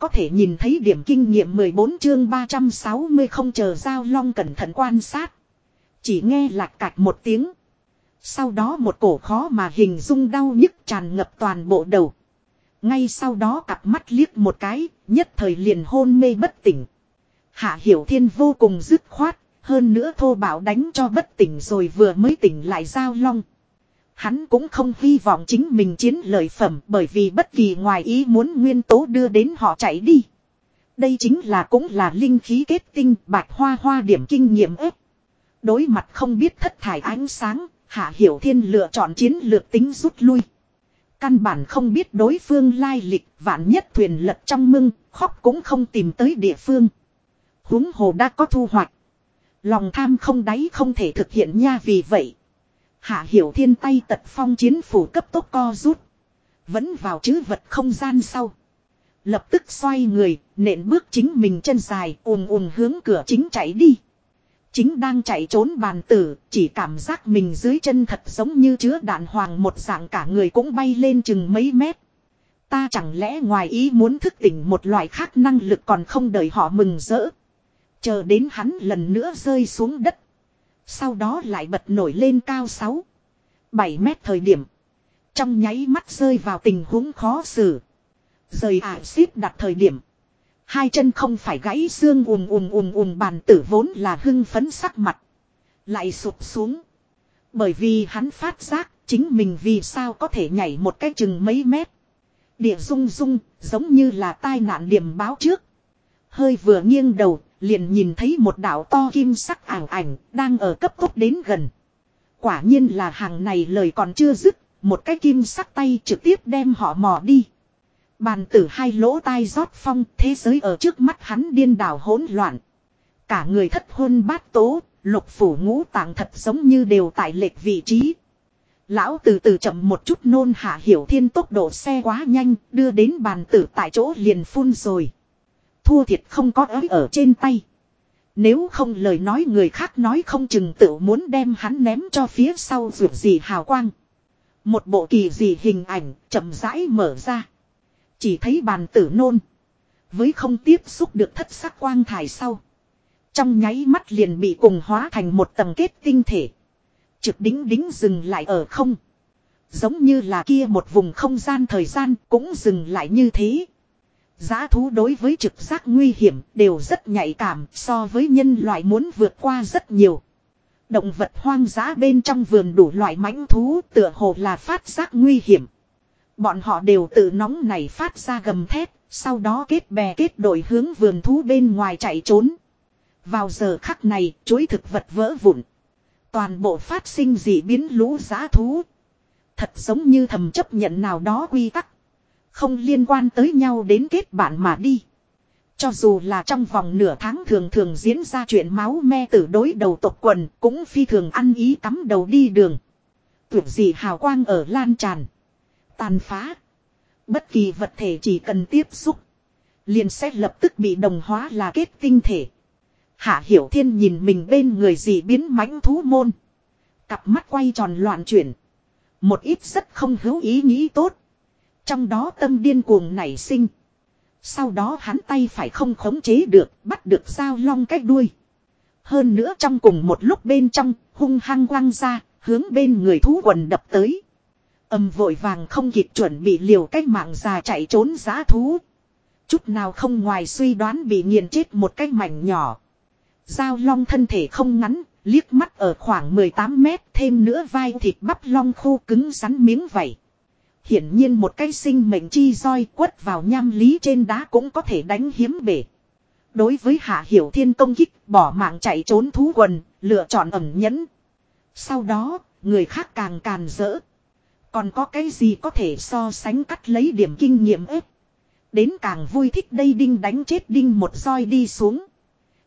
có thể nhìn thấy điểm kinh nghiệm 14 chương 360 không chờ giao long cẩn thận quan sát. Chỉ nghe lạc cạch một tiếng. Sau đó một cổ khó mà hình dung đau nhức tràn ngập toàn bộ đầu. Ngay sau đó cặp mắt liếc một cái, nhất thời liền hôn mê bất tỉnh. Hạ Hiểu Thiên vô cùng dứt khoát, hơn nữa thô bạo đánh cho bất tỉnh rồi vừa mới tỉnh lại giao long. Hắn cũng không hy vọng chính mình chiến lợi phẩm bởi vì bất kỳ ngoài ý muốn nguyên tố đưa đến họ chạy đi. Đây chính là cũng là linh khí kết tinh bạch hoa hoa điểm kinh nghiệm ếp. Đối mặt không biết thất thải ánh sáng, Hạ Hiểu Thiên lựa chọn chiến lược tính rút lui. Căn bản không biết đối phương lai lịch, vạn nhất thuyền lật trong mưng, khóc cũng không tìm tới địa phương. huống hồ đã có thu hoạch. Lòng tham không đáy không thể thực hiện nha vì vậy. Hạ hiểu thiên tay tật phong chiến phủ cấp tốc co rút. Vẫn vào chữ vật không gian sau. Lập tức xoay người, nện bước chính mình chân dài, ùm ùm hướng cửa chính chạy đi. Chính đang chạy trốn bàn tử, chỉ cảm giác mình dưới chân thật giống như chứa đạn hoàng một dạng cả người cũng bay lên chừng mấy mét. Ta chẳng lẽ ngoài ý muốn thức tỉnh một loại khác năng lực còn không đợi họ mừng rỡ. Chờ đến hắn lần nữa rơi xuống đất. Sau đó lại bật nổi lên cao 6. 7 mét thời điểm. Trong nháy mắt rơi vào tình huống khó xử. Rời ả xít đặt thời điểm. Hai chân không phải gãy xương ùm ùm ùm ùm bàn tử vốn là hưng phấn sắc mặt. Lại sụp xuống. Bởi vì hắn phát giác chính mình vì sao có thể nhảy một cái chừng mấy mét. Địa rung rung, giống như là tai nạn điểm báo trước. Hơi vừa nghiêng đầu liền nhìn thấy một đạo to kim sắc ảng ảnh đang ở cấp tốc đến gần. Quả nhiên là hàng này lời còn chưa dứt, một cái kim sắc tay trực tiếp đem họ mò đi. Bàn tử hai lỗ tai rót phong, thế giới ở trước mắt hắn điên đảo hỗn loạn. Cả người thất hôn bát tố, lục phủ ngũ tạng thật giống như đều tại lệch vị trí. Lão từ từ chậm một chút nôn hạ hiểu thiên tốc độ xe quá nhanh, đưa đến bàn tử tại chỗ liền phun rồi. Thua thiệt không có ới ở trên tay. Nếu không lời nói người khác nói không chừng tự muốn đem hắn ném cho phía sau ruột gì hào quang. Một bộ kỳ gì hình ảnh chậm rãi mở ra. Chỉ thấy bàn tử nôn. Với không tiếp xúc được thất sắc quang thải sau. Trong nháy mắt liền bị cùng hóa thành một tầng kết tinh thể. Trực đính đính dừng lại ở không. Giống như là kia một vùng không gian thời gian cũng dừng lại như thế. Giá thú đối với trực giác nguy hiểm đều rất nhạy cảm so với nhân loại muốn vượt qua rất nhiều. Động vật hoang dã bên trong vườn đủ loại mãnh thú tựa hồ là phát giác nguy hiểm. Bọn họ đều tự nóng này phát ra gầm thét, sau đó kết bè kết đội hướng vườn thú bên ngoài chạy trốn. Vào giờ khắc này, chuối thực vật vỡ vụn. Toàn bộ phát sinh dị biến lũ giá thú. Thật giống như thầm chấp nhận nào đó quy tắc. Không liên quan tới nhau đến kết bạn mà đi. Cho dù là trong vòng nửa tháng thường thường diễn ra chuyện máu me tử đối đầu tộc quần cũng phi thường ăn ý cắm đầu đi đường. Tuyệt gì hào quang ở lan tràn. Tàn phá. Bất kỳ vật thể chỉ cần tiếp xúc. Liền sẽ lập tức bị đồng hóa là kết tinh thể. Hạ Hiểu Thiên nhìn mình bên người gì biến mãnh thú môn. Cặp mắt quay tròn loạn chuyển. Một ít rất không hữu ý nghĩ tốt. Trong đó tâm điên cuồng nảy sinh. Sau đó hắn tay phải không khống chế được, bắt được dao long cách đuôi. Hơn nữa trong cùng một lúc bên trong, hung hăng quăng ra, hướng bên người thú quần đập tới. Âm vội vàng không kịp chuẩn bị liều cách mạng già chạy trốn giá thú. Chút nào không ngoài suy đoán bị nghiền chết một cái mảnh nhỏ. Giao long thân thể không ngắn, liếc mắt ở khoảng 18 mét thêm nữa vai thịt bắp long khô cứng rắn miếng vảy. Hiển nhiên một cái sinh mệnh chi roi quất vào nham lý trên đá cũng có thể đánh hiếm bể. Đối với hạ hiểu thiên công kích bỏ mạng chạy trốn thú quần, lựa chọn ẩn nhẫn. Sau đó, người khác càng càn rỡ. Còn có cái gì có thể so sánh cắt lấy điểm kinh nghiệm ếp. Đến càng vui thích đây đinh đánh chết đinh một roi đi xuống.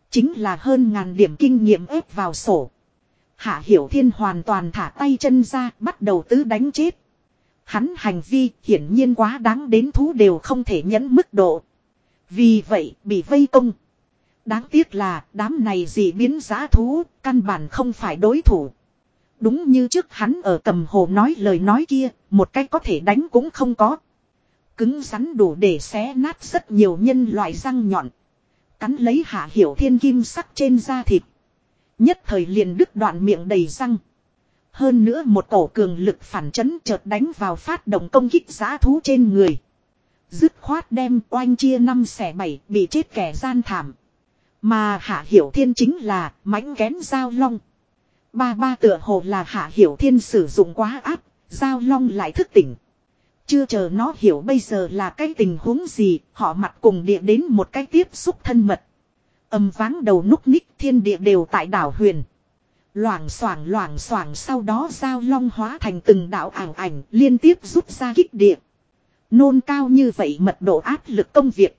Chính là hơn ngàn điểm kinh nghiệm ép vào sổ. Hạ Hiểu Thiên hoàn toàn thả tay chân ra bắt đầu tứ đánh chết. Hắn hành vi hiển nhiên quá đáng đến thú đều không thể nhẫn mức độ. Vì vậy bị vây công. Đáng tiếc là đám này gì biến giá thú, căn bản không phải đối thủ. Đúng như trước hắn ở cầm hồ nói lời nói kia, một cách có thể đánh cũng không có. Cứng rắn đủ để xé nát rất nhiều nhân loại răng nhọn. Cắn lấy hạ hiểu thiên kim sắc trên da thịt. Nhất thời liền đứt đoạn miệng đầy răng. Hơn nữa một cổ cường lực phản chấn chợt đánh vào phát động công kích giá thú trên người. Dứt khoát đem oanh chia năm xẻ bảy bị chết kẻ gian thảm. Mà hạ hiểu thiên chính là mãnh kén giao long. Ba ba tựa hồ là hạ hiểu thiên sử dụng quá áp, giao long lại thức tỉnh. Chưa chờ nó hiểu bây giờ là cái tình huống gì, họ mặt cùng địa đến một cái tiếp xúc thân mật. Âm váng đầu núc ních thiên địa đều tại đảo huyền. Loảng xoảng loảng xoảng sau đó giao long hóa thành từng đạo ảnh ảnh liên tiếp rút ra kích địa. Nôn cao như vậy mật độ áp lực công việc.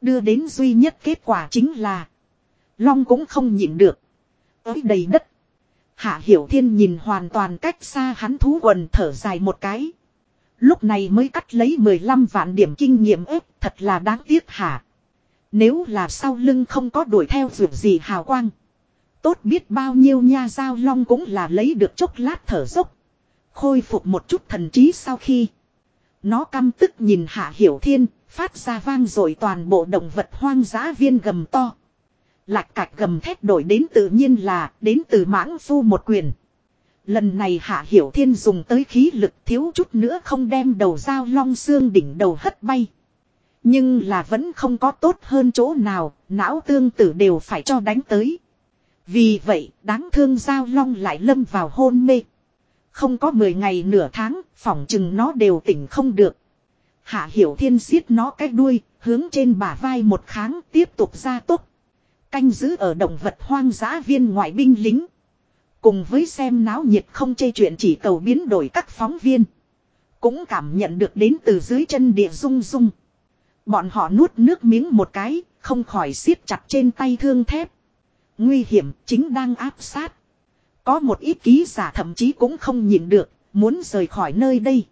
Đưa đến duy nhất kết quả chính là. Long cũng không nhịn được. Ới đầy đất. Hạ Hiểu Thiên nhìn hoàn toàn cách xa hắn thú quần thở dài một cái. Lúc này mới cắt lấy 15 vạn điểm kinh nghiệm ếp, thật là đáng tiếc hả. Nếu là sau lưng không có đuổi theo việc gì hào quang. Tốt biết bao nhiêu nha giao long cũng là lấy được chốc lát thở dốc. Khôi phục một chút thần trí sau khi. Nó căm tức nhìn Hạ Hiểu Thiên, phát ra vang rồi toàn bộ động vật hoang dã viên gầm to. Lạc cạch gầm thét đổi đến tự nhiên là đến từ mãng phu một quyền. Lần này Hạ Hiểu Thiên dùng tới khí lực thiếu chút nữa không đem đầu dao long xương đỉnh đầu hất bay. Nhưng là vẫn không có tốt hơn chỗ nào, não tương tử đều phải cho đánh tới. Vì vậy, đáng thương giao long lại lâm vào hôn mê. Không có 10 ngày nửa tháng, phỏng chừng nó đều tỉnh không được. Hạ Hiểu Thiên siết nó cái đuôi, hướng trên bả vai một kháng tiếp tục ra tốc. Canh giữ ở động vật hoang dã viên ngoại binh lính. Cùng với xem náo nhiệt không chê chuyện chỉ cầu biến đổi các phóng viên. Cũng cảm nhận được đến từ dưới chân địa rung rung. Bọn họ nuốt nước miếng một cái, không khỏi siết chặt trên tay thương thép. Nguy hiểm chính đang áp sát. Có một ít ký giả thậm chí cũng không nhìn được, muốn rời khỏi nơi đây.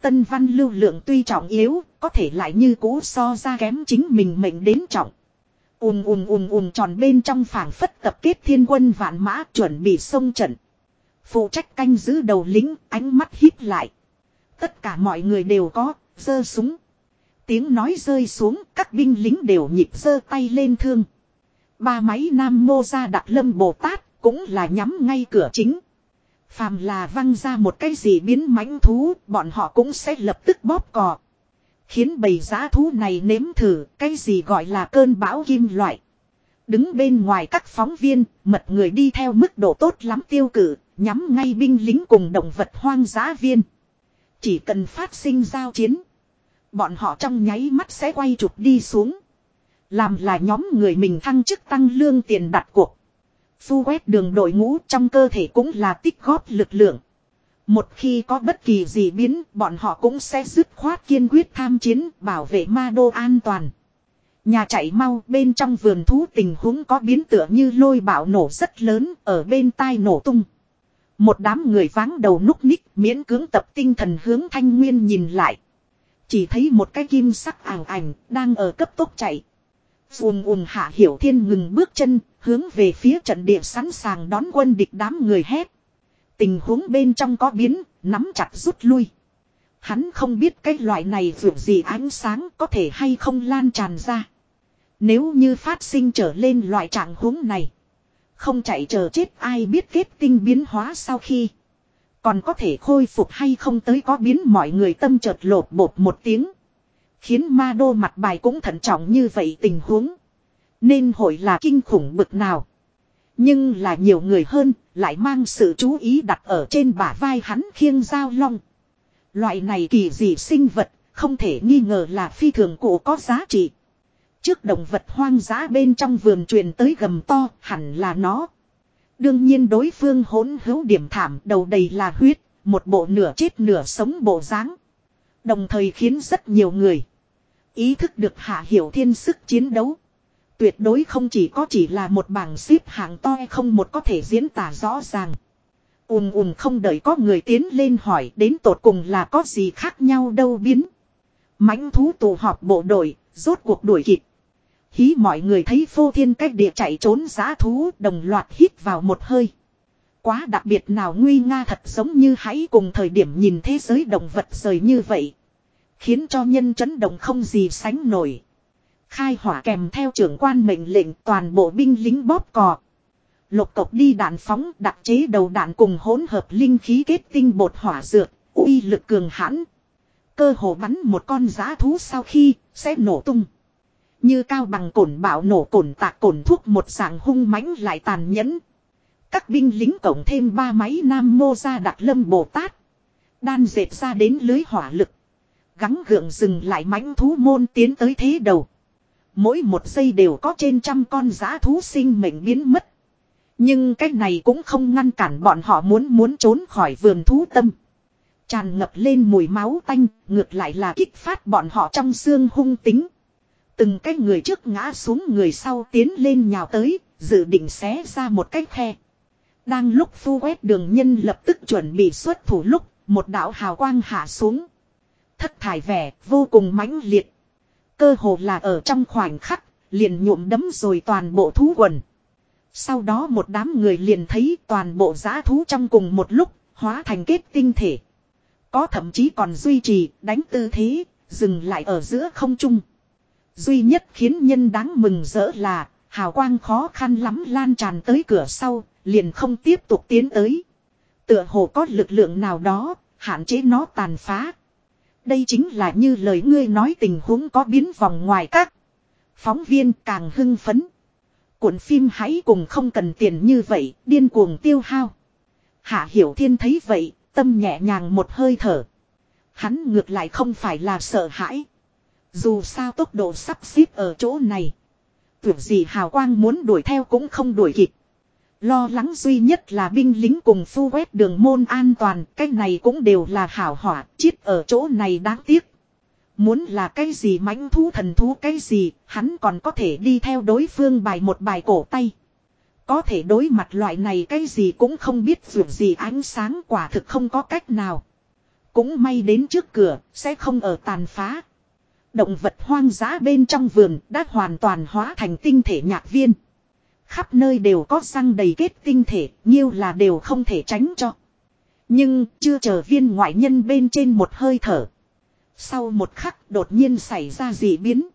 Tân văn lưu lượng tuy trọng yếu, có thể lại như cũ so ra kém chính mình mệnh đến trọng. ùm ùm ùm ùm tròn bên trong phảng phất tập kết thiên quân vạn mã chuẩn bị xông trận. Phụ trách canh giữ đầu lính, ánh mắt híp lại. Tất cả mọi người đều có, giơ súng. Tiếng nói rơi xuống, các binh lính đều nhịp giơ tay lên thương. Ba máy Nam Mô ra đặt lâm Bồ Tát, cũng là nhắm ngay cửa chính. Phàm là văng ra một cái gì biến mãnh thú, bọn họ cũng sẽ lập tức bóp cò. Khiến bầy giá thú này nếm thử cái gì gọi là cơn bão kim loại. Đứng bên ngoài các phóng viên, mật người đi theo mức độ tốt lắm tiêu cử, nhắm ngay binh lính cùng động vật hoang dã viên. Chỉ cần phát sinh giao chiến. Bọn họ trong nháy mắt sẽ quay chụp đi xuống. Làm là nhóm người mình thăng chức tăng lương tiền đặt cuộc. Phu quét đường đội ngũ trong cơ thể cũng là tích góp lực lượng. Một khi có bất kỳ gì biến, bọn họ cũng sẽ dứt khoát kiên quyết tham chiến, bảo vệ ma đô an toàn. Nhà chạy mau bên trong vườn thú tình huống có biến tựa như lôi bạo nổ rất lớn ở bên tai nổ tung. Một đám người váng đầu núc ních miễn cưỡng tập tinh thần hướng thanh nguyên nhìn lại. Chỉ thấy một cái kim sắc ảng ảnh đang ở cấp tốc chạy. Ùm ùm hạ hiểu thiên ngừng bước chân, hướng về phía trận địa sẵn sàng đón quân địch đám người hét. Tình huống bên trong có biến, nắm chặt rút lui. Hắn không biết cái loại này vượt gì ánh sáng có thể hay không lan tràn ra. Nếu như phát sinh trở lên loại trạng huống này. Không chạy chờ chết ai biết kết tinh biến hóa sau khi. Còn có thể khôi phục hay không tới có biến mọi người tâm chợt lột bột một tiếng. Khiến ma đô mặt bài cũng thận trọng như vậy tình huống. Nên hội là kinh khủng bực nào. Nhưng là nhiều người hơn, lại mang sự chú ý đặt ở trên bả vai hắn khiêng dao long. Loại này kỳ dị sinh vật, không thể nghi ngờ là phi thường cổ có giá trị. Trước động vật hoang dã bên trong vườn truyền tới gầm to, hẳn là nó. Đương nhiên đối phương hỗn hữu điểm thảm đầu đầy là huyết, một bộ nửa chết nửa sống bộ dáng Đồng thời khiến rất nhiều người ý thức được hạ hiểu thiên sức chiến đấu. Tuyệt đối không chỉ có chỉ là một bảng xếp hạng to không một có thể diễn tả rõ ràng. Ùm ùm không đợi có người tiến lên hỏi đến tột cùng là có gì khác nhau đâu biến. mãnh thú tụ họp bộ đội, rốt cuộc đuổi kịp. Hí mọi người thấy phô thiên cách địa chạy trốn giá thú đồng loạt hít vào một hơi. Quá đặc biệt nào nguy nga thật giống như hãy cùng thời điểm nhìn thế giới động vật rời như vậy. Khiến cho nhân chấn động không gì sánh nổi. Khai hỏa kèm theo trưởng quan mệnh lệnh toàn bộ binh lính bóp cò. Lục cộc đi đạn phóng đặc chế đầu đạn cùng hỗn hợp linh khí kết tinh bột hỏa dược, uy lực cường hãn. Cơ hồ bắn một con giá thú sau khi sẽ nổ tung. Như cao bằng cổn bạo nổ cổn tạc cổn thuốc một dạng hung mãnh lại tàn nhẫn. Các binh lính cộng thêm ba máy nam mô ra đặc lâm Bồ Tát. Đan dệt ra đến lưới hỏa lực. Gắng gượng dừng lại mãnh thú môn tiến tới thế đầu. Mỗi một giây đều có trên trăm con giá thú sinh mệnh biến mất. Nhưng cái này cũng không ngăn cản bọn họ muốn muốn trốn khỏi vườn thú tâm. Tràn ngập lên mùi máu tanh, ngược lại là kích phát bọn họ trong xương hung tính. Từng cái người trước ngã xuống người sau tiến lên nhào tới, dự định xé ra một cái khe. Đang lúc phu quét đường nhân lập tức chuẩn bị xuất thủ lúc, một đạo hào quang hạ xuống. Thất thải vẻ, vô cùng mãnh liệt. Cơ hồ là ở trong khoảnh khắc, liền nhuộm đấm rồi toàn bộ thú quần. Sau đó một đám người liền thấy toàn bộ giã thú trong cùng một lúc, hóa thành kết tinh thể. Có thậm chí còn duy trì, đánh tư thế, dừng lại ở giữa không trung. Duy nhất khiến nhân đáng mừng rỡ là, hào quang khó khăn lắm lan tràn tới cửa sau, liền không tiếp tục tiến tới. Tựa hồ có lực lượng nào đó, hạn chế nó tàn phá. Đây chính là như lời ngươi nói tình huống có biến vòng ngoài các. Phóng viên càng hưng phấn. Cuộn phim hãy cùng không cần tiền như vậy, điên cuồng tiêu hao. Hạ Hiểu Thiên thấy vậy, tâm nhẹ nhàng một hơi thở. Hắn ngược lại không phải là sợ hãi. Dù sao tốc độ sắp xếp ở chỗ này. Tưởng gì hào quang muốn đuổi theo cũng không đuổi kịp. Lo lắng duy nhất là binh lính cùng phu quét đường môn an toàn, cái này cũng đều là hảo hỏa, chiết ở chỗ này đáng tiếc. Muốn là cái gì mãnh thú thần thú cái gì, hắn còn có thể đi theo đối phương bài một bài cổ tay. Có thể đối mặt loại này cái gì cũng không biết vượt gì ánh sáng quả thực không có cách nào. Cũng may đến trước cửa, sẽ không ở tàn phá. Động vật hoang dã bên trong vườn đã hoàn toàn hóa thành tinh thể nhạc viên. Khắp nơi đều có răng đầy kết tinh thể, nhiêu là đều không thể tránh cho. Nhưng chưa chờ viên ngoại nhân bên trên một hơi thở. Sau một khắc đột nhiên xảy ra dị biến.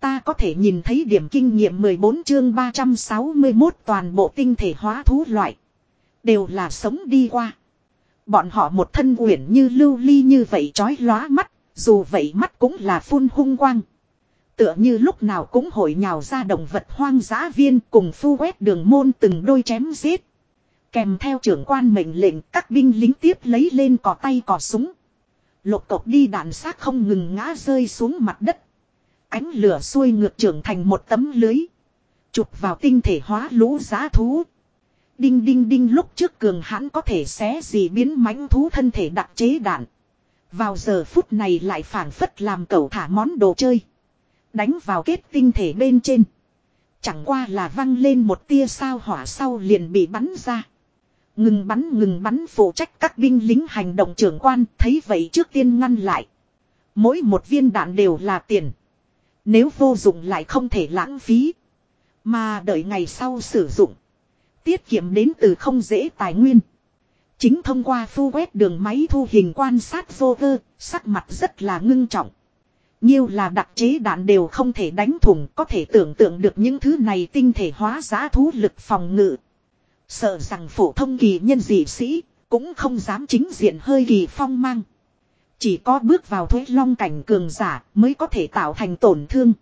Ta có thể nhìn thấy điểm kinh nghiệm 14 chương 361 toàn bộ tinh thể hóa thú loại. Đều là sống đi qua. Bọn họ một thân uyển như lưu ly như vậy chói lóa mắt, dù vậy mắt cũng là phun hung quang. Tựa như lúc nào cũng hội nhào ra động vật hoang dã viên cùng phu quét đường môn từng đôi chém giết. Kèm theo trưởng quan mệnh lệnh, các binh lính tiếp lấy lên cò tay cò súng. Lục cộc đi đạn xác không ngừng ngã rơi xuống mặt đất. Ánh lửa xuôi ngược trưởng thành một tấm lưới. Chụp vào tinh thể hóa lũ giá thú. Đinh đinh đinh lúc trước cường hãn có thể xé gì biến mãnh thú thân thể đặc chế đạn. Vào giờ phút này lại phản phất làm cẩu thả món đồ chơi. Đánh vào kết tinh thể bên trên. Chẳng qua là văng lên một tia sao hỏa sau liền bị bắn ra. Ngừng bắn ngừng bắn phụ trách các binh lính hành động trưởng quan thấy vậy trước tiên ngăn lại. Mỗi một viên đạn đều là tiền. Nếu vô dụng lại không thể lãng phí. Mà đợi ngày sau sử dụng. Tiết kiệm đến từ không dễ tài nguyên. Chính thông qua phu quét đường máy thu hình quan sát vô vơ, sắc mặt rất là ngưng trọng. Nhiêu là đặc chế đạn đều không thể đánh thủng, có thể tưởng tượng được những thứ này tinh thể hóa giá thú lực phòng ngự. Sợ rằng phổ thông kỳ nhân dị sĩ, cũng không dám chính diện hơi kỳ phong mang. Chỉ có bước vào thuế long cảnh cường giả mới có thể tạo thành tổn thương.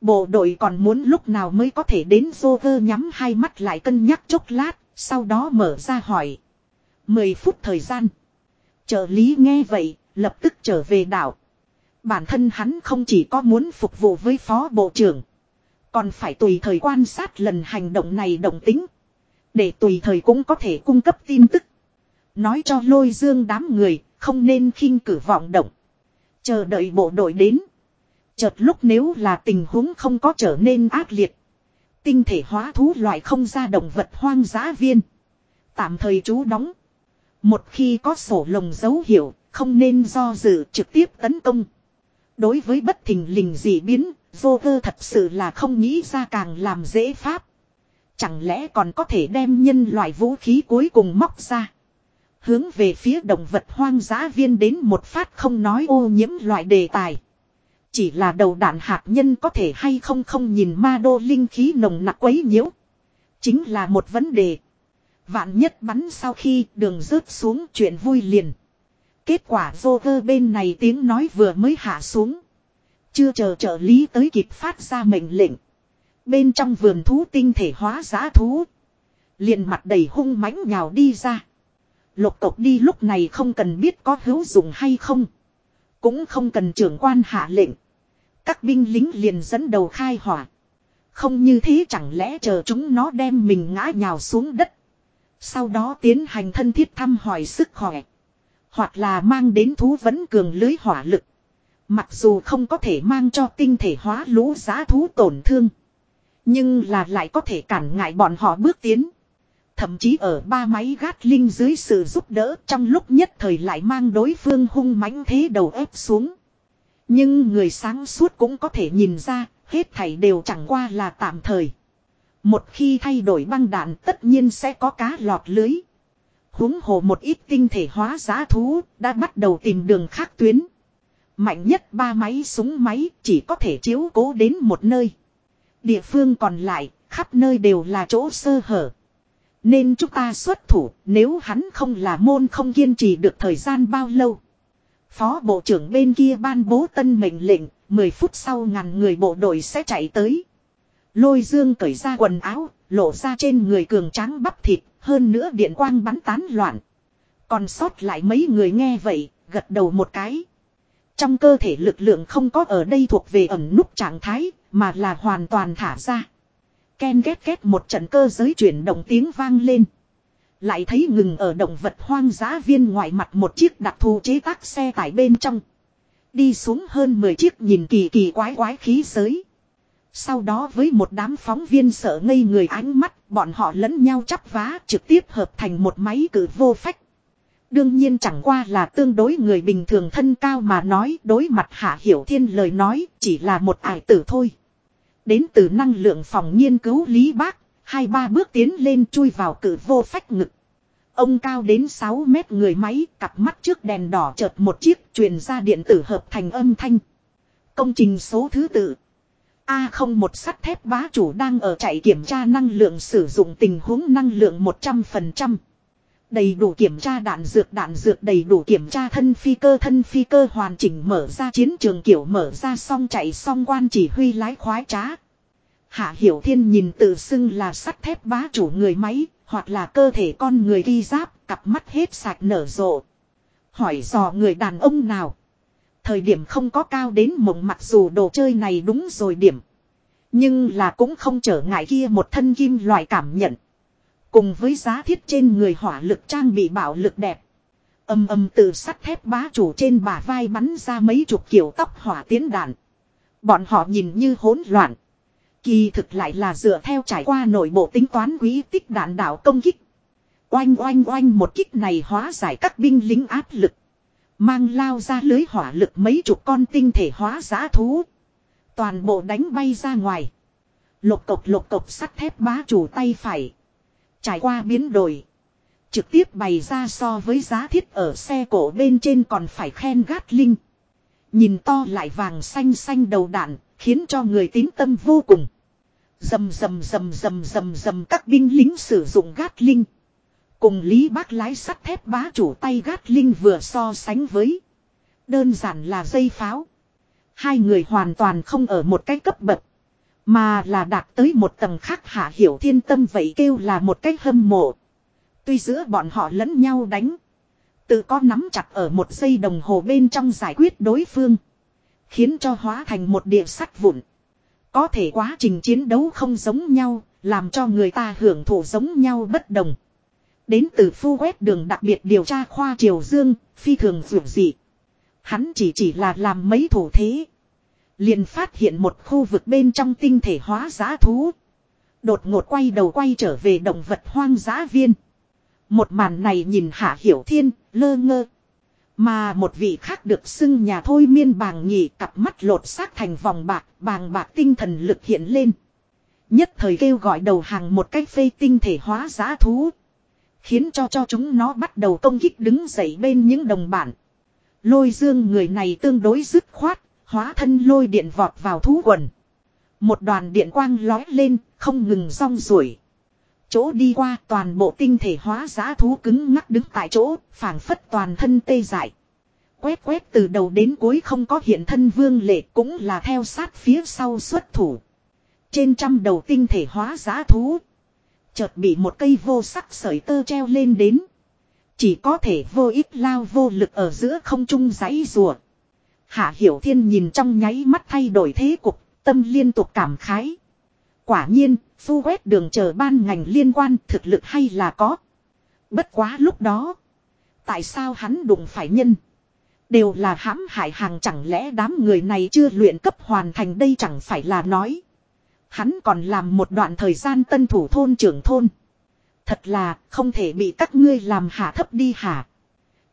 Bộ đội còn muốn lúc nào mới có thể đến vô vơ nhắm hai mắt lại cân nhắc chốc lát, sau đó mở ra hỏi. Mười phút thời gian. Trợ lý nghe vậy, lập tức trở về đảo. Bản thân hắn không chỉ có muốn phục vụ với phó bộ trưởng. Còn phải tùy thời quan sát lần hành động này động tính. Để tùy thời cũng có thể cung cấp tin tức. Nói cho lôi dương đám người, không nên khinh cử vọng động. Chờ đợi bộ đội đến. Chợt lúc nếu là tình huống không có trở nên ác liệt. Tinh thể hóa thú loại không ra động vật hoang dã viên. Tạm thời chú đóng. Một khi có sổ lồng dấu hiệu, không nên do dự trực tiếp tấn công. Đối với bất thình lình dị biến, vô cơ thật sự là không nghĩ ra càng làm dễ pháp. Chẳng lẽ còn có thể đem nhân loại vũ khí cuối cùng móc ra. Hướng về phía động vật hoang dã viên đến một phát không nói ô nhiễm loại đề tài. Chỉ là đầu đạn hạt nhân có thể hay không không nhìn ma đô linh khí nồng nặc quấy nhiễu. Chính là một vấn đề. Vạn nhất bắn sau khi đường rớt xuống chuyện vui liền. Kết quả vô cơ bên này tiếng nói vừa mới hạ xuống. Chưa chờ trợ lý tới kịp phát ra mệnh lệnh. Bên trong vườn thú tinh thể hóa giá thú. liền mặt đầy hung mãnh nhào đi ra. Lục tộc đi lúc này không cần biết có hữu dụng hay không. Cũng không cần trưởng quan hạ lệnh. Các binh lính liền dẫn đầu khai hỏa. Không như thế chẳng lẽ chờ chúng nó đem mình ngã nhào xuống đất. Sau đó tiến hành thân thiết thăm hỏi sức khỏe. Hoặc là mang đến thú vấn cường lưới hỏa lực. Mặc dù không có thể mang cho tinh thể hóa lũ giá thú tổn thương. Nhưng là lại có thể cản ngại bọn họ bước tiến. Thậm chí ở ba máy gát linh dưới sự giúp đỡ trong lúc nhất thời lại mang đối phương hung mãnh thế đầu ép xuống. Nhưng người sáng suốt cũng có thể nhìn ra, hết thảy đều chẳng qua là tạm thời. Một khi thay đổi băng đạn tất nhiên sẽ có cá lọt lưới. Húng hồ một ít tinh thể hóa giá thú đã bắt đầu tìm đường khác tuyến. Mạnh nhất ba máy súng máy chỉ có thể chiếu cố đến một nơi. Địa phương còn lại, khắp nơi đều là chỗ sơ hở. Nên chúng ta xuất thủ nếu hắn không là môn không kiên trì được thời gian bao lâu. Phó bộ trưởng bên kia ban bố tân mệnh lệnh, 10 phút sau ngàn người bộ đội sẽ chạy tới. Lôi dương cởi ra quần áo, lộ ra trên người cường tráng bắp thịt, hơn nữa điện quang bắn tán loạn. Còn sót lại mấy người nghe vậy, gật đầu một cái. Trong cơ thể lực lượng không có ở đây thuộc về ẩn nút trạng thái, mà là hoàn toàn thả ra. Ken ghét ghét một trận cơ giới chuyển động tiếng vang lên. Lại thấy ngừng ở động vật hoang dã viên ngoài mặt một chiếc đặc thù chế tác xe tải bên trong. Đi xuống hơn 10 chiếc nhìn kỳ kỳ quái quái khí giới. Sau đó với một đám phóng viên sợ ngây người ánh mắt, bọn họ lẫn nhau chắp vá trực tiếp hợp thành một máy cử vô phách. Đương nhiên chẳng qua là tương đối người bình thường thân cao mà nói đối mặt Hạ Hiểu Thiên lời nói chỉ là một ải tử thôi. Đến từ năng lượng phòng nghiên cứu Lý Bác, hai ba bước tiến lên chui vào cử vô phách ngực. Ông cao đến 6 mét người máy, cặp mắt trước đèn đỏ chợt một chiếc truyền ra điện tử hợp thành âm thanh. Công trình số thứ tự. A không một sắt thép bá chủ đang ở chạy kiểm tra năng lượng sử dụng tình huống năng lượng 100%. Đầy đủ kiểm tra đạn dược đạn dược đầy đủ kiểm tra thân phi cơ thân phi cơ hoàn chỉnh mở ra chiến trường kiểu mở ra xong chạy xong quan chỉ huy lái khoái trá. Hạ Hiểu Thiên nhìn tự xưng là sắt thép bá chủ người máy, hoặc là cơ thể con người ghi giáp, cặp mắt hết sạch nở rộ. Hỏi dò người đàn ông nào. Thời điểm không có cao đến mộng mặc dù đồ chơi này đúng rồi điểm. Nhưng là cũng không trở ngại kia một thân kim loại cảm nhận. Cùng với giá thiết trên người hỏa lực trang bị bạo lực đẹp. Âm âm từ sắt thép bá chủ trên bả vai bắn ra mấy chục kiểu tóc hỏa tiến đạn. Bọn họ nhìn như hỗn loạn. Kỳ thực lại là dựa theo trải qua nội bộ tính toán quý tích đạn đạo công kích. Oanh oanh oanh một kích này hóa giải các binh lính áp lực. Mang lao ra lưới hỏa lực mấy chục con tinh thể hóa giá thú. Toàn bộ đánh bay ra ngoài. Lục cộc lục cộc sắt thép bá chủ tay phải. Trải qua biến đổi. Trực tiếp bày ra so với giá thiết ở xe cổ bên trên còn phải khen gát linh. Nhìn to lại vàng xanh xanh đầu đạn, khiến cho người tín tâm vô cùng. Dầm dầm dầm dầm dầm dầm các binh lính sử dụng gát linh. Cùng Lý Bác lái sắt thép bá chủ tay gát linh vừa so sánh với. Đơn giản là dây pháo. Hai người hoàn toàn không ở một cái cấp bậc. Mà là đạt tới một tầng khác hạ hiểu thiên tâm vậy kêu là một cách hâm mộ. Tuy giữa bọn họ lẫn nhau đánh. Tự có nắm chặt ở một giây đồng hồ bên trong giải quyết đối phương. Khiến cho hóa thành một địa sắt vụn. Có thể quá trình chiến đấu không giống nhau, làm cho người ta hưởng thụ giống nhau bất đồng. Đến từ phu quét đường đặc biệt điều tra khoa Triều Dương, phi thường dù dị. Hắn chỉ chỉ là làm mấy thủ thế. liền phát hiện một khu vực bên trong tinh thể hóa giá thú. Đột ngột quay đầu quay trở về động vật hoang dã viên. Một màn này nhìn Hạ Hiểu Thiên, lơ ngơ. Mà một vị khác được xưng nhà thôi miên bàng nhị cặp mắt lột xác thành vòng bạc, bàng bạc tinh thần lực hiện lên. Nhất thời kêu gọi đầu hàng một cách phê tinh thể hóa giá thú. Khiến cho cho chúng nó bắt đầu công kích đứng dậy bên những đồng bạn. Lôi dương người này tương đối dứt khoát, hóa thân lôi điện vọt vào thú quần. Một đoàn điện quang lói lên, không ngừng rong ruổi. Chỗ đi qua toàn bộ tinh thể hóa giá thú cứng ngắc đứng tại chỗ, phảng phất toàn thân tê dại. Quét quét từ đầu đến cuối không có hiện thân vương lệ cũng là theo sát phía sau xuất thủ. Trên trăm đầu tinh thể hóa giá thú. Chợt bị một cây vô sắc sợi tơ treo lên đến. Chỉ có thể vô ích lao vô lực ở giữa không trung giấy rùa. Hạ Hiểu Thiên nhìn trong nháy mắt thay đổi thế cục, tâm liên tục cảm khái. Quả nhiên, phu quét đường chờ ban ngành liên quan thực lực hay là có. Bất quá lúc đó. Tại sao hắn đụng phải nhân? Đều là hãm hại hàng chẳng lẽ đám người này chưa luyện cấp hoàn thành đây chẳng phải là nói. Hắn còn làm một đoạn thời gian tân thủ thôn trưởng thôn. Thật là không thể bị các ngươi làm hạ thấp đi hả.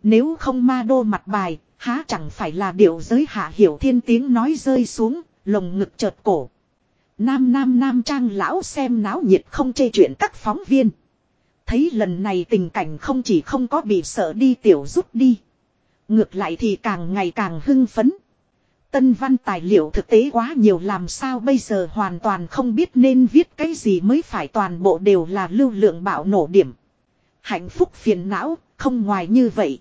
Nếu không ma đô mặt bài, há chẳng phải là điệu giới hạ hiểu thiên tiếng nói rơi xuống, lồng ngực chợt cổ. Nam nam nam trang lão xem náo nhiệt không chê chuyện các phóng viên. Thấy lần này tình cảnh không chỉ không có bị sợ đi tiểu rút đi. Ngược lại thì càng ngày càng hưng phấn. Tân văn tài liệu thực tế quá nhiều làm sao bây giờ hoàn toàn không biết nên viết cái gì mới phải toàn bộ đều là lưu lượng bạo nổ điểm. Hạnh phúc phiền não, không ngoài như vậy.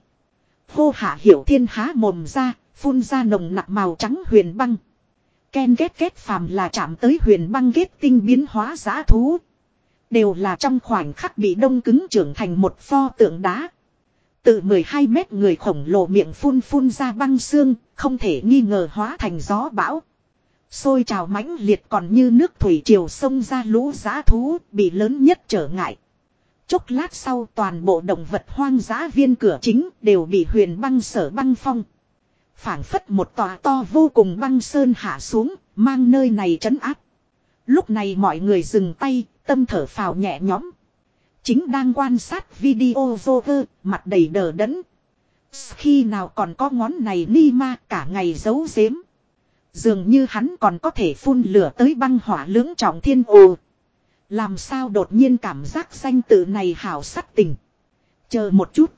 Hô hạ hiểu thiên há mồm ra, phun ra nồng nặc màu trắng huyền băng. Ken ghét ghét phàm là chạm tới huyền băng ghét tinh biến hóa giá thú. Đều là trong khoảnh khắc bị đông cứng trưởng thành một pho tượng đá. Từ 12 mét người khổng lồ miệng phun phun ra băng xương, không thể nghi ngờ hóa thành gió bão. Xôi trào mãnh liệt còn như nước thủy triều sông ra lũ giá thú, bị lớn nhất trở ngại. Chốc lát sau toàn bộ động vật hoang dã viên cửa chính đều bị huyền băng sở băng phong phảng phất một tòa to vô cùng băng sơn hạ xuống, mang nơi này trấn áp. Lúc này mọi người dừng tay, tâm thở phào nhẹ nhõm. Chính đang quan sát video vô mặt đầy đờ đẫn. Khi nào còn có ngón này ni ma cả ngày giấu giếm. Dường như hắn còn có thể phun lửa tới băng hỏa lưỡng trọng thiên ồ. Làm sao đột nhiên cảm giác danh tự này hảo sắc tình. Chờ một chút.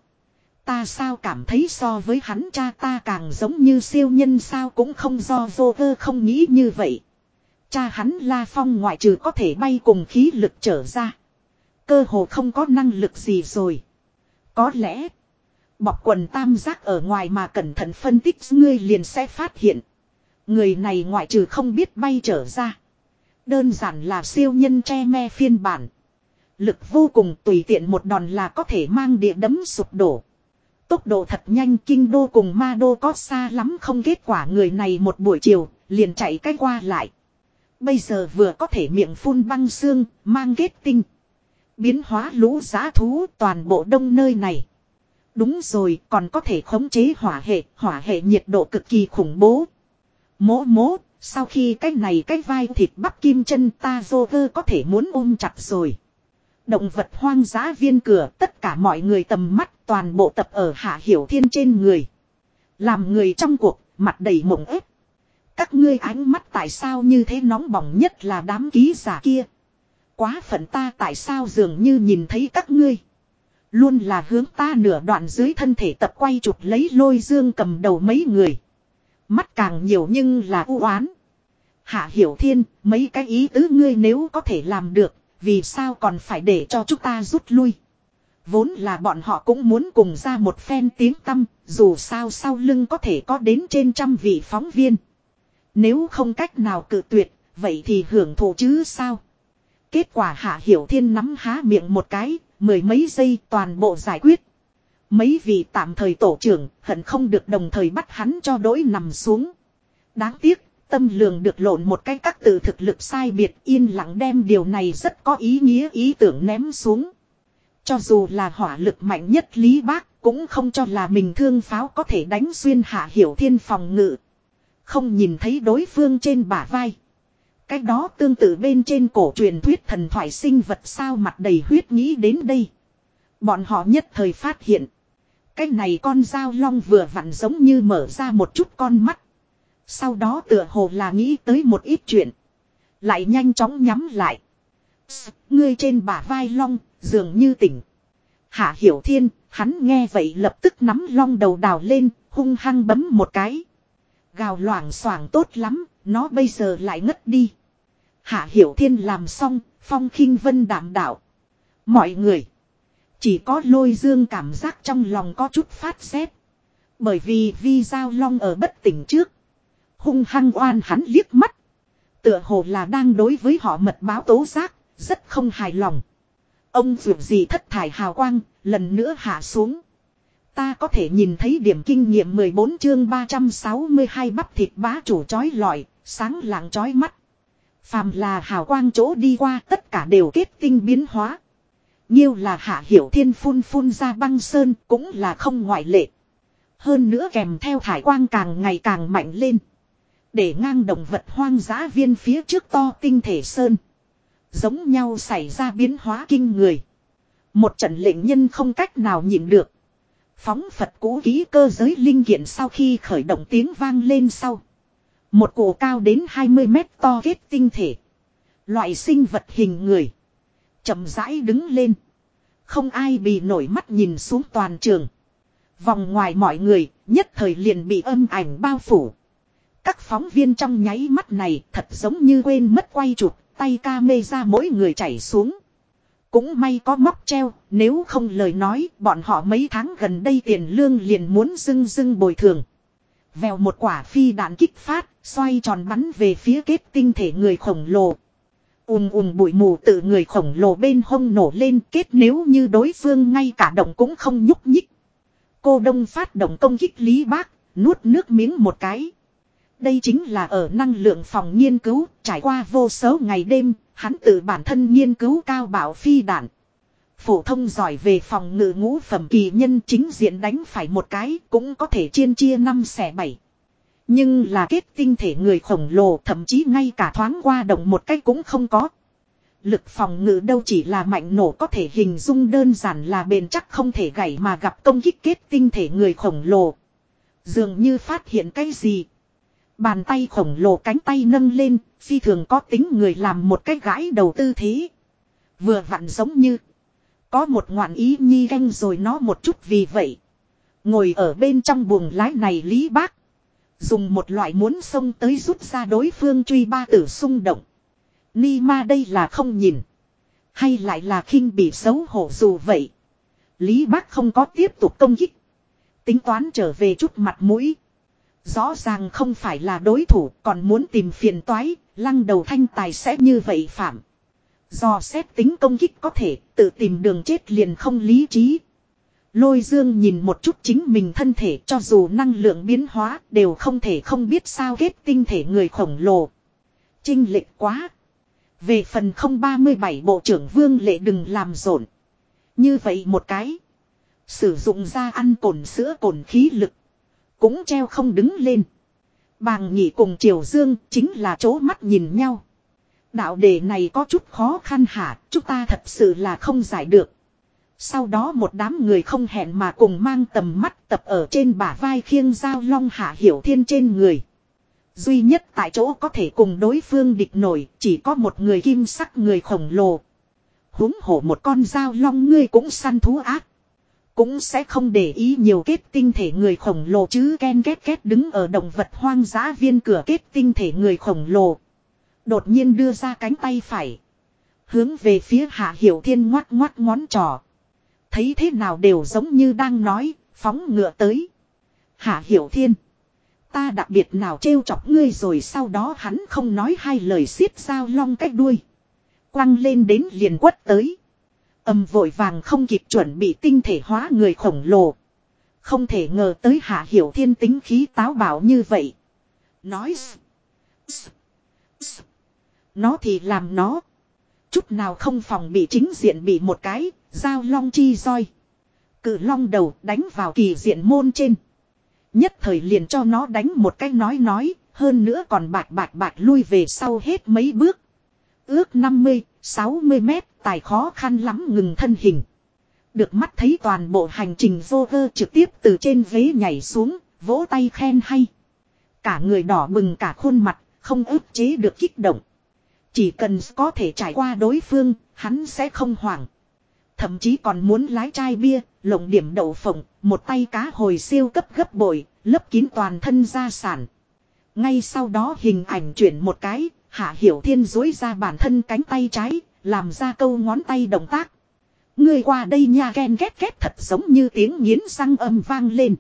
Ta sao cảm thấy so với hắn cha ta càng giống như siêu nhân sao cũng không do vô vơ không nghĩ như vậy. Cha hắn La Phong ngoại trừ có thể bay cùng khí lực trở ra. Cơ hồ không có năng lực gì rồi. Có lẽ. Bọc quần tam giác ở ngoài mà cẩn thận phân tích ngươi liền sẽ phát hiện. Người này ngoại trừ không biết bay trở ra. Đơn giản là siêu nhân che me phiên bản. Lực vô cùng tùy tiện một đòn là có thể mang địa đấm sụp đổ. Tốc độ thật nhanh kinh đô cùng ma đô có xa lắm không kết quả người này một buổi chiều, liền chạy cách qua lại. Bây giờ vừa có thể miệng phun băng xương, mang kết tinh. Biến hóa lũ giá thú toàn bộ đông nơi này. Đúng rồi, còn có thể khống chế hỏa hệ, hỏa hệ nhiệt độ cực kỳ khủng bố. Mố mố, sau khi cái này cái vai thịt bắp kim chân ta vô vơ có thể muốn ôm chặt rồi. Động vật hoang dã viên cửa tất cả mọi người tầm mắt toàn bộ tập ở Hạ Hiểu Thiên trên người. Làm người trong cuộc, mặt đầy mộng ép. Các ngươi ánh mắt tại sao như thế nóng bỏng nhất là đám ký giả kia. Quá phận ta tại sao dường như nhìn thấy các ngươi. Luôn là hướng ta nửa đoạn dưới thân thể tập quay chụp lấy lôi dương cầm đầu mấy người. Mắt càng nhiều nhưng là u oán. Hạ Hiểu Thiên, mấy cái ý tứ ngươi nếu có thể làm được, vì sao còn phải để cho chúng ta rút lui. Vốn là bọn họ cũng muốn cùng ra một phen tiếng tâm, dù sao sau lưng có thể có đến trên trăm vị phóng viên. Nếu không cách nào cự tuyệt, vậy thì hưởng thụ chứ sao. Kết quả Hạ Hiểu Thiên nắm há miệng một cái, mười mấy giây toàn bộ giải quyết. Mấy vị tạm thời tổ trưởng hận không được đồng thời bắt hắn cho đối nằm xuống. Đáng tiếc, tâm lường được lộn một cái các từ thực lực sai biệt yên lặng đem điều này rất có ý nghĩa ý tưởng ném xuống. Cho dù là hỏa lực mạnh nhất Lý Bác cũng không cho là mình thương pháo có thể đánh xuyên hạ hiểu thiên phòng ngự. Không nhìn thấy đối phương trên bả vai. Cái đó tương tự bên trên cổ truyền thuyết thần thoại sinh vật sao mặt đầy huyết nghĩ đến đây. Bọn họ nhất thời phát hiện. Cái này con dao long vừa vặn giống như mở ra một chút con mắt. Sau đó tựa hồ là nghĩ tới một ít chuyện. Lại nhanh chóng nhắm lại. Ngươi trên bả vai long, dường như tỉnh. Hạ Hiểu Thiên, hắn nghe vậy lập tức nắm long đầu đào lên, hung hăng bấm một cái. Gào loảng xoảng tốt lắm, nó bây giờ lại ngất đi. Hạ Hiểu Thiên làm xong, phong khinh vân đảm đạo. Mọi người. Chỉ có lôi dương cảm giác trong lòng có chút phát xét. Bởi vì vi giao long ở bất tỉnh trước. Hung hăng oan hắn liếc mắt. Tựa hồ là đang đối với họ mật báo tố giác, rất không hài lòng. Ông vượt gì thất thải hào quang, lần nữa hạ xuống. Ta có thể nhìn thấy điểm kinh nghiệm 14 chương 362 bắp thịt bá chủ chói lọi, sáng lạng chói mắt. Phàm là hào quang chỗ đi qua tất cả đều kết tinh biến hóa. Nhiêu là hạ hiểu thiên phun phun ra băng sơn cũng là không ngoại lệ. Hơn nữa kèm theo thải quang càng ngày càng mạnh lên. Để ngang động vật hoang dã viên phía trước to tinh thể sơn. Giống nhau xảy ra biến hóa kinh người. Một trận lệnh nhân không cách nào nhịn được. Phóng Phật cũ ký cơ giới linh kiện sau khi khởi động tiếng vang lên sau. Một cổ cao đến 20 mét to kết tinh thể. Loại sinh vật hình người. chậm rãi đứng lên. Không ai bị nổi mắt nhìn xuống toàn trường. Vòng ngoài mọi người, nhất thời liền bị âm ảnh bao phủ. Các phóng viên trong nháy mắt này thật giống như quên mất quay chụp, tay ca mê ra mỗi người chảy xuống. Cũng may có móc treo, nếu không lời nói, bọn họ mấy tháng gần đây tiền lương liền muốn dưng dưng bồi thường. Vèo một quả phi đạn kích phát, xoay tròn bắn về phía kết tinh thể người khổng lồ. Ùm ùm bụi mù tự người khổng lồ bên hông nổ lên kết nếu như đối phương ngay cả động cũng không nhúc nhích. Cô đông phát động công kích Lý Bác, nuốt nước miếng một cái. Đây chính là ở năng lượng phòng nghiên cứu, trải qua vô số ngày đêm, hắn tự bản thân nghiên cứu cao bảo phi đạn. Phổ thông giỏi về phòng ngự ngũ phẩm kỳ nhân chính diện đánh phải một cái cũng có thể chiên chia năm xẻ bảy. Nhưng là kết tinh thể người khổng lồ thậm chí ngay cả thoáng qua động một cách cũng không có. Lực phòng ngự đâu chỉ là mạnh nổ có thể hình dung đơn giản là bền chắc không thể gãy mà gặp công kích kết tinh thể người khổng lồ. Dường như phát hiện cái gì. Bàn tay khổng lồ cánh tay nâng lên, phi thường có tính người làm một cái gãi đầu tư thế. Vừa vặn giống như. Có một ngoạn ý nhi ganh rồi nó một chút vì vậy. Ngồi ở bên trong buồng lái này Lý Bác. Dùng một loại muốn xông tới rút ra đối phương truy ba tử xung động. Ni ma đây là không nhìn. Hay lại là khinh bị xấu hổ dù vậy. Lý Bác không có tiếp tục công kích. Tính toán trở về chút mặt mũi. Rõ ràng không phải là đối thủ còn muốn tìm phiền toái, lăng đầu thanh tài sẽ như vậy phạm. Do xét tính công kích có thể tự tìm đường chết liền không lý trí. Lôi dương nhìn một chút chính mình thân thể cho dù năng lượng biến hóa đều không thể không biết sao kết tinh thể người khổng lồ. Trinh lệch quá. Về phần 037 bộ trưởng vương lệ đừng làm rộn. Như vậy một cái. Sử dụng ra ăn cồn sữa cồn khí lực. Cũng treo không đứng lên. Bàng nhị cùng Triều Dương chính là chỗ mắt nhìn nhau. Đạo đề này có chút khó khăn hả, chúng ta thật sự là không giải được. Sau đó một đám người không hẹn mà cùng mang tầm mắt tập ở trên bả vai khiêng giao long hạ hiểu thiên trên người. Duy nhất tại chỗ có thể cùng đối phương địch nổi, chỉ có một người kim sắc người khổng lồ. Húng hổ một con dao long ngươi cũng săn thú ác. Cũng sẽ không để ý nhiều kết tinh thể người khổng lồ chứ ken két két đứng ở động vật hoang dã viên cửa kết tinh thể người khổng lồ. Đột nhiên đưa ra cánh tay phải. Hướng về phía hạ hiểu thiên ngoắt ngoắt ngón trỏ. Thấy thế nào đều giống như đang nói, phóng ngựa tới. Hạ hiểu thiên. Ta đặc biệt nào trêu chọc ngươi rồi sau đó hắn không nói hai lời xiết sao long cách đuôi. Quăng lên đến liền quất tới. Âm vội vàng không kịp chuẩn bị tinh thể hóa người khổng lồ. Không thể ngờ tới hạ hiểu thiên tính khí táo bảo như vậy. Nói. Nó thì làm nó. Chút nào không phòng bị chính diện bị một cái, giao long chi roi. Cự long đầu đánh vào kỳ diện môn trên. Nhất thời liền cho nó đánh một cái nói nói, hơn nữa còn bạc bạc bạc lui về sau hết mấy bước. Ước 50, 60 mét, tài khó khăn lắm ngừng thân hình. Được mắt thấy toàn bộ hành trình vô vơ trực tiếp từ trên ghế nhảy xuống, vỗ tay khen hay. Cả người đỏ bừng cả khuôn mặt, không ức chế được kích động. Chỉ cần có thể trải qua đối phương, hắn sẽ không hoảng. Thậm chí còn muốn lái chai bia, lồng điểm đậu phộng, một tay cá hồi siêu cấp gấp bội, lấp kín toàn thân gia sản. Ngay sau đó hình ảnh chuyển một cái, Hạ Hiểu Thiên dối ra bản thân cánh tay trái, làm ra câu ngón tay động tác. Người qua đây nha ghen ghét ghét thật giống như tiếng nghiến răng âm vang lên.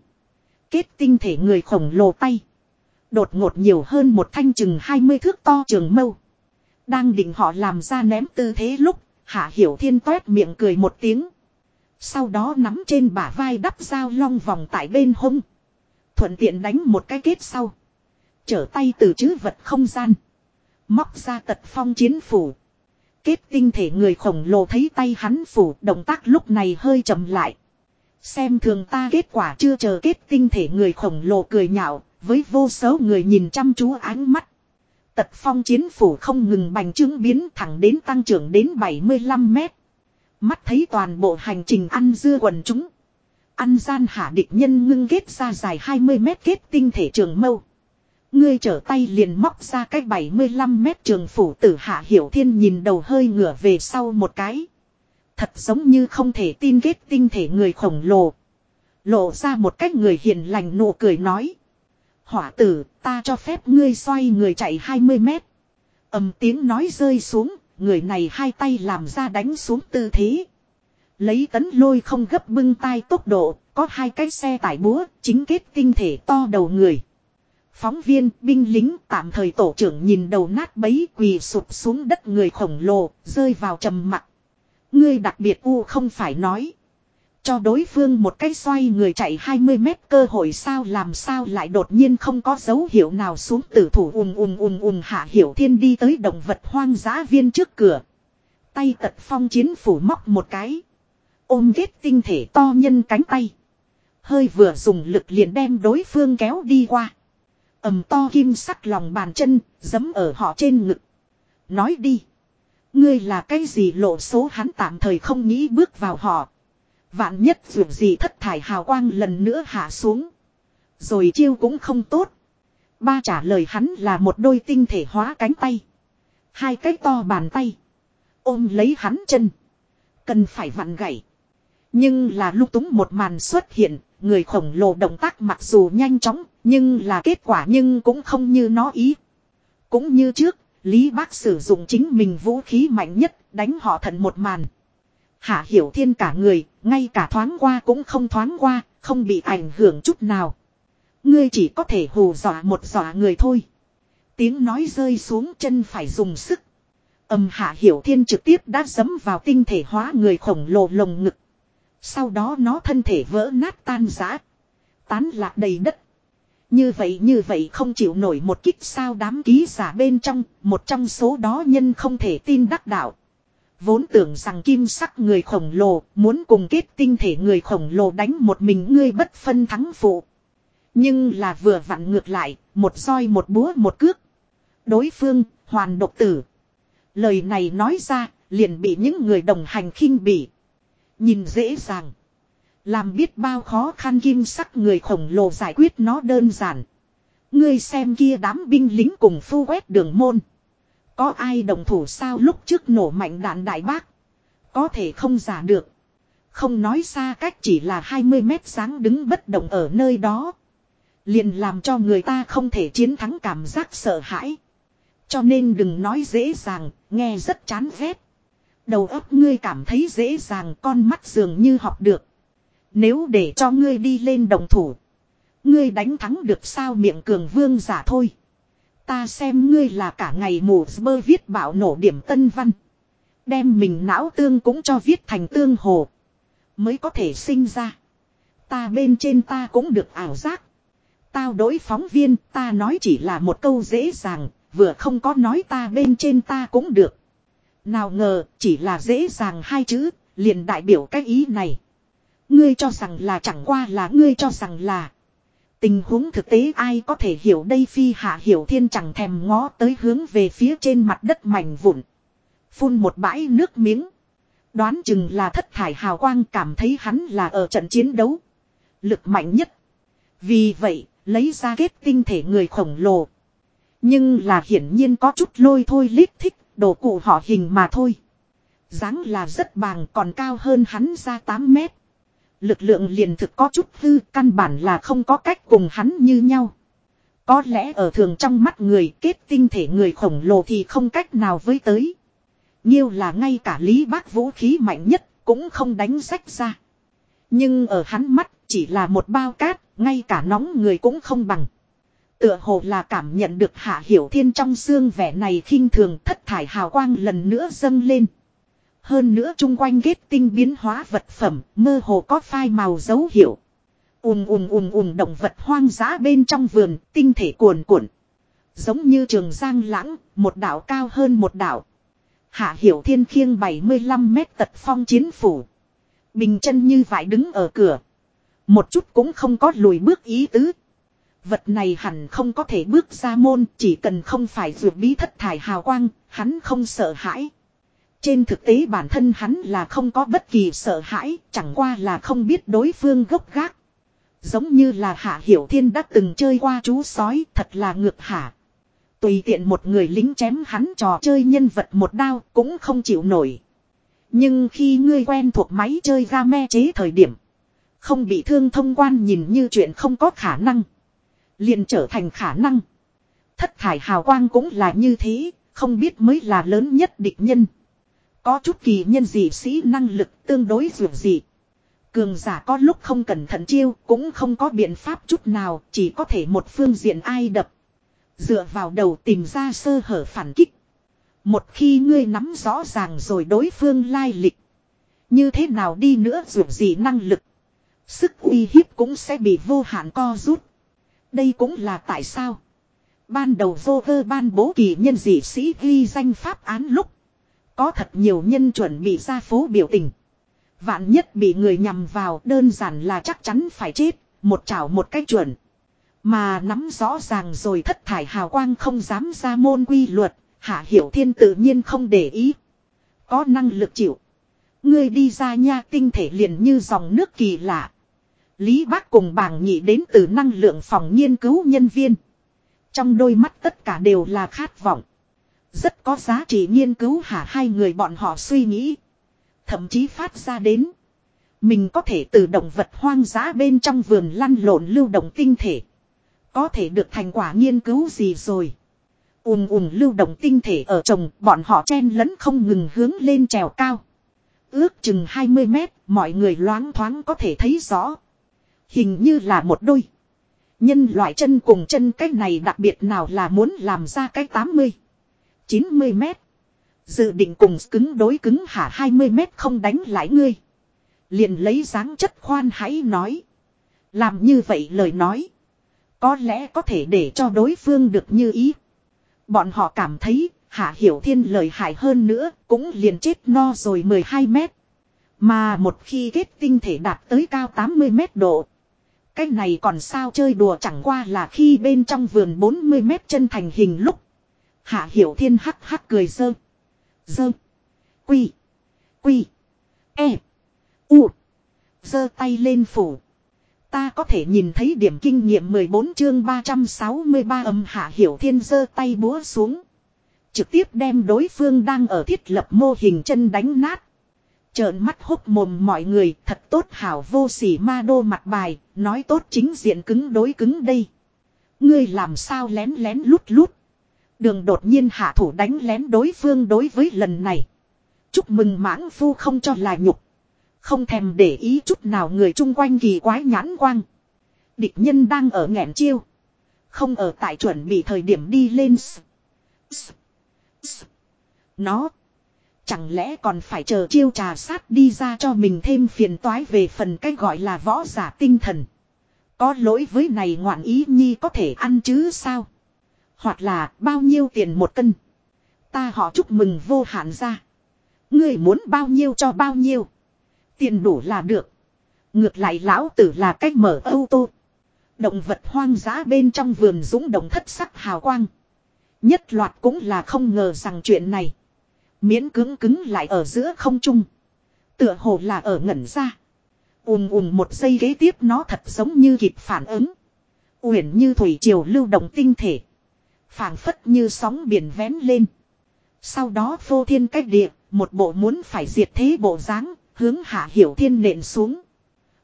Kết tinh thể người khổng lồ tay. Đột ngột nhiều hơn một thanh chừng 20 thước to trường mâu. Đang định họ làm ra ném tư thế lúc, Hạ Hiểu Thiên toét miệng cười một tiếng. Sau đó nắm trên bả vai đắp dao long vòng tại bên hông. Thuận tiện đánh một cái kết sau. Trở tay từ chữ vật không gian. Móc ra tật phong chiến phủ. Kết tinh thể người khổng lồ thấy tay hắn phủ động tác lúc này hơi chậm lại. Xem thường ta kết quả chưa chờ kết tinh thể người khổng lồ cười nhạo, với vô số người nhìn chăm chú ánh mắt. Tật phong chiến phủ không ngừng bành trướng biến thẳng đến tăng trưởng đến 75 mét. Mắt thấy toàn bộ hành trình ăn dưa quần chúng. Ăn gian hạ địch nhân ngưng kết ra dài 20 mét kết tinh thể trường mâu. Ngươi trở tay liền móc ra cái 75 mét trường phủ tử hạ hiểu thiên nhìn đầu hơi ngửa về sau một cái. Thật giống như không thể tin kết tinh thể người khổng lồ. Lộ ra một cách người hiền lành nụ cười nói. Hỏa tử, ta cho phép ngươi xoay người chạy 20 mét. ầm tiếng nói rơi xuống, người này hai tay làm ra đánh xuống tư thế. Lấy tấn lôi không gấp bưng tay tốc độ, có hai cái xe tải búa, chính kết tinh thể to đầu người. Phóng viên, binh lính, tạm thời tổ trưởng nhìn đầu nát bấy quỳ sụp xuống đất người khổng lồ, rơi vào trầm mặc. Ngươi đặc biệt u không phải nói. Cho đối phương một cái xoay người chạy 20 mét cơ hội sao làm sao lại đột nhiên không có dấu hiệu nào xuống tử thủ ùm ùm ùm ùm hạ hiểu thiên đi tới động vật hoang dã viên trước cửa. Tay tật phong chiến phủ móc một cái. Ôm ghét tinh thể to nhân cánh tay. Hơi vừa dùng lực liền đem đối phương kéo đi qua ầm to kim sắc lòng bàn chân, giấm ở họ trên ngực. Nói đi. Ngươi là cái gì lộ số hắn tạm thời không nghĩ bước vào họ. Vạn nhất dù gì thất thải hào quang lần nữa hạ xuống. Rồi chiêu cũng không tốt. Ba trả lời hắn là một đôi tinh thể hóa cánh tay. Hai cái to bàn tay. Ôm lấy hắn chân. Cần phải vặn gãy. Nhưng là lúc túng một màn xuất hiện, người khổng lồ động tác mặc dù nhanh chóng, nhưng là kết quả nhưng cũng không như nó ý. Cũng như trước, Lý Bác sử dụng chính mình vũ khí mạnh nhất, đánh họ thận một màn. Hạ hiểu thiên cả người, ngay cả thoáng qua cũng không thoáng qua, không bị ảnh hưởng chút nào. Ngươi chỉ có thể hù dọa một dọa người thôi. Tiếng nói rơi xuống chân phải dùng sức. Âm hạ hiểu thiên trực tiếp đã dấm vào tinh thể hóa người khổng lồ lồng ngực. Sau đó nó thân thể vỡ nát tan rã. Tán lạc đầy đất. Như vậy như vậy không chịu nổi một kích sao đám ký giả bên trong, một trong số đó nhân không thể tin đắc đạo. Vốn tưởng rằng kim sắc người khổng lồ muốn cùng kết tinh thể người khổng lồ đánh một mình ngươi bất phân thắng phụ. Nhưng là vừa vặn ngược lại, một roi một búa một cước. Đối phương, hoàn độc tử. Lời này nói ra, liền bị những người đồng hành khinh bỉ. Nhìn dễ dàng. Làm biết bao khó khăn kim sắc người khổng lồ giải quyết nó đơn giản. Ngươi xem kia đám binh lính cùng phu quét đường môn. Có ai đồng thủ sao lúc trước nổ mạnh đạn đại bác. Có thể không giả được. Không nói xa cách chỉ là 20 mét sáng đứng bất động ở nơi đó. Liền làm cho người ta không thể chiến thắng cảm giác sợ hãi. Cho nên đừng nói dễ dàng, nghe rất chán ghét. Đầu óc ngươi cảm thấy dễ dàng con mắt dường như học được. Nếu để cho ngươi đi lên đồng thủ. Ngươi đánh thắng được sao miệng cường vương giả thôi. Ta xem ngươi là cả ngày mù bơ viết bảo nổ điểm tân văn. Đem mình não tương cũng cho viết thành tương hồ. Mới có thể sinh ra. Ta bên trên ta cũng được ảo giác. Tao đối phóng viên, ta nói chỉ là một câu dễ dàng. Vừa không có nói ta bên trên ta cũng được. Nào ngờ, chỉ là dễ dàng hai chữ. Liền đại biểu cái ý này. Ngươi cho rằng là chẳng qua là, ngươi cho rằng là. Tình huống thực tế ai có thể hiểu đây phi hạ hiểu thiên chẳng thèm ngó tới hướng về phía trên mặt đất mảnh vụn. Phun một bãi nước miếng. Đoán chừng là thất thải hào quang cảm thấy hắn là ở trận chiến đấu. Lực mạnh nhất. Vì vậy, lấy ra kết tinh thể người khổng lồ. Nhưng là hiển nhiên có chút lôi thôi lít thích, đồ cụ họ hình mà thôi. dáng là rất bàng còn cao hơn hắn ra 8 mét. Lực lượng liền thực có chút hư, căn bản là không có cách cùng hắn như nhau. Có lẽ ở thường trong mắt người kết tinh thể người khổng lồ thì không cách nào với tới. Nhiêu là ngay cả lý bác vũ khí mạnh nhất cũng không đánh rách ra. Nhưng ở hắn mắt chỉ là một bao cát, ngay cả nóng người cũng không bằng. Tựa hồ là cảm nhận được hạ hiểu thiên trong xương vẻ này khinh thường thất thải hào quang lần nữa dâng lên. Hơn nữa chung quanh ghét tinh biến hóa vật phẩm, mơ hồ có phai màu dấu hiệu. Ùm ùm ùm ùm động vật hoang dã bên trong vườn, tinh thể cuồn cuộn. Giống như trường giang lãng, một đảo cao hơn một đảo. Hạ hiểu thiên khiêng 75 mét tật phong chiến phủ. Bình chân như vải đứng ở cửa. Một chút cũng không có lùi bước ý tứ. Vật này hẳn không có thể bước ra môn, chỉ cần không phải vượt bí thất thải hào quang, hắn không sợ hãi. Trên thực tế bản thân hắn là không có bất kỳ sợ hãi, chẳng qua là không biết đối phương gốc gác. Giống như là Hạ Hiểu Thiên đã từng chơi qua chú sói, thật là ngược hạ. Tùy tiện một người lính chém hắn trò chơi nhân vật một đao cũng không chịu nổi. Nhưng khi ngươi quen thuộc máy chơi game chế thời điểm, không bị thương thông quan nhìn như chuyện không có khả năng. liền trở thành khả năng. Thất thải hào quang cũng là như thế, không biết mới là lớn nhất địch nhân. Có chút kỳ nhân dị sĩ năng lực tương đối dù dị. Cường giả có lúc không cẩn thận chiêu cũng không có biện pháp chút nào, chỉ có thể một phương diện ai đập. Dựa vào đầu tìm ra sơ hở phản kích. Một khi ngươi nắm rõ ràng rồi đối phương lai lịch. Như thế nào đi nữa dù gì năng lực. Sức uy hiếp cũng sẽ bị vô hạn co rút. Đây cũng là tại sao. Ban đầu vô cơ ban bố kỳ nhân dị sĩ ghi danh pháp án lúc. Có thật nhiều nhân chuẩn bị ra phố biểu tình. Vạn nhất bị người nhầm vào đơn giản là chắc chắn phải chết, một chảo một cách chuẩn. Mà nắm rõ ràng rồi thất thải hào quang không dám ra môn quy luật, hạ hiểu thiên tự nhiên không để ý. Có năng lực chịu. Ngươi đi ra nha tinh thể liền như dòng nước kỳ lạ. Lý bác cùng bảng nhị đến từ năng lượng phòng nghiên cứu nhân viên. Trong đôi mắt tất cả đều là khát vọng. Rất có giá trị nghiên cứu hả hai người bọn họ suy nghĩ. Thậm chí phát ra đến. Mình có thể từ động vật hoang dã bên trong vườn lăn lộn lưu động tinh thể. Có thể được thành quả nghiên cứu gì rồi. Ùm ùm lưu động tinh thể ở trồng, bọn họ chen lẫn không ngừng hướng lên trèo cao. Ước chừng 20 mét, mọi người loáng thoáng có thể thấy rõ. Hình như là một đôi. Nhân loại chân cùng chân cái này đặc biệt nào là muốn làm ra cái 80. 90 mét. Dự định cùng cứng đối cứng hả 20 mét không đánh lại ngươi. Liền lấy dáng chất khoan hãy nói. Làm như vậy lời nói. Có lẽ có thể để cho đối phương được như ý. Bọn họ cảm thấy, Hạ Hiểu Thiên lời hại hơn nữa, cũng liền chết no rồi 12 mét. Mà một khi kết tinh thể đạt tới cao 80 mét độ. Cái này còn sao chơi đùa chẳng qua là khi bên trong vườn 40 mét chân thành hình lúc. Hạ Hiểu Thiên hắc hắc cười dơ. Dơ. Quy. Quy. E. U. Dơ tay lên phủ. Ta có thể nhìn thấy điểm kinh nghiệm 14 chương 363 âm hạ hiểu thiên dơ tay búa xuống. Trực tiếp đem đối phương đang ở thiết lập mô hình chân đánh nát. Trợn mắt hốc mồm mọi người thật tốt hảo vô sỉ ma đô mặt bài, nói tốt chính diện cứng đối cứng đây. Ngươi làm sao lén lén lút lút. Đường đột nhiên hạ thủ đánh lén đối phương đối với lần này. Chúc mừng mãng phu không cho là nhục. Không thèm để ý chút nào người chung quanh kỳ quái nhãn quang. Địch nhân đang ở nghẹn chiêu. Không ở tại chuẩn bị thời điểm đi lên. Nó. Chẳng lẽ còn phải chờ chiêu trà sát đi ra cho mình thêm phiền toái về phần cách gọi là võ giả tinh thần. Có lỗi với này ngoạn ý nhi có thể ăn chứ sao? Hoặc là bao nhiêu tiền một cân. Ta họ chúc mừng vô hạn ra. Ngươi muốn bao nhiêu cho bao nhiêu. Tiền đủ là được. Ngược lại lão tử là cách mở ô tô. Động vật hoang dã bên trong vườn dũng động thất sắc hào quang. Nhất loạt cũng là không ngờ rằng chuyện này. Miễn cứng cứng lại ở giữa không trung. Tựa hồ là ở ngẩn ra. ùm ùm một giây kế tiếp nó thật giống như kịp phản ứng. Uyển như thủy triều lưu động tinh thể phảng phất như sóng biển vén lên. Sau đó phô thiên cách địa, một bộ muốn phải diệt thế bộ dáng hướng hạ hiểu thiên nện xuống.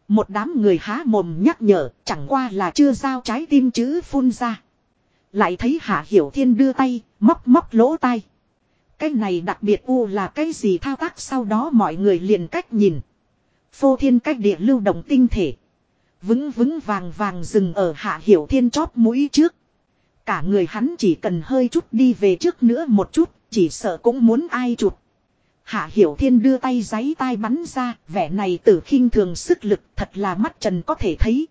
Một đám người há mồm nhắc nhở, chẳng qua là chưa giao trái tim chữ phun ra. Lại thấy hạ hiểu thiên đưa tay, móc móc lỗ tai. Cái này đặc biệt u là cái gì thao tác sau đó mọi người liền cách nhìn. Phô thiên cách địa lưu động tinh thể. Vững vững vàng vàng dừng ở hạ hiểu thiên chóp mũi trước. Cả người hắn chỉ cần hơi chút đi về trước nữa một chút, chỉ sợ cũng muốn ai chụp. Hạ Hiểu Thiên đưa tay giấy tai bắn ra, vẻ này tử khinh thường sức lực thật là mắt trần có thể thấy.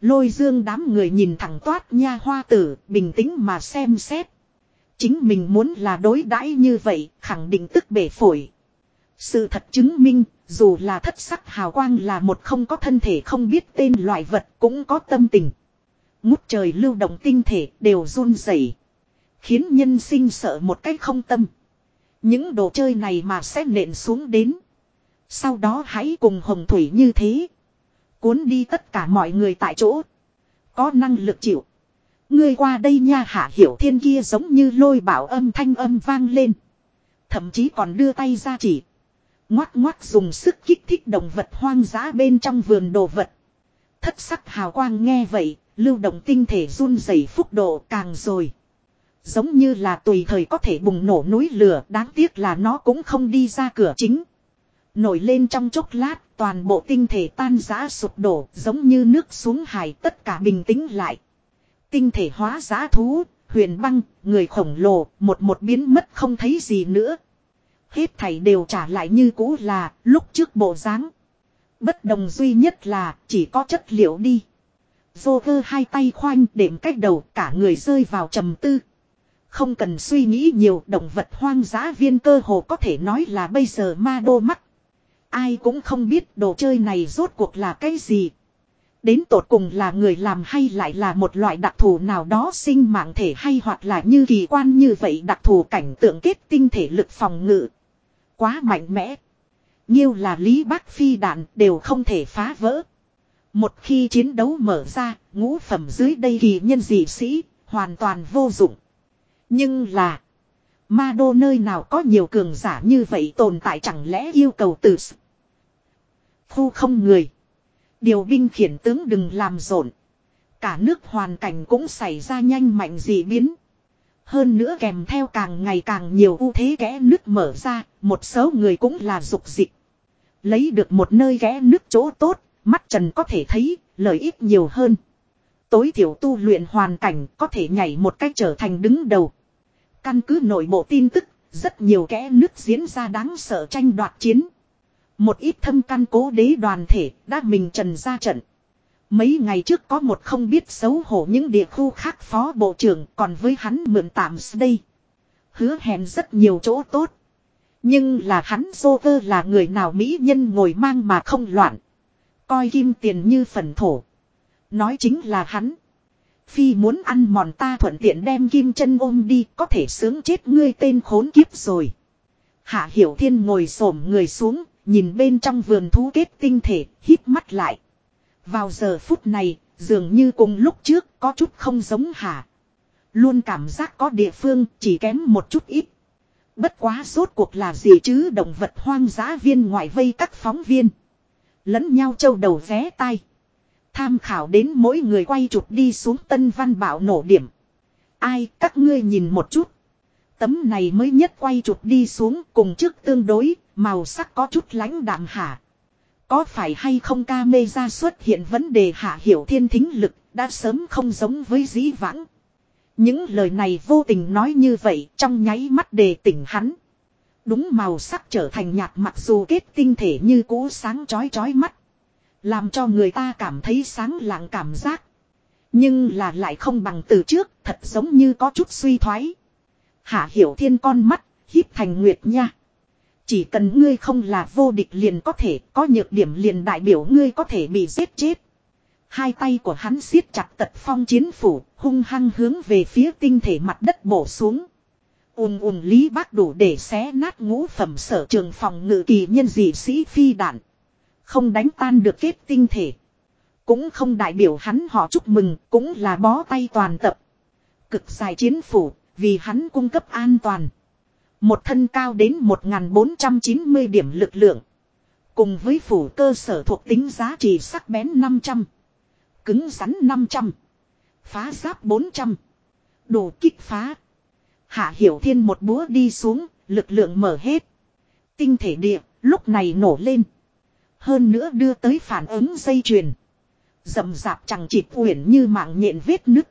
Lôi dương đám người nhìn thẳng toát nha hoa tử, bình tĩnh mà xem xét. Chính mình muốn là đối đãi như vậy, khẳng định tức bể phổi. Sự thật chứng minh, dù là thất sắc hào quang là một không có thân thể không biết tên loại vật cũng có tâm tình. Ngút trời lưu động tinh thể đều run rẩy Khiến nhân sinh sợ một cách không tâm. Những đồ chơi này mà sẽ nện xuống đến. Sau đó hãy cùng hồng thủy như thế. Cuốn đi tất cả mọi người tại chỗ. Có năng lực chịu. Ngươi qua đây nha hạ hiểu thiên kia giống như lôi bảo âm thanh âm vang lên. Thậm chí còn đưa tay ra chỉ. Ngoát ngoát dùng sức kích thích động vật hoang dã bên trong vườn đồ vật. Thất sắc hào quang nghe vậy, lưu động tinh thể run rẩy phúc độ càng rồi. Giống như là tùy thời có thể bùng nổ núi lửa đáng tiếc là nó cũng không đi ra cửa chính. Nổi lên trong chốc lát toàn bộ tinh thể tan rã sụp đổ giống như nước xuống hải tất cả bình tĩnh lại. Tinh thể hóa giã thú, huyền băng, người khổng lồ, một một biến mất không thấy gì nữa. Hết thảy đều trả lại như cũ là lúc trước bộ dáng. Bất đồng duy nhất là chỉ có chất liệu đi. Joker hai tay khoanh đệm cách đầu, cả người rơi vào trầm tư. Không cần suy nghĩ nhiều, động vật hoang dã viên cơ hồ có thể nói là bây giờ ma đô mắt. Ai cũng không biết đồ chơi này rốt cuộc là cái gì. Đến tột cùng là người làm hay lại là một loại đặc thù nào đó sinh mạng thể hay hoặc là như kỳ quan như vậy đặc thù cảnh tượng kết tinh thể lực phòng ngự. Quá mạnh mẽ. Nhiêu là lý bác phi đạn đều không thể phá vỡ. Một khi chiến đấu mở ra, ngũ phẩm dưới đây kỳ nhân dị sĩ, hoàn toàn vô dụng. Nhưng là. Ma đô nơi nào có nhiều cường giả như vậy tồn tại chẳng lẽ yêu cầu từ Khu không người. Điều binh khiển tướng đừng làm rộn. Cả nước hoàn cảnh cũng xảy ra nhanh mạnh dị biến. Hơn nữa kèm theo càng ngày càng nhiều ưu thế kẽ nước mở ra, một số người cũng là dục dịch. Lấy được một nơi ghé nước chỗ tốt, mắt trần có thể thấy, lợi ích nhiều hơn. Tối thiểu tu luyện hoàn cảnh có thể nhảy một cách trở thành đứng đầu. Căn cứ nội bộ tin tức, rất nhiều kẽ nước diễn ra đáng sợ tranh đoạt chiến. Một ít thâm căn cố đế đoàn thể đã mình trần ra trận. Mấy ngày trước có một không biết xấu hổ những địa khu khác phó bộ trưởng còn với hắn mượn tạm đây. Hứa hẹn rất nhiều chỗ tốt. Nhưng là hắn dô là người nào mỹ nhân ngồi mang mà không loạn. Coi kim tiền như phần thổ. Nói chính là hắn. Phi muốn ăn mòn ta thuận tiện đem kim chân ôm đi có thể sướng chết ngươi tên khốn kiếp rồi. Hạ Hiểu Thiên ngồi xổm người xuống, nhìn bên trong vườn thú kết tinh thể, hít mắt lại. Vào giờ phút này, dường như cùng lúc trước có chút không giống Hạ. Luôn cảm giác có địa phương chỉ kém một chút ít. Bất quá rốt cuộc là gì chứ động vật hoang dã viên ngoại vây các phóng viên. Lẫn nhau châu đầu vé tai. Tham khảo đến mỗi người quay chụp đi xuống tân văn bảo nổ điểm. Ai các ngươi nhìn một chút. Tấm này mới nhất quay chụp đi xuống cùng trước tương đối, màu sắc có chút lãnh đạm hả. Có phải hay không ca mê ra xuất hiện vấn đề hạ hiểu thiên thính lực, đã sớm không giống với dĩ vãng. Những lời này vô tình nói như vậy trong nháy mắt đề tỉnh hắn. Đúng màu sắc trở thành nhạt mặc dù kết tinh thể như cũ sáng chói chói mắt. Làm cho người ta cảm thấy sáng lạng cảm giác. Nhưng là lại không bằng từ trước, thật giống như có chút suy thoái. Hạ hiểu thiên con mắt, híp thành nguyệt nha. Chỉ cần ngươi không là vô địch liền có thể, có nhược điểm liền đại biểu ngươi có thể bị giết chết. Hai tay của hắn siết chặt tật phong chiến phủ, hung hăng hướng về phía tinh thể mặt đất bổ xuống ùn ùn lý bác đủ để xé nát ngũ phẩm sở trường phòng ngự kỳ nhân dị sĩ phi đạn. Không đánh tan được kết tinh thể. Cũng không đại biểu hắn họ chúc mừng, cũng là bó tay toàn tập. Cực dài chiến phủ, vì hắn cung cấp an toàn. Một thân cao đến 1490 điểm lực lượng. Cùng với phủ cơ sở thuộc tính giá trị sắc bén 500. Cứng rắn 500. Phá giáp 400. Đủ kích phá. Hạ Hiểu Thiên một búa đi xuống, lực lượng mở hết. Tinh thể địa, lúc này nổ lên. Hơn nữa đưa tới phản ứng dây chuyền. Dầm dạp chẳng chịt uyển như mạng nhện vết nứt.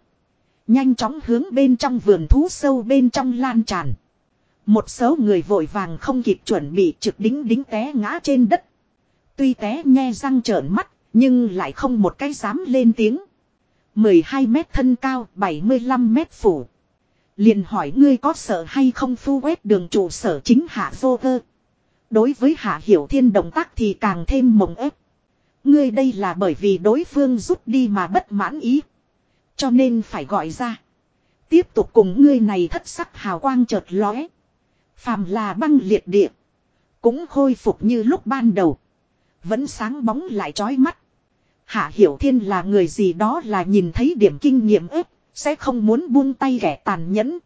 Nhanh chóng hướng bên trong vườn thú sâu bên trong lan tràn. Một số người vội vàng không kịp chuẩn bị trực đính đính té ngã trên đất. Tuy té nhe răng trợn mắt, nhưng lại không một cái dám lên tiếng. 12 mét thân cao, 75 mét phủ. Liền hỏi ngươi có sợ hay không phu quét đường trụ sở chính hạ vô cơ. Đối với hạ hiểu thiên động tác thì càng thêm mộng ép. Ngươi đây là bởi vì đối phương rút đi mà bất mãn ý. Cho nên phải gọi ra. Tiếp tục cùng ngươi này thất sắc hào quang chợt lóe. Phàm là băng liệt địa. Cũng khôi phục như lúc ban đầu. Vẫn sáng bóng lại trói mắt. Hạ Hiểu Thiên là người gì đó là nhìn thấy điểm kinh nghiệm ếp. Sẽ không muốn buông tay kẻ tàn nhẫn.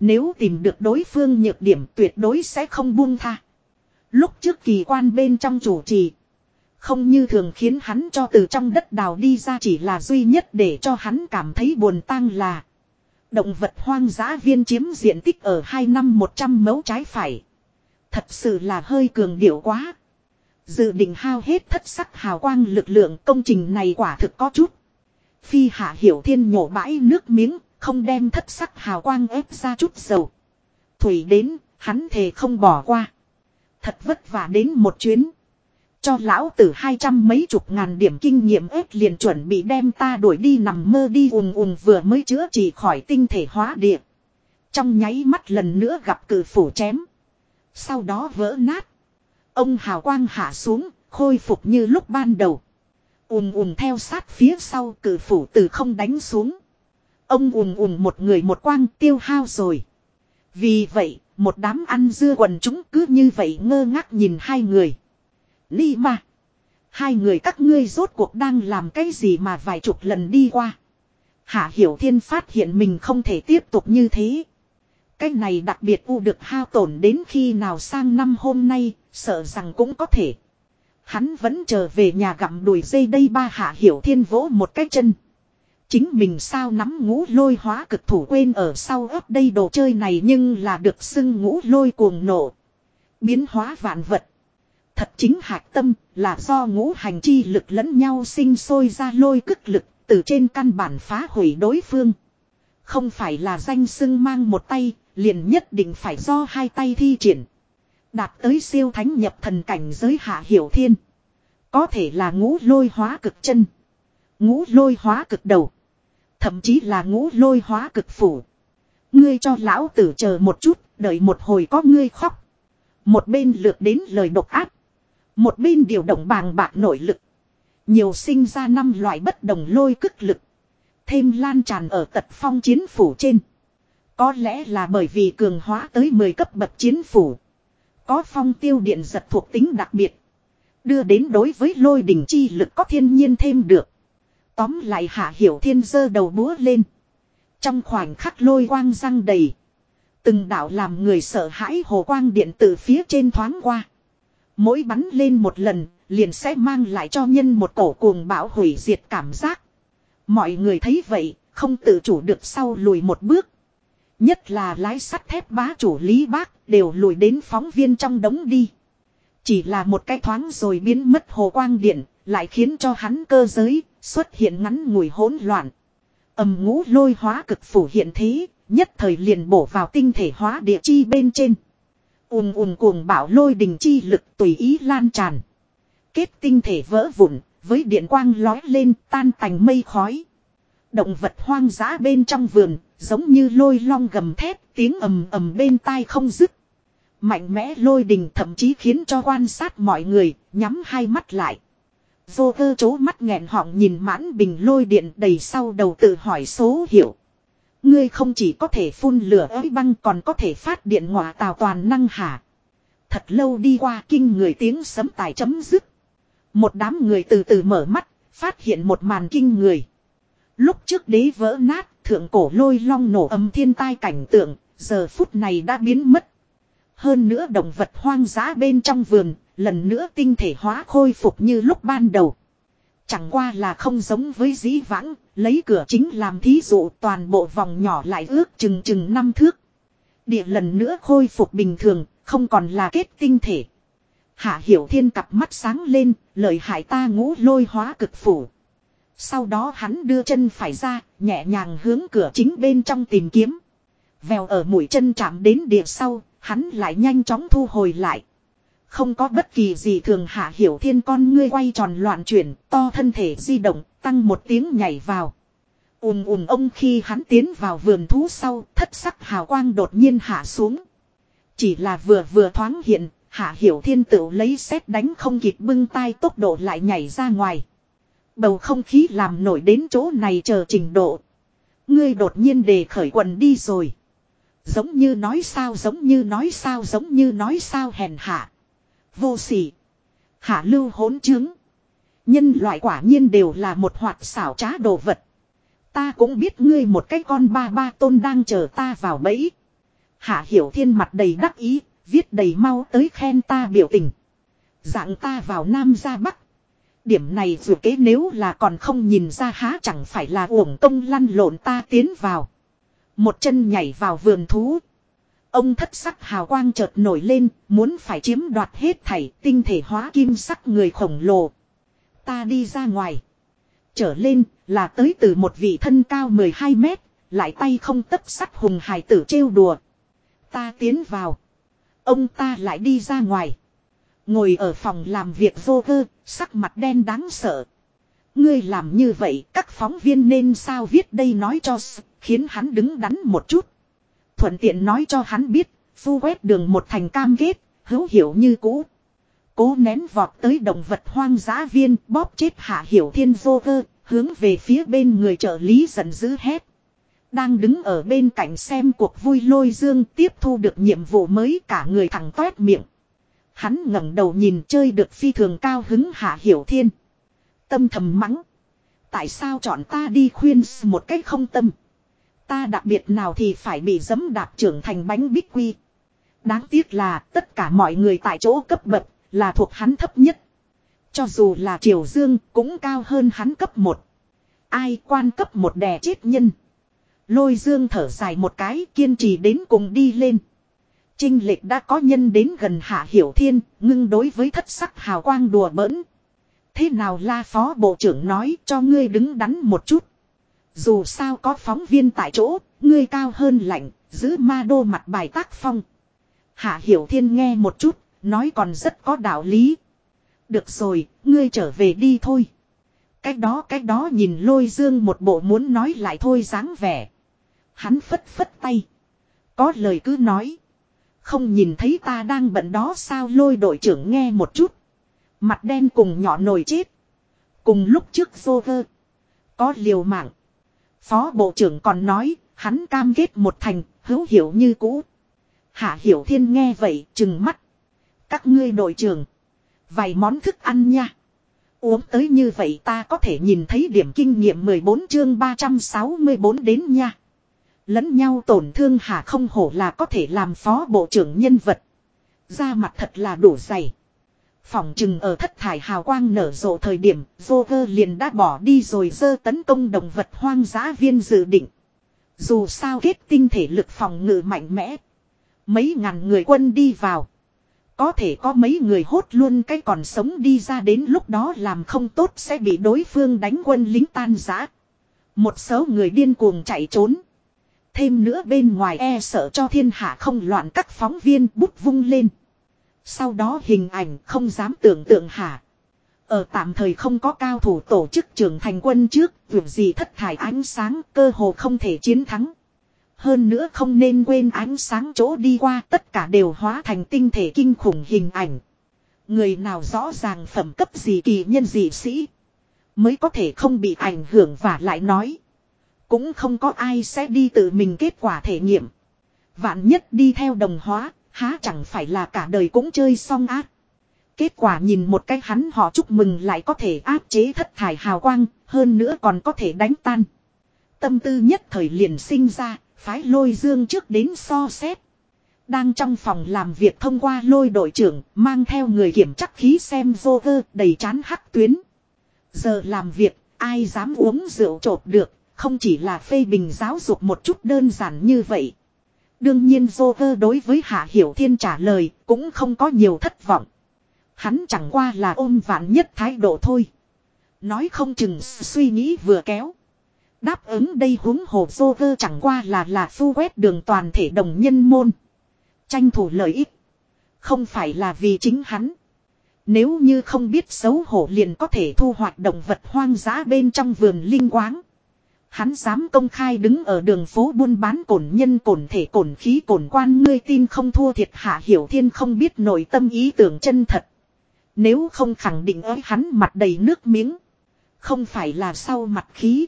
Nếu tìm được đối phương nhược điểm tuyệt đối sẽ không buông tha. Lúc trước kỳ quan bên trong chủ trì. Không như thường khiến hắn cho từ trong đất đào đi ra chỉ là duy nhất để cho hắn cảm thấy buồn tang là. Động vật hoang dã viên chiếm diện tích ở 2 năm 100 mẫu trái phải. Thật sự là hơi cường điệu quá. Dự định hao hết thất sắc hào quang lực lượng công trình này quả thực có chút. Phi hạ hiểu thiên nhổ bãi nước miếng, không đem thất sắc hào quang ép ra chút dầu. Thủy đến, hắn thề không bỏ qua. Thật vất vả đến một chuyến. Cho lão tử hai trăm mấy chục ngàn điểm kinh nghiệm ép liền chuẩn bị đem ta đuổi đi nằm mơ đi ùm ùm vừa mới chữa trị khỏi tinh thể hóa địa. Trong nháy mắt lần nữa gặp cử phủ chém. Sau đó vỡ nát. Ông hào quang hạ xuống, khôi phục như lúc ban đầu ùm ùm theo sát phía sau cử phủ từ không đánh xuống. Ông ùm ùm một người một quang tiêu hao rồi. Vì vậy, một đám ăn dưa quần chúng cứ như vậy ngơ ngác nhìn hai người. Ni mà. Hai người các ngươi rốt cuộc đang làm cái gì mà vài chục lần đi qua. Hạ Hiểu Thiên phát hiện mình không thể tiếp tục như thế. Cái này đặc biệt u được hao tổn đến khi nào sang năm hôm nay, sợ rằng cũng có thể. Hắn vẫn trở về nhà gặm đùi dây đây ba Hạ Hiểu Thiên vỗ một cái chân. Chính mình sao nắm ngũ lôi hóa cực thủ quên ở sau ấp đây đồ chơi này nhưng là được xưng ngũ lôi cuồng nổ. Biến hóa vạn vật. Thật chính hạc tâm là do ngũ hành chi lực lẫn nhau sinh sôi ra lôi cức lực từ trên căn bản phá hủy đối phương. Không phải là danh xưng mang một tay, liền nhất định phải do hai tay thi triển. Đạt tới siêu thánh nhập thần cảnh giới hạ hiểu thiên. Có thể là ngũ lôi hóa cực chân. Ngũ lôi hóa cực đầu. Thậm chí là ngũ lôi hóa cực phủ. Ngươi cho lão tử chờ một chút, đợi một hồi có ngươi khóc. Một bên lược đến lời độc ác. Một bên điều động bàng bạc nội lực. Nhiều sinh ra năm loại bất đồng lôi cức lực. Thêm lan tràn ở tật phong chiến phủ trên. Có lẽ là bởi vì cường hóa tới 10 cấp bậc chiến phủ. Có phong tiêu điện giật thuộc tính đặc biệt. Đưa đến đối với lôi đỉnh chi lực có thiên nhiên thêm được. Tóm lại hạ hiểu thiên dơ đầu búa lên. Trong khoảnh khắc lôi quang răng đầy. Từng đạo làm người sợ hãi hồ quang điện từ phía trên thoáng qua. Mỗi bắn lên một lần, liền sẽ mang lại cho nhân một cổ cuồng bão hủy diệt cảm giác. Mọi người thấy vậy, không tự chủ được sau lùi một bước. Nhất là lái sắt thép bá chủ Lý Bác, đều lùi đến phóng viên trong đống đi. Chỉ là một cái thoáng rồi biến mất hồ quang điện, lại khiến cho hắn cơ giới, xuất hiện ngắn ngủi hỗn loạn. ầm ngũ lôi hóa cực phủ hiện thế, nhất thời liền bổ vào tinh thể hóa địa chi bên trên ùm ùm cuồng bảo lôi đình chi lực tùy ý lan tràn. Kết tinh thể vỡ vụn, với điện quang lói lên tan thành mây khói. Động vật hoang dã bên trong vườn, giống như lôi long gầm thét, tiếng ầm ầm bên tai không dứt. Mạnh mẽ lôi đình thậm chí khiến cho quan sát mọi người, nhắm hai mắt lại. Vô cơ chố mắt nghẹn họng nhìn mãn bình lôi điện đầy sau đầu tự hỏi số hiệu. Ngươi không chỉ có thể phun lửa ới băng còn có thể phát điện ngọa tào toàn năng hả. Thật lâu đi qua kinh người tiếng sấm tài chấm dứt. Một đám người từ từ mở mắt, phát hiện một màn kinh người. Lúc trước đế vỡ nát, thượng cổ lôi long nổ âm thiên tai cảnh tượng, giờ phút này đã biến mất. Hơn nữa động vật hoang dã bên trong vườn, lần nữa tinh thể hóa khôi phục như lúc ban đầu. Chẳng qua là không giống với dĩ vãng, lấy cửa chính làm thí dụ toàn bộ vòng nhỏ lại ước chừng chừng năm thước. Địa lần nữa khôi phục bình thường, không còn là kết tinh thể. Hạ Hiểu Thiên cặp mắt sáng lên, lời hại ta ngũ lôi hóa cực phủ. Sau đó hắn đưa chân phải ra, nhẹ nhàng hướng cửa chính bên trong tìm kiếm. Vèo ở mũi chân chạm đến địa sau, hắn lại nhanh chóng thu hồi lại. Không có bất kỳ gì thường hạ hiểu thiên con ngươi quay tròn loạn chuyển, to thân thể di động, tăng một tiếng nhảy vào. ùm ùm ông khi hắn tiến vào vườn thú sau, thất sắc hào quang đột nhiên hạ xuống. Chỉ là vừa vừa thoáng hiện, hạ hiểu thiên tự lấy xét đánh không kịp bưng tay tốc độ lại nhảy ra ngoài. Bầu không khí làm nổi đến chỗ này chờ trình độ. Ngươi đột nhiên đề khởi quần đi rồi. Giống như nói sao giống như nói sao giống như nói sao hèn hạ. Vô sỉ. Hạ lưu hỗn chứng. Nhân loại quả nhiên đều là một hoạt xảo trá đồ vật. Ta cũng biết ngươi một cái con ba ba tôn đang chờ ta vào bẫy. Hạ hiểu thiên mặt đầy đắc ý, viết đầy mau tới khen ta biểu tình. Dạng ta vào Nam ra Bắc. Điểm này dù kế nếu là còn không nhìn ra há chẳng phải là uổng công lăn lộn ta tiến vào. Một chân nhảy vào vườn thú. Ông thất sắc hào quang chợt nổi lên, muốn phải chiếm đoạt hết thảy tinh thể hóa kim sắc người khổng lồ. Ta đi ra ngoài. Trở lên là tới từ một vị thân cao 12 mét, lại tay không tấp sắt hùng hài tử trêu đùa. Ta tiến vào. Ông ta lại đi ra ngoài. Ngồi ở phòng làm việc vô cơ, sắc mặt đen đáng sợ. Ngươi làm như vậy, các phóng viên nên sao viết đây nói cho khiến hắn đứng đắn một chút. Thuận tiện nói cho hắn biết, phu quét đường một thành cam kết, hữu hiểu như cũ. Cố nén vọt tới động vật hoang dã viên, bóp chết hạ hiểu thiên vô cơ, hướng về phía bên người trợ lý giận dữ hét. Đang đứng ở bên cạnh xem cuộc vui lôi dương tiếp thu được nhiệm vụ mới cả người thẳng toét miệng. Hắn ngẩng đầu nhìn chơi được phi thường cao hứng hạ hiểu thiên. Tâm thầm mắng. Tại sao chọn ta đi khuyên một cách không tâm. Ta đặc biệt nào thì phải bị dấm đạp trưởng thành bánh bích quy. Đáng tiếc là tất cả mọi người tại chỗ cấp bậc là thuộc hắn thấp nhất. Cho dù là Triều Dương cũng cao hơn hắn cấp 1. Ai quan cấp một đè chết nhân. Lôi Dương thở dài một cái kiên trì đến cùng đi lên. Trinh lệch đã có nhân đến gần Hạ Hiểu Thiên, ngưng đối với thất sắc hào quang đùa bỡn. Thế nào la phó bộ trưởng nói cho ngươi đứng đắn một chút. Dù sao có phóng viên tại chỗ, ngươi cao hơn lạnh, giữ ma đô mặt bài tác phong. Hạ Hiểu Thiên nghe một chút, nói còn rất có đạo lý. Được rồi, ngươi trở về đi thôi. Cách đó cách đó nhìn lôi dương một bộ muốn nói lại thôi dáng vẻ. Hắn phất phất tay. Có lời cứ nói. Không nhìn thấy ta đang bận đó sao lôi đội trưởng nghe một chút. Mặt đen cùng nhỏ nổi chết. Cùng lúc trước vô vơ. Có liều mạng. Phó bộ trưởng còn nói, hắn cam kết một thành, hữu hiểu như cũ. Hạ hiểu thiên nghe vậy, chừng mắt. Các ngươi đội trưởng. Vài món thức ăn nha. Uống tới như vậy ta có thể nhìn thấy điểm kinh nghiệm 14 chương 364 đến nha. Lẫn nhau tổn thương hà không hổ là có thể làm phó bộ trưởng nhân vật. Da mặt thật là đủ dày. Phòng chừng ở thất thải hào quang nở rộ thời điểm, Joker liền đã bỏ đi rồi dơ tấn công động vật hoang dã viên dự định. Dù sao kết tinh thể lực phòng ngự mạnh mẽ. Mấy ngàn người quân đi vào. Có thể có mấy người hốt luôn cái còn sống đi ra đến lúc đó làm không tốt sẽ bị đối phương đánh quân lính tan giã. Một số người điên cuồng chạy trốn. Thêm nữa bên ngoài e sợ cho thiên hạ không loạn các phóng viên bút vung lên. Sau đó hình ảnh không dám tưởng tượng hả. Ở tạm thời không có cao thủ tổ chức trưởng thành quân trước, việc gì thất thải ánh sáng cơ hồ không thể chiến thắng. Hơn nữa không nên quên ánh sáng chỗ đi qua tất cả đều hóa thành tinh thể kinh khủng hình ảnh. Người nào rõ ràng phẩm cấp gì kỳ nhân gì sĩ. Mới có thể không bị ảnh hưởng và lại nói. Cũng không có ai sẽ đi tự mình kết quả thể nghiệm. Vạn nhất đi theo đồng hóa, há chẳng phải là cả đời cũng chơi xong ác. Kết quả nhìn một cái hắn họ chúc mừng lại có thể áp chế thất thải hào quang, hơn nữa còn có thể đánh tan. Tâm tư nhất thời liền sinh ra, phái lôi dương trước đến so xét. Đang trong phòng làm việc thông qua lôi đội trưởng, mang theo người kiểm chắc khí xem vô vơ đầy chán hắc tuyến. Giờ làm việc, ai dám uống rượu trộp được, không chỉ là phê bình giáo dục một chút đơn giản như vậy. Đương nhiên Joker đối với Hạ Hiểu Thiên trả lời, cũng không có nhiều thất vọng. Hắn chẳng qua là ôm vạn nhất thái độ thôi. Nói không chừng suy nghĩ vừa kéo. Đáp ứng đây huống hồ Joker chẳng qua là là phu quét đường toàn thể đồng nhân môn. Tranh thủ lợi ích. Không phải là vì chính hắn. Nếu như không biết xấu hổ liền có thể thu hoạch động vật hoang dã bên trong vườn linh quáng. Hắn dám công khai đứng ở đường phố buôn bán cổn nhân cổn thể cổn khí cổn quan ngươi tin không thua thiệt hạ hiểu thiên không biết nội tâm ý tưởng chân thật. Nếu không khẳng định ới hắn mặt đầy nước miếng. Không phải là sau mặt khí.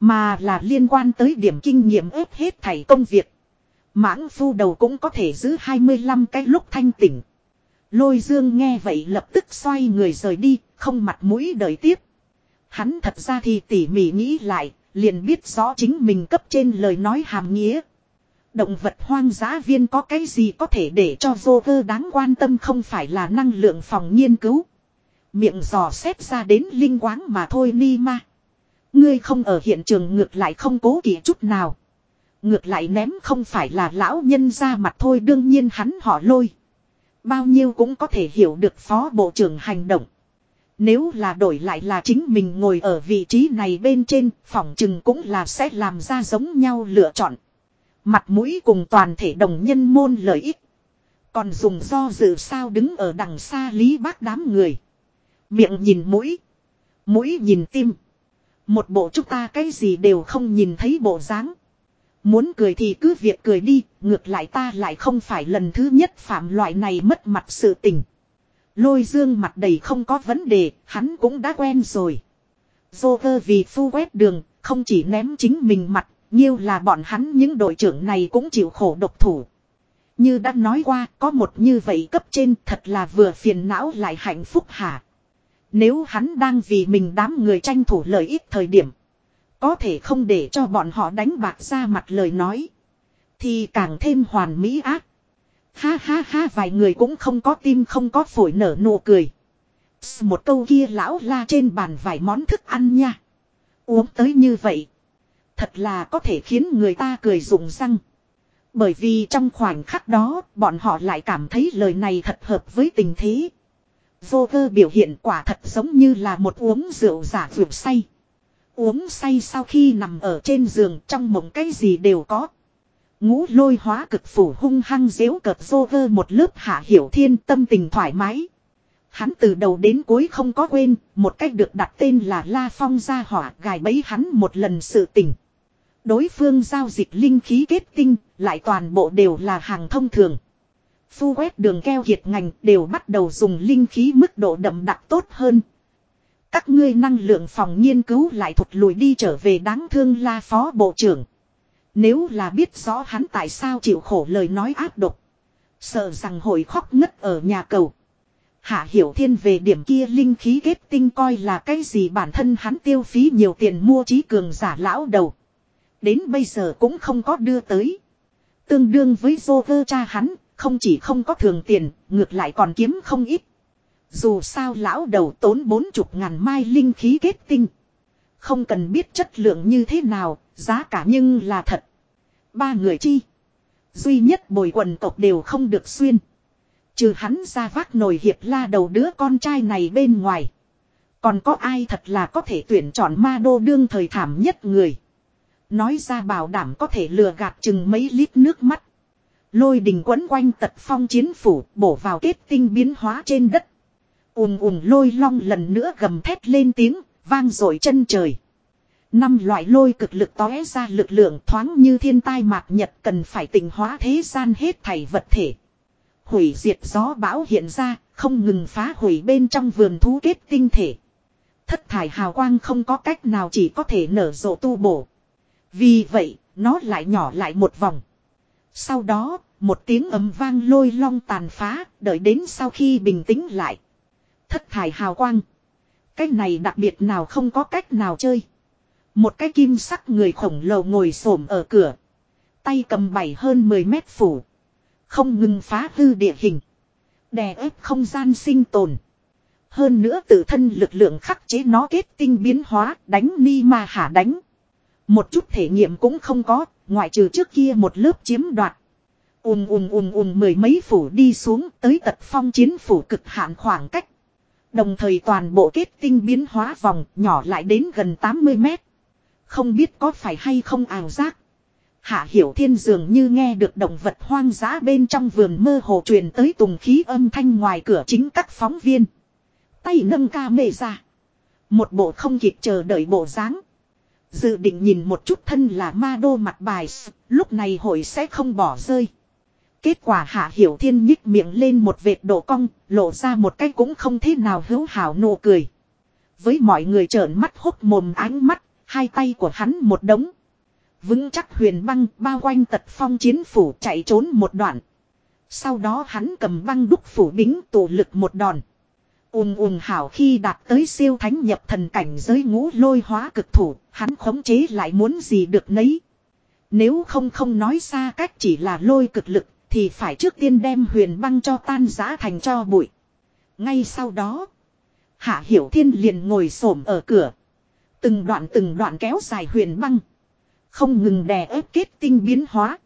Mà là liên quan tới điểm kinh nghiệm ép hết thảy công việc. Mãng phu đầu cũng có thể giữ 25 cái lúc thanh tỉnh. Lôi dương nghe vậy lập tức xoay người rời đi, không mặt mũi đời tiếp. Hắn thật ra thì tỉ mỉ nghĩ lại, liền biết rõ chính mình cấp trên lời nói hàm nghĩa. Động vật hoang dã viên có cái gì có thể để cho vô cơ đáng quan tâm không phải là năng lượng phòng nghiên cứu. Miệng giò xét ra đến linh quáng mà thôi ni ma. Ngươi không ở hiện trường ngược lại không cố kỵ chút nào. Ngược lại ném không phải là lão nhân ra mặt thôi, đương nhiên hắn họ lôi. Bao nhiêu cũng có thể hiểu được phó bộ trưởng hành động. Nếu là đổi lại là chính mình ngồi ở vị trí này bên trên, phỏng chừng cũng là sẽ làm ra giống nhau lựa chọn. Mặt mũi cùng toàn thể đồng nhân môn lợi ích. Còn dùng do dự sao đứng ở đằng xa lý bác đám người. Miệng nhìn mũi. Mũi nhìn tim. Một bộ chúng ta cái gì đều không nhìn thấy bộ dáng. Muốn cười thì cứ việc cười đi, ngược lại ta lại không phải lần thứ nhất phạm loại này mất mặt sự tình. Lôi dương mặt đầy không có vấn đề, hắn cũng đã quen rồi. Dô vơ vì phu quét đường, không chỉ ném chính mình mặt, nhiêu là bọn hắn những đội trưởng này cũng chịu khổ độc thủ. Như đã nói qua, có một như vậy cấp trên thật là vừa phiền não lại hạnh phúc hả. Nếu hắn đang vì mình đám người tranh thủ lợi ích thời điểm. Có thể không để cho bọn họ đánh bạc ra mặt lời nói. Thì càng thêm hoàn mỹ ác. Ha ha ha, vài người cũng không có tim, không có phổi nở nụ cười. Một câu kia lão la trên bàn vài món thức ăn nha. Uống tới như vậy. Thật là có thể khiến người ta cười rụng răng. Bởi vì trong khoảnh khắc đó, bọn họ lại cảm thấy lời này thật hợp với tình thế. Vô cơ biểu hiện quả thật giống như là một uống rượu giả vượt say. Uống say sau khi nằm ở trên giường, trong mộng cái gì đều có. Ngũ lôi hóa cực phủ hung hăng dễu cợt vô vơ một lớp hạ hiểu thiên tâm tình thoải mái. Hắn từ đầu đến cuối không có quên, một cách được đặt tên là La Phong gia hỏa gài bẫy hắn một lần sự tình. Đối phương giao dịch linh khí kết tinh, lại toàn bộ đều là hàng thông thường. Phu quét đường keo hiệt ngành đều bắt đầu dùng linh khí mức độ đậm đặc tốt hơn. Các ngươi năng lượng phòng nghiên cứu lại thụt lùi đi trở về đáng thương la phó bộ trưởng. Nếu là biết rõ hắn tại sao chịu khổ lời nói áp độc. Sợ rằng hồi khóc ngất ở nhà cầu. Hạ hiểu thiên về điểm kia linh khí kết tinh coi là cái gì bản thân hắn tiêu phí nhiều tiền mua trí cường giả lão đầu. Đến bây giờ cũng không có đưa tới. Tương đương với dô vơ cha hắn, không chỉ không có thường tiền, ngược lại còn kiếm không ít. Dù sao lão đầu tốn bốn chục ngàn mai linh khí kết tinh. Không cần biết chất lượng như thế nào, giá cả nhưng là thật. Ba người chi. Duy nhất bồi quần tộc đều không được xuyên. Trừ hắn ra vác nồi hiệp la đầu đứa con trai này bên ngoài. Còn có ai thật là có thể tuyển chọn ma đô đương thời thảm nhất người. Nói ra bảo đảm có thể lừa gạt chừng mấy lít nước mắt. Lôi đình quấn quanh tật phong chiến phủ bổ vào kết tinh biến hóa trên đất. ùm ùm lôi long lần nữa gầm thét lên tiếng, vang dội chân trời. Năm loại lôi cực lực tóe ra lực lượng thoáng như thiên tai mạc nhật cần phải tình hóa thế gian hết thảy vật thể. Hủy diệt gió bão hiện ra, không ngừng phá hủy bên trong vườn thú kết tinh thể. Thất thải hào quang không có cách nào chỉ có thể nở rộ tu bổ. Vì vậy, nó lại nhỏ lại một vòng. Sau đó, một tiếng ấm vang lôi long tàn phá, đợi đến sau khi bình tĩnh lại. Thất thải hào quang. Cái này đặc biệt nào không có cách nào chơi. Một cái kim sắc người khổng lồ ngồi xổm ở cửa. Tay cầm bảy hơn 10 mét phủ. Không ngừng phá hư địa hình. Đè ép không gian sinh tồn. Hơn nữa tự thân lực lượng khắc chế nó kết tinh biến hóa đánh ni ma hả đánh. Một chút thể nghiệm cũng không có, ngoại trừ trước kia một lớp chiếm đoạt. Ùm ùm ùm ùm mười mấy phủ đi xuống tới tật phong chiến phủ cực hạn khoảng cách. Đồng thời toàn bộ kết tinh biến hóa vòng nhỏ lại đến gần 80 mét. Không biết có phải hay không ảo giác. Hạ Hiểu Thiên dường như nghe được động vật hoang dã bên trong vườn mơ hồ truyền tới tùng khí âm thanh ngoài cửa chính các phóng viên. Tay nâng ca mê ra. Một bộ không kịp chờ đợi bộ dáng. Dự định nhìn một chút thân là ma đô mặt bài, lúc này hội sẽ không bỏ rơi. Kết quả Hạ Hiểu Thiên nhích miệng lên một vệt độ cong, lộ ra một cái cũng không thế nào hữu hảo nụ cười. Với mọi người trợn mắt hốc mồm ánh mắt, hai tay của hắn một đống. Vững chắc huyền băng bao quanh tật phong chiến phủ chạy trốn một đoạn. Sau đó hắn cầm băng đúc phủ bính tụ lực một đòn. Ùm ùm hảo khi đạt tới siêu thánh nhập thần cảnh giới ngũ lôi hóa cực thủ, hắn khống chế lại muốn gì được nấy. Nếu không không nói xa cách chỉ là lôi cực lực, thì phải trước tiên đem huyền băng cho tan giã thành cho bụi. Ngay sau đó, Hạ Hiểu Thiên liền ngồi xổm ở cửa. Từng đoạn từng đoạn kéo dài huyền băng. Không ngừng đè ép kết tinh biến hóa.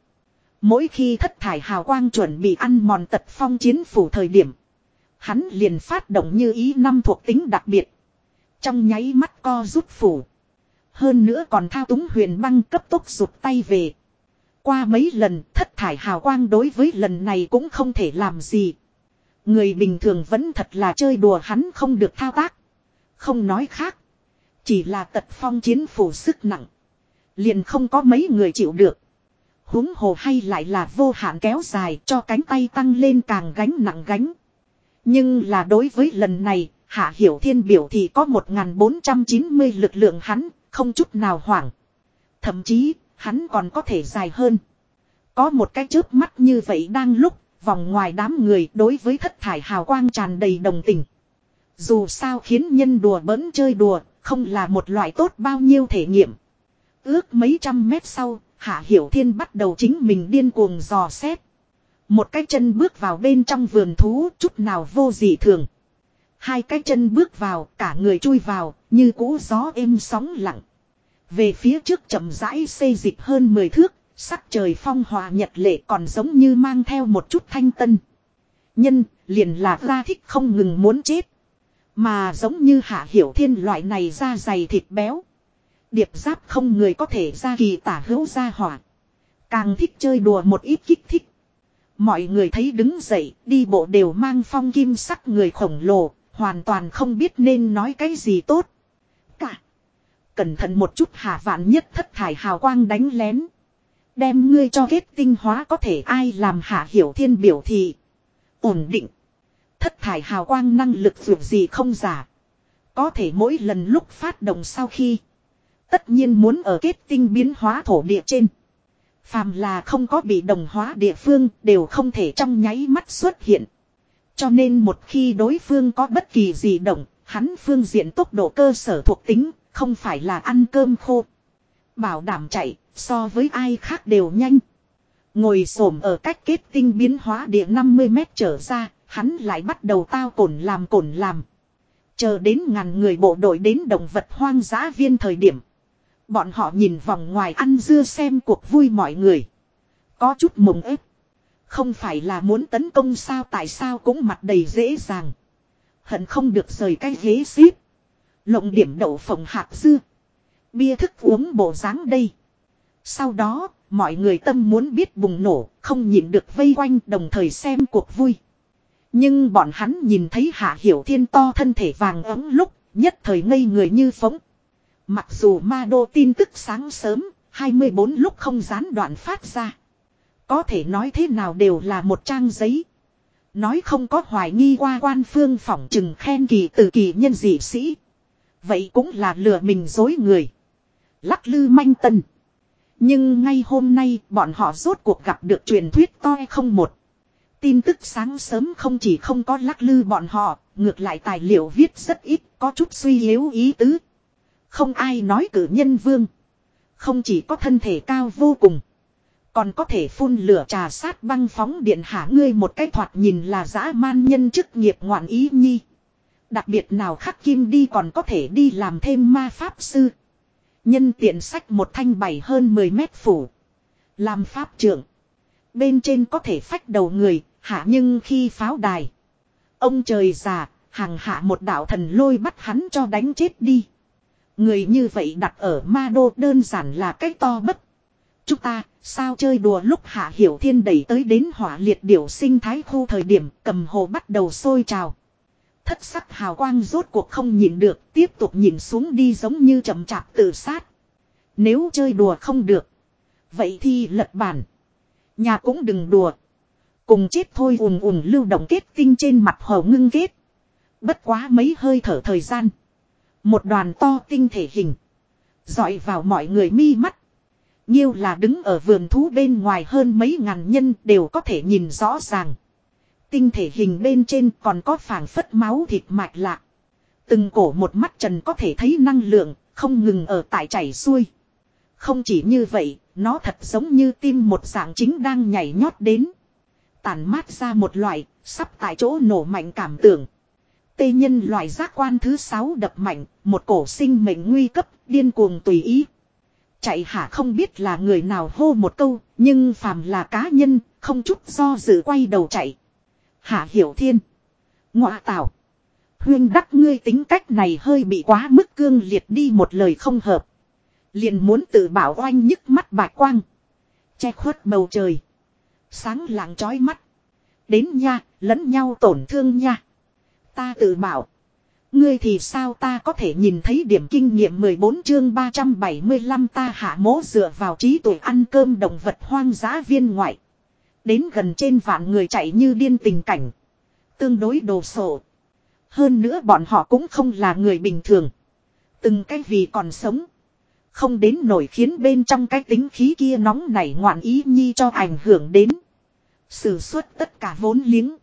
Mỗi khi thất thải hào quang chuẩn bị ăn mòn tật phong chiến phủ thời điểm. Hắn liền phát động như ý năm thuộc tính đặc biệt. Trong nháy mắt co rút phủ. Hơn nữa còn thao túng huyền băng cấp tốc rụt tay về. Qua mấy lần thất thải hào quang đối với lần này cũng không thể làm gì. Người bình thường vẫn thật là chơi đùa hắn không được thao tác. Không nói khác. Chỉ là tật phong chiến phủ sức nặng. Liền không có mấy người chịu được. huống hồ hay lại là vô hạn kéo dài cho cánh tay tăng lên càng gánh nặng gánh. Nhưng là đối với lần này, Hạ Hiểu Thiên biểu thì có 1490 lực lượng hắn, không chút nào hoảng. Thậm chí, hắn còn có thể dài hơn. Có một cái chớp mắt như vậy đang lúc, vòng ngoài đám người đối với thất thải hào quang tràn đầy đồng tình. Dù sao khiến nhân đùa bỡn chơi đùa, không là một loại tốt bao nhiêu thể nghiệm. Ước mấy trăm mét sau, Hạ Hiểu Thiên bắt đầu chính mình điên cuồng dò xét. Một cái chân bước vào bên trong vườn thú chút nào vô gì thường. Hai cái chân bước vào, cả người chui vào, như cũ gió êm sóng lặng. Về phía trước chậm rãi xây dịch hơn 10 thước, sắc trời phong hòa nhật lệ còn giống như mang theo một chút thanh tân. Nhân, liền là ra thích không ngừng muốn chết. Mà giống như hạ hiểu thiên loại này da dày thịt béo. Điệp giáp không người có thể ra kỳ tả hữu ra hỏa. Càng thích chơi đùa một ít kích thích. Mọi người thấy đứng dậy, đi bộ đều mang phong kim sắc người khổng lồ, hoàn toàn không biết nên nói cái gì tốt. Cả. Cẩn thận một chút hạ vạn nhất thất thải hào quang đánh lén. Đem ngươi cho kết tinh hóa có thể ai làm hạ hiểu thiên biểu thị. Ổn định. Thất thải hào quang năng lực dù gì không giả. Có thể mỗi lần lúc phát động sau khi. Tất nhiên muốn ở kết tinh biến hóa thổ địa trên. Phàm là không có bị đồng hóa địa phương đều không thể trong nháy mắt xuất hiện. Cho nên một khi đối phương có bất kỳ gì động, hắn phương diện tốc độ cơ sở thuộc tính, không phải là ăn cơm khô. Bảo đảm chạy, so với ai khác đều nhanh. Ngồi xổm ở cách kết tinh biến hóa địa 50 mét trở ra, hắn lại bắt đầu tao cổn làm cổn làm. Chờ đến ngàn người bộ đội đến động vật hoang dã viên thời điểm. Bọn họ nhìn vòng ngoài ăn dưa xem cuộc vui mọi người. Có chút mộng ếp. Không phải là muốn tấn công sao tại sao cũng mặt đầy dễ dàng. Hận không được rời cái ghế xíp. Lộng điểm đậu phồng hạt dưa. Bia thức uống bộ dáng đây. Sau đó, mọi người tâm muốn biết bùng nổ, không nhìn được vây quanh đồng thời xem cuộc vui. Nhưng bọn hắn nhìn thấy Hạ Hiểu Thiên to thân thể vàng ấm lúc, nhất thời ngây người như phóng. Mặc dù ma đô tin tức sáng sớm, 24 lúc không gián đoạn phát ra. Có thể nói thế nào đều là một trang giấy. Nói không có hoài nghi qua quan phương phỏng chừng khen kỳ từ kỳ nhân dị sĩ. Vậy cũng là lừa mình dối người. Lắc lư manh tân. Nhưng ngay hôm nay bọn họ rốt cuộc gặp được truyền thuyết toi không một. Tin tức sáng sớm không chỉ không có lắc lư bọn họ, ngược lại tài liệu viết rất ít, có chút suy yếu ý tứ. Không ai nói cử nhân vương. Không chỉ có thân thể cao vô cùng. Còn có thể phun lửa trà sát băng phóng điện hạ ngươi một cái thoạt nhìn là dã man nhân chức nghiệp ngoạn ý nhi. Đặc biệt nào khắc kim đi còn có thể đi làm thêm ma pháp sư. Nhân tiện sách một thanh bảy hơn 10 mét phủ. Làm pháp trưởng. Bên trên có thể phách đầu người, hạ nhưng khi pháo đài. Ông trời già, hàng hạ một đạo thần lôi bắt hắn cho đánh chết đi. Người như vậy đặt ở ma đô đơn giản là cái to bất. Chúng ta, sao chơi đùa lúc hạ hiểu thiên đẩy tới đến hỏa liệt điểu sinh thái khu thời điểm cầm hồ bắt đầu sôi trào. Thất sắc hào quang rốt cuộc không nhìn được, tiếp tục nhìn xuống đi giống như chậm chạp tự sát. Nếu chơi đùa không được, vậy thì lật bản. Nhà cũng đừng đùa. Cùng chết thôi ùn ùn lưu động kết tinh trên mặt hồ ngưng kết. Bất quá mấy hơi thở thời gian. Một đoàn to tinh thể hình. dọi vào mọi người mi mắt. Nhiêu là đứng ở vườn thú bên ngoài hơn mấy ngàn nhân đều có thể nhìn rõ ràng. Tinh thể hình bên trên còn có phảng phất máu thịt mạch lạc. Từng cổ một mắt trần có thể thấy năng lượng, không ngừng ở tại chảy xuôi. Không chỉ như vậy, nó thật giống như tim một dạng chính đang nhảy nhót đến. Tàn mát ra một loại, sắp tại chỗ nổ mạnh cảm tưởng. Tê nhân loại giác quan thứ sáu đập mạnh, một cổ sinh mệnh nguy cấp, điên cuồng tùy ý. Chạy hả không biết là người nào hô một câu, nhưng phàm là cá nhân, không chút do dự quay đầu chạy. Hạ hiểu thiên. Ngọa tảo. Huyên đắc ngươi tính cách này hơi bị quá mức cương liệt đi một lời không hợp. Liền muốn tự bảo oanh nhức mắt bạch quang. Che khuất bầu trời. Sáng lạng chói mắt. Đến nha, lẫn nhau tổn thương nha. Ta tự bảo. Ngươi thì sao ta có thể nhìn thấy điểm kinh nghiệm 14 chương 375 ta hạ mố dựa vào trí tuệ ăn cơm động vật hoang dã viên ngoại. Đến gần trên vạn người chạy như điên tình cảnh. Tương đối đồ sộ. Hơn nữa bọn họ cũng không là người bình thường. Từng cái vì còn sống. Không đến nổi khiến bên trong cái tính khí kia nóng nảy ngoạn ý nhi cho ảnh hưởng đến. Sử xuất tất cả vốn liếng.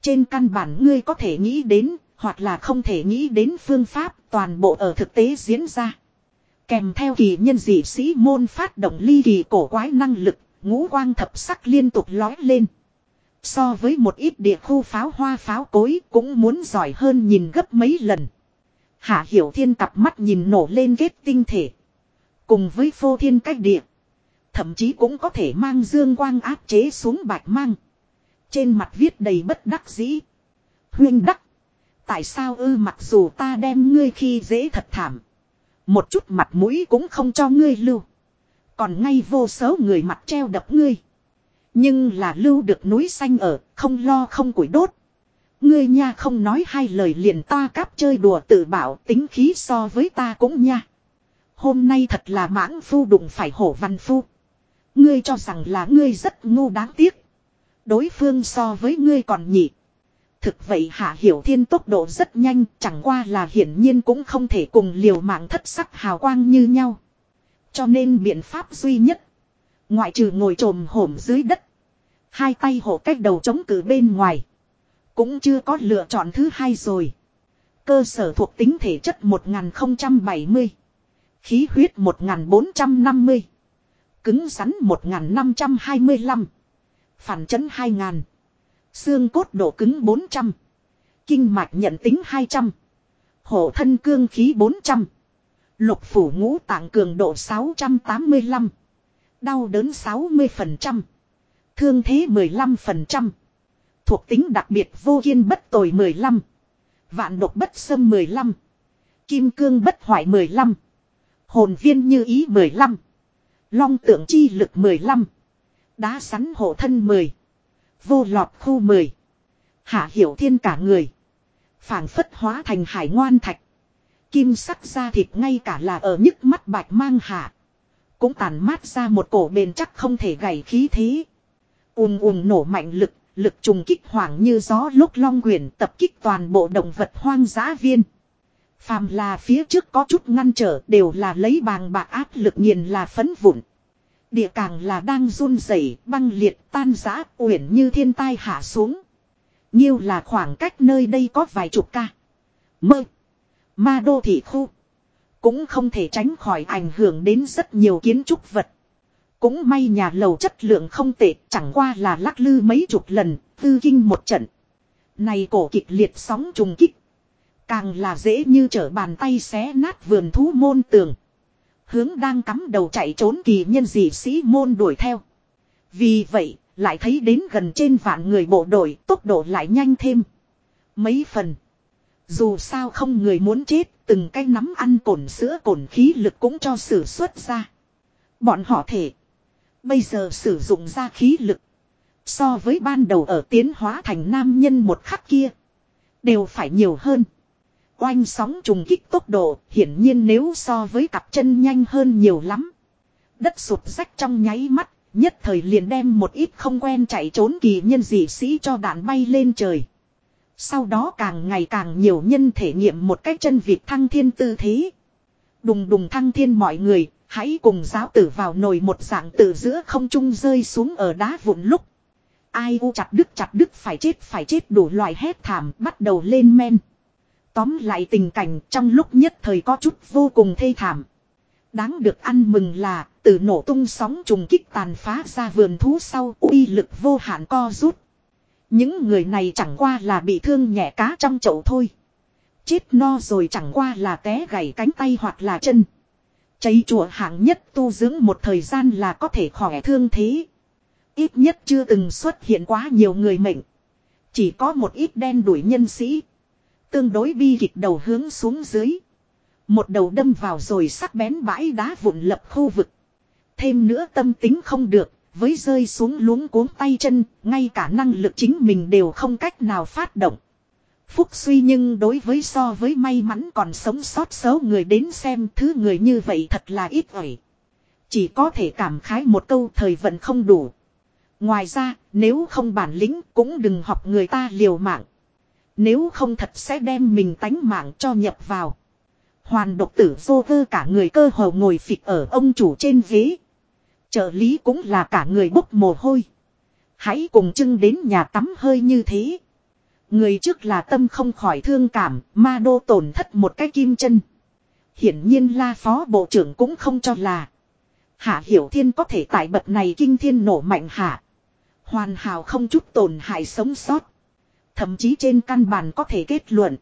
Trên căn bản ngươi có thể nghĩ đến, hoặc là không thể nghĩ đến phương pháp toàn bộ ở thực tế diễn ra. Kèm theo kỳ nhân dị sĩ môn phát động ly kỳ cổ quái năng lực, ngũ quang thập sắc liên tục lói lên. So với một ít địa khu pháo hoa pháo cối cũng muốn giỏi hơn nhìn gấp mấy lần. Hạ Hiểu Thiên cặp mắt nhìn nổ lên ghét tinh thể. Cùng với phô thiên cách địa. Thậm chí cũng có thể mang dương quang áp chế xuống bạch mang. Trên mặt viết đầy bất đắc dĩ. Huyên đắc. Tại sao ư mặc dù ta đem ngươi khi dễ thật thảm. Một chút mặt mũi cũng không cho ngươi lưu. Còn ngay vô số người mặt treo đập ngươi. Nhưng là lưu được núi xanh ở, không lo không củi đốt. Ngươi nha không nói hai lời liền ta cáp chơi đùa tự bảo tính khí so với ta cũng nha. Hôm nay thật là mãng phu đụng phải hổ văn phu. Ngươi cho rằng là ngươi rất ngu đáng tiếc. Đối phương so với ngươi còn nhị. Thực vậy hạ hiểu thiên tốc độ rất nhanh, chẳng qua là hiển nhiên cũng không thể cùng liều mạng thất sắc hào quang như nhau. Cho nên biện pháp duy nhất. Ngoại trừ ngồi trồm hổm dưới đất. Hai tay hộ cách đầu chống cử bên ngoài. Cũng chưa có lựa chọn thứ hai rồi. Cơ sở thuộc tính thể chất 1070. Khí huyết 1450. Cứng rắn 1525. Phản chấn 2000. Xương cốt độ cứng 400. Kinh mạch nhận tính 200. Hổ thân cương khí 400. Lục phủ ngũ tạng cường độ 685. Đau đớn 60%. Thương thế 15%. Thuộc tính đặc biệt vô kiên bất tồi 15. Vạn độc bất xâm 15. Kim cương bất hoại 15. Hồn viên như ý 15. Long tượng chi lực 15. Đá sắn hộ thân 10. Vô lọt khu 10. Hạ hiểu thiên cả người. phảng phất hóa thành hải ngoan thạch. Kim sắc da thịt ngay cả là ở nhức mắt bạch mang hạ. Cũng tàn mát ra một cổ bền chắc không thể gầy khí thế. ùm ùm nổ mạnh lực, lực trùng kích hoảng như gió lúc long quyển tập kích toàn bộ động vật hoang dã viên. Phàm là phía trước có chút ngăn trở đều là lấy bàng bạc áp lực nghiền là phấn vụn. Địa càng là đang run rẩy băng liệt tan giã uyển như thiên tai hạ xuống. Nhiêu là khoảng cách nơi đây có vài chục ca. Mơ. Ma đô thị khu. Cũng không thể tránh khỏi ảnh hưởng đến rất nhiều kiến trúc vật. Cũng may nhà lầu chất lượng không tệ, chẳng qua là lắc lư mấy chục lần, tư kinh một trận. Này cổ kịch liệt sóng trùng kích. Càng là dễ như trở bàn tay xé nát vườn thú môn tường. Hướng đang cắm đầu chạy trốn kỳ nhân dị sĩ môn đuổi theo. Vì vậy, lại thấy đến gần trên vạn người bộ đội, tốc độ lại nhanh thêm. Mấy phần. Dù sao không người muốn chết, từng cái nắm ăn cổn sữa cổn khí lực cũng cho sử xuất ra. Bọn họ thể. Bây giờ sử dụng ra khí lực. So với ban đầu ở tiến hóa thành nam nhân một khắc kia. Đều phải nhiều hơn. Oanh sóng trùng kích tốc độ hiển nhiên nếu so với cặp chân nhanh hơn nhiều lắm. Đất sụt rách trong nháy mắt. Nhất thời liền đem một ít không quen chạy trốn kỳ nhân dị sĩ cho đạn bay lên trời. Sau đó càng ngày càng nhiều nhân thể nghiệm một cách chân vịt thăng thiên tư thế. Đùng đùng thăng thiên mọi người, hãy cùng giáo tử vào nồi một dạng từ giữa không trung rơi xuống ở đá vụn lúc. Ai u chặt đứt chặt đứt phải chết phải chết đủ loại hét thảm bắt đầu lên men. Tóm lại tình cảnh trong lúc nhất thời có chút vô cùng thê thảm. Đáng được ăn mừng là, từ nổ tung sóng trùng kích tàn phá ra vườn thú sau, uy lực vô hạn co rút. Những người này chẳng qua là bị thương nhẹ cá trong chậu thôi. Chết no rồi chẳng qua là té gãy cánh tay hoặc là chân. Cháy chùa hạng nhất tu dưỡng một thời gian là có thể khỏe thương thế. Ít nhất chưa từng xuất hiện quá nhiều người mệnh. Chỉ có một ít đen đuổi nhân sĩ. Tương đối bi kịch đầu hướng xuống dưới. Một đầu đâm vào rồi sắc bén bãi đá vụn lập khu vực. Thêm nữa tâm tính không được, với rơi xuống luống cuống tay chân, ngay cả năng lực chính mình đều không cách nào phát động. Phúc suy nhưng đối với so với may mắn còn sống sót xấu người đến xem thứ người như vậy thật là ít ỏi. Chỉ có thể cảm khái một câu thời vận không đủ. Ngoài ra, nếu không bản lĩnh cũng đừng học người ta liều mạng. Nếu không thật sẽ đem mình tánh mạng cho nhập vào. Hoàn độc tử vô cơ cả người cơ hồ ngồi phịch ở ông chủ trên ghế. Trợ lý cũng là cả người bốc mồ hôi. Hãy cùng chưng đến nhà tắm hơi như thế. Người trước là tâm không khỏi thương cảm, ma đô tổn thất một cái kim chân. Hiển nhiên la phó bộ trưởng cũng không cho là. Hạ Hiểu Thiên có thể tại bậc này kinh thiên nổ mạnh hạ. Hoàn hảo không chút tổn hại sống sót. Thậm chí trên căn bản có thể kết luận.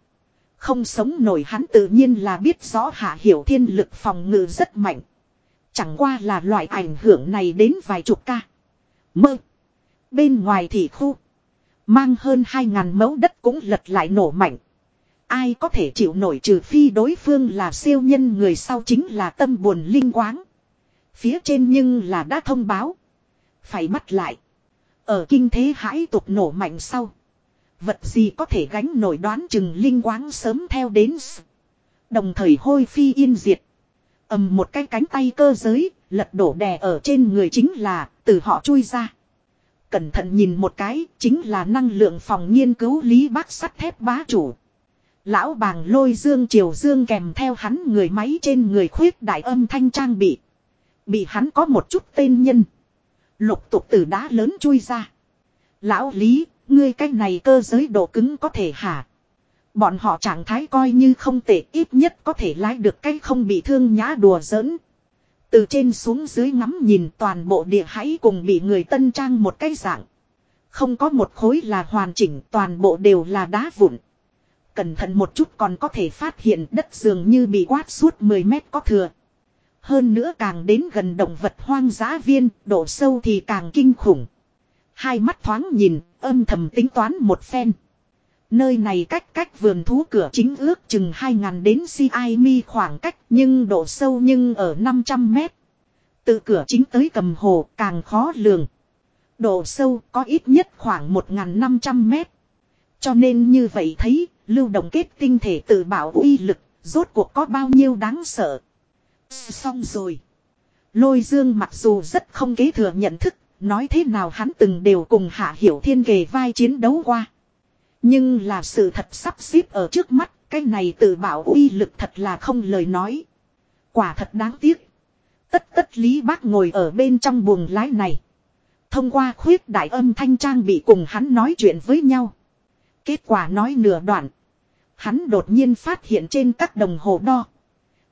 Không sống nổi hắn tự nhiên là biết rõ Hạ Hiểu Thiên lực phòng ngự rất mạnh. Chẳng qua là loại ảnh hưởng này đến vài chục ca. Mơ. Bên ngoài thì khu. Mang hơn 2.000 mẫu đất cũng lật lại nổ mạnh. Ai có thể chịu nổi trừ phi đối phương là siêu nhân người sau chính là tâm buồn linh quáng. Phía trên nhưng là đã thông báo. Phải bắt lại. Ở kinh thế hãi tục nổ mạnh sau. Vật gì có thể gánh nổi đoán chừng linh quáng sớm theo đến. Đồng thời hôi phi yên diệt ầm một cái cánh tay cơ giới, lật đổ đè ở trên người chính là, từ họ chui ra. Cẩn thận nhìn một cái, chính là năng lượng phòng nghiên cứu lý bác sắt thép bá chủ. Lão bàng lôi dương triều dương kèm theo hắn người máy trên người khuyết đại âm thanh trang bị. Bị hắn có một chút tên nhân. Lục tục từ đá lớn chui ra. Lão lý, ngươi cái này cơ giới độ cứng có thể hả? Bọn họ trạng thái coi như không tệ ít nhất có thể lái được cái không bị thương nhã đùa giỡn. Từ trên xuống dưới ngắm nhìn toàn bộ địa hãy cùng bị người tân trang một cái dạng. Không có một khối là hoàn chỉnh toàn bộ đều là đá vụn. Cẩn thận một chút còn có thể phát hiện đất dường như bị quát suốt 10 mét có thừa. Hơn nữa càng đến gần động vật hoang dã viên, độ sâu thì càng kinh khủng. Hai mắt thoáng nhìn, âm thầm tính toán một phen. Nơi này cách cách vườn thú cửa chính ước chừng 2.000 đến CIMI khoảng cách nhưng độ sâu nhưng ở 500 mét. Từ cửa chính tới cầm hồ càng khó lường. Độ sâu có ít nhất khoảng 1.500 mét. Cho nên như vậy thấy, lưu động kết tinh thể tự bảo uy lực, rốt cuộc có bao nhiêu đáng sợ. Xong rồi. Lôi dương mặc dù rất không kế thừa nhận thức, nói thế nào hắn từng đều cùng Hạ Hiểu Thiên kề vai chiến đấu qua. Nhưng là sự thật sắp xếp ở trước mắt, cái này tự bảo uy lực thật là không lời nói. Quả thật đáng tiếc. Tất tất lý bác ngồi ở bên trong buồng lái này. Thông qua khuyết đại âm thanh trang bị cùng hắn nói chuyện với nhau. Kết quả nói nửa đoạn. Hắn đột nhiên phát hiện trên các đồng hồ đo.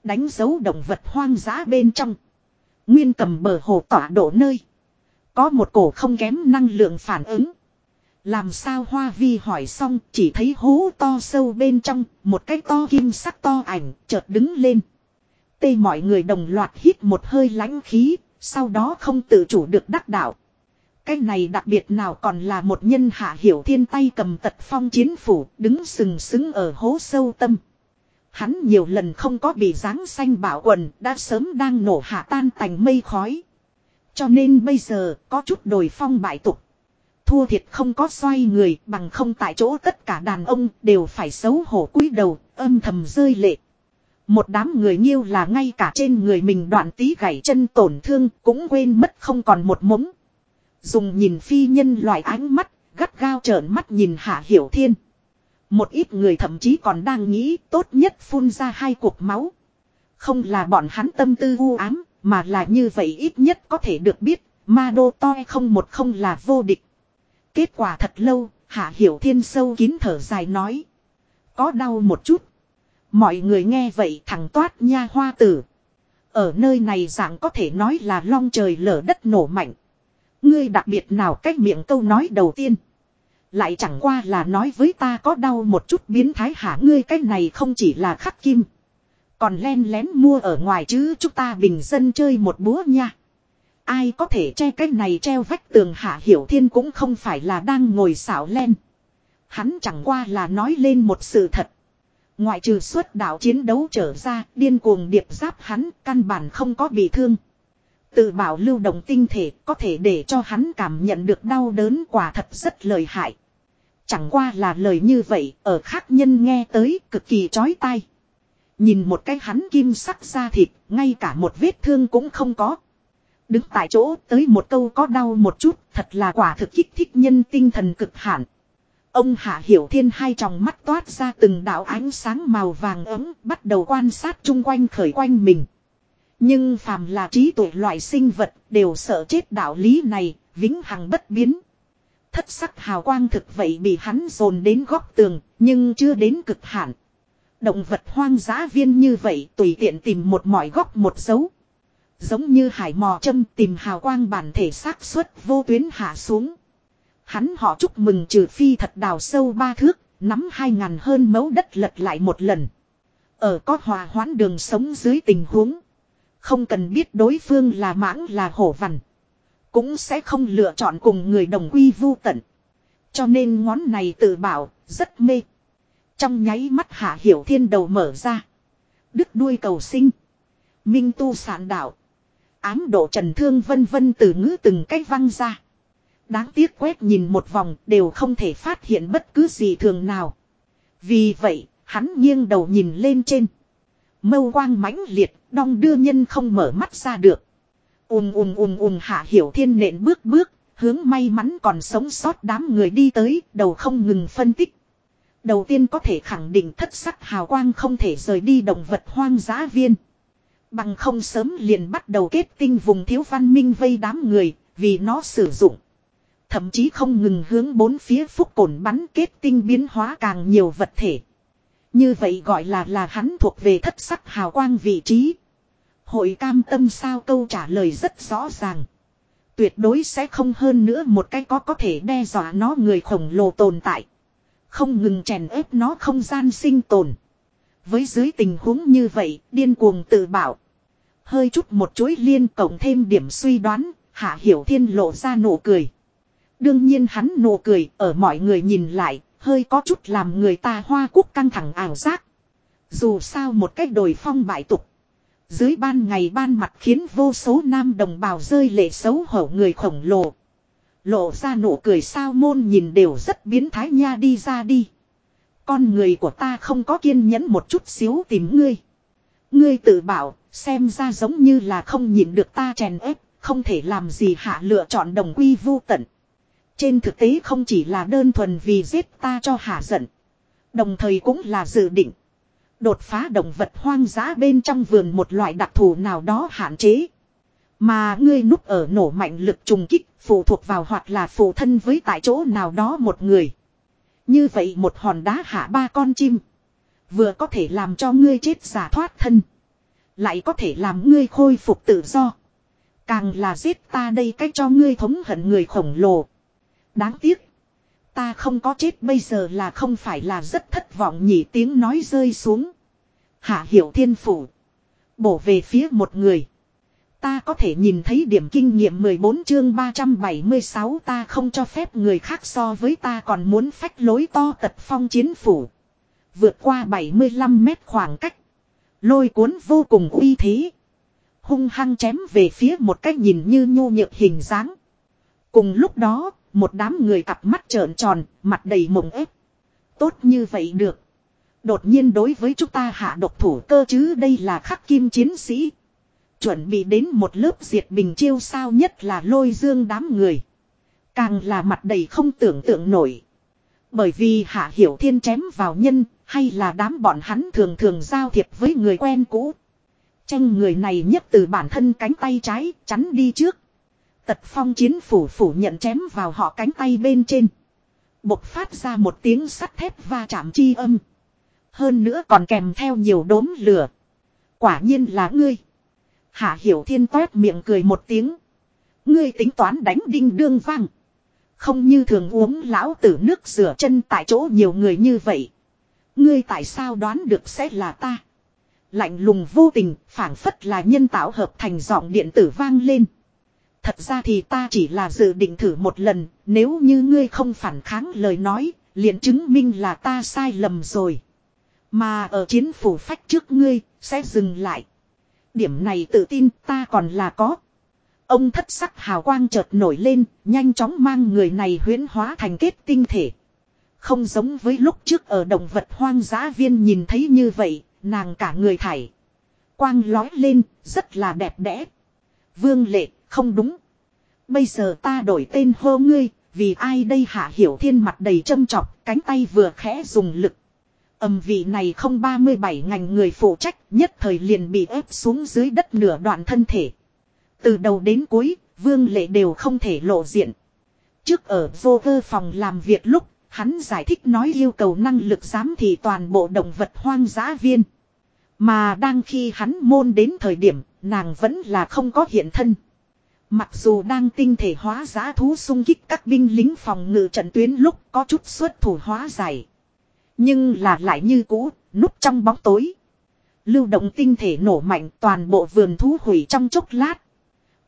Đánh dấu động vật hoang dã bên trong. Nguyên cầm bờ hồ tỏa độ nơi. Có một cổ không kém năng lượng phản ứng. Làm sao hoa vi hỏi xong chỉ thấy hố to sâu bên trong, một cái to kim sắc to ảnh chợt đứng lên. Tê mọi người đồng loạt hít một hơi lãnh khí, sau đó không tự chủ được đắc đạo. Cái này đặc biệt nào còn là một nhân hạ hiểu thiên tay cầm tật phong chiến phủ, đứng sừng sững ở hố sâu tâm. Hắn nhiều lần không có bị dáng xanh bảo quần, đã sớm đang nổ hạ tan tành mây khói. Cho nên bây giờ có chút đổi phong bại tục. Thua thiệt không có xoay người bằng không tại chỗ tất cả đàn ông đều phải xấu hổ cúi đầu, âm thầm rơi lệ. Một đám người nghiêu là ngay cả trên người mình đoạn tí gãy chân tổn thương cũng quên mất không còn một mống. Dùng nhìn phi nhân loại ánh mắt, gắt gao trợn mắt nhìn Hạ Hiểu Thiên. Một ít người thậm chí còn đang nghĩ tốt nhất phun ra hai cuộc máu. Không là bọn hắn tâm tư u ám, mà là như vậy ít nhất có thể được biết, ma đô toi không một không là vô địch. Kết quả thật lâu, Hạ Hiểu Thiên sâu kín thở dài nói. Có đau một chút. Mọi người nghe vậy thằng toát nha hoa tử. Ở nơi này dạng có thể nói là long trời lở đất nổ mạnh. Ngươi đặc biệt nào cách miệng câu nói đầu tiên. Lại chẳng qua là nói với ta có đau một chút biến thái hả ngươi cái này không chỉ là khắc kim. Còn len lén mua ở ngoài chứ chúng ta bình dân chơi một búa nha. Ai có thể che cái này treo vách tường hạ hiểu thiên cũng không phải là đang ngồi xảo len. Hắn chẳng qua là nói lên một sự thật. Ngoại trừ suốt đạo chiến đấu trở ra, điên cuồng điệp giáp hắn, căn bản không có bị thương. Tự bảo lưu động tinh thể có thể để cho hắn cảm nhận được đau đớn quả thật rất lợi hại. Chẳng qua là lời như vậy, ở khác nhân nghe tới cực kỳ chói tai. Nhìn một cái hắn kim sắc da thịt, ngay cả một vết thương cũng không có. Đứng tại chỗ tới một câu có đau một chút, thật là quả thực kích thích nhân tinh thần cực hạn. Ông Hạ Hiểu Thiên hai tròng mắt toát ra từng đạo ánh sáng màu vàng ấm, bắt đầu quan sát chung quanh khởi quanh mình. Nhưng phàm là trí tuệ loại sinh vật đều sợ chết đạo lý này, vĩnh hằng bất biến. Thất sắc hào quang thực vậy bị hắn dồn đến góc tường, nhưng chưa đến cực hạn. Động vật hoang dã viên như vậy tùy tiện tìm một mọi góc một dấu. Giống như hải mò châm tìm hào quang bản thể xác suất vô tuyến hạ xuống. Hắn họ chúc mừng trừ phi thật đào sâu ba thước, nắm hai ngàn hơn mẫu đất lật lại một lần. Ở có hòa hoãn đường sống dưới tình huống. Không cần biết đối phương là mãng là hổ vằn. Cũng sẽ không lựa chọn cùng người đồng quy vu tận. Cho nên ngón này tự bảo, rất mê. Trong nháy mắt hạ hiểu thiên đầu mở ra. Đứt đuôi cầu sinh. Minh tu sản đạo. Ám độ trần thương vân vân từ ngữ từng cách văng ra. Đáng tiếc quét nhìn một vòng đều không thể phát hiện bất cứ gì thường nào. Vì vậy, hắn nghiêng đầu nhìn lên trên. Mâu quang mãnh liệt, đong đưa nhân không mở mắt ra được. Ùm ùm ùm ùm hạ hiểu thiên nện bước bước, hướng may mắn còn sống sót đám người đi tới, đầu không ngừng phân tích. Đầu tiên có thể khẳng định thất sắc hào quang không thể rời đi động vật hoang dã viên. Bằng không sớm liền bắt đầu kết tinh vùng thiếu văn minh vây đám người, vì nó sử dụng. Thậm chí không ngừng hướng bốn phía phúc cổn bắn kết tinh biến hóa càng nhiều vật thể. Như vậy gọi là là hắn thuộc về thất sắc hào quang vị trí. Hội cam tâm sao câu trả lời rất rõ ràng. Tuyệt đối sẽ không hơn nữa một cái có có thể đe dọa nó người khổng lồ tồn tại. Không ngừng chèn ép nó không gian sinh tồn. Với dưới tình huống như vậy, điên cuồng tự bảo. Hơi chút một chuỗi liên cộng thêm điểm suy đoán, Hạ Hiểu Thiên lộ ra nụ cười. Đương nhiên hắn nụ cười ở mọi người nhìn lại, hơi có chút làm người ta hoa cúc căng thẳng ảo giác. Dù sao một cách đồi phong bại tục. Dưới ban ngày ban mặt khiến vô số nam đồng bào rơi lệ xấu hổ người khổng lồ. Lộ ra nụ cười sao môn nhìn đều rất biến thái nha đi ra đi. Con người của ta không có kiên nhẫn một chút xíu tìm ngươi. Ngươi tự bảo, xem ra giống như là không nhìn được ta chèn ép, không thể làm gì hạ lựa chọn đồng quy vu tận. Trên thực tế không chỉ là đơn thuần vì giết ta cho hạ giận. Đồng thời cũng là dự định. Đột phá động vật hoang dã bên trong vườn một loại đặc thù nào đó hạn chế. Mà ngươi núp ở nổ mạnh lực trùng kích phụ thuộc vào hoặc là phụ thân với tại chỗ nào đó một người. Như vậy một hòn đá hạ ba con chim. Vừa có thể làm cho ngươi chết giả thoát thân. Lại có thể làm ngươi khôi phục tự do. Càng là giết ta đây cách cho ngươi thống hận người khổng lồ. Đáng tiếc. Ta không có chết bây giờ là không phải là rất thất vọng nhỉ tiếng nói rơi xuống. Hạ hiểu thiên phủ. Bổ về phía một người. Ta có thể nhìn thấy điểm kinh nghiệm 14 chương 376 ta không cho phép người khác so với ta còn muốn phách lối to tật phong chiến phủ. Vượt qua 75 mét khoảng cách. Lôi cuốn vô cùng uy thế. Hung hăng chém về phía một cách nhìn như nhu nhược hình dáng. Cùng lúc đó, một đám người cặp mắt trợn tròn, mặt đầy mộng ép. Tốt như vậy được. Đột nhiên đối với chúng ta hạ độc thủ cơ chứ đây là khắc kim chiến sĩ. Chuẩn bị đến một lớp diệt bình chiêu sao nhất là lôi dương đám người. Càng là mặt đầy không tưởng tượng nổi. Bởi vì hạ hiểu thiên chém vào nhân, hay là đám bọn hắn thường thường giao thiệp với người quen cũ. Tranh người này nhất từ bản thân cánh tay trái, chắn đi trước. Tật phong chiến phủ phủ nhận chém vào họ cánh tay bên trên. Bộc phát ra một tiếng sắt thép va chạm chi âm. Hơn nữa còn kèm theo nhiều đốm lửa. Quả nhiên là ngươi. Hạ hiểu thiên toét miệng cười một tiếng. Ngươi tính toán đánh đinh đương vang. Không như thường uống lão tử nước rửa chân tại chỗ nhiều người như vậy. Ngươi tại sao đoán được sẽ là ta? Lạnh lùng vô tình, phảng phất là nhân tạo hợp thành giọng điện tử vang lên. Thật ra thì ta chỉ là dự định thử một lần, nếu như ngươi không phản kháng lời nói, liền chứng minh là ta sai lầm rồi. Mà ở chiến phủ phách trước ngươi, sẽ dừng lại. Điểm này tự tin ta còn là có. Ông thất sắc hào quang chợt nổi lên, nhanh chóng mang người này huyễn hóa thành kết tinh thể. Không giống với lúc trước ở động vật hoang dã viên nhìn thấy như vậy, nàng cả người thải. Quang lói lên, rất là đẹp đẽ. Vương lệ, không đúng. Bây giờ ta đổi tên hô ngươi, vì ai đây hạ hiểu thiên mặt đầy châm chọc, cánh tay vừa khẽ dùng lực. Âm vị này không 37 ngành người phụ trách nhất thời liền bị ép xuống dưới đất nửa đoạn thân thể. Từ đầu đến cuối, vương lệ đều không thể lộ diện. Trước ở vô cơ phòng làm việc lúc, hắn giải thích nói yêu cầu năng lực giám thị toàn bộ động vật hoang dã viên. Mà đang khi hắn môn đến thời điểm, nàng vẫn là không có hiện thân. Mặc dù đang tinh thể hóa giá thú xung kích các binh lính phòng ngự trận tuyến lúc có chút xuất thủ hóa giải. Nhưng là lại như cũ, núp trong bóng tối. Lưu động tinh thể nổ mạnh toàn bộ vườn thú hủy trong chốc lát.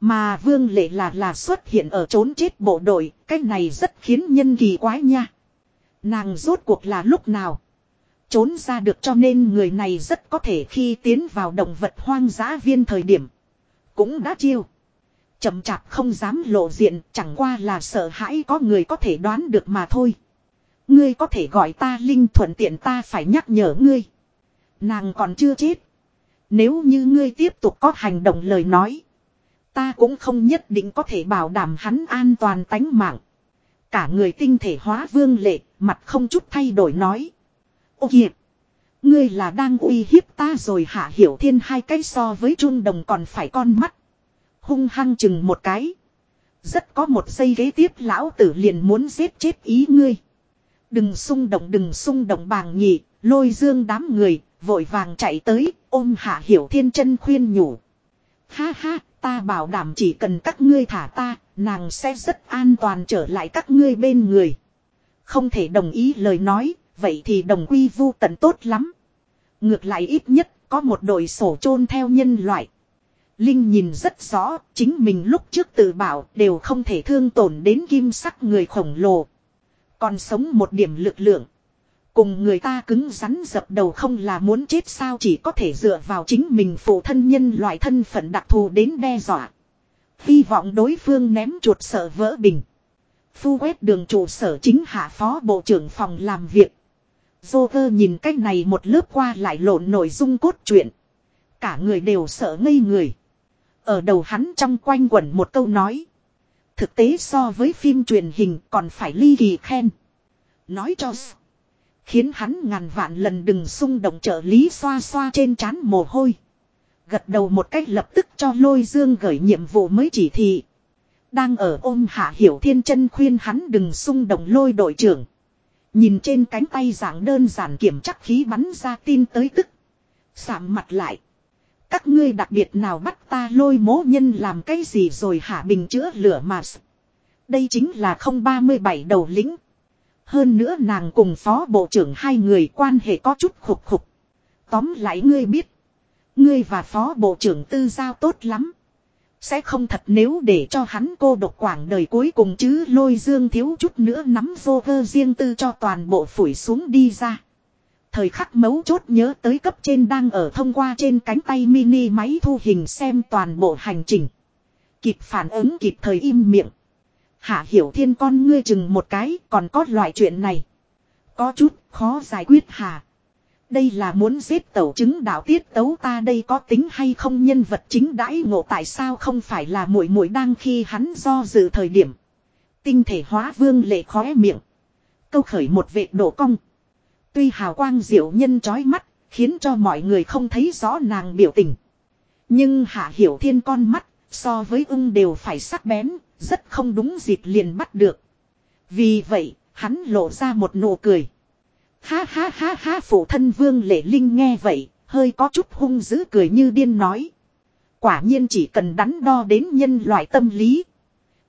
Mà vương lệ là là xuất hiện ở trốn chết bộ đội, cái này rất khiến nhân kỳ quái nha. Nàng rốt cuộc là lúc nào? Trốn ra được cho nên người này rất có thể khi tiến vào động vật hoang dã viên thời điểm. Cũng đã chiêu. Chậm chạp không dám lộ diện chẳng qua là sợ hãi có người có thể đoán được mà thôi. Ngươi có thể gọi ta Linh thuận tiện ta phải nhắc nhở ngươi. Nàng còn chưa chết. Nếu như ngươi tiếp tục có hành động lời nói. Ta cũng không nhất định có thể bảo đảm hắn an toàn tánh mạng. Cả người tinh thể hóa vương lệ, mặt không chút thay đổi nói. Ô kìa! Ngươi là đang uy hiếp ta rồi hạ hiểu thiên hai cái so với trung đồng còn phải con mắt. Hung hăng chừng một cái. Rất có một giây ghế tiếp lão tử liền muốn giết chết ý ngươi. Đừng xung động đừng xung động bàng nhị, lôi dương đám người, vội vàng chạy tới, ôm hạ hiểu thiên chân khuyên nhủ. Ha ha, ta bảo đảm chỉ cần các ngươi thả ta, nàng sẽ rất an toàn trở lại các ngươi bên người. Không thể đồng ý lời nói, vậy thì đồng quy vu tận tốt lắm. Ngược lại ít nhất, có một đội sổ chôn theo nhân loại. Linh nhìn rất rõ, chính mình lúc trước tự bảo đều không thể thương tổn đến kim sắc người khổng lồ. Còn sống một điểm lực lượng. Cùng người ta cứng rắn dập đầu không là muốn chết sao chỉ có thể dựa vào chính mình phụ thân nhân loại thân phận đặc thù đến đe dọa. Hy vọng đối phương ném chuột sợ vỡ bình. Phu quét đường trụ sở chính hạ phó bộ trưởng phòng làm việc. Joker nhìn cách này một lớp qua lại lộn nội dung cốt truyện. Cả người đều sợ ngây người. Ở đầu hắn trong quanh quẩn một câu nói. Thực tế so với phim truyền hình còn phải ly kỳ khen. Nói cho Khiến hắn ngàn vạn lần đừng xung động trợ lý xoa xoa trên trán mồ hôi. Gật đầu một cách lập tức cho lôi dương gửi nhiệm vụ mới chỉ thị. Đang ở ôm hạ hiểu thiên chân khuyên hắn đừng xung động lôi đội trưởng. Nhìn trên cánh tay dạng đơn giản kiểm chắc khí bắn ra tin tới tức. Sạm mặt lại. Các ngươi đặc biệt nào bắt ta lôi mố nhân làm cái gì rồi hạ bình chữa lửa mà. Đây chính là không 37 đầu lĩnh. Hơn nữa nàng cùng phó bộ trưởng hai người quan hệ có chút khục khục. Tóm lại ngươi biết. Ngươi và phó bộ trưởng tư giao tốt lắm. Sẽ không thật nếu để cho hắn cô độc quảng đời cuối cùng chứ lôi dương thiếu chút nữa nắm vô cơ riêng tư cho toàn bộ phủi xuống đi ra. Thời khắc mấu chốt nhớ tới cấp trên đang ở thông qua trên cánh tay mini máy thu hình xem toàn bộ hành trình. Kịp phản ứng kịp thời im miệng. Hạ hiểu thiên con ngươi chừng một cái, còn có loại chuyện này. Có chút khó giải quyết hà. Đây là muốn giết tẩu chứng đạo tiết tấu ta đây có tính hay không nhân vật chính đãi ngộ tại sao không phải là mũi mũi đang khi hắn do dự thời điểm. Tinh thể hóa vương lệ khóe miệng. Câu khởi một vệt đổ cong. Tuy hào quang diệu nhân trói mắt, khiến cho mọi người không thấy rõ nàng biểu tình. Nhưng hạ hiểu thiên con mắt, so với ưng đều phải sắc bén, rất không đúng dịp liền bắt được. Vì vậy, hắn lộ ra một nụ cười. Ha ha ha ha phụ thân vương lệ linh nghe vậy, hơi có chút hung dữ cười như điên nói. Quả nhiên chỉ cần đắn đo đến nhân loại tâm lý.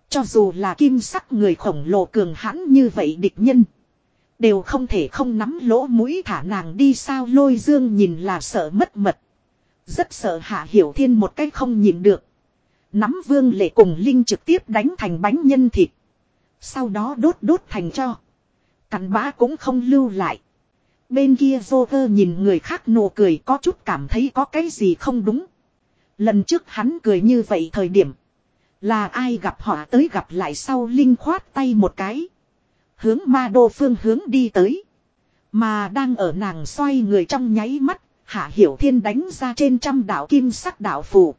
Cho dù là kim sắc người khổng lồ cường hãn như vậy địch nhân. Đều không thể không nắm lỗ mũi thả nàng đi sao lôi dương nhìn là sợ mất mật. Rất sợ hạ hiểu thiên một cách không nhìn được. Nắm vương lệ cùng Linh trực tiếp đánh thành bánh nhân thịt. Sau đó đốt đốt thành cho. Cắn bã cũng không lưu lại. Bên kia Joker nhìn người khác nụ cười có chút cảm thấy có cái gì không đúng. Lần trước hắn cười như vậy thời điểm. Là ai gặp họ tới gặp lại sau Linh khoát tay một cái. Hướng ma đô phương hướng đi tới. Mà đang ở nàng xoay người trong nháy mắt. Hạ Hiểu Thiên đánh ra trên trăm đạo kim sắc đạo phù.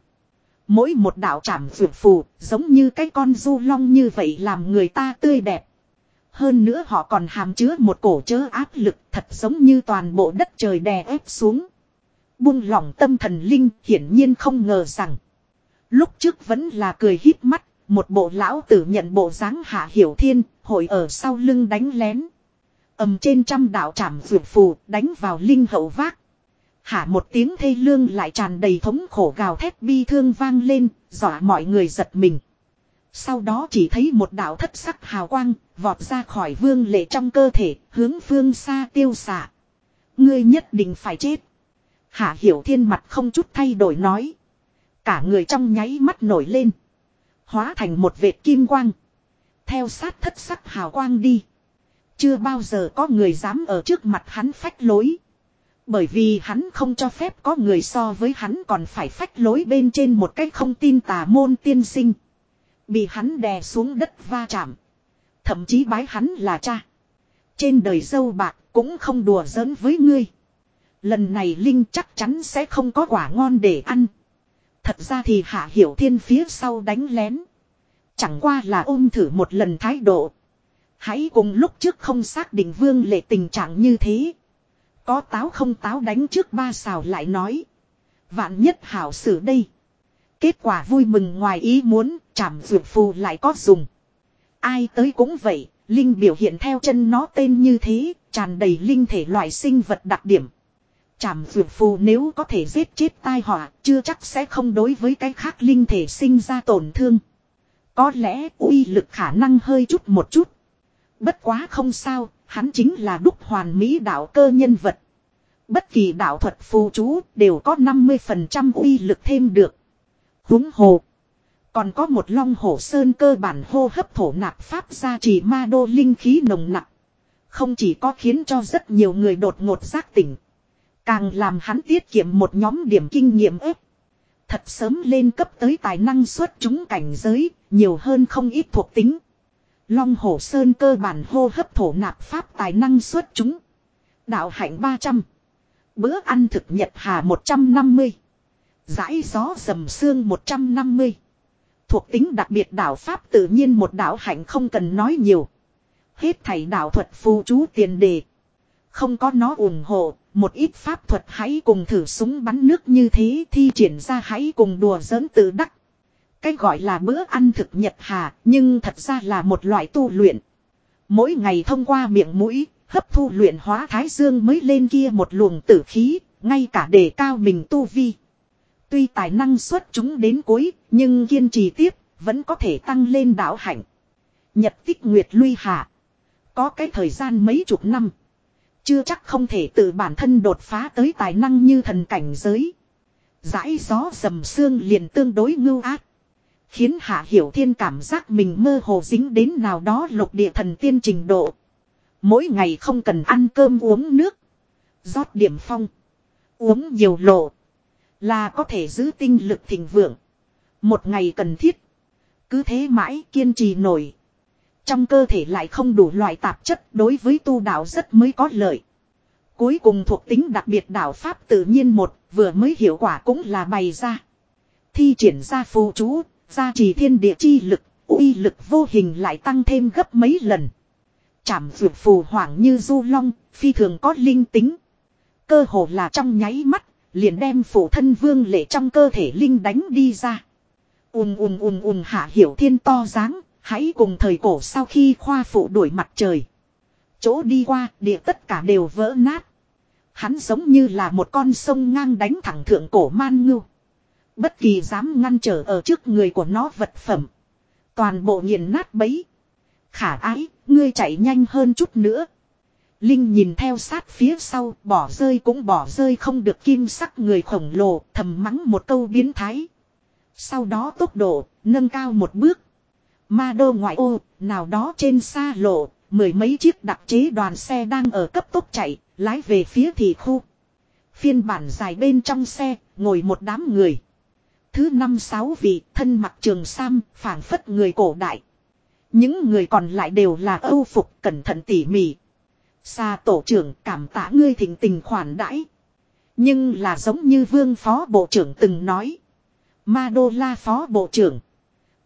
Mỗi một đạo chạm vượt phù giống như cái con du long như vậy làm người ta tươi đẹp. Hơn nữa họ còn hàm chứa một cổ chớ áp lực thật giống như toàn bộ đất trời đè ép xuống. Buông lỏng tâm thần linh hiển nhiên không ngờ rằng. Lúc trước vẫn là cười híp mắt, một bộ lão tử nhận bộ dáng hạ hiểu thiên, hội ở sau lưng đánh lén. ầm trên trăm đạo trảm vượt phù đánh vào linh hậu vác. Hả một tiếng thê lương lại tràn đầy thống khổ gào thét bi thương vang lên, dọa mọi người giật mình. Sau đó chỉ thấy một đạo thất sắc hào quang, vọt ra khỏi vương lệ trong cơ thể, hướng phương xa tiêu xạ. Ngươi nhất định phải chết. Hạ hiểu thiên mặt không chút thay đổi nói. Cả người trong nháy mắt nổi lên. Hóa thành một vệt kim quang. Theo sát thất sắc hào quang đi. Chưa bao giờ có người dám ở trước mặt hắn phách lối. Bởi vì hắn không cho phép có người so với hắn còn phải phách lối bên trên một cách không tin tà môn tiên sinh. Bị hắn đè xuống đất va chạm. Thậm chí bái hắn là cha. Trên đời dâu bạc cũng không đùa giỡn với ngươi. Lần này Linh chắc chắn sẽ không có quả ngon để ăn. Thật ra thì Hạ Hiểu Thiên phía sau đánh lén. Chẳng qua là ôm thử một lần thái độ. Hãy cùng lúc trước không xác định vương lệ tình trạng như thế. Có táo không táo đánh trước ba xào lại nói. Vạn nhất hảo xử đây. Kết quả vui mừng ngoài ý muốn, chảm dược phù lại có dùng. Ai tới cũng vậy, Linh biểu hiện theo chân nó tên như thế, tràn đầy linh thể loại sinh vật đặc điểm. Chảm dược phù nếu có thể giết chết tai họa, chưa chắc sẽ không đối với cái khác linh thể sinh ra tổn thương. Có lẽ uy lực khả năng hơi chút một chút. Bất quá không sao, hắn chính là đúc hoàn mỹ đạo cơ nhân vật. Bất kỳ đạo thuật phù chú đều có 50% uy lực thêm được. Húng hồ. Còn có một long hổ sơn cơ bản hô hấp thổ nạp pháp gia trì ma đô linh khí nồng nặng. Không chỉ có khiến cho rất nhiều người đột ngột giác tỉnh. Càng làm hắn tiết kiệm một nhóm điểm kinh nghiệm ếp. Thật sớm lên cấp tới tài năng xuất chúng cảnh giới, nhiều hơn không ít thuộc tính. Long hổ sơn cơ bản hô hấp thổ nạp pháp tài năng xuất chúng. Đạo hạnh 300. Bữa ăn thực nhật hà 150. Giải gió dầm xương 150. Thuộc tính đặc biệt đạo Pháp tự nhiên một đạo hạnh không cần nói nhiều. Hết thảy đạo thuật phù chú tiền đề. Không có nó ủng hộ, một ít pháp thuật hãy cùng thử súng bắn nước như thế thi triển ra hãy cùng đùa giỡn tự đắc. Cái gọi là bữa ăn thực nhật hà, nhưng thật ra là một loại tu luyện. Mỗi ngày thông qua miệng mũi, hấp thu luyện hóa thái dương mới lên kia một luồng tử khí, ngay cả để cao mình tu vi. Tuy tài năng xuất chúng đến cuối, nhưng kiên trì tiếp, vẫn có thể tăng lên đạo hạnh. Nhật tích nguyệt lui hạ. Có cái thời gian mấy chục năm. Chưa chắc không thể tự bản thân đột phá tới tài năng như thần cảnh giới. Giải gió dầm xương liền tương đối ngưu ác. Khiến Hạ Hiểu Thiên cảm giác mình mơ hồ dính đến nào đó lục địa thần tiên trình độ. Mỗi ngày không cần ăn cơm uống nước. rót điểm phong. Uống nhiều lộ. Là có thể giữ tinh lực thịnh vượng. Một ngày cần thiết. Cứ thế mãi kiên trì nổi. Trong cơ thể lại không đủ loại tạp chất đối với tu đạo rất mới có lợi. Cuối cùng thuộc tính đặc biệt đạo Pháp tự nhiên một vừa mới hiệu quả cũng là bày ra. Thi triển ra phù chú, gia trì thiên địa chi lực, uy lực vô hình lại tăng thêm gấp mấy lần. Chảm vượt phù hoảng như du long, phi thường có linh tính. Cơ hồ là trong nháy mắt, liền đem phụ thân vương lệ trong cơ thể linh đánh đi ra. Ùm ùm ùm ùm hạ hiểu thiên to dáng, hãy cùng thời cổ sau khi khoa phụ đuổi mặt trời. Chỗ đi qua, địa tất cả đều vỡ nát. Hắn giống như là một con sông ngang đánh thẳng thượng cổ man ngưu. Bất kỳ dám ngăn trở ở trước người của nó vật phẩm. Toàn bộ nghiền nát bấy. Khả ái, ngươi chạy nhanh hơn chút nữa. Linh nhìn theo sát phía sau, bỏ rơi cũng bỏ rơi không được kim sắc người khổng lồ, thầm mắng một câu biến thái. Sau đó tốc độ, nâng cao một bước. Ma đô ngoại ô, nào đó trên xa lộ, mười mấy chiếc đặc chế đoàn xe đang ở cấp tốc chạy, lái về phía thị khu. Phiên bản dài bên trong xe, ngồi một đám người. Thứ năm sáu vị, thân mặc trường sam, phảng phất người cổ đại. Những người còn lại đều là âu phục, cẩn thận tỉ mỉ. Xa tổ trưởng cảm tạ ngươi thỉnh tình khoản đãi. Nhưng là giống như vương phó bộ trưởng từng nói. Ma đô la phó bộ trưởng.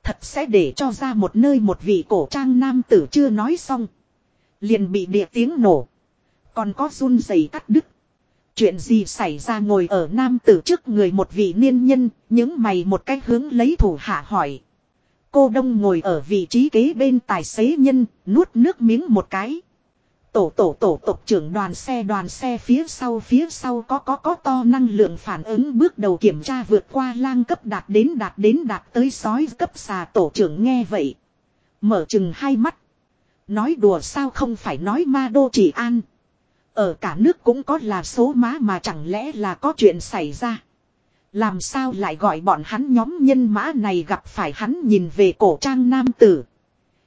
Thật sẽ để cho ra một nơi một vị cổ trang nam tử chưa nói xong. Liền bị địa tiếng nổ. Còn có run rẩy cắt đứt. Chuyện gì xảy ra ngồi ở nam tử trước người một vị niên nhân, những mày một cách hướng lấy thủ hạ hỏi. Cô đông ngồi ở vị trí kế bên tài xế nhân, nuốt nước miếng một cái. Tổ tổ tổ tộc trưởng đoàn xe đoàn xe phía sau phía sau có có có to năng lượng phản ứng bước đầu kiểm tra vượt qua lang cấp đạt đến đạt đến, đạt tới sói cấp xà tổ trưởng nghe vậy. Mở chừng hai mắt. Nói đùa sao không phải nói ma đô chỉ an. Ở cả nước cũng có là số má mà chẳng lẽ là có chuyện xảy ra. Làm sao lại gọi bọn hắn nhóm nhân mã này gặp phải hắn nhìn về cổ trang nam tử.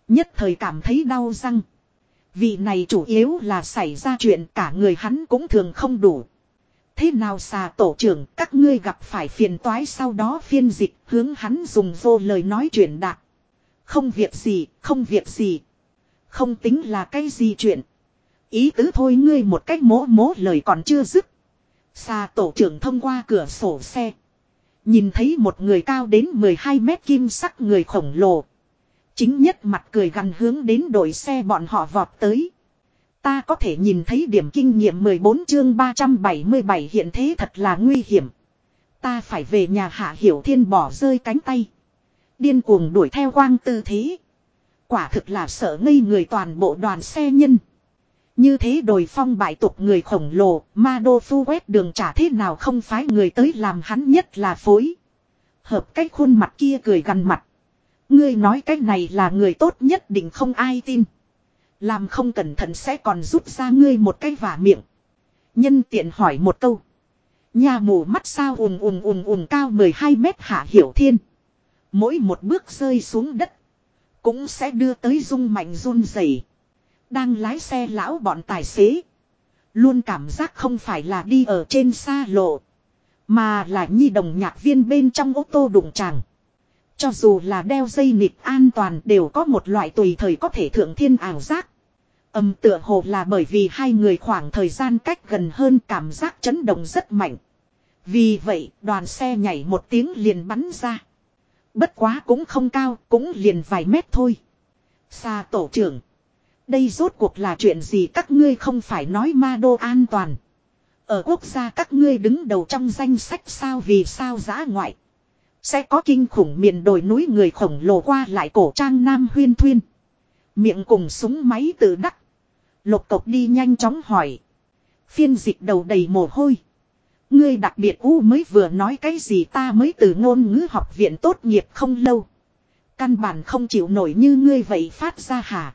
Nhất thời cảm thấy đau răng. Vị này chủ yếu là xảy ra chuyện cả người hắn cũng thường không đủ. Thế nào xà tổ trưởng các ngươi gặp phải phiền toái sau đó phiên dịch hướng hắn dùng vô lời nói chuyện đạt. Không việc gì, không việc gì. Không tính là cái gì chuyện. Ý tứ thôi ngươi một cách mố mố lời còn chưa dứt. Xà tổ trưởng thông qua cửa sổ xe. Nhìn thấy một người cao đến 12 mét kim sắc người khổng lồ. Chính nhất mặt cười gần hướng đến đội xe bọn họ vọt tới. Ta có thể nhìn thấy điểm kinh nghiệm 14 chương 377 hiện thế thật là nguy hiểm. Ta phải về nhà hạ hiểu thiên bỏ rơi cánh tay. Điên cuồng đuổi theo quang tư thế. Quả thực là sợ ngây người toàn bộ đoàn xe nhân. Như thế đồi phong bại tục người khổng lồ, ma đô phu quét đường trả thế nào không phái người tới làm hắn nhất là phối. Hợp cách khuôn mặt kia cười gần mặt. Ngươi nói cái này là người tốt nhất định không ai tin. Làm không cẩn thận sẽ còn rút ra ngươi một cái vả miệng. Nhân tiện hỏi một câu. Nhà mù mắt sao ùm ùm ùm ùm cao 12 mét hạ hiểu thiên. Mỗi một bước rơi xuống đất. Cũng sẽ đưa tới rung mạnh run rẩy. Đang lái xe lão bọn tài xế. Luôn cảm giác không phải là đi ở trên xa lộ. Mà là nhi đồng nhạc viên bên trong ô tô đụng chàng. Cho dù là đeo dây nịt an toàn đều có một loại tùy thời có thể thượng thiên ảo giác. Âm tựa hồ là bởi vì hai người khoảng thời gian cách gần hơn cảm giác chấn động rất mạnh. Vì vậy đoàn xe nhảy một tiếng liền bắn ra. Bất quá cũng không cao, cũng liền vài mét thôi. Xa tổ trưởng. Đây rốt cuộc là chuyện gì các ngươi không phải nói ma đô an toàn. Ở quốc gia các ngươi đứng đầu trong danh sách sao vì sao giã ngoại. Sẽ có kinh khủng miền đồi núi người khổng lồ qua lại cổ trang nam huyên thuyên. Miệng cùng súng máy tự đắc. Lục tộc đi nhanh chóng hỏi. Phiên dịch đầu đầy mồ hôi. Ngươi đặc biệt u mới vừa nói cái gì ta mới từ ngôn ngữ học viện tốt nghiệp không lâu. Căn bản không chịu nổi như ngươi vậy phát ra hả.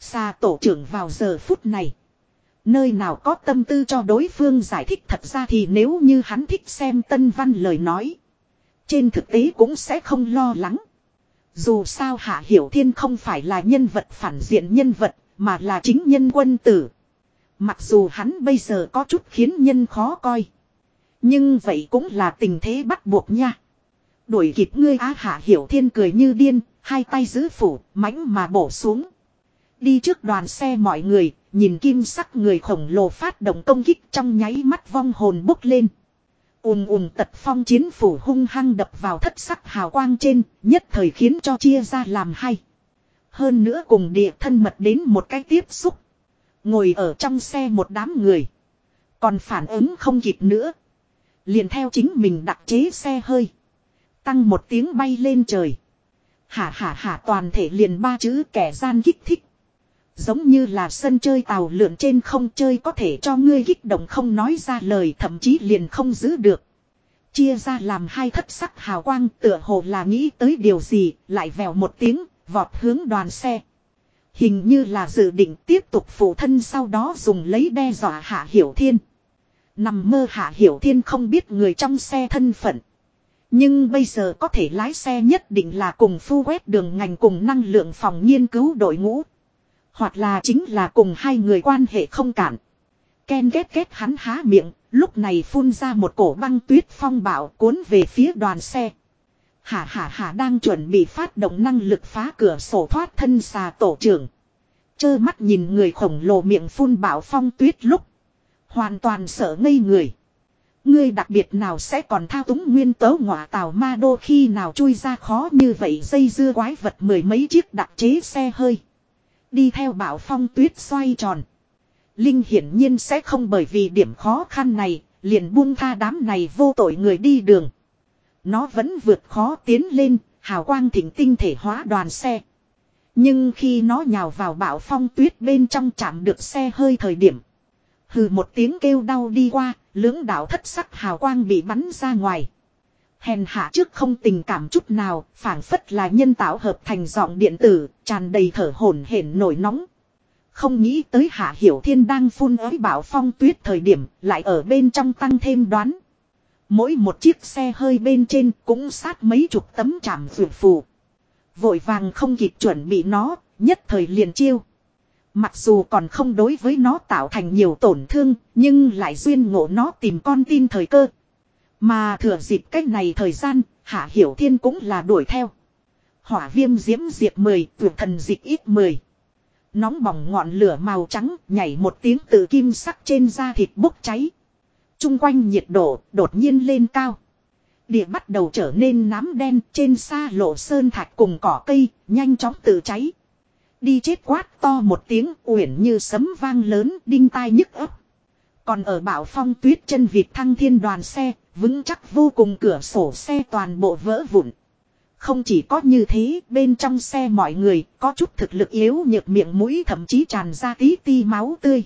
Xa tổ trưởng vào giờ phút này. Nơi nào có tâm tư cho đối phương giải thích thật ra thì nếu như hắn thích xem tân văn lời nói. Trên thực tế cũng sẽ không lo lắng. Dù sao Hạ Hiểu Thiên không phải là nhân vật phản diện nhân vật, mà là chính nhân quân tử. Mặc dù hắn bây giờ có chút khiến nhân khó coi. Nhưng vậy cũng là tình thế bắt buộc nha. Đuổi kịp ngươi á Hạ Hiểu Thiên cười như điên, hai tay giữ phủ, mãnh mà bổ xuống. Đi trước đoàn xe mọi người, nhìn kim sắc người khổng lồ phát động công kích trong nháy mắt vong hồn bốc lên ùm ùm tật phong chiến phủ hung hăng đập vào thất sắc hào quang trên, nhất thời khiến cho chia ra làm hay. Hơn nữa cùng địa thân mật đến một cái tiếp xúc. Ngồi ở trong xe một đám người. Còn phản ứng không kịp nữa. Liền theo chính mình đặt chế xe hơi. Tăng một tiếng bay lên trời. Hả hả hả toàn thể liền ba chữ kẻ gian kích thích. Giống như là sân chơi tàu lượn trên không chơi có thể cho ngươi kích động không nói ra lời thậm chí liền không giữ được. Chia ra làm hai thất sắc hào quang tựa hồ là nghĩ tới điều gì, lại vèo một tiếng, vọt hướng đoàn xe. Hình như là dự định tiếp tục phụ thân sau đó dùng lấy đe dọa hạ hiểu thiên. Nằm mơ hạ hiểu thiên không biết người trong xe thân phận. Nhưng bây giờ có thể lái xe nhất định là cùng phu quét đường ngành cùng năng lượng phòng nghiên cứu đội ngũ. Hoặc là chính là cùng hai người quan hệ không cản. Ken ghét ghét hắn há miệng, lúc này phun ra một cổ băng tuyết phong bạo cuốn về phía đoàn xe. Hả hả hả đang chuẩn bị phát động năng lực phá cửa sổ thoát thân xà tổ trưởng. Chơ mắt nhìn người khổng lồ miệng phun bạo phong tuyết lúc. Hoàn toàn sợ ngây người. Ngươi đặc biệt nào sẽ còn thao túng nguyên tớ ngọa tàu ma đô khi nào chui ra khó như vậy dây dưa quái vật mười mấy chiếc đặc chế xe hơi. Đi theo bảo phong tuyết xoay tròn. Linh hiển nhiên sẽ không bởi vì điểm khó khăn này, liền buông tha đám này vô tội người đi đường. Nó vẫn vượt khó tiến lên, hào quang thỉnh tinh thể hóa đoàn xe. Nhưng khi nó nhào vào bão phong tuyết bên trong chạm được xe hơi thời điểm. Hừ một tiếng kêu đau đi qua, lưỡng đạo thất sắc hào quang bị bắn ra ngoài. Hèn hạ trước không tình cảm chút nào, phảng phất là nhân tạo hợp thành giọng điện tử, tràn đầy thở hổn hển nổi nóng. Không nghĩ tới hạ hiểu thiên đang phun ới bảo phong tuyết thời điểm, lại ở bên trong tăng thêm đoán. Mỗi một chiếc xe hơi bên trên cũng sát mấy chục tấm chạm vượt phù. Vội vàng không kịp chuẩn bị nó, nhất thời liền chiêu. Mặc dù còn không đối với nó tạo thành nhiều tổn thương, nhưng lại duyên ngộ nó tìm con tin thời cơ. Mà thừa dịp cách này thời gian, Hạ Hiểu Thiên cũng là đuổi theo. Hỏa viêm diễm diệt 10, vượt thần dịch ít 10. Nóng bỏng ngọn lửa màu trắng nhảy một tiếng từ kim sắc trên da thịt bốc cháy. Trung quanh nhiệt độ đột nhiên lên cao. Địa bắt đầu trở nên nám đen trên xa lộ sơn thạch cùng cỏ cây, nhanh chóng tự cháy. Đi chết quát to một tiếng uyển như sấm vang lớn đinh tai nhức ấp. Còn ở bảo phong tuyết chân vịt thăng thiên đoàn xe, vững chắc vô cùng cửa sổ xe toàn bộ vỡ vụn. Không chỉ có như thế, bên trong xe mọi người có chút thực lực yếu nhược miệng mũi thậm chí tràn ra tí ti máu tươi.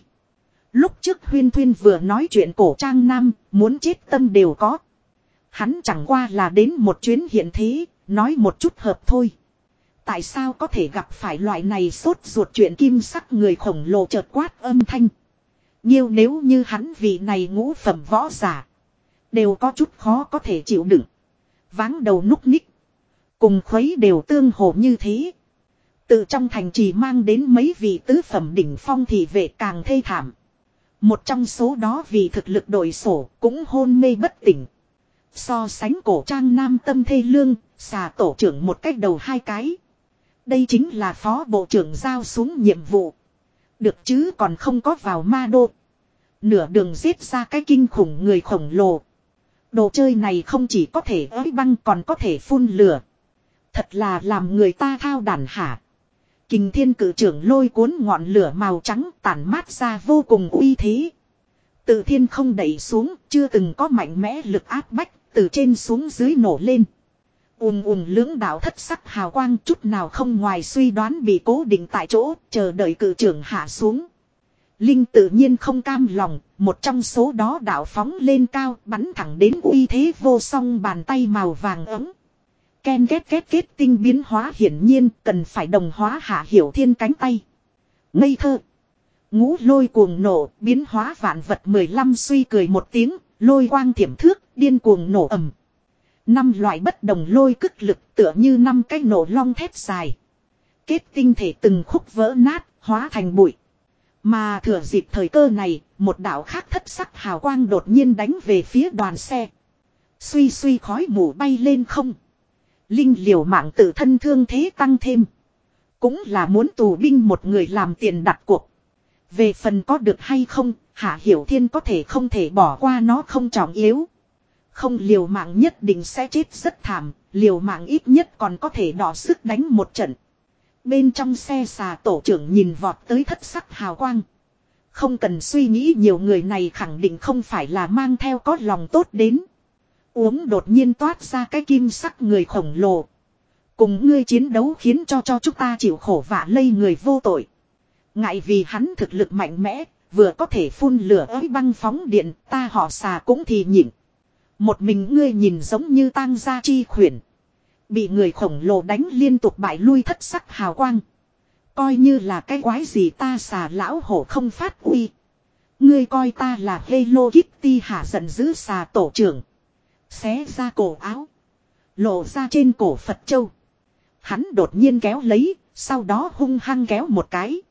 Lúc trước huyên thuyên vừa nói chuyện cổ trang nam, muốn chết tâm đều có. Hắn chẳng qua là đến một chuyến hiện thế, nói một chút hợp thôi. Tại sao có thể gặp phải loại này sốt ruột chuyện kim sắc người khổng lồ chợt quát âm thanh. Nhiêu nếu như hắn vị này ngũ phẩm võ giả. Đều có chút khó có thể chịu đựng. Váng đầu núc ních. Cùng khuấy đều tương hồ như thế. Từ trong thành trì mang đến mấy vị tứ phẩm đỉnh phong thì về càng thê thảm. Một trong số đó vì thực lực đội sổ cũng hôn mê bất tỉnh. So sánh cổ trang nam tâm thê lương, xà tổ trưởng một cách đầu hai cái. Đây chính là phó bộ trưởng giao xuống nhiệm vụ. Được chứ còn không có vào ma đô. Nửa đường giết ra cái kinh khủng người khổng lồ. Đồ chơi này không chỉ có thể ới băng còn có thể phun lửa. Thật là làm người ta thao đàn hả. Kình thiên cử trưởng lôi cuốn ngọn lửa màu trắng tản mát ra vô cùng uy thế. Từ thiên không đẩy xuống, chưa từng có mạnh mẽ lực áp bách, từ trên xuống dưới nổ lên. ùm ùm lưỡng đạo thất sắc hào quang chút nào không ngoài suy đoán bị cố định tại chỗ, chờ đợi cử trưởng hạ xuống. Linh tự nhiên không cam lòng, một trong số đó đạo phóng lên cao bắn thẳng đến uy thế vô song bàn tay màu vàng ấm. Ken kết kết kết tinh biến hóa hiển nhiên cần phải đồng hóa hạ hiểu thiên cánh tay. Ngây thơ. Ngũ lôi cuồng nổ, biến hóa vạn vật 15 suy cười một tiếng, lôi quang thiểm thước, điên cuồng nổ ầm. Năm loại bất đồng lôi cức lực tựa như năm cái nổ long thép dài. Kết tinh thể từng khúc vỡ nát, hóa thành bụi. Mà thừa dịp thời cơ này, một đạo khác thất sắc hào quang đột nhiên đánh về phía đoàn xe. Suy suy khói mù bay lên không. Linh liều mạng tự thân thương thế tăng thêm. Cũng là muốn tù binh một người làm tiền đặt cuộc. Về phần có được hay không, Hạ Hiểu Thiên có thể không thể bỏ qua nó không trọng yếu. Không liều mạng nhất định sẽ chết rất thảm, liều mạng ít nhất còn có thể đỏ sức đánh một trận. Bên trong xe xà tổ trưởng nhìn vọt tới thất sắc hào quang. Không cần suy nghĩ nhiều người này khẳng định không phải là mang theo có lòng tốt đến. Uống đột nhiên toát ra cái kim sắc người khổng lồ. Cùng ngươi chiến đấu khiến cho cho chúng ta chịu khổ vạ lây người vô tội. Ngại vì hắn thực lực mạnh mẽ, vừa có thể phun lửa ới băng phóng điện, ta họ xà cũng thì nhịn. Một mình ngươi nhìn giống như tang gia chi khuyển. Bị người khổng lồ đánh liên tục bại lui thất sắc hào quang. Coi như là cái quái gì ta xà lão hổ không phát uy. Ngươi coi ta là Hello Kitty hả giận dữ xà tổ trưởng. Xé ra cổ áo. Lộ ra trên cổ Phật Châu. Hắn đột nhiên kéo lấy, sau đó hung hăng kéo một cái.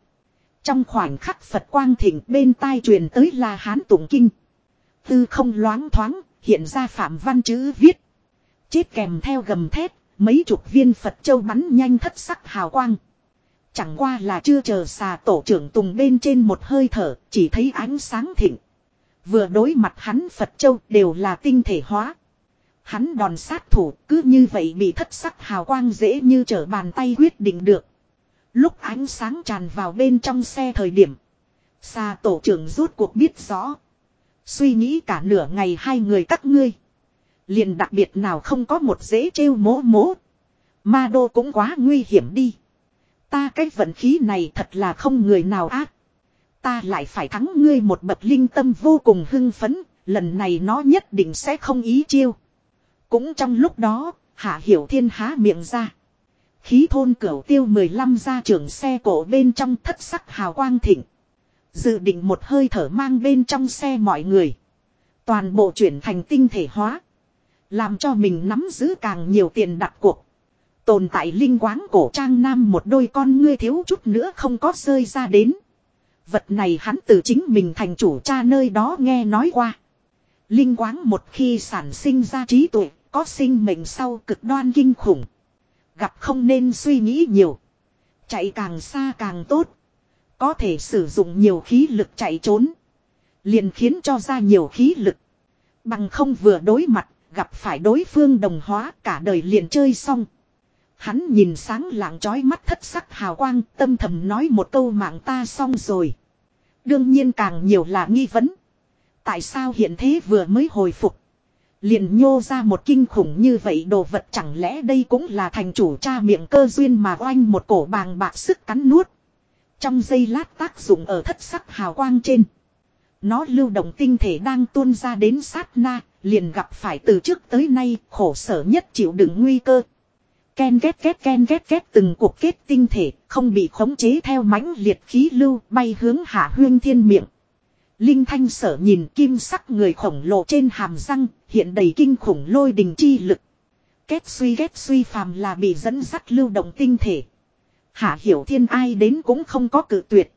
Trong khoảnh khắc Phật quang thịnh bên tai truyền tới là hán tụng kinh. Tư không loáng thoáng, hiện ra phạm văn chữ viết. Chết kèm theo gầm thét, mấy chục viên Phật châu bắn nhanh thất sắc hào quang. Chẳng qua là chưa chờ xà tổ trưởng tùng bên trên một hơi thở, chỉ thấy ánh sáng thịnh. Vừa đối mặt hắn Phật châu đều là tinh thể hóa. Hắn đòn sát thủ cứ như vậy bị thất sắc hào quang dễ như trở bàn tay quyết định được. Lúc ánh sáng tràn vào bên trong xe thời điểm. Xà tổ trưởng rút cuộc biết rõ. Suy nghĩ cả nửa ngày hai người các ngươi liền đặc biệt nào không có một dễ trêu mố mố. Ma đô cũng quá nguy hiểm đi. Ta cái vận khí này thật là không người nào ác. Ta lại phải thắng ngươi một bậc linh tâm vô cùng hưng phấn. Lần này nó nhất định sẽ không ý chiêu. Cũng trong lúc đó, Hạ Hiểu Thiên há miệng ra. Khí thôn cửu tiêu 15 ra trưởng xe cổ bên trong thất sắc hào quang thịnh. Dự định một hơi thở mang bên trong xe mọi người. Toàn bộ chuyển thành tinh thể hóa. Làm cho mình nắm giữ càng nhiều tiền đặt cuộc. Tồn tại linh quáng cổ trang nam một đôi con ngươi thiếu chút nữa không có rơi ra đến. Vật này hắn từ chính mình thành chủ cha nơi đó nghe nói qua. Linh quáng một khi sản sinh ra trí tuệ, có sinh mệnh sau cực đoan kinh khủng. Gặp không nên suy nghĩ nhiều. Chạy càng xa càng tốt. Có thể sử dụng nhiều khí lực chạy trốn. Liền khiến cho ra nhiều khí lực. Bằng không vừa đối mặt, gặp phải đối phương đồng hóa cả đời liền chơi xong. Hắn nhìn sáng lạng trói mắt thất sắc hào quang tâm thầm nói một câu mạng ta xong rồi. Đương nhiên càng nhiều là nghi vấn. Tại sao hiện thế vừa mới hồi phục. Liền nhô ra một kinh khủng như vậy đồ vật chẳng lẽ đây cũng là thành chủ cha miệng cơ duyên mà oanh một cổ bàng bạc sức cắn nuốt. Trong giây lát tác dụng ở thất sắc hào quang trên. Nó lưu động tinh thể đang tuôn ra đến sát na, liền gặp phải từ trước tới nay khổ sở nhất chịu đựng nguy cơ. Ken ghép ghép ken ghép ghép từng cuộc kết tinh thể, không bị khống chế theo mãnh liệt khí lưu bay hướng hạ huyên thiên miệng. Linh thanh sở nhìn kim sắc người khổng lồ trên hàm răng, hiện đầy kinh khủng lôi đình chi lực. Kết suy kết suy phàm là bị dẫn dắt lưu động tinh thể. Hạ hiểu thiên ai đến cũng không có cự tuyệt.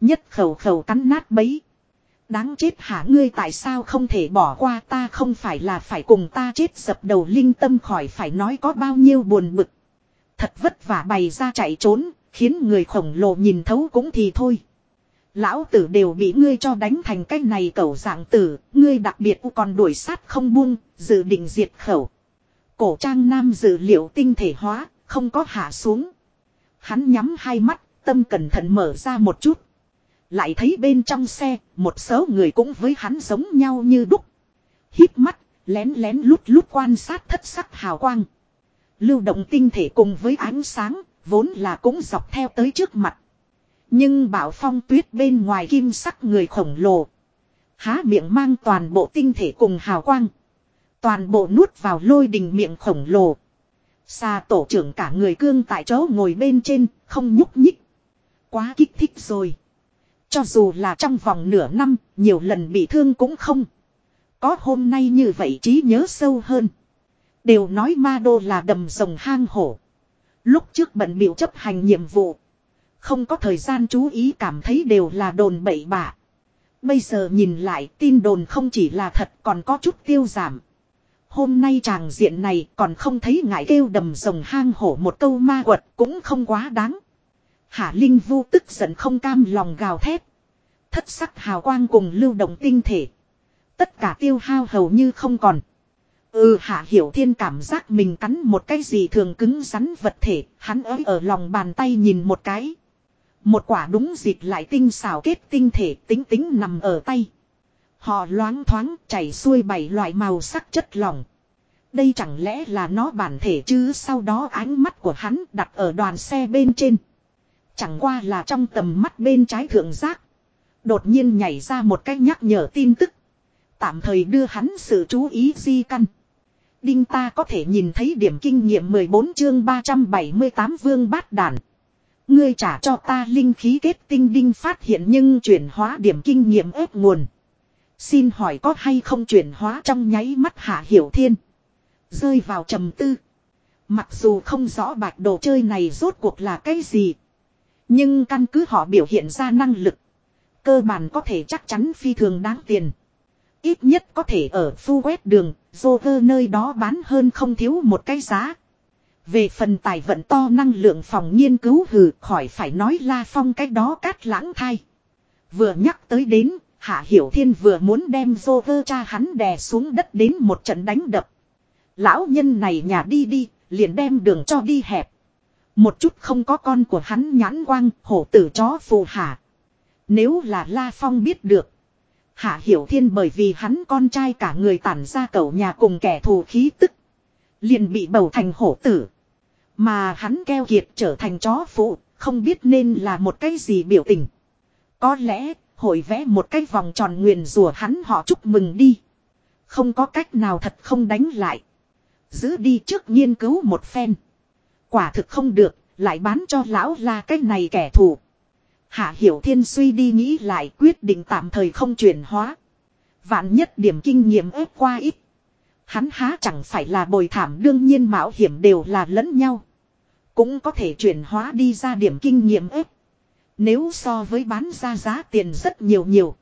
Nhất khẩu khẩu cắn nát bấy. Đáng chết hả ngươi tại sao không thể bỏ qua ta không phải là phải cùng ta chết dập đầu linh tâm khỏi phải nói có bao nhiêu buồn bực. Thật vất vả bày ra chạy trốn, khiến người khổng lồ nhìn thấu cũng thì thôi. Lão tử đều bị ngươi cho đánh thành cái này cẩu dạng tử, ngươi đặc biệt còn đuổi sát không buông, dự định diệt khẩu. Cổ trang nam dự liệu tinh thể hóa, không có hạ xuống. Hắn nhắm hai mắt, tâm cẩn thận mở ra một chút. Lại thấy bên trong xe, một số người cũng với hắn giống nhau như đúc. Hít mắt, lén lén lút lút quan sát thất sắc hào quang. Lưu động tinh thể cùng với ánh sáng, vốn là cũng dọc theo tới trước mặt. Nhưng bảo phong tuyết bên ngoài kim sắc người khổng lồ. Há miệng mang toàn bộ tinh thể cùng hào quang. Toàn bộ nuốt vào lôi đình miệng khổng lồ. Xa tổ trưởng cả người cương tại chỗ ngồi bên trên, không nhúc nhích. Quá kích thích rồi. Cho dù là trong vòng nửa năm, nhiều lần bị thương cũng không. Có hôm nay như vậy trí nhớ sâu hơn. Đều nói ma đô là đầm rồng hang hổ. Lúc trước bận biểu chấp hành nhiệm vụ. Không có thời gian chú ý cảm thấy đều là đồn bậy bạ. Bây giờ nhìn lại tin đồn không chỉ là thật còn có chút tiêu giảm. Hôm nay chàng diện này còn không thấy ngại kêu đầm rồng hang hổ một câu ma quật cũng không quá đáng. Hạ Linh Vu tức giận không cam lòng gào thét. Thất sắc hào quang cùng lưu động tinh thể. Tất cả tiêu hao hầu như không còn. Ừ hạ hiểu thiên cảm giác mình cắn một cái gì thường cứng rắn vật thể, hắn ới ở lòng bàn tay nhìn một cái. Một quả đúng dịp lại tinh xảo kết tinh thể tính tính nằm ở tay. Họ loáng thoáng chảy xuôi bảy loại màu sắc chất lỏng. Đây chẳng lẽ là nó bản thể chứ sau đó ánh mắt của hắn đặt ở đoàn xe bên trên. Chẳng qua là trong tầm mắt bên trái thượng giác. Đột nhiên nhảy ra một cái nhắc nhở tin tức. Tạm thời đưa hắn sự chú ý di căn. Đinh ta có thể nhìn thấy điểm kinh nghiệm 14 chương 378 vương bát đàn. Ngươi trả cho ta linh khí kết tinh đinh phát hiện nhưng chuyển hóa điểm kinh nghiệm ép nguồn. Xin hỏi có hay không chuyển hóa trong nháy mắt hạ hiểu thiên. Rơi vào trầm tư. Mặc dù không rõ bạch đồ chơi này rốt cuộc là cái gì. Nhưng căn cứ họ biểu hiện ra năng lực. Cơ bản có thể chắc chắn phi thường đáng tiền. Ít nhất có thể ở phu quét đường, dô nơi đó bán hơn không thiếu một cái giá. Về phần tài vận to năng lượng phòng nghiên cứu hừ khỏi phải nói la phong cái đó cát lãng thai. Vừa nhắc tới đến, Hạ Hiểu Thiên vừa muốn đem dô cha hắn đè xuống đất đến một trận đánh đập. Lão nhân này nhà đi đi, liền đem đường cho đi hẹp. Một chút không có con của hắn nhãn quang, hổ tử chó phù hạ. Nếu là La Phong biết được. Hạ Hiểu Thiên bởi vì hắn con trai cả người tản ra cẩu nhà cùng kẻ thù khí tức. Liền bị bầu thành hổ tử. Mà hắn keo kiệt trở thành chó phụ, không biết nên là một cái gì biểu tình. Có lẽ, hội vẽ một cái vòng tròn nguyền rủa hắn họ chúc mừng đi. Không có cách nào thật không đánh lại. Giữ đi trước nghiên cứu một phen. Quả thực không được, lại bán cho lão la cái này kẻ thù. Hạ Hiểu Thiên suy đi nghĩ lại quyết định tạm thời không chuyển hóa. Vạn nhất điểm kinh nghiệm ép qua ít. Hắn há chẳng phải là bồi thảm đương nhiên mạo hiểm đều là lẫn nhau. Cũng có thể chuyển hóa đi ra điểm kinh nghiệm ép. Nếu so với bán ra giá tiền rất nhiều nhiều.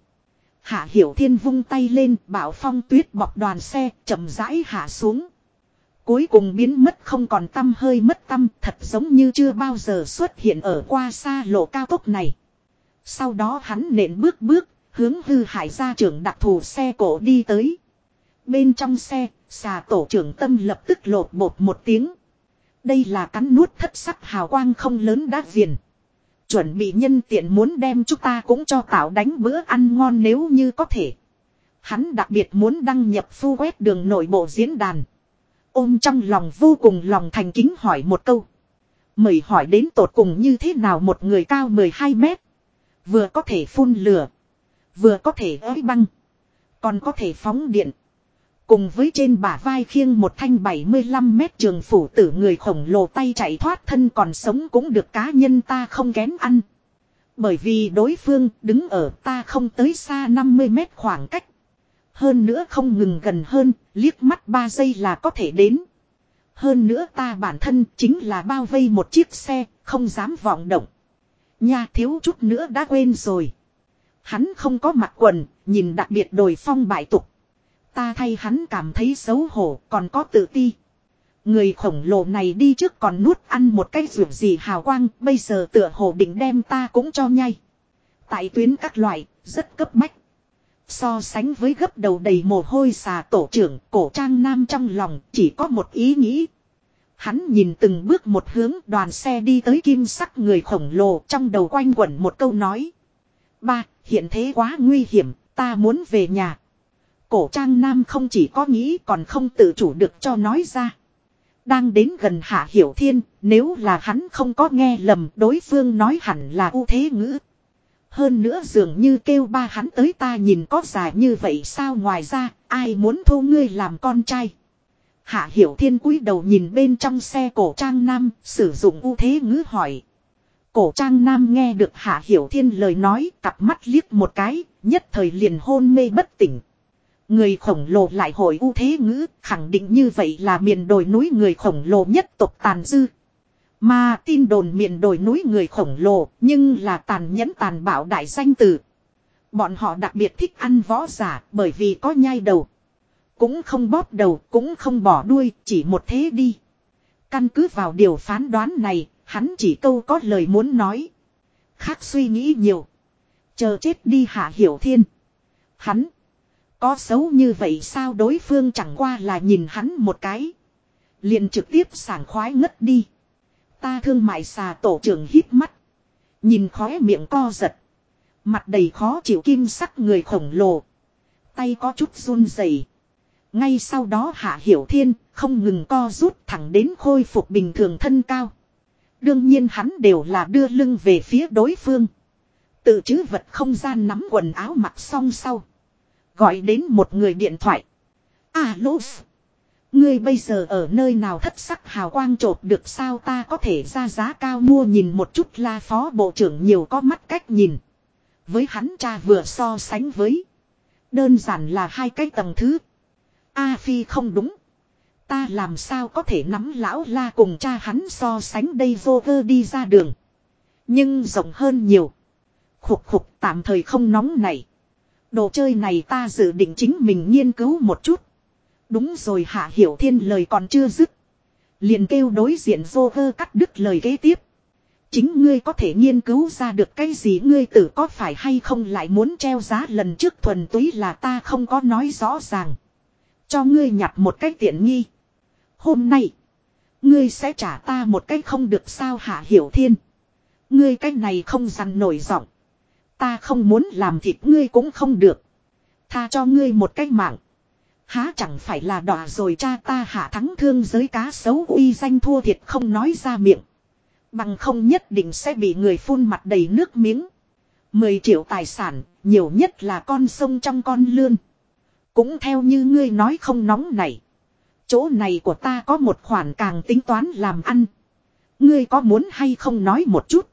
Hạ Hiểu Thiên vung tay lên bảo phong tuyết bọc đoàn xe chậm rãi hạ xuống. Cuối cùng biến mất không còn tâm hơi mất tâm thật giống như chưa bao giờ xuất hiện ở qua xa lộ cao tốc này. Sau đó hắn nện bước bước, hướng hư hải gia trưởng đặc thù xe cổ đi tới. Bên trong xe, xà tổ trưởng tâm lập tức lột bột một tiếng. Đây là cắn nuốt thất sắc hào quang không lớn đã viền. Chuẩn bị nhân tiện muốn đem chúng ta cũng cho tạo đánh bữa ăn ngon nếu như có thể. Hắn đặc biệt muốn đăng nhập phu quét đường nội bộ diễn đàn. Ôm trong lòng vô cùng lòng thành kính hỏi một câu. Mời hỏi đến tột cùng như thế nào một người cao 12 mét. Vừa có thể phun lửa. Vừa có thể ới băng. Còn có thể phóng điện. Cùng với trên bả vai khiêng một thanh 75 mét trường phủ tử người khổng lồ tay chạy thoát thân còn sống cũng được cá nhân ta không kém ăn. Bởi vì đối phương đứng ở ta không tới xa 50 mét khoảng cách. Hơn nữa không ngừng gần hơn, liếc mắt 3 giây là có thể đến. Hơn nữa ta bản thân chính là bao vây một chiếc xe, không dám vọng động. Nha thiếu chút nữa đã quên rồi. Hắn không có mặc quần, nhìn đặc biệt đồi phong bại tục. Ta thay hắn cảm thấy xấu hổ, còn có tự ti. Người khổng lồ này đi trước còn nuốt ăn một cái rượu gì hào quang, bây giờ tựa hồ định đem ta cũng cho nhai. Tại tuyến các loại, rất cấp bách. So sánh với gấp đầu đầy mồ hôi xà tổ trưởng, cổ trang nam trong lòng chỉ có một ý nghĩ. Hắn nhìn từng bước một hướng đoàn xe đi tới kim sắc người khổng lồ trong đầu quanh quẩn một câu nói. Ba, hiện thế quá nguy hiểm, ta muốn về nhà. Cổ trang nam không chỉ có nghĩ còn không tự chủ được cho nói ra. Đang đến gần Hạ Hiểu Thiên, nếu là hắn không có nghe lầm đối phương nói hẳn là ưu thế ngữ. Hơn nữa dường như kêu ba hắn tới ta nhìn có dài như vậy sao ngoài ra, ai muốn thu ngươi làm con trai. Hạ Hiểu Thiên cúi đầu nhìn bên trong xe cổ trang nam, sử dụng ưu thế ngữ hỏi. Cổ trang nam nghe được Hạ Hiểu Thiên lời nói, cặp mắt liếc một cái, nhất thời liền hôn mê bất tỉnh. Người khổng lồ lại hồi ưu thế ngữ, khẳng định như vậy là miền đồi núi người khổng lồ nhất tộc tàn dư. Mà tin đồn miền đồi núi người khổng lồ, nhưng là tàn nhẫn tàn bạo đại danh tử. Bọn họ đặc biệt thích ăn võ giả bởi vì có nhai đầu. Cũng không bóp đầu, cũng không bỏ đuôi, chỉ một thế đi. Căn cứ vào điều phán đoán này, hắn chỉ câu có lời muốn nói. Khác suy nghĩ nhiều. Chờ chết đi hạ hiểu thiên. Hắn. Có xấu như vậy sao đối phương chẳng qua là nhìn hắn một cái. Liền trực tiếp sảng khoái ngất đi. Ta thương mại xà tổ trưởng hít mắt. Nhìn khóe miệng co giật. Mặt đầy khó chịu kim sắc người khổng lồ. Tay có chút run rẩy. Ngay sau đó hạ hiểu thiên không ngừng co rút thẳng đến khôi phục bình thường thân cao. Đương nhiên hắn đều là đưa lưng về phía đối phương. Tự chứ vật không gian nắm quần áo mặc xong sau. Gọi đến một người điện thoại. Alo. Ngươi bây giờ ở nơi nào thất sắc hào quang trột được sao ta có thể ra giá cao mua nhìn một chút la phó bộ trưởng nhiều có mắt cách nhìn. Với hắn cha vừa so sánh với. Đơn giản là hai cái tầng thứ. A Phi không đúng. Ta làm sao có thể nắm lão la cùng cha hắn so sánh đây vô vơ đi ra đường. Nhưng rộng hơn nhiều. Khục khục tạm thời không nóng này. Đồ chơi này ta dự định chính mình nghiên cứu một chút. Đúng rồi hạ hiểu thiên lời còn chưa dứt. Liền kêu đối diện vô vơ cắt đứt lời kế tiếp. Chính ngươi có thể nghiên cứu ra được cái gì ngươi tử có phải hay không lại muốn treo giá lần trước thuần túy là ta không có nói rõ ràng. Cho ngươi nhặt một cái tiện nghi. Hôm nay, ngươi sẽ trả ta một cái không được sao hạ hiểu thiên. Ngươi cái này không dằn nổi giọng. Ta không muốn làm thịt ngươi cũng không được. Tha cho ngươi một cái mạng. Há chẳng phải là đỏ rồi cha ta hạ thắng thương giới cá xấu uy danh thua thiệt không nói ra miệng. Bằng không nhất định sẽ bị người phun mặt đầy nước miếng. Mười triệu tài sản, nhiều nhất là con sông trong con lươn. Cũng theo như ngươi nói không nóng này. Chỗ này của ta có một khoản càng tính toán làm ăn. Ngươi có muốn hay không nói một chút.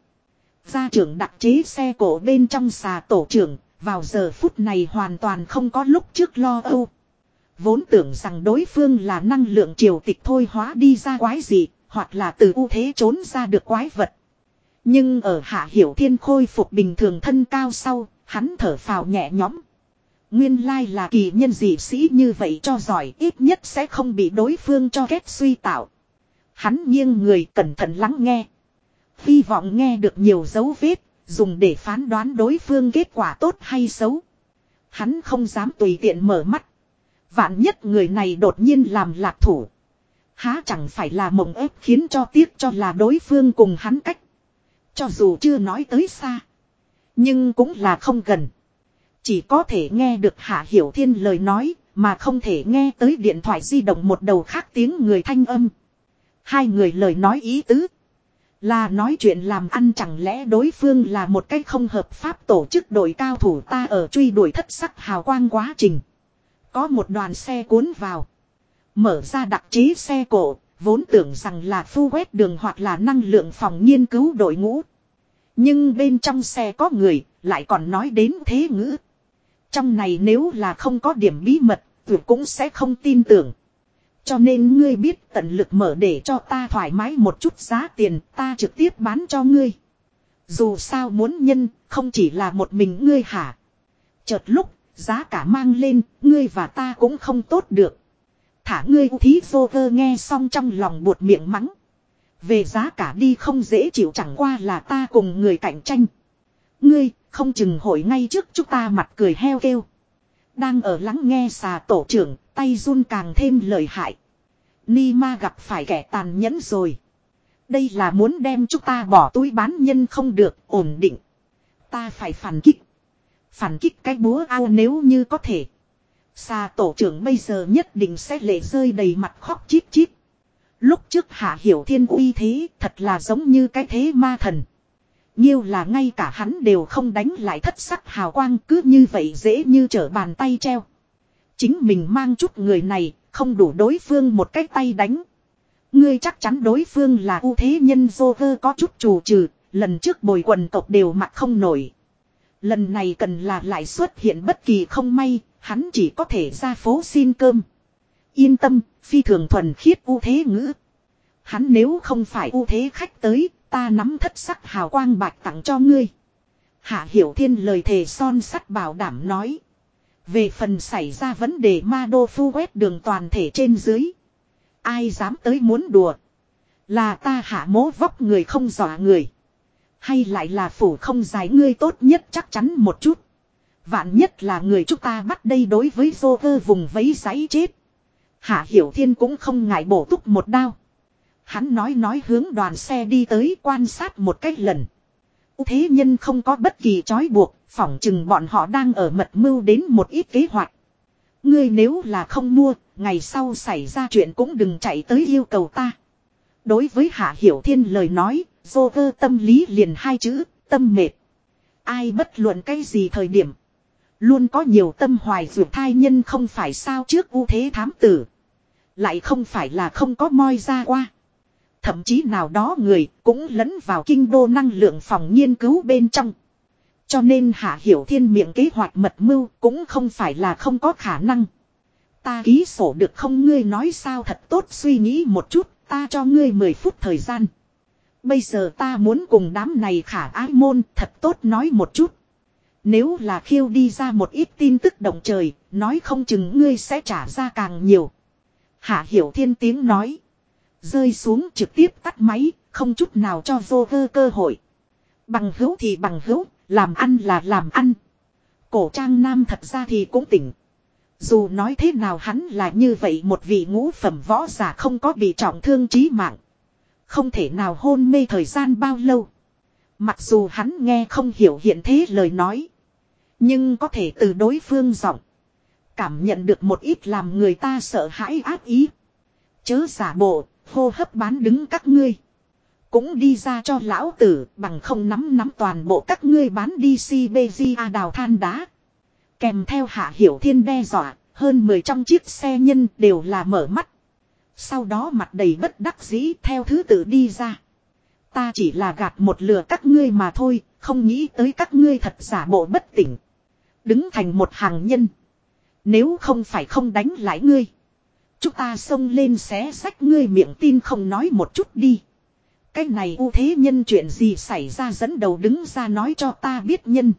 Gia trưởng đặc chế xe cổ bên trong xà tổ trưởng, vào giờ phút này hoàn toàn không có lúc trước lo âu. Vốn tưởng rằng đối phương là năng lượng triều tịch thôi hóa đi ra quái gì, hoặc là từ ưu thế trốn ra được quái vật. Nhưng ở hạ hiểu thiên khôi phục bình thường thân cao sau, hắn thở phào nhẹ nhõm. Nguyên lai là kỳ nhân dị sĩ như vậy cho giỏi ít nhất sẽ không bị đối phương cho ghét suy tạo. Hắn nghiêng người cẩn thận lắng nghe. Hy vọng nghe được nhiều dấu vết, dùng để phán đoán đối phương kết quả tốt hay xấu. Hắn không dám tùy tiện mở mắt. Vạn nhất người này đột nhiên làm lạc thủ. Há chẳng phải là mộng ép khiến cho tiếc cho là đối phương cùng hắn cách. Cho dù chưa nói tới xa. Nhưng cũng là không gần. Chỉ có thể nghe được Hạ Hiểu Thiên lời nói, mà không thể nghe tới điện thoại di động một đầu khác tiếng người thanh âm. Hai người lời nói ý tứ. Là nói chuyện làm ăn chẳng lẽ đối phương là một cách không hợp pháp tổ chức đội cao thủ ta ở truy đuổi thất sắc hào quang quá trình. Có một đoàn xe cuốn vào. Mở ra đặc chế xe cổ, vốn tưởng rằng là phu quét đường hoặc là năng lượng phòng nghiên cứu đội ngũ. Nhưng bên trong xe có người, lại còn nói đến thế ngữ. Trong này nếu là không có điểm bí mật, tuyệt cũng sẽ không tin tưởng. Cho nên ngươi biết tận lực mở để cho ta thoải mái một chút giá tiền ta trực tiếp bán cho ngươi. Dù sao muốn nhân, không chỉ là một mình ngươi hả. Chợt lúc, giá cả mang lên, ngươi và ta cũng không tốt được. Thả ngươi thí vô cơ nghe xong trong lòng buột miệng mắng. Về giá cả đi không dễ chịu chẳng qua là ta cùng người cạnh tranh. Ngươi, không chừng hội ngay trước chúng ta mặt cười heo kêu. Đang ở lắng nghe xà tổ trưởng, tay run càng thêm lời hại. Ni ma gặp phải kẻ tàn nhẫn rồi. Đây là muốn đem chúng ta bỏ túi bán nhân không được, ổn định. Ta phải phản kích. Phản kích cái búa ao nếu như có thể. Xà tổ trưởng bây giờ nhất định sẽ lệ rơi đầy mặt khóc chít chít. Lúc trước hạ hiểu thiên uy thế thật là giống như cái thế ma thần. Nhiêu là ngay cả hắn đều không đánh lại thất sắc hào quang cứ như vậy dễ như trở bàn tay treo. Chính mình mang chút người này, không đủ đối phương một cái tay đánh. Ngươi chắc chắn đối phương là ưu thế nhân dô vơ có chút trù trừ, lần trước bồi quần tộc đều mặt không nổi. Lần này cần là lại xuất hiện bất kỳ không may, hắn chỉ có thể ra phố xin cơm. Yên tâm, phi thường thuần khiết ưu thế ngữ. Hắn nếu không phải ưu thế khách tới, ta nắm thất sắc hào quang bạch tặng cho ngươi. Hạ Hiểu Thiên lời thề son sắt bảo đảm nói. Về phần xảy ra vấn đề ma đô phu quét đường toàn thể trên dưới. Ai dám tới muốn đùa. Là ta hạ mố vóc người không dọa người. Hay lại là phủ không giải ngươi tốt nhất chắc chắn một chút. Vạn nhất là người chúng ta bắt đây đối với dô cơ vùng vấy giấy chết. Hạ Hiểu Thiên cũng không ngại bổ túc một đao. Hắn nói nói hướng đoàn xe đi tới quan sát một cách lần. Thế nhân không có bất kỳ trói buộc, phỏng chừng bọn họ đang ở mật mưu đến một ít kế hoạch. Ngươi nếu là không mua, ngày sau xảy ra chuyện cũng đừng chạy tới yêu cầu ta. Đối với Hạ Hiểu Thiên lời nói, dô cơ tâm lý liền hai chữ, tâm mệt. Ai bất luận cái gì thời điểm. Luôn có nhiều tâm hoài dù thai nhân không phải sao trước ưu thế thám tử. Lại không phải là không có moi ra qua. Thậm chí nào đó người cũng lẫn vào kinh đô năng lượng phòng nghiên cứu bên trong. Cho nên Hạ Hiểu Thiên miệng kế hoạch mật mưu cũng không phải là không có khả năng. Ta ký sổ được không ngươi nói sao thật tốt suy nghĩ một chút, ta cho ngươi 10 phút thời gian. Bây giờ ta muốn cùng đám này khả ái môn thật tốt nói một chút. Nếu là khiêu đi ra một ít tin tức động trời, nói không chừng ngươi sẽ trả ra càng nhiều. Hạ Hiểu Thiên tiếng nói. Rơi xuống trực tiếp tắt máy, không chút nào cho vô vơ cơ hội. Bằng hữu thì bằng hữu, làm ăn là làm ăn. Cổ trang nam thật ra thì cũng tỉnh. Dù nói thế nào hắn là như vậy một vị ngũ phẩm võ giả không có bị trọng thương trí mạng. Không thể nào hôn mê thời gian bao lâu. Mặc dù hắn nghe không hiểu hiện thế lời nói. Nhưng có thể từ đối phương giọng. Cảm nhận được một ít làm người ta sợ hãi ác ý. Chớ giả bộ, hô hấp bán đứng các ngươi. Cũng đi ra cho lão tử bằng không nắm nắm toàn bộ các ngươi bán đi CBGA đào than đá. Kèm theo hạ hiểu thiên đe dọa, hơn 10 trong chiếc xe nhân đều là mở mắt. Sau đó mặt đầy bất đắc dĩ theo thứ tự đi ra. Ta chỉ là gạt một lừa các ngươi mà thôi, không nghĩ tới các ngươi thật giả bộ bất tỉnh. Đứng thành một hàng nhân. Nếu không phải không đánh lại ngươi. Chúng ta xông lên xé sách ngươi miệng tin không nói một chút đi. Cái này ưu thế nhân chuyện gì xảy ra dẫn đầu đứng ra nói cho ta biết nhân.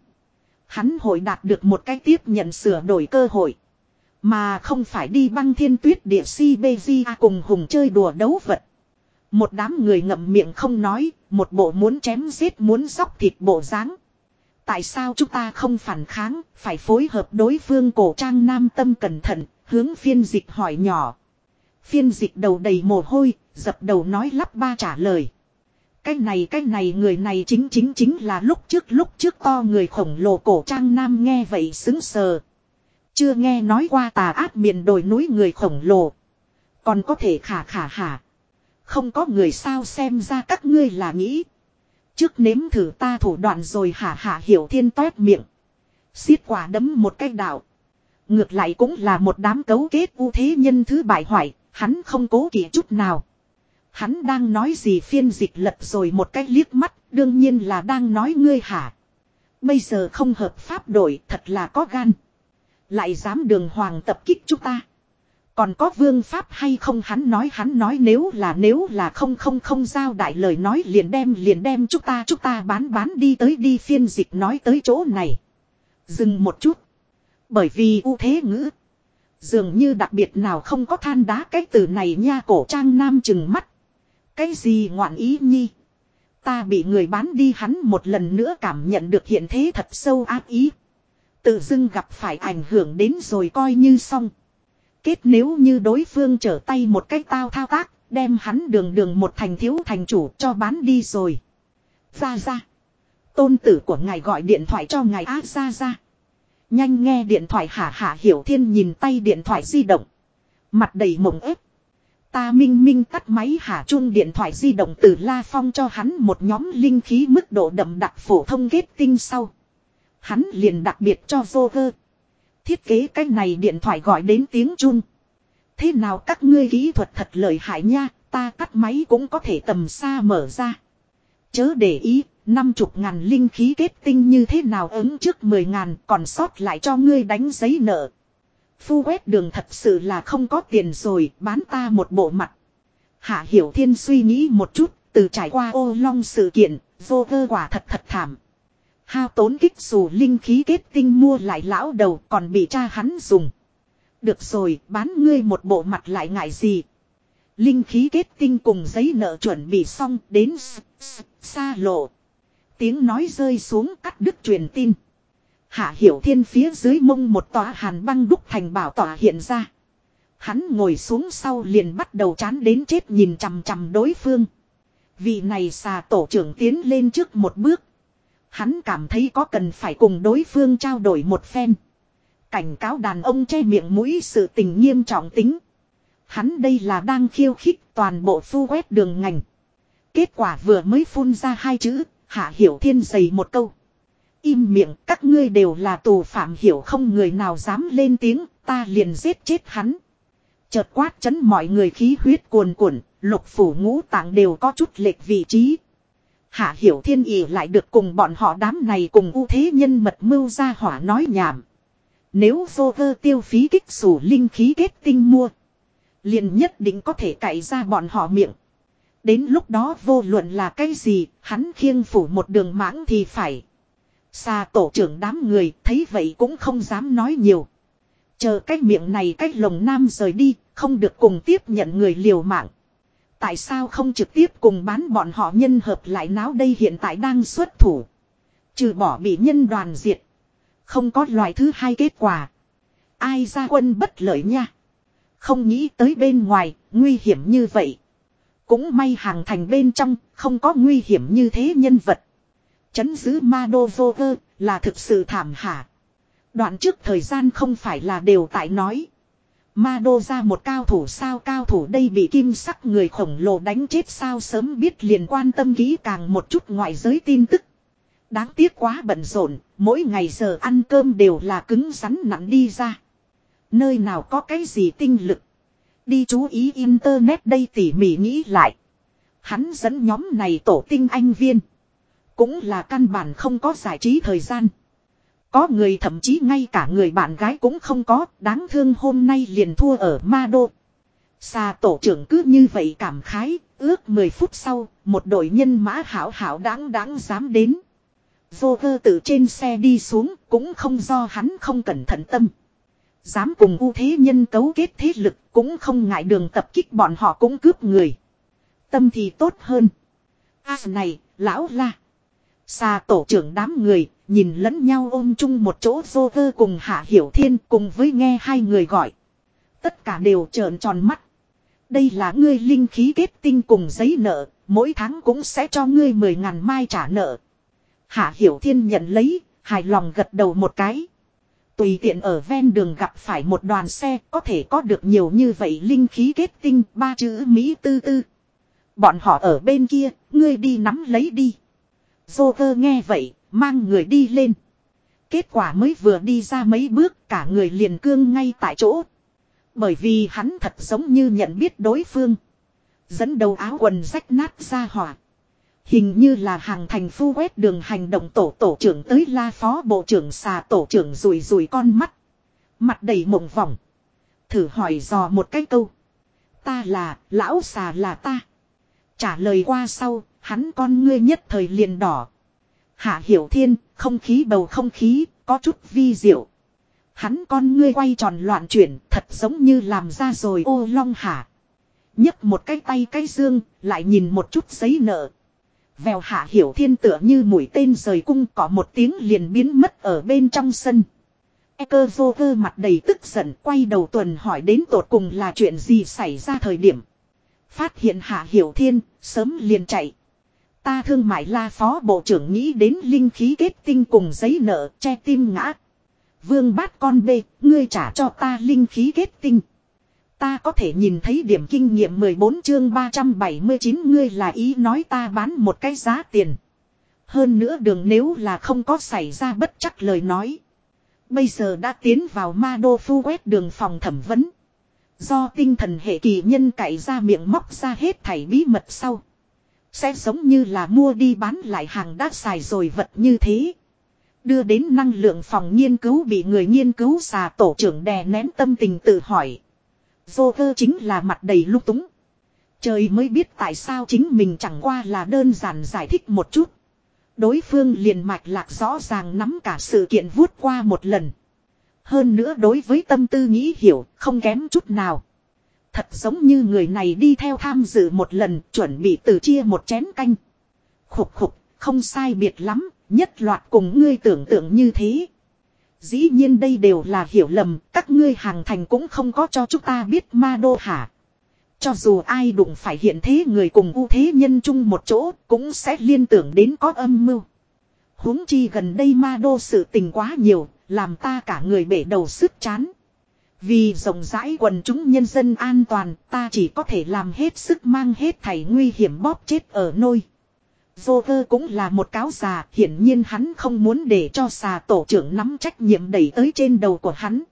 Hắn hội đạt được một cái tiếp nhận sửa đổi cơ hội. Mà không phải đi băng thiên tuyết địa si Beji cùng hùng chơi đùa đấu vật. Một đám người ngậm miệng không nói, một bộ muốn chém giết muốn sóc thịt bộ dáng. Tại sao chúng ta không phản kháng, phải phối hợp đối phương cổ trang nam tâm cẩn thận, hướng phiên dịch hỏi nhỏ. Phiên dịch đầu đầy mồ hôi, dập đầu nói lắp ba trả lời. Cái này cái này người này chính chính chính là lúc trước lúc trước to người khổng lồ cổ trang nam nghe vậy xứng sờ. Chưa nghe nói qua tà ác miền đồi núi người khổng lồ. Còn có thể khả khả khả. Không có người sao xem ra các ngươi là nghĩ. Trước nếm thử ta thủ đoạn rồi hả hả hiểu thiên toét miệng. Xiết quả đấm một cái đạo. Ngược lại cũng là một đám cấu kết ưu thế nhân thứ bại hoại, hắn không cố kỵ chút nào. Hắn đang nói gì phiên dịch lật rồi một cái liếc mắt, đương nhiên là đang nói ngươi hả. Bây giờ không hợp pháp đổi, thật là có gan. Lại dám đường hoàng tập kích chúng ta. Còn có vương pháp hay không hắn nói hắn nói nếu là nếu là không không không giao đại lời nói liền đem liền đem chúng ta chúng ta bán bán đi tới đi phiên dịch nói tới chỗ này. Dừng một chút. Bởi vì ưu thế ngữ. Dường như đặc biệt nào không có than đá cái từ này nha cổ trang nam chừng mắt. Cái gì ngoạn ý nhi. Ta bị người bán đi hắn một lần nữa cảm nhận được hiện thế thật sâu ác ý. Tự dưng gặp phải ảnh hưởng đến rồi coi như xong. Kết nếu như đối phương trở tay một cách tao thao tác, đem hắn đường đường một thành thiếu thành chủ cho bán đi rồi. Ra ra. Tôn tử của ngài gọi điện thoại cho ngài á ra ra. Nhanh nghe điện thoại hả hả hiểu thiên nhìn tay điện thoại di động. Mặt đầy mộng ép. Ta minh minh tắt máy hả chung điện thoại di động từ La Phong cho hắn một nhóm linh khí mức độ đậm đặc phổ thông kết tinh sau. Hắn liền đặc biệt cho Joker. Thiết kế cái này điện thoại gọi đến tiếng Trung. Thế nào các ngươi kỹ thuật thật lợi hại nha, ta cắt máy cũng có thể tầm xa mở ra. Chớ để ý, năm chục ngàn linh khí kết tinh như thế nào ứng trước mười ngàn còn sót lại cho ngươi đánh giấy nợ. Phu quét đường thật sự là không có tiền rồi, bán ta một bộ mặt. Hạ Hiểu Thiên suy nghĩ một chút, từ trải qua ô long sự kiện, vô cơ quả thật thật thảm. Hao tốn kích dù linh khí kết tinh mua lại lão đầu còn bị cha hắn dùng. Được rồi, bán ngươi một bộ mặt lại ngại gì. Linh khí kết tinh cùng giấy nợ chuẩn bị xong đến xa lộ. Tiếng nói rơi xuống cắt đứt truyền tin. Hạ hiểu thiên phía dưới mông một tòa hàn băng đúc thành bảo tỏa hiện ra. Hắn ngồi xuống sau liền bắt đầu chán đến chết nhìn chằm chằm đối phương. Vị này xà tổ trưởng tiến lên trước một bước. Hắn cảm thấy có cần phải cùng đối phương trao đổi một phen. Cảnh cáo đàn ông che miệng mũi sự tình nghiêm trọng tính. Hắn đây là đang khiêu khích toàn bộ phu quét đường ngành. Kết quả vừa mới phun ra hai chữ, hạ hiểu thiên dày một câu. Im miệng các ngươi đều là tù phạm hiểu không người nào dám lên tiếng, ta liền giết chết hắn. Chợt quát chấn mọi người khí huyết cuồn cuộn, lục phủ ngũ tạng đều có chút lệch vị trí. Hạ hiểu thiên ỉ lại được cùng bọn họ đám này cùng ưu thế nhân mật mưu ra hỏa nói nhảm. Nếu vô vơ tiêu phí kích sủ linh khí kết tinh mua. liền nhất định có thể cậy ra bọn họ miệng. Đến lúc đó vô luận là cái gì, hắn khiêng phủ một đường mãng thì phải. Xa tổ trưởng đám người thấy vậy cũng không dám nói nhiều. Chờ cái miệng này cách lồng nam rời đi, không được cùng tiếp nhận người liều mạng. Tại sao không trực tiếp cùng bán bọn họ nhân hợp lại náo đây hiện tại đang xuất thủ. Trừ bỏ bị nhân đoàn diệt. Không có loại thứ hai kết quả. Ai ra quân bất lợi nha. Không nghĩ tới bên ngoài, nguy hiểm như vậy. Cũng may hàng thành bên trong, không có nguy hiểm như thế nhân vật. Chấn giữ ma đô vô cơ, là thực sự thảm hả. Đoạn trước thời gian không phải là đều tại nói. Ma đô ra một cao thủ sao cao thủ đây bị kim sắc người khổng lồ đánh chết sao sớm biết liền quan tâm kỹ càng một chút ngoại giới tin tức. Đáng tiếc quá bận rộn, mỗi ngày giờ ăn cơm đều là cứng rắn nặng đi ra. Nơi nào có cái gì tinh lực. Đi chú ý internet đây tỉ mỉ nghĩ lại. Hắn dẫn nhóm này tổ tinh anh viên. Cũng là căn bản không có giải trí thời gian. Có người thậm chí ngay cả người bạn gái cũng không có, đáng thương hôm nay liền thua ở ma đô. Xa tổ trưởng cứ như vậy cảm khái, ước 10 phút sau, một đội nhân mã hảo hảo đáng đáng dám đến. Vô vơ từ trên xe đi xuống, cũng không do hắn không cẩn thận tâm. Dám cùng ưu thế nhân cấu kết thế lực, cũng không ngại đường tập kích bọn họ cũng cướp người. Tâm thì tốt hơn. A này, lão la. Xa tổ trưởng đám người, nhìn lẫn nhau ôm chung một chỗ vô cơ cùng Hạ Hiểu Thiên cùng với nghe hai người gọi. Tất cả đều trợn tròn mắt. Đây là ngươi linh khí kết tinh cùng giấy nợ, mỗi tháng cũng sẽ cho ngươi mười ngàn mai trả nợ. Hạ Hiểu Thiên nhận lấy, hài lòng gật đầu một cái. Tùy tiện ở ven đường gặp phải một đoàn xe có thể có được nhiều như vậy linh khí kết tinh ba chữ Mỹ tư tư. Bọn họ ở bên kia, ngươi đi nắm lấy đi. Joker nghe vậy, mang người đi lên. Kết quả mới vừa đi ra mấy bước cả người liền cương ngay tại chỗ. Bởi vì hắn thật giống như nhận biết đối phương. Dẫn đầu áo quần rách nát ra hỏa. Hình như là hàng thành phu quét đường hành động tổ tổ trưởng tới la phó bộ trưởng xà tổ trưởng rùi rùi con mắt. Mặt đầy mộng vòng. Thử hỏi dò một cái câu. Ta là, lão xà là ta. Trả lời qua sau, hắn con ngươi nhất thời liền đỏ. Hạ hiểu thiên, không khí bầu không khí, có chút vi diệu. Hắn con ngươi quay tròn loạn chuyển, thật giống như làm ra rồi ô long hả. nhấc một cái tay cái dương, lại nhìn một chút giấy nợ. Vèo hạ hiểu thiên tựa như mũi tên rời cung có một tiếng liền biến mất ở bên trong sân. E cơ vô cơ mặt đầy tức giận quay đầu tuần hỏi đến tột cùng là chuyện gì xảy ra thời điểm. Phát hiện hạ hiểu thiên, sớm liền chạy. Ta thương mại la phó bộ trưởng nghĩ đến linh khí kết tinh cùng giấy nợ che tim ngã. Vương bát con bê, ngươi trả cho ta linh khí kết tinh. Ta có thể nhìn thấy điểm kinh nghiệm 14 chương 379 ngươi là ý nói ta bán một cái giá tiền. Hơn nữa đường nếu là không có xảy ra bất chắc lời nói. Bây giờ đã tiến vào ma đô phu quét đường phòng thẩm vấn. Do tinh thần hệ kỳ nhân cậy ra miệng móc ra hết thảy bí mật sau. Sẽ giống như là mua đi bán lại hàng đã xài rồi vật như thế. Đưa đến năng lượng phòng nghiên cứu bị người nghiên cứu xà tổ trưởng đè nén tâm tình tự hỏi. Vô cơ chính là mặt đầy lúc túng. Trời mới biết tại sao chính mình chẳng qua là đơn giản giải thích một chút. Đối phương liền mạch lạc rõ ràng nắm cả sự kiện vuốt qua một lần. Hơn nữa đối với tâm tư nghĩ hiểu không kém chút nào. Thật giống như người này đi theo tham dự một lần chuẩn bị từ chia một chén canh. Khục khục, không sai biệt lắm, nhất loạt cùng ngươi tưởng tượng như thế. Dĩ nhiên đây đều là hiểu lầm, các ngươi hàng thành cũng không có cho chúng ta biết ma đô hả. Cho dù ai đụng phải hiện thế người cùng ưu thế nhân chung một chỗ, cũng sẽ liên tưởng đến có âm mưu. huống chi gần đây ma đô sự tình quá nhiều, làm ta cả người bể đầu sức chán. Vì rộng rãi quần chúng nhân dân an toàn, ta chỉ có thể làm hết sức mang hết thảy nguy hiểm bóp chết ở nôi. Joker cũng là một cáo già, hiển nhiên hắn không muốn để cho xà tổ trưởng nắm trách nhiệm đẩy tới trên đầu của hắn.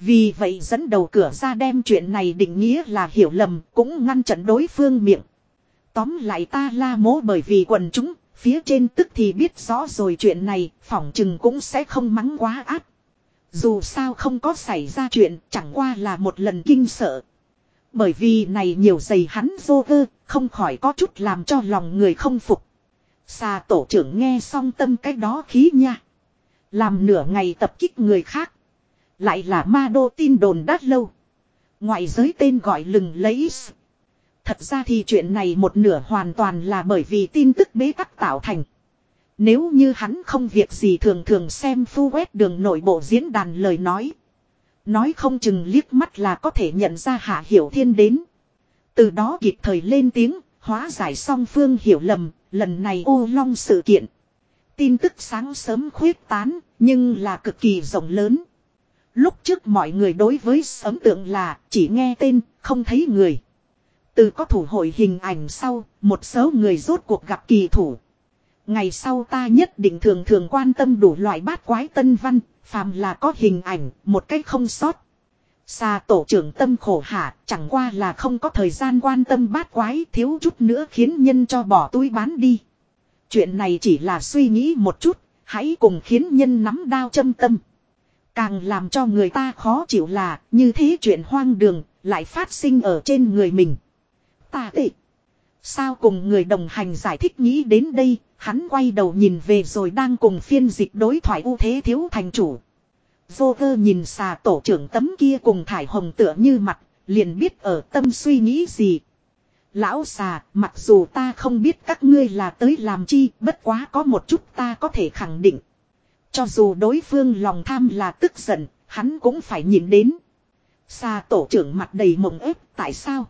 Vì vậy dẫn đầu cửa ra đem chuyện này định nghĩa là hiểu lầm, cũng ngăn chặn đối phương miệng. Tóm lại ta la mố bởi vì quần chúng, phía trên tức thì biết rõ rồi chuyện này, phỏng chừng cũng sẽ không mắng quá áp. Dù sao không có xảy ra chuyện, chẳng qua là một lần kinh sợ. Bởi vì này nhiều giày hắn dô vơ, không khỏi có chút làm cho lòng người không phục. Xà tổ trưởng nghe xong tâm cái đó khí nha. Làm nửa ngày tập kích người khác. Lại là ma đô tin đồn đắt lâu. Ngoại giới tên gọi lừng lấy. Thật ra thì chuyện này một nửa hoàn toàn là bởi vì tin tức bế tắc tạo thành. Nếu như hắn không việc gì thường thường xem phu quét đường nội bộ diễn đàn lời nói. Nói không chừng liếc mắt là có thể nhận ra hạ hiểu thiên đến. Từ đó kịp thời lên tiếng, hóa giải song phương hiểu lầm, lần này ô long sự kiện. Tin tức sáng sớm khuyết tán, nhưng là cực kỳ rộng lớn. Lúc trước mọi người đối với ấn tượng là chỉ nghe tên, không thấy người. Từ có thủ hội hình ảnh sau, một số người rốt cuộc gặp kỳ thủ. Ngày sau ta nhất định thường thường quan tâm đủ loại bát quái tân văn, phàm là có hình ảnh, một cách không sót. Xa tổ trưởng tâm khổ hạ, chẳng qua là không có thời gian quan tâm bát quái thiếu chút nữa khiến nhân cho bỏ túi bán đi. Chuyện này chỉ là suy nghĩ một chút, hãy cùng khiến nhân nắm đao châm tâm. Càng làm cho người ta khó chịu là, như thế chuyện hoang đường, lại phát sinh ở trên người mình. Ta tịch. Sao cùng người đồng hành giải thích nghĩ đến đây, hắn quay đầu nhìn về rồi đang cùng phiên dịch đối thoại ưu thế thiếu thành chủ. Joker nhìn xà tổ trưởng tấm kia cùng thải hồng tựa như mặt, liền biết ở tâm suy nghĩ gì. Lão xà, mặc dù ta không biết các ngươi là tới làm chi, bất quá có một chút ta có thể khẳng định. Cho dù đối phương lòng tham là tức giận, hắn cũng phải nhìn đến. Xà tổ trưởng mặt đầy mộng ép, tại sao?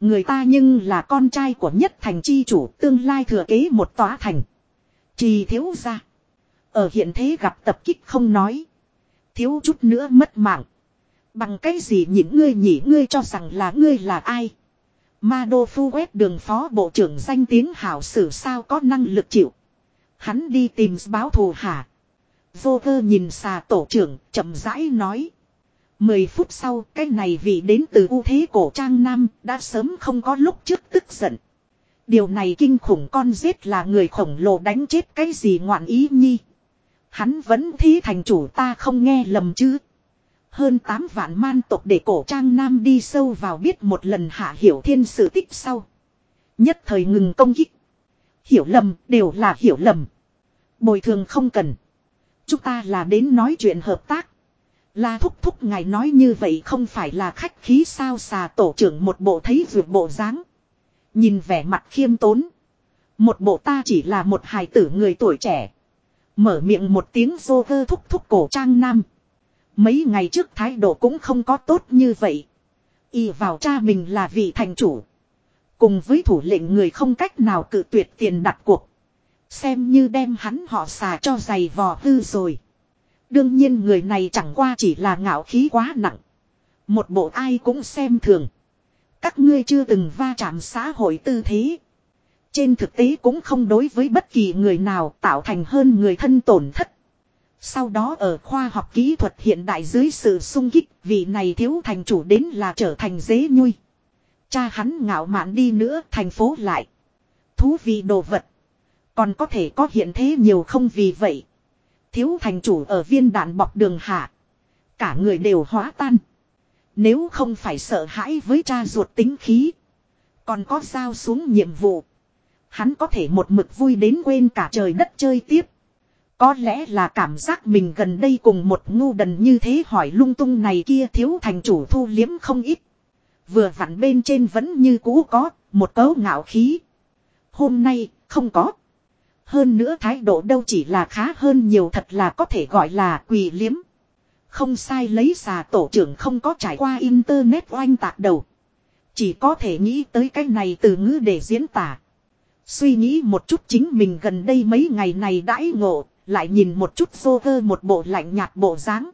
Người ta nhưng là con trai của nhất thành chi chủ, tương lai thừa kế một tòa thành. Chỉ thiếu ra. Ở hiện thế gặp tập kích không nói. Thiếu chút nữa mất mạng. Bằng cái gì những ngươi nhỉ ngươi cho rằng là ngươi là ai. Ma Đô Phu quét đường phó bộ trưởng danh tiếng hảo sử sao có năng lực chịu. Hắn đi tìm báo thù hả. Vô cơ nhìn xà tổ trưởng, chậm rãi nói. Mười phút sau, cái này vị đến từ ưu thế cổ trang nam, đã sớm không có lúc trước tức giận. Điều này kinh khủng con giết là người khổng lồ đánh chết cái gì ngoạn ý nhi. Hắn vẫn thí thành chủ ta không nghe lầm chứ. Hơn 8 vạn man tộc để cổ trang nam đi sâu vào biết một lần hạ hiểu thiên sự tích sau. Nhất thời ngừng công kích. Hiểu lầm, đều là hiểu lầm. Bồi thường không cần. Chúng ta là đến nói chuyện hợp tác. La thúc thúc ngài nói như vậy không phải là khách khí sao xà tổ trưởng một bộ thấy vượt bộ dáng Nhìn vẻ mặt khiêm tốn. Một bộ ta chỉ là một hài tử người tuổi trẻ. Mở miệng một tiếng rô vơ thúc thúc cổ trang nam. Mấy ngày trước thái độ cũng không có tốt như vậy. Y vào cha mình là vị thành chủ. Cùng với thủ lệnh người không cách nào cự tuyệt tiền đặt cuộc. Xem như đem hắn họ xà cho giày vò hư rồi. Đương nhiên người này chẳng qua chỉ là ngạo khí quá nặng. Một bộ ai cũng xem thường. Các ngươi chưa từng va chạm xã hội tư thế. Trên thực tế cũng không đối với bất kỳ người nào tạo thành hơn người thân tổn thất. Sau đó ở khoa học kỹ thuật hiện đại dưới sự sung kích, vị này thiếu thành chủ đến là trở thành dế nhui. Cha hắn ngạo mạn đi nữa thành phố lại. Thú vị đồ vật. Còn có thể có hiện thế nhiều không vì vậy. Thiếu thành chủ ở viên đạn bọc đường hạ. Cả người đều hóa tan. Nếu không phải sợ hãi với cha ruột tính khí. Còn có sao xuống nhiệm vụ. Hắn có thể một mực vui đến quên cả trời đất chơi tiếp. Có lẽ là cảm giác mình gần đây cùng một ngu đần như thế hỏi lung tung này kia thiếu thành chủ thu liếm không ít. Vừa vặn bên trên vẫn như cũ có, một cấu ngạo khí. Hôm nay, không có. Hơn nữa thái độ đâu chỉ là khá hơn nhiều thật là có thể gọi là quỳ liếm. Không sai lấy xà tổ trưởng không có trải qua internet oanh tạc đầu. Chỉ có thể nghĩ tới cái này từ ngữ để diễn tả. Suy nghĩ một chút chính mình gần đây mấy ngày này đãi ngộ, lại nhìn một chút vô cơ một bộ lạnh nhạt bộ dáng.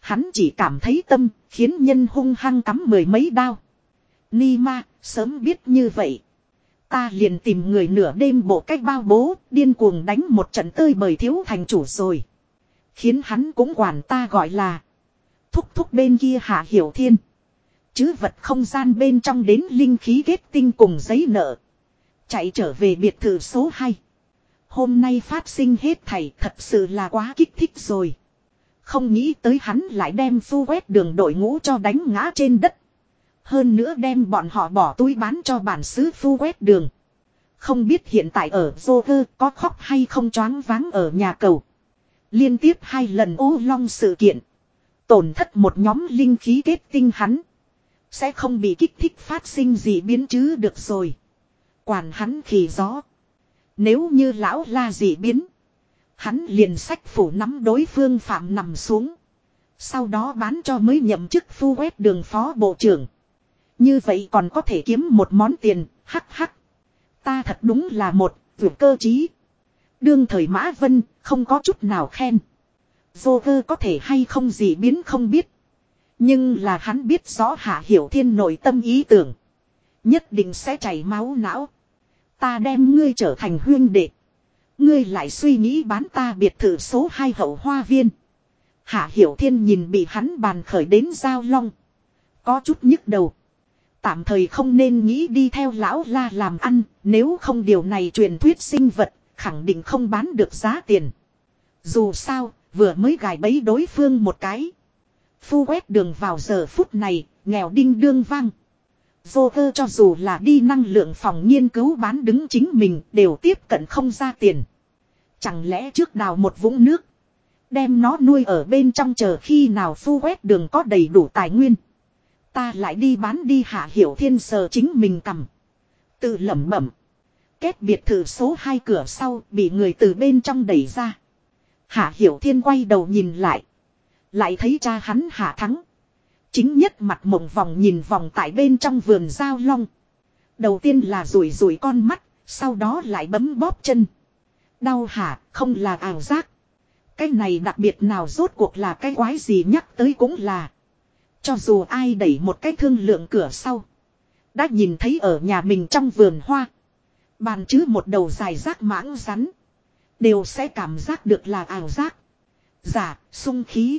Hắn chỉ cảm thấy tâm, khiến nhân hung hăng cắm mười mấy đao. Ni ma, sớm biết như vậy. Ta liền tìm người nửa đêm bộ cách bao bố, điên cuồng đánh một trận tơi bời thiếu thành chủ rồi. Khiến hắn cũng quản ta gọi là. Thúc thúc bên kia hạ hiểu thiên. Chứ vật không gian bên trong đến linh khí kết tinh cùng giấy nợ. Chạy trở về biệt thự số 2. Hôm nay phát sinh hết thảy thật sự là quá kích thích rồi. Không nghĩ tới hắn lại đem phu quét đường đội ngũ cho đánh ngã trên đất. Hơn nữa đem bọn họ bỏ túi bán cho bản xứ phu quét đường. Không biết hiện tại ở Joker có khóc hay không choáng váng ở nhà cầu. Liên tiếp hai lần ô long sự kiện. Tổn thất một nhóm linh khí kết tinh hắn. Sẽ không bị kích thích phát sinh gì biến chứ được rồi. Quản hắn khỉ gió. Nếu như lão la dị biến. Hắn liền sách phủ nắm đối phương phạm nằm xuống. Sau đó bán cho mới nhậm chức phu quét đường phó bộ trưởng. Như vậy còn có thể kiếm một món tiền, hắc hắc. Ta thật đúng là một, vượt cơ trí. Đương thời Mã Vân, không có chút nào khen. Vô cơ có thể hay không gì biến không biết. Nhưng là hắn biết rõ Hạ Hiểu Thiên nội tâm ý tưởng. Nhất định sẽ chảy máu não. Ta đem ngươi trở thành huyên đệ. Ngươi lại suy nghĩ bán ta biệt thự số 2 hậu hoa viên. Hạ Hiểu Thiên nhìn bị hắn bàn khởi đến giao long. Có chút nhức đầu. Tạm thời không nên nghĩ đi theo lão la làm ăn, nếu không điều này truyền thuyết sinh vật, khẳng định không bán được giá tiền. Dù sao, vừa mới gài bẫy đối phương một cái. Phu quét đường vào giờ phút này, nghèo đinh đương vang. Vô cơ cho dù là đi năng lượng phòng nghiên cứu bán đứng chính mình đều tiếp cận không ra tiền. Chẳng lẽ trước đào một vũng nước. Đem nó nuôi ở bên trong chờ khi nào phu quét đường có đầy đủ tài nguyên. Ta lại đi bán đi hạ hiểu thiên sờ chính mình cầm. Tự lẩm bẩm. Kết biệt thự số 2 cửa sau bị người từ bên trong đẩy ra. Hạ hiểu thiên quay đầu nhìn lại. Lại thấy cha hắn hạ thắng. Chính nhất mặt mộng vòng nhìn vòng tại bên trong vườn giao long. Đầu tiên là rủi rủi con mắt, sau đó lại bấm bóp chân. Đau hả, không là ảo giác. Cái này đặc biệt nào rốt cuộc là cái quái gì nhắc tới cũng là. Cho dù ai đẩy một cái thương lượng cửa sau. Đã nhìn thấy ở nhà mình trong vườn hoa. Bàn chứ một đầu dài rác mãng rắn. Đều sẽ cảm giác được là ảo giác. Giả, sung khí.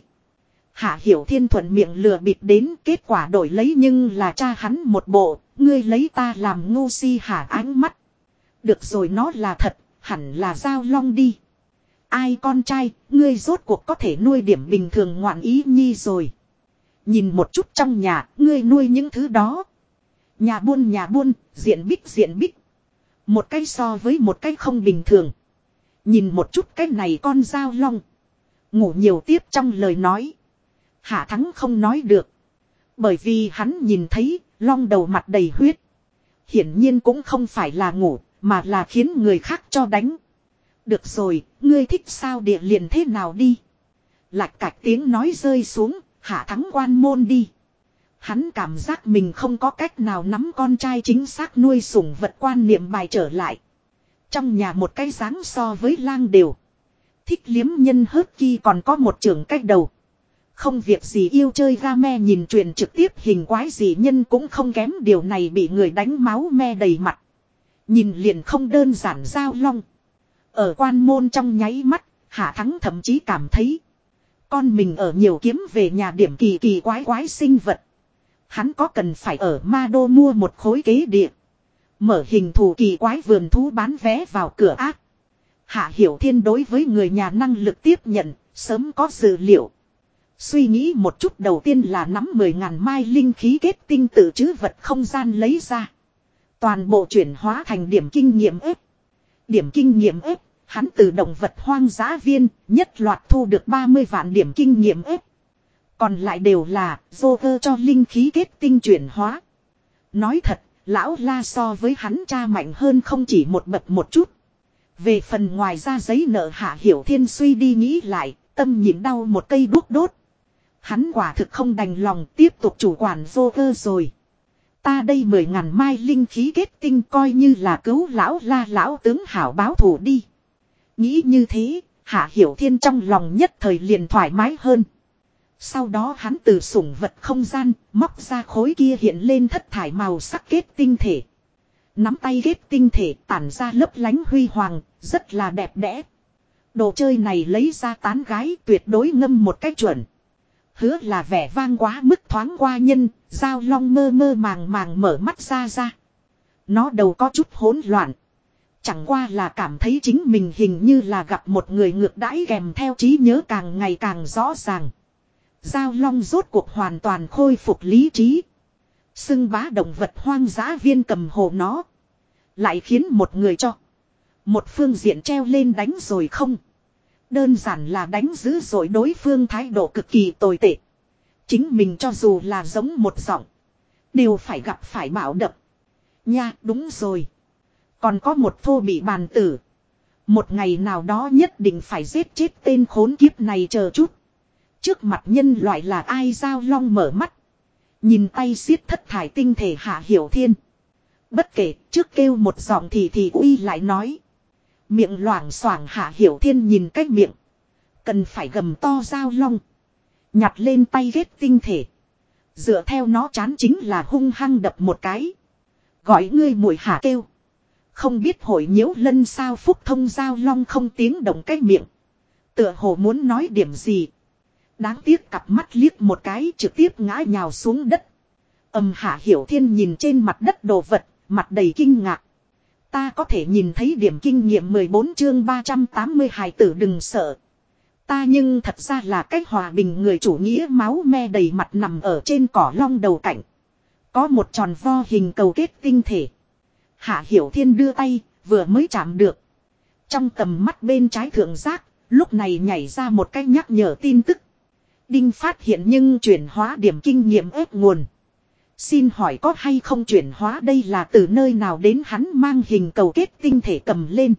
Hạ Hiểu Thiên thuận miệng lừa bịp đến kết quả đổi lấy nhưng là cha hắn một bộ, ngươi lấy ta làm ngu si hả ánh mắt. Được rồi nó là thật, hẳn là giao long đi. Ai con trai, ngươi rốt cuộc có thể nuôi điểm bình thường ngoạn ý nhi rồi. Nhìn một chút trong nhà, ngươi nuôi những thứ đó. Nhà buôn nhà buôn, diện bích diện bích. Một cái so với một cái không bình thường. Nhìn một chút cái này con dao long. Ngủ nhiều tiếp trong lời nói. Hạ thắng không nói được. Bởi vì hắn nhìn thấy, long đầu mặt đầy huyết. Hiển nhiên cũng không phải là ngủ, mà là khiến người khác cho đánh. Được rồi, ngươi thích sao địa liền thế nào đi. Lạch cạch tiếng nói rơi xuống, hạ thắng quan môn đi. Hắn cảm giác mình không có cách nào nắm con trai chính xác nuôi sủng vật quan niệm bài trở lại. Trong nhà một cái dáng so với lang đều. Thích liếm nhân hớt kia còn có một trường cách đầu. Không việc gì yêu chơi game nhìn truyền trực tiếp hình quái gì nhân cũng không kém điều này bị người đánh máu me đầy mặt. Nhìn liền không đơn giản giao long. Ở quan môn trong nháy mắt, Hạ Thắng thậm chí cảm thấy. Con mình ở nhiều kiếm về nhà điểm kỳ kỳ quái quái sinh vật. Hắn có cần phải ở ma đô mua một khối kế địa. Mở hình thù kỳ quái vườn thú bán vé vào cửa ác. Hạ Hiểu Thiên đối với người nhà năng lực tiếp nhận, sớm có dữ liệu. Suy nghĩ một chút đầu tiên là nắm 10.000 mai linh khí kết tinh tự chứ vật không gian lấy ra. Toàn bộ chuyển hóa thành điểm kinh nghiệm ếp. Điểm kinh nghiệm ếp, hắn từ động vật hoang dã viên, nhất loạt thu được 30 vạn điểm kinh nghiệm ếp. Còn lại đều là Joker cho linh khí kết tinh chuyển hóa. Nói thật, lão la so với hắn cha mạnh hơn không chỉ một bậc một chút. Về phần ngoài ra giấy nợ hạ hiểu thiên suy đi nghĩ lại, tâm nhịn đau một cây đuốc đốt. Hắn quả thực không đành lòng tiếp tục chủ quản vô rồi. Ta đây mười ngàn mai linh khí kết tinh coi như là cứu lão la lão tướng hảo báo thù đi. Nghĩ như thế, hạ hiểu thiên trong lòng nhất thời liền thoải mái hơn. Sau đó hắn từ sủng vật không gian, móc ra khối kia hiện lên thất thải màu sắc kết tinh thể. Nắm tay kết tinh thể tản ra lấp lánh huy hoàng, rất là đẹp đẽ. Đồ chơi này lấy ra tán gái tuyệt đối ngâm một cách chuẩn. Hứa là vẻ vang quá mức thoáng qua nhân, giao long mơ mơ màng màng mở mắt ra ra. Nó đầu có chút hỗn loạn. Chẳng qua là cảm thấy chính mình hình như là gặp một người ngược đãi kèm theo trí nhớ càng ngày càng rõ ràng. Giao long rốt cuộc hoàn toàn khôi phục lý trí. Xưng bá động vật hoang dã viên cầm hồ nó. Lại khiến một người cho. Một phương diện treo lên đánh rồi không. Đơn giản là đánh giữ rồi đối phương thái độ cực kỳ tồi tệ. Chính mình cho dù là giống một giọng. Đều phải gặp phải bảo đập. Nha, đúng rồi. Còn có một thô bị bàn tử. Một ngày nào đó nhất định phải giết chết tên khốn kiếp này chờ chút. Trước mặt nhân loại là ai giao long mở mắt. Nhìn tay xiết thất thải tinh thể hạ hiểu thiên. Bất kể, trước kêu một giọng thì thì uy lại nói. Miệng loảng xoảng hạ hiểu thiên nhìn cách miệng. Cần phải gầm to dao long. Nhặt lên tay ghét tinh thể. Dựa theo nó chán chính là hung hăng đập một cái. Gọi ngươi mùi hạ kêu. Không biết hội nhiễu lân sao phúc thông giao long không tiếng động cái miệng. Tựa hồ muốn nói điểm gì. Đáng tiếc cặp mắt liếc một cái trực tiếp ngã nhào xuống đất. Âm hạ hiểu thiên nhìn trên mặt đất đồ vật, mặt đầy kinh ngạc. Ta có thể nhìn thấy điểm kinh nghiệm 14 chương 380 hài tử đừng sợ. Ta nhưng thật ra là cách hòa bình người chủ nghĩa máu me đầy mặt nằm ở trên cỏ long đầu cạnh Có một tròn vo hình cầu kết tinh thể. Hạ Hiểu Thiên đưa tay, vừa mới chạm được. Trong tầm mắt bên trái thượng giác, lúc này nhảy ra một cách nhắc nhở tin tức. Đinh phát hiện nhưng chuyển hóa điểm kinh nghiệm ép nguồn. Xin hỏi có hay không chuyển hóa đây là từ nơi nào đến hắn mang hình cầu kết tinh thể cầm lên.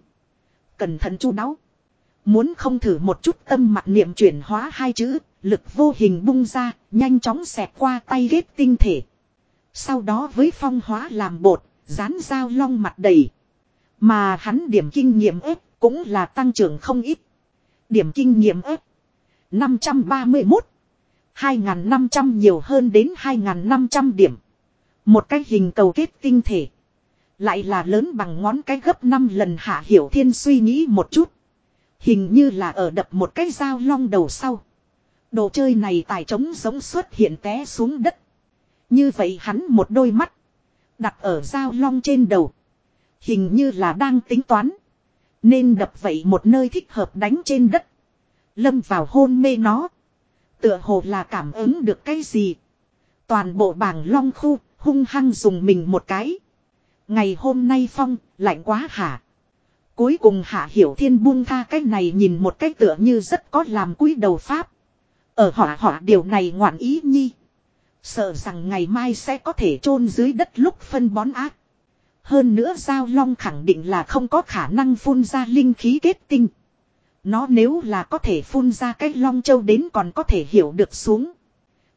Cẩn thận chu đáo. Muốn không thử một chút tâm mặt niệm chuyển hóa hai chữ, lực vô hình bung ra, nhanh chóng xẹt qua tay kết tinh thể. Sau đó với phong hóa làm bột, dán dao long mặt đầy. Mà hắn điểm kinh nghiệm ếp cũng là tăng trưởng không ít. Điểm kinh nghiệm ếp 531 2.500 nhiều hơn đến 2.500 điểm. Một cái hình cầu kết tinh thể. Lại là lớn bằng ngón cái gấp 5 lần hạ hiểu thiên suy nghĩ một chút. Hình như là ở đập một cái dao long đầu sau. Đồ chơi này tài trống giống xuất hiện té xuống đất. Như vậy hắn một đôi mắt. Đặt ở dao long trên đầu. Hình như là đang tính toán. Nên đập vậy một nơi thích hợp đánh trên đất. Lâm vào hôn mê nó. Tựa hồ là cảm ứng được cái gì. Toàn bộ bảng long khu hung hăng dùng mình một cái. Ngày hôm nay phong, lạnh quá hả. Cuối cùng hạ hiểu thiên buông tha cái này nhìn một cái tựa như rất có làm cúi đầu pháp. Ở họ họ điều này ngoạn ý nhi. Sợ rằng ngày mai sẽ có thể chôn dưới đất lúc phân bón ác. Hơn nữa giao long khẳng định là không có khả năng phun ra linh khí kết tinh. Nó nếu là có thể phun ra cái long châu đến còn có thể hiểu được xuống.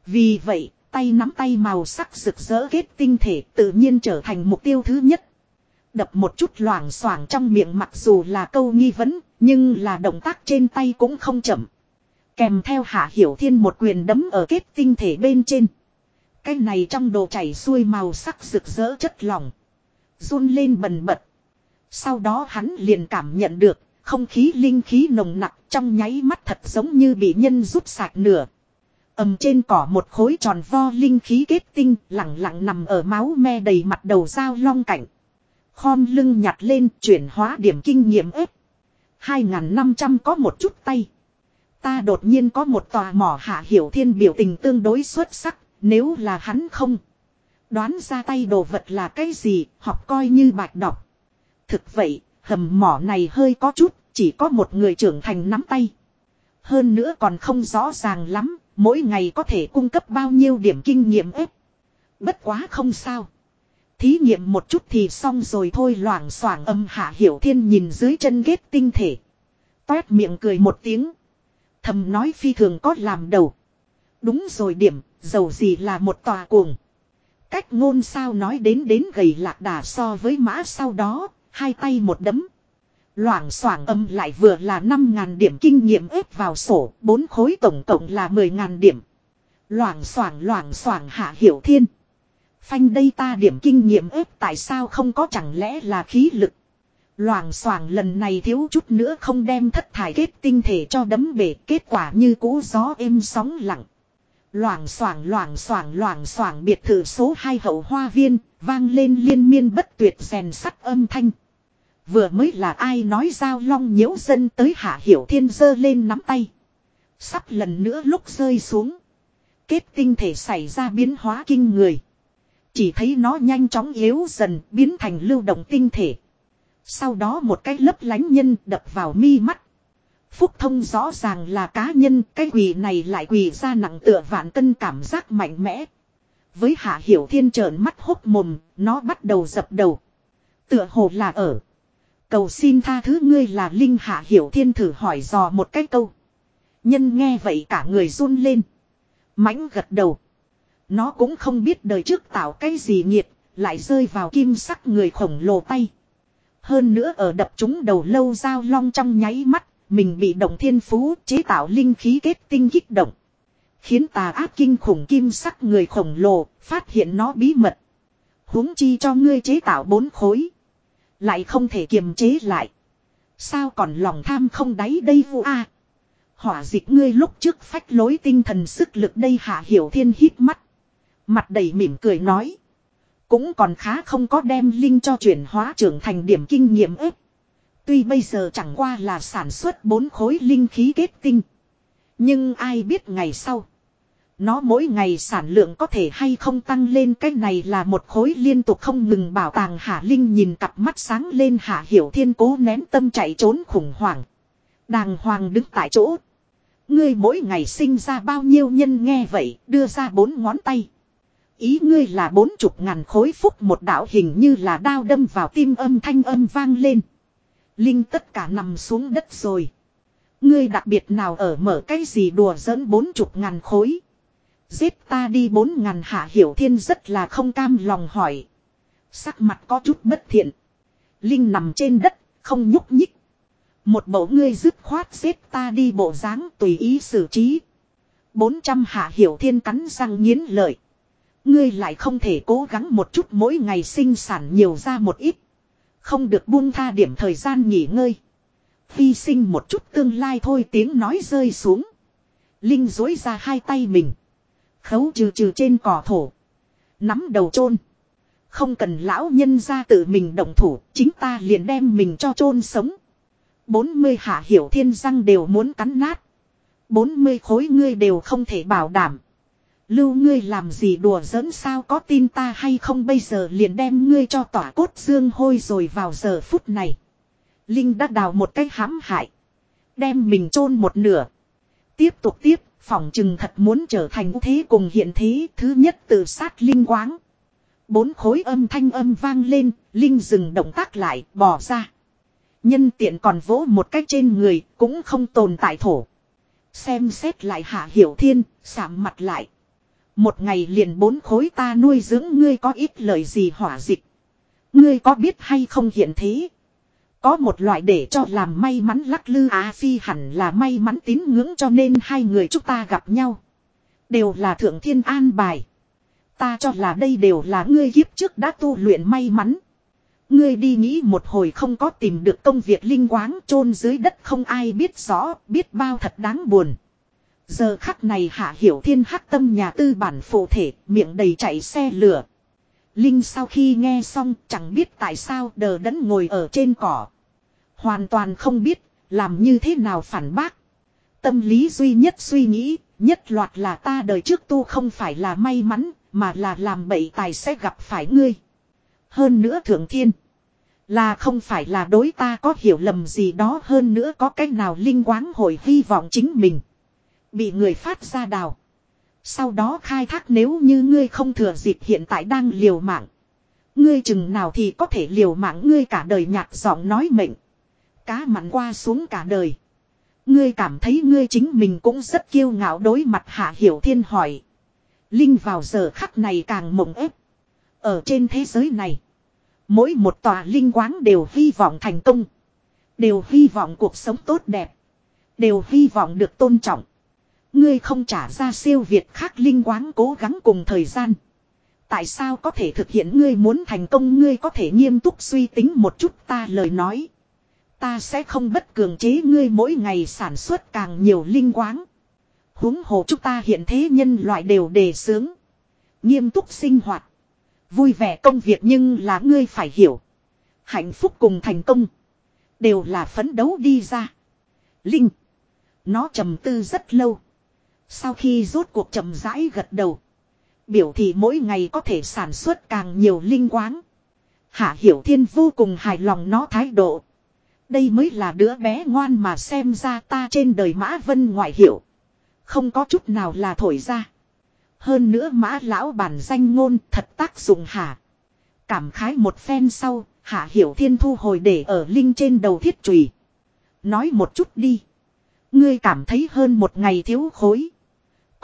Vì vậy, tay nắm tay màu sắc rực rỡ kết tinh thể tự nhiên trở thành mục tiêu thứ nhất. Đập một chút loảng xoảng trong miệng mặc dù là câu nghi vấn, nhưng là động tác trên tay cũng không chậm. Kèm theo hạ hiểu thiên một quyền đấm ở kết tinh thể bên trên. Cái này trong đồ chảy xuôi màu sắc rực rỡ chất lỏng. run lên bần bật. Sau đó hắn liền cảm nhận được, không khí linh khí nồng nặc trong nháy mắt thật giống như bị nhân rút sạch nửa. ầm trên cỏ một khối tròn vo linh khí kết tinh lặng lặng nằm ở máu me đầy mặt đầu dao long cảnh. Khom lưng nhặt lên chuyển hóa điểm kinh nghiệm ếp. 2.500 có một chút tay. Ta đột nhiên có một tòa mỏ hạ hiểu thiên biểu tình tương đối xuất sắc, nếu là hắn không. Đoán ra tay đồ vật là cái gì, học coi như bạch đọc. Thực vậy, hầm mỏ này hơi có chút, chỉ có một người trưởng thành nắm tay. Hơn nữa còn không rõ ràng lắm, mỗi ngày có thể cung cấp bao nhiêu điểm kinh nghiệm ếp. Bất quá không sao. Thí nghiệm một chút thì xong rồi thôi loảng xoảng âm hạ hiểu thiên nhìn dưới chân ghét tinh thể. Toét miệng cười một tiếng. Thầm nói phi thường có làm đầu. Đúng rồi điểm, dầu gì là một tòa cuồng. Cách ngôn sao nói đến đến gầy lạc đà so với mã sau đó, hai tay một đấm. Loảng xoảng âm lại vừa là 5.000 điểm kinh nghiệm ép vào sổ, bốn khối tổng cộng là 10.000 điểm. Loảng xoảng loảng xoảng hạ hiểu thiên. Phanh đây ta điểm kinh nghiệm ép tại sao không có chẳng lẽ là khí lực. Loảng xoảng lần này thiếu chút nữa không đem thất thải kết tinh thể cho đấm bể kết quả như cũ gió êm sóng lặng. Loảng xoảng loảng xoảng loảng xoảng biệt thự số 2 hậu hoa viên, vang lên liên miên bất tuyệt rèn sắt âm thanh. Vừa mới là ai nói giao long nhiễu dân tới hạ hiểu thiên dơ lên nắm tay. Sắp lần nữa lúc rơi xuống. Kết tinh thể xảy ra biến hóa kinh người. Chỉ thấy nó nhanh chóng yếu dần biến thành lưu động tinh thể. Sau đó một cái lấp lánh nhân đập vào mi mắt. Phúc thông rõ ràng là cá nhân, cái quỳ này lại quỳ ra nặng tựa vạn cân cảm giác mạnh mẽ. Với hạ hiểu thiên trợn mắt hốc mồm, nó bắt đầu dập đầu. Tựa hồ là ở. Cầu xin tha thứ ngươi là Linh hạ hiểu thiên thử hỏi dò một cái câu. Nhân nghe vậy cả người run lên. mãnh gật đầu. Nó cũng không biết đời trước tạo cái gì nghiệt, lại rơi vào kim sắc người khổng lồ tay. Hơn nữa ở đập chúng đầu lâu dao long trong nháy mắt, mình bị động thiên phú chế tạo linh khí kết tinh kích động. Khiến tà ác kinh khủng kim sắc người khổng lồ, phát hiện nó bí mật. huống chi cho ngươi chế tạo bốn khối. Lại không thể kiềm chế lại. Sao còn lòng tham không đáy đây vụ a à, Hỏa dịch ngươi lúc trước phách lối tinh thần sức lực đây hạ hiểu thiên hít mắt. Mặt đầy mỉm cười nói. Cũng còn khá không có đem linh cho chuyển hóa trưởng thành điểm kinh nghiệm ếp. Tuy bây giờ chẳng qua là sản xuất bốn khối linh khí kết tinh. Nhưng ai biết ngày sau. Nó mỗi ngày sản lượng có thể hay không tăng lên cái này là một khối liên tục không ngừng bảo tàng Hạ Linh nhìn cặp mắt sáng lên Hạ Hiểu Thiên cố nén tâm chạy trốn khủng hoảng. Đàng hoàng đứng tại chỗ. Ngươi mỗi ngày sinh ra bao nhiêu nhân nghe vậy, đưa ra bốn ngón tay. Ý ngươi là bốn chục ngàn khối phúc một đạo hình như là đao đâm vào tim âm thanh âm vang lên. Linh tất cả nằm xuống đất rồi. Ngươi đặc biệt nào ở mở cái gì đùa dẫn bốn chục ngàn khối. Giết ta đi bốn ngàn hạ hiểu thiên rất là không cam lòng hỏi. Sắc mặt có chút bất thiện. Linh nằm trên đất, không nhúc nhích. Một bộ ngươi dứt khoát giết ta đi bộ dáng tùy ý xử trí. Bốn trăm hạ hiểu thiên cắn răng nghiến lợi. Ngươi lại không thể cố gắng một chút mỗi ngày sinh sản nhiều ra một ít. Không được buông tha điểm thời gian nghỉ ngơi. Phi sinh một chút tương lai thôi tiếng nói rơi xuống. Linh dối ra hai tay mình. Khấu trừ trừ trên cỏ thổ. Nắm đầu chôn Không cần lão nhân ra tự mình động thủ, chính ta liền đem mình cho chôn sống. 40 hạ hiểu thiên răng đều muốn cắn nát. 40 khối ngươi đều không thể bảo đảm. Lưu ngươi làm gì đùa giỡn sao có tin ta hay không bây giờ liền đem ngươi cho tỏa cốt dương hôi rồi vào giờ phút này. Linh đã đào một cái hãm hại. Đem mình chôn một nửa. Tiếp tục tiếp, phỏng chừng thật muốn trở thành thế cùng hiện thế thứ nhất tự sát linh quáng. Bốn khối âm thanh âm vang lên, Linh dừng động tác lại, bỏ ra. Nhân tiện còn vỗ một cách trên người, cũng không tồn tại thổ. Xem xét lại hạ hiểu thiên, sạm mặt lại. Một ngày liền bốn khối ta nuôi dưỡng ngươi có ít lời gì hỏa dịch. Ngươi có biết hay không hiện thế. Có một loại để cho làm may mắn lắc lư Á Phi hẳn là may mắn tín ngưỡng cho nên hai người chúng ta gặp nhau. Đều là thượng thiên an bài. Ta cho là đây đều là ngươi kiếp trước đã tu luyện may mắn. Ngươi đi nghĩ một hồi không có tìm được công việc linh quáng chôn dưới đất không ai biết rõ, biết bao thật đáng buồn. Giờ khắc này hạ hiểu thiên hắc tâm nhà tư bản phụ thể, miệng đầy chạy xe lửa. Linh sau khi nghe xong chẳng biết tại sao đờ đẫn ngồi ở trên cỏ. Hoàn toàn không biết, làm như thế nào phản bác. Tâm lý duy nhất suy nghĩ, nhất loạt là ta đời trước tu không phải là may mắn, mà là làm bậy tài sẽ gặp phải ngươi. Hơn nữa thượng thiên. Là không phải là đối ta có hiểu lầm gì đó hơn nữa có cách nào linh quáng hồi hy vọng chính mình. Bị người phát ra đào. Sau đó khai thác nếu như ngươi không thừa dịp hiện tại đang liều mạng. Ngươi chừng nào thì có thể liều mạng ngươi cả đời nhạt giọng nói mệnh. Cá mặn qua xuống cả đời. Ngươi cảm thấy ngươi chính mình cũng rất kiêu ngạo đối mặt hạ hiểu thiên hỏi. Linh vào giờ khắc này càng mộng ép. Ở trên thế giới này. Mỗi một tòa linh quáng đều hy vọng thành công. Đều hy vọng cuộc sống tốt đẹp. Đều hy vọng được tôn trọng. Ngươi không trả ra siêu việt khác linh quáng cố gắng cùng thời gian. Tại sao có thể thực hiện ngươi muốn thành công ngươi có thể nghiêm túc suy tính một chút ta lời nói. Ta sẽ không bất cường chế ngươi mỗi ngày sản xuất càng nhiều linh quáng. huống hồ chúng ta hiện thế nhân loại đều đề sướng Nghiêm túc sinh hoạt. Vui vẻ công việc nhưng là ngươi phải hiểu. Hạnh phúc cùng thành công. Đều là phấn đấu đi ra. Linh. Nó trầm tư rất lâu. Sau khi rốt cuộc chậm rãi gật đầu. Biểu thị mỗi ngày có thể sản xuất càng nhiều linh quáng. Hạ Hiểu Thiên vô cùng hài lòng nó thái độ. Đây mới là đứa bé ngoan mà xem ra ta trên đời Mã Vân ngoại hiệu. Không có chút nào là thổi ra. Hơn nữa mã lão bản danh ngôn thật tác dụng hả. Cảm khái một phen sau, hạ hiểu thiên thu hồi để ở linh trên đầu thiết trùy. Nói một chút đi. Ngươi cảm thấy hơn một ngày thiếu khối.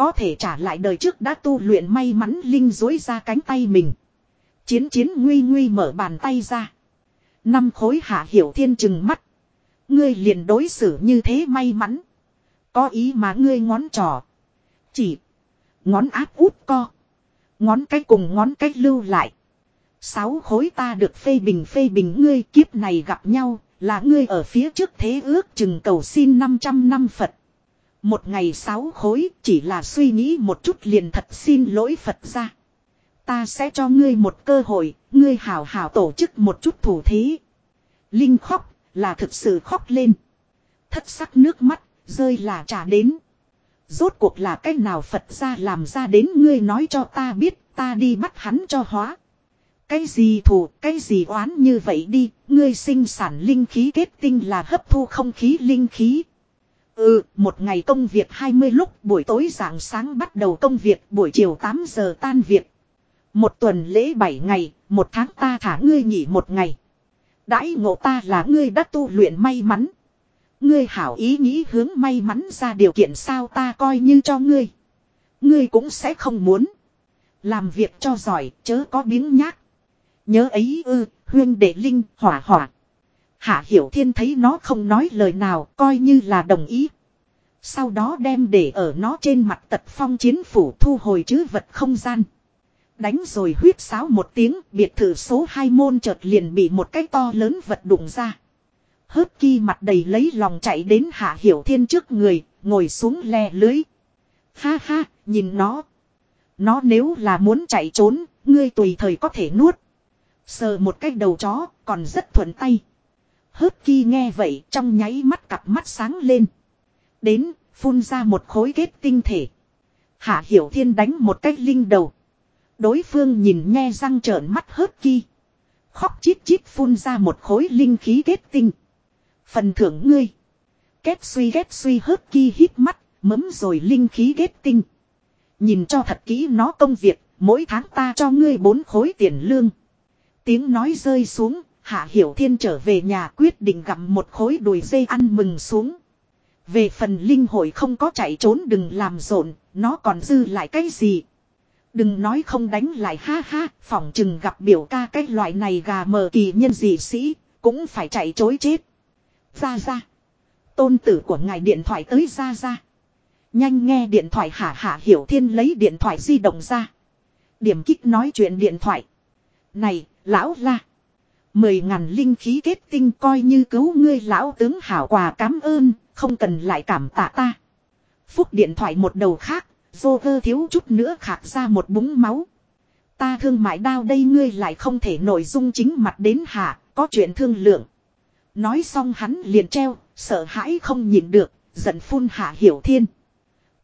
Có thể trả lại đời trước đã tu luyện may mắn linh dối ra cánh tay mình. Chiến chiến nguy nguy mở bàn tay ra. Năm khối hạ hiểu thiên chừng mắt. Ngươi liền đối xử như thế may mắn. Có ý mà ngươi ngón trỏ. Chỉ. Ngón áp út co. Ngón cái cùng ngón cái lưu lại. Sáu khối ta được phê bình phê bình ngươi kiếp này gặp nhau. Là ngươi ở phía trước thế ước chừng cầu xin 500 năm Phật. Một ngày sáu khối chỉ là suy nghĩ một chút liền thật xin lỗi Phật ra. Ta sẽ cho ngươi một cơ hội, ngươi hào hào tổ chức một chút thủ thí. Linh khóc, là thực sự khóc lên. Thất sắc nước mắt, rơi là trả đến. Rốt cuộc là cách nào Phật ra làm ra đến ngươi nói cho ta biết, ta đi bắt hắn cho hóa. Cái gì thù, cái gì oán như vậy đi, ngươi sinh sản linh khí kết tinh là hấp thu không khí linh khí. Ừ, một ngày công việc 20 lúc buổi tối dạng sáng bắt đầu công việc, buổi chiều 8 giờ tan việc. Một tuần lễ 7 ngày, một tháng ta thả ngươi nghỉ một ngày. Đãi ngộ ta là ngươi đã tu luyện may mắn. Ngươi hảo ý nghĩ hướng may mắn ra điều kiện sao ta coi như cho ngươi. Ngươi cũng sẽ không muốn. Làm việc cho giỏi, chớ có biếng nhác. Nhớ ấy ư, huyên đệ linh, hỏa hỏa. Hạ Hiểu Thiên thấy nó không nói lời nào, coi như là đồng ý. Sau đó đem để ở nó trên mặt tật phong chiến phủ thu hồi chứ vật không gian. Đánh rồi huyết sáo một tiếng, biệt thự số 2 môn chợt liền bị một cái to lớn vật đụng ra. Hớt ki mặt đầy lấy lòng chạy đến Hạ Hiểu Thiên trước người, ngồi xuống le lưới. Ha ha, nhìn nó. Nó nếu là muốn chạy trốn, ngươi tùy thời có thể nuốt. Sờ một cái đầu chó, còn rất thuận tay hớp ki nghe vậy trong nháy mắt cặp mắt sáng lên. Đến, phun ra một khối kết tinh thể. Hạ Hiểu Thiên đánh một cách linh đầu. Đối phương nhìn nghe răng trợn mắt hớp ki. Khóc chít chít phun ra một khối linh khí kết tinh. Phần thưởng ngươi. Kết suy kết suy hớp ki hít mắt, mấm rồi linh khí kết tinh. Nhìn cho thật kỹ nó công việc, mỗi tháng ta cho ngươi bốn khối tiền lương. Tiếng nói rơi xuống, Hạ Hiểu Thiên trở về nhà quyết định gặm một khối đùi dây ăn mừng xuống. Về phần linh hội không có chạy trốn đừng làm rộn, nó còn dư lại cái gì. Đừng nói không đánh lại ha ha, phỏng chừng gặp biểu ca cái loại này gà mờ kỳ nhân dị sĩ, cũng phải chạy chối chết. Ra ra. Tôn tử của ngài điện thoại tới ra ra. Nhanh nghe điện thoại Hạ Hạ hiểu thiên lấy điện thoại di động ra. Điểm kích nói chuyện điện thoại. Này, lão la. Mười ngàn linh khí kết tinh coi như cứu ngươi lão tướng hảo quà cảm ơn, không cần lại cảm tạ ta. Phúc điện thoại một đầu khác, dô vơ thiếu chút nữa khạc ra một búng máu. Ta thương mại đao đây ngươi lại không thể nội dung chính mặt đến hạ, có chuyện thương lượng. Nói xong hắn liền treo, sợ hãi không nhìn được, giận phun hạ hiểu thiên.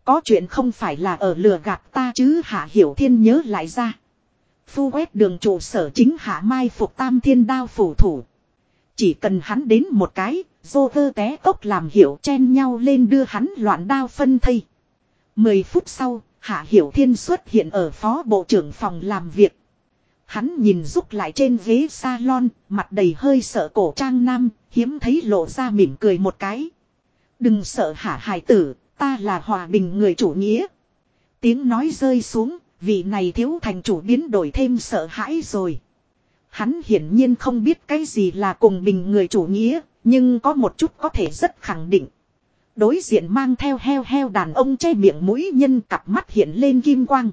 Có chuyện không phải là ở lừa gạt ta chứ hạ hiểu thiên nhớ lại ra. Phu quét đường trụ sở chính hạ mai phục tam thiên đao phủ thủ. Chỉ cần hắn đến một cái, dô vơ té tốc làm hiểu chen nhau lên đưa hắn loạn đao phân thây. Mười phút sau, Hạ Hiểu Thiên xuất hiện ở phó bộ trưởng phòng làm việc. Hắn nhìn rúc lại trên ghế salon, mặt đầy hơi sợ cổ trang nam, hiếm thấy lộ ra mỉm cười một cái. Đừng sợ hạ hài tử, ta là hòa bình người chủ nghĩa. Tiếng nói rơi xuống, vị này thiếu thành chủ biến đổi thêm sợ hãi rồi. Hắn hiển nhiên không biết cái gì là cùng bình người chủ nghĩa, nhưng có một chút có thể rất khẳng định. Đối diện mang theo heo heo đàn ông che miệng mũi nhân cặp mắt hiện lên kim quang.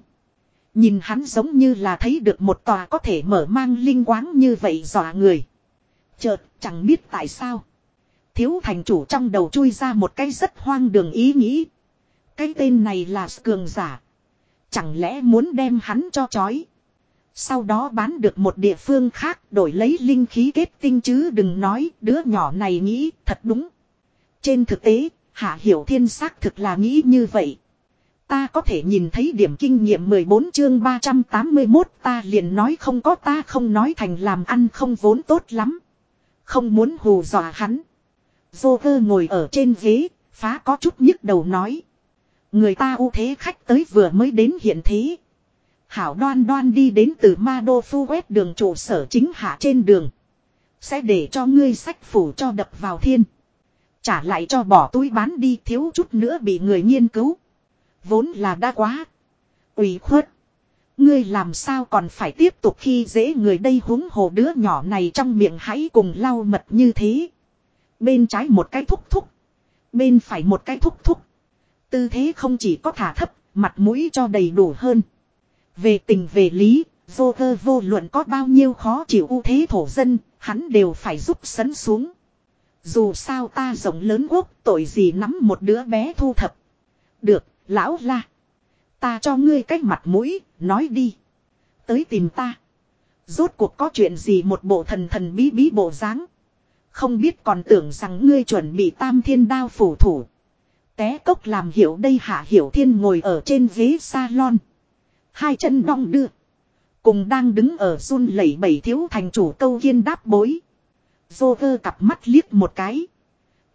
Nhìn hắn giống như là thấy được một tòa có thể mở mang linh quáng như vậy dọa người. Chợt chẳng biết tại sao. Thiếu thành chủ trong đầu chui ra một cái rất hoang đường ý nghĩ. Cái tên này là cường giả. Chẳng lẽ muốn đem hắn cho chói. Sau đó bán được một địa phương khác đổi lấy linh khí kết tinh chứ đừng nói đứa nhỏ này nghĩ thật đúng. Trên thực tế, Hạ Hiểu Thiên xác thực là nghĩ như vậy. Ta có thể nhìn thấy điểm kinh nghiệm 14 chương 381 ta liền nói không có ta không nói thành làm ăn không vốn tốt lắm. Không muốn hù dọa hắn. Joker ngồi ở trên ghế, phá có chút nhức đầu nói. Người ta ưu thế khách tới vừa mới đến hiện thế. Hảo đoan đoan đi đến từ ma đô phu quét đường trụ sở chính hạ trên đường. Sẽ để cho ngươi sách phủ cho đập vào thiên. Trả lại cho bỏ túi bán đi thiếu chút nữa bị người nghiên cứu. Vốn là đã quá. ủy khuất. Ngươi làm sao còn phải tiếp tục khi dễ người đây huống hồ đứa nhỏ này trong miệng hãy cùng lau mật như thế. Bên trái một cái thúc thúc. Bên phải một cái thúc thúc. Tư thế không chỉ có thả thấp, mặt mũi cho đầy đủ hơn. Về tình về lý, vô cơ vô luận có bao nhiêu khó chịu ưu thế thổ dân, hắn đều phải giúp sấn xuống. Dù sao ta rộng lớn quốc tội gì nắm một đứa bé thu thập. Được, lão la. Ta cho ngươi cách mặt mũi, nói đi. Tới tìm ta. Rốt cuộc có chuyện gì một bộ thần thần bí bí bộ dáng Không biết còn tưởng rằng ngươi chuẩn bị tam thiên đao phủ thủ. Té cốc làm hiểu đây hạ hiểu thiên ngồi ở trên ghế salon. Hai chân đong đưa. Cùng đang đứng ở run lẩy bẩy thiếu thành chủ câu kiên đáp bối. Vô vơ cặp mắt liếc một cái.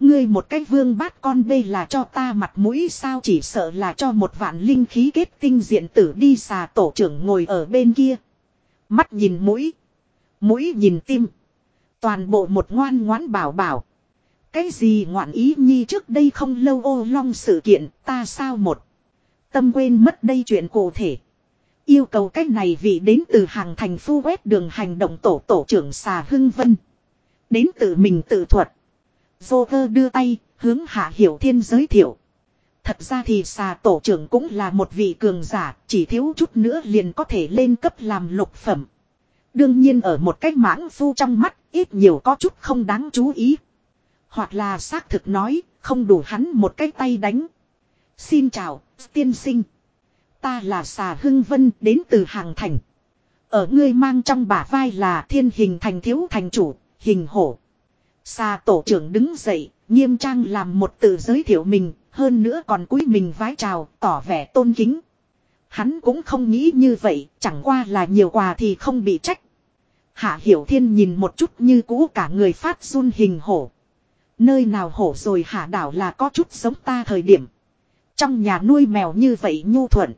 Ngươi một cái vương bát con bê là cho ta mặt mũi sao chỉ sợ là cho một vạn linh khí kết tinh diện tử đi xà tổ trưởng ngồi ở bên kia. Mắt nhìn mũi. Mũi nhìn tim. Toàn bộ một ngoan ngoãn bảo bảo. Cái gì ngoạn ý nhi trước đây không lâu ô long sự kiện ta sao một. Tâm quên mất đây chuyện cụ thể. Yêu cầu cách này vì đến từ hàng thành phu quét đường hành động tổ tổ trưởng xà hưng vân. Đến từ mình tự thuật. Joker đưa tay, hướng Hạ Hiểu Thiên giới thiệu. Thật ra thì xà tổ trưởng cũng là một vị cường giả, chỉ thiếu chút nữa liền có thể lên cấp làm lục phẩm. Đương nhiên ở một cách mãng phu trong mắt, ít nhiều có chút không đáng chú ý. Hoặc là xác thực nói, không đủ hắn một cái tay đánh. Xin chào, tiên sinh. Ta là xà hưng vân đến từ hàng thành. Ở ngươi mang trong bả vai là thiên hình thành thiếu thành chủ, hình hổ. Xà tổ trưởng đứng dậy, nghiêm trang làm một tự giới thiệu mình, hơn nữa còn cúi mình vái chào, tỏ vẻ tôn kính. Hắn cũng không nghĩ như vậy, chẳng qua là nhiều quà thì không bị trách. Hạ Hiểu Thiên nhìn một chút như cũ cả người phát run hình hổ. Nơi nào hổ rồi hạ đảo là có chút giống ta thời điểm. Trong nhà nuôi mèo như vậy nhu thuận.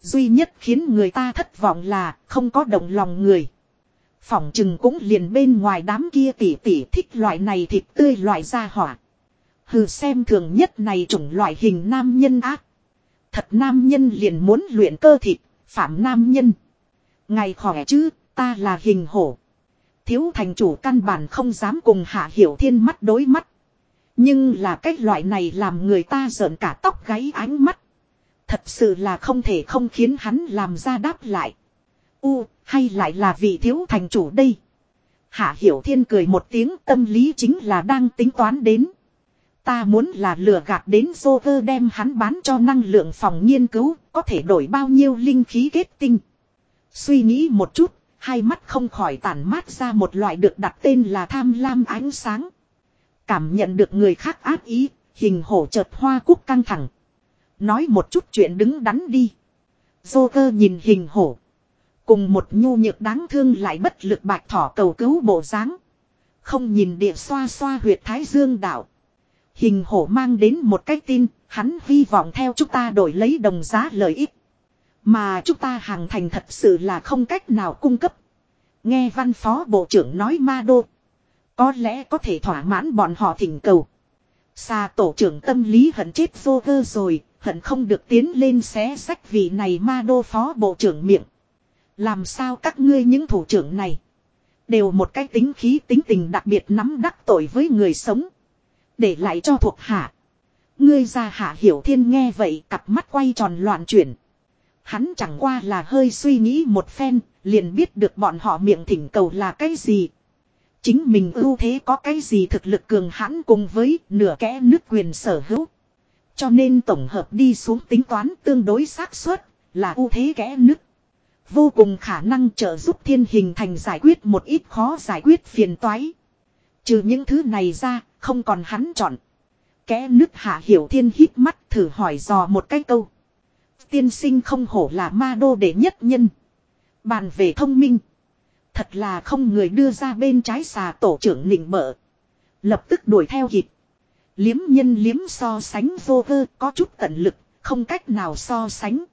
Duy nhất khiến người ta thất vọng là không có động lòng người. Phỏng chừng cũng liền bên ngoài đám kia tỉ tỉ thích loại này thịt tươi loại ra hỏa. Hừ xem thường nhất này chủng loại hình nam nhân ác. Thật nam nhân liền muốn luyện cơ thịt, phạm nam nhân. Ngày khỏe chứ, ta là hình hổ. Thiếu thành chủ căn bản không dám cùng Hạ Hiểu Thiên mắt đối mắt. Nhưng là cái loại này làm người ta giỡn cả tóc gáy ánh mắt. Thật sự là không thể không khiến hắn làm ra đáp lại. U, hay lại là vị thiếu thành chủ đây. Hạ Hiểu Thiên cười một tiếng tâm lý chính là đang tính toán đến. Ta muốn là lừa gạt đến Joker đem hắn bán cho năng lượng phòng nghiên cứu, có thể đổi bao nhiêu linh khí kết tinh. Suy nghĩ một chút, hai mắt không khỏi tản mát ra một loại được đặt tên là tham lam ánh sáng. Cảm nhận được người khác ác ý, hình hổ chợt hoa cúc căng thẳng. Nói một chút chuyện đứng đắn đi. Joker nhìn hình hổ. Cùng một nhu nhược đáng thương lại bất lực bạch thỏ cầu cứu bộ dáng Không nhìn địa xoa xoa huyệt thái dương đạo. Hình hổ mang đến một cái tin, hắn hy vọng theo chúng ta đổi lấy đồng giá lợi ích. Mà chúng ta hàng thành thật sự là không cách nào cung cấp. Nghe văn phó bộ trưởng nói ma đô. Có lẽ có thể thỏa mãn bọn họ thỉnh cầu. Xa tổ trưởng tâm lý hận chết vô cơ rồi, hận không được tiến lên xé sách vị này ma đô phó bộ trưởng miệng. Làm sao các ngươi những thủ trưởng này. Đều một cái tính khí tính tình đặc biệt nắm đắc tội với người sống. Để lại cho thuộc hạ. Ngươi ra hạ hiểu thiên nghe vậy cặp mắt quay tròn loạn chuyển. Hắn chẳng qua là hơi suy nghĩ một phen, liền biết được bọn họ miệng thỉnh cầu là cái gì. Chính mình ưu thế có cái gì thực lực cường hãn cùng với nửa kẽ nước quyền sở hữu. Cho nên tổng hợp đi xuống tính toán tương đối xác suất là ưu thế kẽ nước. Vô cùng khả năng trợ giúp thiên hình thành giải quyết một ít khó giải quyết phiền toái. Trừ những thứ này ra, không còn hắn chọn. Kẽ nước hạ hiểu thiên hít mắt thử hỏi dò một cái câu. Tiên sinh không hổ là ma đô đệ nhất nhân. Bàn về thông minh. Thật là không người đưa ra bên trái xà tổ trưởng nịnh mở. Lập tức đuổi theo kịp. Liếm nhân liếm so sánh vô vơ có chút tận lực, không cách nào so sánh.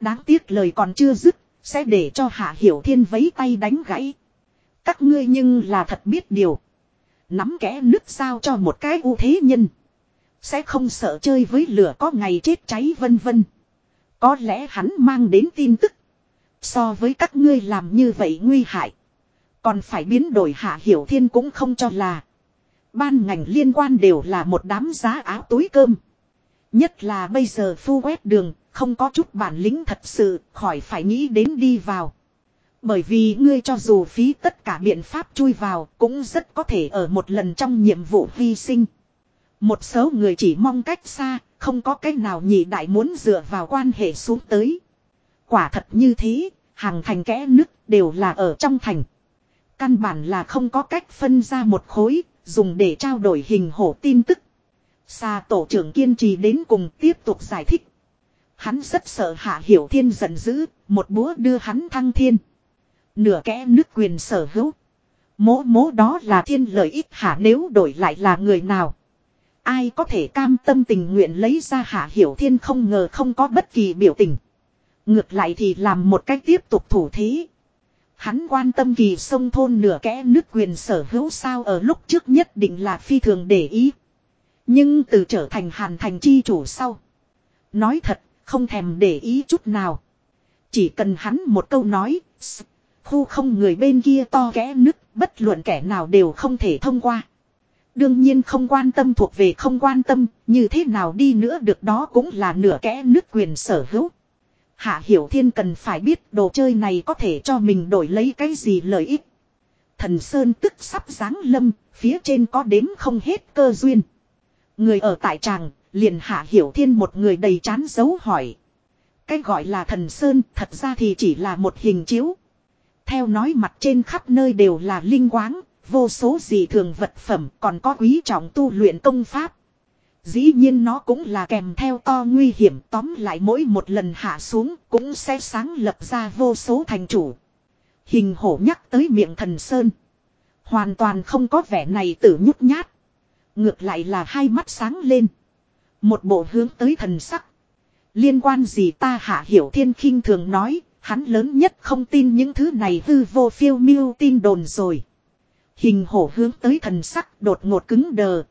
Đáng tiếc lời còn chưa dứt, sẽ để cho Hạ Hiểu Thiên vấy tay đánh gãy. Các ngươi nhưng là thật biết điều. Nắm kẽ nứt sao cho một cái ưu thế nhân. Sẽ không sợ chơi với lửa có ngày chết cháy vân vân. Có lẽ hắn mang đến tin tức. So với các ngươi làm như vậy nguy hại. Còn phải biến đổi hạ hiểu thiên cũng không cho là. Ban ngành liên quan đều là một đám giá áo túi cơm. Nhất là bây giờ phu quét đường, không có chút bản lĩnh thật sự, khỏi phải nghĩ đến đi vào. Bởi vì ngươi cho dù phí tất cả biện pháp chui vào, cũng rất có thể ở một lần trong nhiệm vụ hy sinh. Một số người chỉ mong cách xa, không có cách nào nhị đại muốn dựa vào quan hệ xuống tới. Quả thật như thế, hàng thành kẽ nứt đều là ở trong thành. Căn bản là không có cách phân ra một khối, dùng để trao đổi hình hổ tin tức. Xa tổ trưởng kiên trì đến cùng tiếp tục giải thích. Hắn rất sợ hạ hiểu thiên giận dữ, một búa đưa hắn thăng thiên. Nửa kẽ nước quyền sở hữu. Mố mố đó là thiên lợi ích hạ nếu đổi lại là người nào. Ai có thể cam tâm tình nguyện lấy ra hạ hiểu thiên không ngờ không có bất kỳ biểu tình. Ngược lại thì làm một cách tiếp tục thủ thế. Hắn quan tâm kỳ sông thôn nửa kẽ nước quyền sở hữu sao ở lúc trước nhất định là phi thường để ý. Nhưng từ trở thành hàn thành chi chủ sau. Nói thật, không thèm để ý chút nào. Chỉ cần hắn một câu nói, khu không người bên kia to kẽ nước, bất luận kẻ nào đều không thể thông qua. Đương nhiên không quan tâm thuộc về không quan tâm, như thế nào đi nữa được đó cũng là nửa kẽ nước quyền sở hữu. Hạ Hiểu Thiên cần phải biết đồ chơi này có thể cho mình đổi lấy cái gì lợi ích. Thần Sơn tức sắp giáng lâm, phía trên có đếm không hết cơ duyên. Người ở tại tràng, liền Hạ Hiểu Thiên một người đầy chán dấu hỏi. Cái gọi là thần Sơn thật ra thì chỉ là một hình chiếu. Theo nói mặt trên khắp nơi đều là linh quáng, vô số dị thường vật phẩm còn có quý trọng tu luyện công pháp. Dĩ nhiên nó cũng là kèm theo to nguy hiểm tóm lại mỗi một lần hạ xuống cũng sẽ sáng lập ra vô số thành chủ. Hình hổ nhắc tới miệng thần sơn. Hoàn toàn không có vẻ này tử nhút nhát. Ngược lại là hai mắt sáng lên. Một bộ hướng tới thần sắc. Liên quan gì ta hạ hiểu thiên khinh thường nói, hắn lớn nhất không tin những thứ này hư vô phiêu miêu tin đồn rồi. Hình hổ hướng tới thần sắc đột ngột cứng đờ.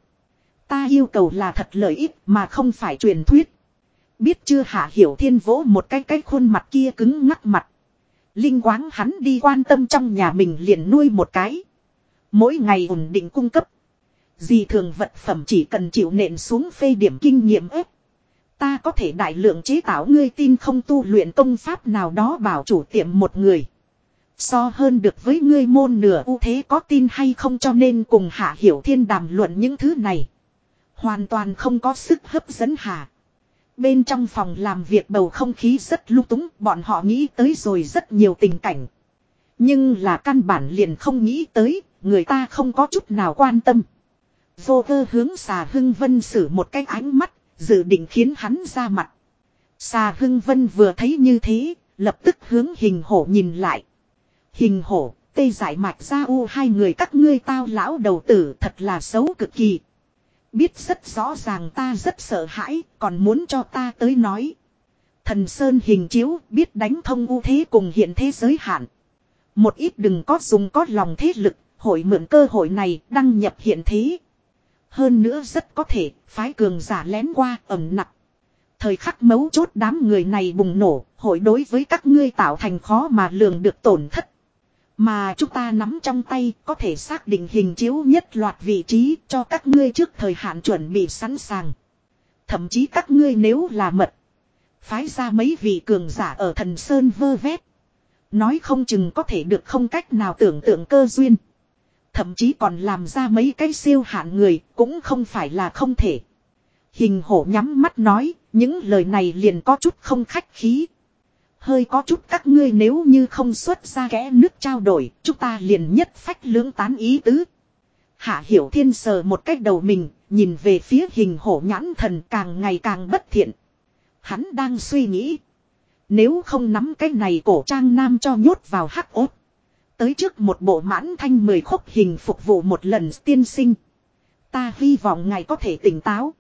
Ta yêu cầu là thật lợi ích mà không phải truyền thuyết. Biết chưa hạ hiểu thiên vỗ một cái cái khuôn mặt kia cứng ngắc mặt. Linh quáng hắn đi quan tâm trong nhà mình liền nuôi một cái. Mỗi ngày ổn định cung cấp. Dì thường vật phẩm chỉ cần chịu nện xuống phê điểm kinh nghiệm ếp. Ta có thể đại lượng chế tạo ngươi tin không tu luyện công pháp nào đó bảo chủ tiệm một người. So hơn được với ngươi môn nửa ưu thế có tin hay không cho nên cùng hạ hiểu thiên đàm luận những thứ này. Hoàn toàn không có sức hấp dẫn hạ. Bên trong phòng làm việc bầu không khí rất lung túng, bọn họ nghĩ tới rồi rất nhiều tình cảnh. Nhưng là căn bản liền không nghĩ tới, người ta không có chút nào quan tâm. Vô cơ hướng xà hưng vân xử một cái ánh mắt, dự định khiến hắn ra mặt. Xà hưng vân vừa thấy như thế, lập tức hướng hình hổ nhìn lại. Hình hổ, tê giải mạch ra u hai người các ngươi tao lão đầu tử thật là xấu cực kỳ. Biết rất rõ ràng ta rất sợ hãi, còn muốn cho ta tới nói. Thần Sơn hình chiếu biết đánh thông ưu thế cùng hiện thế giới hạn. Một ít đừng có dùng có lòng thế lực, hội mượn cơ hội này đăng nhập hiện thế. Hơn nữa rất có thể, phái cường giả lén qua ẩm nặng. Thời khắc mấu chốt đám người này bùng nổ, hội đối với các ngươi tạo thành khó mà lường được tổn thất. Mà chúng ta nắm trong tay có thể xác định hình chiếu nhất loạt vị trí cho các ngươi trước thời hạn chuẩn bị sẵn sàng. Thậm chí các ngươi nếu là mật. Phái ra mấy vị cường giả ở thần Sơn vơ vét. Nói không chừng có thể được không cách nào tưởng tượng cơ duyên. Thậm chí còn làm ra mấy cái siêu hạn người cũng không phải là không thể. Hình hổ nhắm mắt nói, những lời này liền có chút không khách khí. Hơi có chút các ngươi nếu như không xuất ra kẽ nước trao đổi, chúng ta liền nhất phách lưỡng tán ý tứ. Hạ hiểu thiên sờ một cách đầu mình, nhìn về phía hình hổ nhãn thần càng ngày càng bất thiện. Hắn đang suy nghĩ. Nếu không nắm cái này cổ trang nam cho nhốt vào hắc ốt. Tới trước một bộ mãn thanh mười khúc hình phục vụ một lần tiên sinh. Ta hy vọng ngài có thể tỉnh táo.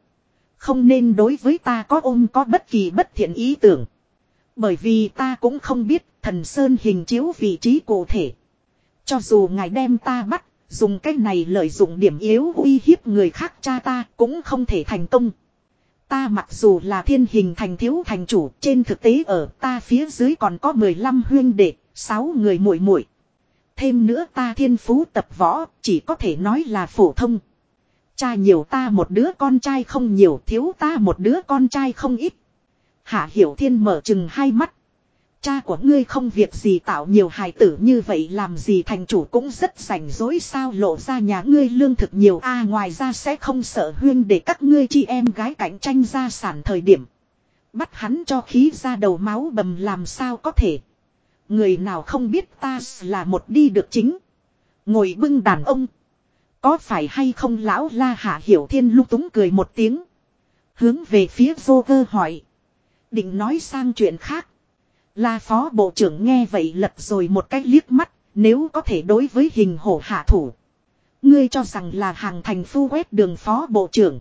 Không nên đối với ta có ôm có bất kỳ bất thiện ý tưởng. Bởi vì ta cũng không biết thần sơn hình chiếu vị trí cụ thể. Cho dù ngài đem ta bắt, dùng cái này lợi dụng điểm yếu uy hiếp người khác cha ta cũng không thể thành công. Ta mặc dù là thiên hình thành thiếu thành chủ, trên thực tế ở ta phía dưới còn có 15 huyên đệ, 6 người muội muội. Thêm nữa ta thiên phú tập võ, chỉ có thể nói là phổ thông. Cha nhiều ta một đứa con trai không nhiều, thiếu ta một đứa con trai không ít. Hạ Hiểu Thiên mở chừng hai mắt. Cha của ngươi không việc gì tạo nhiều hài tử như vậy, làm gì thành chủ cũng rất rảnh rỗi sao lộ ra nhà ngươi lương thực nhiều, a, ngoài ra sẽ không sợ huyên để các ngươi chị em gái cạnh tranh gia sản thời điểm. Bắt hắn cho khí ra đầu máu bầm làm sao có thể. Người nào không biết ta là một đi được chính. Ngồi bưng đàn ông. Có phải hay không lão la hạ hiểu thiên lung túng cười một tiếng. Hướng về phía vô cơ hỏi. Định nói sang chuyện khác. là phó bộ trưởng nghe vậy lật rồi một cái liếc mắt. Nếu có thể đối với hình hổ hạ thủ. Ngươi cho rằng là hàng thành phu quét đường phó bộ trưởng.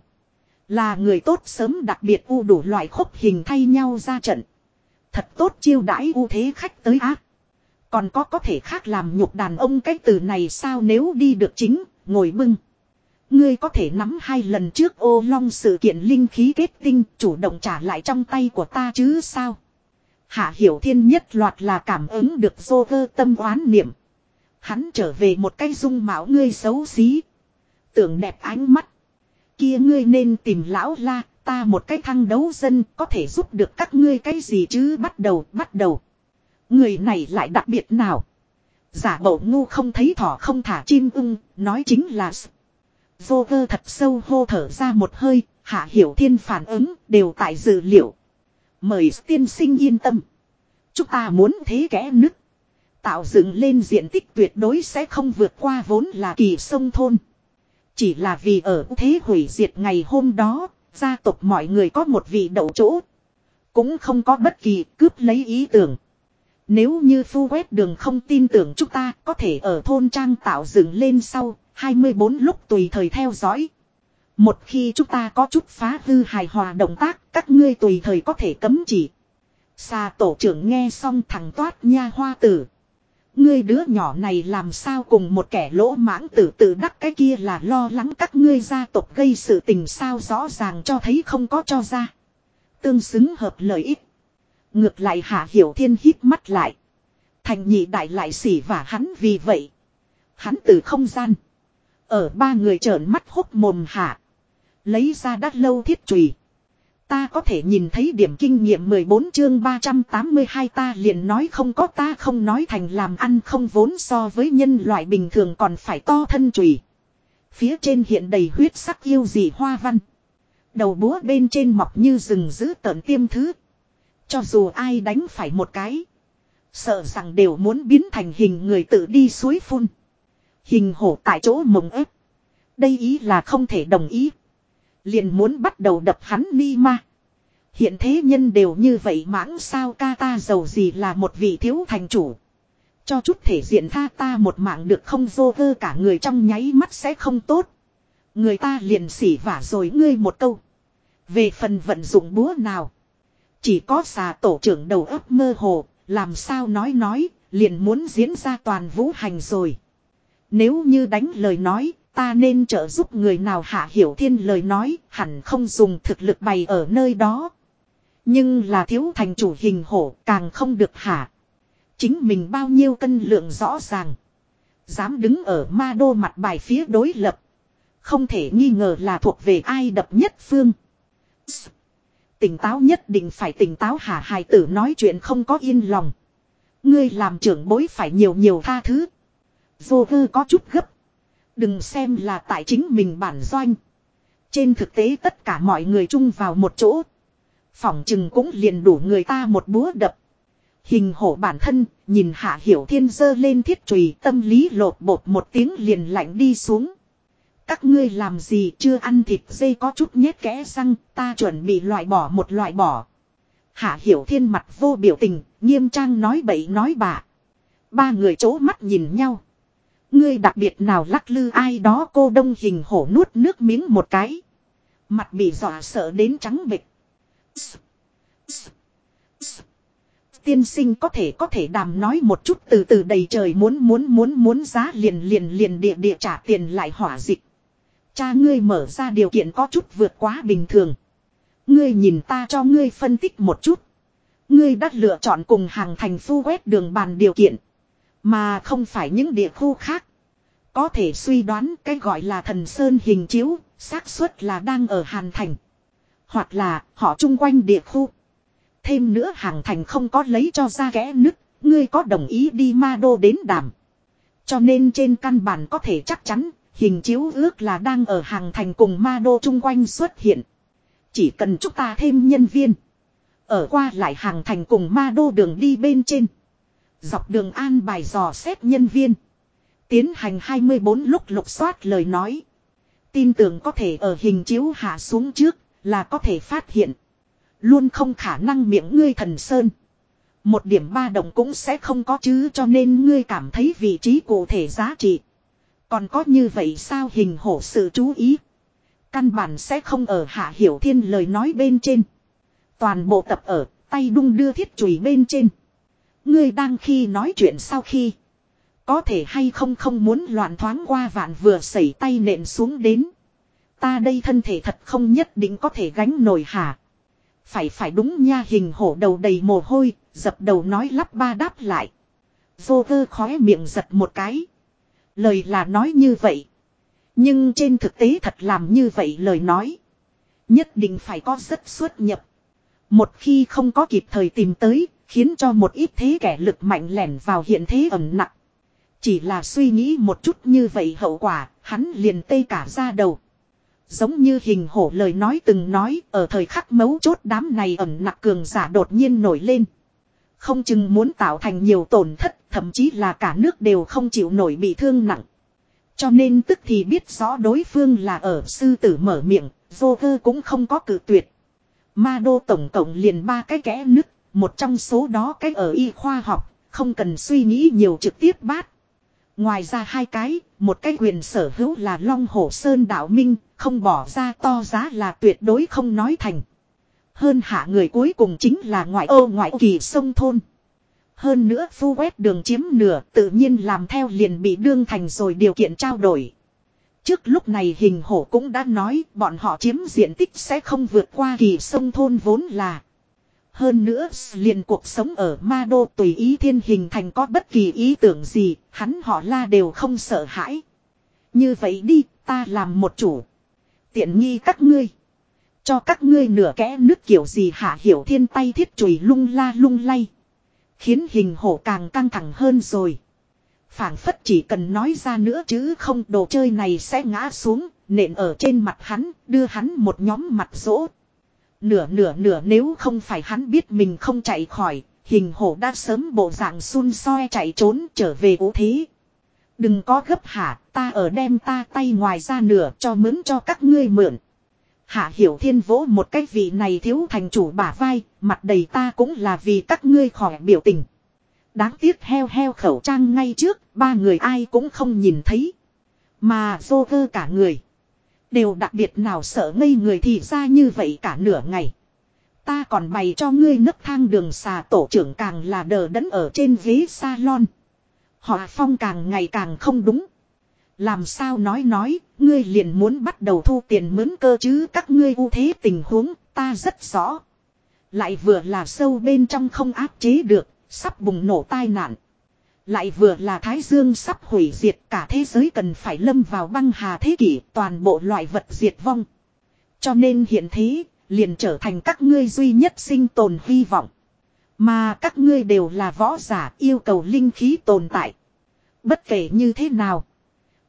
Là người tốt sớm đặc biệt u đủ loại khúc hình thay nhau ra trận. Thật tốt chiêu đãi ưu thế khách tới ác. Còn có có thể khác làm nhục đàn ông cái từ này sao nếu đi được chính, ngồi bưng. Ngươi có thể nắm hai lần trước ô long sự kiện linh khí kết tinh chủ động trả lại trong tay của ta chứ sao. Hạ hiểu thiên nhất loạt là cảm ứng được dô vơ tâm oán niệm. Hắn trở về một cái dung mạo ngươi xấu xí. Tưởng đẹp ánh mắt. Kia ngươi nên tìm lão la, ta một cái thăng đấu dân có thể giúp được các ngươi cái gì chứ bắt đầu, bắt đầu. Người này lại đặc biệt nào? Giả bộ ngu không thấy thỏ không thả chim ưng, nói chính là... Vô cơ thật sâu hô thở ra một hơi, hạ hiểu thiên phản ứng đều tại dự liệu. Mời tiên sinh yên tâm. Chúng ta muốn thế kẽ nứt. Tạo dựng lên diện tích tuyệt đối sẽ không vượt qua vốn là kỳ sông thôn. Chỉ là vì ở thế hủy diệt ngày hôm đó, gia tộc mọi người có một vị đậu chỗ. Cũng không có bất kỳ cướp lấy ý tưởng. Nếu như phu quét đường không tin tưởng chúng ta có thể ở thôn trang tạo dựng lên sau 24 lúc tùy thời theo dõi. Một khi chúng ta có chút phá hư hài hòa động tác, các ngươi tùy thời có thể cấm chỉ. Xà tổ trưởng nghe xong thằng toát nha hoa tử. Ngươi đứa nhỏ này làm sao cùng một kẻ lỗ mãng tử tự đắc cái kia là lo lắng các ngươi gia tộc gây sự tình sao rõ ràng cho thấy không có cho ra. Tương xứng hợp lợi ích. Ngược lại hạ hiểu thiên hít mắt lại. Thành nhị đại lại xỉ và hắn vì vậy. Hắn từ không gian. Ở ba người trợn mắt hốc mồm hạ. Lấy ra đắt lâu thiết trùy. Ta có thể nhìn thấy điểm kinh nghiệm 14 chương 382 ta liền nói không có ta không nói thành làm ăn không vốn so với nhân loại bình thường còn phải to thân trùy. Phía trên hiện đầy huyết sắc yêu dị hoa văn. Đầu búa bên trên mọc như rừng giữ tợn tiêm thứ. Cho dù ai đánh phải một cái. Sợ rằng đều muốn biến thành hình người tự đi suối phun. Hình hổ tại chỗ mộng ép. Đây ý là không thể đồng ý. Liền muốn bắt đầu đập hắn ni ma. Hiện thế nhân đều như vậy mãng sao ca ta giàu gì là một vị thiếu thành chủ. Cho chút thể diện tha ta một mạng được không vô vơ cả người trong nháy mắt sẽ không tốt. Người ta liền xỉ vả rồi ngươi một câu. Về phần vận dụng búa nào. Chỉ có xà tổ trưởng đầu ấp mơ hồ, làm sao nói nói, liền muốn diễn ra toàn vũ hành rồi. Nếu như đánh lời nói, ta nên trợ giúp người nào hạ hiểu thiên lời nói, hẳn không dùng thực lực bày ở nơi đó. Nhưng là thiếu thành chủ hình hổ, càng không được hạ. Chính mình bao nhiêu cân lượng rõ ràng. Dám đứng ở ma đô mặt bài phía đối lập. Không thể nghi ngờ là thuộc về ai đập nhất phương. Tỉnh táo nhất định phải tỉnh táo hả hài tử nói chuyện không có yên lòng. Ngươi làm trưởng bối phải nhiều nhiều tha thứ. Vô hư có chút gấp. Đừng xem là tại chính mình bản doanh. Trên thực tế tất cả mọi người chung vào một chỗ. Phỏng chừng cũng liền đủ người ta một búa đập. Hình hổ bản thân, nhìn hạ hiểu thiên dơ lên thiết trùy tâm lý lột bột một tiếng liền lạnh đi xuống. Các ngươi làm gì chưa ăn thịt dây có chút nhét kẽ răng, ta chuẩn bị loại bỏ một loại bỏ. Hạ hiểu thiên mặt vô biểu tình, nghiêm trang nói bậy nói bạ. Ba người chố mắt nhìn nhau. Ngươi đặc biệt nào lắc lư ai đó cô đông hình hổ nuốt nước miếng một cái. Mặt bị dọa sợ đến trắng bịch. Tiên sinh có thể có thể đàm nói một chút từ từ đầy trời muốn muốn muốn muốn giá liền liền liền địa địa trả tiền lại hỏa dịch. Cha ngươi mở ra điều kiện có chút vượt quá bình thường. Ngươi nhìn ta cho ngươi phân tích một chút. Ngươi đã lựa chọn cùng hàng thành phu quét đường bàn điều kiện. Mà không phải những địa khu khác. Có thể suy đoán cái gọi là thần sơn hình chiếu, xác suất là đang ở Hàn Thành. Hoặc là họ chung quanh địa khu. Thêm nữa hàng thành không có lấy cho ra kẽ nứt, ngươi có đồng ý đi ma đô đến đàm. Cho nên trên căn bản có thể chắc chắn, hình chiếu ước là đang ở hàng thành cùng ma đô chung quanh xuất hiện. Chỉ cần chúng ta thêm nhân viên. Ở qua lại hàng thành cùng ma đô đường đi bên trên. Dọc đường an bài dò xét nhân viên. Tiến hành 24 lúc lục soát lời nói. Tin tưởng có thể ở hình chiếu hạ xuống trước là có thể phát hiện. Luôn không khả năng miệng ngươi thần sơn. Một điểm ba đồng cũng sẽ không có chứ cho nên ngươi cảm thấy vị trí cụ thể giá trị. Còn có như vậy sao hình hổ sự chú ý. Căn bản sẽ không ở hạ hiểu thiên lời nói bên trên. Toàn bộ tập ở, tay đung đưa thiết chùy bên trên. Ngươi đang khi nói chuyện sau khi. Có thể hay không không muốn loạn thoáng qua vạn vừa sẩy tay nện xuống đến. Ta đây thân thể thật không nhất định có thể gánh nổi hả. Phải phải đúng nha hình hổ đầu đầy mồ hôi, dập đầu nói lắp ba đáp lại. Vô cơ khóe miệng giật một cái. Lời là nói như vậy. Nhưng trên thực tế thật làm như vậy lời nói. Nhất định phải có rất xuất nhập. Một khi không có kịp thời tìm tới, khiến cho một ít thế kẻ lực mạnh lẻn vào hiện thế ẩm nặng. Chỉ là suy nghĩ một chút như vậy hậu quả, hắn liền tê cả ra đầu. Giống như hình hổ lời nói từng nói ở thời khắc mấu chốt đám này ẩm nặng cường giả đột nhiên nổi lên. Không chừng muốn tạo thành nhiều tổn thất, thậm chí là cả nước đều không chịu nổi bị thương nặng. Cho nên tức thì biết rõ đối phương là ở sư tử mở miệng, vô cơ cũng không có cử tuyệt. Ma đô tổng cộng liền ba cái kẽ nứt, một trong số đó cái ở y khoa học, không cần suy nghĩ nhiều trực tiếp bát. Ngoài ra hai cái, một cái quyền sở hữu là Long Hổ Sơn Đạo Minh, không bỏ ra to giá là tuyệt đối không nói thành. Hơn hạ người cuối cùng chính là ngoại ô ngoại kỳ sông thôn. Hơn nữa phu quét đường chiếm nửa tự nhiên làm theo liền bị đương thành rồi điều kiện trao đổi. Trước lúc này hình hổ cũng đã nói bọn họ chiếm diện tích sẽ không vượt qua kỳ sông thôn vốn là. Hơn nữa, liền cuộc sống ở ma đô tùy ý thiên hình thành có bất kỳ ý tưởng gì, hắn họ la đều không sợ hãi. Như vậy đi, ta làm một chủ. Tiện nghi các ngươi. Cho các ngươi nửa kẽ nước kiểu gì hạ hiểu thiên tay thiết chùy lung la lung lay. Khiến hình hổ càng căng thẳng hơn rồi. phảng phất chỉ cần nói ra nữa chứ không đồ chơi này sẽ ngã xuống, nện ở trên mặt hắn, đưa hắn một nhóm mặt rỗ. Nửa nửa nửa nếu không phải hắn biết mình không chạy khỏi, hình hổ đã sớm bộ dạng xun soi chạy trốn trở về ố thế. Đừng có gấp hả, ta ở đem ta tay ngoài ra nửa cho mướn cho các ngươi mượn. Hạ hiểu thiên vỗ một cái vị này thiếu thành chủ bả vai, mặt đầy ta cũng là vì các ngươi khỏi biểu tình. Đáng tiếc heo heo khẩu trang ngay trước, ba người ai cũng không nhìn thấy. Mà vô vơ cả người. Đều đặc biệt nào sợ ngây người thì ra như vậy cả nửa ngày. Ta còn bày cho ngươi nấc thang đường xà tổ trưởng càng là đờ đẫn ở trên ghế salon. Họ phong càng ngày càng không đúng. Làm sao nói nói, ngươi liền muốn bắt đầu thu tiền mướn cơ chứ các ngươi ưu thế tình huống, ta rất rõ. Lại vừa là sâu bên trong không áp chế được, sắp bùng nổ tai nạn. Lại vừa là Thái Dương sắp hủy diệt cả thế giới cần phải lâm vào băng hà thế kỷ toàn bộ loại vật diệt vong. Cho nên hiện thế, liền trở thành các ngươi duy nhất sinh tồn hy vọng. Mà các ngươi đều là võ giả yêu cầu linh khí tồn tại. Bất kể như thế nào.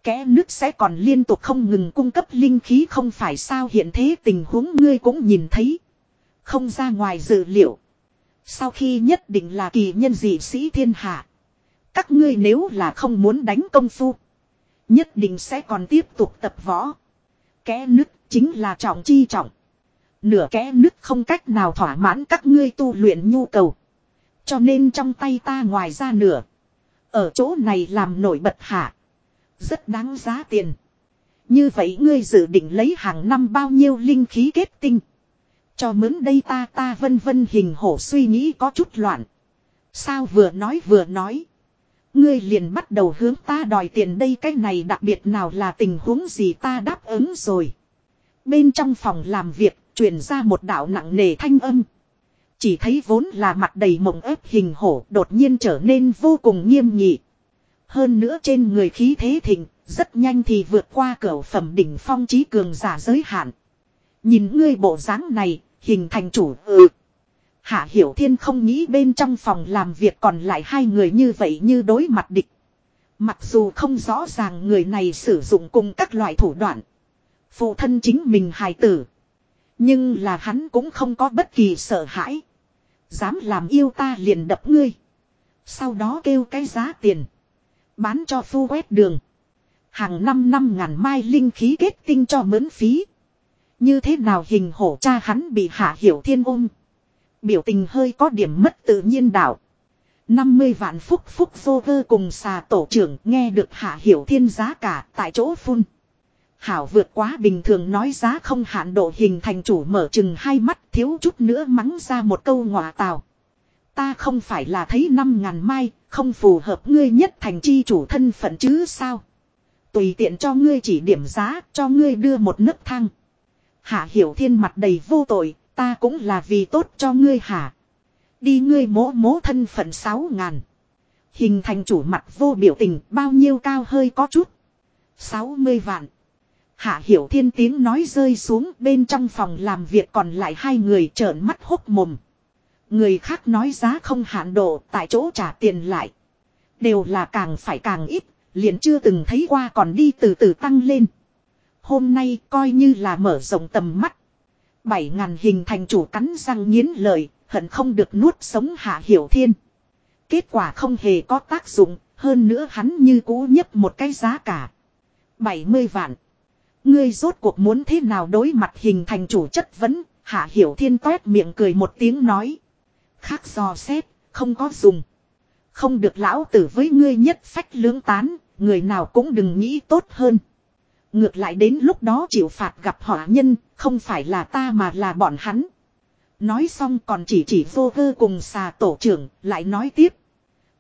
Kẽ nước sẽ còn liên tục không ngừng cung cấp linh khí không phải sao hiện thế tình huống ngươi cũng nhìn thấy. Không ra ngoài dự liệu. Sau khi nhất định là kỳ nhân dị sĩ thiên hạ. Các ngươi nếu là không muốn đánh công phu. Nhất định sẽ còn tiếp tục tập võ. Kẽ nứt chính là trọng chi trọng. Nửa kẽ nứt không cách nào thỏa mãn các ngươi tu luyện nhu cầu. Cho nên trong tay ta ngoài ra nửa. Ở chỗ này làm nổi bật hạ. Rất đáng giá tiền. Như vậy ngươi dự định lấy hàng năm bao nhiêu linh khí kết tinh. Cho mướn đây ta ta vân vân hình hổ suy nghĩ có chút loạn. Sao vừa nói vừa nói. Ngươi liền bắt đầu hướng ta đòi tiền đây cái này đặc biệt nào là tình huống gì ta đáp ứng rồi. Bên trong phòng làm việc truyền ra một đạo nặng nề thanh âm. Chỉ thấy vốn là mặt đầy mộng ép hình hổ đột nhiên trở nên vô cùng nghiêm nghị. Hơn nữa trên người khí thế thịnh, rất nhanh thì vượt qua cửa phẩm đỉnh phong trí cường giả giới hạn. Nhìn ngươi bộ dáng này, hình thành chủ ừ. Hạ Hiểu Thiên không nghĩ bên trong phòng làm việc còn lại hai người như vậy như đối mặt địch. Mặc dù không rõ ràng người này sử dụng cùng các loại thủ đoạn. Phụ thân chính mình hài tử. Nhưng là hắn cũng không có bất kỳ sợ hãi. Dám làm yêu ta liền đập ngươi. Sau đó kêu cái giá tiền. Bán cho phu quét đường. Hàng năm năm ngàn mai linh khí kết tinh cho mướn phí. Như thế nào hình hổ cha hắn bị hạ hiểu thiên ôm. Biểu tình hơi có điểm mất tự nhiên đạo. 50 vạn phúc phúc vô vơ cùng xà tổ trưởng nghe được hạ hiểu thiên giá cả tại chỗ phun. Hảo vượt quá bình thường nói giá không hạn độ hình thành chủ mở chừng hai mắt thiếu chút nữa mắng ra một câu ngọa tào. Ta không phải là thấy năm ngàn mai, không phù hợp ngươi nhất thành chi chủ thân phận chứ sao. Tùy tiện cho ngươi chỉ điểm giá, cho ngươi đưa một nấc thang. Hạ hiểu thiên mặt đầy vô tội, ta cũng là vì tốt cho ngươi hả. Đi ngươi mố mố thân phận sáu ngàn. Hình thành chủ mặt vô biểu tình bao nhiêu cao hơi có chút. sáu mươi vạn. Hạ hiểu thiên tiếng nói rơi xuống bên trong phòng làm việc còn lại hai người trợn mắt hốc mồm. Người khác nói giá không hạn độ tại chỗ trả tiền lại. Đều là càng phải càng ít, liền chưa từng thấy qua còn đi từ từ tăng lên. Hôm nay coi như là mở rộng tầm mắt. Bảy ngàn hình thành chủ cắn răng nghiến lợi, hận không được nuốt sống hạ hiểu thiên. Kết quả không hề có tác dụng, hơn nữa hắn như cũ nhấp một cái giá cả. 70 vạn. Ngươi rốt cuộc muốn thế nào đối mặt hình thành chủ chất vấn, hạ hiểu thiên toét miệng cười một tiếng nói. Khác do xét, không có dùng. Không được lão tử với ngươi nhất phách lưỡng tán, người nào cũng đừng nghĩ tốt hơn. Ngược lại đến lúc đó chịu phạt gặp họ nhân, không phải là ta mà là bọn hắn. Nói xong còn chỉ chỉ vô vơ cùng xà tổ trưởng, lại nói tiếp.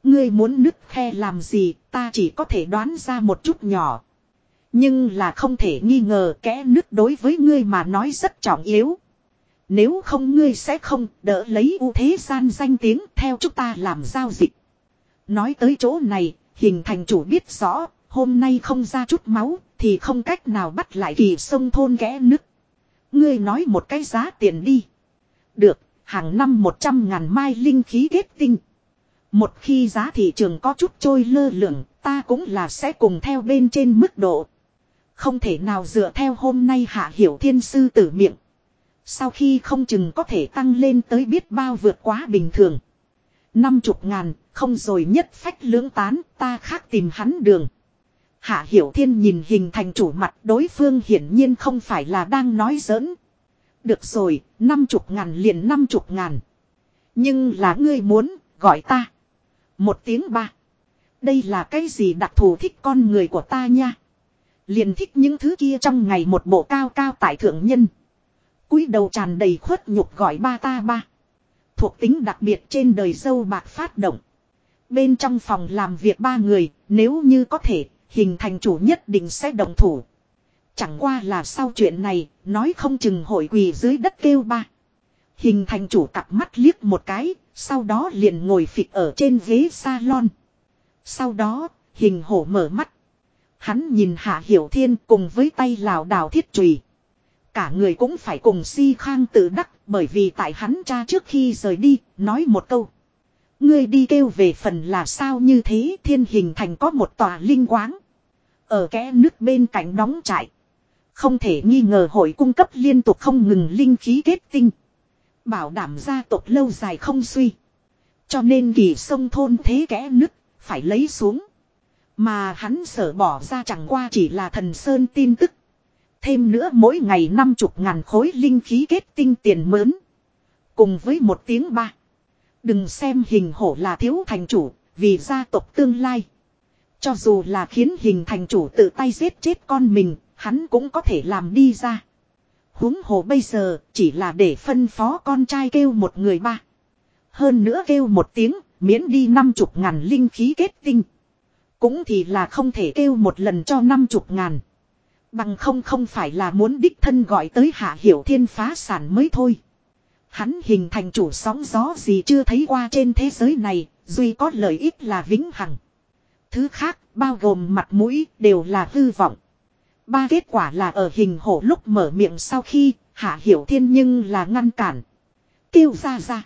Ngươi muốn nứt khe làm gì, ta chỉ có thể đoán ra một chút nhỏ. Nhưng là không thể nghi ngờ kẽ nứt đối với ngươi mà nói rất trọng yếu. Nếu không ngươi sẽ không đỡ lấy ưu thế gian danh tiếng theo chúng ta làm giao dịch. Nói tới chỗ này, hình thành chủ biết rõ, Hôm nay không ra chút máu thì không cách nào bắt lại kỳ sông thôn ghé nứt. Ngươi nói một cái giá tiền đi. Được, hàng năm 100 ngàn mai linh khí kết tinh. Một khi giá thị trường có chút trôi lơ lửng, ta cũng là sẽ cùng theo bên trên mức độ. Không thể nào dựa theo hôm nay hạ hiểu thiên sư tử miệng. Sau khi không chừng có thể tăng lên tới biết bao vượt quá bình thường. Năm chục ngàn, không rồi nhất phách lưỡng tán, ta khác tìm hắn đường. Hạ Hiểu Thiên nhìn hình thành chủ mặt đối phương hiển nhiên không phải là đang nói giỡn. Được rồi, năm chục ngàn liền năm chục ngàn. Nhưng là ngươi muốn, gọi ta. Một tiếng ba. Đây là cái gì đặc thù thích con người của ta nha. Liền thích những thứ kia trong ngày một bộ cao cao tại thượng nhân. cúi đầu tràn đầy khuất nhục gọi ba ta ba. Thuộc tính đặc biệt trên đời dâu bạc phát động. Bên trong phòng làm việc ba người, nếu như có thể, hình thành chủ nhất định sẽ đồng thủ. Chẳng qua là sau chuyện này, nói không chừng hội quỳ dưới đất kêu ba. Hình thành chủ cặp mắt liếc một cái, sau đó liền ngồi phịch ở trên ghế salon. Sau đó, hình hổ mở mắt. Hắn nhìn Hạ Hiểu Thiên cùng với tay lào đào thiết trùy. Cả người cũng phải cùng si khang tự đắc bởi vì tại hắn cha trước khi rời đi, nói một câu. Ngươi đi kêu về phần là sao như thế thiên hình thành có một tòa linh quáng. Ở kẽ nước bên cạnh đóng trại. Không thể nghi ngờ hội cung cấp liên tục không ngừng linh khí kết tinh. Bảo đảm gia tộc lâu dài không suy. Cho nên kỳ sông thôn thế kẽ nước phải lấy xuống. Mà hắn sở bỏ ra chẳng qua chỉ là thần sơn tin tức. Thêm nữa mỗi ngày năm chục ngàn khối linh khí kết tinh tiền mớn. Cùng với một tiếng ba. Đừng xem hình hổ là thiếu thành chủ, vì gia tộc tương lai. Cho dù là khiến hình thành chủ tự tay giết chết con mình, hắn cũng có thể làm đi ra. huống hồ bây giờ chỉ là để phân phó con trai kêu một người ba. Hơn nữa kêu một tiếng, miễn đi năm chục ngàn linh khí kết tinh. Cũng thì là không thể kêu một lần cho năm chục ngàn. Bằng không không phải là muốn đích thân gọi tới hạ hiểu thiên phá sản mới thôi. Hắn hình thành chủ sóng gió gì chưa thấy qua trên thế giới này, duy có lợi ích là vĩnh hằng. Thứ khác, bao gồm mặt mũi, đều là hư vọng. Ba kết quả là ở hình hổ lúc mở miệng sau khi, hạ hiểu thiên nhưng là ngăn cản. Kêu ra ra.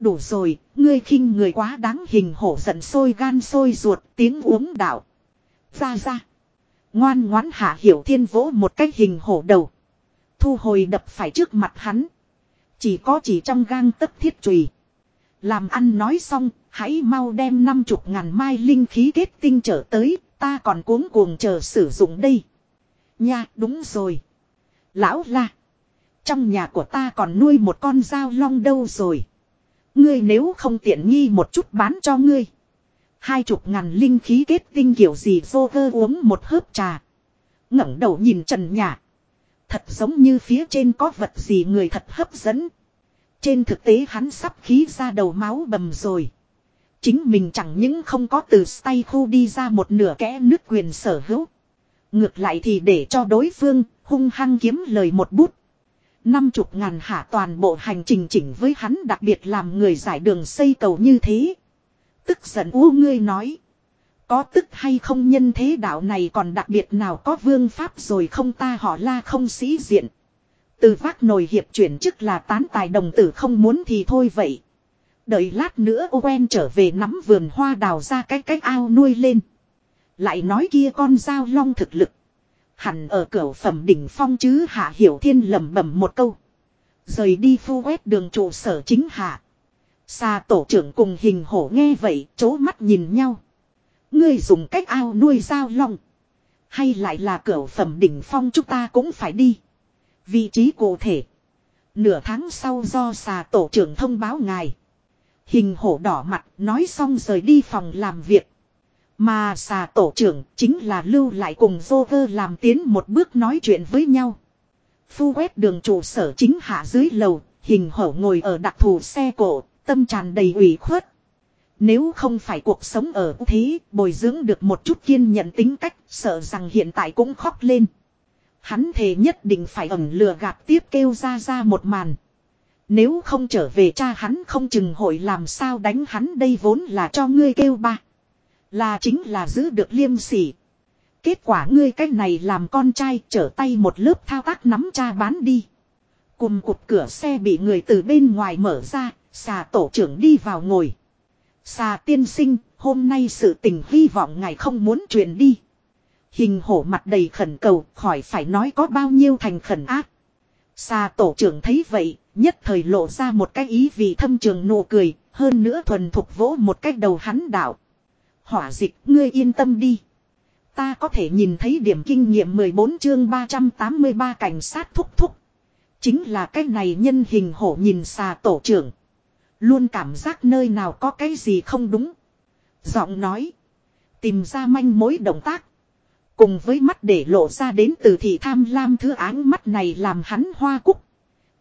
Đủ rồi, ngươi khinh người quá đáng hình hổ giận sôi gan sôi ruột tiếng uống đạo. Ra ra. Ngoan ngoãn hạ hiểu thiên vỗ một cách hình hổ đầu. Thu hồi đập phải trước mặt hắn. Chỉ có chỉ trong gang tấc thiết trùy. Làm ăn nói xong, hãy mau đem năm chục ngàn mai linh khí kết tinh trở tới, ta còn cuống cuồng chờ sử dụng đây. Nha, đúng rồi. Lão la. Trong nhà của ta còn nuôi một con dao long đâu rồi. Ngươi nếu không tiện nghi một chút bán cho ngươi. Hai chục ngàn linh khí kết tinh kiểu gì vô cơ uống một hớp trà. ngẩng đầu nhìn trần nhà. Thật giống như phía trên có vật gì người thật hấp dẫn. Trên thực tế hắn sắp khí ra đầu máu bầm rồi. Chính mình chẳng những không có từ tay khu đi ra một nửa kẽ nước quyền sở hữu. Ngược lại thì để cho đối phương hung hăng kiếm lời một bút. Năm chục ngàn hạ toàn bộ hành trình chỉnh với hắn đặc biệt làm người giải đường xây cầu như thế. Tức giận u ngươi nói. Có tức hay không nhân thế đạo này còn đặc biệt nào có vương pháp rồi không ta họ la không sĩ diện. Từ vác nồi hiệp chuyển chức là tán tài đồng tử không muốn thì thôi vậy. Đợi lát nữa Owen trở về nắm vườn hoa đào ra cái cách ao nuôi lên. Lại nói kia con dao long thực lực. Hẳn ở cửa phẩm đỉnh phong chứ hạ hiểu thiên lẩm bẩm một câu. Rời đi phu quét đường trụ sở chính hạ. Xa tổ trưởng cùng hình hổ nghe vậy, chố mắt nhìn nhau. Ngươi dùng cách ao nuôi dao long. Hay lại là cửa phẩm đỉnh phong chúng ta cũng phải đi. Vị trí cụ thể. Nửa tháng sau do xà tổ trưởng thông báo ngài. Hình hổ đỏ mặt nói xong rời đi phòng làm việc. Mà xà tổ trưởng chính là lưu lại cùng Joker làm tiến một bước nói chuyện với nhau. Phu quét đường trụ sở chính hạ dưới lầu, hình hổ ngồi ở đặc thù xe cổ, tâm tràn đầy ủy khuất. Nếu không phải cuộc sống ở thế, bồi dưỡng được một chút kiên nhận tính cách, sợ rằng hiện tại cũng khóc lên. Hắn thề nhất định phải ẩn lừa gạt tiếp kêu ra ra một màn. Nếu không trở về cha hắn không chừng hội làm sao đánh hắn đây vốn là cho ngươi kêu ba. Là chính là giữ được liêm sỉ. Kết quả ngươi cách này làm con trai trở tay một lớp thao tác nắm cha bán đi. Cùng cục cửa xe bị người từ bên ngoài mở ra, xà tổ trưởng đi vào ngồi. Xà tiên sinh, hôm nay sự tình hy vọng ngài không muốn truyền đi. Hình hổ mặt đầy khẩn cầu, khỏi phải nói có bao nhiêu thành khẩn ác. Xà tổ trưởng thấy vậy, nhất thời lộ ra một cái ý vì thâm trường nụ cười, hơn nữa thuần thục vỗ một cách đầu hắn đạo. Hỏa dịch, ngươi yên tâm đi. Ta có thể nhìn thấy điểm kinh nghiệm 14 chương 383 cảnh sát thúc thúc. Chính là cái này nhân hình hổ nhìn xà tổ trưởng. Luôn cảm giác nơi nào có cái gì không đúng. Giọng nói. Tìm ra manh mối động tác. Cùng với mắt để lộ ra đến từ thị tham lam thứ áng mắt này làm hắn hoa cúc.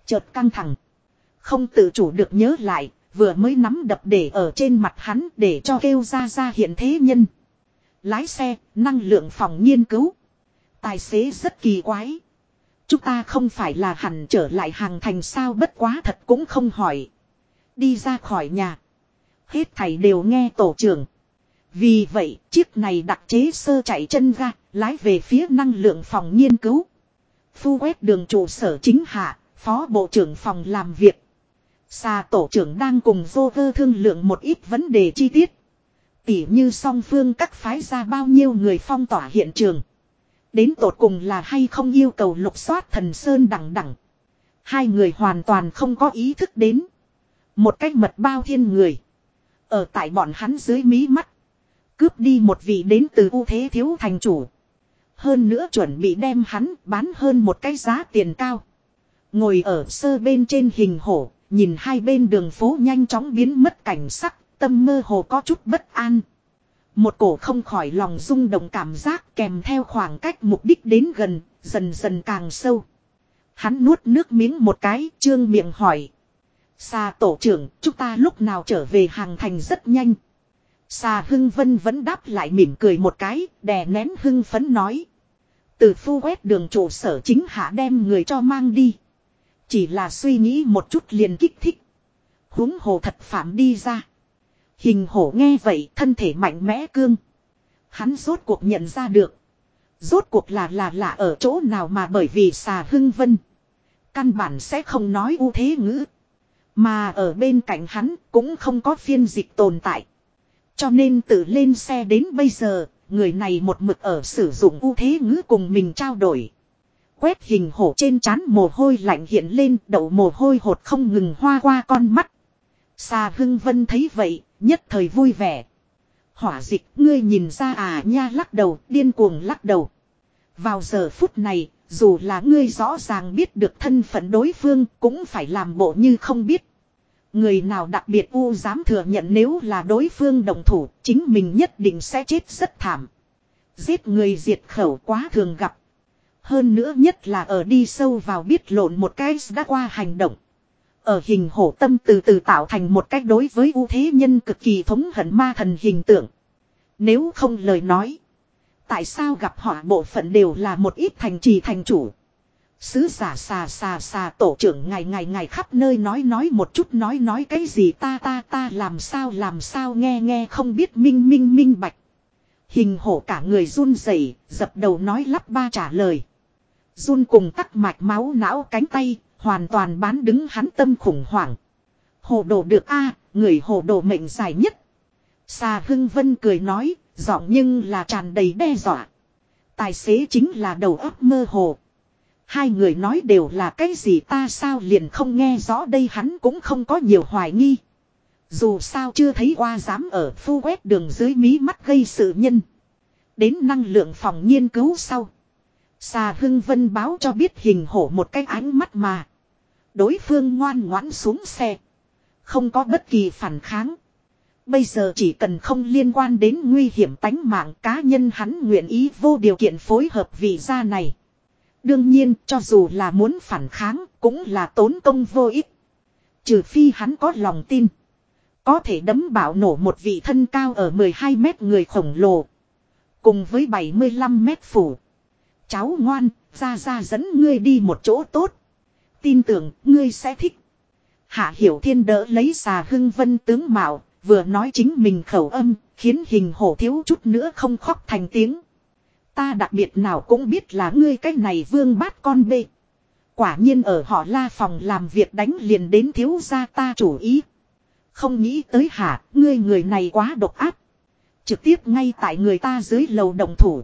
Chợt căng thẳng. Không tự chủ được nhớ lại, vừa mới nắm đập để ở trên mặt hắn để cho kêu ra ra hiện thế nhân. Lái xe, năng lượng phòng nghiên cứu. Tài xế rất kỳ quái. Chúng ta không phải là hẳn trở lại hàng thành sao bất quá thật cũng không hỏi. Đi ra khỏi nhà. Hết thầy đều nghe tổ trưởng. Vì vậy, chiếc này đặc chế sơ chạy chân ra, lái về phía năng lượng phòng nghiên cứu. Phu quét đường trụ sở chính hạ, phó bộ trưởng phòng làm việc. Xà tổ trưởng đang cùng vô vơ thương lượng một ít vấn đề chi tiết. Tỉ như song phương các phái ra bao nhiêu người phong tỏa hiện trường. Đến tột cùng là hay không yêu cầu lục soát thần sơn đẳng đẳng. Hai người hoàn toàn không có ý thức đến. Một cách mật bao thiên người. Ở tại bọn hắn dưới mí mắt. Cướp đi một vị đến từ ưu thế thiếu thành chủ. Hơn nữa chuẩn bị đem hắn bán hơn một cái giá tiền cao. Ngồi ở sơ bên trên hình hổ, nhìn hai bên đường phố nhanh chóng biến mất cảnh sắc, tâm mơ hồ có chút bất an. Một cổ không khỏi lòng rung động cảm giác kèm theo khoảng cách mục đích đến gần, dần dần càng sâu. Hắn nuốt nước miếng một cái, trương miệng hỏi. Xà tổ trưởng, chúng ta lúc nào trở về hàng thành rất nhanh. Xà hưng vân vẫn đáp lại mỉm cười một cái, đè nén hưng phấn nói. Từ phu quét đường trụ sở chính hạ đem người cho mang đi. Chỉ là suy nghĩ một chút liền kích thích. húng hồ thật phạm đi ra. Hình hổ nghe vậy thân thể mạnh mẽ cương. Hắn rốt cuộc nhận ra được. Rốt cuộc là là là ở chỗ nào mà bởi vì xà hưng vân. Căn bản sẽ không nói ưu thế ngữ. Mà ở bên cạnh hắn cũng không có phiên dịch tồn tại. Cho nên tự lên xe đến bây giờ, người này một mực ở sử dụng ưu thế ngữ cùng mình trao đổi. Quét hình hổ trên trán mồ hôi lạnh hiện lên, đậu mồ hôi hột không ngừng hoa qua con mắt. Xà hưng vân thấy vậy, nhất thời vui vẻ. Hỏa dịch, ngươi nhìn ra à nha lắc đầu, điên cuồng lắc đầu. Vào giờ phút này, dù là ngươi rõ ràng biết được thân phận đối phương, cũng phải làm bộ như không biết. Người nào đặc biệt u dám thừa nhận nếu là đối phương đồng thủ, chính mình nhất định sẽ chết rất thảm. Giết người diệt khẩu quá thường gặp. Hơn nữa nhất là ở đi sâu vào biết lộn một cái đã qua hành động. Ở hình hổ tâm từ từ tạo thành một cách đối với ưu thế nhân cực kỳ thống hận ma thần hình tượng. Nếu không lời nói. Tại sao gặp họ bộ phận đều là một ít thành trì thành chủ. Sứ giả xà xà xà tổ trưởng ngày ngày ngày khắp nơi nói nói một chút nói nói cái gì ta ta ta làm sao làm sao nghe nghe không biết minh minh minh bạch. Hình hổ cả người run rẩy, dập đầu nói lắp ba trả lời. Run cùng tắc mạch máu não cánh tay, hoàn toàn bán đứng hắn tâm khủng hoảng. Hồ đồ được a người hồ đồ mệnh dài nhất. Xà hưng vân cười nói, giọng nhưng là tràn đầy đe dọa. Tài xế chính là đầu óc mơ hồ. Hai người nói đều là cái gì ta sao liền không nghe rõ đây hắn cũng không có nhiều hoài nghi. Dù sao chưa thấy qua dám ở phu quét đường dưới mí mắt gây sự nhân. Đến năng lượng phòng nghiên cứu sau. Xà hưng vân báo cho biết hình hổ một cái ánh mắt mà. Đối phương ngoan ngoãn xuống xe. Không có bất kỳ phản kháng. Bây giờ chỉ cần không liên quan đến nguy hiểm tánh mạng cá nhân hắn nguyện ý vô điều kiện phối hợp vị gia này. Đương nhiên, cho dù là muốn phản kháng, cũng là tốn công vô ích. Trừ phi hắn có lòng tin. Có thể đấm bảo nổ một vị thân cao ở 12 mét người khổng lồ. Cùng với 75 mét phủ. Cháu ngoan, ra ra dẫn ngươi đi một chỗ tốt. Tin tưởng ngươi sẽ thích. Hạ Hiểu Thiên đỡ lấy xà hưng vân tướng mạo, vừa nói chính mình khẩu âm, khiến hình hổ thiếu chút nữa không khóc thành tiếng. Ta đặc biệt nào cũng biết là ngươi cái này vương bát con bê. Quả nhiên ở họ la phòng làm việc đánh liền đến thiếu gia ta chủ ý. Không nghĩ tới hả, ngươi người này quá độc áp. Trực tiếp ngay tại người ta dưới lầu đồng thủ.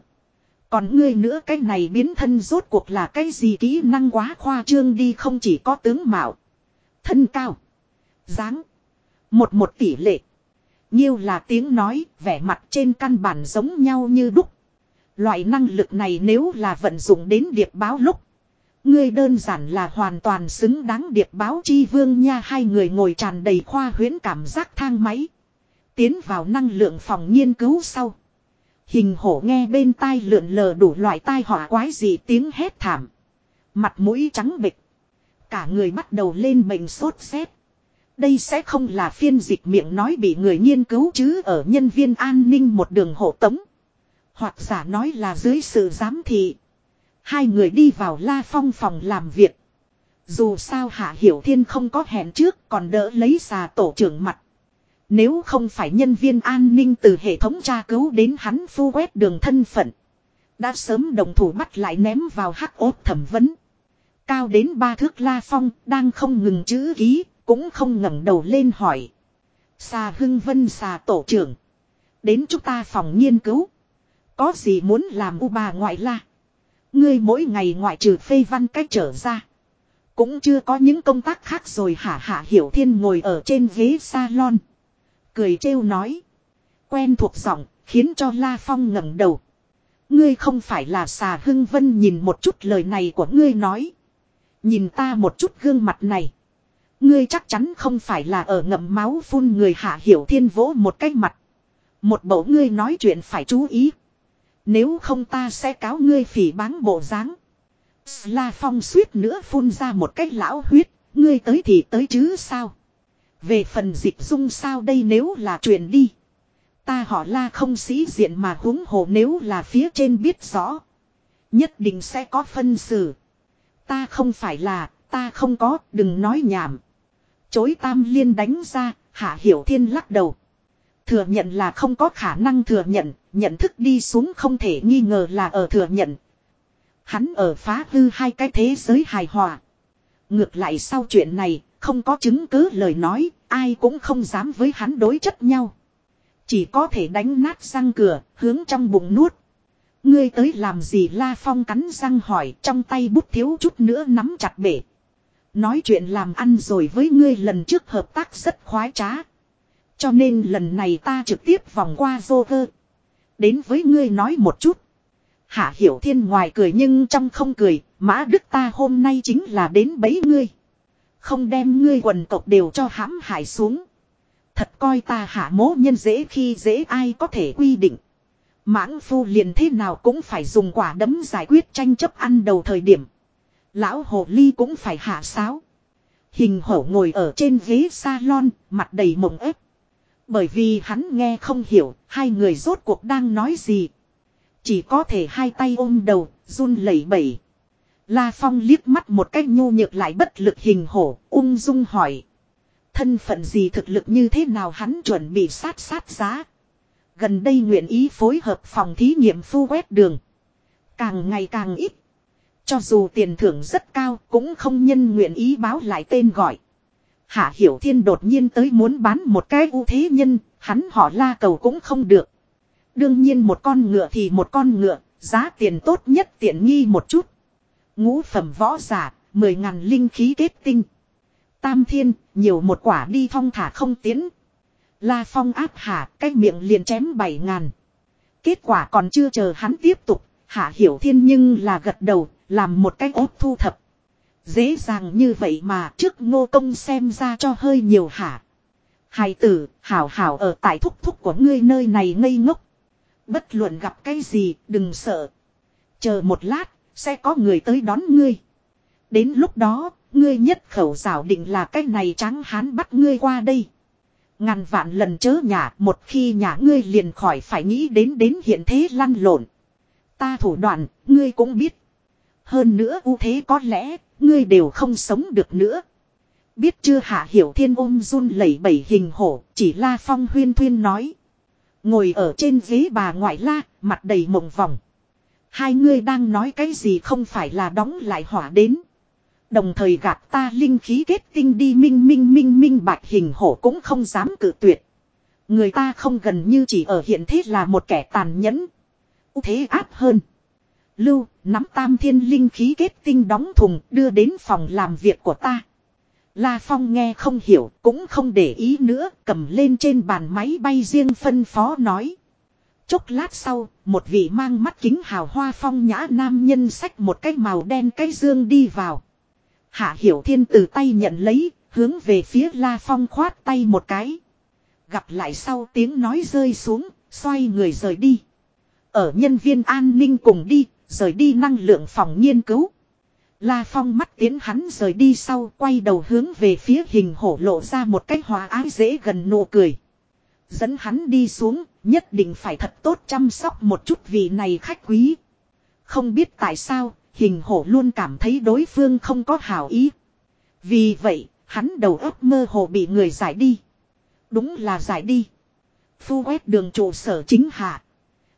Còn ngươi nữa cái này biến thân rốt cuộc là cái gì kỹ năng quá khoa trương đi không chỉ có tướng mạo. Thân cao. dáng Một một tỷ lệ. Nhiêu là tiếng nói, vẻ mặt trên căn bản giống nhau như đúc. Loại năng lực này nếu là vận dụng đến điệp báo lúc. Ngươi đơn giản là hoàn toàn xứng đáng điệp báo chi vương nha hai người ngồi tràn đầy khoa huyễn cảm giác thang máy. Tiến vào năng lượng phòng nghiên cứu sau. Hình hổ nghe bên tai lượn lờ đủ loại tai họa quái gì tiếng hét thảm. Mặt mũi trắng bịch. Cả người bắt đầu lên bệnh sốt rét. Đây sẽ không là phiên dịch miệng nói bị người nghiên cứu chứ ở nhân viên an ninh một đường hộ tống. Hoặc giả nói là dưới sự giám thị. Hai người đi vào La Phong phòng làm việc. Dù sao Hạ Hiểu Thiên không có hẹn trước còn đỡ lấy xà tổ trưởng mặt. Nếu không phải nhân viên an ninh từ hệ thống tra cứu đến hắn phu quét đường thân phận. Đã sớm đồng thủ bắt lại ném vào hắc ốt thẩm vấn. Cao đến ba thước La Phong đang không ngừng chữ ký, cũng không ngẩng đầu lên hỏi. Xà Hưng Vân xà tổ trưởng. Đến chúng ta phòng nghiên cứu. Có gì muốn làm u bà ngoại la. Ngươi mỗi ngày ngoại trừ phê văn cách trở ra. Cũng chưa có những công tác khác rồi hả hạ hiểu thiên ngồi ở trên ghế salon. Cười trêu nói. Quen thuộc giọng, khiến cho La Phong ngẩng đầu. Ngươi không phải là xà hưng vân nhìn một chút lời này của ngươi nói. Nhìn ta một chút gương mặt này. Ngươi chắc chắn không phải là ở ngậm máu phun người hạ hiểu thiên vỗ một cái mặt. Một bộ ngươi nói chuyện phải chú ý. Nếu không ta sẽ cáo ngươi phỉ báng bộ dáng. La Phong suýt nữa phun ra một cái lão huyết, ngươi tới thì tới chứ sao. Về phần dịch dung sao đây nếu là truyền đi. Ta họ la không sĩ diện mà huống hồ nếu là phía trên biết rõ. Nhất định sẽ có phân xử. Ta không phải là, ta không có, đừng nói nhảm. Chối tam liên đánh ra, hạ hiểu thiên lắc đầu. Thừa nhận là không có khả năng thừa nhận, nhận thức đi xuống không thể nghi ngờ là ở thừa nhận. Hắn ở phá hư hai cái thế giới hài hòa. Ngược lại sau chuyện này, không có chứng cứ lời nói, ai cũng không dám với hắn đối chất nhau. Chỉ có thể đánh nát răng cửa, hướng trong bụng nuốt. Ngươi tới làm gì La Phong cắn răng hỏi trong tay bút thiếu chút nữa nắm chặt bể. Nói chuyện làm ăn rồi với ngươi lần trước hợp tác rất khoái trá. Cho nên lần này ta trực tiếp vòng qua vô vơ. Đến với ngươi nói một chút. Hạ Hiểu Thiên ngoài cười nhưng trong không cười, Mã Đức ta hôm nay chính là đến bấy ngươi. Không đem ngươi quần tộc đều cho hãm hại xuống. Thật coi ta hạ mố nhân dễ khi dễ ai có thể quy định. Mãng phu liền thế nào cũng phải dùng quả đấm giải quyết tranh chấp ăn đầu thời điểm. Lão hồ ly cũng phải hạ sáo. Hình hổ ngồi ở trên ghế salon, mặt đầy mộng ép. Bởi vì hắn nghe không hiểu, hai người rốt cuộc đang nói gì. Chỉ có thể hai tay ôm đầu, run lẩy bẩy. La Phong liếc mắt một cách nhu nhược lại bất lực hình hổ, ung dung hỏi. Thân phận gì thực lực như thế nào hắn chuẩn bị sát sát giá. Gần đây nguyện ý phối hợp phòng thí nghiệm phu quét đường. Càng ngày càng ít. Cho dù tiền thưởng rất cao cũng không nhân nguyện ý báo lại tên gọi. Hạ Hiểu Thiên đột nhiên tới muốn bán một cái ưu thế nhân, hắn họ la cầu cũng không được. Đương nhiên một con ngựa thì một con ngựa, giá tiền tốt nhất tiện nghi một chút. Ngũ phẩm võ giả, mười ngàn linh khí kết tinh. Tam thiên, nhiều một quả đi phong thả không tiến. La phong áp hạ, cái miệng liền chém bảy ngàn. Kết quả còn chưa chờ hắn tiếp tục, hạ hiểu thiên nhưng là gật đầu, làm một cái ốt thu thập. Dễ dàng như vậy mà trước ngô công xem ra cho hơi nhiều hả. Hài tử, hảo hảo ở tại thúc thúc của ngươi nơi này ngây ngốc. Bất luận gặp cái gì, đừng sợ. Chờ một lát, sẽ có người tới đón ngươi. Đến lúc đó, ngươi nhất khẩu giảo định là cái này trắng hán bắt ngươi qua đây. Ngàn vạn lần chớ nhả, một khi nhả ngươi liền khỏi phải nghĩ đến đến hiện thế lăn lộn. Ta thủ đoạn, ngươi cũng biết. Hơn nữa ưu thế có lẽ, ngươi đều không sống được nữa. Biết chưa hạ hiểu thiên ôm run lẩy bẩy hình hổ, chỉ la phong huyên thuyên nói. Ngồi ở trên ghế bà ngoại la, mặt đầy mộng vòng. Hai ngươi đang nói cái gì không phải là đóng lại hỏa đến. Đồng thời gạt ta linh khí kết tinh đi minh minh minh minh bạch hình hổ cũng không dám cự tuyệt. Người ta không gần như chỉ ở hiện thế là một kẻ tàn nhẫn. Thế áp hơn. Lưu, nắm tam thiên linh khí kết tinh đóng thùng đưa đến phòng làm việc của ta. La Phong nghe không hiểu, cũng không để ý nữa, cầm lên trên bàn máy bay riêng phân phó nói. Chốc lát sau, một vị mang mắt kính hào hoa phong nhã nam nhân sách một cái màu đen cái dương đi vào. Hạ Hiểu Thiên từ tay nhận lấy, hướng về phía La Phong khoát tay một cái. Gặp lại sau tiếng nói rơi xuống, xoay người rời đi. Ở nhân viên an ninh cùng đi, rời đi năng lượng phòng nghiên cứu. La Phong mắt tiến hắn rời đi sau quay đầu hướng về phía hình hổ lộ ra một cái hòa ái dễ gần nụ cười. Dẫn hắn đi xuống, nhất định phải thật tốt chăm sóc một chút vì này khách quý. Không biết tại sao, hình hổ luôn cảm thấy đối phương không có hảo ý. Vì vậy, hắn đầu óc mơ hồ bị người giải đi. Đúng là giải đi. Phu quét đường trụ sở chính hạ.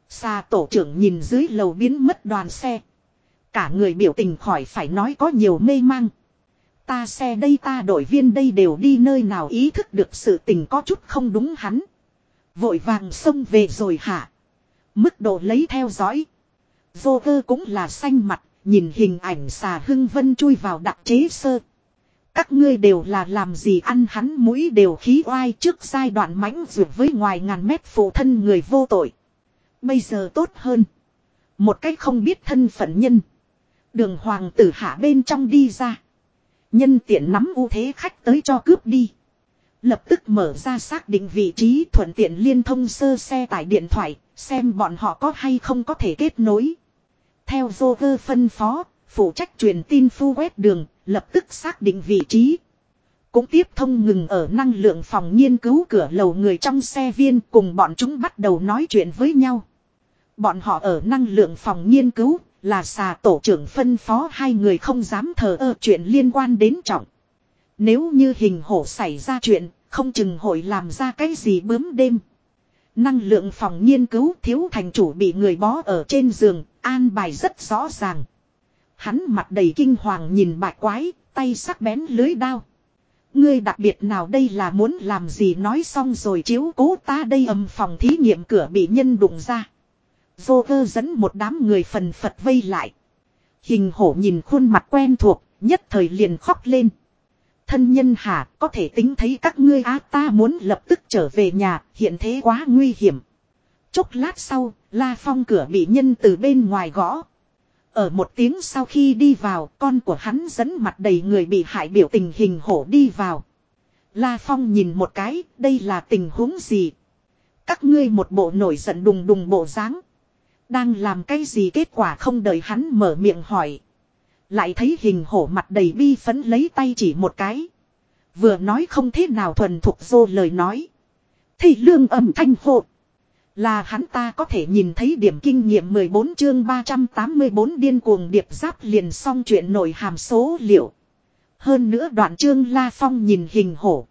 Xa tổ trưởng nhìn dưới lầu biến mất đoàn xe. Cả người biểu tình khỏi phải nói có nhiều mê mang. Ta xe đây ta đội viên đây đều đi nơi nào ý thức được sự tình có chút không đúng hắn. Vội vàng xông về rồi hả. Mức độ lấy theo dõi. Vô cơ cũng là xanh mặt, nhìn hình ảnh xà hưng vân chui vào đặc chế sơ. Các ngươi đều là làm gì ăn hắn mũi đều khí oai trước giai đoạn mãnh duyệt với ngoài ngàn mét phụ thân người vô tội. Bây giờ tốt hơn. Một cách không biết thân phận nhân. Đường hoàng tử hạ bên trong đi ra. Nhân tiện nắm ưu thế khách tới cho cướp đi. Lập tức mở ra xác định vị trí thuận tiện liên thông sơ xe tải điện thoại, xem bọn họ có hay không có thể kết nối. Theo Joker phân phó, phụ trách truyền tin phu quét đường, lập tức xác định vị trí. Cũng tiếp thông ngừng ở năng lượng phòng nghiên cứu cửa lầu người trong xe viên cùng bọn chúng bắt đầu nói chuyện với nhau. Bọn họ ở năng lượng phòng nghiên cứu, là xà tổ trưởng phân phó hai người không dám thờ ơ chuyện liên quan đến trọng. Nếu như hình hổ xảy ra chuyện, không chừng hội làm ra cái gì bướm đêm. Năng lượng phòng nghiên cứu thiếu thành chủ bị người bó ở trên giường, an bài rất rõ ràng. Hắn mặt đầy kinh hoàng nhìn bạch quái, tay sắc bén lưới đao. Ngươi đặc biệt nào đây là muốn làm gì nói xong rồi chiếu cố ta đây âm phòng thí nghiệm cửa bị nhân đụng ra. Vô cơ dẫn một đám người phần phật vây lại. Hình hổ nhìn khuôn mặt quen thuộc, nhất thời liền khóc lên. Thân nhân hả, có thể tính thấy các ngươi á ta muốn lập tức trở về nhà, hiện thế quá nguy hiểm. Chốc lát sau, La Phong cửa bị nhân từ bên ngoài gõ. Ở một tiếng sau khi đi vào, con của hắn dẫn mặt đầy người bị hại biểu tình hình hổ đi vào. La Phong nhìn một cái, đây là tình huống gì? Các ngươi một bộ nổi giận đùng đùng bộ dáng Đang làm cái gì kết quả không đợi hắn mở miệng hỏi. Lại thấy hình hổ mặt đầy bi phấn lấy tay chỉ một cái. Vừa nói không thế nào thuần thục vô lời nói. Thì lương âm thanh hộ. Là hắn ta có thể nhìn thấy điểm kinh nghiệm 14 chương 384 điên cuồng điệp giáp liền xong chuyện nổi hàm số liệu. Hơn nữa đoạn chương La Phong nhìn hình hổ.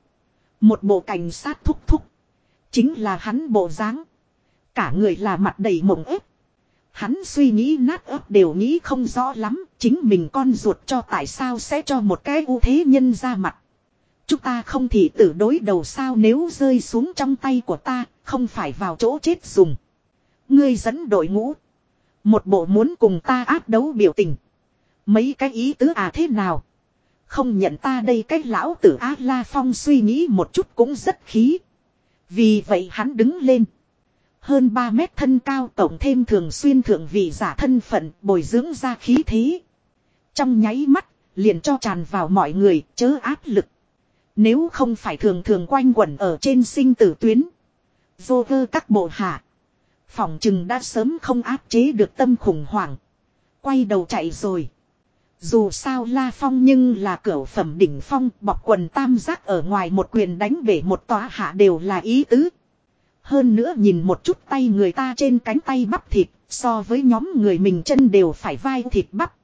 Một bộ cảnh sát thúc thúc. Chính là hắn bộ dáng. Cả người là mặt đầy mộng ép. Hắn suy nghĩ nát ấp đều nghĩ không rõ lắm. Chính mình con ruột cho tại sao sẽ cho một cái ưu thế nhân ra mặt. Chúng ta không thì tử đối đầu sao nếu rơi xuống trong tay của ta, không phải vào chỗ chết dùng. Ngươi dẫn đội ngũ. Một bộ muốn cùng ta áp đấu biểu tình. Mấy cái ý tứ à thế nào? Không nhận ta đây cái lão tử A La Phong suy nghĩ một chút cũng rất khí. Vì vậy hắn đứng lên. Hơn 3 mét thân cao tổng thêm thường xuyên thượng vị giả thân phận bồi dưỡng ra khí thế. Trong nháy mắt, liền cho tràn vào mọi người, chớ áp lực. Nếu không phải thường thường quanh quẩn ở trên sinh tử tuyến. Vô cơ các bộ hạ. Phòng chừng đã sớm không áp chế được tâm khủng hoảng. Quay đầu chạy rồi. Dù sao La Phong nhưng là cửa phẩm đỉnh phong bọc quần tam giác ở ngoài một quyền đánh bể một tòa hạ đều là ý tứ. Hơn nữa nhìn một chút tay người ta trên cánh tay bắp thịt so với nhóm người mình chân đều phải vai thịt bắp.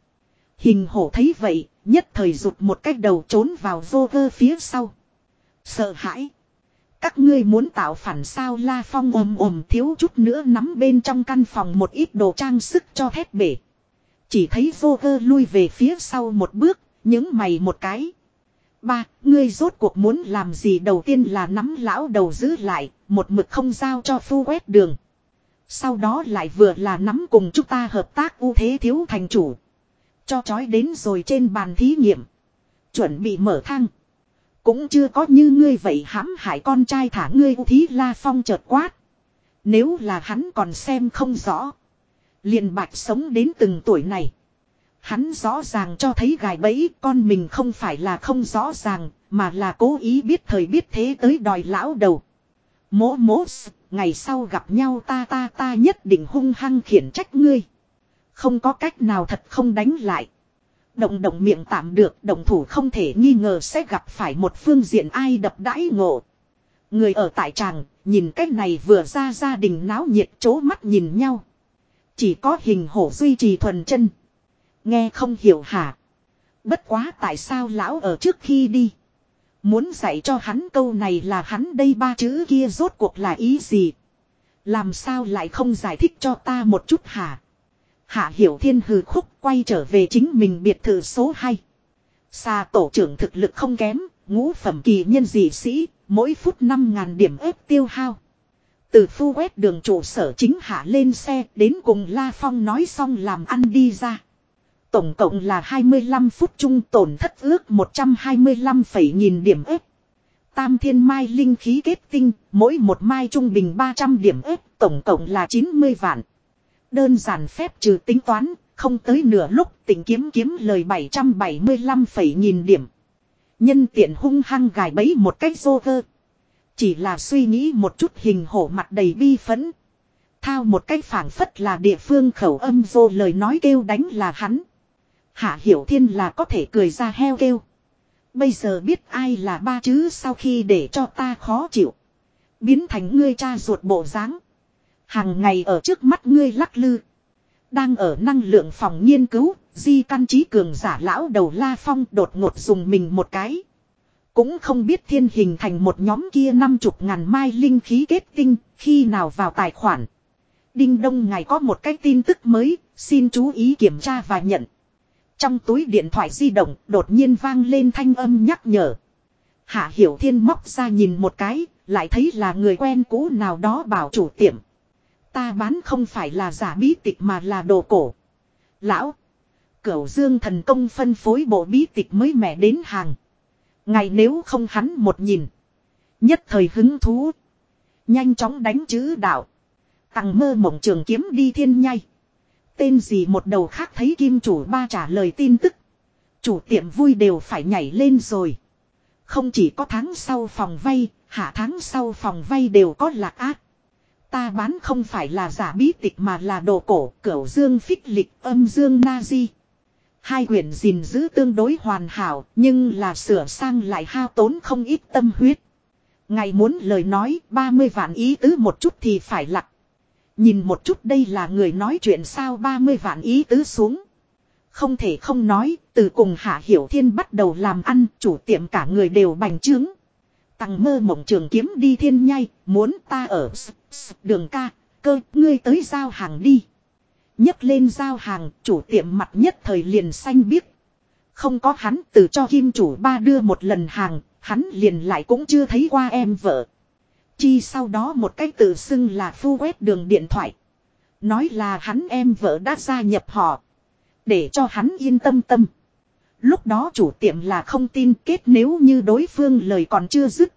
Hình hổ thấy vậy, nhất thời rụt một cách đầu trốn vào vô cơ phía sau. Sợ hãi. Các ngươi muốn tạo phản sao La Phong ồm ồm thiếu chút nữa nắm bên trong căn phòng một ít đồ trang sức cho thét bể. Chỉ thấy vô cơ lui về phía sau một bước, những mày một cái. Ba, ngươi rốt cuộc muốn làm gì đầu tiên là nắm lão đầu giữ lại, một mực không giao cho phu quét đường. Sau đó lại vừa là nắm cùng chúng ta hợp tác ưu thế thiếu thành chủ. Cho chói đến rồi trên bàn thí nghiệm. Chuẩn bị mở thang. Cũng chưa có như ngươi vậy hãm hại con trai thả ngươi ưu thí la phong chợt quát. Nếu là hắn còn xem không rõ. liền bạch sống đến từng tuổi này. Hắn rõ ràng cho thấy gài bẫy con mình không phải là không rõ ràng, mà là cố ý biết thời biết thế tới đòi lão đầu. Mố mố, ngày sau gặp nhau ta ta ta nhất định hung hăng khiển trách ngươi. Không có cách nào thật không đánh lại. Động động miệng tạm được, động thủ không thể nghi ngờ sẽ gặp phải một phương diện ai đập đãi ngộ. Người ở tại tràng, nhìn cách này vừa ra gia đình náo nhiệt chố mắt nhìn nhau. Chỉ có hình hổ duy trì thuần chân. Nghe không hiểu hả? Bất quá tại sao lão ở trước khi đi? Muốn dạy cho hắn câu này là hắn đây ba chữ kia rốt cuộc là ý gì? Làm sao lại không giải thích cho ta một chút hả? Hạ Hiểu Thiên hừ khúc quay trở về chính mình biệt thự số 2. Xa tổ trưởng thực lực không kém, ngũ phẩm kỳ nhân dị sĩ, mỗi phút 5.000 điểm ép tiêu hao. Từ phu quét đường trụ sở chính hạ lên xe đến cùng La Phong nói xong làm ăn đi ra. Tổng cộng là 25 phút chung tổn thất ước 125 phẩy nghìn điểm ếp. Tam thiên mai linh khí kết tinh, mỗi một mai trung bình 300 điểm ếp, tổng cộng là 90 vạn. Đơn giản phép trừ tính toán, không tới nửa lúc tỉnh kiếm kiếm lời 775 phẩy nghìn điểm. Nhân tiện hung hăng gài bẫy một cách vô vơ. Chỉ là suy nghĩ một chút hình hổ mặt đầy bi phấn. Thao một cách phảng phất là địa phương khẩu âm vô lời nói kêu đánh là hắn. Hạ Hiểu Thiên là có thể cười ra heo kêu. Bây giờ biết ai là ba chứ sau khi để cho ta khó chịu. Biến thành ngươi cha ruột bộ dáng Hàng ngày ở trước mắt ngươi lắc lư. Đang ở năng lượng phòng nghiên cứu, di căn trí cường giả lão đầu La Phong đột ngột dùng mình một cái. Cũng không biết thiên hình thành một nhóm kia năm chục ngàn mai linh khí kết tinh, khi nào vào tài khoản. Đinh Đông ngài có một cái tin tức mới, xin chú ý kiểm tra và nhận. Trong túi điện thoại di động đột nhiên vang lên thanh âm nhắc nhở. Hạ Hiểu Thiên móc ra nhìn một cái, lại thấy là người quen cũ nào đó bảo chủ tiệm. Ta bán không phải là giả bí tịch mà là đồ cổ. Lão. Cửu Dương thần công phân phối bộ bí tịch mới mẻ đến hàng. Ngày nếu không hắn một nhìn. Nhất thời hứng thú. Nhanh chóng đánh chữ đạo. Tặng mơ mộng trường kiếm đi thiên nhai. Tên gì một đầu khác thấy kim chủ ba trả lời tin tức. Chủ tiệm vui đều phải nhảy lên rồi. Không chỉ có tháng sau phòng vay, hạ tháng sau phòng vay đều có lạc ác. Ta bán không phải là giả bí tịch mà là đồ cổ, cửu dương phích lịch âm dương na di. Hai quyển gìn giữ tương đối hoàn hảo, nhưng là sửa sang lại hao tốn không ít tâm huyết. Ngày muốn lời nói 30 vạn ý tứ một chút thì phải lặng. Nhìn một chút đây là người nói chuyện sao 30 vạn ý tứ xuống. Không thể không nói, từ cùng Hạ Hiểu Thiên bắt đầu làm ăn, chủ tiệm cả người đều bành trướng. Tăng mơ mộng trường kiếm đi thiên nhai, muốn ta ở đường ca, cơ, ngươi tới giao hàng đi. nhấc lên giao hàng, chủ tiệm mặt nhất thời liền xanh biếc. Không có hắn từ cho kim chủ ba đưa một lần hàng, hắn liền lại cũng chưa thấy qua em vợ. Chi sau đó một cách tự xưng là phu quét đường điện thoại. Nói là hắn em vợ đã gia nhập họ. Để cho hắn yên tâm tâm. Lúc đó chủ tiệm là không tin kết nếu như đối phương lời còn chưa dứt.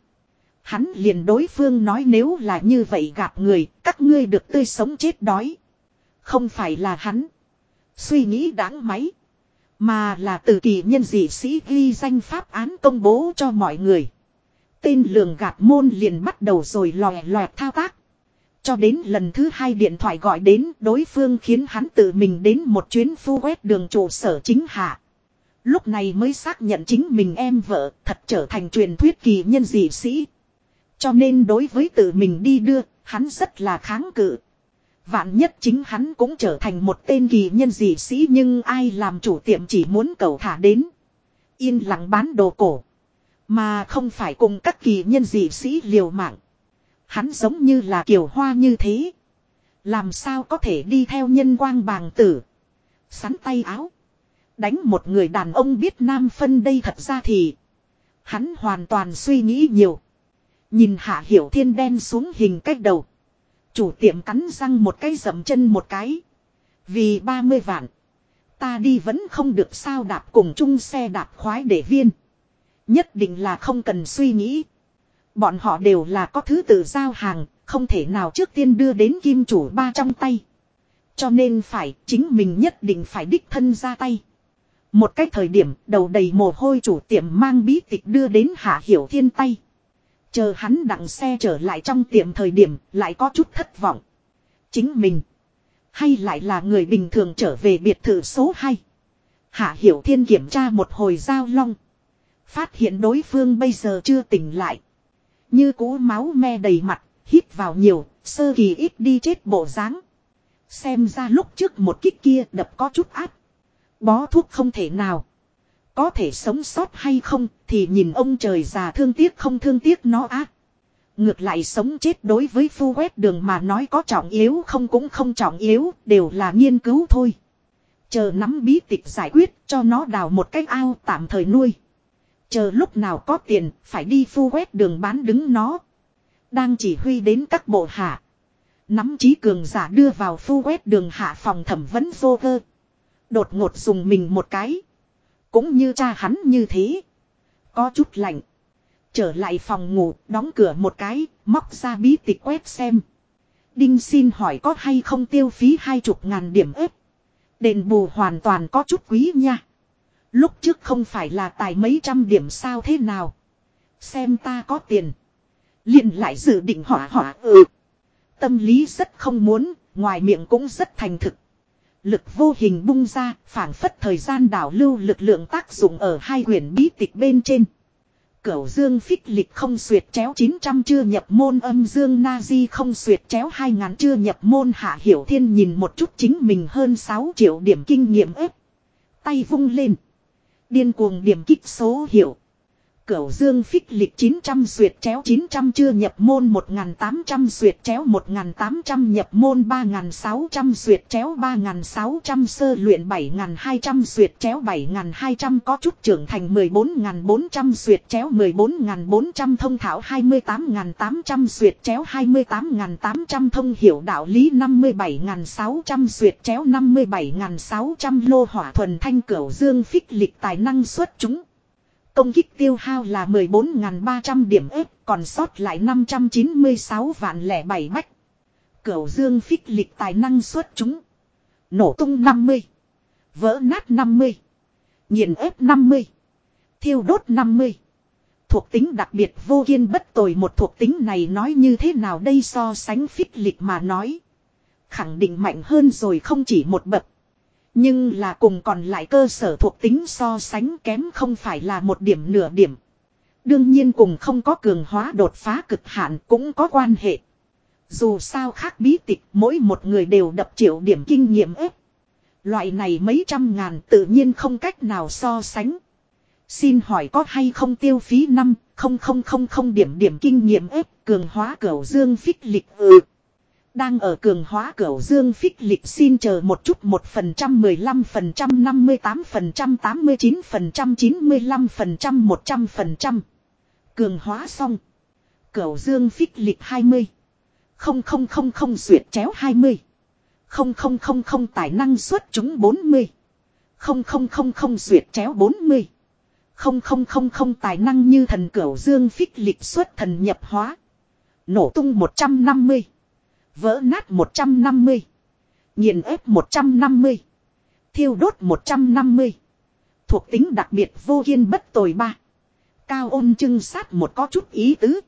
Hắn liền đối phương nói nếu là như vậy gặp người, các ngươi được tươi sống chết đói. Không phải là hắn. Suy nghĩ đáng máy. Mà là từ kỳ nhân dị sĩ ghi danh pháp án công bố cho mọi người. Tên lường gạt môn liền bắt đầu rồi lòe lòe thao tác. Cho đến lần thứ hai điện thoại gọi đến đối phương khiến hắn tự mình đến một chuyến phu quét đường trụ sở chính hạ. Lúc này mới xác nhận chính mình em vợ thật trở thành truyền thuyết kỳ nhân dị sĩ. Cho nên đối với tự mình đi đưa, hắn rất là kháng cự. Vạn nhất chính hắn cũng trở thành một tên kỳ nhân dị sĩ nhưng ai làm chủ tiệm chỉ muốn cầu thả đến. Yên lặng bán đồ cổ. Mà không phải cùng các kỳ nhân dị sĩ liều mạng. Hắn giống như là kiều hoa như thế. Làm sao có thể đi theo nhân quang bàng tử. Sắn tay áo. Đánh một người đàn ông biết nam phân đây thật ra thì. Hắn hoàn toàn suy nghĩ nhiều. Nhìn hạ hiểu thiên đen xuống hình cách đầu. Chủ tiệm cắn răng một cái dậm chân một cái. Vì 30 vạn. Ta đi vẫn không được sao đạp cùng chung xe đạp khoái để viên. Nhất định là không cần suy nghĩ. Bọn họ đều là có thứ tự giao hàng, không thể nào trước tiên đưa đến kim chủ ba trong tay. Cho nên phải, chính mình nhất định phải đích thân ra tay. Một cái thời điểm, đầu đầy mồ hôi chủ tiệm mang bí tịch đưa đến Hạ Hiểu Thiên tay. Chờ hắn đặng xe trở lại trong tiệm thời điểm, lại có chút thất vọng. Chính mình. Hay lại là người bình thường trở về biệt thự số 2. Hạ Hiểu Thiên kiểm tra một hồi giao long. Phát hiện đối phương bây giờ chưa tỉnh lại. Như cú máu me đầy mặt, hít vào nhiều, sơ kỳ ít đi chết bộ dáng. Xem ra lúc trước một kích kia đập có chút áp. Bó thuốc không thể nào. Có thể sống sót hay không thì nhìn ông trời già thương tiếc không thương tiếc nó á. Ngược lại sống chết đối với phu quét đường mà nói có trọng yếu không cũng không trọng yếu, đều là nghiên cứu thôi. Chờ nắm bí tịch giải quyết cho nó đào một cách ao tạm thời nuôi. Chờ lúc nào có tiền, phải đi phu quét đường bán đứng nó. Đang chỉ huy đến các bộ hạ. Nắm trí cường giả đưa vào phu quét đường hạ phòng thẩm vấn vô vơ. Đột ngột dùng mình một cái. Cũng như cha hắn như thế. Có chút lạnh. Trở lại phòng ngủ, đóng cửa một cái, móc ra bí tịch quét xem. Đinh xin hỏi có hay không tiêu phí hai chục ngàn điểm ếp. Đền bù hoàn toàn có chút quý nha. Lúc trước không phải là tài mấy trăm điểm sao thế nào. Xem ta có tiền. liền lại dự định hỏa hỏa ừ. Tâm lý rất không muốn, ngoài miệng cũng rất thành thực. Lực vô hình bung ra, phản phất thời gian đảo lưu lực lượng tác dụng ở hai quyển bí tịch bên trên. Cửu dương phích lịch không xuyệt chéo 900 chưa nhập môn âm dương na-di không xuyệt chéo 2000 chưa nhập môn hạ hiểu thiên nhìn một chút chính mình hơn 6 triệu điểm kinh nghiệm ếp. Tay vung lên. Điên cuồng điểm kích số hiệu. Cửu dương phích lịch 900 xuyệt chéo 900 chưa nhập môn 1800 xuyệt chéo 1800 nhập môn 3600 xuyệt chéo 3600 sơ luyện 7200 xuyệt chéo 7200 có chút trưởng thành 14400 xuyệt chéo 14400 thông thảo 28800 xuyệt chéo 28800 thông hiểu đạo lý 57600 xuyệt chéo 57600 lô hỏa thuần thanh cửu dương phích lịch tài năng xuất chúng. Công kích tiêu hao là 14.300 điểm ếp, còn sót lại 596 vạn lẻ bảy bách. Cửu dương phích lịch tài năng xuất chúng. Nổ tung 50. Vỡ nát 50. Nhiệt ếp 50. Thiêu đốt 50. Thuộc tính đặc biệt vô kiên bất tồi một thuộc tính này nói như thế nào đây so sánh phích lịch mà nói. Khẳng định mạnh hơn rồi không chỉ một bậc. Nhưng là cùng còn lại cơ sở thuộc tính so sánh kém không phải là một điểm nửa điểm. Đương nhiên cùng không có cường hóa đột phá cực hạn cũng có quan hệ. Dù sao khác bí tịch, mỗi một người đều đập triệu điểm kinh nghiệm ếp. Loại này mấy trăm ngàn tự nhiên không cách nào so sánh. Xin hỏi có hay không tiêu phí năm, không không không không điểm điểm kinh nghiệm ếp, cường hóa cửu dương phích lịch ừ. Đang ở cường hóa cửu dương phích lịch xin chờ một chút một phần trăm mười lăm phần trăm năm mươi tám phần trăm tám mươi chín phần trăm chín mươi lăm phần trăm một trăm phần trăm. Cường hóa xong. Cửu dương phích lịch hai mươi. Không không không không duyệt chéo hai mươi. Không không không không tài năng xuất chúng bốn mươi. Không không không không duyệt chéo bốn mươi. Không không không không tài năng như thần cửu dương phích lịch xuất thần nhập hóa. Nổ tung một trăm năm mươi. Vỡ nát 150. nghiền ép 150. Thiêu đốt 150. Thuộc tính đặc biệt vô kiên bất tồi ba. Cao ôn trưng sát một có chút ý tứ.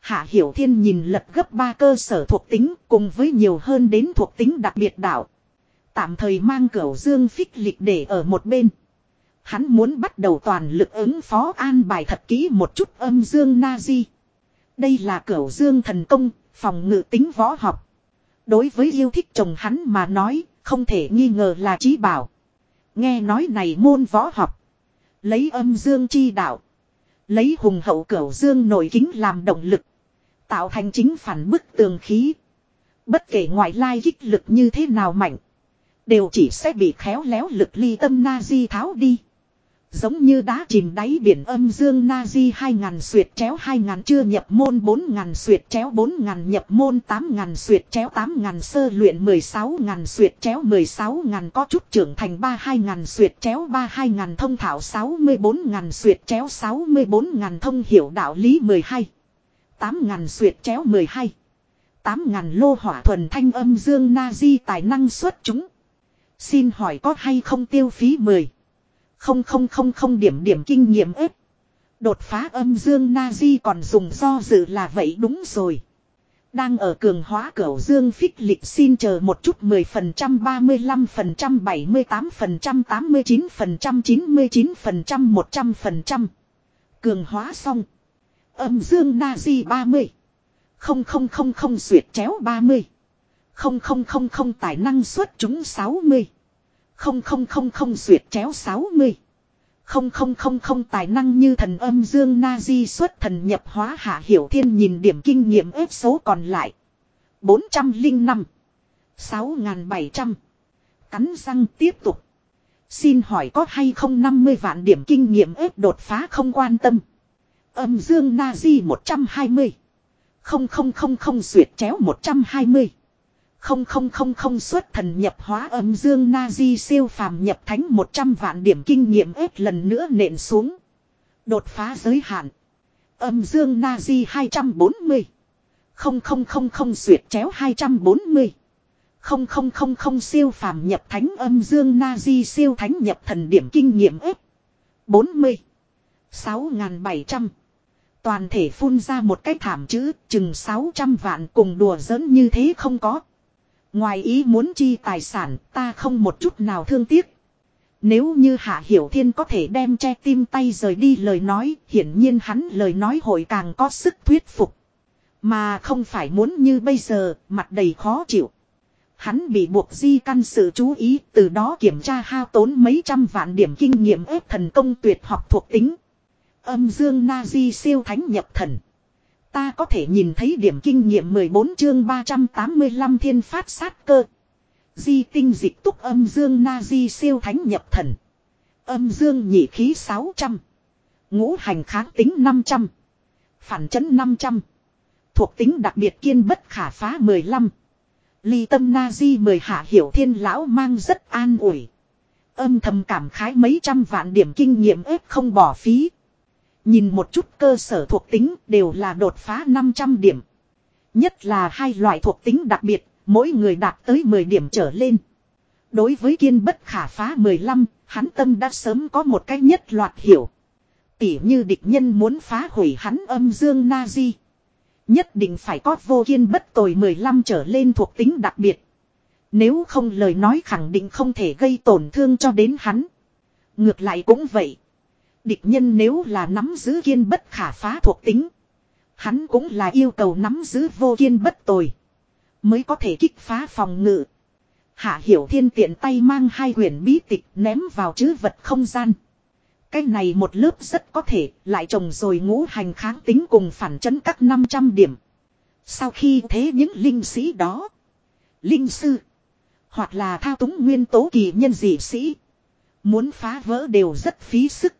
Hạ Hiểu Thiên nhìn lật gấp ba cơ sở thuộc tính cùng với nhiều hơn đến thuộc tính đặc biệt đạo. Tạm thời mang cửu dương phích lịch để ở một bên. Hắn muốn bắt đầu toàn lực ứng phó an bài thật kỹ một chút âm dương na-di. Đây là cửu dương thần công, Phòng ngự tính võ học. Đối với yêu thích chồng hắn mà nói, không thể nghi ngờ là trí bảo. Nghe nói này môn võ học. Lấy âm dương chi đạo. Lấy hùng hậu cửu dương nội kính làm động lực. Tạo thành chính phản bức tường khí. Bất kể ngoại lai kích lực như thế nào mạnh. Đều chỉ sẽ bị khéo léo lực ly tâm na di tháo đi. Giống như đã chìm đáy biển âm dương na di hai ngàn suyệt chéo hai ngàn chưa nhập môn bốn ngàn suyệt chéo bốn ngàn nhập môn tám ngàn suyệt chéo tám ngàn sơ luyện mười sáu ngàn suyệt chéo mười sáu ngàn có chút trưởng thành ba hai ngàn suyệt chéo ba hai ngàn thông thảo sáu mươi bốn ngàn suyệt chéo sáu mươi bốn ngàn thông hiểu đạo lý mười hai tám ngàn suyệt chéo mười hai tám ngàn lô hỏa thuần thanh âm dương na di tài năng xuất chúng. Xin hỏi có hay không tiêu phí mười không không không không điểm điểm kinh nghiệm ếp. Đột phá âm dương Nazi còn dùng do dự là vậy đúng rồi. Đang ở cường hóa cửu dương phích lịch xin chờ một chút 10% 35% 78% 89% 99% 100%. Cường hóa xong. Âm dương Nazi 30. Không không không không xuyệt chéo 30. Không không không không tài năng suất chúng 60. Không không không không duyệt chéo 60. Không không không không tài năng như thần âm dương na di xuất thần nhập hóa hạ hiểu thiên nhìn điểm kinh nghiệm ép số còn lại. 405. 6.700. Cắn răng tiếp tục. Xin hỏi có hay không 50 vạn điểm kinh nghiệm ép đột phá không quan tâm. Âm dương na di 120. Không không không không duyệt chéo 120. Không không không không xuất thần nhập hóa âm dương Nazi siêu phàm nhập thánh 100 vạn điểm kinh nghiệm ép lần nữa nện xuống. Đột phá giới hạn. Âm dương Nazi 240. Không không không không duyệt chéo 240. Không không không không siêu phàm nhập thánh âm dương Nazi siêu thánh nhập thần điểm kinh nghiệm ép. 40. 6.700. Toàn thể phun ra một cái thảm chữ, chừng 600 vạn cùng đùa giỡn như thế không có. Ngoài ý muốn chi tài sản ta không một chút nào thương tiếc. Nếu như Hạ Hiểu Thiên có thể đem che tim tay rời đi lời nói, hiển nhiên hắn lời nói hội càng có sức thuyết phục. Mà không phải muốn như bây giờ, mặt đầy khó chịu. Hắn bị buộc di căn sự chú ý, từ đó kiểm tra hao tốn mấy trăm vạn điểm kinh nghiệm ép thần công tuyệt học thuộc tính. Âm dương Nazi siêu thánh nhập thần. Ta có thể nhìn thấy điểm kinh nghiệm 14 chương 385 thiên phát sát cơ. Di tinh dịch túc âm dương na di siêu thánh nhập thần. Âm dương nhị khí 600. Ngũ hành kháng tính 500. Phản chấn 500. Thuộc tính đặc biệt kiên bất khả phá 15. Ly tâm na di mời hạ hiểu thiên lão mang rất an ủi. Âm thầm cảm khái mấy trăm vạn điểm kinh nghiệm ếp không bỏ phí. Nhìn một chút cơ sở thuộc tính đều là đột phá 500 điểm. Nhất là hai loại thuộc tính đặc biệt, mỗi người đạt tới 10 điểm trở lên. Đối với kiên bất khả phá 15, hắn tâm đã sớm có một cách nhất loạt hiểu. Tỉ như địch nhân muốn phá hủy hắn âm dương Nazi. Nhất định phải có vô kiên bất tồi 15 trở lên thuộc tính đặc biệt. Nếu không lời nói khẳng định không thể gây tổn thương cho đến hắn. Ngược lại cũng vậy. Địch nhân nếu là nắm giữ kiên bất khả phá thuộc tính. Hắn cũng là yêu cầu nắm giữ vô kiên bất tồi. Mới có thể kích phá phòng ngự. Hạ Hiểu Thiên tiện tay mang hai quyển bí tịch ném vào chữ vật không gian. Cái này một lớp rất có thể lại trồng rồi ngũ hành kháng tính cùng phản chấn các 500 điểm. Sau khi thế những linh sĩ đó. Linh sư. Hoặc là thao túng nguyên tố kỳ nhân dị sĩ. Muốn phá vỡ đều rất phí sức.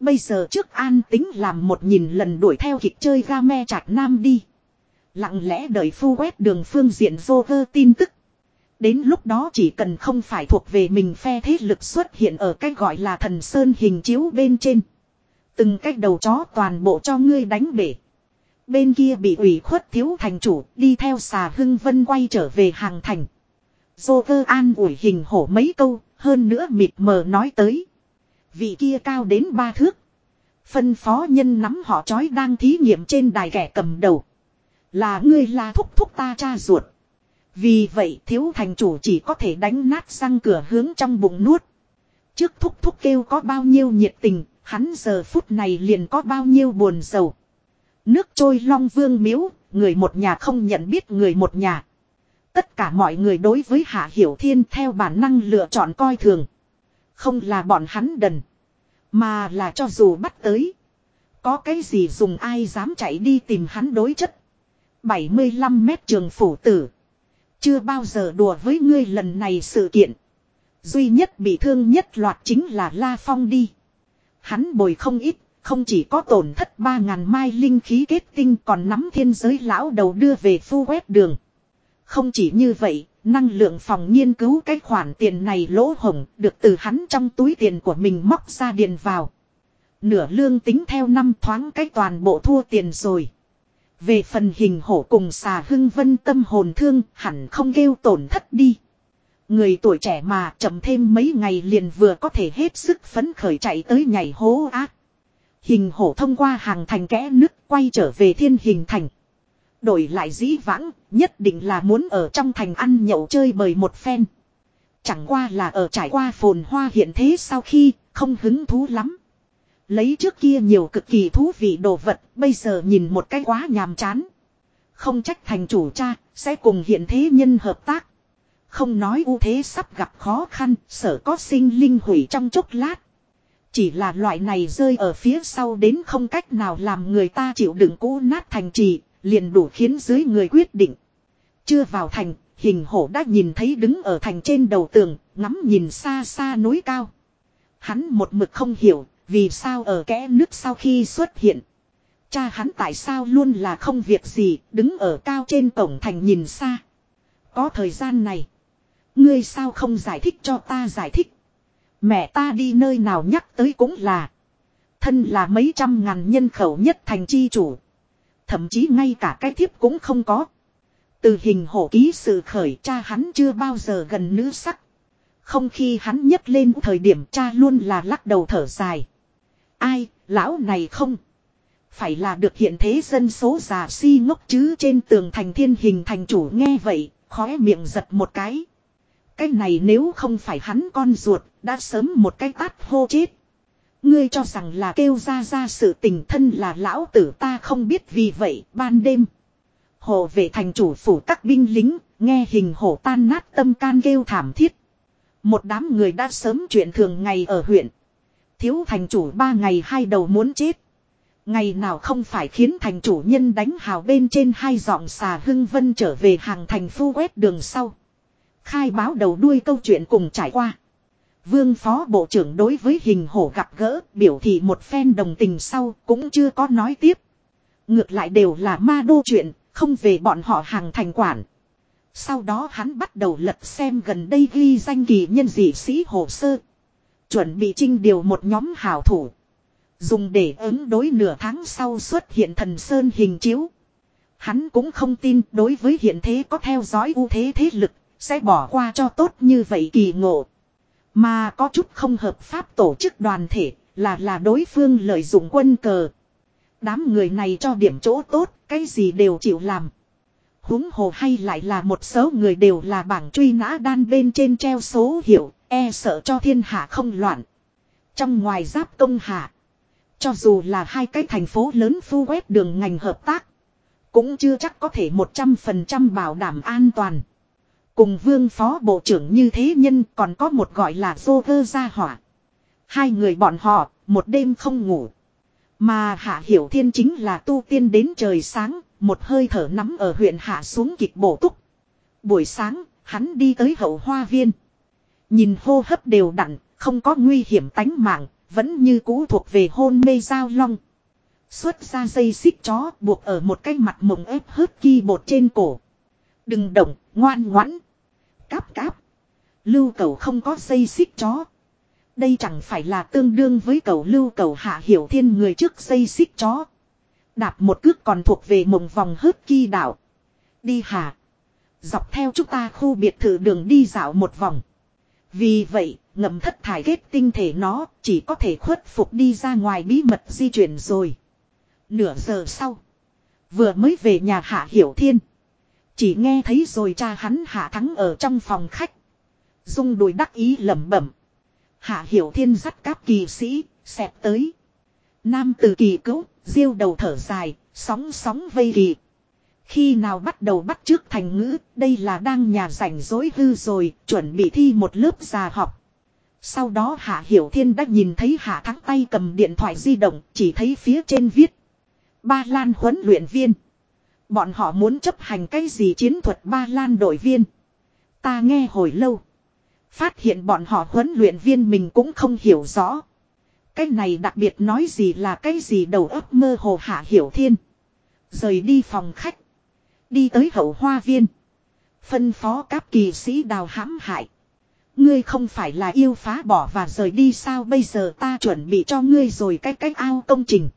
Bây giờ trước an tính làm một nhìn lần đuổi theo kịch chơi game chặt nam đi. Lặng lẽ đợi phu quét đường phương diện vô vơ tin tức. Đến lúc đó chỉ cần không phải thuộc về mình phe thế lực xuất hiện ở cái gọi là thần sơn hình chiếu bên trên. Từng cách đầu chó toàn bộ cho ngươi đánh bể. Bên kia bị ủy khuất thiếu thành chủ đi theo xà hưng vân quay trở về hàng thành. Dô cơ an ủi hình hổ mấy câu, hơn nữa mịt mờ nói tới. Vị kia cao đến ba thước. Phân phó nhân nắm họ chói đang thí nghiệm trên đài kẻ cầm đầu. Là ngươi là thúc thúc ta cha ruột. Vì vậy thiếu thành chủ chỉ có thể đánh nát răng cửa hướng trong bụng nuốt. Trước thúc thúc kêu có bao nhiêu nhiệt tình, hắn giờ phút này liền có bao nhiêu buồn sầu. Nước trôi long vương miếu, người một nhà không nhận biết người một nhà. Tất cả mọi người đối với Hạ Hiểu Thiên theo bản năng lựa chọn coi thường. Không là bọn hắn đần. Mà là cho dù bắt tới. Có cái gì dùng ai dám chạy đi tìm hắn đối chất. 75 mét trường phủ tử. Chưa bao giờ đùa với ngươi lần này sự kiện. Duy nhất bị thương nhất loạt chính là La Phong đi. Hắn bồi không ít, không chỉ có tổn thất 3.000 mai linh khí kết tinh còn nắm thiên giới lão đầu đưa về phu quét đường. Không chỉ như vậy, năng lượng phòng nghiên cứu cái khoản tiền này lỗ hồng được từ hắn trong túi tiền của mình móc ra điền vào. Nửa lương tính theo năm thoáng cái toàn bộ thua tiền rồi. Về phần hình hổ cùng xà hưng vân tâm hồn thương hẳn không kêu tổn thất đi. Người tuổi trẻ mà chậm thêm mấy ngày liền vừa có thể hết sức phấn khởi chạy tới nhảy hố ác. Hình hổ thông qua hàng thành kẽ nước quay trở về thiên hình thành. Đổi lại dĩ vãng, nhất định là muốn ở trong thành ăn nhậu chơi bời một phen. Chẳng qua là ở trải qua phồn hoa hiện thế sau khi, không hứng thú lắm. Lấy trước kia nhiều cực kỳ thú vị đồ vật, bây giờ nhìn một cái quá nhàm chán. Không trách thành chủ cha, sẽ cùng hiện thế nhân hợp tác. Không nói ưu thế sắp gặp khó khăn, sở có sinh linh hủy trong chốc lát. Chỉ là loại này rơi ở phía sau đến không cách nào làm người ta chịu đựng cũ nát thành trì, liền đủ khiến dưới người quyết định. Chưa vào thành, hình hổ đã nhìn thấy đứng ở thành trên đầu tường, ngắm nhìn xa xa núi cao. Hắn một mực không hiểu, vì sao ở kẽ nước sau khi xuất hiện. Cha hắn tại sao luôn là không việc gì, đứng ở cao trên cổng thành nhìn xa. Có thời gian này, ngươi sao không giải thích cho ta giải thích. Mẹ ta đi nơi nào nhắc tới cũng là. Thân là mấy trăm ngàn nhân khẩu nhất thành chi chủ. Thậm chí ngay cả cái thiếp cũng không có. Từ hình hổ ký sự khởi cha hắn chưa bao giờ gần nữ sắc. Không khi hắn nhấc lên thời điểm cha luôn là lắc đầu thở dài. Ai, lão này không. Phải là được hiện thế dân số già si ngốc chứ trên tường thành thiên hình thành chủ nghe vậy, khóe miệng giật một cái. Cái này nếu không phải hắn con ruột, đã sớm một cái tát hô chết. Ngươi cho rằng là kêu ra ra sự tình thân là lão tử ta không biết vì vậy ban đêm. Hồ vệ thành chủ phủ các binh lính, nghe hình hổ tan nát tâm can kêu thảm thiết. Một đám người đã sớm chuyện thường ngày ở huyện. Thiếu thành chủ ba ngày hai đầu muốn chết. Ngày nào không phải khiến thành chủ nhân đánh hào bên trên hai giọng xà hưng vân trở về hàng thành phu quét đường sau. Khai báo đầu đuôi câu chuyện cùng trải qua. Vương phó bộ trưởng đối với hình hổ gặp gỡ biểu thị một phen đồng tình sau cũng chưa có nói tiếp. Ngược lại đều là ma đô chuyện, không về bọn họ hàng thành quản. Sau đó hắn bắt đầu lật xem gần đây ghi danh kỳ nhân dị sĩ hồ sơ. Chuẩn bị trinh điều một nhóm hảo thủ. Dùng để ứng đối nửa tháng sau xuất hiện thần sơn hình chiếu. Hắn cũng không tin đối với hiện thế có theo dõi ưu thế thế lực, sẽ bỏ qua cho tốt như vậy kỳ ngộ. Mà có chút không hợp pháp tổ chức đoàn thể, là là đối phương lợi dụng quân cờ. Đám người này cho điểm chỗ tốt, cái gì đều chịu làm. huống hồ hay lại là một số người đều là bảng truy nã đan bên trên treo số hiệu, e sợ cho thiên hạ không loạn. Trong ngoài giáp công hạ, cho dù là hai cái thành phố lớn phu quét đường ngành hợp tác, cũng chưa chắc có thể 100% bảo đảm an toàn. Cùng vương phó bộ trưởng như thế nhân còn có một gọi là dô vơ gia hỏa. Hai người bọn họ, một đêm không ngủ. Mà Hạ Hiểu Thiên chính là tu tiên đến trời sáng, một hơi thở nắm ở huyện Hạ xuống kịch bổ túc. Buổi sáng, hắn đi tới hậu hoa viên. Nhìn hô hấp đều đặn, không có nguy hiểm tánh mạng, vẫn như cũ thuộc về hôn mê giao long. Xuất ra dây xích chó buộc ở một cái mặt mộng ép hớt ki bột trên cổ. Đừng động, ngoan ngoãn. Cáp cáp. Lưu cầu không có xây xích chó. Đây chẳng phải là tương đương với cầu lưu cầu hạ hiểu thiên người trước xây xích chó. Đạp một cước còn thuộc về mộng vòng hớt ki đảo. Đi hà. Dọc theo chúng ta khu biệt thự đường đi dạo một vòng. Vì vậy, ngầm thất thải kết tinh thể nó chỉ có thể khuất phục đi ra ngoài bí mật di chuyển rồi. Nửa giờ sau. Vừa mới về nhà hạ hiểu thiên. Chỉ nghe thấy rồi cha hắn hạ thắng ở trong phòng khách. Dung đùi đắc ý lẩm bẩm. Hạ hiểu thiên dắt cáp kỳ sĩ, xẹp tới. Nam từ kỳ cứu, diêu đầu thở dài, sóng sóng vây kỳ. Khi nào bắt đầu bắt trước thành ngữ, đây là đang nhà rảnh dối hư rồi, chuẩn bị thi một lớp già học. Sau đó Hạ Hiểu Thiên đã nhìn thấy Hạ Thắng tay cầm điện thoại di động, chỉ thấy phía trên viết. Ba Lan huấn luyện viên. Bọn họ muốn chấp hành cái gì chiến thuật Ba Lan đội viên. Ta nghe hồi lâu. Phát hiện bọn họ huấn luyện viên mình cũng không hiểu rõ. Cái này đặc biệt nói gì là cái gì đầu óc mơ hồ Hạ Hiểu Thiên. Rời đi phòng khách. Đi tới hậu hoa viên. Phân phó các kỳ sĩ đào hãm hại. Ngươi không phải là yêu phá bỏ và rời đi sao bây giờ ta chuẩn bị cho ngươi rồi cái cách ao công trình.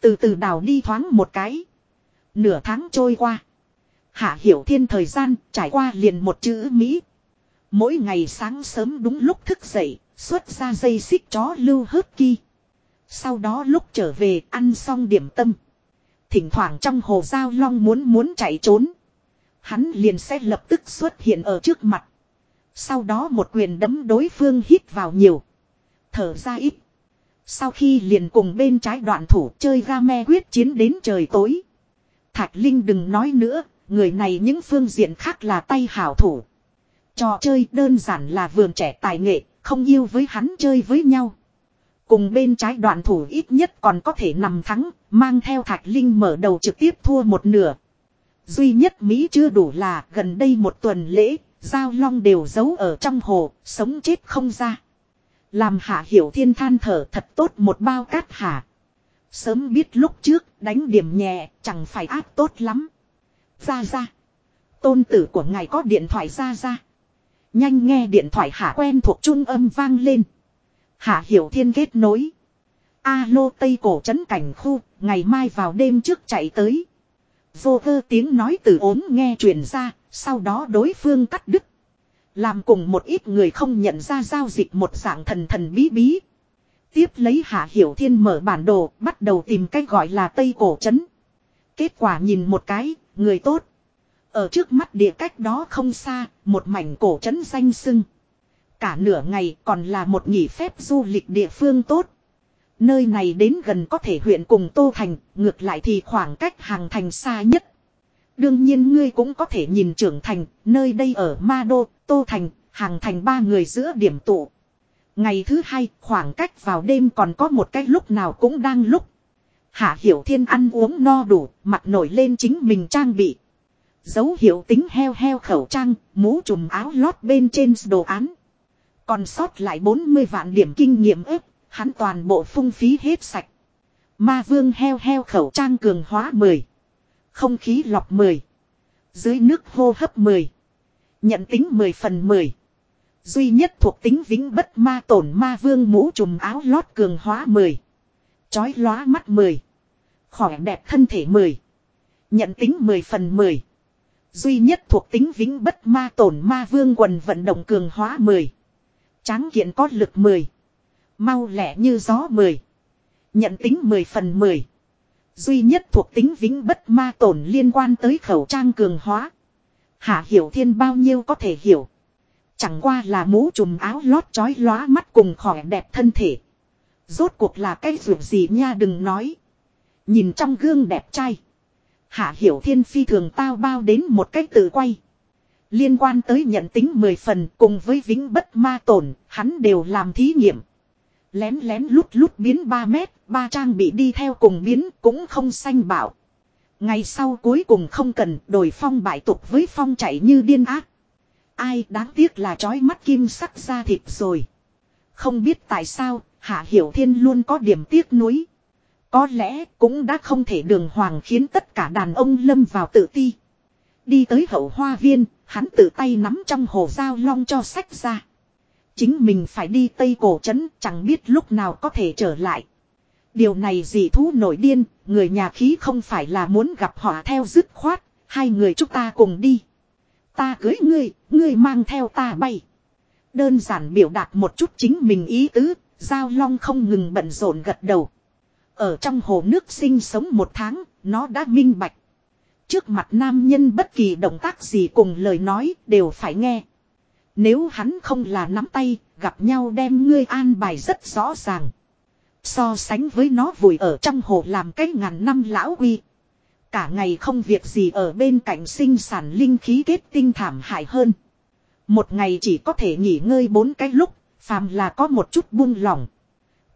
Từ từ đào đi thoáng một cái. Nửa tháng trôi qua. Hạ hiểu thiên thời gian trải qua liền một chữ Mỹ. Mỗi ngày sáng sớm đúng lúc thức dậy, xuất ra dây xích chó lưu hớt kỳ. Sau đó lúc trở về ăn xong điểm tâm. Thỉnh thoảng trong hồ giao long muốn muốn chạy trốn. Hắn liền sẽ lập tức xuất hiện ở trước mặt. Sau đó một quyền đấm đối phương hít vào nhiều. Thở ra ít. Sau khi liền cùng bên trái đoạn thủ chơi ga me quyết chiến đến trời tối. Thạch Linh đừng nói nữa, người này những phương diện khác là tay hảo thủ. Trò chơi đơn giản là vườn trẻ tài nghệ, không yêu với hắn chơi với nhau. Cùng bên trái đoạn thủ ít nhất còn có thể nằm thắng, mang theo Thạch Linh mở đầu trực tiếp thua một nửa. Duy nhất Mỹ chưa đủ là gần đây một tuần lễ, Giao long đều giấu ở trong hồ, sống chết không ra. Làm hạ hiểu thiên than thở thật tốt một bao cát hạ. Sớm biết lúc trước đánh điểm nhẹ chẳng phải áp tốt lắm. Ra ra. Tôn tử của ngài có điện thoại ra ra. Nhanh nghe điện thoại hạ quen thuộc trung âm vang lên. Hạ hiểu thiên kết nối. Alo Tây Cổ trấn cảnh khu, ngày mai vào đêm trước chạy tới. Vô vơ tiếng nói từ ốm nghe truyền ra, sau đó đối phương cắt đứt. Làm cùng một ít người không nhận ra giao dịch một dạng thần thần bí bí. Tiếp lấy Hạ Hiểu Thiên mở bản đồ, bắt đầu tìm cách gọi là Tây Cổ Trấn. Kết quả nhìn một cái, người tốt. Ở trước mắt địa cách đó không xa, một mảnh cổ trấn danh sưng. Cả nửa ngày còn là một nghỉ phép du lịch địa phương tốt. Nơi này đến gần có thể huyện cùng Tô Thành, ngược lại thì khoảng cách hàng thành xa nhất. Đương nhiên ngươi cũng có thể nhìn trưởng thành, nơi đây ở Ma Đô, Tô Thành, hàng thành ba người giữa điểm tụ. Ngày thứ hai, khoảng cách vào đêm còn có một cái lúc nào cũng đang lúc. Hạ Hiểu Thiên ăn uống no đủ, mặt nổi lên chính mình trang bị. Dấu hiệu tính heo heo khẩu trang, mũ trùm áo lót bên trên đồ án. Còn sót lại 40 vạn điểm kinh nghiệm ếp, hắn toàn bộ phung phí hết sạch. Ma vương heo heo khẩu trang cường hóa 10. Không khí lọc 10. Dưới nước hô hấp 10. Nhận tính 10 phần 10. Duy nhất thuộc tính vĩnh bất ma tổn ma vương mũ trùm áo lót cường hóa 10. Chói lóa mắt 10. Khỏe đẹp thân thể 10. Nhận tính 10 phần 10. Duy nhất thuộc tính vĩnh bất ma tổn ma vương quần vận động cường hóa 10. Tráng kiện có lực 10. Mau lẻ như gió 10. Nhận tính 10 phần 10. Duy nhất thuộc tính vĩnh bất ma tổn liên quan tới khẩu trang cường hóa. Hạ hiểu thiên bao nhiêu có thể hiểu. Chẳng qua là mũ trùm áo lót chói lóa mắt cùng khỏi đẹp thân thể. Rốt cuộc là cái ruột gì nha đừng nói. Nhìn trong gương đẹp trai. Hạ hiểu thiên phi thường tao bao đến một cách tự quay. Liên quan tới nhận tính 10 phần cùng với vĩnh bất ma tổn, hắn đều làm thí nghiệm. Lén lén lút lút biến 3 mét, ba trang bị đi theo cùng biến cũng không xanh bảo. Ngày sau cuối cùng không cần đổi phong bại tục với phong chạy như điên ác. Ai đáng tiếc là trói mắt kim sắc ra thịt rồi. Không biết tại sao, Hạ Hiểu Thiên luôn có điểm tiếc nuối. Có lẽ cũng đã không thể đường hoàng khiến tất cả đàn ông lâm vào tự ti. Đi tới hậu hoa viên, hắn tự tay nắm trong hồ dao long cho sách ra. Chính mình phải đi Tây Cổ Trấn chẳng biết lúc nào có thể trở lại. Điều này dị thú nổi điên, người nhà khí không phải là muốn gặp họ theo dứt khoát, hai người chúng ta cùng đi. Ta cưới ngươi, ngươi mang theo ta bay. Đơn giản biểu đạt một chút chính mình ý tứ, Giao Long không ngừng bận rộn gật đầu. Ở trong hồ nước sinh sống một tháng, nó đã minh bạch. Trước mặt nam nhân bất kỳ động tác gì cùng lời nói đều phải nghe. Nếu hắn không là nắm tay, gặp nhau đem ngươi an bài rất rõ ràng. So sánh với nó vùi ở trong hồ làm cái ngàn năm lão quy. Cả ngày không việc gì ở bên cạnh sinh sản linh khí kết tinh thảm hại hơn. Một ngày chỉ có thể nghỉ ngơi bốn cái lúc, Phàm là có một chút buông lỏng.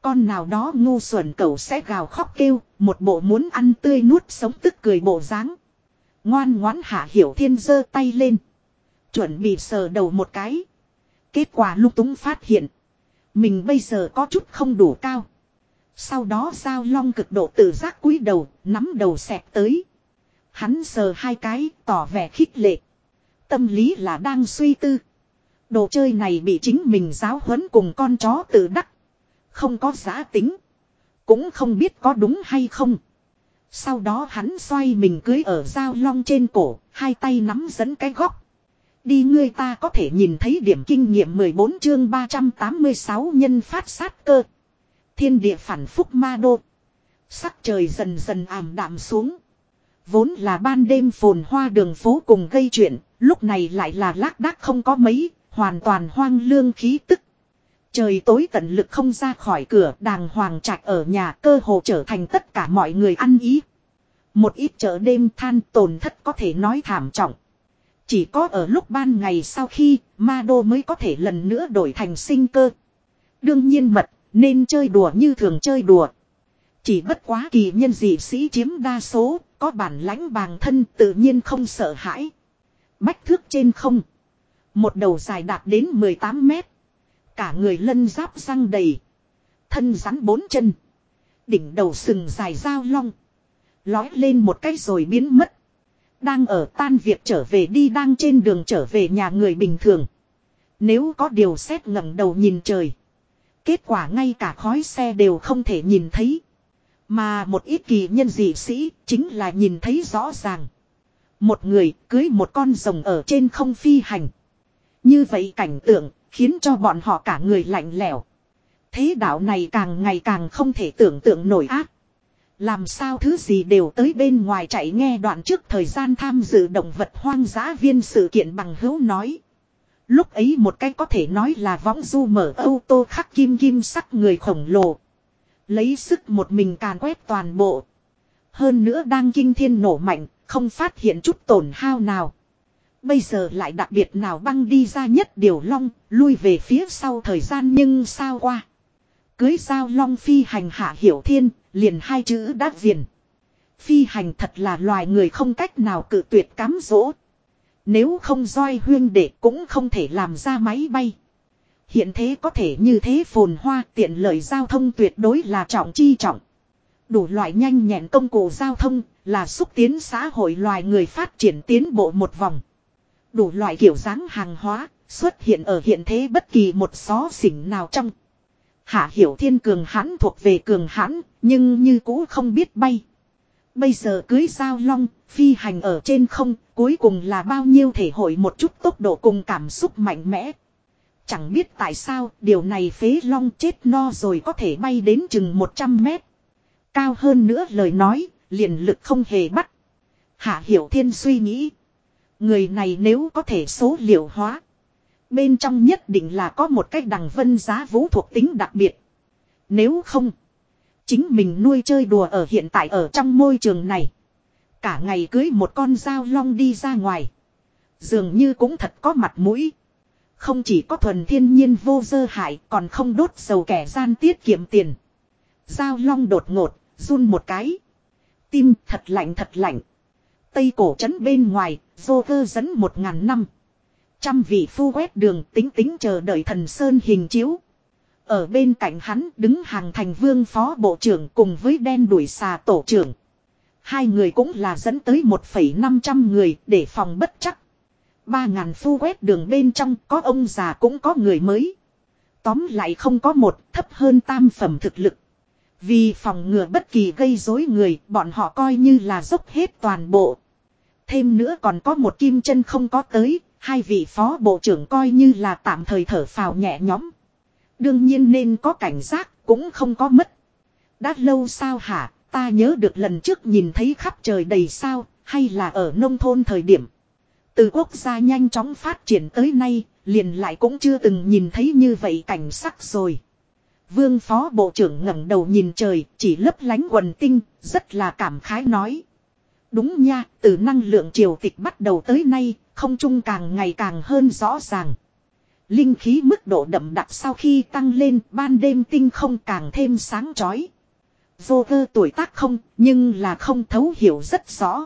Con nào đó ngu xuẩn cậu sẽ gào khóc kêu, một bộ muốn ăn tươi nuốt sống tức cười bộ dáng. Ngoan ngoãn hạ hiểu thiên giơ tay lên. Chuẩn bị sờ đầu một cái. Kết quả lúc túng phát hiện. Mình bây giờ có chút không đủ cao. Sau đó sao long cực độ tự giác cúi đầu, nắm đầu xẹp tới. Hắn sờ hai cái, tỏ vẻ khích lệ. Tâm lý là đang suy tư. Đồ chơi này bị chính mình giáo huấn cùng con chó tự đắc. Không có giá tính. Cũng không biết có đúng hay không. Sau đó hắn xoay mình cưới ở dao long trên cổ, hai tay nắm dẫn cái góc. Đi ngươi ta có thể nhìn thấy điểm kinh nghiệm 14 chương 386 nhân phát sát cơ. Thiên địa phản phúc ma đô. Sắc trời dần dần ảm đạm xuống. Vốn là ban đêm phồn hoa đường phố cùng gây chuyện, lúc này lại là lác đác không có mấy, hoàn toàn hoang lương khí tức. Trời tối tận lực không ra khỏi cửa đàng hoàng trạch ở nhà cơ hồ trở thành tất cả mọi người ăn ý. Một ít chợ đêm than tổn thất có thể nói thảm trọng. Chỉ có ở lúc ban ngày sau khi ma đô mới có thể lần nữa đổi thành sinh cơ. Đương nhiên mật nên chơi đùa như thường chơi đùa. Chỉ bất quá kỳ nhân dị sĩ chiếm đa số, có bản lãnh bàng thân tự nhiên không sợ hãi. Bách thước trên không. Một đầu dài đạt đến 18 mét. Cả người lân giáp răng đầy. Thân rắn bốn chân. Đỉnh đầu sừng dài dao long. Lói lên một cái rồi biến mất. Đang ở tan việc trở về đi đang trên đường trở về nhà người bình thường. Nếu có điều xét ngẩng đầu nhìn trời. Kết quả ngay cả khói xe đều không thể nhìn thấy. Mà một ít kỳ nhân dị sĩ chính là nhìn thấy rõ ràng. Một người cưới một con rồng ở trên không phi hành. Như vậy cảnh tượng khiến cho bọn họ cả người lạnh lẽo. Thế đạo này càng ngày càng không thể tưởng tượng nổi ác. Làm sao thứ gì đều tới bên ngoài chạy nghe đoạn trước thời gian tham dự động vật hoang dã viên sự kiện bằng hữu nói. Lúc ấy một cái có thể nói là võng du mở ô tô khắc kim kim sắc người khổng lồ. Lấy sức một mình càn quét toàn bộ. Hơn nữa đang kinh thiên nổ mạnh, không phát hiện chút tổn hao nào. Bây giờ lại đặc biệt nào băng đi ra nhất điều long, lui về phía sau thời gian nhưng sao qua. Cưới sao long phi hành hạ hiểu thiên, liền hai chữ đáp viền. Phi hành thật là loài người không cách nào cự tuyệt cám dỗ. Nếu không doi huyên đệ cũng không thể làm ra máy bay. Hiện thế có thể như thế phồn hoa tiện lợi giao thông tuyệt đối là trọng chi trọng. Đủ loại nhanh nhẹn công cụ giao thông là xúc tiến xã hội loài người phát triển tiến bộ một vòng. Đủ loại kiểu dáng hàng hóa xuất hiện ở hiện thế bất kỳ một xó xỉnh nào trong. Hạ hiểu thiên cường hãn thuộc về cường hãn, nhưng như cũ không biết bay. Bây giờ cưới giao long, phi hành ở trên không, cuối cùng là bao nhiêu thể hội một chút tốc độ cùng cảm xúc mạnh mẽ. Chẳng biết tại sao điều này phế long chết no rồi có thể bay đến chừng 100 mét. Cao hơn nữa lời nói, liền lực không hề bắt. Hạ Hiểu Thiên suy nghĩ. Người này nếu có thể số liệu hóa. Bên trong nhất định là có một cách đằng vân giá vũ thuộc tính đặc biệt. Nếu không. Chính mình nuôi chơi đùa ở hiện tại ở trong môi trường này. Cả ngày cưới một con dao long đi ra ngoài. Dường như cũng thật có mặt mũi. Không chỉ có thuần thiên nhiên vô dơ hại còn không đốt dầu kẻ gian tiết kiệm tiền. Dao long đột ngột, run một cái. Tim thật lạnh thật lạnh. Tây cổ trấn bên ngoài, vô cơ dẫn một ngàn năm. Trăm vị phu quét đường tính tính chờ đợi thần sơn hình chiếu. Ở bên cạnh hắn đứng hàng thành vương phó bộ trưởng cùng với đen đuổi xà tổ trưởng. Hai người cũng là dẫn tới 1,500 người để phòng bất chắc. Ba ngàn phu quét đường bên trong có ông già cũng có người mới. Tóm lại không có một thấp hơn tam phẩm thực lực. Vì phòng ngừa bất kỳ gây rối người bọn họ coi như là dốc hết toàn bộ. Thêm nữa còn có một kim chân không có tới, hai vị phó bộ trưởng coi như là tạm thời thở phào nhẹ nhõm. Đương nhiên nên có cảnh giác, cũng không có mất. Đã lâu sao hả, ta nhớ được lần trước nhìn thấy khắp trời đầy sao, hay là ở nông thôn thời điểm. Từ quốc gia nhanh chóng phát triển tới nay, liền lại cũng chưa từng nhìn thấy như vậy cảnh sắc rồi. Vương phó bộ trưởng ngẩng đầu nhìn trời, chỉ lấp lánh quần tinh, rất là cảm khái nói. Đúng nha, từ năng lượng triều tịch bắt đầu tới nay, không trung càng ngày càng hơn rõ ràng. Linh khí mức độ đậm đặc sau khi tăng lên ban đêm tinh không càng thêm sáng chói. Vô cơ tuổi tác không nhưng là không thấu hiểu rất rõ.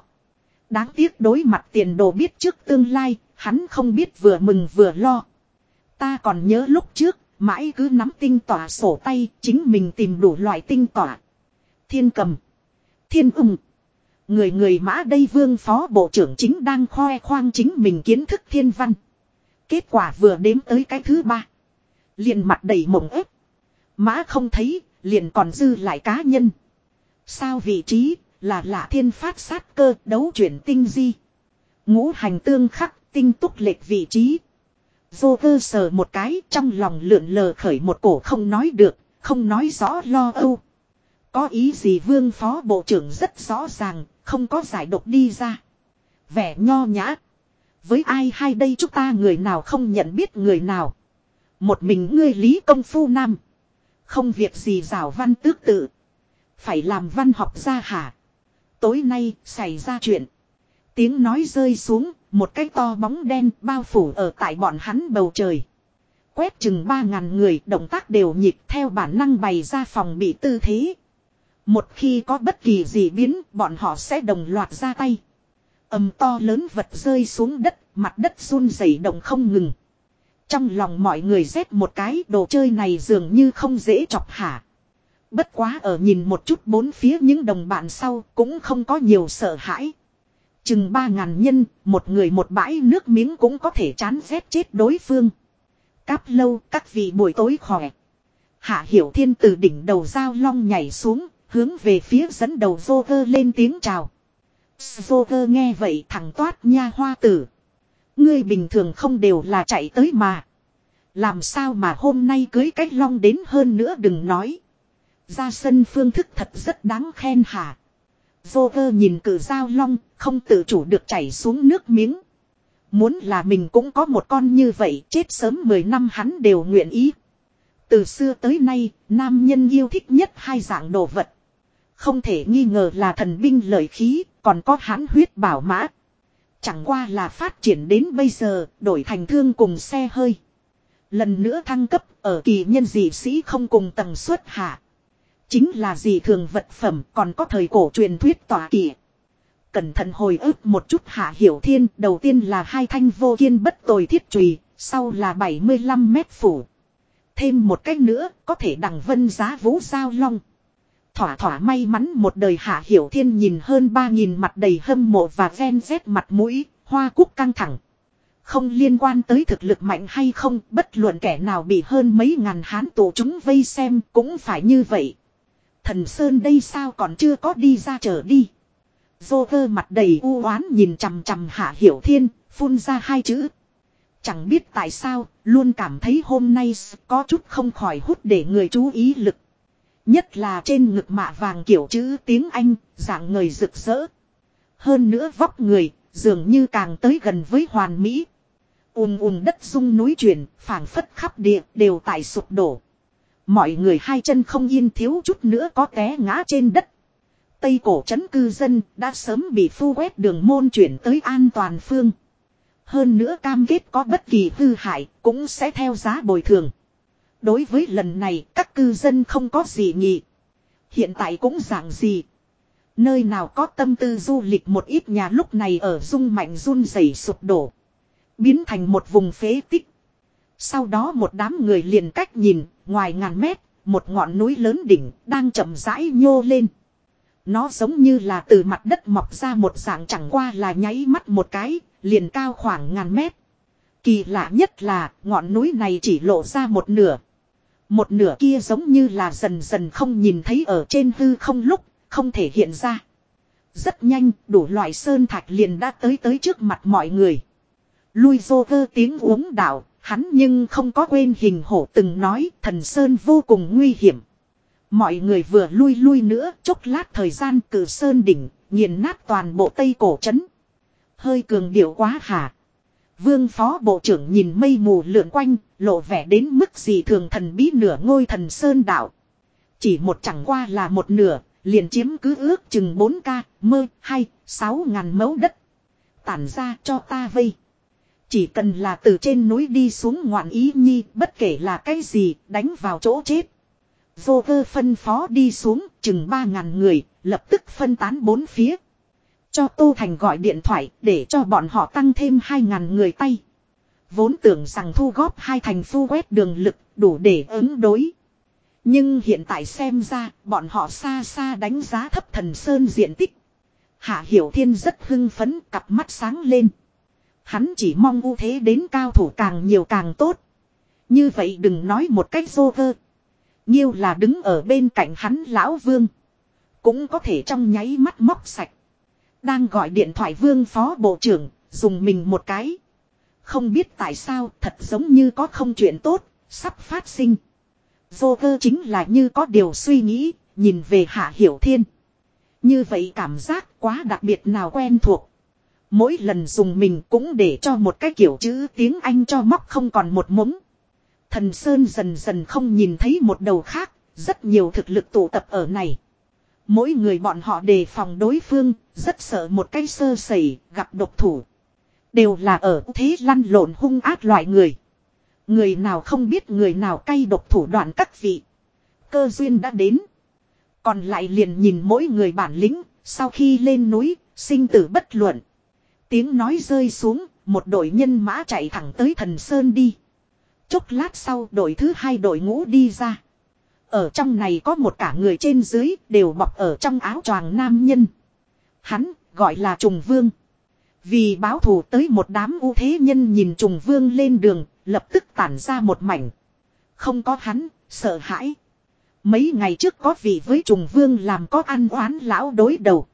Đáng tiếc đối mặt tiền đồ biết trước tương lai, hắn không biết vừa mừng vừa lo. Ta còn nhớ lúc trước, mãi cứ nắm tinh tỏa sổ tay, chính mình tìm đủ loại tinh tỏa. Thiên cầm, thiên ung. Người người mã đây vương phó bộ trưởng chính đang khoe khoang chính mình kiến thức thiên văn. Kết quả vừa đếm tới cái thứ ba. Liền mặt đầy mộng ép. Mã không thấy, liền còn dư lại cá nhân. Sao vị trí, là lạ thiên phát sát cơ đấu chuyển tinh di. Ngũ hành tương khắc, tinh túc lệch vị trí. Vô cơ sờ một cái trong lòng lượn lờ khởi một cổ không nói được, không nói rõ lo âu. Có ý gì vương phó bộ trưởng rất rõ ràng, không có giải độc đi ra. Vẻ nho nhã. Với ai hay đây chúng ta người nào không nhận biết người nào. Một mình ngươi lý công phu nam. Không việc gì rào văn tước tự. Phải làm văn học gia hả. Tối nay xảy ra chuyện. Tiếng nói rơi xuống, một cái to bóng đen bao phủ ở tại bọn hắn bầu trời. Quét chừng ba ngàn người động tác đều nhịp theo bản năng bày ra phòng bị tư thế. Một khi có bất kỳ gì biến, bọn họ sẽ đồng loạt ra tay ầm to lớn vật rơi xuống đất, mặt đất run rẩy động không ngừng. Trong lòng mọi người rét một cái đồ chơi này dường như không dễ chọc hả. Bất quá ở nhìn một chút bốn phía những đồng bạn sau cũng không có nhiều sợ hãi. Chừng ba ngàn nhân, một người một bãi nước miếng cũng có thể chán rét chết đối phương. Cáp lâu các vị buổi tối khỏe. Hạ Hiểu Thiên từ đỉnh đầu dao long nhảy xuống, hướng về phía dẫn đầu vô cơ lên tiếng chào. Vô cơ nghe vậy thẳng toát nha hoa tử. Ngươi bình thường không đều là chạy tới mà. Làm sao mà hôm nay cưới cách long đến hơn nữa đừng nói. Ra sân phương thức thật rất đáng khen hả. Joker nhìn cử dao long, không tự chủ được chảy xuống nước miếng. Muốn là mình cũng có một con như vậy, chết sớm 10 năm hắn đều nguyện ý. Từ xưa tới nay, nam nhân yêu thích nhất hai dạng đồ vật. Không thể nghi ngờ là thần binh lợi khí, còn có hãn huyết bảo mã. Chẳng qua là phát triển đến bây giờ, đổi thành thương cùng xe hơi. Lần nữa thăng cấp, ở kỳ nhân dị sĩ không cùng tầng suất hạ. Chính là gì thường vật phẩm còn có thời cổ truyền thuyết tỏa kỳ. Cẩn thận hồi ức một chút hạ hiểu thiên, đầu tiên là hai thanh vô kiên bất tồi thiết trùy, sau là 75 mét phủ. Thêm một cách nữa, có thể đằng vân giá vũ sao long. Thỏa thỏa may mắn một đời hạ hiểu thiên nhìn hơn 3.000 mặt đầy hâm mộ và ven rét mặt mũi, hoa cúc căng thẳng. Không liên quan tới thực lực mạnh hay không, bất luận kẻ nào bị hơn mấy ngàn hán tổ chúng vây xem cũng phải như vậy. Thần Sơn đây sao còn chưa có đi ra trở đi. Dô vơ mặt đầy u oán nhìn chằm chằm hạ hiểu thiên, phun ra hai chữ. Chẳng biết tại sao, luôn cảm thấy hôm nay có chút không khỏi hút để người chú ý lực. Nhất là trên ngực mạ vàng kiểu chữ tiếng Anh, dạng người rực rỡ. Hơn nữa vóc người, dường như càng tới gần với hoàn mỹ. ùm ùm đất rung núi chuyển, phảng phất khắp địa đều tại sụp đổ. Mọi người hai chân không yên thiếu chút nữa có té ngã trên đất. Tây cổ trấn cư dân đã sớm bị phu quét đường môn chuyển tới an toàn phương. Hơn nữa cam kết có bất kỳ hư hại cũng sẽ theo giá bồi thường. Đối với lần này các cư dân không có gì nhỉ. Hiện tại cũng dạng gì. Nơi nào có tâm tư du lịch một ít nhà lúc này ở dung mạnh run rẩy sụp đổ. Biến thành một vùng phế tích. Sau đó một đám người liền cách nhìn, ngoài ngàn mét, một ngọn núi lớn đỉnh đang chậm rãi nhô lên. Nó giống như là từ mặt đất mọc ra một dạng chẳng qua là nháy mắt một cái, liền cao khoảng ngàn mét. Kỳ lạ nhất là ngọn núi này chỉ lộ ra một nửa. Một nửa kia giống như là dần dần không nhìn thấy ở trên hư không lúc, không thể hiện ra. Rất nhanh, đủ loại sơn thạch liền đã tới tới trước mặt mọi người. Lui vô cơ tiếng uống đạo, Hắn nhưng không có quên hình hổ từng nói thần sơn vô cùng nguy hiểm. Mọi người vừa lui lui nữa chốc lát thời gian cử sơn đỉnh, nghiền nát toàn bộ tây cổ trấn. Hơi cường điệu quá hả. Vương phó bộ trưởng nhìn mây mù lượn quanh, lộ vẻ đến mức gì thường thần bí nửa ngôi thần sơn đạo. Chỉ một chẳng qua là một nửa, liền chiếm cứ ước chừng 4 ca, mơ, hay, 6 ngàn mẫu đất. Tản ra cho ta vây. Chỉ cần là từ trên núi đi xuống ngoạn ý nhi, bất kể là cái gì, đánh vào chỗ chết. Vô cơ phân phó đi xuống, chừng ba ngàn người, lập tức phân tán bốn phía. Cho Tô Thành gọi điện thoại để cho bọn họ tăng thêm hai ngàn người tay. Vốn tưởng rằng thu góp hai thành phu quét đường lực đủ để ứng đối. Nhưng hiện tại xem ra, bọn họ xa xa đánh giá thấp thần sơn diện tích. Hạ Hiểu Thiên rất hưng phấn, cặp mắt sáng lên. Hắn chỉ mong ưu thế đến cao thủ càng nhiều càng tốt. Như vậy đừng nói một cách dô vơ. Nhiêu là đứng ở bên cạnh hắn lão vương. Cũng có thể trong nháy mắt móc sạch. Đang gọi điện thoại vương phó bộ trưởng, dùng mình một cái. Không biết tại sao thật giống như có không chuyện tốt, sắp phát sinh. Vô cơ chính là như có điều suy nghĩ, nhìn về Hạ Hiểu Thiên. Như vậy cảm giác quá đặc biệt nào quen thuộc. Mỗi lần dùng mình cũng để cho một cái kiểu chữ tiếng Anh cho móc không còn một mống. Thần Sơn dần dần không nhìn thấy một đầu khác, rất nhiều thực lực tụ tập ở này. Mỗi người bọn họ đề phòng đối phương, rất sợ một cái sơ sẩy, gặp độc thủ. Đều là ở thế lăn lộn hung ác loại người. Người nào không biết người nào cay độc thủ đoạn các vị. Cơ duyên đã đến. Còn lại liền nhìn mỗi người bản lĩnh, sau khi lên núi, sinh tử bất luận. Tiếng nói rơi xuống, một đội nhân mã chạy thẳng tới thần sơn đi. Chốc lát sau đội thứ hai đội ngũ đi ra. Ở trong này có một cả người trên dưới đều bọc ở trong áo choàng nam nhân. Hắn gọi là Trùng Vương. Vì báo thù tới một đám ưu thế nhân nhìn Trùng Vương lên đường, lập tức tản ra một mảnh. Không có hắn, sợ hãi. Mấy ngày trước có vị với Trùng Vương làm có ăn oán lão đối đầu.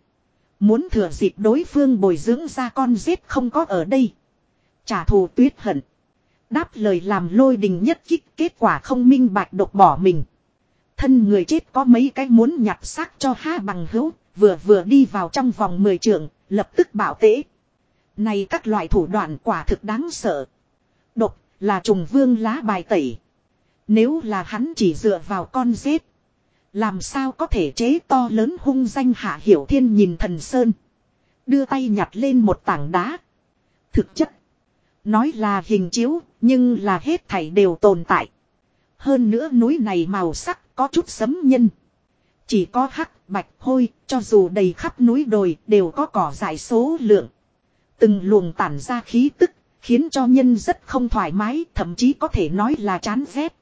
Muốn thừa dịp đối phương bồi dưỡng ra con giết không có ở đây. Trả thù tuyết hận. Đáp lời làm lôi đình nhất kích kết quả không minh bạch độc bỏ mình. Thân người chết có mấy cái muốn nhặt xác cho ha bằng hữu, vừa vừa đi vào trong vòng 10 trường, lập tức bảo tế. Này các loại thủ đoạn quả thực đáng sợ. Độc là trùng vương lá bài tẩy. Nếu là hắn chỉ dựa vào con giết. Làm sao có thể chế to lớn hung danh hạ hiểu thiên nhìn thần sơn. Đưa tay nhặt lên một tảng đá. Thực chất. Nói là hình chiếu, nhưng là hết thảy đều tồn tại. Hơn nữa núi này màu sắc có chút sấm nhân. Chỉ có hắc, bạch, hôi, cho dù đầy khắp núi đồi đều có cỏ dại số lượng. Từng luồng tản ra khí tức, khiến cho nhân rất không thoải mái, thậm chí có thể nói là chán ghét.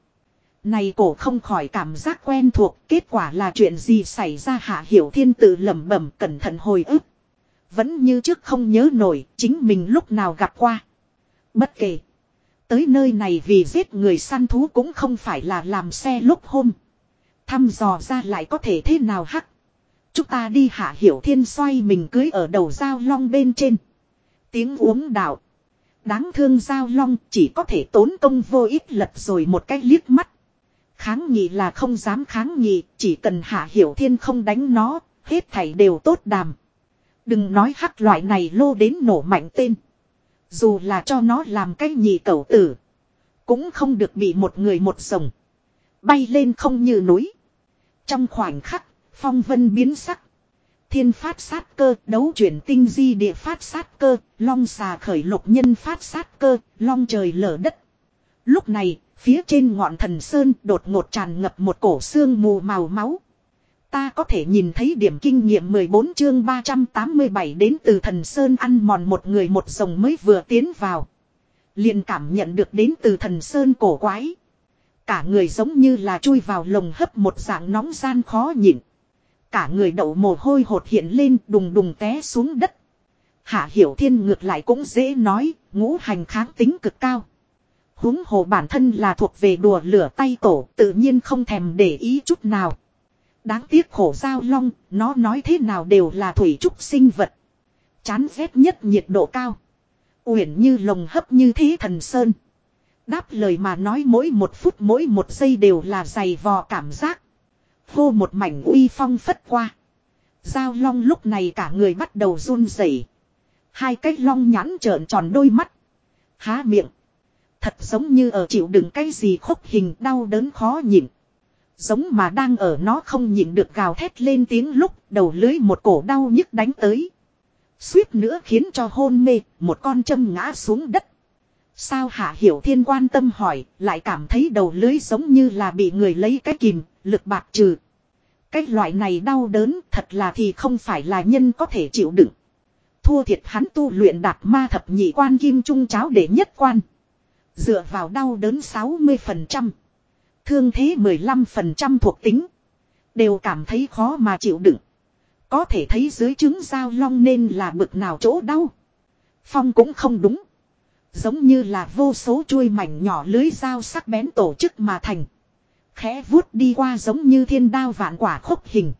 Này cổ không khỏi cảm giác quen thuộc, kết quả là chuyện gì xảy ra hạ hiểu thiên tự lẩm bẩm cẩn thận hồi ức. Vẫn như trước không nhớ nổi, chính mình lúc nào gặp qua. Bất kể. Tới nơi này vì giết người săn thú cũng không phải là làm xe lúc hôm. Thăm dò ra lại có thể thế nào hắc. Chúng ta đi hạ hiểu thiên xoay mình cưới ở đầu dao long bên trên. Tiếng uống đạo. Đáng thương giao long chỉ có thể tốn công vô ích lật rồi một cái liếc mắt. Kháng nghị là không dám kháng nghị, chỉ cần hạ hiểu thiên không đánh nó, hết thảy đều tốt đàm. Đừng nói hắc loại này lô đến nổ mạnh tên. Dù là cho nó làm cái nhị cẩu tử. Cũng không được bị một người một sồng. Bay lên không như núi. Trong khoảnh khắc, phong vân biến sắc. Thiên phát sát cơ, đấu chuyển tinh di địa phát sát cơ, long xà khởi lục nhân phát sát cơ, long trời lở đất. Lúc này, phía trên ngọn thần sơn đột ngột tràn ngập một cổ xương mù màu máu. Ta có thể nhìn thấy điểm kinh nghiệm 14 chương 387 đến từ thần Sơn ăn mòn một người một rồng mới vừa tiến vào. liền cảm nhận được đến từ thần Sơn cổ quái. Cả người giống như là chui vào lồng hấp một dạng nóng gian khó nhịn. Cả người đậu mồ hôi hột hiện lên đùng đùng té xuống đất. Hạ Hiểu Thiên ngược lại cũng dễ nói, ngũ hành kháng tính cực cao. huống hồ bản thân là thuộc về đùa lửa tay tổ, tự nhiên không thèm để ý chút nào. Đáng tiếc khổ giao long, nó nói thế nào đều là thủy trúc sinh vật. Chán ghét nhất nhiệt độ cao. Uyển như lồng hấp như thế thần sơn. Đáp lời mà nói mỗi một phút mỗi một giây đều là dày vò cảm giác. Hô một mảnh uy phong phất qua. Giao long lúc này cả người bắt đầu run rẩy. Hai cái long nhãn trợn tròn đôi mắt. Há miệng. Thật giống như ở chịu đựng cái gì khúc hình đau đớn khó nhịn. Giống mà đang ở nó không nhịn được gào thét lên tiếng lúc đầu lưới một cổ đau nhức đánh tới. Suýt nữa khiến cho hôn mê, một con châm ngã xuống đất. Sao hạ hiểu thiên quan tâm hỏi, lại cảm thấy đầu lưới giống như là bị người lấy cái kìm, lực bạc trừ. Cái loại này đau đớn thật là thì không phải là nhân có thể chịu đựng. Thua thiệt hắn tu luyện đạt ma thập nhị quan kim trung cháo để nhất quan. Dựa vào đau đớn 60%. Thương thế 15% thuộc tính. Đều cảm thấy khó mà chịu đựng. Có thể thấy dưới trứng giao long nên là bực nào chỗ đau. Phong cũng không đúng. Giống như là vô số chuôi mảnh nhỏ lưới dao sắc bén tổ chức mà thành. Khẽ vuốt đi qua giống như thiên đao vạn quả khúc hình.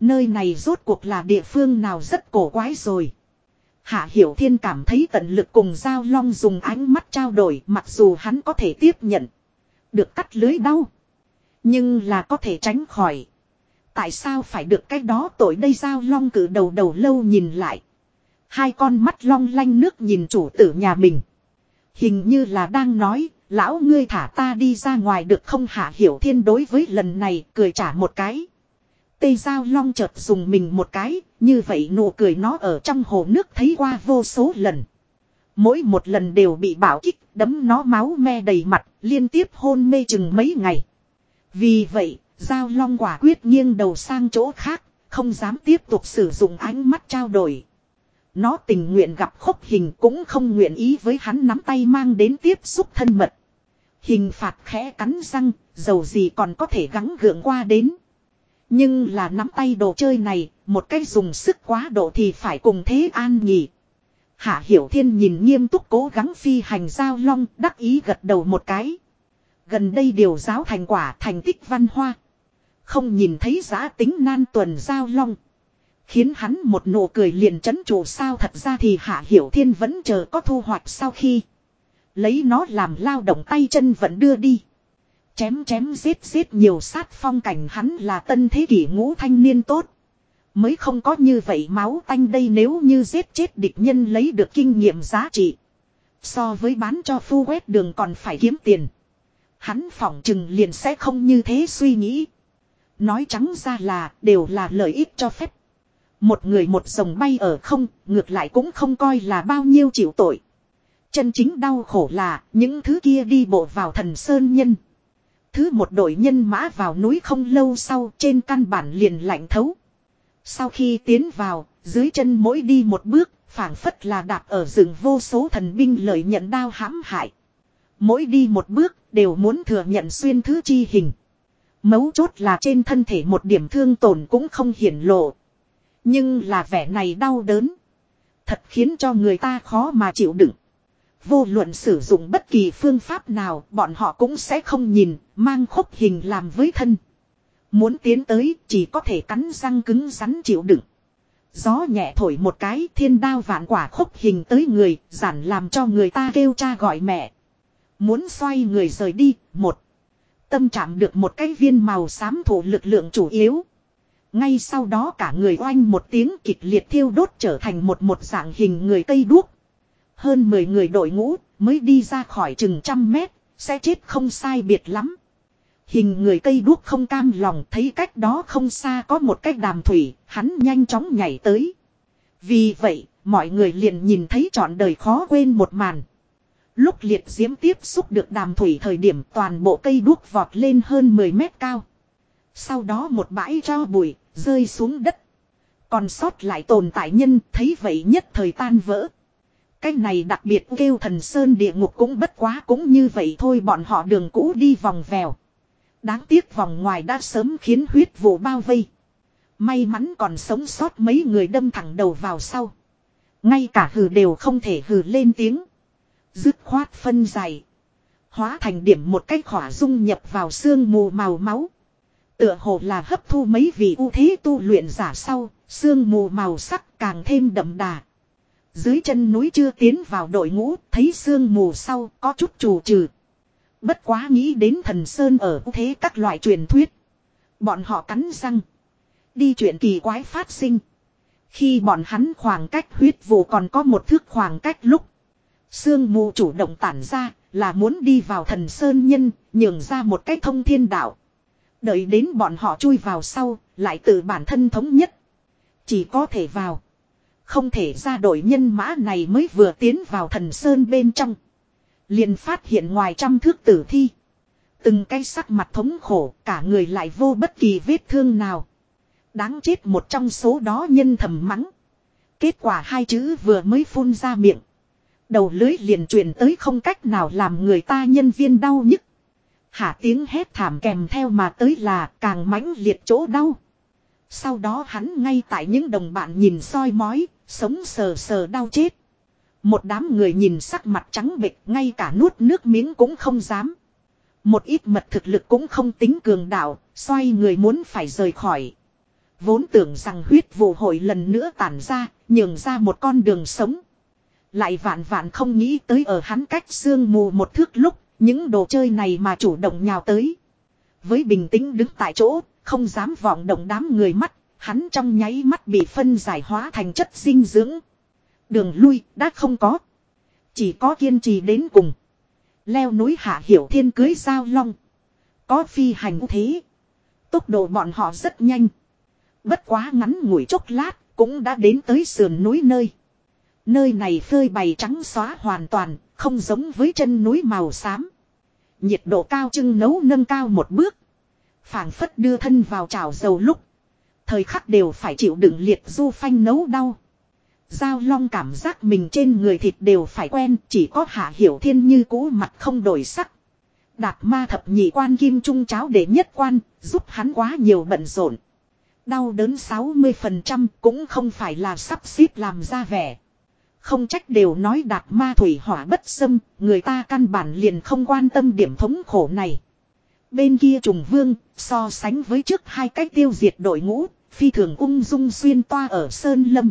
Nơi này rốt cuộc là địa phương nào rất cổ quái rồi. Hạ Hiểu Thiên cảm thấy tận lực cùng Giao Long dùng ánh mắt trao đổi mặc dù hắn có thể tiếp nhận. Được cắt lưới đau. Nhưng là có thể tránh khỏi. Tại sao phải được cái đó tội đây Giao Long cử đầu đầu lâu nhìn lại. Hai con mắt long lanh nước nhìn chủ tử nhà mình. Hình như là đang nói, lão ngươi thả ta đi ra ngoài được không hạ hiểu thiên đối với lần này cười trả một cái. Tây Giao Long chợt dùng mình một cái, như vậy nụ cười nó ở trong hồ nước thấy qua vô số lần. Mỗi một lần đều bị bảo kích, đấm nó máu me đầy mặt, liên tiếp hôn mê chừng mấy ngày. Vì vậy, Giao Long quả quyết nghiêng đầu sang chỗ khác, không dám tiếp tục sử dụng ánh mắt trao đổi. Nó tình nguyện gặp khúc hình cũng không nguyện ý với hắn nắm tay mang đến tiếp xúc thân mật. Hình phạt khẽ cắn răng, dầu gì còn có thể gắng gượng qua đến. Nhưng là nắm tay đồ chơi này, một cái dùng sức quá độ thì phải cùng thế an nhỉ. Hạ Hiểu Thiên nhìn nghiêm túc cố gắng phi hành giao long, đắc ý gật đầu một cái. Gần đây điều giáo thành quả thành tích văn hoa. Không nhìn thấy giá tính nan tuần giao long. Khiến hắn một nụ cười liền chấn trụ sao thật ra thì Hạ Hiểu Thiên vẫn chờ có thu hoạch sau khi. Lấy nó làm lao động tay chân vẫn đưa đi. Chém chém giết giết nhiều sát phong cảnh hắn là tân thế kỷ ngũ thanh niên tốt. Mới không có như vậy máu tanh đây nếu như giết chết địch nhân lấy được kinh nghiệm giá trị. So với bán cho phu quét đường còn phải kiếm tiền. Hắn phỏng chừng liền sẽ không như thế suy nghĩ. Nói trắng ra là đều là lợi ích cho phép. Một người một rồng bay ở không, ngược lại cũng không coi là bao nhiêu chịu tội. Chân chính đau khổ là những thứ kia đi bộ vào thần sơn nhân. Thứ một đội nhân mã vào núi không lâu sau trên căn bản liền lạnh thấu. Sau khi tiến vào, dưới chân mỗi đi một bước, phảng phất là đạp ở rừng vô số thần binh lợi nhận đao hãm hại. Mỗi đi một bước, đều muốn thừa nhận xuyên thứ chi hình. Mấu chốt là trên thân thể một điểm thương tổn cũng không hiển lộ. Nhưng là vẻ này đau đớn. Thật khiến cho người ta khó mà chịu đựng. Vô luận sử dụng bất kỳ phương pháp nào bọn họ cũng sẽ không nhìn, mang khúc hình làm với thân. Muốn tiến tới chỉ có thể cắn răng cứng rắn chịu đựng. Gió nhẹ thổi một cái thiên đao vạn quả khúc hình tới người, giản làm cho người ta kêu cha gọi mẹ. Muốn xoay người rời đi, một. Tâm chạm được một cái viên màu xám thủ lực lượng chủ yếu. Ngay sau đó cả người oanh một tiếng kịch liệt thiêu đốt trở thành một một dạng hình người cây đuốc. Hơn 10 người đội ngũ mới đi ra khỏi chừng trăm mét, sẽ chết không sai biệt lắm. Hình người cây đuốc không cam lòng thấy cách đó không xa có một cái đàm thủy, hắn nhanh chóng nhảy tới. Vì vậy, mọi người liền nhìn thấy trọn đời khó quên một màn. Lúc liệt diễm tiếp xúc được đàm thủy thời điểm toàn bộ cây đuốc vọt lên hơn 10 mét cao. Sau đó một bãi cho bụi, rơi xuống đất. Còn sót lại tồn tại nhân thấy vậy nhất thời tan vỡ. Cái này đặc biệt kêu thần sơn địa ngục cũng bất quá cũng như vậy thôi bọn họ đường cũ đi vòng vèo. Đáng tiếc vòng ngoài đã sớm khiến huyết vụ bao vây. May mắn còn sống sót mấy người đâm thẳng đầu vào sau. Ngay cả hừ đều không thể hừ lên tiếng. Dứt khoát phân dày. Hóa thành điểm một cách khỏa dung nhập vào xương mù màu máu. Tựa hồ là hấp thu mấy vị ưu thế tu luyện giả sau, xương mù màu sắc càng thêm đậm đà. Dưới chân núi chưa tiến vào đội ngũ, thấy sương mù sau có chút trù trừ. Bất quá nghĩ đến thần sơn ở ưu thế các loại truyền thuyết. Bọn họ cắn răng. Đi chuyện kỳ quái phát sinh. Khi bọn hắn khoảng cách huyết vụ còn có một thước khoảng cách lúc. Sương mù chủ động tản ra là muốn đi vào thần sơn nhân, nhường ra một cách thông thiên đạo. Đợi đến bọn họ chui vào sau, lại tự bản thân thống nhất. Chỉ có thể vào. Không thể ra đội nhân mã này mới vừa tiến vào thần sơn bên trong. liền phát hiện ngoài trăm thước tử thi. Từng cái sắc mặt thống khổ, cả người lại vô bất kỳ vết thương nào. Đáng chết một trong số đó nhân thầm mắng. Kết quả hai chữ vừa mới phun ra miệng. Đầu lưới liền truyền tới không cách nào làm người ta nhân viên đau nhức. Hạ tiếng hét thảm kèm theo mà tới là càng mãnh liệt chỗ đau. Sau đó hắn ngay tại những đồng bạn nhìn soi mói, sống sờ sờ đau chết. Một đám người nhìn sắc mặt trắng bệch ngay cả nuốt nước miếng cũng không dám. Một ít mật thực lực cũng không tính cường đạo, xoay người muốn phải rời khỏi. Vốn tưởng rằng huyết vụ hội lần nữa tản ra, nhường ra một con đường sống. Lại vạn vạn không nghĩ tới ở hắn cách xương mù một thước lúc, những đồ chơi này mà chủ động nhào tới. Với bình tĩnh đứng tại chỗ, không dám vọng động đám người mắt, hắn trong nháy mắt bị phân giải hóa thành chất dinh dưỡng. Đường lui đã không có. Chỉ có kiên trì đến cùng. Leo núi hạ hiểu thiên cưới giao long. Có phi hành thế. Tốc độ bọn họ rất nhanh. Bất quá ngắn ngủi chốc lát cũng đã đến tới sườn núi nơi. Nơi này phơi bày trắng xóa hoàn toàn, không giống với chân núi màu xám. Nhiệt độ cao trưng nấu nâng cao một bước. phảng phất đưa thân vào chảo dầu lúc. Thời khắc đều phải chịu đựng liệt du phanh nấu đau. Giao long cảm giác mình trên người thịt đều phải quen, chỉ có hạ hiểu thiên như cũ mặt không đổi sắc. Đạt ma thập nhị quan kim trung cháo để nhất quan, giúp hắn quá nhiều bận rộn. Đau đớn 60% cũng không phải là sắp xếp làm ra vẻ. Không trách đều nói đạt ma thủy hỏa bất xâm, người ta căn bản liền không quan tâm điểm thống khổ này. Bên kia trùng vương, so sánh với trước hai cách tiêu diệt đội ngũ, phi thường ung dung xuyên toa ở Sơn Lâm.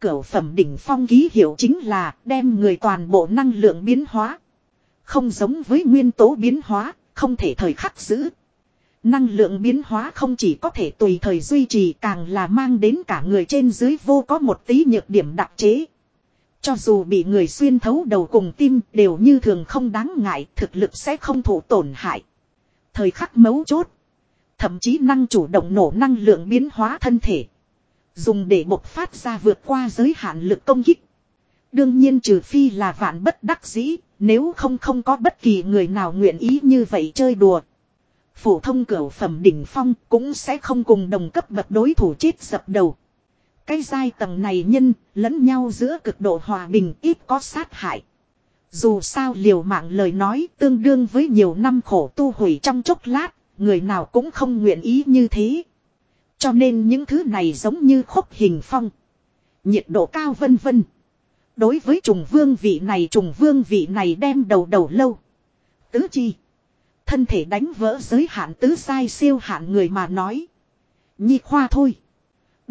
Cửu phẩm đỉnh phong ký hiệu chính là đem người toàn bộ năng lượng biến hóa. Không giống với nguyên tố biến hóa, không thể thời khắc giữ. Năng lượng biến hóa không chỉ có thể tùy thời duy trì càng là mang đến cả người trên dưới vô có một tí nhược điểm đặc chế. Cho dù bị người xuyên thấu đầu cùng tim đều như thường không đáng ngại thực lực sẽ không thụ tổn hại. Thời khắc mấu chốt. Thậm chí năng chủ động nổ năng lượng biến hóa thân thể. Dùng để bộc phát ra vượt qua giới hạn lực công kích. Đương nhiên trừ phi là vạn bất đắc dĩ, nếu không không có bất kỳ người nào nguyện ý như vậy chơi đùa. Phổ thông cửu phẩm đỉnh phong cũng sẽ không cùng đồng cấp bậc đối thủ chết dập đầu. Cái giai tầng này nhân, lẫn nhau giữa cực độ hòa bình ít có sát hại. Dù sao liều mạng lời nói tương đương với nhiều năm khổ tu hủy trong chốc lát, người nào cũng không nguyện ý như thế. Cho nên những thứ này giống như khúc hình phong. Nhiệt độ cao vân vân. Đối với trùng vương vị này trùng vương vị này đem đầu đầu lâu. Tứ chi. Thân thể đánh vỡ giới hạn tứ sai siêu hạn người mà nói. Nhi khoa thôi.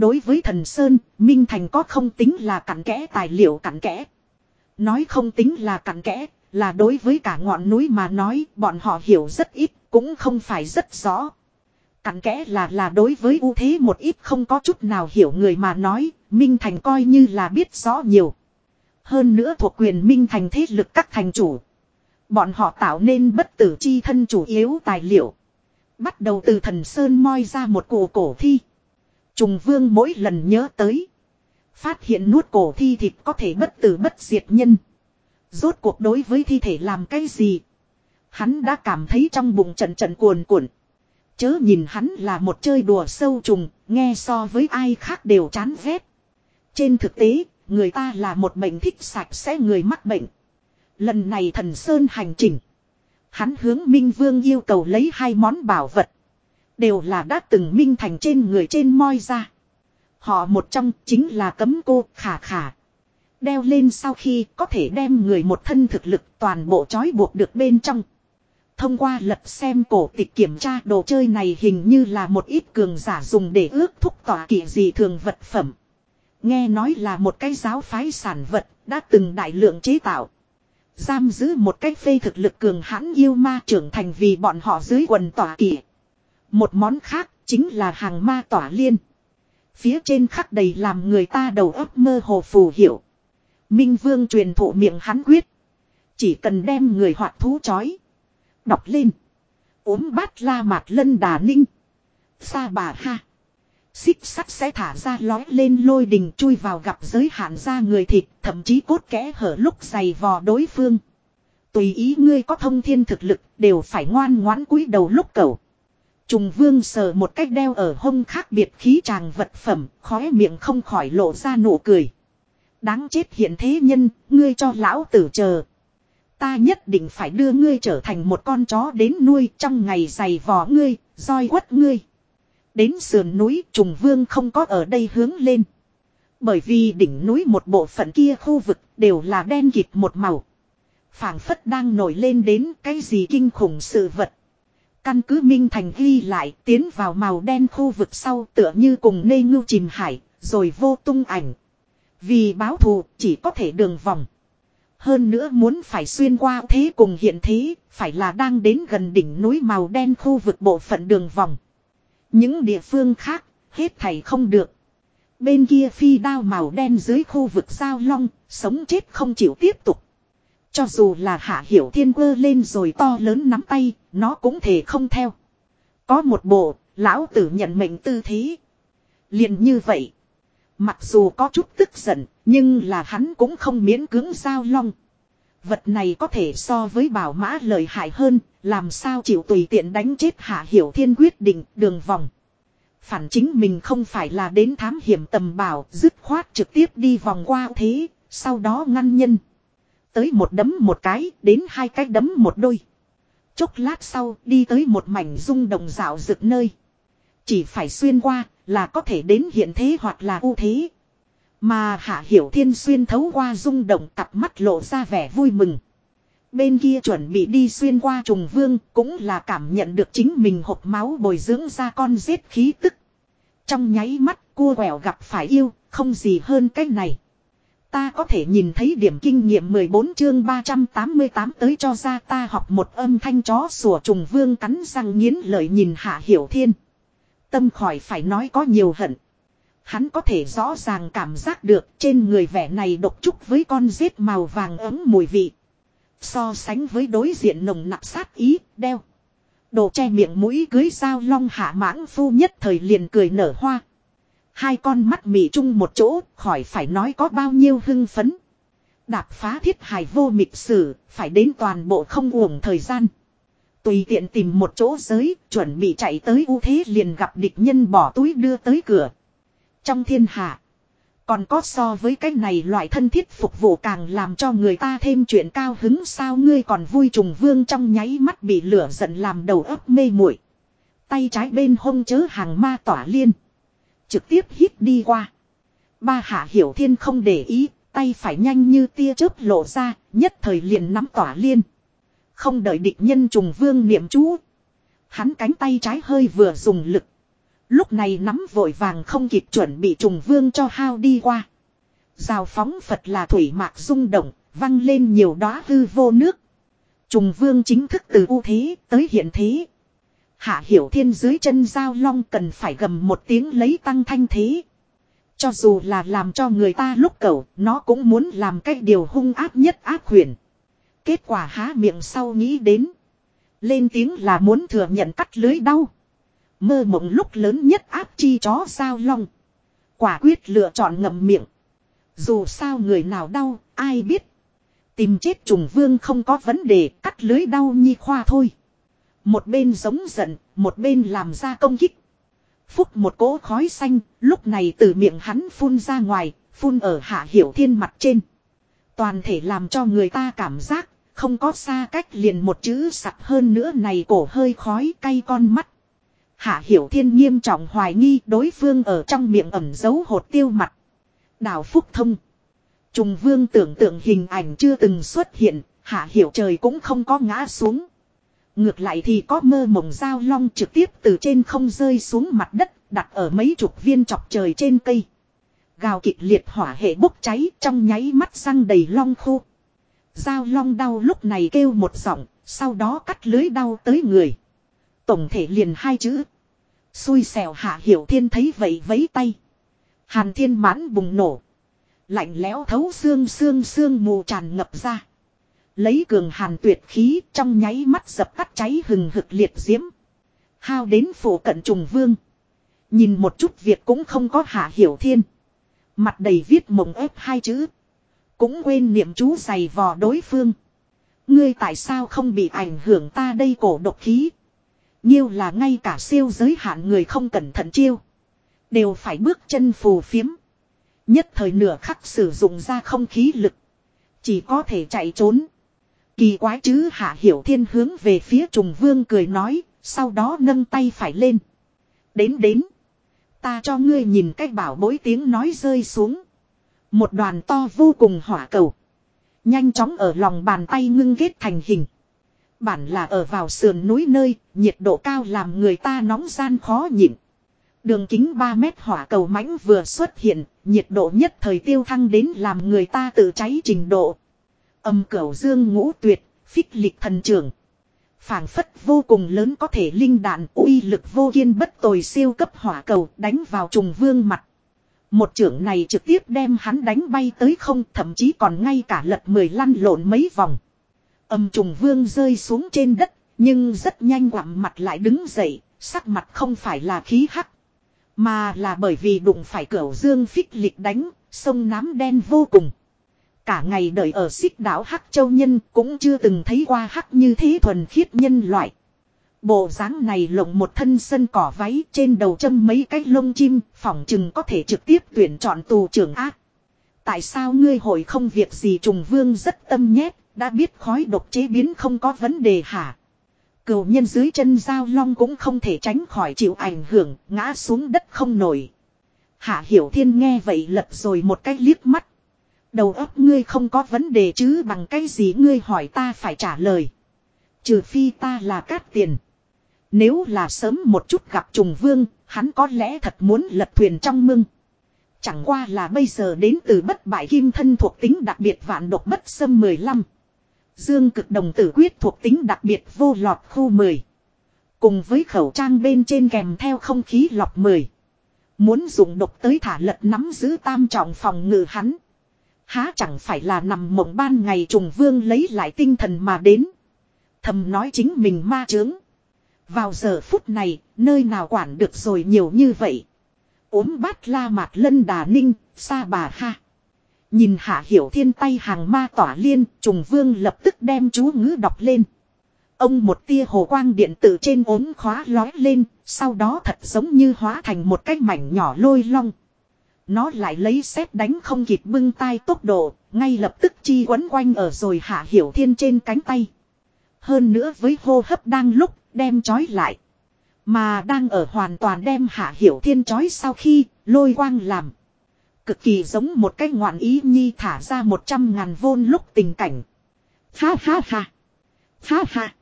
Đối với thần Sơn, Minh Thành có không tính là cặn kẽ tài liệu cặn kẽ. Nói không tính là cặn kẽ, là đối với cả ngọn núi mà nói bọn họ hiểu rất ít, cũng không phải rất rõ. Cặn kẽ là là đối với ưu thế một ít không có chút nào hiểu người mà nói, Minh Thành coi như là biết rõ nhiều. Hơn nữa thuộc quyền Minh Thành thế lực các thành chủ. Bọn họ tạo nên bất tử chi thân chủ yếu tài liệu. Bắt đầu từ thần Sơn moi ra một cổ cổ thi. Trùng vương mỗi lần nhớ tới. Phát hiện nuốt cổ thi thịt có thể bất tử bất diệt nhân. Rốt cuộc đối với thi thể làm cái gì? Hắn đã cảm thấy trong bụng trận trận cuồn cuộn. Chớ nhìn hắn là một chơi đùa sâu trùng, nghe so với ai khác đều chán ghét. Trên thực tế, người ta là một bệnh thích sạch sẽ người mắc bệnh. Lần này thần Sơn hành trình. Hắn hướng Minh Vương yêu cầu lấy hai món bảo vật. Đều là đã từng minh thành trên người trên moi ra. Họ một trong chính là cấm cô khả khả. Đeo lên sau khi có thể đem người một thân thực lực toàn bộ trói buộc được bên trong. Thông qua lật xem cổ tịch kiểm tra đồ chơi này hình như là một ít cường giả dùng để ước thúc tỏa kỳ gì thường vật phẩm. Nghe nói là một cái giáo phái sản vật đã từng đại lượng chế tạo. Giam giữ một cách phê thực lực cường hãn yêu ma trưởng thành vì bọn họ dưới quần tỏa kỳ. Một món khác chính là hàng ma tỏa liên. Phía trên khắc đầy làm người ta đầu óc mơ hồ phù hiểu. Minh Vương truyền thụ miệng hắn quyết. Chỉ cần đem người hoạt thú chói. Đọc lên. ốm bát la mạt lân đà ninh. Sa bà ha. Xích sắt sẽ thả ra lói lên lôi đình chui vào gặp giới hạn ra người thịt, thậm chí cốt kẽ hở lúc giày vò đối phương. Tùy ý ngươi có thông thiên thực lực đều phải ngoan ngoãn cúi đầu lúc cầu. Trùng vương sờ một cách đeo ở hông khác biệt khí tràng vật phẩm, khóe miệng không khỏi lộ ra nụ cười. Đáng chết hiện thế nhân, ngươi cho lão tử chờ. Ta nhất định phải đưa ngươi trở thành một con chó đến nuôi trong ngày giày vò ngươi, roi quất ngươi. Đến sườn núi trùng vương không có ở đây hướng lên. Bởi vì đỉnh núi một bộ phận kia khu vực đều là đen kịt một màu. phảng phất đang nổi lên đến cái gì kinh khủng sự vật. Căn cứ Minh Thành ghi lại tiến vào màu đen khu vực sau tựa như cùng nê ngưu chìm hải, rồi vô tung ảnh. Vì báo thù chỉ có thể đường vòng. Hơn nữa muốn phải xuyên qua thế cùng hiện thế, phải là đang đến gần đỉnh núi màu đen khu vực bộ phận đường vòng. Những địa phương khác, hết thảy không được. Bên kia phi đao màu đen dưới khu vực giao long, sống chết không chịu tiếp tục. Cho dù là hạ hiểu thiên quơ lên rồi to lớn nắm tay, nó cũng thể không theo. Có một bộ, lão tử nhận mệnh tư thế. liền như vậy. Mặc dù có chút tức giận, nhưng là hắn cũng không miễn cưỡng giao long. Vật này có thể so với bảo mã lợi hại hơn, làm sao chịu tùy tiện đánh chết hạ hiểu thiên quyết định đường vòng. Phản chính mình không phải là đến thám hiểm tầm bảo, dứt khoát trực tiếp đi vòng qua thế, sau đó ngăn nhân. Tới một đấm một cái, đến hai cái đấm một đôi. Chốc lát sau, đi tới một mảnh rung đồng dạo rực nơi. Chỉ phải xuyên qua, là có thể đến hiện thế hoặc là ưu thế. Mà Hạ Hiểu Thiên xuyên thấu qua rung động cặp mắt lộ ra vẻ vui mừng. Bên kia chuẩn bị đi xuyên qua trùng vương cũng là cảm nhận được chính mình hộp máu bồi dưỡng ra con giết khí tức. Trong nháy mắt cua quẹo gặp phải yêu, không gì hơn cái này. Ta có thể nhìn thấy điểm kinh nghiệm 14 chương 388 tới cho ra ta học một âm thanh chó sủa trùng vương cắn răng nghiến lợi nhìn Hạ Hiểu Thiên. Tâm khỏi phải nói có nhiều hận. Hắn có thể rõ ràng cảm giác được trên người vẻ này độc trúc với con rết màu vàng ấm mùi vị. So sánh với đối diện nồng nặc sát ý, đeo. Đồ che miệng mũi cưới sao long hạ mãng phu nhất thời liền cười nở hoa. Hai con mắt mị chung một chỗ, khỏi phải nói có bao nhiêu hưng phấn. Đạp phá thiết hài vô mịch sử, phải đến toàn bộ không uổng thời gian. Tùy tiện tìm một chỗ giới, chuẩn bị chạy tới ưu thế liền gặp địch nhân bỏ túi đưa tới cửa. Trong thiên hạ, còn có so với cái này loại thân thiết phục vụ càng làm cho người ta thêm chuyện cao hứng sao ngươi còn vui trùng vương trong nháy mắt bị lửa giận làm đầu óc mê muội Tay trái bên hông chớ hàng ma tỏa liên. Trực tiếp hít đi qua. Ba hạ hiểu thiên không để ý, tay phải nhanh như tia chớp lộ ra, nhất thời liền nắm tỏa liên. Không đợi địch nhân trùng vương niệm chú. Hắn cánh tay trái hơi vừa dùng lực. Lúc này nắm vội vàng không kịp chuẩn bị trùng vương cho hao đi qua. Rào phóng Phật là thủy mạc rung động, văng lên nhiều đóa hư vô nước. Trùng vương chính thức từ ưu thế tới hiện thế. Hạ hiểu thiên dưới chân giao long cần phải gầm một tiếng lấy tăng thanh thế. Cho dù là làm cho người ta lúc cầu, nó cũng muốn làm cái điều hung áp nhất ác huyền. Kết quả há miệng sau nghĩ đến. Lên tiếng là muốn thừa nhận cắt lưới đau. Mơ mộng lúc lớn nhất áp chi chó sao long. Quả quyết lựa chọn ngậm miệng. Dù sao người nào đau, ai biết. Tìm chết trùng vương không có vấn đề, cắt lưới đau nhi khoa thôi. Một bên giống giận, một bên làm ra công kích. Phúc một cỗ khói xanh, lúc này từ miệng hắn phun ra ngoài, phun ở hạ hiểu thiên mặt trên. Toàn thể làm cho người ta cảm giác, không có xa cách liền một chữ sặc hơn nữa này cổ hơi khói cay con mắt. Hạ Hiểu Thiên nghiêm trọng hoài nghi đối phương ở trong miệng ẩm giấu hột tiêu mặt. Đào Phúc Thông. Trùng Vương tưởng tượng hình ảnh chưa từng xuất hiện, Hạ Hiểu trời cũng không có ngã xuống. Ngược lại thì có mơ mộng dao long trực tiếp từ trên không rơi xuống mặt đất, đặt ở mấy chục viên chọc trời trên cây. Gào kịch liệt hỏa hệ bốc cháy trong nháy mắt răng đầy long khô. Dao long đau lúc này kêu một giọng, sau đó cắt lưới đau tới người. Tổng thể liền hai chữ. Xui xẻo hạ hiểu thiên thấy vậy vấy tay. Hàn thiên mãn bùng nổ. Lạnh lẽo thấu xương xương xương mù tràn ngập ra. Lấy cường hàn tuyệt khí, trong nháy mắt dập tắt cháy hừng hực liệt diễm. Hao đến phủ cận trùng vương. Nhìn một chút việc cũng không có hạ hiểu thiên. Mặt đầy viết mộng ép hai chữ. Cũng quên niệm chú giày vò đối phương. Ngươi tại sao không bị ảnh hưởng ta đây cổ độc khí? Nhiêu là ngay cả siêu giới hạn người không cẩn thận chiêu. Đều phải bước chân phù phiếm. Nhất thời nửa khắc sử dụng ra không khí lực. Chỉ có thể chạy trốn. Kỳ quái chứ hạ hiểu thiên hướng về phía trùng vương cười nói. Sau đó nâng tay phải lên. Đến đến. Ta cho ngươi nhìn cách bảo bối tiếng nói rơi xuống. Một đoàn to vô cùng hỏa cầu. Nhanh chóng ở lòng bàn tay ngưng ghét thành hình. Bản là ở vào sườn núi nơi, nhiệt độ cao làm người ta nóng gian khó nhịn. Đường kính 3 mét hỏa cầu mãnh vừa xuất hiện, nhiệt độ nhất thời tiêu thăng đến làm người ta tự cháy trình độ. Âm cửu dương ngũ tuyệt, phích lịch thần trưởng. phảng phất vô cùng lớn có thể linh đạn uy lực vô kiên bất tồi siêu cấp hỏa cầu đánh vào trùng vương mặt. Một trưởng này trực tiếp đem hắn đánh bay tới không thậm chí còn ngay cả lật mười lăn lộn mấy vòng. Âm trùng vương rơi xuống trên đất, nhưng rất nhanh quặm mặt lại đứng dậy, sắc mặt không phải là khí hắc. Mà là bởi vì đụng phải cửu dương phích lịch đánh, sông nám đen vô cùng. Cả ngày đợi ở xích đảo Hắc Châu Nhân cũng chưa từng thấy qua hắc như thế thuần khiết nhân loại. Bộ dáng này lộng một thân sân cỏ váy trên đầu châm mấy cái lông chim, phỏng chừng có thể trực tiếp tuyển chọn tù trưởng ác. Tại sao ngươi hội không việc gì trùng vương rất tâm nhét, đã biết khói độc chế biến không có vấn đề hả? Cửu nhân dưới chân giao long cũng không thể tránh khỏi chịu ảnh hưởng, ngã xuống đất không nổi. Hạ hiểu thiên nghe vậy lật rồi một cái liếc mắt. Đầu óc ngươi không có vấn đề chứ bằng cái gì ngươi hỏi ta phải trả lời. Trừ phi ta là cát tiền. Nếu là sớm một chút gặp trùng vương, hắn có lẽ thật muốn lật thuyền trong mưng. Chẳng qua là bây giờ đến từ bất bại kim thân thuộc tính đặc biệt vạn độc bất xâm 15. Dương cực đồng tử quyết thuộc tính đặc biệt vô lọt khu 10. Cùng với khẩu trang bên trên kèm theo không khí lọc 10. Muốn dùng độc tới thả lật nắm giữ tam trọng phòng ngự hắn. Há chẳng phải là nằm mộng ban ngày trùng vương lấy lại tinh thần mà đến. Thầm nói chính mình ma trướng. Vào giờ phút này, nơi nào quản được rồi nhiều như vậy. ốm bát la mạt lân đà ninh, xa bà ha. Nhìn hạ hiểu thiên tay hàng ma tỏa liên, trùng vương lập tức đem chú ngữ đọc lên. Ông một tia hồ quang điện tử trên ốm khóa lói lên, sau đó thật giống như hóa thành một cái mảnh nhỏ lôi long. Nó lại lấy xét đánh không kịp bưng tay tốc độ, ngay lập tức chi quấn quanh ở rồi hạ hiểu thiên trên cánh tay. Hơn nữa với hô hấp đang lúc đem trói lại. Mà đang ở hoàn toàn đem hạ hiểu thiên trói sau khi lôi quang làm. Cực kỳ giống một cái ngoạn ý nhi thả ra một trăm ngàn vôn lúc tình cảnh. Ha ha ha. Ha ha.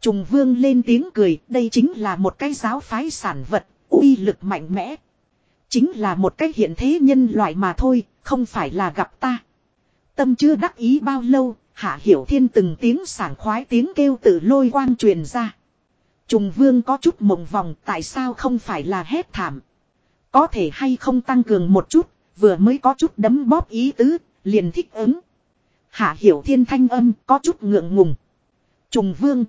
Trùng vương lên tiếng cười, đây chính là một cái giáo phái sản vật, uy lực mạnh mẽ. Chính là một cái hiện thế nhân loại mà thôi, không phải là gặp ta. Tâm chưa đắc ý bao lâu, hạ hiểu thiên từng tiếng sảng khoái tiếng kêu tự lôi quang truyền ra. Trùng vương có chút mộng vòng tại sao không phải là hét thảm. Có thể hay không tăng cường một chút, vừa mới có chút đấm bóp ý tứ, liền thích ứng. Hạ hiểu thiên thanh âm có chút ngượng ngùng. Trùng vương.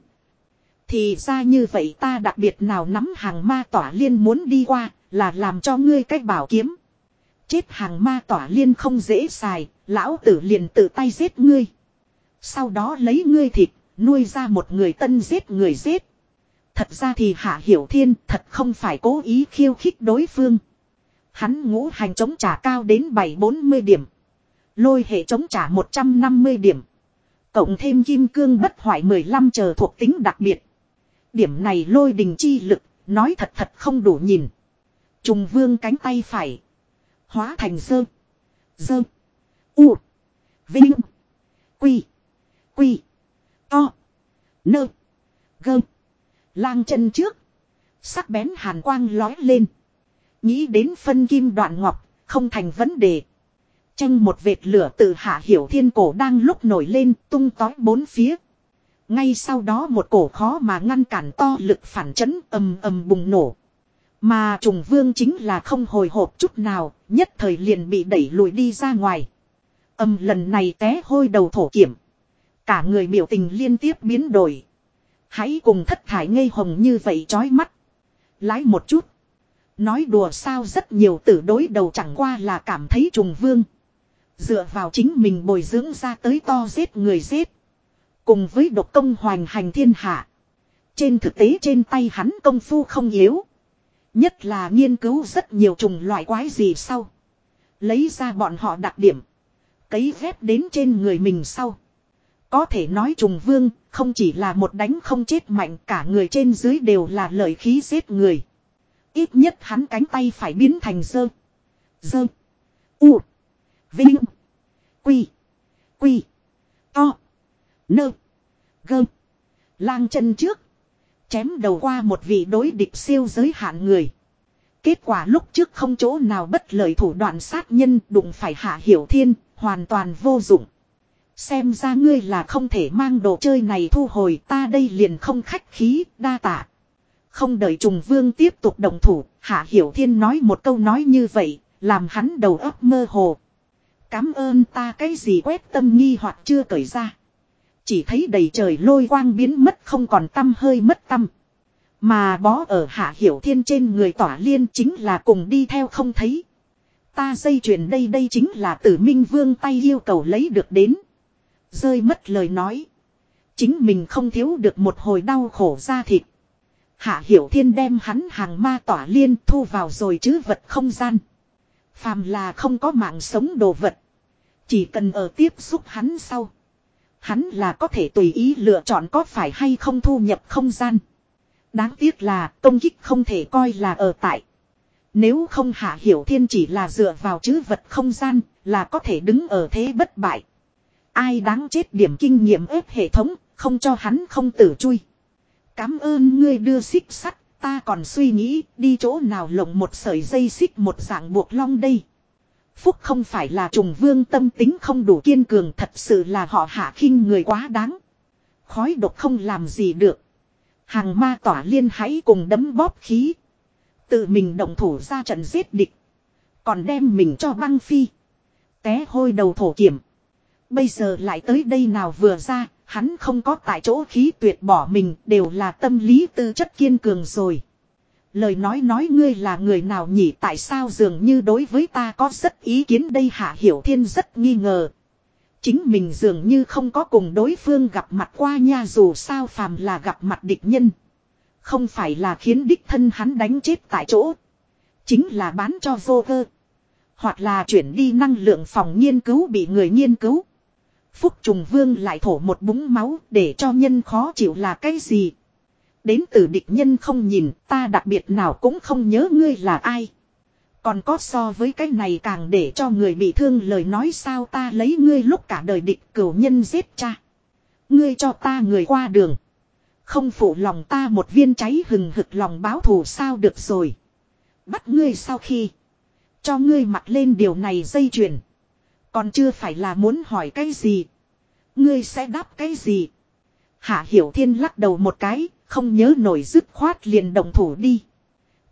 Thì ra như vậy ta đặc biệt nào nắm hàng ma tỏa liên muốn đi qua, là làm cho ngươi cách bảo kiếm. Chết hàng ma tỏa liên không dễ xài, lão tử liền tự tay giết ngươi. Sau đó lấy ngươi thịt, nuôi ra một người tân giết người giết. Thật ra thì Hạ Hiểu Thiên thật không phải cố ý khiêu khích đối phương. Hắn ngũ hành chống trả cao đến 740 điểm. Lôi hệ chống trả 150 điểm. Cộng thêm kim cương bất hoại 15 chờ thuộc tính đặc biệt. Điểm này lôi đình chi lực, nói thật thật không đủ nhìn. Trùng vương cánh tay phải. Hóa thành dơ. Dơ. U. Vinh. Quy. Quy. To. Nơ. Gơ. Lang chân trước. Sắc bén hàn quang lói lên. Nghĩ đến phân kim đoạn ngọc, không thành vấn đề. Tranh một vệt lửa từ hạ hiểu thiên cổ đang lúc nổi lên tung tói bốn phía. Ngay sau đó một cổ khó mà ngăn cản to lực phản chấn ầm ầm bùng nổ. Mà trùng vương chính là không hồi hộp chút nào, nhất thời liền bị đẩy lùi đi ra ngoài. Âm lần này té hôi đầu thổ kiểm. Cả người biểu tình liên tiếp biến đổi. Hãy cùng thất thải ngây hồng như vậy chói mắt. Lái một chút. Nói đùa sao rất nhiều tử đối đầu chẳng qua là cảm thấy trùng vương. Dựa vào chính mình bồi dưỡng ra tới to giết người giết. Cùng với độc công hoành hành thiên hạ. Trên thực tế trên tay hắn công phu không yếu. Nhất là nghiên cứu rất nhiều chủng loại quái gì sau. Lấy ra bọn họ đặc điểm. Cấy ghép đến trên người mình sau. Có thể nói trùng vương, không chỉ là một đánh không chết mạnh, cả người trên dưới đều là lợi khí giết người. Ít nhất hắn cánh tay phải biến thành dơ. Dơ. U. Vinh. Quy. Quy. To. Nơ. Gơ. Lang chân trước. Chém đầu qua một vị đối địch siêu giới hạn người. Kết quả lúc trước không chỗ nào bất lợi thủ đoạn sát nhân đụng phải hạ hiểu thiên, hoàn toàn vô dụng. Xem ra ngươi là không thể mang đồ chơi này thu hồi ta đây liền không khách khí, đa tạ. Không đợi trùng vương tiếp tục đồng thủ, hạ hiểu thiên nói một câu nói như vậy, làm hắn đầu óc mơ hồ. Cám ơn ta cái gì quét tâm nghi hoặc chưa cởi ra. Chỉ thấy đầy trời lôi quang biến mất không còn tâm hơi mất tâm. Mà bó ở hạ hiểu thiên trên người tỏa liên chính là cùng đi theo không thấy. Ta dây chuyền đây đây chính là tử minh vương tay yêu cầu lấy được đến. Rơi mất lời nói. Chính mình không thiếu được một hồi đau khổ ra thịt. Hạ hiểu thiên đem hắn hàng ma tỏa liên thu vào rồi chứ vật không gian. Phàm là không có mạng sống đồ vật. Chỉ cần ở tiếp xúc hắn sau. Hắn là có thể tùy ý lựa chọn có phải hay không thu nhập không gian. Đáng tiếc là công kích không thể coi là ở tại. Nếu không hạ hiểu thiên chỉ là dựa vào chữ vật không gian là có thể đứng ở thế bất bại. Ai đáng chết điểm kinh nghiệm ép hệ thống, không cho hắn không tử chui. Cám ơn ngươi đưa xích sắt, ta còn suy nghĩ đi chỗ nào lộng một sợi dây xích một dạng buộc long đây. Phúc không phải là trùng vương tâm tính không đủ kiên cường thật sự là họ hạ khinh người quá đáng. Khói độc không làm gì được. Hàng ma tỏa liên hãy cùng đấm bóp khí. Tự mình động thủ ra trận giết địch. Còn đem mình cho băng phi. Té hôi đầu thổ kiểm. Bây giờ lại tới đây nào vừa ra, hắn không có tại chỗ khí tuyệt bỏ mình đều là tâm lý tư chất kiên cường rồi. Lời nói nói ngươi là người nào nhỉ tại sao dường như đối với ta có rất ý kiến đây hạ hiểu thiên rất nghi ngờ. Chính mình dường như không có cùng đối phương gặp mặt qua nha, dù sao phàm là gặp mặt địch nhân. Không phải là khiến đích thân hắn đánh chết tại chỗ. Chính là bán cho vô cơ Hoặc là chuyển đi năng lượng phòng nghiên cứu bị người nghiên cứu. Phúc trùng vương lại thổ một búng máu để cho nhân khó chịu là cái gì. Đến từ địch nhân không nhìn ta đặc biệt nào cũng không nhớ ngươi là ai. Còn có so với cái này càng để cho người bị thương lời nói sao ta lấy ngươi lúc cả đời địch cửu nhân giết cha. Ngươi cho ta người qua đường. Không phụ lòng ta một viên cháy hừng hực lòng báo thù sao được rồi. Bắt ngươi sau khi. Cho ngươi mặc lên điều này dây chuyền. Còn chưa phải là muốn hỏi cái gì. Ngươi sẽ đáp cái gì. Hạ Hiểu Thiên lắc đầu một cái, không nhớ nổi dứt khoát liền đồng thủ đi.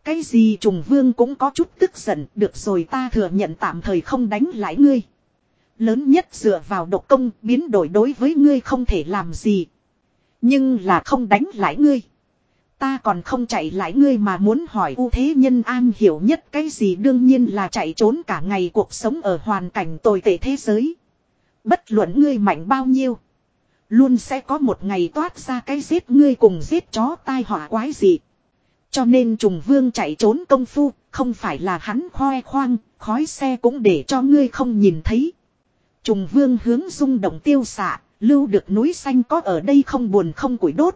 Cái gì trùng vương cũng có chút tức giận, được rồi ta thừa nhận tạm thời không đánh lại ngươi. Lớn nhất dựa vào độc công biến đổi đối với ngươi không thể làm gì. Nhưng là không đánh lại ngươi. Ta còn không chạy lại ngươi mà muốn hỏi u thế nhân an hiểu nhất cái gì đương nhiên là chạy trốn cả ngày cuộc sống ở hoàn cảnh tồi tệ thế giới. Bất luận ngươi mạnh bao nhiêu. Luôn sẽ có một ngày toát ra cái giết ngươi cùng giết chó tai họa quái gì. Cho nên trùng vương chạy trốn công phu, không phải là hắn khoe khoang, khói xe cũng để cho ngươi không nhìn thấy. Trùng vương hướng rung động tiêu xạ, lưu được núi xanh có ở đây không buồn không củi đốt.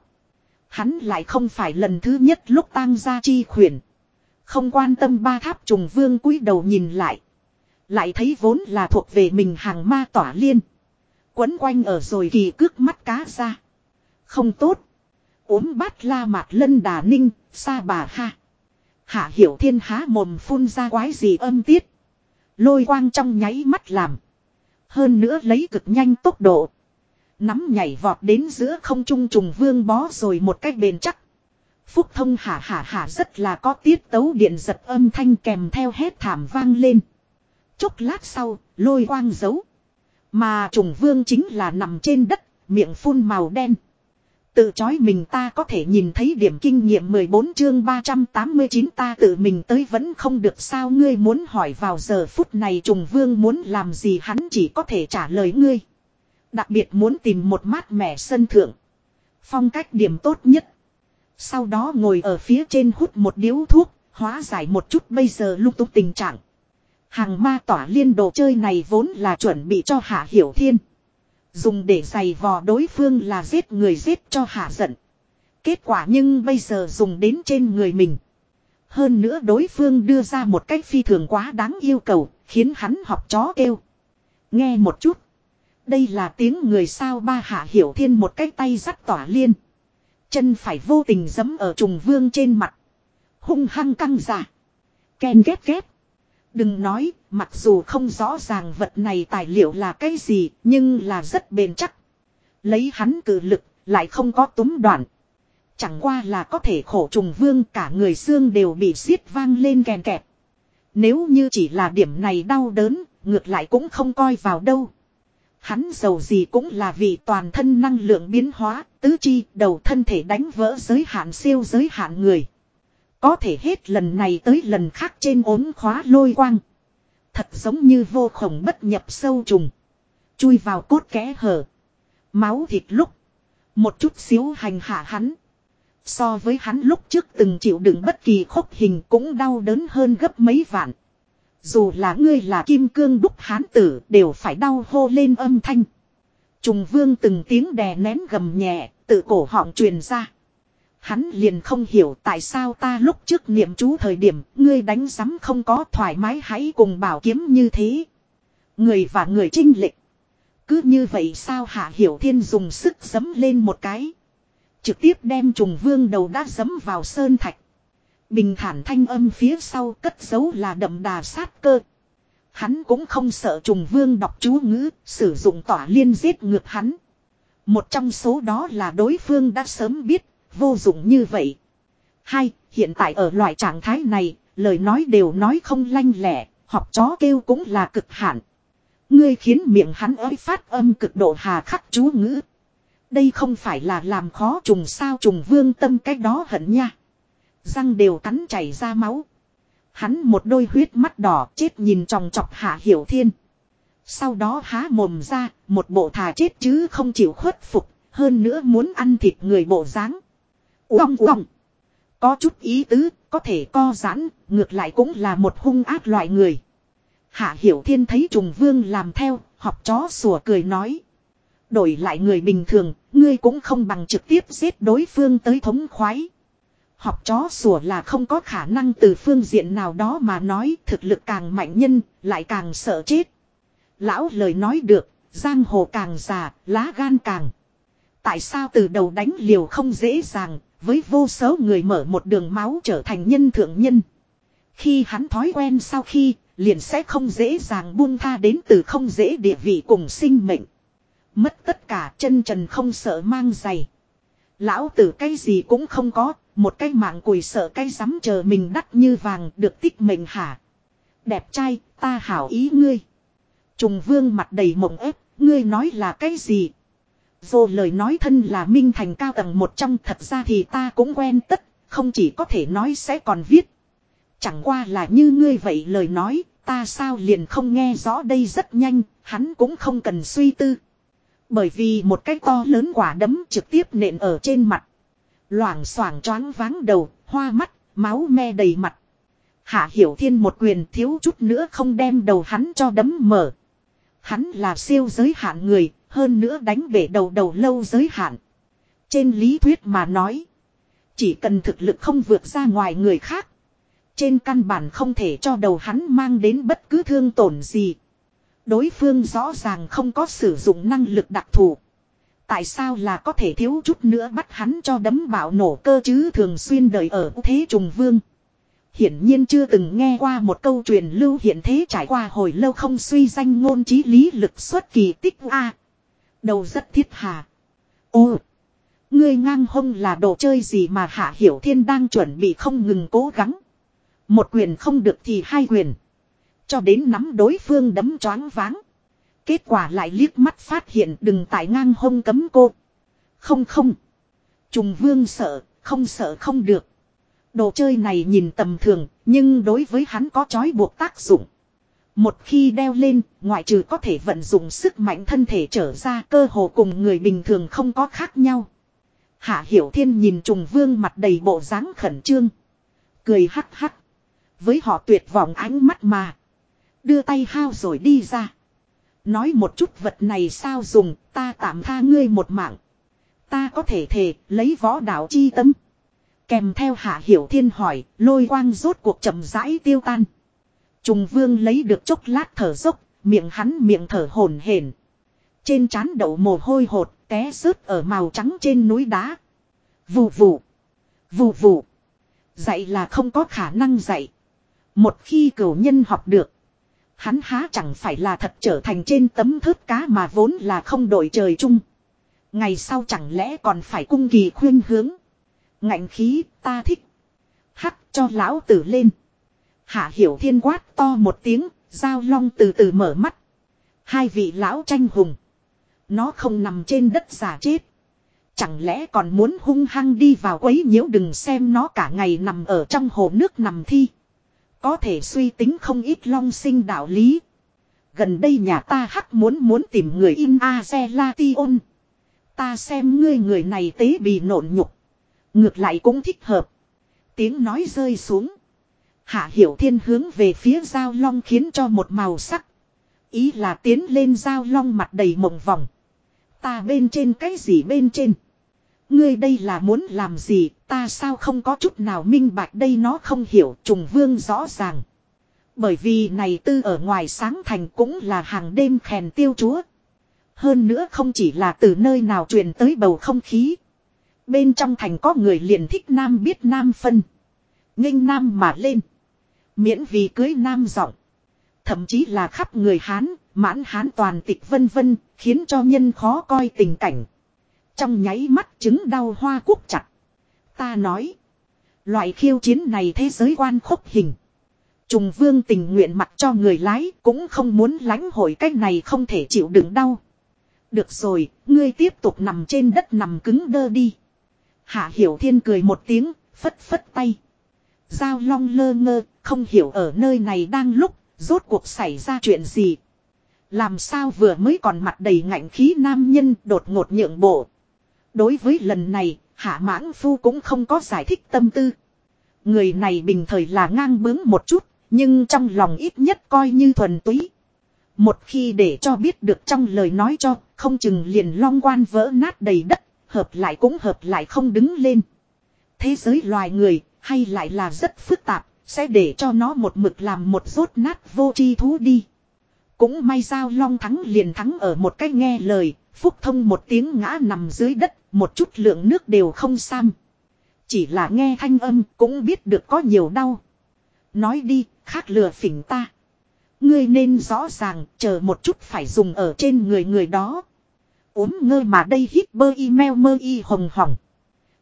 Hắn lại không phải lần thứ nhất lúc tang ra chi khuyển. Không quan tâm ba tháp trùng vương cúi đầu nhìn lại. Lại thấy vốn là thuộc về mình hàng ma tỏa liên. Quấn quanh ở rồi kỳ cước mắt cá ra. Không tốt. ốm bát la mạt lân đà ninh, xa bà ha. Hạ hiểu thiên há mồm phun ra quái gì âm tiết. Lôi quang trong nháy mắt làm. Hơn nữa lấy cực nhanh tốc độ. Nắm nhảy vọt đến giữa không trung trùng vương bó rồi một cách bền chắc. Phúc thông hả hả hả rất là có tiết tấu điện giật âm thanh kèm theo hết thảm vang lên. Chốc lát sau, lôi quang giấu. Mà trùng vương chính là nằm trên đất, miệng phun màu đen. Tự chói mình ta có thể nhìn thấy điểm kinh nghiệm 14 chương 389 ta tự mình tới vẫn không được sao ngươi muốn hỏi vào giờ phút này trùng vương muốn làm gì hắn chỉ có thể trả lời ngươi. Đặc biệt muốn tìm một mát mẻ sân thượng. Phong cách điểm tốt nhất. Sau đó ngồi ở phía trên hút một điếu thuốc, hóa giải một chút bây giờ lúc túc tình trạng. Hàng ma tỏa liên đồ chơi này vốn là chuẩn bị cho Hạ Hiểu Thiên. Dùng để giày vò đối phương là giết người giết cho Hạ giận. Kết quả nhưng bây giờ dùng đến trên người mình. Hơn nữa đối phương đưa ra một cách phi thường quá đáng yêu cầu, khiến hắn học chó kêu. Nghe một chút. Đây là tiếng người sao ba hạ hiểu thiên một cái tay dắt tỏa liên. Chân phải vô tình giấm ở trùng vương trên mặt. Hung hăng căng giả. Ken ghét ghét. Đừng nói, mặc dù không rõ ràng vật này tài liệu là cái gì, nhưng là rất bền chắc. Lấy hắn cử lực, lại không có túm đoạn. Chẳng qua là có thể khổ trùng vương cả người xương đều bị xiết vang lên kèn kẹp. Nếu như chỉ là điểm này đau đớn, ngược lại cũng không coi vào đâu. Hắn giàu gì cũng là vì toàn thân năng lượng biến hóa, tứ chi, đầu thân thể đánh vỡ giới hạn siêu giới hạn người. Có thể hết lần này tới lần khác trên ốm khóa lôi quang. Thật giống như vô khổng bất nhập sâu trùng. Chui vào cốt kẽ hở. Máu thịt lúc. Một chút xíu hành hạ hắn. So với hắn lúc trước từng chịu đựng bất kỳ khốc hình cũng đau đớn hơn gấp mấy vạn. Dù là ngươi là kim cương đúc hán tử đều phải đau hô lên âm thanh. Trùng vương từng tiếng đè nén gầm nhẹ, tự cổ họng truyền ra. Hắn liền không hiểu tại sao ta lúc trước niệm chú thời điểm ngươi đánh giám không có thoải mái hãy cùng bảo kiếm như thế. Người và người trinh lệch. Cứ như vậy sao hạ hiểu thiên dùng sức giấm lên một cái. Trực tiếp đem trùng vương đầu đã giấm vào sơn thạch. Bình thản thanh âm phía sau cất giấu là đậm đà sát cơ. Hắn cũng không sợ trùng vương đọc chú ngữ, sử dụng tỏa liên giết ngược hắn. Một trong số đó là đối phương đã sớm biết, vô dụng như vậy. Hai, hiện tại ở loại trạng thái này, lời nói đều nói không lanh lẻ, học chó kêu cũng là cực hạn. Ngươi khiến miệng hắn ơi phát âm cực độ hà khắc chú ngữ. Đây không phải là làm khó trùng sao trùng vương tâm cái đó hận nha. Răng đều cắn chảy ra máu. Hắn một đôi huyết mắt đỏ chết nhìn tròng chọc hạ hiểu thiên. Sau đó há mồm ra, một bộ thà chết chứ không chịu khuất phục, hơn nữa muốn ăn thịt người bộ dáng. Uong uong. Có chút ý tứ, có thể co giãn, ngược lại cũng là một hung ác loại người. Hạ Hiểu Thiên thấy trùng vương làm theo, học chó sủa cười nói. Đổi lại người bình thường, ngươi cũng không bằng trực tiếp giết đối phương tới thống khoái. Học chó sủa là không có khả năng từ phương diện nào đó mà nói thực lực càng mạnh nhân, lại càng sợ chết. Lão lời nói được, giang hồ càng già, lá gan càng. Tại sao từ đầu đánh liều không dễ dàng, với vô số người mở một đường máu trở thành nhân thượng nhân. Khi hắn thói quen sau khi, liền sẽ không dễ dàng buông tha đến từ không dễ địa vị cùng sinh mệnh. Mất tất cả chân trần không sợ mang giày. Lão tử cái gì cũng không có, một cái mạng cùi sợ cái dám chờ mình đắt như vàng được tích mệnh hả. Đẹp trai, ta hảo ý ngươi. Trùng vương mặt đầy mộng ép, ngươi nói là cái gì? Vô lời nói thân là minh thành cao tầng một trong thật ra thì ta cũng quen tất, không chỉ có thể nói sẽ còn viết. Chẳng qua là như ngươi vậy lời nói, ta sao liền không nghe rõ đây rất nhanh, hắn cũng không cần suy tư. Bởi vì một cái to lớn quả đấm trực tiếp nện ở trên mặt. Loảng xoảng choáng váng đầu, hoa mắt, máu me đầy mặt. Hạ Hiểu Thiên một quyền thiếu chút nữa không đem đầu hắn cho đấm mở. Hắn là siêu giới hạn người, hơn nữa đánh bể đầu đầu lâu giới hạn. Trên lý thuyết mà nói, chỉ cần thực lực không vượt ra ngoài người khác. Trên căn bản không thể cho đầu hắn mang đến bất cứ thương tổn gì. Đối phương rõ ràng không có sử dụng năng lực đặc thù. Tại sao là có thể thiếu chút nữa bắt hắn cho đấm bạo nổ cơ chứ thường xuyên đợi ở thế trùng vương. Hiển nhiên chưa từng nghe qua một câu truyền lưu hiện thế trải qua hồi lâu không suy danh ngôn trí lý lực xuất kỳ tích A. Đầu rất thiết hà. Ô! Ngươi ngang hông là đồ chơi gì mà Hạ Hiểu Thiên đang chuẩn bị không ngừng cố gắng. Một quyền không được thì hai quyền. Cho đến nắm đối phương đấm choáng váng. Kết quả lại liếc mắt phát hiện đừng tại ngang hông cấm cô. Không không. Trùng vương sợ, không sợ không được. Đồ chơi này nhìn tầm thường, nhưng đối với hắn có chói buộc tác dụng. Một khi đeo lên, ngoại trừ có thể vận dụng sức mạnh thân thể trở ra cơ hồ cùng người bình thường không có khác nhau. Hạ Hiểu Thiên nhìn trùng vương mặt đầy bộ dáng khẩn trương. Cười hắc hắc. Với họ tuyệt vọng ánh mắt mà. Đưa tay hao rồi đi ra. Nói một chút vật này sao dùng, ta tạm tha ngươi một mạng. Ta có thể thề, lấy võ đạo chi tâm. Kèm theo hạ hiểu thiên hỏi, lôi quang rốt cuộc chậm rãi tiêu tan. Trùng vương lấy được chốc lát thở dốc, miệng hắn miệng thở hổn hển. Trên trán đậu mồ hôi hột, té rớt ở màu trắng trên núi đá. Vù vù. Vù vù. Dạy là không có khả năng dạy. Một khi cửu nhân học được. Hắn há chẳng phải là thật trở thành trên tấm thớt cá mà vốn là không đổi trời chung. Ngày sau chẳng lẽ còn phải cung kỳ khuyên hướng. Ngạnh khí ta thích. Hắc cho lão tử lên. Hạ hiểu thiên quát to một tiếng, giao long từ từ mở mắt. Hai vị lão tranh hùng. Nó không nằm trên đất giả chết. Chẳng lẽ còn muốn hung hăng đi vào quấy nhiễu đừng xem nó cả ngày nằm ở trong hồ nước nằm thi. Có thể suy tính không ít long sinh đạo lý. Gần đây nhà ta hắc muốn muốn tìm người in a xe la ti ôn. Ta xem ngươi người này tế bị nộn nhục. Ngược lại cũng thích hợp. Tiếng nói rơi xuống. Hạ hiểu thiên hướng về phía giao long khiến cho một màu sắc. Ý là tiến lên giao long mặt đầy mộng vòng. Ta bên trên cái gì bên trên. Ngươi đây là muốn làm gì, ta sao không có chút nào minh bạch đây nó không hiểu, trùng vương rõ ràng. Bởi vì này tư ở ngoài sáng thành cũng là hàng đêm khèn tiêu chúa. Hơn nữa không chỉ là từ nơi nào truyền tới bầu không khí. Bên trong thành có người liền thích nam biết nam phân. nghênh nam mà lên. Miễn vì cưới nam giọng. Thậm chí là khắp người Hán, mãn Hán toàn tịch vân vân, khiến cho nhân khó coi tình cảnh. Trong nháy mắt chứng đau hoa cúc chặt. Ta nói. Loại khiêu chiến này thế giới quan khốc hình. Trùng vương tình nguyện mặc cho người lái cũng không muốn lánh hội cách này không thể chịu đựng đau. Được rồi, ngươi tiếp tục nằm trên đất nằm cứng đơ đi. Hạ hiểu thiên cười một tiếng, phất phất tay. Giao long lơ ngơ, không hiểu ở nơi này đang lúc, rốt cuộc xảy ra chuyện gì. Làm sao vừa mới còn mặt đầy ngạnh khí nam nhân đột ngột nhượng bộ. Đối với lần này, hạ mãng phu cũng không có giải thích tâm tư. Người này bình thời là ngang bướng một chút, nhưng trong lòng ít nhất coi như thuần túy. Một khi để cho biết được trong lời nói cho, không chừng liền long quan vỡ nát đầy đất, hợp lại cũng hợp lại không đứng lên. Thế giới loài người, hay lại là rất phức tạp, sẽ để cho nó một mực làm một rốt nát vô tri thú đi. Cũng may giao long thắng liền thắng ở một cách nghe lời, phúc thông một tiếng ngã nằm dưới đất, một chút lượng nước đều không sam. Chỉ là nghe thanh âm cũng biết được có nhiều đau. Nói đi, khác lừa phỉnh ta. Ngươi nên rõ ràng, chờ một chút phải dùng ở trên người người đó. Uống ngơ mà đây hít bơ y meo mơ y hồng hồng.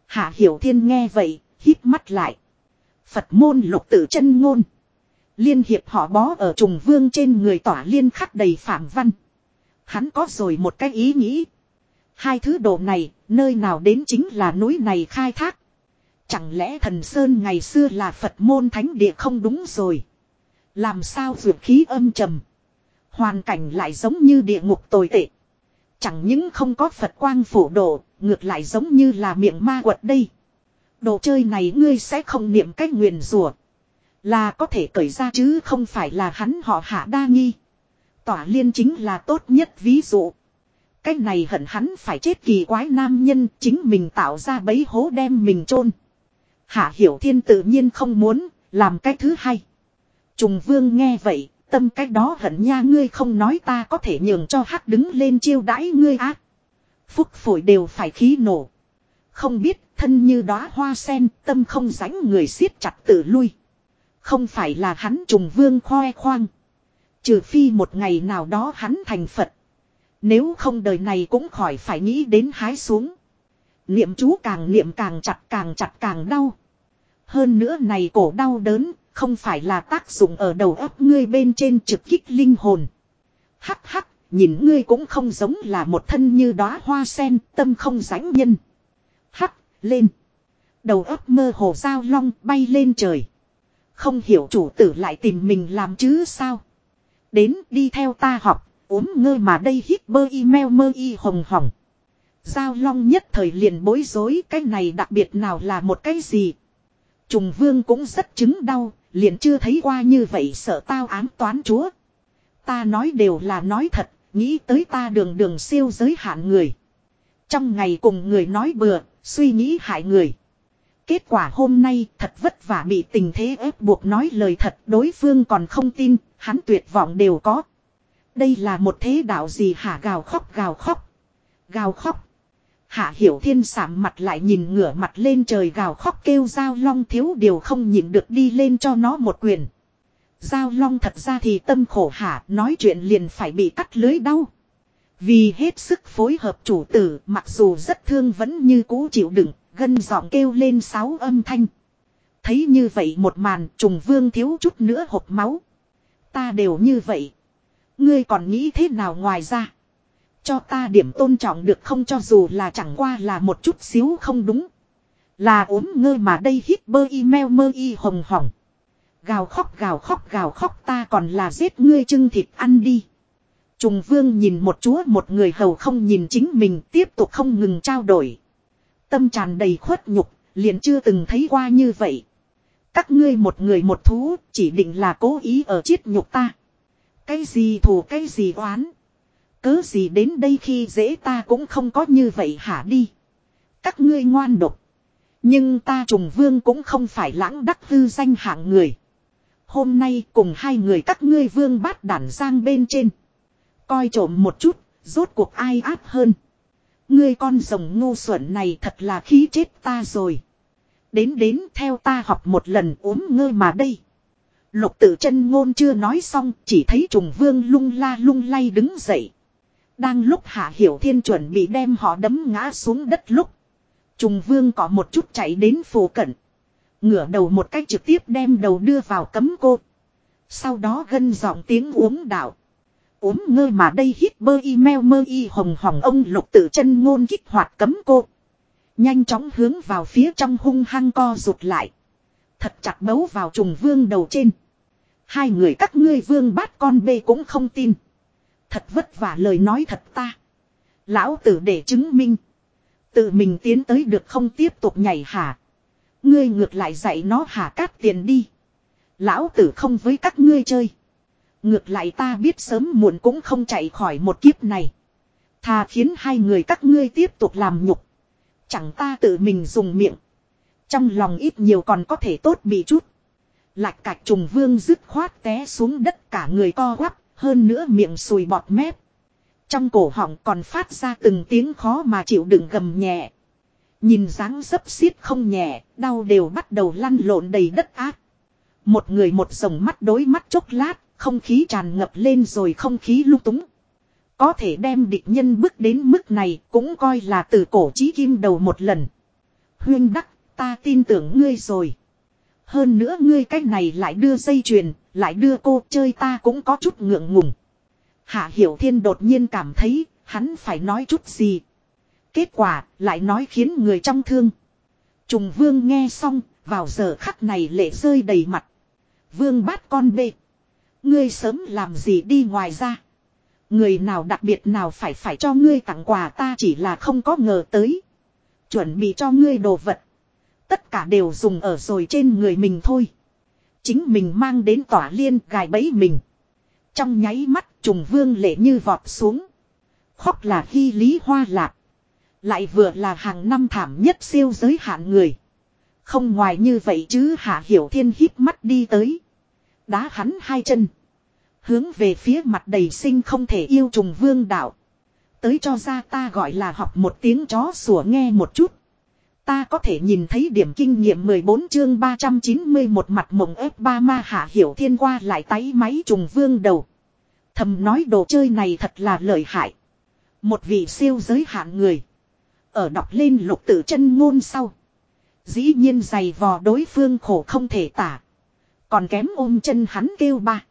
Hạ Hiểu Thiên nghe vậy, hít mắt lại. Phật môn lục tử chân ngôn. Liên hiệp họ bó ở trùng vương trên người tỏa liên khắc đầy phạm văn. Hắn có rồi một cái ý nghĩ. Hai thứ đồ này, nơi nào đến chính là núi này khai thác. Chẳng lẽ thần Sơn ngày xưa là Phật môn thánh địa không đúng rồi. Làm sao vượt khí âm trầm. Hoàn cảnh lại giống như địa ngục tồi tệ. Chẳng những không có Phật quang phổ độ, ngược lại giống như là miệng ma quật đây. Đồ chơi này ngươi sẽ không niệm cách nguyền rủa Là có thể cởi ra chứ không phải là hắn họ hạ đa nghi. Tỏa liên chính là tốt nhất ví dụ. Cái này hận hắn phải chết kỳ quái nam nhân chính mình tạo ra bấy hố đem mình chôn Hạ hiểu thiên tự nhiên không muốn, làm cái thứ hai. Trùng vương nghe vậy, tâm cách đó hận nha ngươi không nói ta có thể nhường cho hắc đứng lên chiêu đãi ngươi ác. Phúc phổi đều phải khí nổ. Không biết thân như đóa hoa sen tâm không ránh người siết chặt tự lui. Không phải là hắn trùng vương khoe khoang. Trừ phi một ngày nào đó hắn thành Phật. Nếu không đời này cũng khỏi phải nghĩ đến hái xuống. Niệm chú càng niệm càng chặt càng chặt càng đau. Hơn nữa này cổ đau đớn, không phải là tác dụng ở đầu óc ngươi bên trên trực kích linh hồn. Hắc hắc, nhìn ngươi cũng không giống là một thân như đóa hoa sen, tâm không rãnh nhân. Lên. Đầu óc mơ hồ giao long bay lên trời. Không hiểu chủ tử lại tìm mình làm chứ sao. Đến đi theo ta học, ốm ngơ mà đây hít bơ email mơ y hồng hồng. Giao long nhất thời liền bối rối cái này đặc biệt nào là một cái gì. Trùng vương cũng rất chứng đau, liền chưa thấy qua như vậy sợ tao ám toán chúa. Ta nói đều là nói thật, nghĩ tới ta đường đường siêu giới hạn người. Trong ngày cùng người nói bừa, suy nghĩ hại người. Kết quả hôm nay thật vất vả bị tình thế ép buộc nói lời thật đối phương còn không tin, hắn tuyệt vọng đều có. Đây là một thế đạo gì hả gào khóc gào khóc. Gào khóc. Hạ hiểu thiên sảm mặt lại nhìn ngửa mặt lên trời gào khóc kêu giao long thiếu điều không nhìn được đi lên cho nó một quyền. Giao long thật ra thì tâm khổ hả nói chuyện liền phải bị cắt lưới đau. Vì hết sức phối hợp chủ tử mặc dù rất thương vẫn như cũ chịu đựng, gân giọng kêu lên sáu âm thanh. Thấy như vậy một màn trùng vương thiếu chút nữa hộp máu. Ta đều như vậy. Ngươi còn nghĩ thế nào ngoài ra? Cho ta điểm tôn trọng được không cho dù là chẳng qua là một chút xíu không đúng. Là ốm ngơ mà đây hít bơ y meo mơ y hồng hỏng. Gào khóc gào khóc gào khóc ta còn là giết ngươi chưng thịt ăn đi. Trùng vương nhìn một chúa một người hầu không nhìn chính mình tiếp tục không ngừng trao đổi. Tâm tràn đầy khuất nhục, liền chưa từng thấy qua như vậy. Các ngươi một người một thú, chỉ định là cố ý ở chiết nhục ta. Cái gì thù cái gì oán. Cớ gì đến đây khi dễ ta cũng không có như vậy hả đi. Các ngươi ngoan độc. Nhưng ta trùng vương cũng không phải lãng đắc hư danh hạng người. Hôm nay cùng hai người các ngươi vương bát đản giang bên trên. Coi trộm một chút, rốt cuộc ai áp hơn. Ngươi con rồng ngu xuẩn này thật là khí chết ta rồi. Đến đến theo ta học một lần uống ngơ mà đây. Lục tử chân ngôn chưa nói xong, chỉ thấy trùng vương lung la lung lay đứng dậy. Đang lúc hạ hiểu thiên chuẩn bị đem họ đấm ngã xuống đất lúc. Trùng vương có một chút chạy đến phù cận. Ngửa đầu một cách trực tiếp đem đầu đưa vào cấm cô. Sau đó gân giọng tiếng uống đạo. Uống ngơ mà đây hít bơ email mơ y hồng hoàng ông lục tự chân ngôn kích hoạt cấm cô. Nhanh chóng hướng vào phía trong hung hăng co rụt lại. Thật chặt bấu vào trùng vương đầu trên. Hai người các ngươi vương bát con bê cũng không tin. Thật vất vả lời nói thật ta. Lão tử để chứng minh. Tự mình tiến tới được không tiếp tục nhảy hả. Ngươi ngược lại dạy nó hả cát tiền đi. Lão tử không với các ngươi chơi. Ngược lại ta biết sớm muộn cũng không chạy khỏi một kiếp này. Thà khiến hai người các ngươi tiếp tục làm nhục. Chẳng ta tự mình dùng miệng. Trong lòng ít nhiều còn có thể tốt bị chút. Lạc cạch trùng vương dứt khoát té xuống đất cả người co quắp, hơn nữa miệng sùi bọt mép. Trong cổ họng còn phát ra từng tiếng khó mà chịu đựng gầm nhẹ. Nhìn dáng dấp xiết không nhẹ, đau đều bắt đầu lăn lộn đầy đất ác. Một người một dòng mắt đối mắt chốc lát, không khí tràn ngập lên rồi không khí lung túng. Có thể đem địch nhân bước đến mức này cũng coi là từ cổ chí kim đầu một lần. Huyên đắc, ta tin tưởng ngươi rồi. Hơn nữa ngươi cách này lại đưa dây chuyền, lại đưa cô chơi ta cũng có chút ngượng ngùng. Hạ Hiểu Thiên đột nhiên cảm thấy, hắn phải nói chút gì. Kết quả, lại nói khiến người trong thương. Trùng vương nghe xong, vào giờ khắc này lệ rơi đầy mặt. Vương bát con bê. Ngươi sớm làm gì đi ngoài ra. Người nào đặc biệt nào phải phải cho ngươi tặng quà ta chỉ là không có ngờ tới. Chuẩn bị cho ngươi đồ vật. Tất cả đều dùng ở rồi trên người mình thôi. Chính mình mang đến tỏa liên gài bẫy mình. Trong nháy mắt, trùng vương lệ như vọt xuống. Khóc là hy lý hoa lạc. Lại vừa là hàng năm thảm nhất siêu giới hạn người. Không ngoài như vậy chứ hạ hiểu thiên hít mắt đi tới. Đá hắn hai chân. Hướng về phía mặt đầy sinh không thể yêu trùng vương đạo. Tới cho ra ta gọi là học một tiếng chó sủa nghe một chút. Ta có thể nhìn thấy điểm kinh nghiệm 14 chương 390 một mặt mộng ép ba ma hạ hiểu thiên qua lại tay máy trùng vương đầu. Thầm nói đồ chơi này thật là lợi hại. Một vị siêu giới hạn người. Ở đọc lên lục tử chân ngôn sau. Dĩ nhiên giày vò đối phương khổ không thể tả. Còn kém ôm chân hắn kêu ba.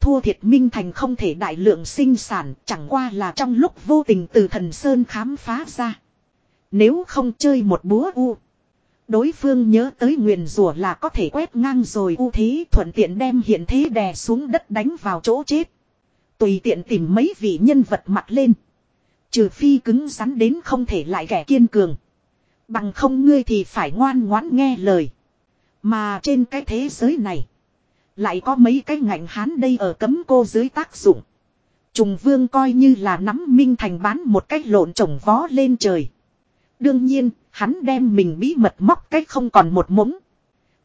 Thua thiệt Minh Thành không thể đại lượng sinh sản, chẳng qua là trong lúc vô tình từ thần Sơn khám phá ra. Nếu không chơi một búa u. Đối phương nhớ tới nguyền rủa là có thể quét ngang rồi, u thế thuận tiện đem hiện thế đè xuống đất đánh vào chỗ chết. Tùy tiện tìm mấy vị nhân vật mặt lên. Trừ phi cứng rắn đến không thể lại kẻ kiên cường. Bằng không ngươi thì phải ngoan ngoãn nghe lời. Mà trên cái thế giới này. Lại có mấy cái ngạnh hán đây ở cấm cô dưới tác dụng. Trùng vương coi như là nắm minh thành bán một cách lộn trồng vó lên trời. Đương nhiên, hắn đem mình bí mật móc cách không còn một mống.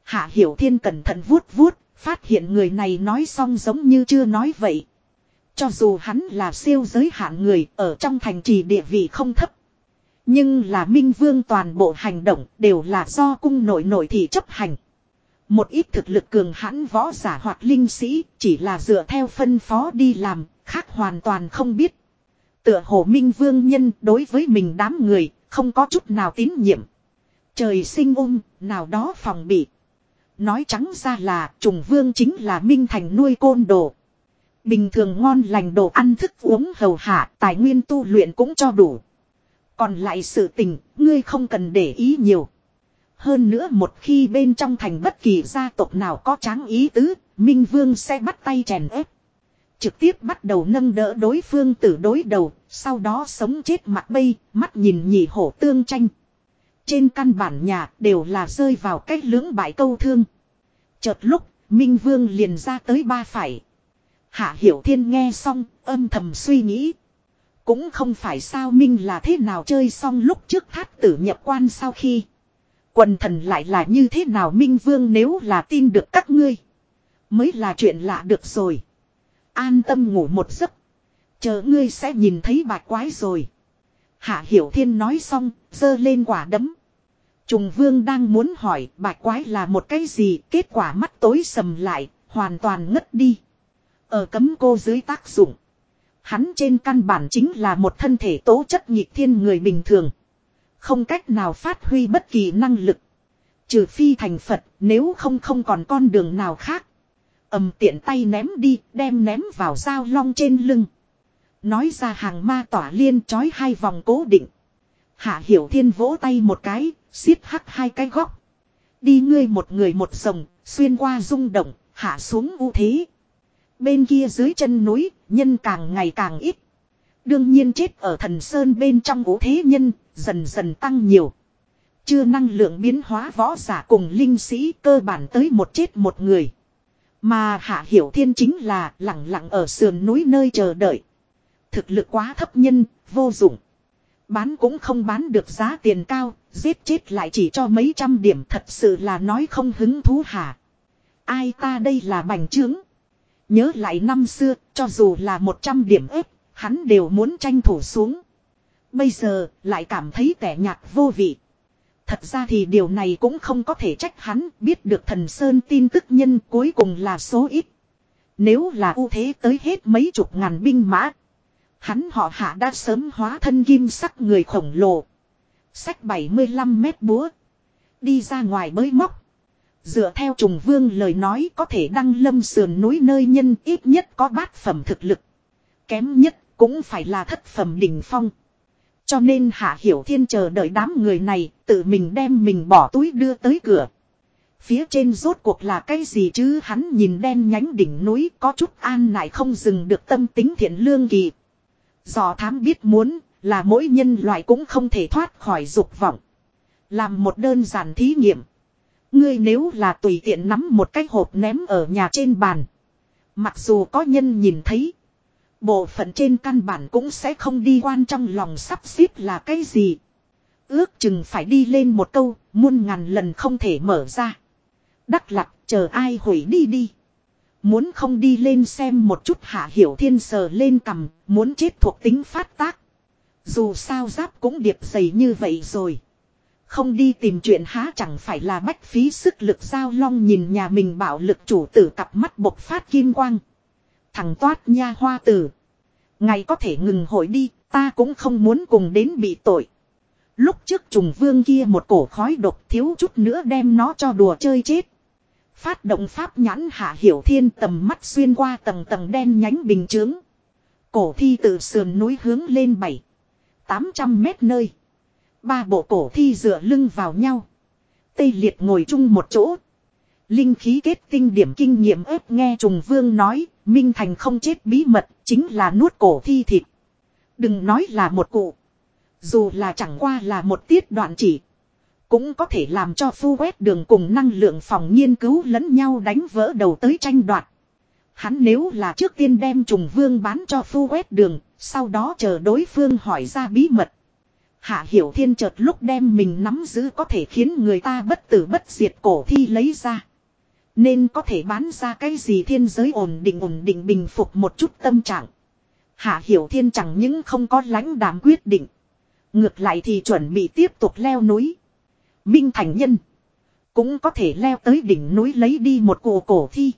Hạ Hiểu Thiên cẩn thận vuốt vuốt, phát hiện người này nói xong giống như chưa nói vậy. Cho dù hắn là siêu giới hạn người ở trong thành trì địa vị không thấp. Nhưng là minh vương toàn bộ hành động đều là do cung nội nội thị chấp hành. Một ít thực lực cường hãn võ giả hoặc linh sĩ chỉ là dựa theo phân phó đi làm, khác hoàn toàn không biết. Tựa hồ minh vương nhân đối với mình đám người, không có chút nào tín nhiệm. Trời sinh ung nào đó phòng bị. Nói trắng ra là trùng vương chính là minh thành nuôi côn đồ. Bình thường ngon lành đồ ăn thức uống hầu hạ, tài nguyên tu luyện cũng cho đủ. Còn lại sự tình, ngươi không cần để ý nhiều. Hơn nữa một khi bên trong thành bất kỳ gia tộc nào có tráng ý tứ, Minh Vương sẽ bắt tay chèn ép. Trực tiếp bắt đầu nâng đỡ đối phương từ đối đầu, sau đó sống chết mặt bay, mắt nhìn nhị hổ tương tranh. Trên căn bản nhà đều là rơi vào cách lưỡng bại câu thương. Chợt lúc, Minh Vương liền ra tới ba phải. Hạ Hiểu Thiên nghe xong, âm thầm suy nghĩ. Cũng không phải sao Minh là thế nào chơi xong lúc trước thát tử nhập quan sau khi. Quần thần lại là như thế nào Minh Vương nếu là tin được các ngươi. Mới là chuyện lạ được rồi. An tâm ngủ một giấc. Chờ ngươi sẽ nhìn thấy bạch quái rồi. Hạ Hiểu Thiên nói xong, giơ lên quả đấm. Trùng Vương đang muốn hỏi bạch quái là một cái gì, kết quả mắt tối sầm lại, hoàn toàn ngất đi. Ở cấm cô dưới tác dụng. Hắn trên căn bản chính là một thân thể tố chất nhịp thiên người bình thường. Không cách nào phát huy bất kỳ năng lực. Trừ phi thành Phật nếu không không còn con đường nào khác. ầm tiện tay ném đi đem ném vào dao long trên lưng. Nói ra hàng ma tỏa liên trói hai vòng cố định. Hạ hiểu thiên vỗ tay một cái, xiết hắc hai cái góc. Đi ngươi một người một rồng, xuyên qua rung động, hạ xuống u thế. Bên kia dưới chân núi, nhân càng ngày càng ít. Đương nhiên chết ở thần sơn bên trong ố thế nhân, dần dần tăng nhiều. Chưa năng lượng biến hóa võ giả cùng linh sĩ cơ bản tới một chết một người. Mà Hạ Hiểu Thiên chính là lặng lặng ở sườn núi nơi chờ đợi. Thực lực quá thấp nhân, vô dụng. Bán cũng không bán được giá tiền cao, giết chết lại chỉ cho mấy trăm điểm thật sự là nói không hứng thú hả. Ai ta đây là bành trướng. Nhớ lại năm xưa, cho dù là 100 điểm ếp, hắn đều muốn tranh thủ xuống. Bây giờ, lại cảm thấy tẻ nhạt vô vị. Thật ra thì điều này cũng không có thể trách hắn biết được thần Sơn tin tức nhân cuối cùng là số ít. Nếu là ưu thế tới hết mấy chục ngàn binh mã. Hắn họ hạ đã sớm hóa thân kim sắc người khổng lồ. Sách 75 mét búa. Đi ra ngoài bới móc. Dựa theo trùng vương lời nói có thể đăng lâm sườn núi nơi nhân ít nhất có bát phẩm thực lực. Kém nhất cũng phải là thất phẩm đỉnh phong. Cho nên Hạ Hiểu Thiên chờ đợi đám người này, tự mình đem mình bỏ túi đưa tới cửa. Phía trên rốt cuộc là cái gì chứ hắn nhìn đen nhánh đỉnh núi có chút an nại không dừng được tâm tính thiện lương kỳ. Dò thám biết muốn là mỗi nhân loại cũng không thể thoát khỏi dục vọng. Làm một đơn giản thí nghiệm. Ngươi nếu là tùy tiện nắm một cái hộp ném ở nhà trên bàn. Mặc dù có nhân nhìn thấy. Bộ phận trên căn bản cũng sẽ không đi quan trong lòng sắp xếp là cái gì. Ước chừng phải đi lên một câu, muôn ngàn lần không thể mở ra. Đắc lặc, chờ ai hủy đi đi. Muốn không đi lên xem một chút hạ hiểu thiên sờ lên cầm, muốn chết thuộc tính phát tác. Dù sao giáp cũng điệp dày như vậy rồi. Không đi tìm chuyện há chẳng phải là bách phí sức lực giao long nhìn nhà mình bảo lực chủ tử cặp mắt bộc phát kim quang. Thằng toát nha hoa tử. Ngày có thể ngừng hội đi, ta cũng không muốn cùng đến bị tội. Lúc trước trùng vương kia một cổ khói độc thiếu chút nữa đem nó cho đùa chơi chết. Phát động pháp nhãn hạ hiểu thiên tầm mắt xuyên qua tầng tầng đen nhánh bình chướng. Cổ thi từ sườn núi hướng lên bảy tám trăm mét nơi. Ba bộ cổ thi dựa lưng vào nhau. Tây liệt ngồi chung một chỗ. Linh khí kết tinh điểm kinh nghiệm ếp nghe trùng vương nói, Minh Thành không chết bí mật, chính là nuốt cổ thi thịt. Đừng nói là một cụ. Dù là chẳng qua là một tiết đoạn chỉ. Cũng có thể làm cho phu quét đường cùng năng lượng phòng nghiên cứu lẫn nhau đánh vỡ đầu tới tranh đoạt. Hắn nếu là trước tiên đem trùng vương bán cho phu quét đường, sau đó chờ đối phương hỏi ra bí mật. Hạ Hiểu Thiên chợt lúc đem mình nắm giữ có thể khiến người ta bất tử bất diệt cổ thi lấy ra. Nên có thể bán ra cái gì thiên giới ổn định ổn định bình phục một chút tâm trạng. Hạ Hiểu Thiên chẳng những không có lãnh đàm quyết định. Ngược lại thì chuẩn bị tiếp tục leo núi. Minh Thành Nhân. Cũng có thể leo tới đỉnh núi lấy đi một cổ cổ thi.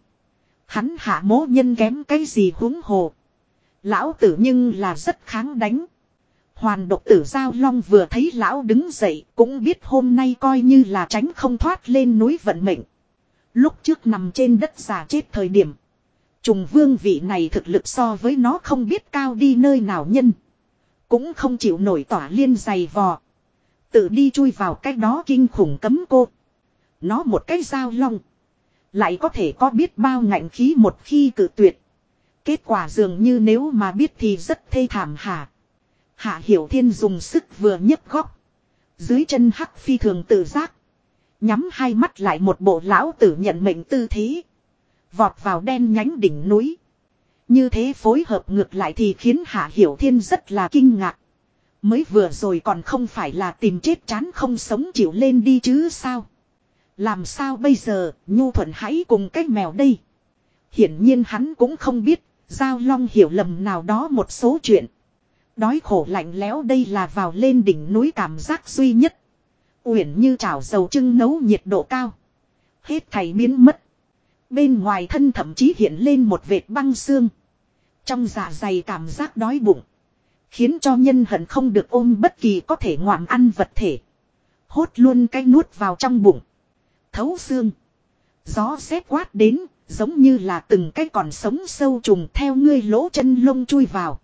Hắn hạ mố nhân kém cái gì huống hồ. Lão tử nhưng là rất kháng đánh. Hoàn độc tử giao long vừa thấy lão đứng dậy cũng biết hôm nay coi như là tránh không thoát lên núi vận mệnh. Lúc trước nằm trên đất già chết thời điểm. Trùng vương vị này thực lực so với nó không biết cao đi nơi nào nhân. Cũng không chịu nổi tỏa liên dày vò. Tự đi chui vào cái đó kinh khủng cấm cô. Nó một cái dao long. Lại có thể có biết bao ngạnh khí một khi cử tuyệt. Kết quả dường như nếu mà biết thì rất thê thảm hả. Hạ Hiểu Thiên dùng sức vừa nhấc góc. Dưới chân hắc phi thường tự giác. Nhắm hai mắt lại một bộ lão tử nhận mệnh tư thế. Vọt vào đen nhánh đỉnh núi. Như thế phối hợp ngược lại thì khiến Hạ Hiểu Thiên rất là kinh ngạc. Mới vừa rồi còn không phải là tìm chết chán không sống chịu lên đi chứ sao. Làm sao bây giờ, nhu thuận hãy cùng cái mèo đây. Hiển nhiên hắn cũng không biết, Giao Long hiểu lầm nào đó một số chuyện. Đói khổ lạnh lẽo đây là vào lên đỉnh núi cảm giác duy nhất. Uyển như chảo dầu trưng nấu nhiệt độ cao. Hết thầy biến mất. Bên ngoài thân thậm chí hiện lên một vệt băng xương. Trong dạ dày cảm giác đói bụng. Khiến cho nhân hận không được ôm bất kỳ có thể ngoạm ăn vật thể. Hốt luôn cái nuốt vào trong bụng. Thấu xương. Gió xét quát đến, giống như là từng cái còn sống sâu trùng theo ngươi lỗ chân lông chui vào.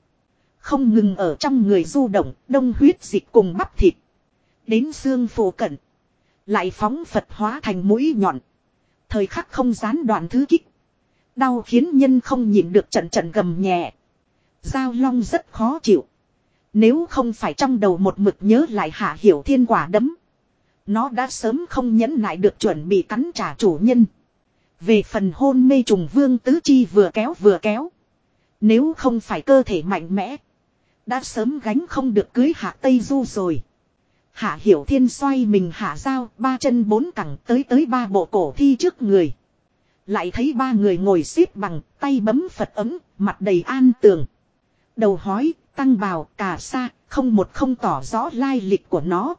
Không ngừng ở trong người du động, đông huyết dịch cùng bắp thịt. Đến xương phổ cận. Lại phóng Phật hóa thành mũi nhọn. Thời khắc không gián đoạn thứ kích. Đau khiến nhân không nhịn được trận trận gầm nhẹ. Giao long rất khó chịu. Nếu không phải trong đầu một mực nhớ lại hạ hiểu thiên quả đấm. Nó đã sớm không nhẫn nại được chuẩn bị cắn trả chủ nhân. Về phần hôn mê trùng vương tứ chi vừa kéo vừa kéo. Nếu không phải cơ thể mạnh mẽ. Đã sớm gánh không được cưới hạ Tây Du rồi. Hạ Hiểu Thiên xoay mình hạ dao, ba chân bốn cẳng tới tới ba bộ cổ thi trước người. Lại thấy ba người ngồi xếp bằng, tay bấm Phật ấm, mặt đầy an tường. Đầu hói, tăng bào, cả xa, không một không tỏ rõ lai lịch của nó.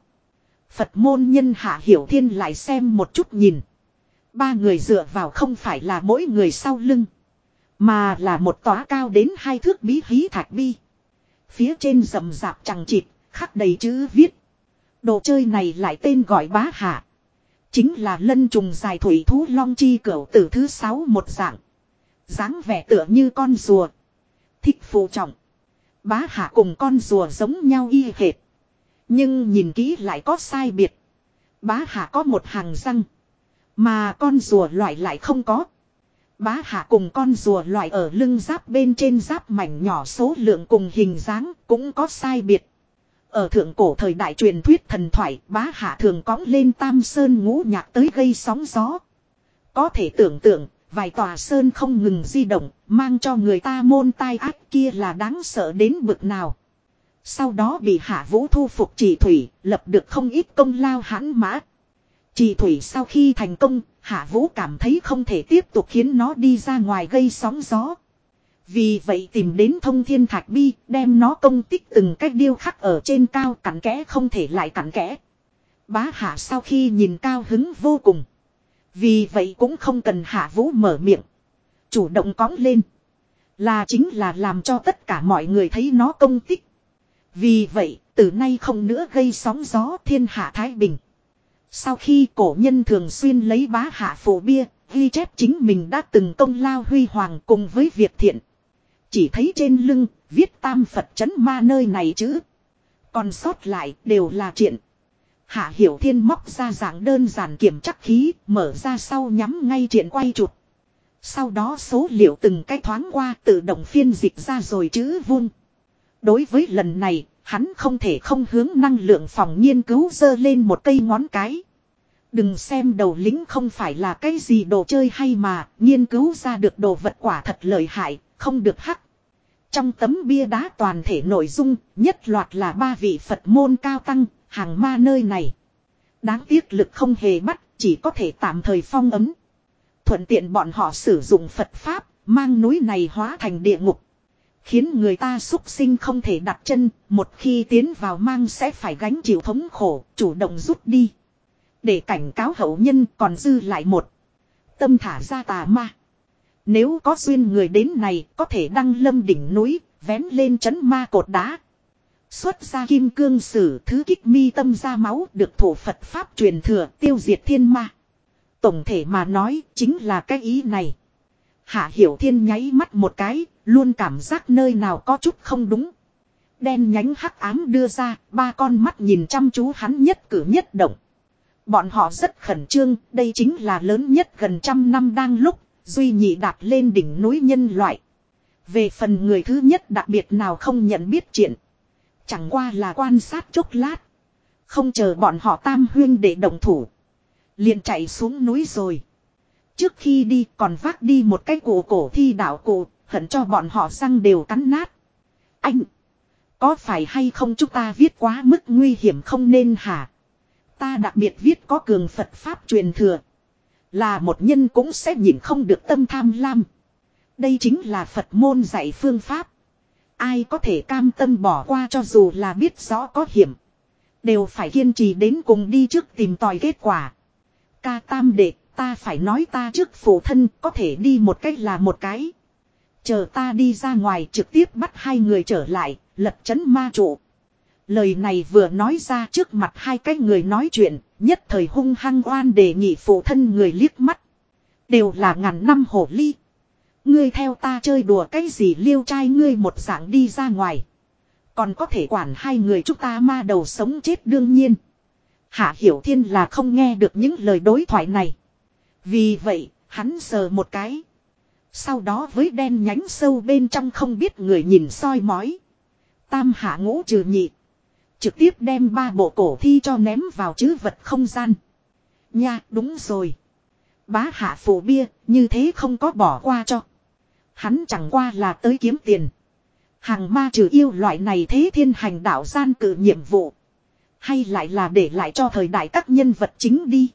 Phật môn nhân Hạ Hiểu Thiên lại xem một chút nhìn. Ba người dựa vào không phải là mỗi người sau lưng. Mà là một tóa cao đến hai thước bí hí thạch bi. Phía trên rầm rạp chẳng chịt, khắc đầy chữ viết. Đồ chơi này lại tên gọi bá hạ. Chính là lân trùng dài thủy thú long chi cửu tử thứ sáu một dạng. dáng vẻ tựa như con rùa. Thích phù trọng. Bá hạ cùng con rùa giống nhau y hệt. Nhưng nhìn kỹ lại có sai biệt. Bá hạ có một hàng răng. Mà con rùa loại lại không có. Bá hạ cùng con rùa loại ở lưng giáp bên trên giáp mảnh nhỏ số lượng cùng hình dáng cũng có sai biệt. Ở thượng cổ thời đại truyền thuyết thần thoại bá hạ thường cõng lên tam sơn ngũ nhạc tới gây sóng gió. Có thể tưởng tượng, vài tòa sơn không ngừng di động, mang cho người ta môn tai ác kia là đáng sợ đến bực nào. Sau đó bị hạ vũ thu phục trì thủy, lập được không ít công lao hãn mã. trì thủy sau khi thành công, hạ vũ cảm thấy không thể tiếp tục khiến nó đi ra ngoài gây sóng gió. Vì vậy tìm đến thông thiên thạch bi, đem nó công tích từng cách điêu khắc ở trên cao cắn kẽ không thể lại cắn kẽ. Bá hạ sau khi nhìn cao hứng vô cùng. Vì vậy cũng không cần hạ vũ mở miệng. Chủ động cõng lên. Là chính là làm cho tất cả mọi người thấy nó công tích. Vì vậy, từ nay không nữa gây sóng gió thiên hạ Thái Bình. Sau khi cổ nhân thường xuyên lấy bá hạ phổ bia, ghi chép chính mình đã từng công lao huy hoàng cùng với việc thiện. Chỉ thấy trên lưng, viết tam Phật chấn ma nơi này chứ. Còn sót lại đều là chuyện. Hạ Hiểu Thiên móc ra dạng đơn giản kiểm chắc khí, mở ra sau nhắm ngay chuyện quay chụp. Sau đó số liệu từng cái thoáng qua tự động phiên dịch ra rồi chữ vuông. Đối với lần này, hắn không thể không hướng năng lượng phòng nghiên cứu dơ lên một cây ngón cái. Đừng xem đầu lính không phải là cái gì đồ chơi hay mà, nghiên cứu ra được đồ vật quả thật lợi hại, không được hắc. Trong tấm bia đá toàn thể nội dung, nhất loạt là ba vị Phật môn cao tăng, hàng ma nơi này. Đáng tiếc lực không hề bắt, chỉ có thể tạm thời phong ấm. Thuận tiện bọn họ sử dụng Phật Pháp, mang núi này hóa thành địa ngục. Khiến người ta xúc sinh không thể đặt chân, một khi tiến vào mang sẽ phải gánh chịu thống khổ, chủ động rút đi. Để cảnh cáo hậu nhân còn dư lại một. Tâm thả ra tà ma. Nếu có duyên người đến này có thể đăng lâm đỉnh núi, vén lên chấn ma cột đá. Xuất ra kim cương sử thứ kích mi tâm ra máu được thổ Phật Pháp truyền thừa tiêu diệt thiên ma. Tổng thể mà nói chính là cái ý này. Hạ Hiểu Thiên nháy mắt một cái, luôn cảm giác nơi nào có chút không đúng. Đen nhánh hắc ám đưa ra, ba con mắt nhìn chăm chú hắn nhất cử nhất động. Bọn họ rất khẩn trương, đây chính là lớn nhất gần trăm năm đang lúc, duy nhị đạt lên đỉnh núi nhân loại. Về phần người thứ nhất đặc biệt nào không nhận biết chuyện. Chẳng qua là quan sát chốc lát. Không chờ bọn họ tam huyên để động thủ. Liền chạy xuống núi rồi. Trước khi đi còn vác đi một cái cổ cổ thi đạo cổ, hận cho bọn họ răng đều cắn nát. Anh! Có phải hay không chúng ta viết quá mức nguy hiểm không nên hả? Ta đặc biệt viết có cường Phật Pháp truyền thừa. Là một nhân cũng sẽ nhìn không được tâm tham lam. Đây chính là Phật môn dạy phương pháp. Ai có thể cam tâm bỏ qua cho dù là biết rõ có hiểm. Đều phải kiên trì đến cùng đi trước tìm tòi kết quả. Ca tam đệ, ta phải nói ta trước phụ thân có thể đi một cách là một cái. Chờ ta đi ra ngoài trực tiếp bắt hai người trở lại, lật chấn ma trụ. Lời này vừa nói ra trước mặt hai cái người nói chuyện, nhất thời hung hăng oan đề nghị phụ thân người liếc mắt. Đều là ngàn năm hổ ly. Ngươi theo ta chơi đùa cái gì liêu trai ngươi một dạng đi ra ngoài. Còn có thể quản hai người chúng ta ma đầu sống chết đương nhiên. Hạ Hiểu Thiên là không nghe được những lời đối thoại này. Vì vậy, hắn sờ một cái. Sau đó với đen nhánh sâu bên trong không biết người nhìn soi mói. Tam hạ ngũ trừ nhị. Trực tiếp đem ba bộ cổ thi cho ném vào chữ vật không gian. Nha, đúng rồi. Bá hạ phủ bia, như thế không có bỏ qua cho. Hắn chẳng qua là tới kiếm tiền. Hàng ma trừ yêu loại này thế thiên hành đạo gian cử nhiệm vụ. Hay lại là để lại cho thời đại các nhân vật chính đi.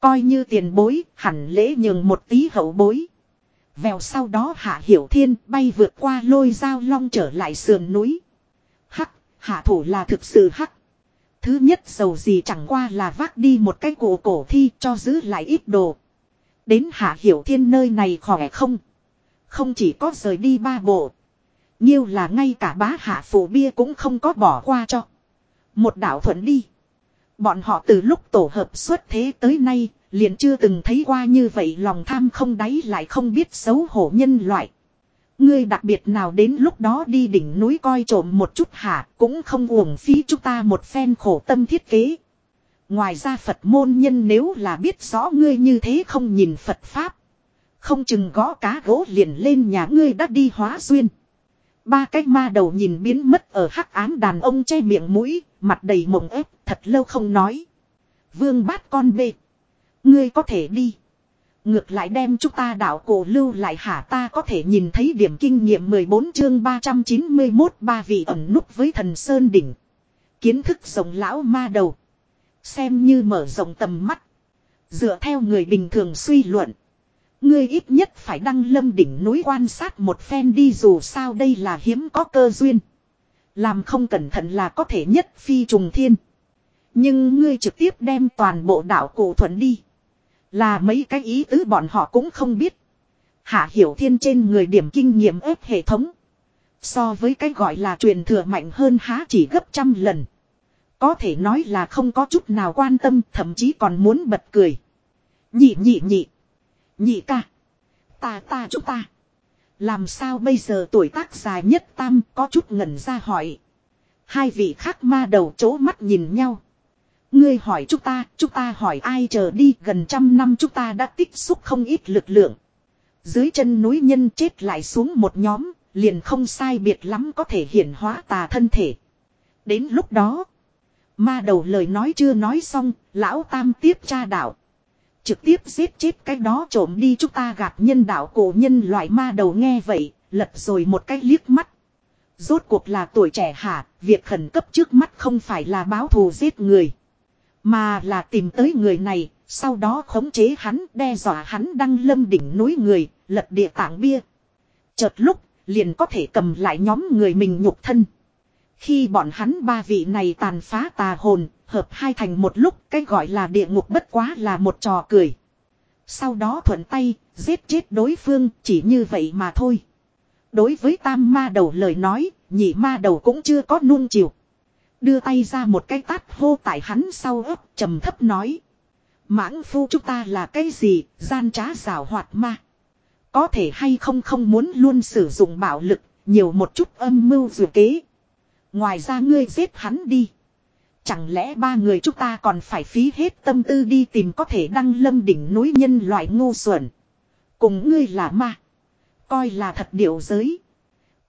Coi như tiền bối, hẳn lễ nhường một tí hậu bối. Vèo sau đó hạ hiểu thiên bay vượt qua lôi dao long trở lại sườn núi. Hạ thủ là thực sự hắc. Thứ nhất dầu gì chẳng qua là vác đi một cái cổ cổ thi cho giữ lại ít đồ. Đến hạ hiểu thiên nơi này khỏe không? Không chỉ có rời đi ba bộ. Nhiêu là ngay cả bá hạ phủ bia cũng không có bỏ qua cho. Một đạo thuận đi. Bọn họ từ lúc tổ hợp xuất thế tới nay, liền chưa từng thấy qua như vậy lòng tham không đáy lại không biết xấu hổ nhân loại. Ngươi đặc biệt nào đến lúc đó đi đỉnh núi coi trộm một chút hả, cũng không uổng phí chúng ta một phen khổ tâm thiết kế. Ngoài ra Phật môn nhân nếu là biết rõ ngươi như thế không nhìn Phật Pháp. Không chừng gõ cá gỗ liền lên nhà ngươi đã đi hóa duyên. Ba cái ma đầu nhìn biến mất ở hắc ám đàn ông che miệng mũi, mặt đầy mộng ép, thật lâu không nói. Vương bát con bê. Ngươi có thể đi. Ngược lại đem chúng ta đạo cổ lưu lại hả ta có thể nhìn thấy điểm kinh nghiệm 14 chương 391 ba vị ẩn núp với thần Sơn Đỉnh. Kiến thức rộng lão ma đầu. Xem như mở rộng tầm mắt. Dựa theo người bình thường suy luận. Ngươi ít nhất phải đăng lâm đỉnh núi quan sát một phen đi, dù sao đây là hiếm có cơ duyên. Làm không cẩn thận là có thể nhất phi trùng thiên. Nhưng ngươi trực tiếp đem toàn bộ đảo cổ thuận đi. Là mấy cái ý tứ bọn họ cũng không biết. Hạ hiểu thiên trên người điểm kinh nghiệm ép hệ thống. So với cái gọi là truyền thừa mạnh hơn há chỉ gấp trăm lần. Có thể nói là không có chút nào quan tâm, thậm chí còn muốn bật cười. Nhị nhị nhị. Nhị ca. Ta ta, chúng ta. Làm sao bây giờ tuổi tác dài nhất tam có chút ngẩn ra hỏi. Hai vị khác ma đầu chố mắt nhìn nhau. Ngươi hỏi chúng ta, chúng ta hỏi ai chờ đi gần trăm năm chúng ta đã tích xúc không ít lực lượng. Dưới chân núi nhân chết lại xuống một nhóm, liền không sai biệt lắm có thể hiển hóa tà thân thể. Đến lúc đó, ma đầu lời nói chưa nói xong, lão tam tiếp tra đạo. Trực tiếp giết chết cái đó trộm đi chúng ta gạt nhân đạo cổ nhân loại ma đầu nghe vậy, lật rồi một cái liếc mắt. Rốt cuộc là tuổi trẻ hả, việc khẩn cấp trước mắt không phải là báo thù giết người. Mà là tìm tới người này, sau đó khống chế hắn, đe dọa hắn đăng lâm đỉnh núi người, lật địa tảng bia. Chợt lúc, liền có thể cầm lại nhóm người mình nhục thân. Khi bọn hắn ba vị này tàn phá tà hồn, hợp hai thành một lúc, cái gọi là địa ngục bất quá là một trò cười. Sau đó thuận tay, giết chết đối phương, chỉ như vậy mà thôi. Đối với tam ma đầu lời nói, nhị ma đầu cũng chưa có nuông chiều. Đưa tay ra một cái tát hô tại hắn sau ấp, trầm thấp nói. Mãng phu chúng ta là cái gì, gian trá rào hoạt ma. Có thể hay không không muốn luôn sử dụng bạo lực, nhiều một chút âm mưu dù kế. Ngoài ra ngươi giết hắn đi. Chẳng lẽ ba người chúng ta còn phải phí hết tâm tư đi tìm có thể đăng lâm đỉnh núi nhân loại ngu xuẩn. Cùng ngươi là ma. Coi là thật điệu giới.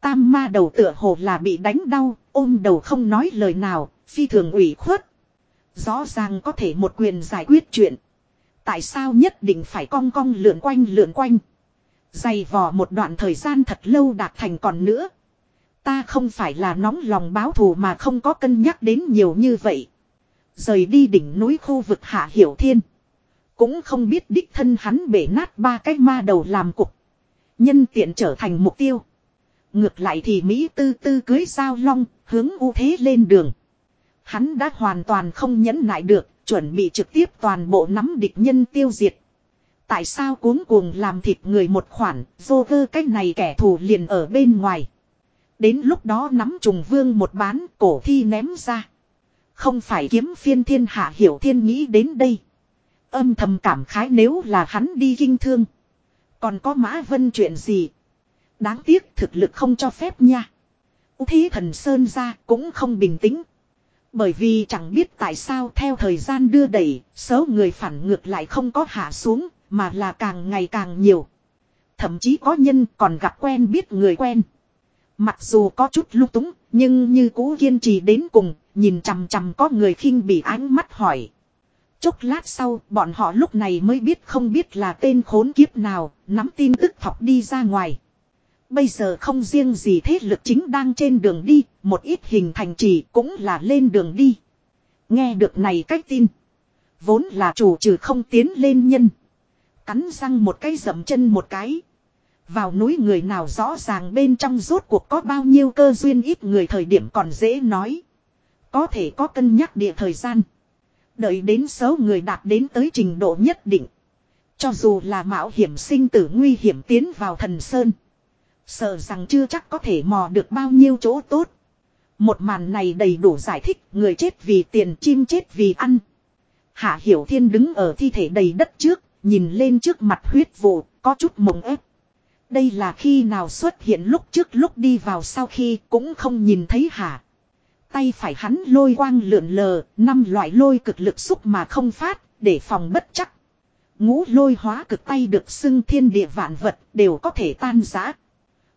Tam ma đầu tựa hồ là bị đánh đau, ôm đầu không nói lời nào, phi thường ủy khuất. Rõ ràng có thể một quyền giải quyết chuyện. Tại sao nhất định phải cong cong lượn quanh lượn quanh. Dày vò một đoạn thời gian thật lâu đạt thành còn nữa. Ta không phải là nóng lòng báo thù mà không có cân nhắc đến nhiều như vậy. Rời đi đỉnh núi khu vực hạ hiểu thiên. Cũng không biết đích thân hắn bể nát ba cái ma đầu làm cục. Nhân tiện trở thành mục tiêu. Ngược lại thì Mỹ tư tư cưới sao long, hướng ưu thế lên đường. Hắn đã hoàn toàn không nhẫn nại được, chuẩn bị trực tiếp toàn bộ nắm địch nhân tiêu diệt. Tại sao cuốn cuồng làm thịt người một khoản, vô vơ cách này kẻ thù liền ở bên ngoài. Đến lúc đó nắm trùng vương một bán, cổ thi ném ra. Không phải kiếm phiên thiên hạ hiểu thiên nghĩ đến đây. Âm thầm cảm khái nếu là hắn đi kinh thương. Còn có mã vân chuyện gì? Đáng tiếc thực lực không cho phép nha. Ú thế thần Sơn ra cũng không bình tĩnh. Bởi vì chẳng biết tại sao theo thời gian đưa đẩy, số người phản ngược lại không có hạ xuống, mà là càng ngày càng nhiều. Thậm chí có nhân còn gặp quen biết người quen. Mặc dù có chút lúc túng, nhưng như cũ kiên trì đến cùng, nhìn chằm chằm có người khinh bị ánh mắt hỏi. Chốc lát sau, bọn họ lúc này mới biết không biết là tên khốn kiếp nào, nắm tin tức thọc đi ra ngoài. Bây giờ không riêng gì thế lực chính đang trên đường đi, một ít hình thành trì cũng là lên đường đi. Nghe được này cách tin. Vốn là chủ trừ không tiến lên nhân. Cắn răng một cái dậm chân một cái. Vào núi người nào rõ ràng bên trong rốt cuộc có bao nhiêu cơ duyên ít người thời điểm còn dễ nói. Có thể có cân nhắc địa thời gian. Đợi đến số người đạt đến tới trình độ nhất định. Cho dù là mạo hiểm sinh tử nguy hiểm tiến vào thần sơn. Sợ rằng chưa chắc có thể mò được bao nhiêu chỗ tốt. Một màn này đầy đủ giải thích người chết vì tiền chim chết vì ăn. Hạ Hiểu Thiên đứng ở thi thể đầy đất trước, nhìn lên trước mặt huyết vụ, có chút mộng ép. Đây là khi nào xuất hiện lúc trước lúc đi vào sau khi cũng không nhìn thấy hả. Tay phải hắn lôi quang lượn lờ, năm loại lôi cực lực xúc mà không phát, để phòng bất chắc. Ngũ lôi hóa cực tay được xưng thiên địa vạn vật đều có thể tan giã.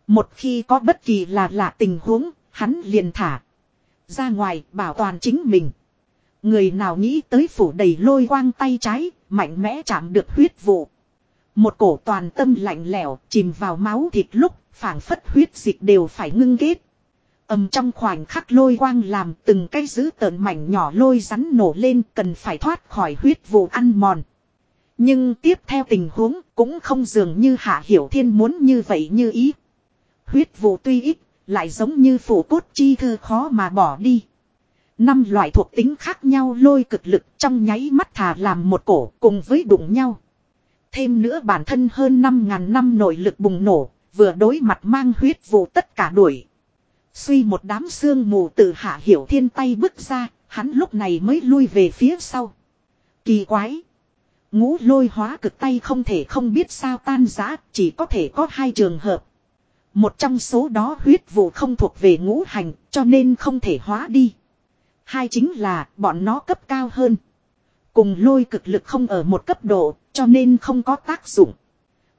Một khi có bất kỳ là lạ tình huống, hắn liền thả. Ra ngoài bảo toàn chính mình. Người nào nghĩ tới phủ đầy lôi quang tay trái, mạnh mẽ chạm được huyết vụ. Một cổ toàn tâm lạnh lẽo chìm vào máu thịt lúc, phảng phất huyết dịch đều phải ngưng kết. ầm trong khoảnh khắc lôi quang làm từng cái giữ tợn mảnh nhỏ lôi rắn nổ lên cần phải thoát khỏi huyết vụ ăn mòn. Nhưng tiếp theo tình huống cũng không dường như Hạ Hiểu Thiên muốn như vậy như ý. Huyết vụ tuy ít, lại giống như phủ cốt chi thư khó mà bỏ đi. Năm loại thuộc tính khác nhau lôi cực lực trong nháy mắt thả làm một cổ cùng với đụng nhau. Thêm nữa bản thân hơn 5.000 năm nội lực bùng nổ, vừa đối mặt mang huyết vụ tất cả đuổi. Suy một đám xương mù từ hạ hiểu thiên tay bước ra, hắn lúc này mới lui về phía sau. Kỳ quái! Ngũ lôi hóa cực tay không thể không biết sao tan giã, chỉ có thể có hai trường hợp. Một trong số đó huyết vụ không thuộc về ngũ hành, cho nên không thể hóa đi. Hai chính là bọn nó cấp cao hơn. Cùng lôi cực lực không ở một cấp độ, cho nên không có tác dụng.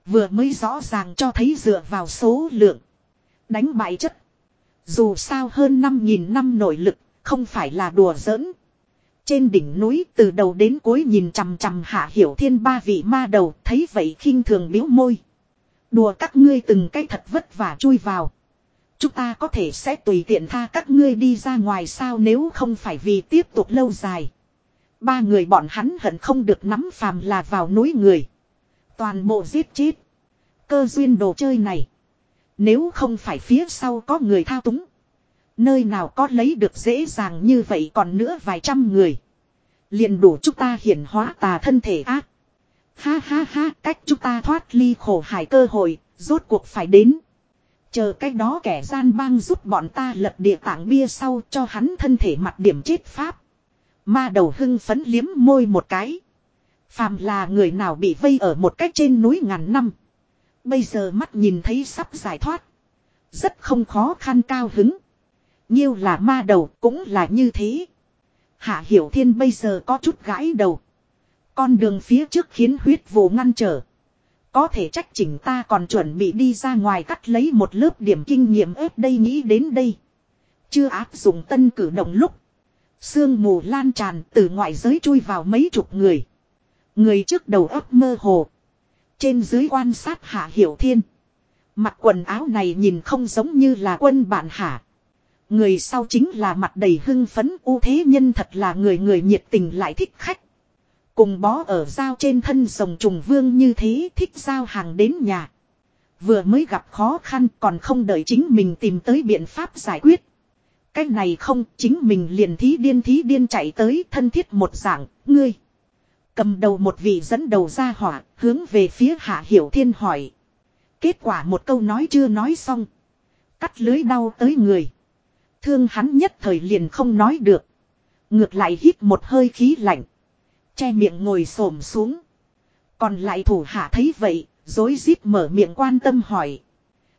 Vừa mới rõ ràng cho thấy dựa vào số lượng. Đánh bại chất. Dù sao hơn 5.000 năm nội lực, không phải là đùa giỡn. Trên đỉnh núi từ đầu đến cuối nhìn chằm chằm hạ hiểu thiên ba vị ma đầu, thấy vậy khinh thường biếu môi. Đùa các ngươi từng cái thật vất vả chui vào. Chúng ta có thể sẽ tùy tiện tha các ngươi đi ra ngoài sao nếu không phải vì tiếp tục lâu dài. Ba người bọn hắn hận không được nắm phàm là vào núi người. Toàn bộ giết chết. Cơ duyên đồ chơi này. Nếu không phải phía sau có người thao túng. Nơi nào có lấy được dễ dàng như vậy còn nữa vài trăm người. liền đủ chúng ta hiển hóa tà thân thể ác. Ha ha ha cách chúng ta thoát ly khổ hải cơ hội, rốt cuộc phải đến. Chờ cách đó kẻ gian bang giúp bọn ta lật địa tảng bia sau cho hắn thân thể mặt điểm chết pháp. Ma đầu hưng phấn liếm môi một cái. Phàm là người nào bị vây ở một cách trên núi ngàn năm. Bây giờ mắt nhìn thấy sắp giải thoát. Rất không khó khăn cao hứng. Nhiêu là ma đầu cũng là như thế. Hạ Hiểu Thiên bây giờ có chút gãi đầu. Con đường phía trước khiến huyết vụ ngăn trở. Có thể trách chỉnh ta còn chuẩn bị đi ra ngoài cắt lấy một lớp điểm kinh nghiệm ép đây nghĩ đến đây. Chưa áp dụng tân cử động lúc. Sương mù lan tràn từ ngoại giới chui vào mấy chục người. Người trước đầu ấp mơ hồ. Trên dưới quan sát hạ hiểu thiên. Mặc quần áo này nhìn không giống như là quân bạn hạ. Người sau chính là mặt đầy hưng phấn ưu thế nhân thật là người người nhiệt tình lại thích khách. Cùng bó ở giao trên thân rồng trùng vương như thế thích giao hàng đến nhà. Vừa mới gặp khó khăn còn không đợi chính mình tìm tới biện pháp giải quyết. Cái này không chính mình liền thí điên thí điên chạy tới thân thiết một dạng, ngươi. Cầm đầu một vị dẫn đầu ra hỏa, hướng về phía hạ hiểu thiên hỏi. Kết quả một câu nói chưa nói xong. Cắt lưới đau tới người. Thương hắn nhất thời liền không nói được. Ngược lại hít một hơi khí lạnh. Che miệng ngồi xổm xuống. Còn lại thủ hạ thấy vậy, dối rít mở miệng quan tâm hỏi.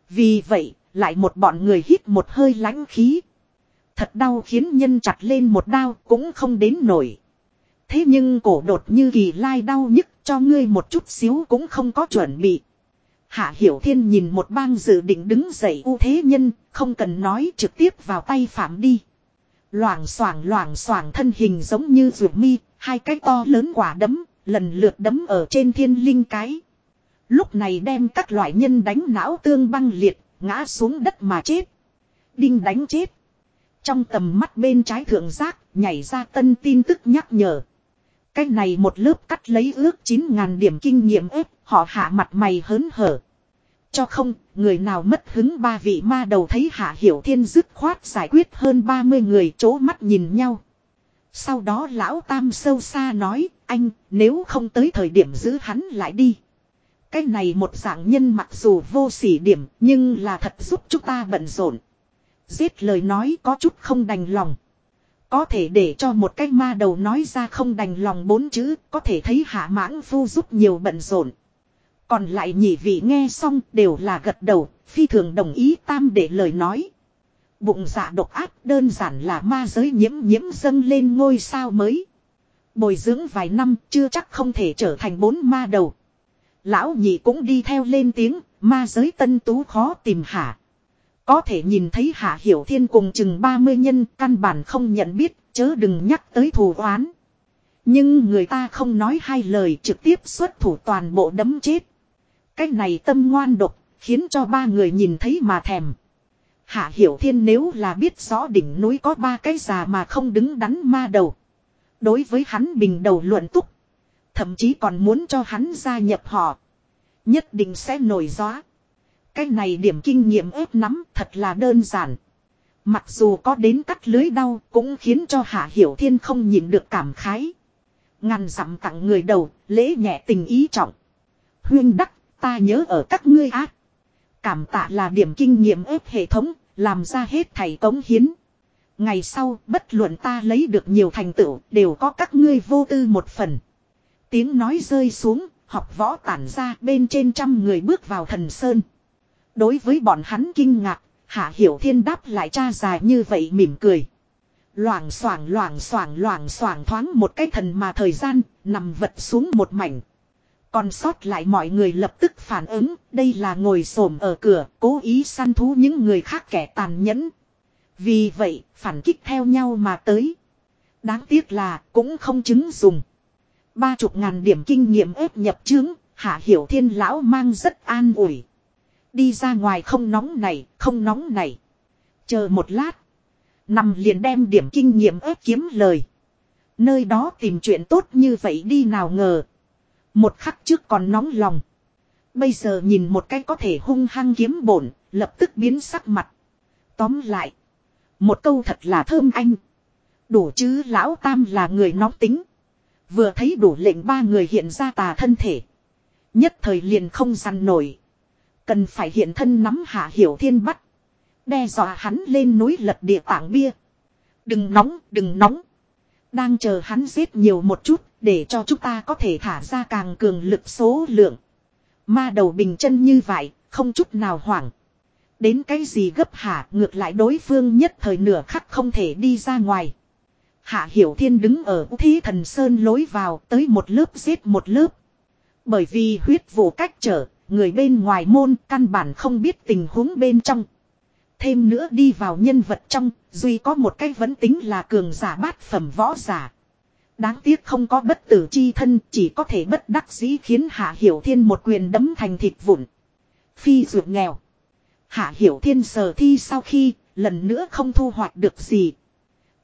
Vì vậy, lại một bọn người hít một hơi lãnh khí. Thật đau khiến nhân chặt lên một đau cũng không đến nổi. Thế nhưng cổ đột như kỳ lai đau nhức cho ngươi một chút xíu cũng không có chuẩn bị. Hạ Hiểu Thiên nhìn một bang dự định đứng dậy u thế nhân, không cần nói trực tiếp vào tay phạm đi. Loảng xoảng loảng xoảng thân hình giống như ruột mi, hai cái to lớn quả đấm, lần lượt đấm ở trên thiên linh cái. Lúc này đem các loại nhân đánh não tương băng liệt, ngã xuống đất mà chết. Đinh đánh chết. Trong tầm mắt bên trái thượng giác, nhảy ra tân tin tức nhắc nhở. Cái này một lớp cắt lấy ước 9.000 điểm kinh nghiệm ếp, họ hạ mặt mày hớn hở. Cho không, người nào mất hứng ba vị ma đầu thấy hạ hiểu thiên dứt khoát giải quyết hơn 30 người chố mắt nhìn nhau. Sau đó lão tam sâu xa nói, anh, nếu không tới thời điểm giữ hắn lại đi. Cái này một dạng nhân mặc dù vô sỉ điểm, nhưng là thật giúp chúng ta bận rộn. Giết lời nói có chút không đành lòng. Có thể để cho một cái ma đầu nói ra không đành lòng bốn chữ, có thể thấy hạ mãng phu giúp nhiều bận rộn. Còn lại nhị vị nghe xong đều là gật đầu, phi thường đồng ý tam để lời nói. Bụng dạ độc ác đơn giản là ma giới nhiễm nhiễm dâng lên ngôi sao mới. Bồi dưỡng vài năm chưa chắc không thể trở thành bốn ma đầu. Lão nhị cũng đi theo lên tiếng, ma giới tân tú khó tìm hạ. Có thể nhìn thấy hạ hiểu thiên cùng chừng 30 nhân căn bản không nhận biết, chớ đừng nhắc tới thù oán. Nhưng người ta không nói hai lời trực tiếp xuất thủ toàn bộ đấm chết. Cái này tâm ngoan độc, khiến cho ba người nhìn thấy mà thèm. Hạ Hiểu Thiên nếu là biết rõ đỉnh núi có ba cái già mà không đứng đắn ma đầu. Đối với hắn bình đầu luận túc. Thậm chí còn muốn cho hắn gia nhập họ. Nhất định sẽ nổi gió. Cái này điểm kinh nghiệm ép nắm thật là đơn giản. Mặc dù có đến cắt lưới đau cũng khiến cho Hạ Hiểu Thiên không nhìn được cảm khái. Ngàn dặm tặng người đầu, lễ nhẹ tình ý trọng. Huyên đắc, ta nhớ ở các ngươi ác. Cảm tạ là điểm kinh nghiệm ép hệ thống, làm ra hết thầy cống hiến. Ngày sau, bất luận ta lấy được nhiều thành tựu, đều có các ngươi vô tư một phần. Tiếng nói rơi xuống, học võ tản ra bên trên trăm người bước vào thần sơn. Đối với bọn hắn kinh ngạc, Hạ Hiểu Thiên đáp lại cha dài như vậy mỉm cười. Loảng xoảng loảng xoảng loảng xoảng thoáng một cái thần mà thời gian, nằm vật xuống một mảnh. Còn sót lại mọi người lập tức phản ứng, đây là ngồi xổm ở cửa, cố ý săn thú những người khác kẻ tàn nhẫn. Vì vậy, phản kích theo nhau mà tới. Đáng tiếc là, cũng không chứng dùng. Ba chục ngàn điểm kinh nghiệm ép nhập chứng, hạ hiểu thiên lão mang rất an ủi. Đi ra ngoài không nóng này, không nóng này. Chờ một lát. Nằm liền đem điểm kinh nghiệm ép kiếm lời. Nơi đó tìm chuyện tốt như vậy đi nào ngờ. Một khắc trước còn nóng lòng. Bây giờ nhìn một cái có thể hung hăng kiếm bổn, lập tức biến sắc mặt. Tóm lại. Một câu thật là thơm anh. Đủ chứ lão tam là người nóng tính. Vừa thấy đủ lệnh ba người hiện ra tà thân thể. Nhất thời liền không dằn nổi. Cần phải hiện thân nắm hạ hiểu thiên bắt. Đe dọa hắn lên núi lật địa tảng bia. Đừng nóng, đừng nóng. Đang chờ hắn giết nhiều một chút, để cho chúng ta có thể thả ra càng cường lực số lượng. Ma đầu bình chân như vậy, không chút nào hoảng. Đến cái gì gấp hả ngược lại đối phương nhất thời nửa khắc không thể đi ra ngoài. Hạ Hiểu Thiên đứng ở thí thần sơn lối vào tới một lớp giết một lớp. Bởi vì huyết vụ cách trở, người bên ngoài môn căn bản không biết tình huống bên trong. Thêm nữa đi vào nhân vật trong, duy có một cái vẫn tính là cường giả bát phẩm võ giả. Đáng tiếc không có bất tử chi thân, chỉ có thể bất đắc dĩ khiến Hạ Hiểu Thiên một quyền đấm thành thịt vụn. Phi ruột nghèo. Hạ Hiểu Thiên sờ thi sau khi, lần nữa không thu hoạch được gì.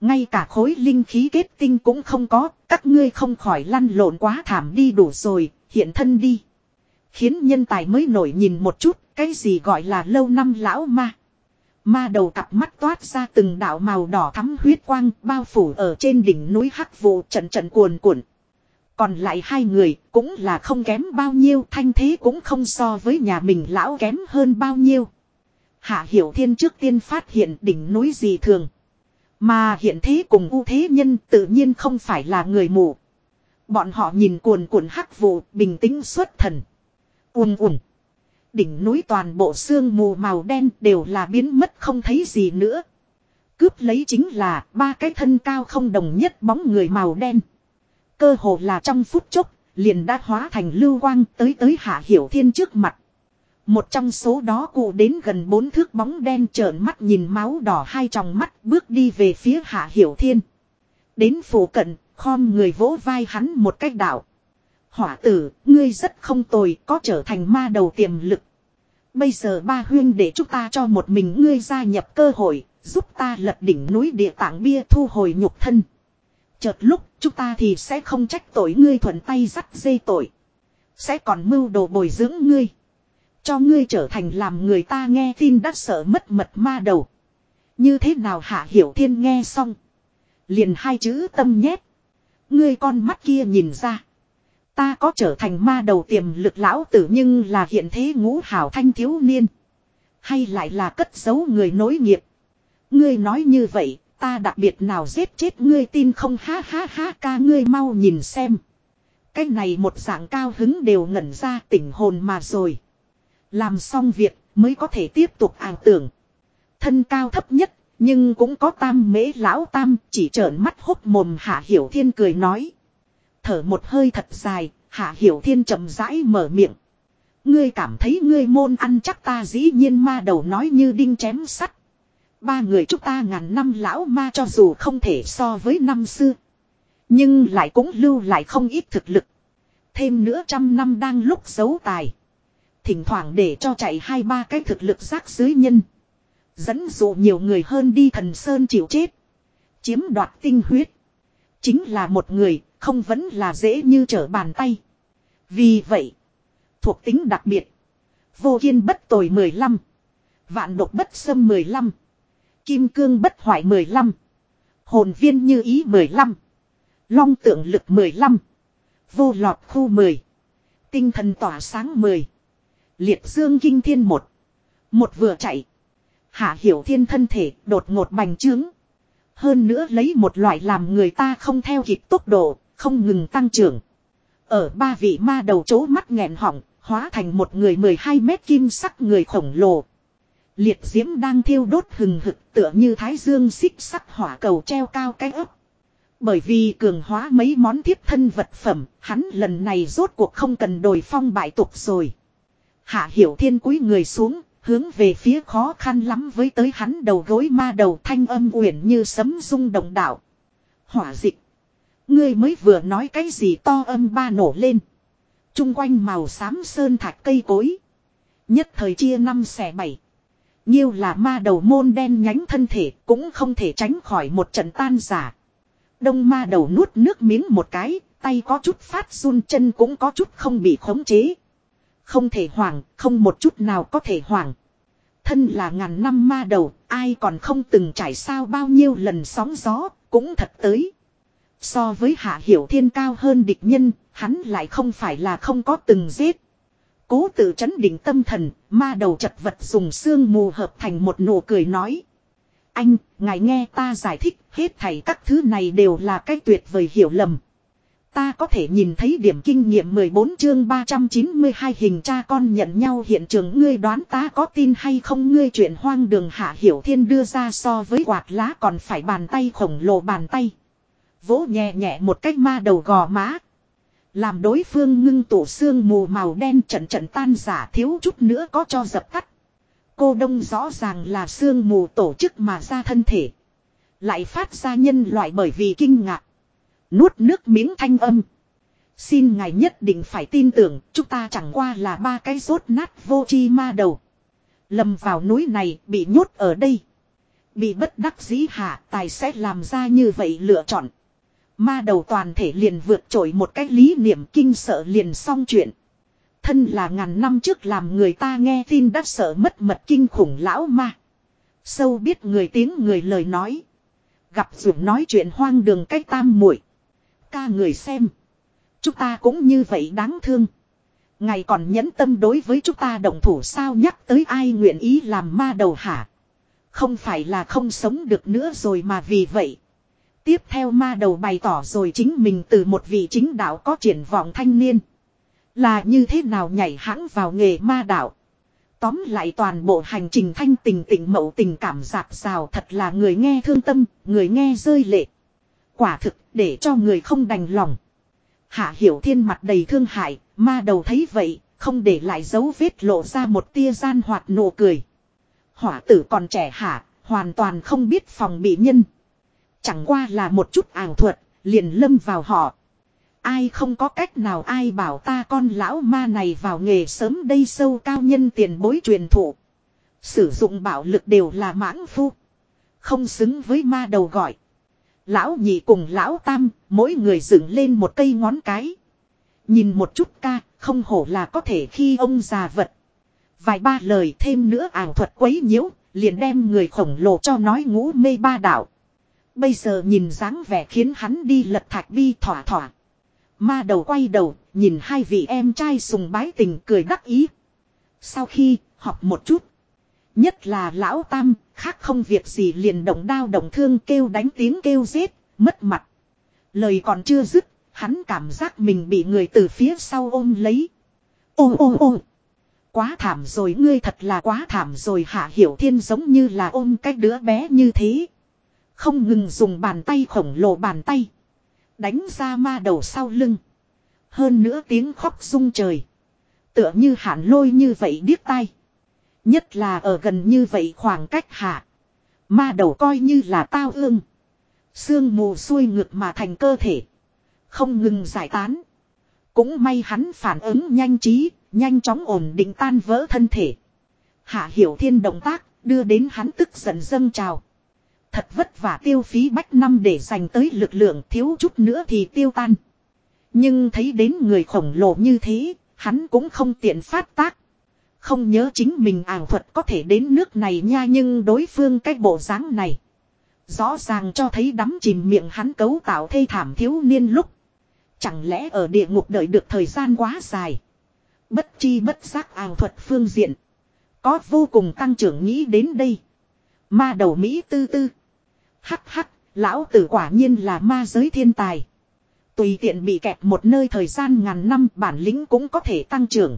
Ngay cả khối linh khí kết tinh cũng không có, các ngươi không khỏi lăn lộn quá thảm đi đủ rồi, hiện thân đi. Khiến nhân tài mới nổi nhìn một chút, cái gì gọi là lâu năm lão ma. Ma đầu cặp mắt toát ra từng đạo màu đỏ thắm huyết quang bao phủ ở trên đỉnh núi hắc vụ trận trận cuồn cuộn. Còn lại hai người cũng là không kém bao nhiêu, thanh thế cũng không so với nhà mình lão kém hơn bao nhiêu. Hạ Hiểu Thiên trước tiên phát hiện đỉnh núi gì thường. Mà hiện thế cùng ưu thế nhân tự nhiên không phải là người mù. Bọn họ nhìn cuồn cuộn hắc vụ bình tĩnh xuất thần. Ùm ùm. Đỉnh núi toàn bộ xương mù màu đen đều là biến mất không thấy gì nữa. Cướp lấy chính là ba cái thân cao không đồng nhất bóng người màu đen. Cơ hồ là trong phút chốc, liền đã hóa thành lưu quang tới tới hạ hiểu thiên trước mặt. Một trong số đó cụ đến gần bốn thước bóng đen trợn mắt nhìn máu đỏ hai tròng mắt bước đi về phía hạ hiểu thiên. Đến phủ cận, khom người vỗ vai hắn một cách đạo. Hỏa tử, ngươi rất không tồi, có trở thành ma đầu tiềm lực. Bây giờ ba huyên để chúng ta cho một mình ngươi gia nhập cơ hội, giúp ta lật đỉnh núi địa tạng bia thu hồi nhục thân. Chợt lúc, chúng ta thì sẽ không trách tội ngươi thuận tay dắt dây tội. Sẽ còn mưu đồ bồi dưỡng ngươi. Cho ngươi trở thành làm người ta nghe tin đắt sợ mất mật ma đầu. Như thế nào hạ hiểu thiên nghe xong. Liền hai chữ tâm nhét. Ngươi con mắt kia nhìn ra. Ta có trở thành ma đầu tiềm lực lão tử nhưng là hiện thế ngũ hảo thanh thiếu niên. Hay lại là cất giấu người nối nghiệp. Ngươi nói như vậy, ta đặc biệt nào giết chết ngươi tin không ha ha ha ca ngươi mau nhìn xem. Cái này một dạng cao hứng đều ngẩn ra tỉnh hồn mà rồi. Làm xong việc mới có thể tiếp tục ảo tưởng. Thân cao thấp nhất, nhưng cũng có tam mễ lão tam chỉ trợn mắt hốc mồm hạ hiểu thiên cười nói. Thở một hơi thật dài, hạ hiểu thiên chậm rãi mở miệng. Ngươi cảm thấy ngươi môn ăn chắc ta dĩ nhiên ma đầu nói như đinh chém sắt. Ba người chúng ta ngàn năm lão ma cho dù không thể so với năm xưa. Nhưng lại cũng lưu lại không ít thực lực. Thêm nữa trăm năm đang lúc giấu tài. Thỉnh thoảng để cho chạy hai ba cái thực lực rác dưới nhân. Dẫn dụ nhiều người hơn đi thần sơn chịu chết. Chiếm đoạt tinh huyết. Chính là một người, không vẫn là dễ như trở bàn tay. Vì vậy, thuộc tính đặc biệt. Vô kiên bất tồi 15. Vạn độc bất xâm 15. Kim cương bất hoại 15. Hồn viên như ý 15. Long tượng lực 15. Vô lọt khu 10. Tinh thần tỏa sáng 10. Liệt dương kinh thiên 1, Một vừa chạy. Hạ hiểu thiên thân thể đột ngột bành trướng. Hơn nữa lấy một loại làm người ta không theo kịp tốc độ, không ngừng tăng trưởng. Ở ba vị ma đầu chố mắt nghẹn họng, hóa thành một người 12 mét kim sắc người khổng lồ. Liệt diễm đang thiêu đốt hừng hực tựa như thái dương xích sắc hỏa cầu treo cao cái ấp. Bởi vì cường hóa mấy món thiếp thân vật phẩm, hắn lần này rốt cuộc không cần đổi phong bại tục rồi. Hạ hiểu thiên cúi người xuống, hướng về phía khó khăn lắm với tới hắn đầu gối ma đầu thanh âm uyển như sấm rung động đạo. Hỏa dịch. Ngươi mới vừa nói cái gì to âm ba nổ lên. Trung quanh màu xám sơn thạch cây cối. Nhất thời chia năm xẻ bảy. Nhiêu là ma đầu môn đen nhánh thân thể cũng không thể tránh khỏi một trận tan giả. Đông ma đầu nuốt nước miếng một cái, tay có chút phát run chân cũng có chút không bị khống chế. Không thể hoảng, không một chút nào có thể hoảng. Thân là ngàn năm ma đầu, ai còn không từng trải sao bao nhiêu lần sóng gió, cũng thật tới. So với hạ hiểu thiên cao hơn địch nhân, hắn lại không phải là không có từng giết. Cố tự chấn định tâm thần, ma đầu chật vật dùng xương mù hợp thành một nụ cười nói. Anh, ngài nghe ta giải thích, hết thảy các thứ này đều là cái tuyệt vời hiểu lầm. Ta có thể nhìn thấy điểm kinh nghiệm 14 chương 392 hình cha con nhận nhau hiện trường ngươi đoán ta có tin hay không ngươi chuyện hoang đường hạ hiểu thiên đưa ra so với quạt lá còn phải bàn tay khổng lồ bàn tay. Vỗ nhẹ nhẹ một cách ma đầu gò má. Làm đối phương ngưng tụ xương mù màu đen trận trận tan giả thiếu chút nữa có cho dập tắt. Cô đông rõ ràng là xương mù tổ chức mà ra thân thể. Lại phát ra nhân loại bởi vì kinh ngạc. Nuốt nước miếng thanh âm. Xin ngài nhất định phải tin tưởng, chúng ta chẳng qua là ba cái rốt nát vô chi ma đầu. Lầm vào núi này, bị nhốt ở đây. Bị bất đắc dĩ hạ, tài sẽ làm ra như vậy lựa chọn. Ma đầu toàn thể liền vượt trội một cái lý niệm kinh sợ liền xong chuyện. Thân là ngàn năm trước làm người ta nghe tin đã sợ mất mật kinh khủng lão ma. Sâu biết người tiếng người lời nói. Gặp dụng nói chuyện hoang đường cách tam muội Ca người xem. Chúng ta cũng như vậy đáng thương. Ngày còn nhẫn tâm đối với chúng ta động thủ sao nhắc tới ai nguyện ý làm ma đầu hả. Không phải là không sống được nữa rồi mà vì vậy. Tiếp theo ma đầu bày tỏ rồi chính mình từ một vị chính đạo có triển vọng thanh niên. Là như thế nào nhảy hãng vào nghề ma đạo. Tóm lại toàn bộ hành trình thanh tình tình mậu tình cảm giạc rào thật là người nghe thương tâm, người nghe rơi lệ. Quả thực để cho người không đành lòng. Hạ hiểu thiên mặt đầy thương hại, ma đầu thấy vậy, không để lại dấu vết lộ ra một tia gian hoạt nụ cười. Hỏa tử còn trẻ hả, hoàn toàn không biết phòng bị nhân. Chẳng qua là một chút ảo thuật, liền lâm vào họ. Ai không có cách nào ai bảo ta con lão ma này vào nghề sớm đây sâu cao nhân tiền bối truyền thụ. Sử dụng bạo lực đều là mãng phu. Không xứng với ma đầu gọi. Lão nhị cùng lão tam, mỗi người dựng lên một cây ngón cái. Nhìn một chút ca, không hổ là có thể khi ông già vật. Vài ba lời thêm nữa ảo thuật quấy nhiễu, liền đem người khổng lồ cho nói ngũ mê ba đạo. Bây giờ nhìn dáng vẻ khiến hắn đi lật thạch bi thỏa thỏa. Ma đầu quay đầu, nhìn hai vị em trai sùng bái tình cười đắc ý. Sau khi học một chút. Nhất là lão tam, khác không việc gì liền động đao động thương kêu đánh tiếng kêu giết, mất mặt. Lời còn chưa dứt, hắn cảm giác mình bị người từ phía sau ôm lấy. Ô ô ô Quá thảm rồi ngươi thật là quá thảm rồi hạ hiểu thiên giống như là ôm cái đứa bé như thế. Không ngừng dùng bàn tay khổng lồ bàn tay. Đánh ra ma đầu sau lưng. Hơn nữa tiếng khóc rung trời. Tựa như hạn lôi như vậy điếc tai. Nhất là ở gần như vậy khoảng cách hạ. Ma đầu coi như là tao ương. Sương mù xuôi ngược mà thành cơ thể. Không ngừng giải tán. Cũng may hắn phản ứng nhanh trí, nhanh chóng ổn định tan vỡ thân thể. Hạ hiểu thiên động tác, đưa đến hắn tức giận dâng trào. Thật vất vả tiêu phí bách năm để dành tới lực lượng thiếu chút nữa thì tiêu tan. Nhưng thấy đến người khổng lồ như thế, hắn cũng không tiện phát tác. Không nhớ chính mình ảo thuật có thể đến nước này nha nhưng đối phương cái bộ dáng này. Rõ ràng cho thấy đắm chìm miệng hắn cấu tạo thê thảm thiếu niên lúc. Chẳng lẽ ở địa ngục đợi được thời gian quá dài. Bất chi bất giác ảo thuật phương diện. Có vô cùng tăng trưởng nghĩ đến đây. Ma đầu Mỹ tư tư. Hắc hắc, lão tử quả nhiên là ma giới thiên tài. Tùy tiện bị kẹp một nơi thời gian ngàn năm bản lĩnh cũng có thể tăng trưởng.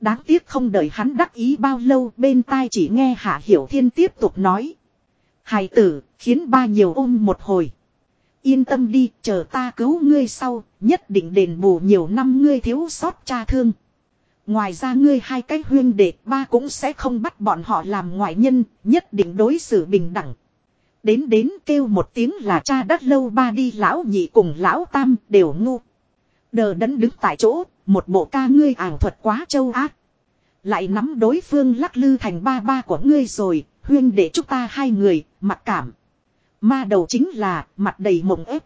Đáng tiếc không đợi hắn đắc ý bao lâu bên tai chỉ nghe Hạ Hiểu Thiên tiếp tục nói. Hài tử, khiến ba nhiều ôm một hồi. Yên tâm đi, chờ ta cứu ngươi sau, nhất định đền bù nhiều năm ngươi thiếu sót cha thương. Ngoài ra ngươi hai cái huyên đệ ba cũng sẽ không bắt bọn họ làm ngoại nhân, nhất định đối xử bình đẳng. Đến đến kêu một tiếng là cha đắt lâu ba đi lão nhị cùng lão tam đều ngu. Đờ đẫn đứng tại chỗ, một bộ ca ngươi ảo thuật quá châu ác. Lại nắm đối phương lắc lư thành ba ba của ngươi rồi, huyên để chúng ta hai người, mặc cảm. Ma đầu chính là, mặt đầy mộng ép.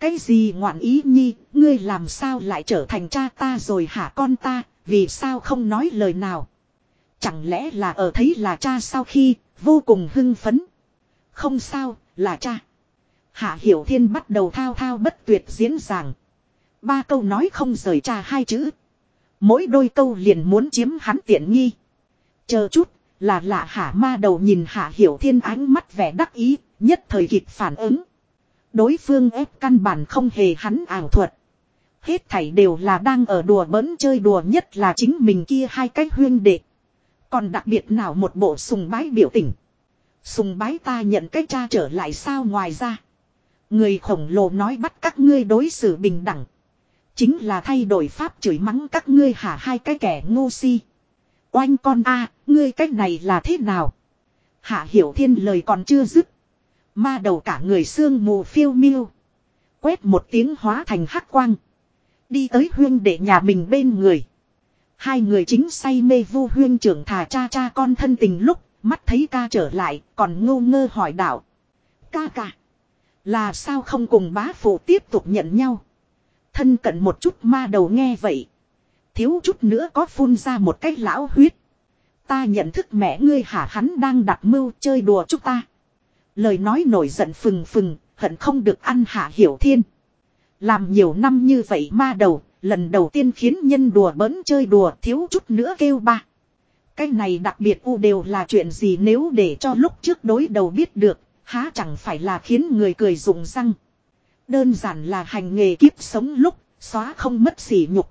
Cái gì ngoạn ý nhi, ngươi làm sao lại trở thành cha ta rồi hả con ta, vì sao không nói lời nào. Chẳng lẽ là ở thấy là cha sau khi, vô cùng hưng phấn. Không sao, là cha. Hạ Hiểu Thiên bắt đầu thao thao bất tuyệt diễn giảng. Ba câu nói không rời cha hai chữ. Mỗi đôi câu liền muốn chiếm hắn tiện nghi. Chờ chút, là lạ hả ma đầu nhìn Hạ Hiểu Thiên ánh mắt vẻ đắc ý, nhất thời kịp phản ứng. Đối phương ép căn bản không hề hắn ảo thuật. Hết thảy đều là đang ở đùa bỡn chơi đùa nhất là chính mình kia hai cách huyên đệ. Còn đặc biệt nào một bộ sùng bái biểu tình. Sùng bái ta nhận cách cha trở lại sao ngoài ra. Người khổng lồ nói bắt các ngươi đối xử bình đẳng. Chính là thay đổi pháp chửi mắng các ngươi hả hai cái kẻ ngu si. Oanh con a, ngươi cách này là thế nào? Hạ hiểu thiên lời còn chưa dứt. Ma đầu cả người xương mù phiêu miêu. Quét một tiếng hóa thành hắc quang. Đi tới huyên để nhà mình bên người. Hai người chính say mê vu huyên trưởng thả cha cha con thân tình lúc Mắt thấy ca trở lại, còn ngô ngơ hỏi đạo. Ca ca. Là sao không cùng bá phụ tiếp tục nhận nhau? Thân cận một chút ma đầu nghe vậy. Thiếu chút nữa có phun ra một cái lão huyết. Ta nhận thức mẹ ngươi hả hắn đang đặt mưu chơi đùa chúng ta. Lời nói nổi giận phừng phừng, hận không được ăn hạ hiểu thiên. Làm nhiều năm như vậy ma đầu, lần đầu tiên khiến nhân đùa bỡn chơi đùa thiếu chút nữa kêu ba. Cái này đặc biệt u đều là chuyện gì nếu để cho lúc trước đối đầu biết được, há chẳng phải là khiến người cười rụng răng. Đơn giản là hành nghề kiếp sống lúc, xóa không mất sỉ nhục.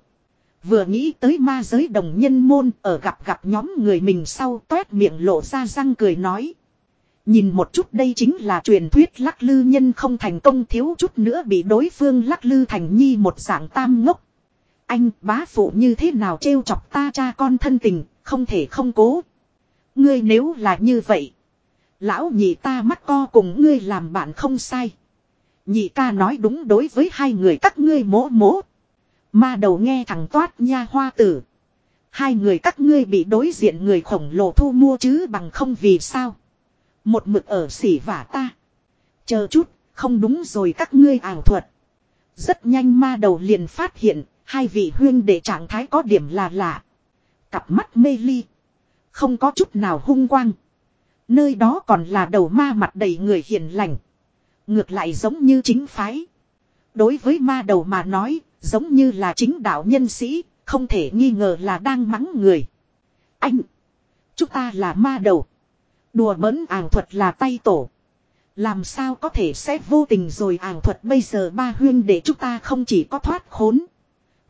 Vừa nghĩ tới ma giới đồng nhân môn ở gặp gặp nhóm người mình sau toét miệng lộ ra răng cười nói. Nhìn một chút đây chính là truyền thuyết lắc lư nhân không thành công thiếu chút nữa bị đối phương lắc lư thành nhi một dạng tam ngốc. Anh bá phụ như thế nào trêu chọc ta cha con thân tình, không thể không cố. Ngươi nếu là như vậy. Lão nhị ta mắt co cùng ngươi làm bạn không sai. Nhị ca nói đúng đối với hai người các ngươi mỗ mỗ. Ma đầu nghe thằng toát nha hoa tử. Hai người các ngươi bị đối diện người khổng lồ thu mua chứ bằng không vì sao. Một mực ở xỉ vả ta. Chờ chút, không đúng rồi các ngươi ảo thuật. Rất nhanh ma đầu liền phát hiện, hai vị huyên đệ trạng thái có điểm là lạ. Cặp mắt mê ly. Không có chút nào hung quang. Nơi đó còn là đầu ma mặt đầy người hiền lành. Ngược lại giống như chính phái. Đối với ma đầu mà nói, giống như là chính đạo nhân sĩ, không thể nghi ngờ là đang mắng người. Anh! Chúng ta là ma đầu. Đùa bỡn ảo thuật là tay tổ. Làm sao có thể sẽ vô tình rồi ảo thuật bây giờ ba huyên để chúng ta không chỉ có thoát khốn.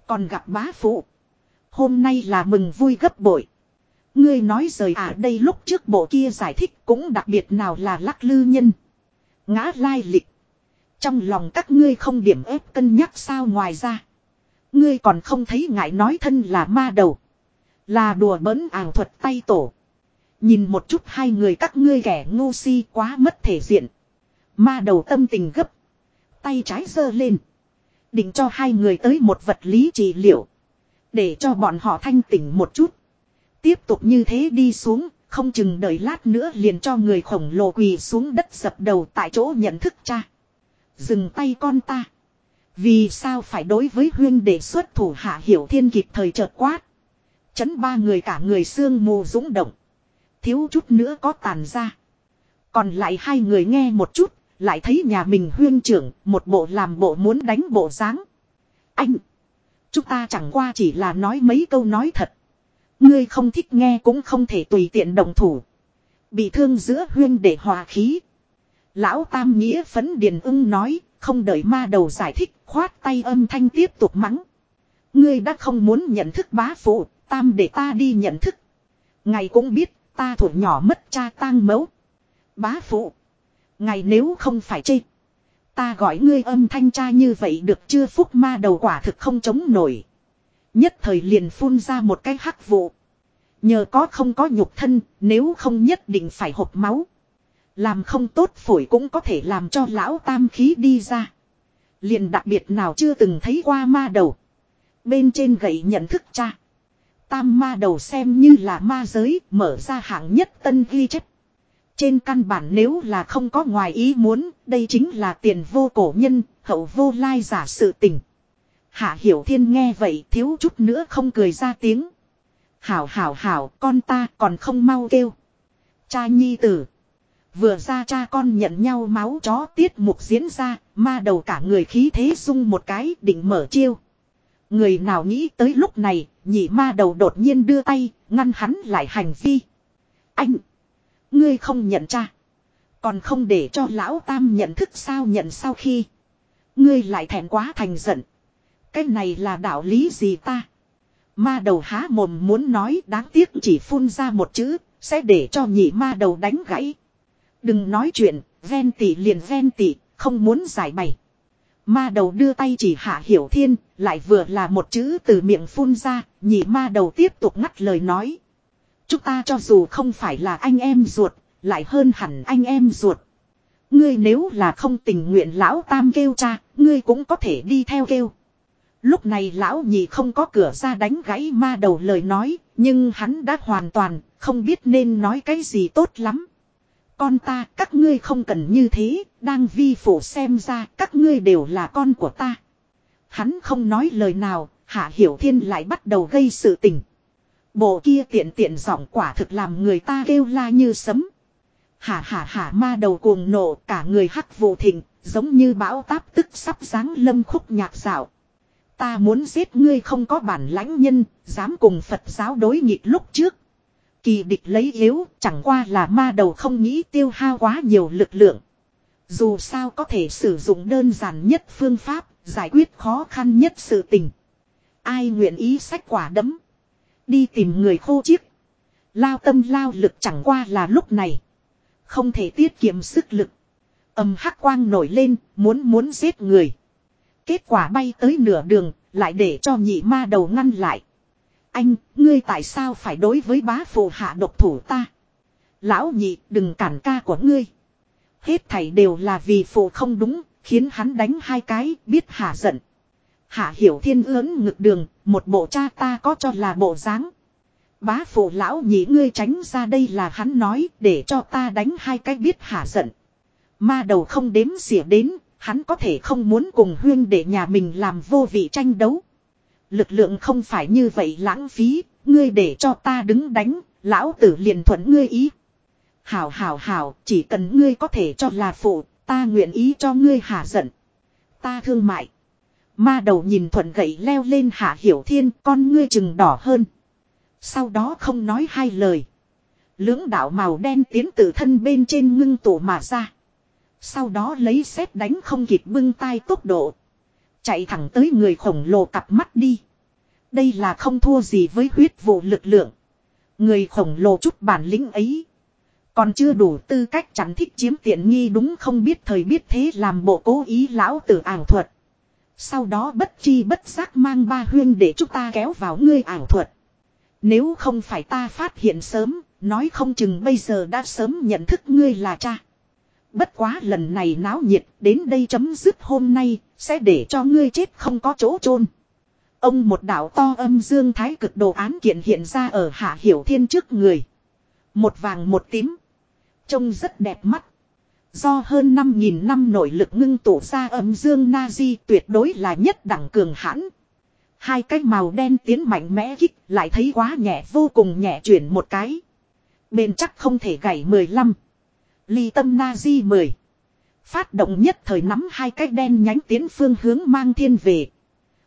Còn gặp bá phụ. Hôm nay là mừng vui gấp bội. Ngươi nói rời à đây lúc trước bộ kia giải thích cũng đặc biệt nào là lắc lư nhân. Ngã lai lịch. Trong lòng các ngươi không điểm ép cân nhắc sao ngoài ra. Ngươi còn không thấy ngại nói thân là ma đầu. Là đùa bỡn ảo thuật tay tổ. Nhìn một chút hai người các ngươi kẻ ngu si quá mất thể diện. Ma đầu tâm tình gấp. Tay trái giơ lên. Định cho hai người tới một vật lý trị liệu. Để cho bọn họ thanh tỉnh một chút. Tiếp tục như thế đi xuống, không chừng đợi lát nữa liền cho người khổng lồ quỳ xuống đất dập đầu tại chỗ nhận thức cha. Dừng tay con ta. Vì sao phải đối với huyên để xuất thủ hạ hiểu thiên kịp thời chợt quát. Chấn ba người cả người xương mù dũng động. Thiếu chút nữa có tàn ra. Còn lại hai người nghe một chút, lại thấy nhà mình huyên trưởng, một bộ làm bộ muốn đánh bộ dáng. Anh! Chúng ta chẳng qua chỉ là nói mấy câu nói thật. Ngươi không thích nghe cũng không thể tùy tiện đồng thủ. Bị thương giữa huyên để hòa khí. Lão Tam Nghĩa phấn điền ưng nói, không đợi ma đầu giải thích, khoát tay âm thanh tiếp tục mắng. Ngươi đã không muốn nhận thức bá phụ, tam để ta đi nhận thức. Ngài cũng biết ta thủ nhỏ mất cha tang mẫu. Bá phụ. Ngài nếu không phải chê. Ta gọi ngươi âm thanh cha như vậy được chưa phúc ma đầu quả thực không chống nổi. Nhất thời liền phun ra một cái hắc vụ. Nhờ có không có nhục thân, nếu không nhất định phải hộp máu. Làm không tốt phổi cũng có thể làm cho lão tam khí đi ra. Liền đặc biệt nào chưa từng thấy qua ma đầu. Bên trên gậy nhận thức cha. Tam ma đầu xem như là ma giới mở ra hạng nhất tân ghi chất. Trên căn bản nếu là không có ngoài ý muốn, đây chính là tiền vô cổ nhân, hậu vô lai giả sự tình. Hạ Hiểu Thiên nghe vậy thiếu chút nữa không cười ra tiếng. Hảo hảo hảo, con ta còn không mau kêu. Cha nhi tử. Vừa ra cha con nhận nhau máu chó tiết mục diễn ra, ma đầu cả người khí thế sung một cái định mở chiêu. Người nào nghĩ tới lúc này, nhị ma đầu đột nhiên đưa tay, ngăn hắn lại hành vi. Anh! Ngươi không nhận cha. Còn không để cho lão tam nhận thức sao nhận sau khi. Ngươi lại thẹn quá thành giận. Cái này là đạo lý gì ta? Ma đầu há mồm muốn nói đáng tiếc chỉ phun ra một chữ, sẽ để cho nhị ma đầu đánh gãy. Đừng nói chuyện, ven tỉ liền ven tỉ, không muốn giải bày. Ma đầu đưa tay chỉ hạ hiểu thiên, lại vừa là một chữ từ miệng phun ra, nhị ma đầu tiếp tục ngắt lời nói. Chúng ta cho dù không phải là anh em ruột, lại hơn hẳn anh em ruột. Ngươi nếu là không tình nguyện lão tam kêu cha, ngươi cũng có thể đi theo kêu. Lúc này lão nhị không có cửa ra đánh gãy ma đầu lời nói, nhưng hắn đã hoàn toàn không biết nên nói cái gì tốt lắm. Con ta, các ngươi không cần như thế, đang vi phủ xem ra các ngươi đều là con của ta. Hắn không nói lời nào, Hạ Hiểu Thiên lại bắt đầu gây sự tình. Bộ kia tiện tiện giọng quả thực làm người ta kêu la như sấm. Hả hả hả ma đầu cuồng nổ cả người hắc vụ thịnh, giống như bão táp tức sắp giáng lâm khúc nhạc dạo. Ta muốn giết ngươi không có bản lãnh nhân, dám cùng Phật giáo đối nghịch lúc trước. Kỳ địch lấy yếu, chẳng qua là ma đầu không nghĩ tiêu hao quá nhiều lực lượng. Dù sao có thể sử dụng đơn giản nhất phương pháp, giải quyết khó khăn nhất sự tình. Ai nguyện ý sách quả đấm. Đi tìm người khô chiếc. Lao tâm lao lực chẳng qua là lúc này. Không thể tiết kiệm sức lực. Âm hắc quang nổi lên, muốn muốn giết người. Kết quả bay tới nửa đường, lại để cho nhị ma đầu ngăn lại. Anh, ngươi tại sao phải đối với bá phụ hạ độc thủ ta? Lão nhị, đừng cản ca của ngươi. Hết thảy đều là vì phụ không đúng, khiến hắn đánh hai cái, biết hạ giận. Hạ hiểu thiên ớn ngực đường, một bộ cha ta có cho là bộ dáng. Bá phụ lão nhị ngươi tránh ra đây là hắn nói, để cho ta đánh hai cái biết hạ giận. Ma đầu không đếm xỉa đến, hắn có thể không muốn cùng huyên để nhà mình làm vô vị tranh đấu. Lực lượng không phải như vậy lãng phí, ngươi để cho ta đứng đánh, lão tử liền thuận ngươi ý. Hảo hảo hảo, chỉ cần ngươi có thể cho là phụ, ta nguyện ý cho ngươi hạ giận. Ta thương mại. Ma đầu nhìn thuận gậy leo lên hạ hiểu thiên, con ngươi chừng đỏ hơn. Sau đó không nói hai lời. Lưỡng đạo màu đen tiến từ thân bên trên ngưng tụ mà ra. Sau đó lấy xét đánh không kịp bưng tay tốc độ. Chạy thẳng tới người khổng lồ cặp mắt đi. Đây là không thua gì với huyết vụ lực lượng. Người khổng lồ chút bản lĩnh ấy. Còn chưa đủ tư cách chẳng thích chiếm tiện nghi đúng không biết thời biết thế làm bộ cố ý lão tử ảo thuật. Sau đó bất chi bất giác mang ba huyên để chúng ta kéo vào ngươi ảo thuật. Nếu không phải ta phát hiện sớm, nói không chừng bây giờ đã sớm nhận thức ngươi là cha. Bất quá lần này náo nhiệt đến đây chấm dứt hôm nay, sẽ để cho ngươi chết không có chỗ chôn Ông một đạo to âm dương thái cực đồ án kiện hiện ra ở hạ hiểu thiên trước người. Một vàng một tím. Trông rất đẹp mắt. Do hơn 5.000 năm nội lực ngưng tụ ra âm dương Nazi tuyệt đối là nhất đẳng cường hãn. Hai cái màu đen tiến mạnh mẽ kích lại thấy quá nhẹ vô cùng nhẹ chuyển một cái. Bên chắc không thể gãy 15. Ly tâm Nazi 10. Phát động nhất thời nắm hai cái đen nhánh tiến phương hướng mang thiên về.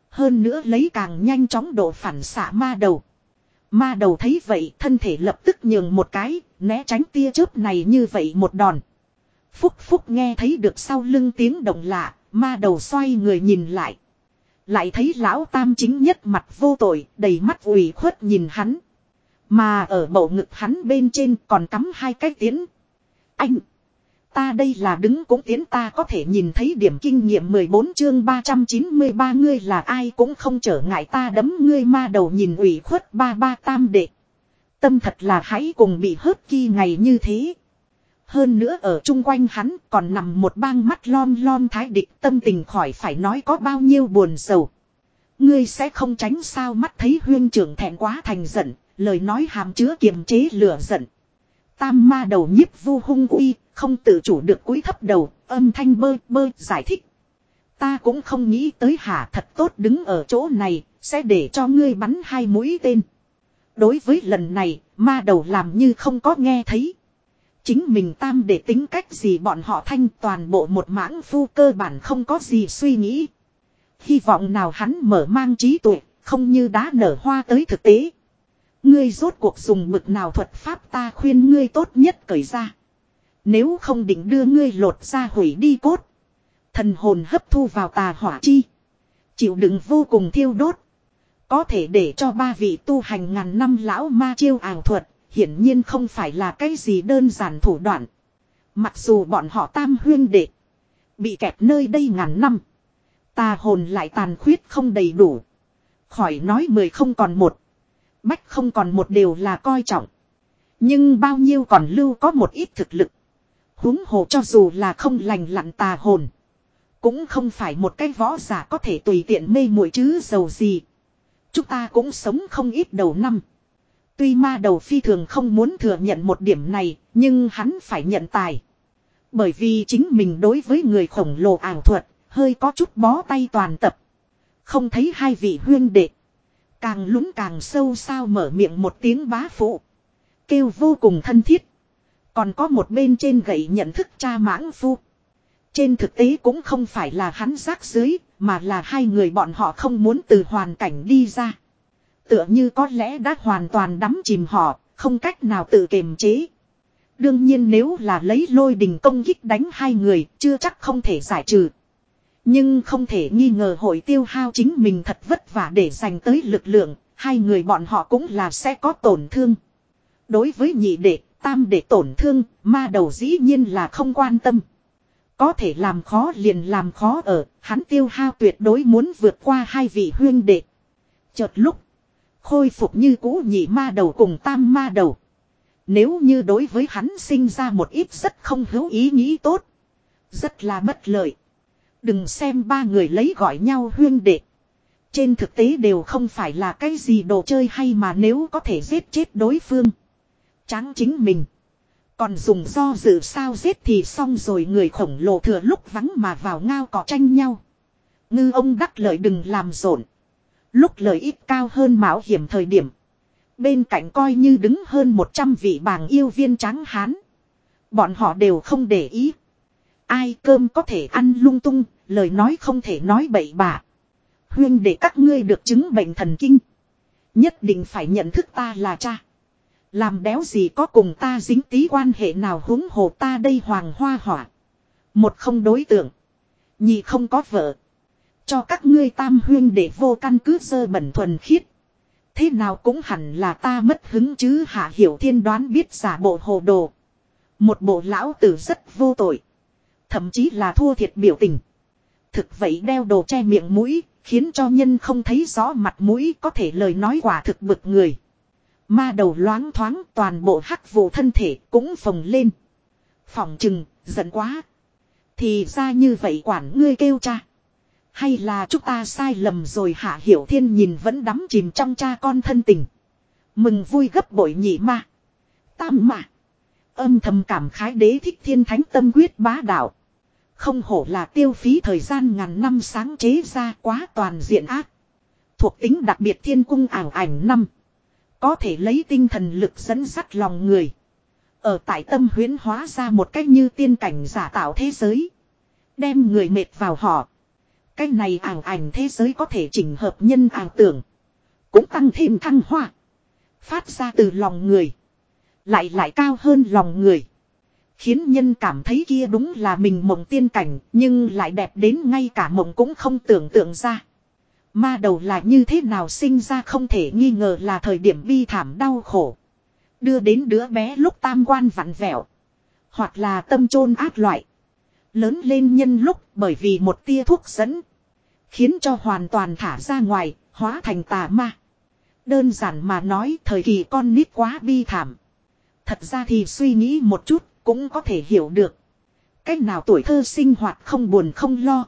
Hơn nữa lấy càng nhanh chóng độ phản xạ ma đầu. Ma đầu thấy vậy thân thể lập tức nhường một cái, né tránh tia chớp này như vậy một đòn. Phúc Phúc nghe thấy được sau lưng tiếng động lạ, ma đầu xoay người nhìn lại. Lại thấy lão tam chính nhất mặt vô tội, đầy mắt ủy khuất nhìn hắn. Mà ở bầu ngực hắn bên trên còn cắm hai cái tiến. Anh! Ta đây là đứng cũng tiến ta có thể nhìn thấy điểm kinh nghiệm 14 chương 393 ngươi là ai cũng không trở ngại ta đấm ngươi ma đầu nhìn ủy khuất ba ba tam đệ. Tâm thật là hãy cùng bị hớt kỳ ngày như thế. Hơn nữa ở chung quanh hắn còn nằm một bang mắt lom lom thái địch tâm tình khỏi phải nói có bao nhiêu buồn sầu. Ngươi sẽ không tránh sao mắt thấy huyên trưởng thẹn quá thành giận, lời nói hàm chứa kiềm chế lửa giận. Tam ma đầu nhiếp vu hung uy, không tự chủ được cúi thấp đầu, âm thanh bơ bơ giải thích. Ta cũng không nghĩ tới hả thật tốt đứng ở chỗ này, sẽ để cho ngươi bắn hai mũi tên. Đối với lần này, ma đầu làm như không có nghe thấy. Chính mình tam để tính cách gì bọn họ thanh toàn bộ một mãng phu cơ bản không có gì suy nghĩ. Hy vọng nào hắn mở mang trí tuệ, không như đá nở hoa tới thực tế. Ngươi rốt cuộc dùng mực nào thuật pháp ta khuyên ngươi tốt nhất cởi ra. Nếu không định đưa ngươi lột ra hủy đi cốt. Thần hồn hấp thu vào tà hỏa chi. Chịu đựng vô cùng thiêu đốt. Có thể để cho ba vị tu hành ngàn năm lão ma chiêu ảo thuật, hiển nhiên không phải là cái gì đơn giản thủ đoạn. Mặc dù bọn họ tam huyên đệ, bị kẹt nơi đây ngàn năm. Tà hồn lại tàn khuyết không đầy đủ. Khỏi nói mười không còn một. Bách không còn một điều là coi trọng. Nhưng bao nhiêu còn lưu có một ít thực lực. huống hồ cho dù là không lành lặn tà hồn. Cũng không phải một cái võ giả có thể tùy tiện mê muội chứ giàu gì. Chúng ta cũng sống không ít đầu năm. Tuy ma đầu phi thường không muốn thừa nhận một điểm này, nhưng hắn phải nhận tài. Bởi vì chính mình đối với người khổng lồ ảo thuật, hơi có chút bó tay toàn tập. Không thấy hai vị huyên đệ. Càng lún càng sâu sao mở miệng một tiếng bá phụ. Kêu vô cùng thân thiết. Còn có một bên trên gậy nhận thức cha mãng phu. Trên thực tế cũng không phải là hắn rác dưới, mà là hai người bọn họ không muốn từ hoàn cảnh đi ra. Tựa như có lẽ đã hoàn toàn đắm chìm họ, không cách nào tự kiềm chế. Đương nhiên nếu là lấy lôi đình công kích đánh hai người, chưa chắc không thể giải trừ. Nhưng không thể nghi ngờ hội tiêu hao chính mình thật vất vả để dành tới lực lượng, hai người bọn họ cũng là sẽ có tổn thương. Đối với nhị đệ, tam đệ tổn thương, ma đầu dĩ nhiên là không quan tâm. Có thể làm khó liền làm khó ở, hắn tiêu hao tuyệt đối muốn vượt qua hai vị huyên đệ. Chợt lúc, khôi phục như cũ nhị ma đầu cùng tam ma đầu. Nếu như đối với hắn sinh ra một ít rất không hữu ý nghĩ tốt. Rất là bất lợi. Đừng xem ba người lấy gọi nhau huyên đệ. Trên thực tế đều không phải là cái gì đồ chơi hay mà nếu có thể giết chết đối phương. Tráng chính mình. Còn dùng do dự sao giết thì xong rồi người khổng lồ thừa lúc vắng mà vào ngao cỏ tranh nhau. Ngư ông đắc lợi đừng làm rộn. Lúc lợi ích cao hơn mạo hiểm thời điểm. Bên cạnh coi như đứng hơn 100 vị bàng yêu viên trắng hán. Bọn họ đều không để ý. Ai cơm có thể ăn lung tung, lời nói không thể nói bậy bạ. Huyên để các ngươi được chứng bệnh thần kinh. Nhất định phải nhận thức ta là cha. Làm đéo gì có cùng ta dính tí quan hệ nào huống hồ ta đây hoàng hoa hỏa. Một không đối tượng. Nhị không có vợ. Cho các ngươi tam huyên để vô căn cứ sơ bẩn thuần khiết. Thế nào cũng hẳn là ta mất hứng chứ hạ hiểu thiên đoán biết giả bộ hồ đồ. Một bộ lão tử rất vô tội. Thậm chí là thua thiệt biểu tình. Thực vậy đeo đồ che miệng mũi, khiến cho nhân không thấy rõ mặt mũi có thể lời nói quả thực bực người. Ma đầu loáng thoáng toàn bộ hắc vụ thân thể cũng phồng lên. Phỏng chừng, giận quá. Thì ra như vậy quản ngươi kêu cha. Hay là chúng ta sai lầm rồi hạ hiểu thiên nhìn vẫn đắm chìm trong cha con thân tình. Mừng vui gấp bội nhị ma. Tam mà. Âm thầm cảm khái đế thích thiên thánh tâm quyết bá đạo. Không hổ là tiêu phí thời gian ngàn năm sáng chế ra quá toàn diện ác. Thuộc tính đặc biệt thiên cung ảo ảnh năm. Có thể lấy tinh thần lực dẫn dắt lòng người. Ở tại tâm huyến hóa ra một cách như tiên cảnh giả tạo thế giới. Đem người mệt vào họ. Cái này ảo ảnh thế giới có thể chỉnh hợp nhân ảo tưởng. Cũng tăng thêm thăng hoa. Phát ra từ lòng người. Lại lại cao hơn lòng người. Khiến nhân cảm thấy kia đúng là mình mộng tiên cảnh, nhưng lại đẹp đến ngay cả mộng cũng không tưởng tượng ra. Ma đầu là như thế nào sinh ra không thể nghi ngờ là thời điểm bi thảm đau khổ. Đưa đến đứa bé lúc tam quan vặn vẹo. Hoặc là tâm chôn ác loại. Lớn lên nhân lúc bởi vì một tia thuốc dẫn. Khiến cho hoàn toàn thả ra ngoài, hóa thành tà ma. Đơn giản mà nói thời kỳ con nít quá bi thảm. Thật ra thì suy nghĩ một chút cũng có thể hiểu được. Cách nào tuổi thơ sinh hoạt không buồn không lo.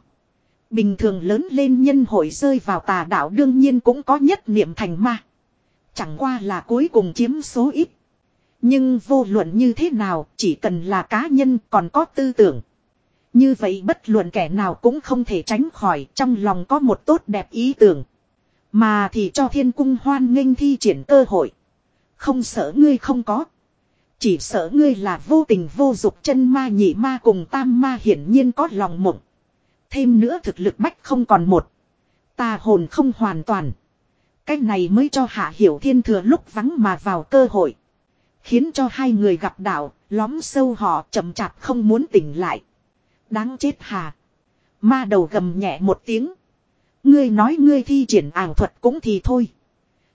Bình thường lớn lên nhân hội rơi vào tà đạo đương nhiên cũng có nhất niệm thành ma. Chẳng qua là cuối cùng chiếm số ít. Nhưng vô luận như thế nào chỉ cần là cá nhân còn có tư tưởng. Như vậy bất luận kẻ nào cũng không thể tránh khỏi trong lòng có một tốt đẹp ý tưởng. Mà thì cho thiên cung hoan nghênh thi triển cơ hội. Không sợ ngươi không có. Chỉ sợ ngươi là vô tình vô dục chân ma nhị ma cùng tam ma hiển nhiên có lòng mộng. Thêm nữa thực lực bách không còn một. ta hồn không hoàn toàn. cách này mới cho hạ hiểu thiên thừa lúc vắng mà vào cơ hội. Khiến cho hai người gặp đạo, lóm sâu họ chậm chạp không muốn tỉnh lại. Đáng chết hà. Ma đầu gầm nhẹ một tiếng. Ngươi nói ngươi thi triển ảo thuật cũng thì thôi.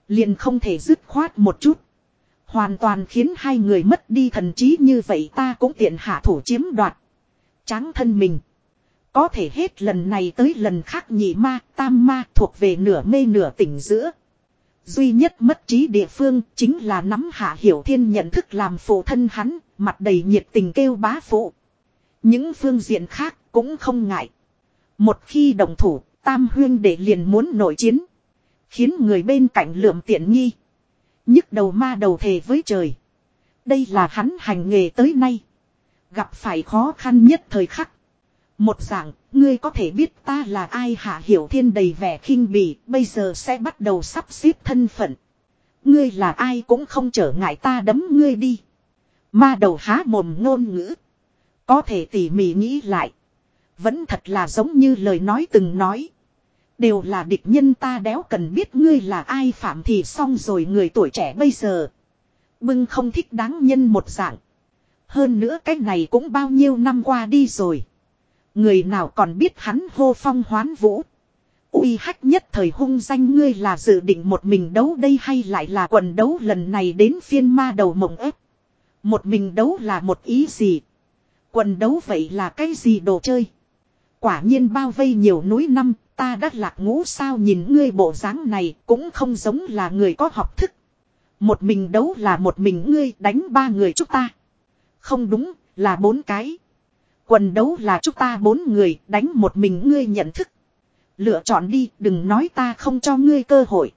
Liền không thể dứt khoát một chút. Hoàn toàn khiến hai người mất đi thần trí như vậy ta cũng tiện hạ thủ chiếm đoạt. Tráng thân mình. Có thể hết lần này tới lần khác nhị ma, tam ma thuộc về nửa mê nửa tỉnh giữa. Duy nhất mất trí địa phương chính là nắm hạ hiểu thiên nhận thức làm phụ thân hắn, mặt đầy nhiệt tình kêu bá phụ. Những phương diện khác cũng không ngại. Một khi đồng thủ, tam huyên để liền muốn nổi chiến. Khiến người bên cạnh lượm tiện nghi nhức đầu ma đầu thề với trời. Đây là hắn hành nghề tới nay. Gặp phải khó khăn nhất thời khắc. Một dạng, ngươi có thể biết ta là ai hạ hiểu thiên đầy vẻ khinh bỉ, bây giờ sẽ bắt đầu sắp xếp thân phận. Ngươi là ai cũng không trở ngại ta đấm ngươi đi. Ma đầu há mồm ngôn ngữ. Có thể tỉ mỉ nghĩ lại. Vẫn thật là giống như lời nói từng nói. Đều là địch nhân ta đéo cần biết ngươi là ai phạm thì xong rồi người tuổi trẻ bây giờ. Bưng không thích đáng nhân một dạng. Hơn nữa cái này cũng bao nhiêu năm qua đi rồi. Người nào còn biết hắn hô phong hoán vũ. uy hách nhất thời hung danh ngươi là dự định một mình đấu đây hay lại là quần đấu lần này đến phiên ma đầu mộng ép. Một mình đấu là một ý gì. Quần đấu vậy là cái gì đồ chơi. Quả nhiên bao vây nhiều núi năm Ta đã lạc ngũ sao nhìn ngươi bộ dáng này cũng không giống là người có học thức. Một mình đấu là một mình ngươi đánh ba người chúng ta. Không đúng, là bốn cái. Quần đấu là chúng ta bốn người đánh một mình ngươi nhận thức. Lựa chọn đi, đừng nói ta không cho ngươi cơ hội.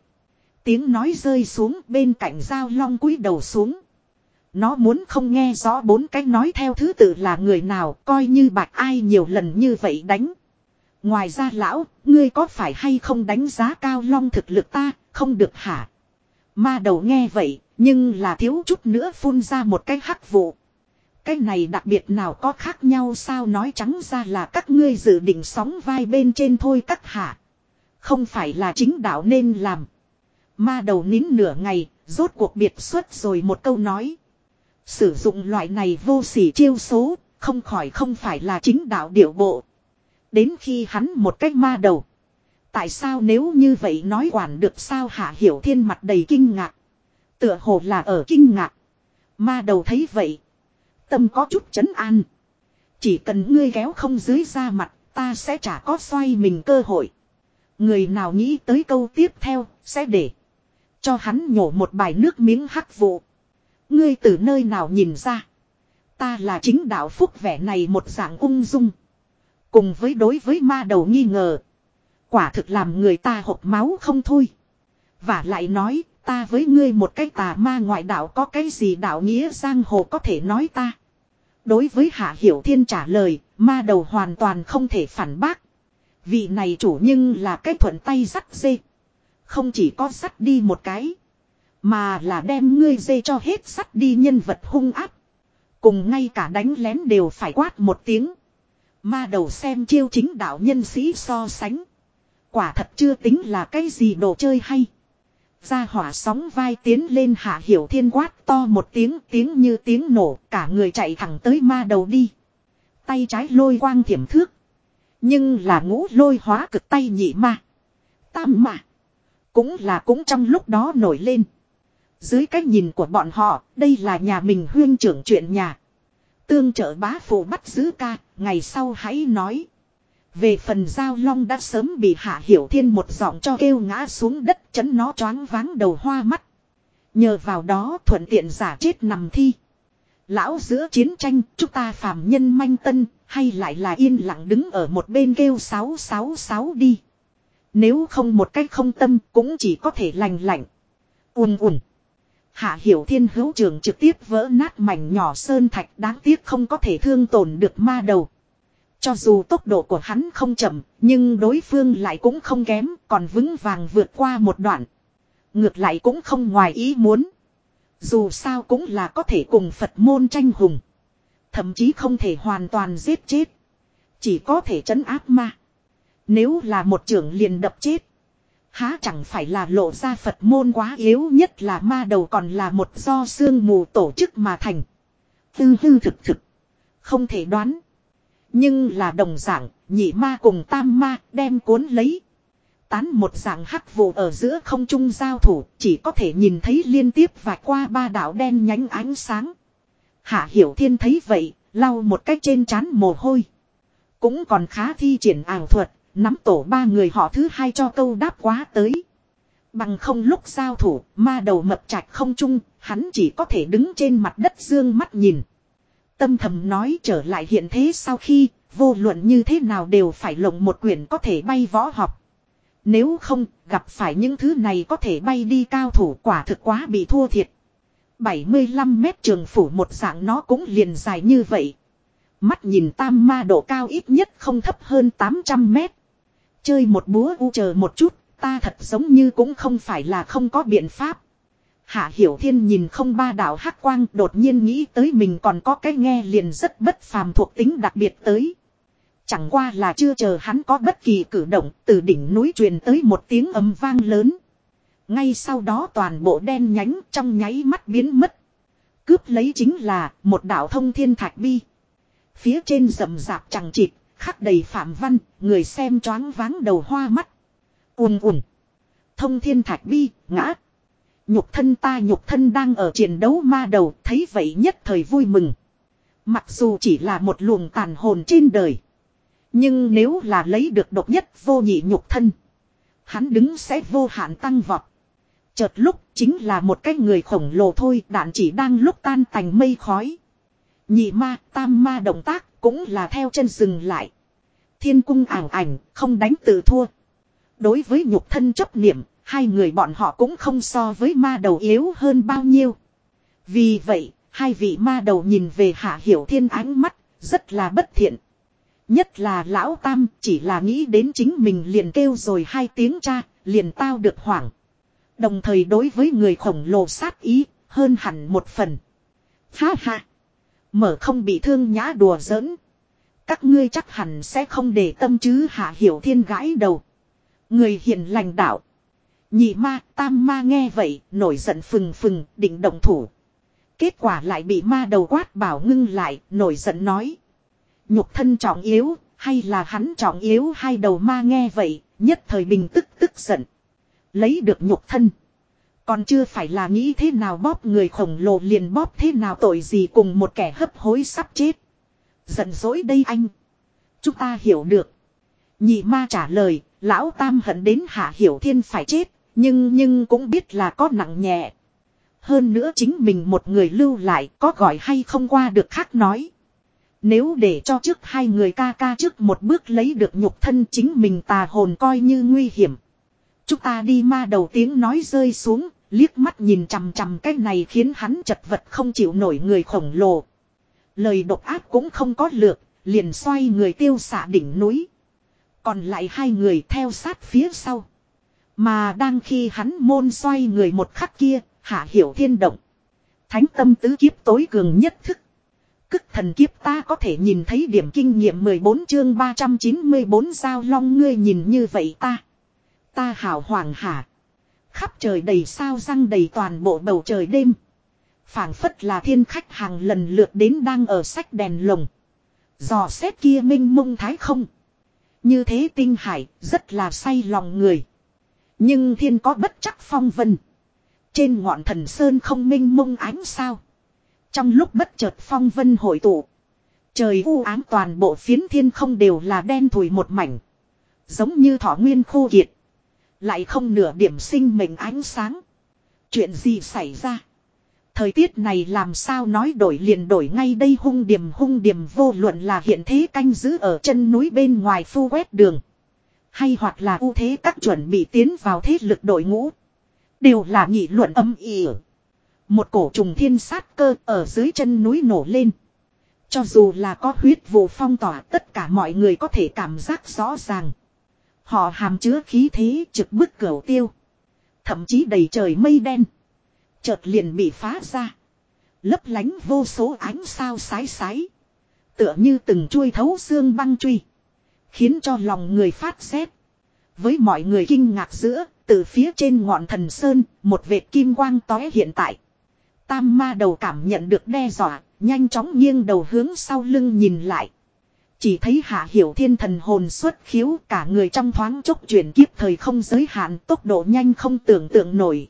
Tiếng nói rơi xuống bên cạnh dao long cúi đầu xuống. Nó muốn không nghe rõ bốn cái nói theo thứ tự là người nào coi như bạc ai nhiều lần như vậy đánh. Ngoài ra lão, ngươi có phải hay không đánh giá cao long thực lực ta, không được hả? Ma đầu nghe vậy, nhưng là thiếu chút nữa phun ra một cái hắc vụ. Cái này đặc biệt nào có khác nhau sao nói trắng ra là các ngươi dự định sóng vai bên trên thôi các hạ. Không phải là chính đạo nên làm. Ma đầu nín nửa ngày, rốt cuộc biệt xuất rồi một câu nói. Sử dụng loại này vô sỉ chiêu số, không khỏi không phải là chính đạo điệu bộ. Đến khi hắn một cách ma đầu. Tại sao nếu như vậy nói quản được sao hạ hiểu thiên mặt đầy kinh ngạc. Tựa hồ là ở kinh ngạc. Ma đầu thấy vậy. Tâm có chút chấn an. Chỉ cần ngươi kéo không dưới ra mặt ta sẽ chả có xoay mình cơ hội. Người nào nghĩ tới câu tiếp theo sẽ để. Cho hắn nhổ một bài nước miếng hắc vụ. Ngươi từ nơi nào nhìn ra. Ta là chính đạo phúc vẻ này một dạng ung dung. Cùng với đối với ma đầu nghi ngờ. Quả thực làm người ta hộp máu không thôi. Và lại nói ta với ngươi một cái tà ma ngoại đạo có cái gì đạo nghĩa giang hồ có thể nói ta. Đối với Hạ Hiểu Thiên trả lời, ma đầu hoàn toàn không thể phản bác. Vị này chủ nhưng là cái thuận tay sắt dê. Không chỉ có sắt đi một cái. Mà là đem ngươi dây cho hết sắt đi nhân vật hung áp. Cùng ngay cả đánh lén đều phải quát một tiếng. Ma đầu xem chiêu chính đạo nhân sĩ so sánh. Quả thật chưa tính là cái gì đồ chơi hay. Ra hỏa sóng vai tiến lên hạ hiểu thiên quát to một tiếng tiếng như tiếng nổ, cả người chạy thẳng tới ma đầu đi. Tay trái lôi quang thiểm thước. Nhưng là ngũ lôi hóa cực tay nhị ma. Tam mà. Cũng là cũng trong lúc đó nổi lên. Dưới cách nhìn của bọn họ, đây là nhà mình huyên trưởng chuyện nhà. Tương trợ bá phụ bắt giữ ca, ngày sau hãy nói. Về phần giao long đã sớm bị hạ hiểu thiên một giọng cho kêu ngã xuống đất chấn nó choáng váng đầu hoa mắt. Nhờ vào đó thuận tiện giả chết nằm thi. Lão giữa chiến tranh chúng ta phàm nhân manh tân hay lại là yên lặng đứng ở một bên kêu 666 đi. Nếu không một cách không tâm cũng chỉ có thể lành lạnh. Ùn ùn. Hạ hiểu thiên hữu trường trực tiếp vỡ nát mảnh nhỏ sơn thạch đáng tiếc không có thể thương tổn được ma đầu. Cho dù tốc độ của hắn không chậm, nhưng đối phương lại cũng không kém, còn vững vàng vượt qua một đoạn. Ngược lại cũng không ngoài ý muốn. Dù sao cũng là có thể cùng Phật môn tranh hùng. Thậm chí không thể hoàn toàn giết chết. Chỉ có thể trấn áp ma. Nếu là một trưởng liền đập chết. Há chẳng phải là lộ ra Phật môn quá yếu nhất là ma đầu còn là một do xương mù tổ chức mà thành. Tư hư thực thực. Không thể đoán. Nhưng là đồng dạng, nhị ma cùng tam ma đem cuốn lấy. Tán một dạng hắc vụ ở giữa không trung giao thủ, chỉ có thể nhìn thấy liên tiếp và qua ba đảo đen nhánh ánh sáng. Hạ Hiểu Thiên thấy vậy, lau một cách trên trán mồ hôi. Cũng còn khá thi triển ảo thuật, nắm tổ ba người họ thứ hai cho câu đáp quá tới. Bằng không lúc giao thủ, ma đầu mập chạch không chung hắn chỉ có thể đứng trên mặt đất dương mắt nhìn. Tâm thầm nói trở lại hiện thế sau khi, vô luận như thế nào đều phải lộng một quyển có thể bay võ học. Nếu không, gặp phải những thứ này có thể bay đi cao thủ quả thực quá bị thua thiệt. 75 mét trường phủ một dạng nó cũng liền dài như vậy. Mắt nhìn tam ma độ cao ít nhất không thấp hơn 800 mét. Chơi một búa u chờ một chút, ta thật giống như cũng không phải là không có biện pháp. Hạ Hiểu Thiên nhìn không ba đạo hắc quang đột nhiên nghĩ tới mình còn có cái nghe liền rất bất phàm thuộc tính đặc biệt tới. Chẳng qua là chưa chờ hắn có bất kỳ cử động từ đỉnh núi truyền tới một tiếng ầm vang lớn. Ngay sau đó toàn bộ đen nhánh trong nháy mắt biến mất. Cướp lấy chính là một đạo thông thiên thạch bi. Phía trên rậm rạp chẳng chịt, khắc đầy phạm văn, người xem choáng váng đầu hoa mắt. ùn ùn. Thông thiên thạch bi, ngã. Nhục thân ta nhục thân đang ở chiến đấu ma đầu, thấy vậy nhất thời vui mừng. Mặc dù chỉ là một luồng tàn hồn trên đời. Nhưng nếu là lấy được độc nhất vô nhị nhục thân. Hắn đứng sẽ vô hạn tăng vọt. Chợt lúc chính là một cái người khổng lồ thôi đạn chỉ đang lúc tan thành mây khói. Nhị ma, tam ma động tác cũng là theo chân dừng lại. Thiên cung ảo ảnh, không đánh tự thua. Đối với nhục thân chấp niệm, hai người bọn họ cũng không so với ma đầu yếu hơn bao nhiêu. Vì vậy, hai vị ma đầu nhìn về hạ hiểu thiên ánh mắt, rất là bất thiện. Nhất là lão tam chỉ là nghĩ đến chính mình liền kêu rồi hai tiếng cha, liền tao được hoảng. Đồng thời đối với người khổng lồ sát ý, hơn hẳn một phần. Ha ha! Mở không bị thương nhã đùa giỡn. Các ngươi chắc hẳn sẽ không để tâm chứ hạ hiểu thiên gãi đầu. Người hiền lành đạo. Nhị ma, tam ma nghe vậy, nổi giận phừng phừng, định động thủ. Kết quả lại bị ma đầu quát bảo ngưng lại, nổi giận nói. Nhục thân trọng yếu, hay là hắn trọng yếu hai đầu ma nghe vậy, nhất thời bình tức tức giận. Lấy được nhục thân. Còn chưa phải là nghĩ thế nào bóp người khổng lồ liền bóp thế nào tội gì cùng một kẻ hấp hối sắp chết. Giận dỗi đây anh. Chúng ta hiểu được. Nhị ma trả lời, lão tam hận đến hạ hiểu thiên phải chết, nhưng nhưng cũng biết là có nặng nhẹ. Hơn nữa chính mình một người lưu lại có gọi hay không qua được khác nói. Nếu để cho trước hai người ca ca trước một bước lấy được nhục thân chính mình tà hồn coi như nguy hiểm. Chúng ta đi ma đầu tiếng nói rơi xuống, liếc mắt nhìn chằm chằm cái này khiến hắn chật vật không chịu nổi người khổng lồ. Lời độc ác cũng không có lược, liền xoay người tiêu xạ đỉnh núi. Còn lại hai người theo sát phía sau. Mà đang khi hắn môn xoay người một khắc kia, hạ hiểu thiên động. Thánh tâm tứ kiếp tối cường nhất thức. Cức thần kiếp ta có thể nhìn thấy điểm kinh nghiệm 14 chương 394 giao long ngươi nhìn như vậy ta. Ta hảo hoàng hả. Khắp trời đầy sao răng đầy toàn bộ bầu trời đêm. phảng phất là thiên khách hàng lần lượt đến đang ở sách đèn lồng. giò xét kia minh mông thái không. Như thế tinh hải, rất là say lòng người. Nhưng thiên có bất chắc phong vân. Trên ngọn thần sơn không minh mông ánh sao. Trong lúc bất chợt phong vân hội tụ. Trời u ám toàn bộ phiến thiên không đều là đen thùi một mảnh. Giống như thỏ nguyên khô kiệt. Lại không nửa điểm sinh mệnh ánh sáng. Chuyện gì xảy ra? Thời tiết này làm sao nói đổi liền đổi ngay đây hung điểm hung điểm vô luận là hiện thế canh giữ ở chân núi bên ngoài phu quét đường. Hay hoặc là ưu thế các chuẩn bị tiến vào thế lực đội ngũ. Đều là nghị luận âm ỉ. Một cổ trùng thiên sát cơ ở dưới chân núi nổ lên. Cho dù là có huyết vụ phong tỏa, tất cả mọi người có thể cảm giác rõ ràng. Họ hàm chứa khí thế trực bức cửa tiêu. Thậm chí đầy trời mây đen. Chợt liền bị phá ra. Lấp lánh vô số ánh sao sái sái. Tựa như từng chuôi thấu xương băng truy. Khiến cho lòng người phát rét. Với mọi người kinh ngạc giữa, từ phía trên ngọn thần sơn, một vệt kim quang tóe hiện tại. Tam ma đầu cảm nhận được đe dọa, nhanh chóng nghiêng đầu hướng sau lưng nhìn lại. Chỉ thấy hạ hiểu thiên thần hồn xuất khiếu, cả người trong thoáng chốc chuyển kiếp thời không giới hạn, tốc độ nhanh không tưởng tượng nổi.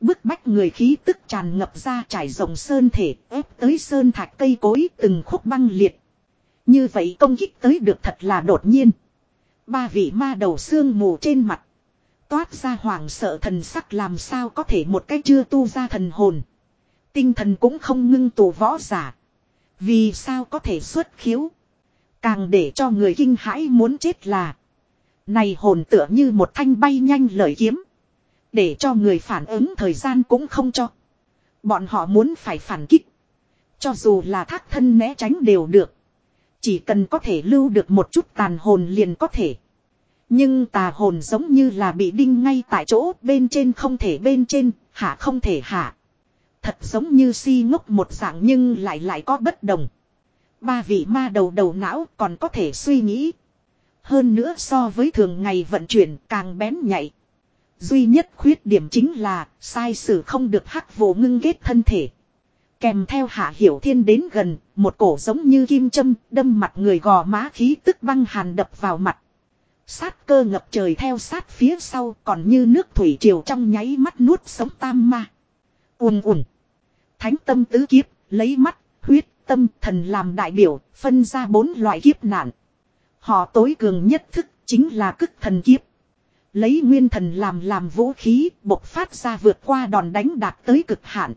Bức bách người khí tức tràn ngập ra trải rộng sơn thể, ép tới sơn thạch cây cối, từng khúc băng liệt. Như vậy công kích tới được thật là đột nhiên. Ba vị ma đầu xương mù trên mặt. Toát ra hoàng sợ thần sắc làm sao có thể một cách chưa tu ra thần hồn. Tinh thần cũng không ngưng tụ võ giả. Vì sao có thể xuất khiếu. Càng để cho người kinh hãi muốn chết là. Này hồn tựa như một thanh bay nhanh lời kiếm. Để cho người phản ứng thời gian cũng không cho. Bọn họ muốn phải phản kích. Cho dù là thác thân né tránh đều được. Chỉ cần có thể lưu được một chút tàn hồn liền có thể. Nhưng tà hồn giống như là bị đinh ngay tại chỗ bên trên không thể bên trên, hạ không thể hạ. Thật giống như si ngốc một dạng nhưng lại lại có bất đồng. Ba vị ma đầu đầu não còn có thể suy nghĩ. Hơn nữa so với thường ngày vận chuyển càng bén nhạy. Duy nhất khuyết điểm chính là sai sử không được hắc vô ngưng ghét thân thể. Kèm theo hạ hiểu thiên đến gần, một cổ giống như kim châm, đâm mặt người gò má khí tức băng hàn đập vào mặt. Sát cơ ngập trời theo sát phía sau còn như nước thủy triều trong nháy mắt nuốt sống tam ma. ùn ùn. Thánh tâm tứ kiếp, lấy mắt, huyết, tâm, thần làm đại biểu, phân ra bốn loại kiếp nạn. Họ tối cường nhất thức chính là cức thần kiếp. Lấy nguyên thần làm làm vũ khí, bộc phát ra vượt qua đòn đánh đạt tới cực hạn.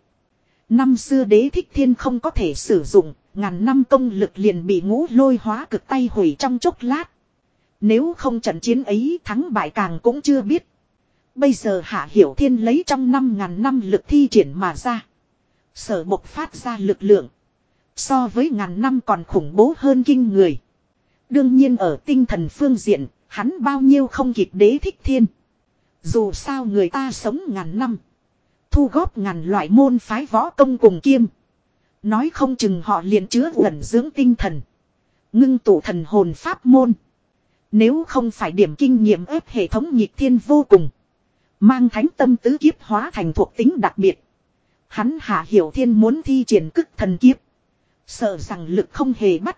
Năm xưa đế thích thiên không có thể sử dụng, ngàn năm công lực liền bị ngũ lôi hóa cực tay hủy trong chốc lát. Nếu không trận chiến ấy thắng bại càng cũng chưa biết. Bây giờ Hạ Hiểu Thiên lấy trong năm ngàn năm lực thi triển mà ra. Sở bộc phát ra lực lượng. So với ngàn năm còn khủng bố hơn kinh người. Đương nhiên ở tinh thần phương diện, hắn bao nhiêu không kịp đế thích thiên. Dù sao người ta sống ngàn năm. Thu góp ngàn loại môn phái võ công cùng kiêm. Nói không chừng họ liền chứa gần dưỡng tinh thần. Ngưng tụ thần hồn pháp môn. Nếu không phải điểm kinh nghiệm ép hệ thống nhịp thiên vô cùng. Mang thánh tâm tứ kiếp hóa thành thuộc tính đặc biệt. Hắn hạ hiểu thiên muốn thi triển cức thần kiếp. Sợ rằng lực không hề bắt.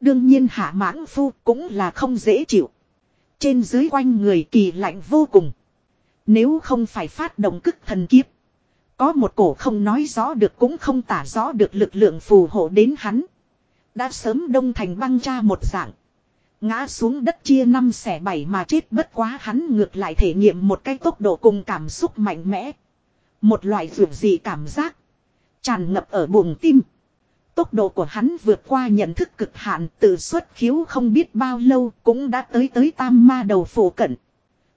Đương nhiên hạ mãng phu cũng là không dễ chịu. Trên dưới quanh người kỳ lạnh vô cùng. Nếu không phải phát động cức thần kiếp. Có một cổ không nói rõ được cũng không tả rõ được lực lượng phù hộ đến hắn. Đã sớm đông thành băng cha một dạng. Ngã xuống đất chia năm xẻ bảy mà chết bất quá hắn ngược lại thể nghiệm một cái tốc độ cùng cảm xúc mạnh mẽ. Một loại vượt gì cảm giác. Tràn ngập ở buồng tim. Tốc độ của hắn vượt qua nhận thức cực hạn tự xuất khiếu không biết bao lâu cũng đã tới tới tam ma đầu phổ cận.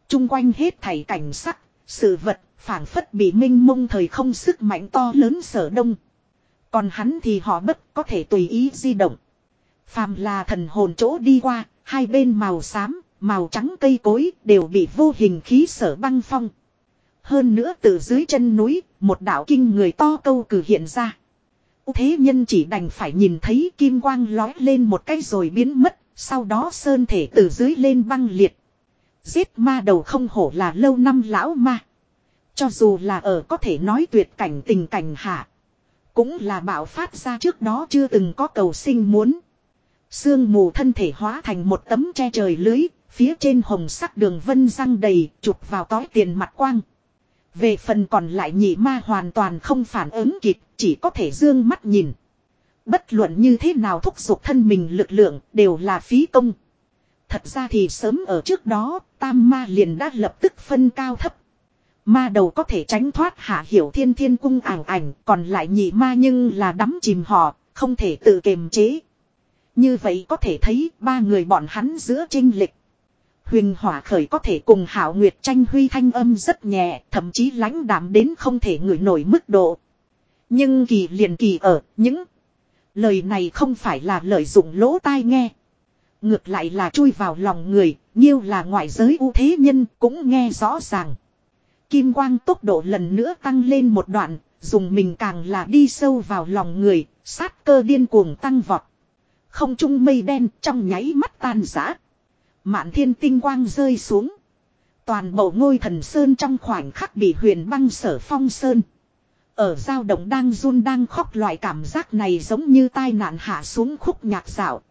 Trung quanh hết thảy cảnh sắc, sự vật, phảng phất bị minh mông thời không sức mạnh to lớn sở đông. Còn hắn thì họ bất có thể tùy ý di động. Phàm là thần hồn chỗ đi qua, hai bên màu xám, màu trắng cây cối đều bị vô hình khí sở băng phong. Hơn nữa từ dưới chân núi, một đạo kinh người to câu cử hiện ra. Thế nhân chỉ đành phải nhìn thấy kim quang lói lên một cái rồi biến mất, sau đó sơn thể từ dưới lên băng liệt. Giết ma đầu không hổ là lâu năm lão ma. Cho dù là ở có thể nói tuyệt cảnh tình cảnh hạ. Cũng là bạo phát ra trước đó chưa từng có cầu sinh muốn. Sương mù thân thể hóa thành một tấm che trời lưới, Phía trên hồng sắc đường vân răng đầy, chụp vào tói tiền mặt quang. Về phần còn lại nhị ma hoàn toàn không phản ứng kịp, chỉ có thể dương mắt nhìn. Bất luận như thế nào thúc giục thân mình lực lượng đều là phí công. Thật ra thì sớm ở trước đó, tam ma liền đã lập tức phân cao thấp. Ma đầu có thể tránh thoát hạ hiểu thiên thiên cung ảo ảnh, còn lại nhị ma nhưng là đắm chìm họ, không thể tự kiềm chế. Như vậy có thể thấy ba người bọn hắn giữa trinh lịch. Huyền hỏa khởi có thể cùng hảo nguyệt tranh huy thanh âm rất nhẹ, thậm chí lãnh đạm đến không thể ngửi nổi mức độ. Nhưng kỳ liền kỳ ở những lời này không phải là lợi dụng lỗ tai nghe. Ngược lại là chui vào lòng người, nhiêu là ngoại giới ưu thế nhân cũng nghe rõ ràng. Kim quang tốc độ lần nữa tăng lên một đoạn, dùng mình càng là đi sâu vào lòng người, sát cơ điên cuồng tăng vọt. Không trung mây đen trong nháy mắt tan rã. Mạn thiên tinh quang rơi xuống. Toàn bộ ngôi thần sơn trong khoảnh khắc bị huyền băng sở phong sơn. Ở giao động đang run đang khóc loại cảm giác này giống như tai nạn hạ xuống khúc nhạc dạo.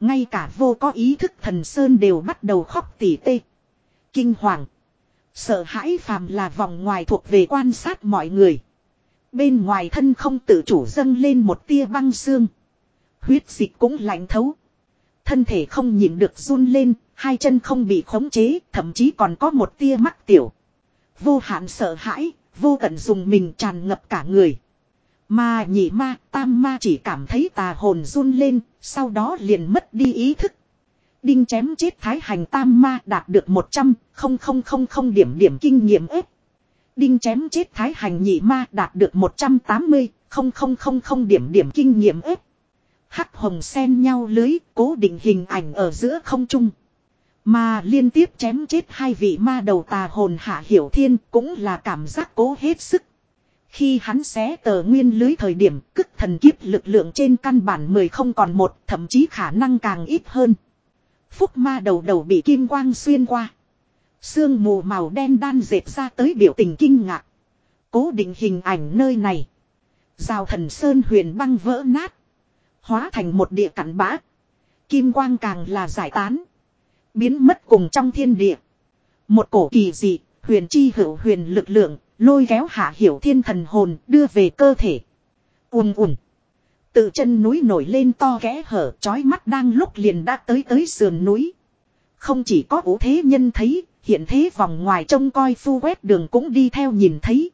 Ngay cả vô có ý thức thần sơn đều bắt đầu khóc tỉ tê. Kinh hoàng. Sợ hãi phàm là vòng ngoài thuộc về quan sát mọi người. Bên ngoài thân không tự chủ dâng lên một tia băng xương. Huyết dịch cũng lạnh thấu. Thân thể không nhịn được run lên, hai chân không bị khống chế, thậm chí còn có một tia mắc tiểu. Vô hạn sợ hãi, vô tận dùng mình tràn ngập cả người. Mà nhị ma, tam ma chỉ cảm thấy tà hồn run lên, sau đó liền mất đi ý thức. Đinh chém chết thái hành tam ma đạt được 100, không không không không điểm điểm kinh nghiệm ếp. Đinh chém chết thái hành nhị ma đạt được 180, không không không không điểm điểm kinh nghiệm ếp. Hắc hồng xen nhau lưới, cố định hình ảnh ở giữa không trung. Mà liên tiếp chém chết hai vị ma đầu tà hồn hạ hiểu thiên cũng là cảm giác cố hết sức. Khi hắn xé tờ nguyên lưới thời điểm cức thần kiếp lực lượng trên căn bản mười không còn một, thậm chí khả năng càng ít hơn. Phúc ma đầu đầu bị kim quang xuyên qua. Sương mù màu đen đan dệt ra tới biểu tình kinh ngạc. Cố định hình ảnh nơi này. Rào thần sơn huyền băng vỡ nát. Hóa thành một địa cặn bã. Kim quang càng là giải tán. Biến mất cùng trong thiên địa. Một cổ kỳ dị, huyền chi hữu huyền lực lượng, lôi kéo hạ hiểu thiên thần hồn đưa về cơ thể. Ùm ùm. Từ chân núi nổi lên to ghé hở chói mắt đang lúc liền đã tới tới sườn núi. Không chỉ có ủ thế nhân thấy, hiện thế vòng ngoài trông coi phu quét đường cũng đi theo nhìn thấy.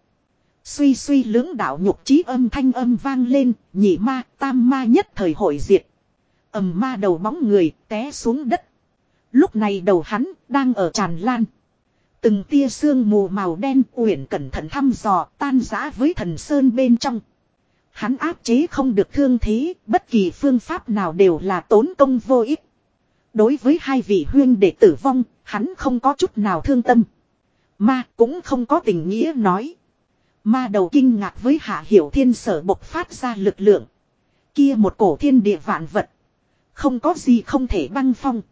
Suy suy lưỡng đạo nhục trí âm thanh âm vang lên, nhị ma, tam ma nhất thời hội diệt. ầm ma đầu bóng người té xuống đất. Lúc này đầu hắn đang ở tràn lan. Từng tia sương mù màu đen uyển cẩn thận thăm dò tan rã với thần sơn bên trong. Hắn áp chế không được thương thế, bất kỳ phương pháp nào đều là tốn công vô ích. Đối với hai vị huyên đệ tử vong, hắn không có chút nào thương tâm. Ma cũng không có tình nghĩa nói. Ma đầu kinh ngạc với hạ hiểu thiên sở bộc phát ra lực lượng. Kia một cổ thiên địa vạn vật. Không có gì không thể băng phong.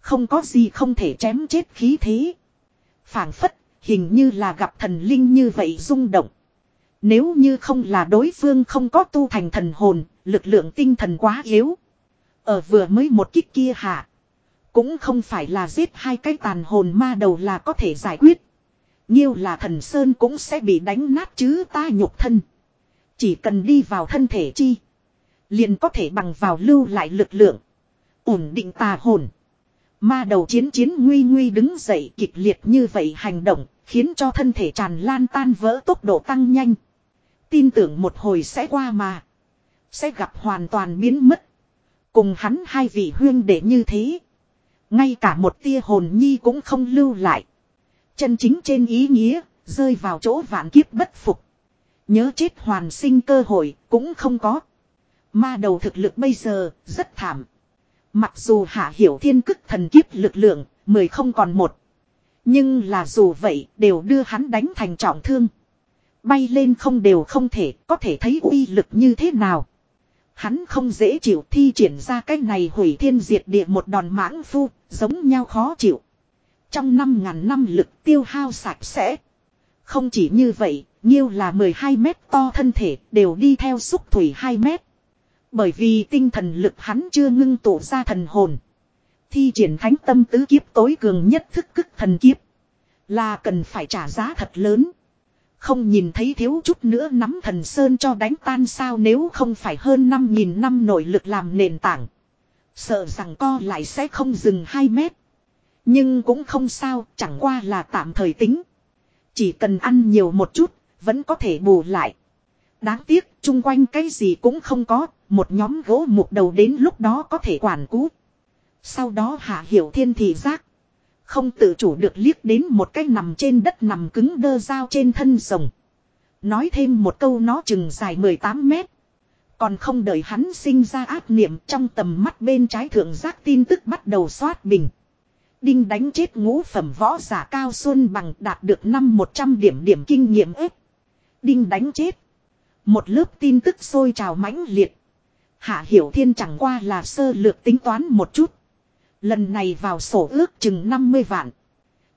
Không có gì không thể chém chết khí thế. phảng phất, hình như là gặp thần linh như vậy rung động. Nếu như không là đối phương không có tu thành thần hồn, lực lượng tinh thần quá yếu. Ở vừa mới một kích kia hạ. Cũng không phải là giết hai cái tàn hồn ma đầu là có thể giải quyết. Nhiêu là thần sơn cũng sẽ bị đánh nát chứ ta nhục thân. Chỉ cần đi vào thân thể chi. Liền có thể bằng vào lưu lại lực lượng. Ổn định tà hồn. Ma đầu chiến chiến nguy nguy đứng dậy kịch liệt như vậy hành động. Khiến cho thân thể tràn lan tan vỡ tốc độ tăng nhanh. Tin tưởng một hồi sẽ qua mà. Sẽ gặp hoàn toàn biến mất. Cùng hắn hai vị huyên để như thế. Ngay cả một tia hồn nhi cũng không lưu lại. Chân chính trên ý nghĩa, rơi vào chỗ vạn kiếp bất phục. Nhớ chết hoàn sinh cơ hội, cũng không có. Ma đầu thực lực bây giờ, rất thảm. Mặc dù hạ hiểu thiên cức thần kiếp lực lượng, mười không còn một. Nhưng là dù vậy, đều đưa hắn đánh thành trọng thương. Bay lên không đều không thể, có thể thấy uy lực như thế nào. Hắn không dễ chịu thi triển ra cái này hủy thiên diệt địa một đòn mãng phu, giống nhau khó chịu. Trong năm ngàn năm lực tiêu hao sạch sẽ. Không chỉ như vậy, nhiêu là 12 mét to thân thể đều đi theo xúc thủy 2 mét. Bởi vì tinh thần lực hắn chưa ngưng tụ ra thần hồn. Thi triển thánh tâm tứ kiếp tối cường nhất thức cức thần kiếp. Là cần phải trả giá thật lớn. Không nhìn thấy thiếu chút nữa nắm thần sơn cho đánh tan sao nếu không phải hơn 5.000 năm nội lực làm nền tảng. Sợ rằng co lại sẽ không dừng 2 mét. Nhưng cũng không sao, chẳng qua là tạm thời tính. Chỉ cần ăn nhiều một chút, vẫn có thể bù lại. Đáng tiếc, chung quanh cái gì cũng không có, một nhóm gỗ mục đầu đến lúc đó có thể quản cú. Sau đó hạ hiểu thiên thị giác. Không tự chủ được liếc đến một cái nằm trên đất nằm cứng đơ dao trên thân rồng. Nói thêm một câu nó chừng dài 18 mét. Còn không đợi hắn sinh ra ác niệm trong tầm mắt bên trái thượng giác tin tức bắt đầu xoát bình. Đinh đánh chết ngũ phẩm võ giả cao xuân bằng đạt được năm 100 điểm điểm kinh nghiệm ếp. Đinh đánh chết. Một lớp tin tức sôi trào mãnh liệt. Hạ Hiểu Thiên chẳng qua là sơ lược tính toán một chút. Lần này vào sổ ước chừng 50 vạn.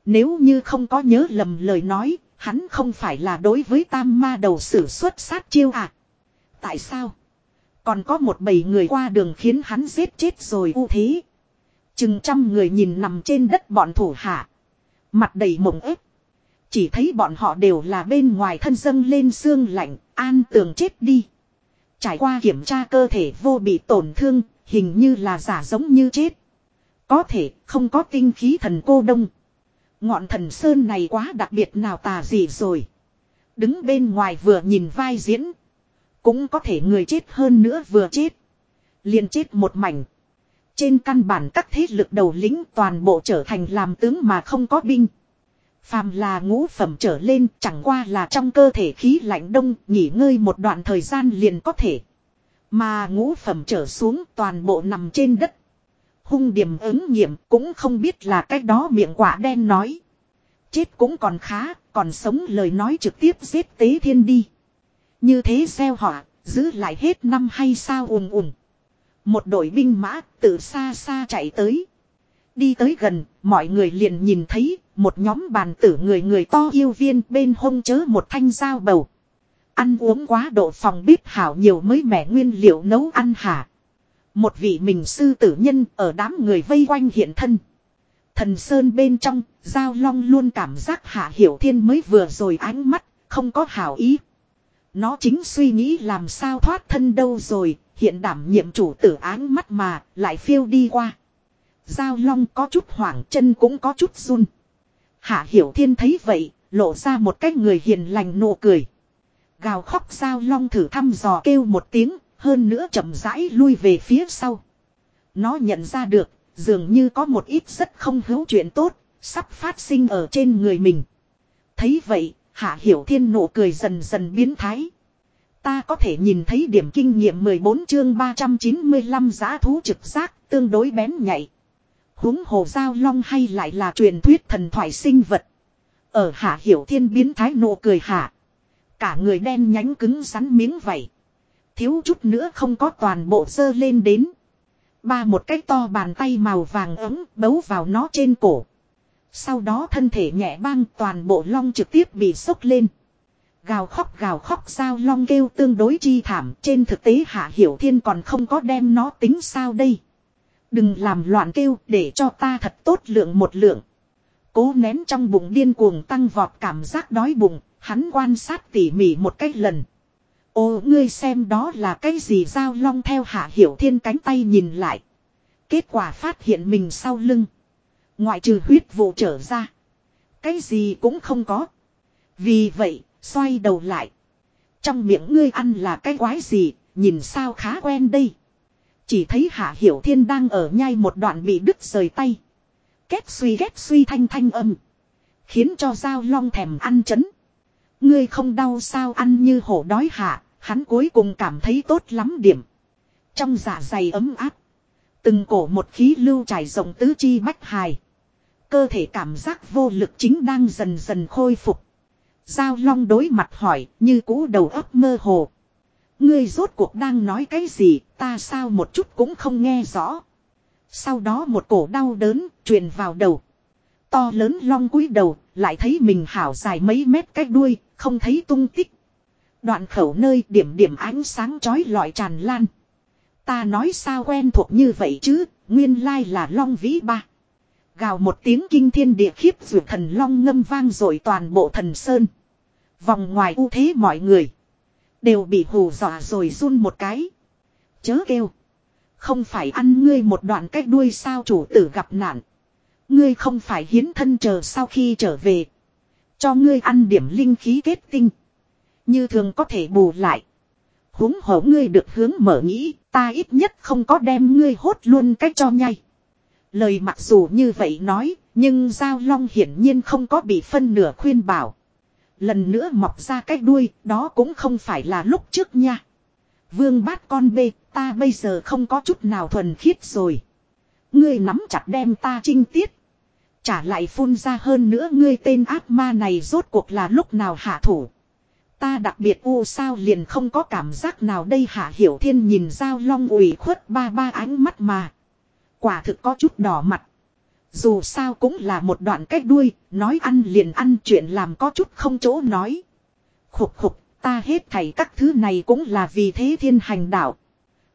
Nếu như không có nhớ lầm lời nói, hắn không phải là đối với tam ma đầu sử xuất sát chiêu à. Tại sao? Còn có một bầy người qua đường khiến hắn giết chết rồi u thế. Chừng trăm người nhìn nằm trên đất bọn thủ hạ. Mặt đầy mộng ếp. Chỉ thấy bọn họ đều là bên ngoài thân dâng lên xương lạnh, an tường chết đi. Trải qua kiểm tra cơ thể vô bị tổn thương, hình như là giả giống như chết. Có thể không có tinh khí thần cô đông. Ngọn thần sơn này quá đặc biệt nào tà gì rồi. Đứng bên ngoài vừa nhìn vai diễn. Cũng có thể người chết hơn nữa vừa chết. liền chết một mảnh. Trên căn bản các thế lực đầu lĩnh toàn bộ trở thành làm tướng mà không có binh. Phàm là ngũ phẩm trở lên chẳng qua là trong cơ thể khí lạnh đông nghỉ ngơi một đoạn thời gian liền có thể. Mà ngũ phẩm trở xuống toàn bộ nằm trên đất. Hung điểm ứng nghiệm cũng không biết là cách đó miệng quả đen nói. Chết cũng còn khá, còn sống lời nói trực tiếp giết tế thiên đi. Như thế gieo họ, giữ lại hết năm hay sao ùm ùm. Một đội binh mã từ xa xa chạy tới. Đi tới gần, mọi người liền nhìn thấy một nhóm bàn tử người người to yêu viên bên hông chớ một thanh dao bầu. Ăn uống quá độ phòng bếp hảo nhiều mới mẻ nguyên liệu nấu ăn hả. Một vị mình sư tử nhân ở đám người vây quanh hiện thân. Thần Sơn bên trong, Giao Long luôn cảm giác Hạ Hiểu Thiên mới vừa rồi ánh mắt, không có hảo ý. Nó chính suy nghĩ làm sao thoát thân đâu rồi, hiện đảm nhiệm chủ tử ánh mắt mà, lại phiêu đi qua. Giao Long có chút hoảng chân cũng có chút run. Hạ Hiểu Thiên thấy vậy, lộ ra một cái người hiền lành nụ cười. Gào khóc sao Long thử thăm dò kêu một tiếng, hơn nữa chậm rãi lui về phía sau. Nó nhận ra được, dường như có một ít rất không hữu chuyện tốt, sắp phát sinh ở trên người mình. Thấy vậy, Hạ Hiểu Thiên nụ cười dần dần biến thái. Ta có thể nhìn thấy điểm kinh nghiệm 14 chương 395 giá thú trực giác tương đối bén nhạy huống hồ giao long hay lại là truyền thuyết thần thoại sinh vật. Ở Hạ Hiểu Thiên biến thái nụ cười hạ. Cả người đen nhánh cứng rắn miếng vậy. Thiếu chút nữa không có toàn bộ dơ lên đến. Ba một cái to bàn tay màu vàng ấm bấu vào nó trên cổ. Sau đó thân thể nhẹ băng toàn bộ long trực tiếp bị sốc lên. Gào khóc gào khóc sao long kêu tương đối chi thảm, trên thực tế hạ hiểu thiên còn không có đem nó tính sao đây. Đừng làm loạn kêu để cho ta thật tốt lượng một lượng. Cố nén trong bụng điên cuồng tăng vọt cảm giác đói bụng, hắn quan sát tỉ mỉ một cách lần. Ô ngươi xem đó là cái gì giao long theo hạ hiểu thiên cánh tay nhìn lại. Kết quả phát hiện mình sau lưng. Ngoại trừ huyết vụ trở ra. Cái gì cũng không có. Vì vậy, xoay đầu lại. Trong miệng ngươi ăn là cái quái gì, nhìn sao khá quen đây. Chỉ thấy hạ hiểu thiên đang ở nhai một đoạn bị đứt rời tay. Kết suy kết suy thanh thanh âm. Khiến cho giao long thèm ăn chấn. Ngươi không đau sao ăn như hổ đói hạ, hắn cuối cùng cảm thấy tốt lắm điểm. Trong dạ dày ấm áp. Từng cổ một khí lưu trải rộng tứ chi bách hài. Cơ thể cảm giác vô lực chính đang dần dần khôi phục. Giao long đối mặt hỏi như cũ đầu óc mơ hồ. Ngươi rốt cuộc đang nói cái gì ta sao một chút cũng không nghe rõ. Sau đó một cổ đau đớn truyền vào đầu. To lớn long cúi đầu lại thấy mình hảo dài mấy mét cách đuôi không thấy tung tích. Đoạn khẩu nơi điểm điểm ánh sáng chói lọi tràn lan. Ta nói sao quen thuộc như vậy chứ, Nguyên lai là long vĩ ba. Gào một tiếng kinh thiên địa khiếp dù thần long ngâm vang rồi toàn bộ thần sơn. Vòng ngoài ưu thế mọi người. Đều bị hù dọa rồi run một cái. Chớ kêu. Không phải ăn ngươi một đoạn cách đuôi sao chủ tử gặp nạn. Ngươi không phải hiến thân chờ sau khi trở về. Cho ngươi ăn điểm linh khí kết tinh. Như thường có thể bù lại. huống hổ ngươi được hướng mở nghĩ, ta ít nhất không có đem ngươi hốt luôn cách cho nhai. Lời mặc dù như vậy nói, nhưng Giao Long hiển nhiên không có bị phân nửa khuyên bảo. Lần nữa mọc ra cái đuôi, đó cũng không phải là lúc trước nha. Vương bát con bê, ta bây giờ không có chút nào thuần khiết rồi. Ngươi nắm chặt đem ta trinh tiết. Trả lại phun ra hơn nữa ngươi tên ác ma này rốt cuộc là lúc nào hạ thủ. Ta đặc biệt u sao liền không có cảm giác nào đây hạ hiểu thiên nhìn giao long ủy khuất ba ba ánh mắt mà. Quả thực có chút đỏ mặt. Dù sao cũng là một đoạn cách đuôi, nói ăn liền ăn chuyện làm có chút không chỗ nói. Khục khục, ta hết thảy các thứ này cũng là vì thế thiên hành đạo.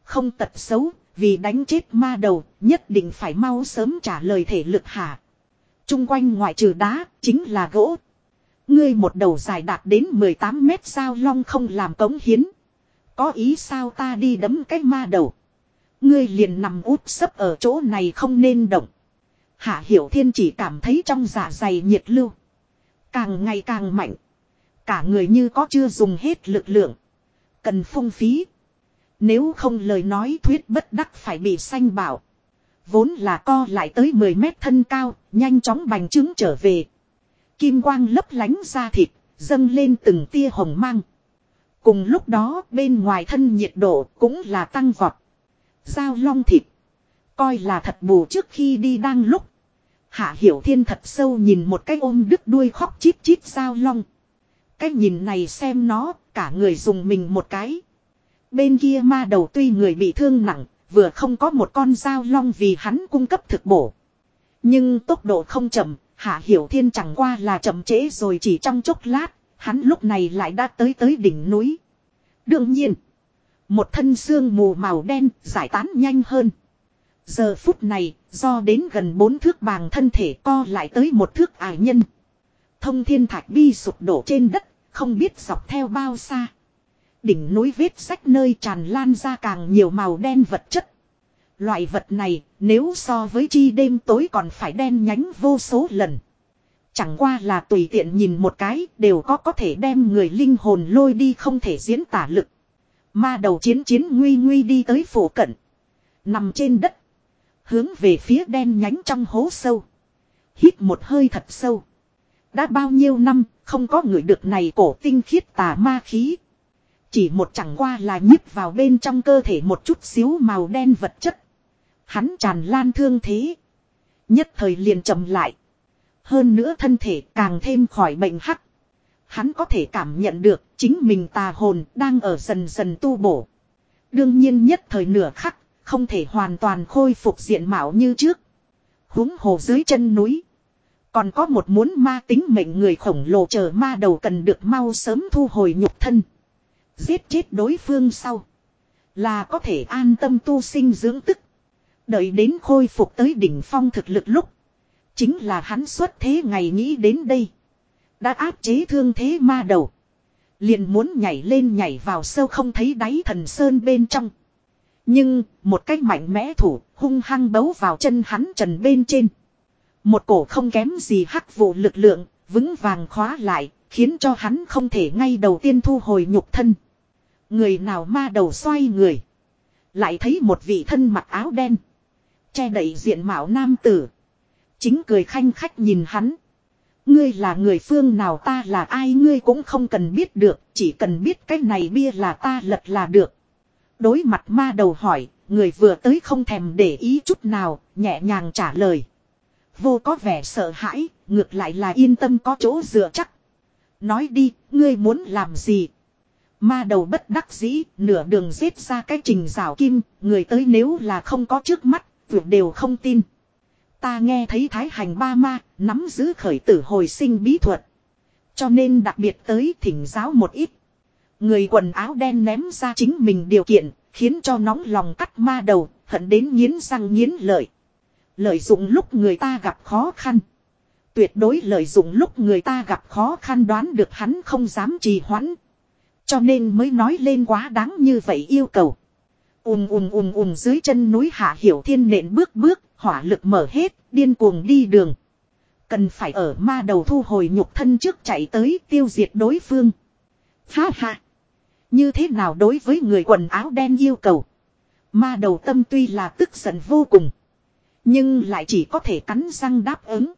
Không tật xấu, vì đánh chết ma đầu, nhất định phải mau sớm trả lời thể lực hả. Trung quanh ngoại trừ đá, chính là gỗ. Ngươi một đầu dài đạt đến 18 mét sao long không làm cống hiến. Có ý sao ta đi đấm cái ma đầu. Ngươi liền nằm út sấp ở chỗ này không nên động. Hạ Hiểu Thiên chỉ cảm thấy trong dạ dày nhiệt lưu. Càng ngày càng mạnh. Cả người như có chưa dùng hết lực lượng. Cần phung phí. Nếu không lời nói thuyết bất đắc phải bị sanh bảo. Vốn là co lại tới 10 mét thân cao, nhanh chóng bành trướng trở về. Kim quang lấp lánh ra thịt, dâng lên từng tia hồng mang. Cùng lúc đó bên ngoài thân nhiệt độ cũng là tăng vọt. Giao long thịt. Coi là thật bù trước khi đi đang lúc. Hạ Hiểu Thiên thật sâu nhìn một cái ôm đứt đuôi khóc chít chít sao long. Cái nhìn này xem nó, cả người dùng mình một cái. Bên kia ma đầu tuy người bị thương nặng, vừa không có một con dao long vì hắn cung cấp thực bổ. Nhưng tốc độ không chậm, Hạ Hiểu Thiên chẳng qua là chậm trễ rồi chỉ trong chốc lát, hắn lúc này lại đã tới tới đỉnh núi. Đương nhiên, một thân xương mù màu đen giải tán nhanh hơn. Giờ phút này, do đến gần bốn thước bàng thân thể co lại tới một thước ải nhân. Thông thiên thạch bi sụp đổ trên đất, không biết dọc theo bao xa. Đỉnh núi vết sách nơi tràn lan ra càng nhiều màu đen vật chất. Loại vật này, nếu so với chi đêm tối còn phải đen nhánh vô số lần. Chẳng qua là tùy tiện nhìn một cái, đều có có thể đem người linh hồn lôi đi không thể diễn tả lực. Ma đầu chiến chiến nguy nguy đi tới phủ cận. Nằm trên đất. Hướng về phía đen nhánh trong hố sâu. Hít một hơi thật sâu. Đã bao nhiêu năm, không có người được này cổ tinh khiết tà ma khí. Chỉ một chẳng qua là nhíp vào bên trong cơ thể một chút xíu màu đen vật chất. Hắn tràn lan thương thế. Nhất thời liền chậm lại. Hơn nữa thân thể càng thêm khỏi bệnh hắc. Hắn có thể cảm nhận được chính mình tà hồn đang ở dần dần tu bổ. Đương nhiên nhất thời nửa khắc, không thể hoàn toàn khôi phục diện mạo như trước. Húng hồ dưới chân núi. Còn có một muốn ma tính mệnh người khổng lồ chờ ma đầu cần được mau sớm thu hồi nhục thân. Giết chết đối phương sau. Là có thể an tâm tu sinh dưỡng tức. Đợi đến khôi phục tới đỉnh phong thực lực lúc. Chính là hắn xuất thế ngày nghĩ đến đây. Đã áp chế thương thế ma đầu. Liền muốn nhảy lên nhảy vào sâu không thấy đáy thần sơn bên trong. Nhưng, một cách mạnh mẽ thủ, hung hăng bấu vào chân hắn trần bên trên. Một cổ không kém gì hắc vụ lực lượng, vững vàng khóa lại, khiến cho hắn không thể ngay đầu tiên thu hồi nhục thân. Người nào ma đầu xoay người. Lại thấy một vị thân mặc áo đen. Che đậy diện mạo nam tử. Chính cười khanh khách nhìn hắn. Ngươi là người phương nào ta là ai ngươi cũng không cần biết được, chỉ cần biết cái này bia là ta lật là được. Đối mặt ma đầu hỏi, người vừa tới không thèm để ý chút nào, nhẹ nhàng trả lời. Vô có vẻ sợ hãi, ngược lại là yên tâm có chỗ dựa chắc. Nói đi, ngươi muốn làm gì? Ma đầu bất đắc dĩ, nửa đường giết ra cái trình rào kim, người tới nếu là không có trước mắt, tuyệt đều không tin. Ta nghe thấy thái hành ba ma, nắm giữ khởi tử hồi sinh bí thuật. Cho nên đặc biệt tới thỉnh giáo một ít. Người quần áo đen ném ra chính mình điều kiện, khiến cho nóng lòng cắt ma đầu, hận đến nghiến răng nghiến lợi. Lợi dụng lúc người ta gặp khó khăn. Tuyệt đối lợi dụng lúc người ta gặp khó khăn đoán được hắn không dám trì hoãn. Cho nên mới nói lên quá đáng như vậy yêu cầu. Ùm ùm ùm ùm dưới chân núi hạ hiểu thiên nện bước bước, hỏa lực mở hết, điên cuồng đi đường. Cần phải ở ma đầu thu hồi nhục thân trước chạy tới tiêu diệt đối phương. Ha ha. Như thế nào đối với người quần áo đen yêu cầu. Ma đầu tâm tuy là tức giận vô cùng. Nhưng lại chỉ có thể cắn răng đáp ứng.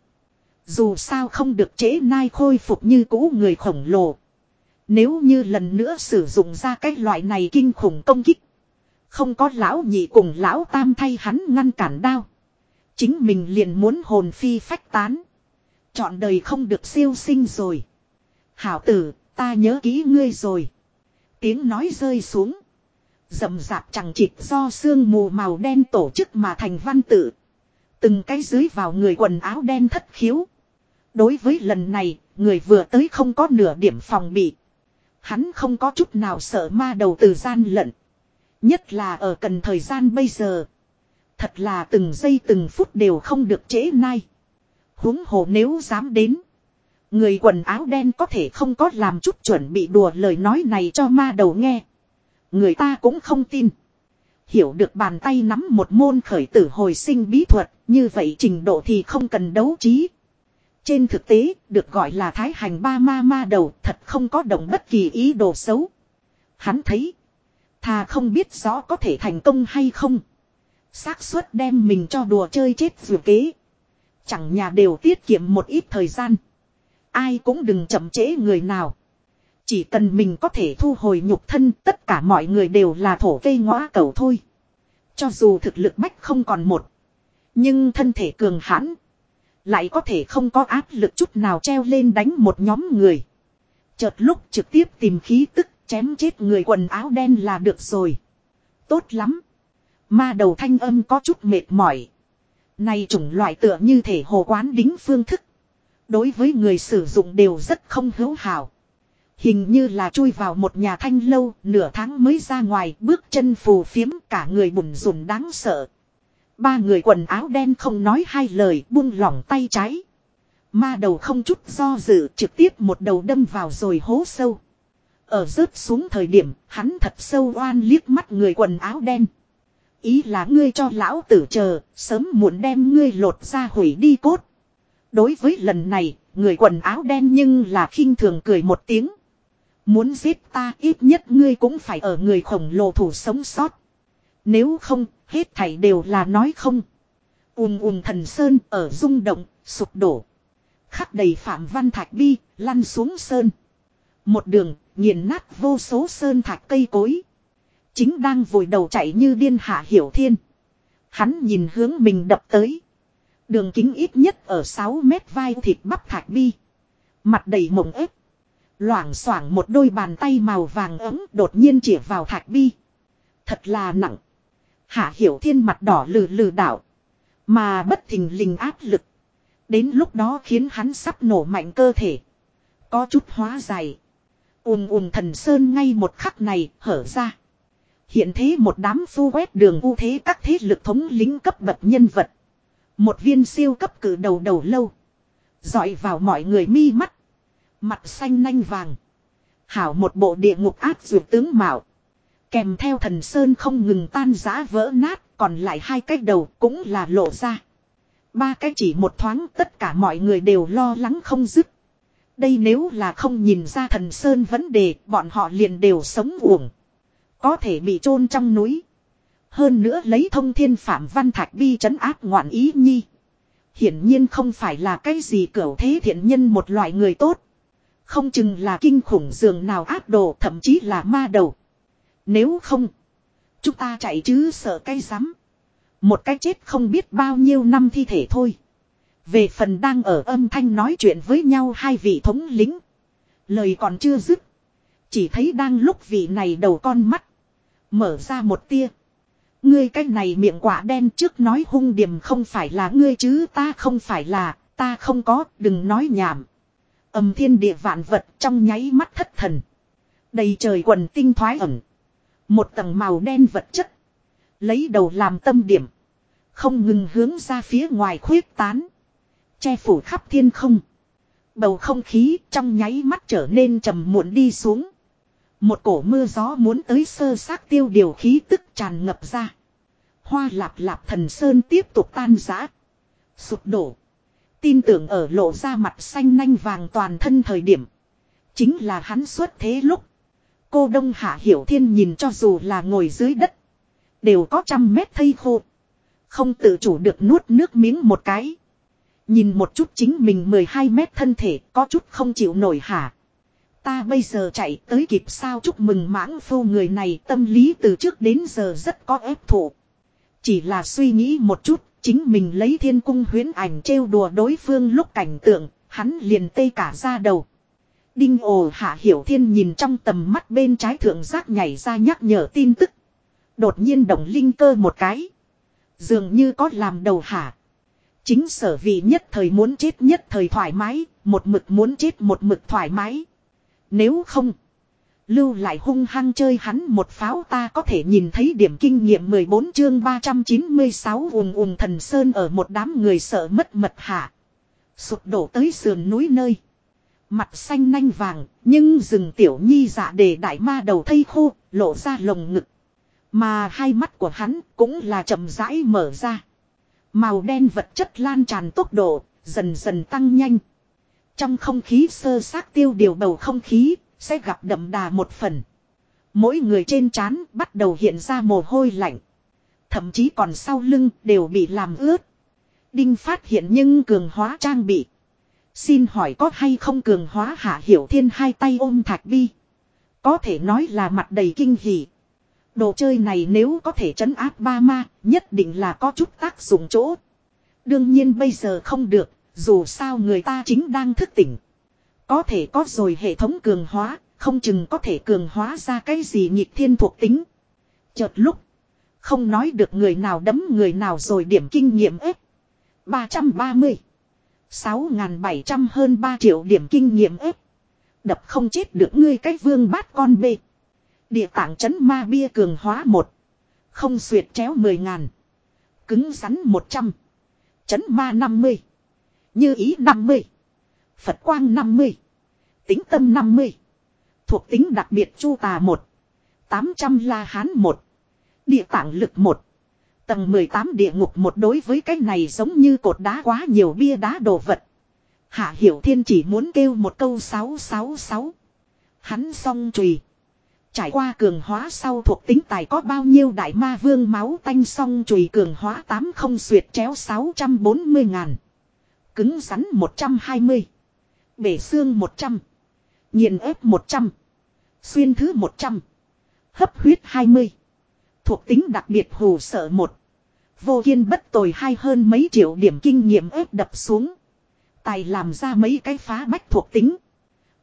Dù sao không được chế nai khôi phục như cũ người khổng lồ. Nếu như lần nữa sử dụng ra cái loại này kinh khủng công kích. Không có lão nhị cùng lão tam thay hắn ngăn cản đao. Chính mình liền muốn hồn phi phách tán. Chọn đời không được siêu sinh rồi. Hảo tử, ta nhớ kỹ ngươi rồi. Tiếng nói rơi xuống. Dầm dạp chẳng chịt do sương mù màu đen tổ chức mà thành văn tự. Từng cái dưới vào người quần áo đen thất khiếu. Đối với lần này, người vừa tới không có nửa điểm phòng bị. Hắn không có chút nào sợ ma đầu từ gian lận. Nhất là ở cần thời gian bây giờ. Thật là từng giây từng phút đều không được trễ nay. huống hồ nếu dám đến. Người quần áo đen có thể không có làm chút chuẩn bị đùa lời nói này cho ma đầu nghe. Người ta cũng không tin. Hiểu được bàn tay nắm một môn khởi tử hồi sinh bí thuật, như vậy trình độ thì không cần đấu trí. Trên thực tế, được gọi là thái hành ba ma ma đầu thật không có động bất kỳ ý đồ xấu. Hắn thấy, thà không biết rõ có thể thành công hay không. xác suất đem mình cho đùa chơi chết dù kế. Chẳng nhà đều tiết kiệm một ít thời gian. Ai cũng đừng chậm trễ người nào. Chỉ cần mình có thể thu hồi nhục thân, tất cả mọi người đều là thổ cây ngõa cầu thôi. Cho dù thực lực bách không còn một. Nhưng thân thể cường hãn. Lại có thể không có áp lực chút nào treo lên đánh một nhóm người. Chợt lúc trực tiếp tìm khí tức, chém chết người quần áo đen là được rồi. Tốt lắm. Ma đầu thanh âm có chút mệt mỏi. Này chủng loại tựa như thể hồ quán đính phương thức. Đối với người sử dụng đều rất không hữu hảo. Hình như là chui vào một nhà thanh lâu, nửa tháng mới ra ngoài, bước chân phù phiếm cả người bùn rùn đáng sợ. Ba người quần áo đen không nói hai lời, buông lỏng tay trái. Ma đầu không chút do dự, trực tiếp một đầu đâm vào rồi hố sâu. Ở rớt xuống thời điểm, hắn thật sâu oan liếc mắt người quần áo đen. Ý là ngươi cho lão tử chờ, sớm muộn đem ngươi lột ra hủy đi cốt. Đối với lần này, người quần áo đen nhưng là khinh thường cười một tiếng. Muốn giết ta ít nhất ngươi cũng phải ở người khổng lồ thủ sống sót. Nếu không, hết thảy đều là nói không. Ùm ùm thần sơn ở rung động, sụp đổ. Khắc đầy phạm văn thạch bi, lăn xuống sơn. Một đường, nghiền nát vô số sơn thạch cây cối. Chính đang vùi đầu chạy như điên hạ hiểu thiên. Hắn nhìn hướng mình đập tới. Đường kính ít nhất ở 6 mét vai thịt bắp thạch bi. Mặt đầy mộng ép. Loảng xoảng một đôi bàn tay màu vàng ấm đột nhiên chỉ vào thạch bi. Thật là nặng. Hạ hiểu thiên mặt đỏ lừ lừ đảo. Mà bất thình lình áp lực. Đến lúc đó khiến hắn sắp nổ mạnh cơ thể. Có chút hóa dày. ùm ùm thần sơn ngay một khắc này hở ra. Hiện thế một đám phu quét đường ưu thế các thế lực thống lính cấp bậc nhân vật. Một viên siêu cấp cử đầu đầu lâu. Dọi vào mọi người mi mắt. Mặt xanh nanh vàng. Hảo một bộ địa ngục ác dược tướng mạo. Kèm theo thần sơn không ngừng tan giá vỡ nát. Còn lại hai cái đầu cũng là lộ ra. Ba cái chỉ một thoáng tất cả mọi người đều lo lắng không dứt. Đây nếu là không nhìn ra thần sơn vấn đề, bọn họ liền đều sống uổng. Có thể bị chôn trong núi. Hơn nữa lấy thông thiên phạm văn thạch bi trấn áp ngoạn ý nhi. Hiển nhiên không phải là cái gì cửu thế thiện nhân một loại người tốt. Không chừng là kinh khủng giường nào áp đồ, thậm chí là ma đầu. Nếu không. Chúng ta chạy chứ sợ cái rắm Một cái chết không biết bao nhiêu năm thi thể thôi. Về phần đang ở âm thanh nói chuyện với nhau hai vị thống lính. Lời còn chưa dứt. Chỉ thấy đang lúc vị này đầu con mắt. Mở ra một tia. Ngươi cái này miệng quả đen trước nói hung điểm không phải là ngươi chứ ta không phải là, ta không có, đừng nói nhảm. Âm thiên địa vạn vật trong nháy mắt thất thần. Đầy trời quần tinh thoái ẩn. Một tầng màu đen vật chất. Lấy đầu làm tâm điểm. Không ngừng hướng ra phía ngoài khuyết tán. Che phủ khắp thiên không. Bầu không khí trong nháy mắt trở nên trầm muộn đi xuống. Một cổ mưa gió muốn tới sơ xác tiêu điều khí tức tràn ngập ra. Hoa lạp lạp thần sơn tiếp tục tan rã. Sụp đổ. Tin tưởng ở lộ ra mặt xanh nanh vàng toàn thân thời điểm. Chính là hắn xuất thế lúc. Cô Đông Hạ Hiểu Thiên nhìn cho dù là ngồi dưới đất. Đều có trăm mét thây khô. Không tự chủ được nuốt nước miếng một cái. Nhìn một chút chính mình 12 mét thân thể có chút không chịu nổi hả. Ta bây giờ chạy tới kịp sao chúc mừng mãng phu người này tâm lý từ trước đến giờ rất có ép thủ. Chỉ là suy nghĩ một chút, chính mình lấy thiên cung huyến ảnh trêu đùa đối phương lúc cảnh tượng, hắn liền tê cả ra đầu. Đinh ồ hạ hiểu thiên nhìn trong tầm mắt bên trái thượng giác nhảy ra nhắc nhở tin tức. Đột nhiên động linh cơ một cái. Dường như có làm đầu hạ Chính sở vị nhất thời muốn chết nhất thời thoải mái, một mực muốn chết một mực thoải mái. Nếu không, lưu lại hung hăng chơi hắn một pháo ta có thể nhìn thấy điểm kinh nghiệm 14 chương 396 ùm ùm thần sơn ở một đám người sợ mất mật hạ. sụt đổ tới sườn núi nơi. Mặt xanh nanh vàng, nhưng rừng tiểu nhi dạ để đại ma đầu thây khô, lộ ra lồng ngực. Mà hai mắt của hắn cũng là chậm rãi mở ra. Màu đen vật chất lan tràn tốc độ, dần dần tăng nhanh. Trong không khí sơ xác tiêu điều bầu không khí, sẽ gặp đậm đà một phần. Mỗi người trên trán bắt đầu hiện ra mồ hôi lạnh. Thậm chí còn sau lưng đều bị làm ướt. Đinh phát hiện nhưng cường hóa trang bị. Xin hỏi có hay không cường hóa hạ hiểu thiên hai tay ôm thạch bi. Có thể nói là mặt đầy kinh hỉ. Đồ chơi này nếu có thể trấn áp ba ma, nhất định là có chút tác dụng chỗ. Đương nhiên bây giờ không được, dù sao người ta chính đang thức tỉnh. Có thể có rồi hệ thống cường hóa, không chừng có thể cường hóa ra cái gì nhịp thiên thuộc tính. Chợt lúc, không nói được người nào đấm người nào rồi điểm kinh nghiệm ếp. 330. 6.700 hơn 3 triệu điểm kinh nghiệm ếp. Đập không chết được ngươi cái vương bát con bê. Địa tạng chấn ma bia cường hóa một Không xuyệt chéo mười ngàn. Cứng rắn một trăm Chấn ma năm mươi như ý năm mươi. Phật quang năm mươi. Tính tâm năm mươi. Thuộc tính đặc biệt chu tà một. Tám trăm la hán một. Địa tạng lực một. Tầng mười tám địa ngục một đối với cái này giống như cột đá quá nhiều bia đá đồ vật. Hạ Hiểu Thiên chỉ muốn kêu một câu sáu sáu sáu. Hắn song trùy. Trải qua cường hóa sau thuộc tính tài có bao nhiêu đại ma vương máu tanh song trùy cường hóa tám không xuyệt chéo 640 ngàn. Cứng rắn 120. Bể xương 100. Nhiền ép 100. Xuyên thứ 100. Hấp huyết 20. Thuộc tính đặc biệt hù sợ 1. Vô kiên bất tồi hai hơn mấy triệu điểm kinh nghiệm ép đập xuống. Tài làm ra mấy cái phá bách thuộc tính.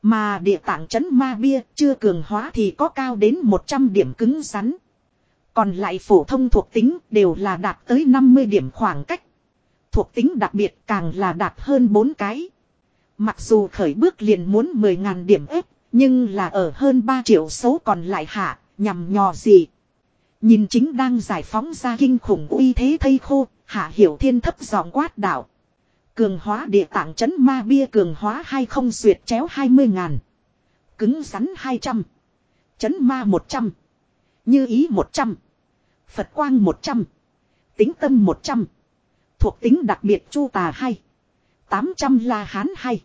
Mà địa tạng chấn ma bia chưa cường hóa thì có cao đến 100 điểm cứng rắn. Còn lại phổ thông thuộc tính đều là đạt tới 50 điểm khoảng cách. Thuộc tính đặc biệt càng là đạt hơn 4 cái. Mặc dù khởi bước liền muốn 10.000 điểm ếp, nhưng là ở hơn 3 triệu số còn lại hạ, nhằm nhò gì. Nhìn chính đang giải phóng ra kinh khủng uy thế thây khô, hạ hiểu thiên thấp giọng quát đạo. Cường hóa địa tạng chấn ma bia cường hóa hay không duyệt chéo 20 ngàn. Cứng rắn 200. Chấn ma 100. Như ý 100. Phật quang 100. Tính tâm 100. Thuộc tính đặc biệt chu tà hay. 800 la hán hay.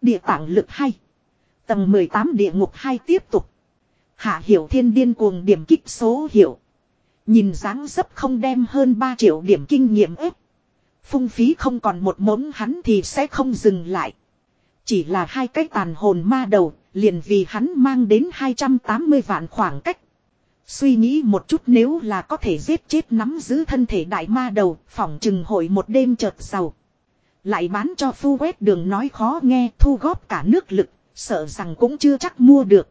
Địa tạng lực hay. Tầng 18 địa ngục hay tiếp tục. Hạ hiểu thiên điên cuồng điểm kích số hiệu. Nhìn dáng dấp không đem hơn 3 triệu điểm kinh nghiệm ếp. Phung phí không còn một mống hắn thì sẽ không dừng lại. Chỉ là hai cái tàn hồn ma đầu, liền vì hắn mang đến 280 vạn khoảng cách. Suy nghĩ một chút nếu là có thể giết chết nắm giữ thân thể đại ma đầu, phỏng chừng hội một đêm chợt giàu. Lại bán cho phu quét đường nói khó nghe thu góp cả nước lực, sợ rằng cũng chưa chắc mua được.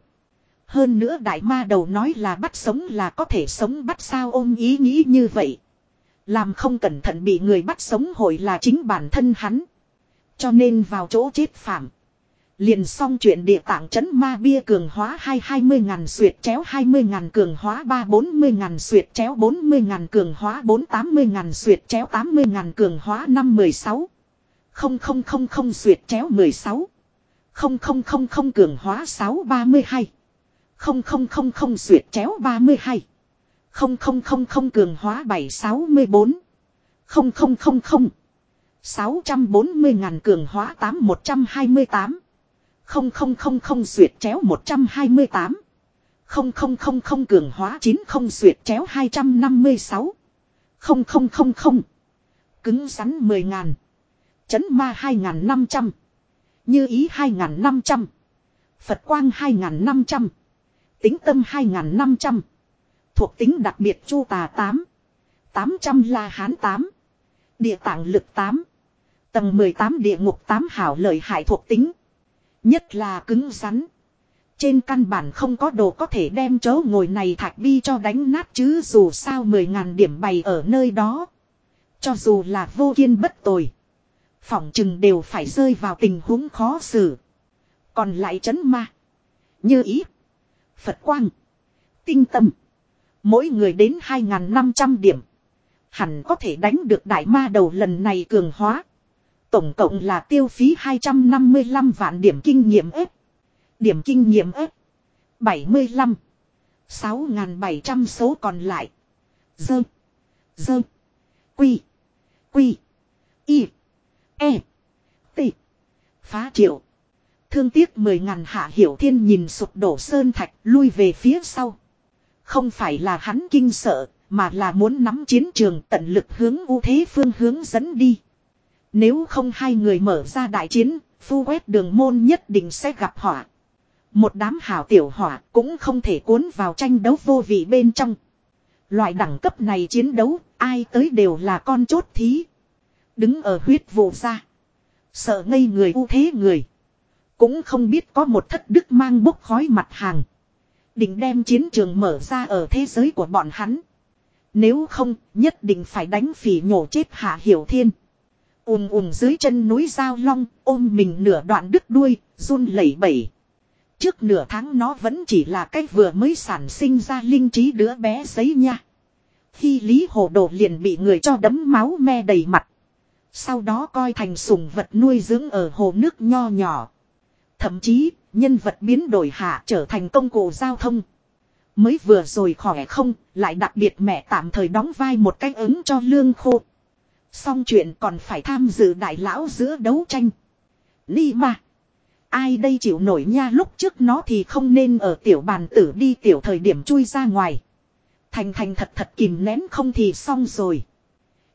Hơn nữa đại ma đầu nói là bắt sống là có thể sống bắt sao ôm ý nghĩ như vậy. Làm không cẩn thận bị người bắt sống hội là chính bản thân hắn. Cho nên vào chỗ chết phạm. Liền xong chuyện địa tạng chấn ma bia cường hóa hai hai mươi ngàn suyệt chéo hai mươi ngàn cường hóa ba bốn mươi ngàn suyệt chéo bốn mươi ngàn cường hóa bốn tám mươi ngàn suyệt chéo tám mươi ngàn cường hóa năm mười sáu. Không không không không suyệt chéo mười sáu. Không không không không cường hóa sáu ba mươi hai. Không không không không suyệt chéo ba mươi hai. Không không không không cường hóa bảy sáu mươi bốn. Không không không không. Sáu trăm bốn mươi ngàn cường hóa tám một trăm hai mươi tám không không không không suyệt chéo 128. Không không không không cường hóa chín không suyệt chéo 256. Không không không không. Cứng rắn 10 ngàn. Chấn ma 2.500. Như ý 2.500. Phật quang 2.500. Tính tâm 2.500. Thuộc tính đặc biệt chu tà 8. 800 la hán 8. Địa tạng lực 8. Tầng 18 địa ngục 8 hảo lợi hại thuộc tính. Nhất là cứng rắn. Trên căn bản không có đồ có thể đem chỗ ngồi này thạch bi cho đánh nát chứ dù sao 10.000 điểm bày ở nơi đó. Cho dù là vô kiên bất tồi. Phỏng chừng đều phải rơi vào tình huống khó xử. Còn lại chấn ma. Như ý. Phật quang. Tinh tâm. Mỗi người đến 2.500 điểm. Hẳn có thể đánh được đại ma đầu lần này cường hóa. Tổng cộng là tiêu phí 255 vạn điểm kinh nghiệm ếp. Điểm kinh nghiệm ếp. 75. 6.700 số còn lại. Dơ. Dơ. Quy. Quy. Y. E. T. Phá triệu. Thương tiếc 10.000 hạ hiểu thiên nhìn sụp đổ sơn thạch lui về phía sau. Không phải là hắn kinh sợ, mà là muốn nắm chiến trường tận lực hướng ưu thế phương hướng dẫn đi. Nếu không hai người mở ra đại chiến, phu quét đường môn nhất định sẽ gặp họa. Một đám hảo tiểu hỏa cũng không thể cuốn vào tranh đấu vô vị bên trong. Loại đẳng cấp này chiến đấu, ai tới đều là con chốt thí. Đứng ở huyết vụ ra. Sợ ngây người ưu thế người. Cũng không biết có một thất đức mang bốc khói mặt hàng. Định đem chiến trường mở ra ở thế giới của bọn hắn. Nếu không, nhất định phải đánh phỉ nhổ chết hạ hiểu thiên ùm ùm dưới chân núi giao long, ôm mình nửa đoạn đứt đuôi, run lẩy bẩy. Trước nửa tháng nó vẫn chỉ là cái vừa mới sản sinh ra linh trí đứa bé giấy nha. Khi Lý Hồ Đồ liền bị người cho đấm máu me đầy mặt. Sau đó coi thành sùng vật nuôi dưỡng ở hồ nước nho nhỏ. Thậm chí, nhân vật biến đổi hạ trở thành công cụ giao thông. Mới vừa rồi khỏe không, lại đặc biệt mẹ tạm thời đóng vai một cách ứng cho lương khô. Xong chuyện còn phải tham dự đại lão giữa đấu tranh. Ly mà. Ai đây chịu nổi nha lúc trước nó thì không nên ở tiểu bàn tử đi tiểu thời điểm chui ra ngoài. Thành thành thật thật kìm nén không thì xong rồi.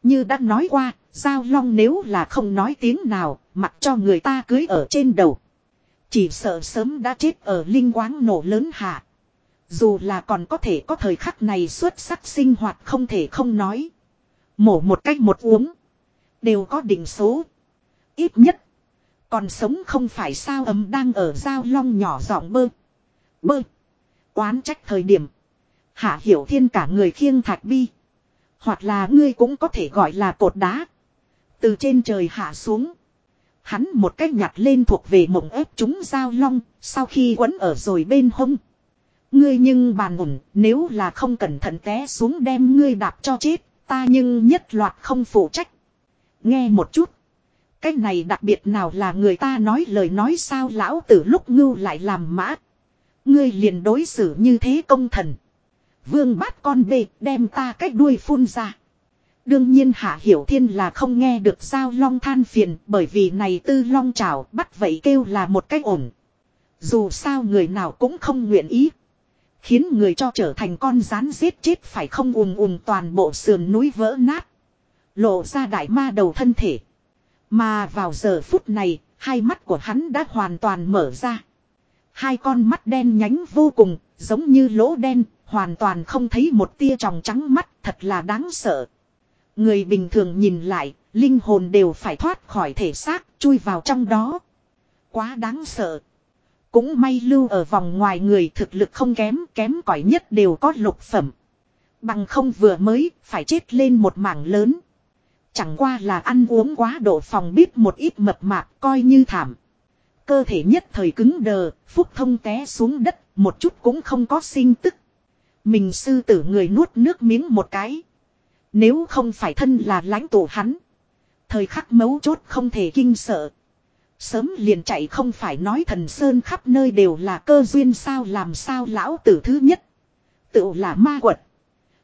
Như đã nói qua, Giao Long nếu là không nói tiếng nào, mặc cho người ta cưới ở trên đầu. Chỉ sợ sớm đã chết ở linh quáng nổ lớn hạ. Dù là còn có thể có thời khắc này xuất sắc sinh hoạt không thể không nói. Mổ một cách một uống. Đều có định số. Ít nhất. Còn sống không phải sao ấm đang ở giao long nhỏ giọng bơ. Bơ. Quán trách thời điểm. Hạ hiểu thiên cả người khiêng thạch bi. Hoặc là ngươi cũng có thể gọi là cột đá. Từ trên trời hạ xuống. Hắn một cách nhặt lên thuộc về mộng ép chúng giao long. Sau khi quấn ở rồi bên hông. Ngươi nhưng bàn ổn nếu là không cẩn thận té xuống đem ngươi đạp cho chết. Ta nhưng nhất loạt không phụ trách. Nghe một chút. Cái này đặc biệt nào là người ta nói lời nói sao lão tử lúc ngưu lại làm mã. Ngươi liền đối xử như thế công thần. Vương bắt con bê, đem ta cách đuôi phun ra. Đương nhiên Hạ Hiểu Thiên là không nghe được sao long than phiền, bởi vì này tư long trào bắt vậy kêu là một cách ổn. Dù sao người nào cũng không nguyện ý. Khiến người cho trở thành con rán giết chết phải không ùm ùm toàn bộ sườn núi vỡ nát. Lộ ra đại ma đầu thân thể. Mà vào giờ phút này, hai mắt của hắn đã hoàn toàn mở ra. Hai con mắt đen nhánh vô cùng, giống như lỗ đen, hoàn toàn không thấy một tia tròng trắng mắt, thật là đáng sợ. Người bình thường nhìn lại, linh hồn đều phải thoát khỏi thể xác, chui vào trong đó. Quá đáng sợ. Cũng may lưu ở vòng ngoài người thực lực không kém, kém cỏi nhất đều có lục phẩm. Bằng không vừa mới, phải chết lên một mảng lớn. Chẳng qua là ăn uống quá độ phòng bếp một ít mập mạp coi như thảm. Cơ thể nhất thời cứng đờ, phúc thông té xuống đất, một chút cũng không có sinh tức. Mình sư tử người nuốt nước miếng một cái. Nếu không phải thân là lãnh tụ hắn. Thời khắc mấu chốt không thể kinh sợ. Sớm liền chạy không phải nói thần sơn khắp nơi đều là cơ duyên sao làm sao lão tử thứ nhất. Tự là ma quật.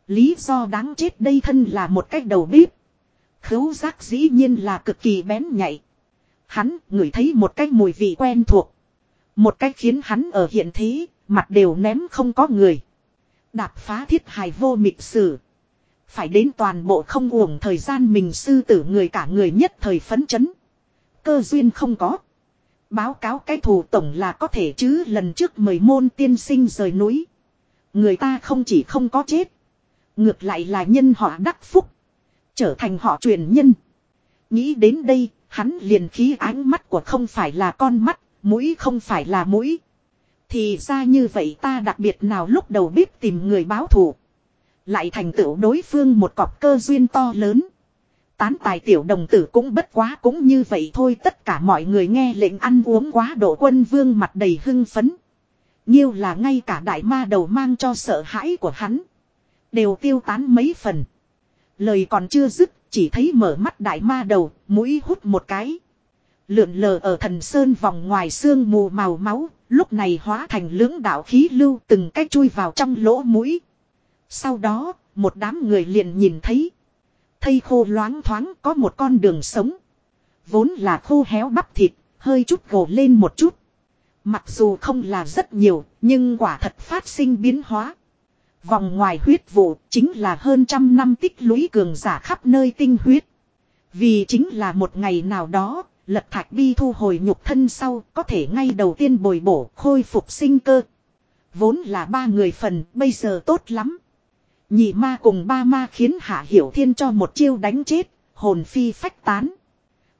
Lý do đáng chết đây thân là một cách đầu bếp. Khấu giác dĩ nhiên là cực kỳ bén nhạy. Hắn ngửi thấy một cái mùi vị quen thuộc. Một cách khiến hắn ở hiện thế, mặt đều ném không có người. Đạp phá thiết hài vô mịch sử. Phải đến toàn bộ không uổng thời gian mình sư tử người cả người nhất thời phấn chấn. Cơ duyên không có. Báo cáo cái thù tổng là có thể chứ lần trước mời môn tiên sinh rời núi. Người ta không chỉ không có chết. Ngược lại là nhân họ đắc phúc. Trở thành họ truyền nhân. Nghĩ đến đây, hắn liền khí ánh mắt của không phải là con mắt, mũi không phải là mũi. Thì ra như vậy ta đặc biệt nào lúc đầu biết tìm người báo thù. Lại thành tựu đối phương một cọc cơ duyên to lớn. Tán tài tiểu đồng tử cũng bất quá cũng như vậy thôi tất cả mọi người nghe lệnh ăn uống quá độ quân vương mặt đầy hưng phấn. Nhiêu là ngay cả đại ma đầu mang cho sợ hãi của hắn. Đều tiêu tán mấy phần. Lời còn chưa dứt, chỉ thấy mở mắt đại ma đầu, mũi hút một cái. Lượn lờ ở thần sơn vòng ngoài xương mù màu máu, lúc này hóa thành lưỡng đạo khí lưu từng cách chui vào trong lỗ mũi. Sau đó, một đám người liền nhìn thấy. Thây khô loáng thoáng có một con đường sống. Vốn là khô héo bắp thịt, hơi chút gồ lên một chút. Mặc dù không là rất nhiều, nhưng quả thật phát sinh biến hóa. Vòng ngoài huyết vụ chính là hơn trăm năm tích lũy cường giả khắp nơi tinh huyết. Vì chính là một ngày nào đó, lật thạch bi thu hồi nhục thân sau có thể ngay đầu tiên bồi bổ khôi phục sinh cơ. Vốn là ba người phần, bây giờ tốt lắm. Nhị ma cùng ba ma khiến Hạ Hiểu Thiên cho một chiêu đánh chết, hồn phi phách tán.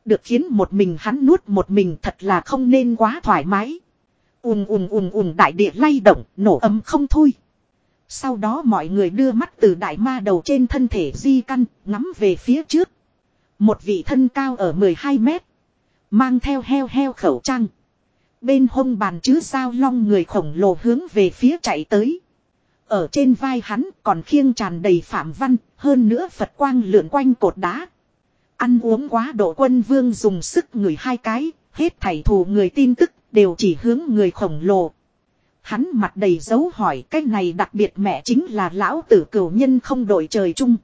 Được khiến một mình hắn nuốt một mình thật là không nên quá thoải mái. Ùm ùm ùm ùm đại địa lay động, nổ âm không thôi. Sau đó mọi người đưa mắt từ đại ma đầu trên thân thể di căn, ngắm về phía trước. Một vị thân cao ở 12 mét. Mang theo heo heo khẩu trang. Bên hông bàn chứ sao long người khổng lồ hướng về phía chạy tới. Ở trên vai hắn còn khiêng tràn đầy phạm văn, hơn nữa Phật quang lượn quanh cột đá. Ăn uống quá độ quân vương dùng sức người hai cái, hết thảy thù người tin tức, đều chỉ hướng người khổng lồ. Hắn mặt đầy dấu hỏi cái này đặc biệt mẹ chính là lão tử cửu nhân không đổi trời chung.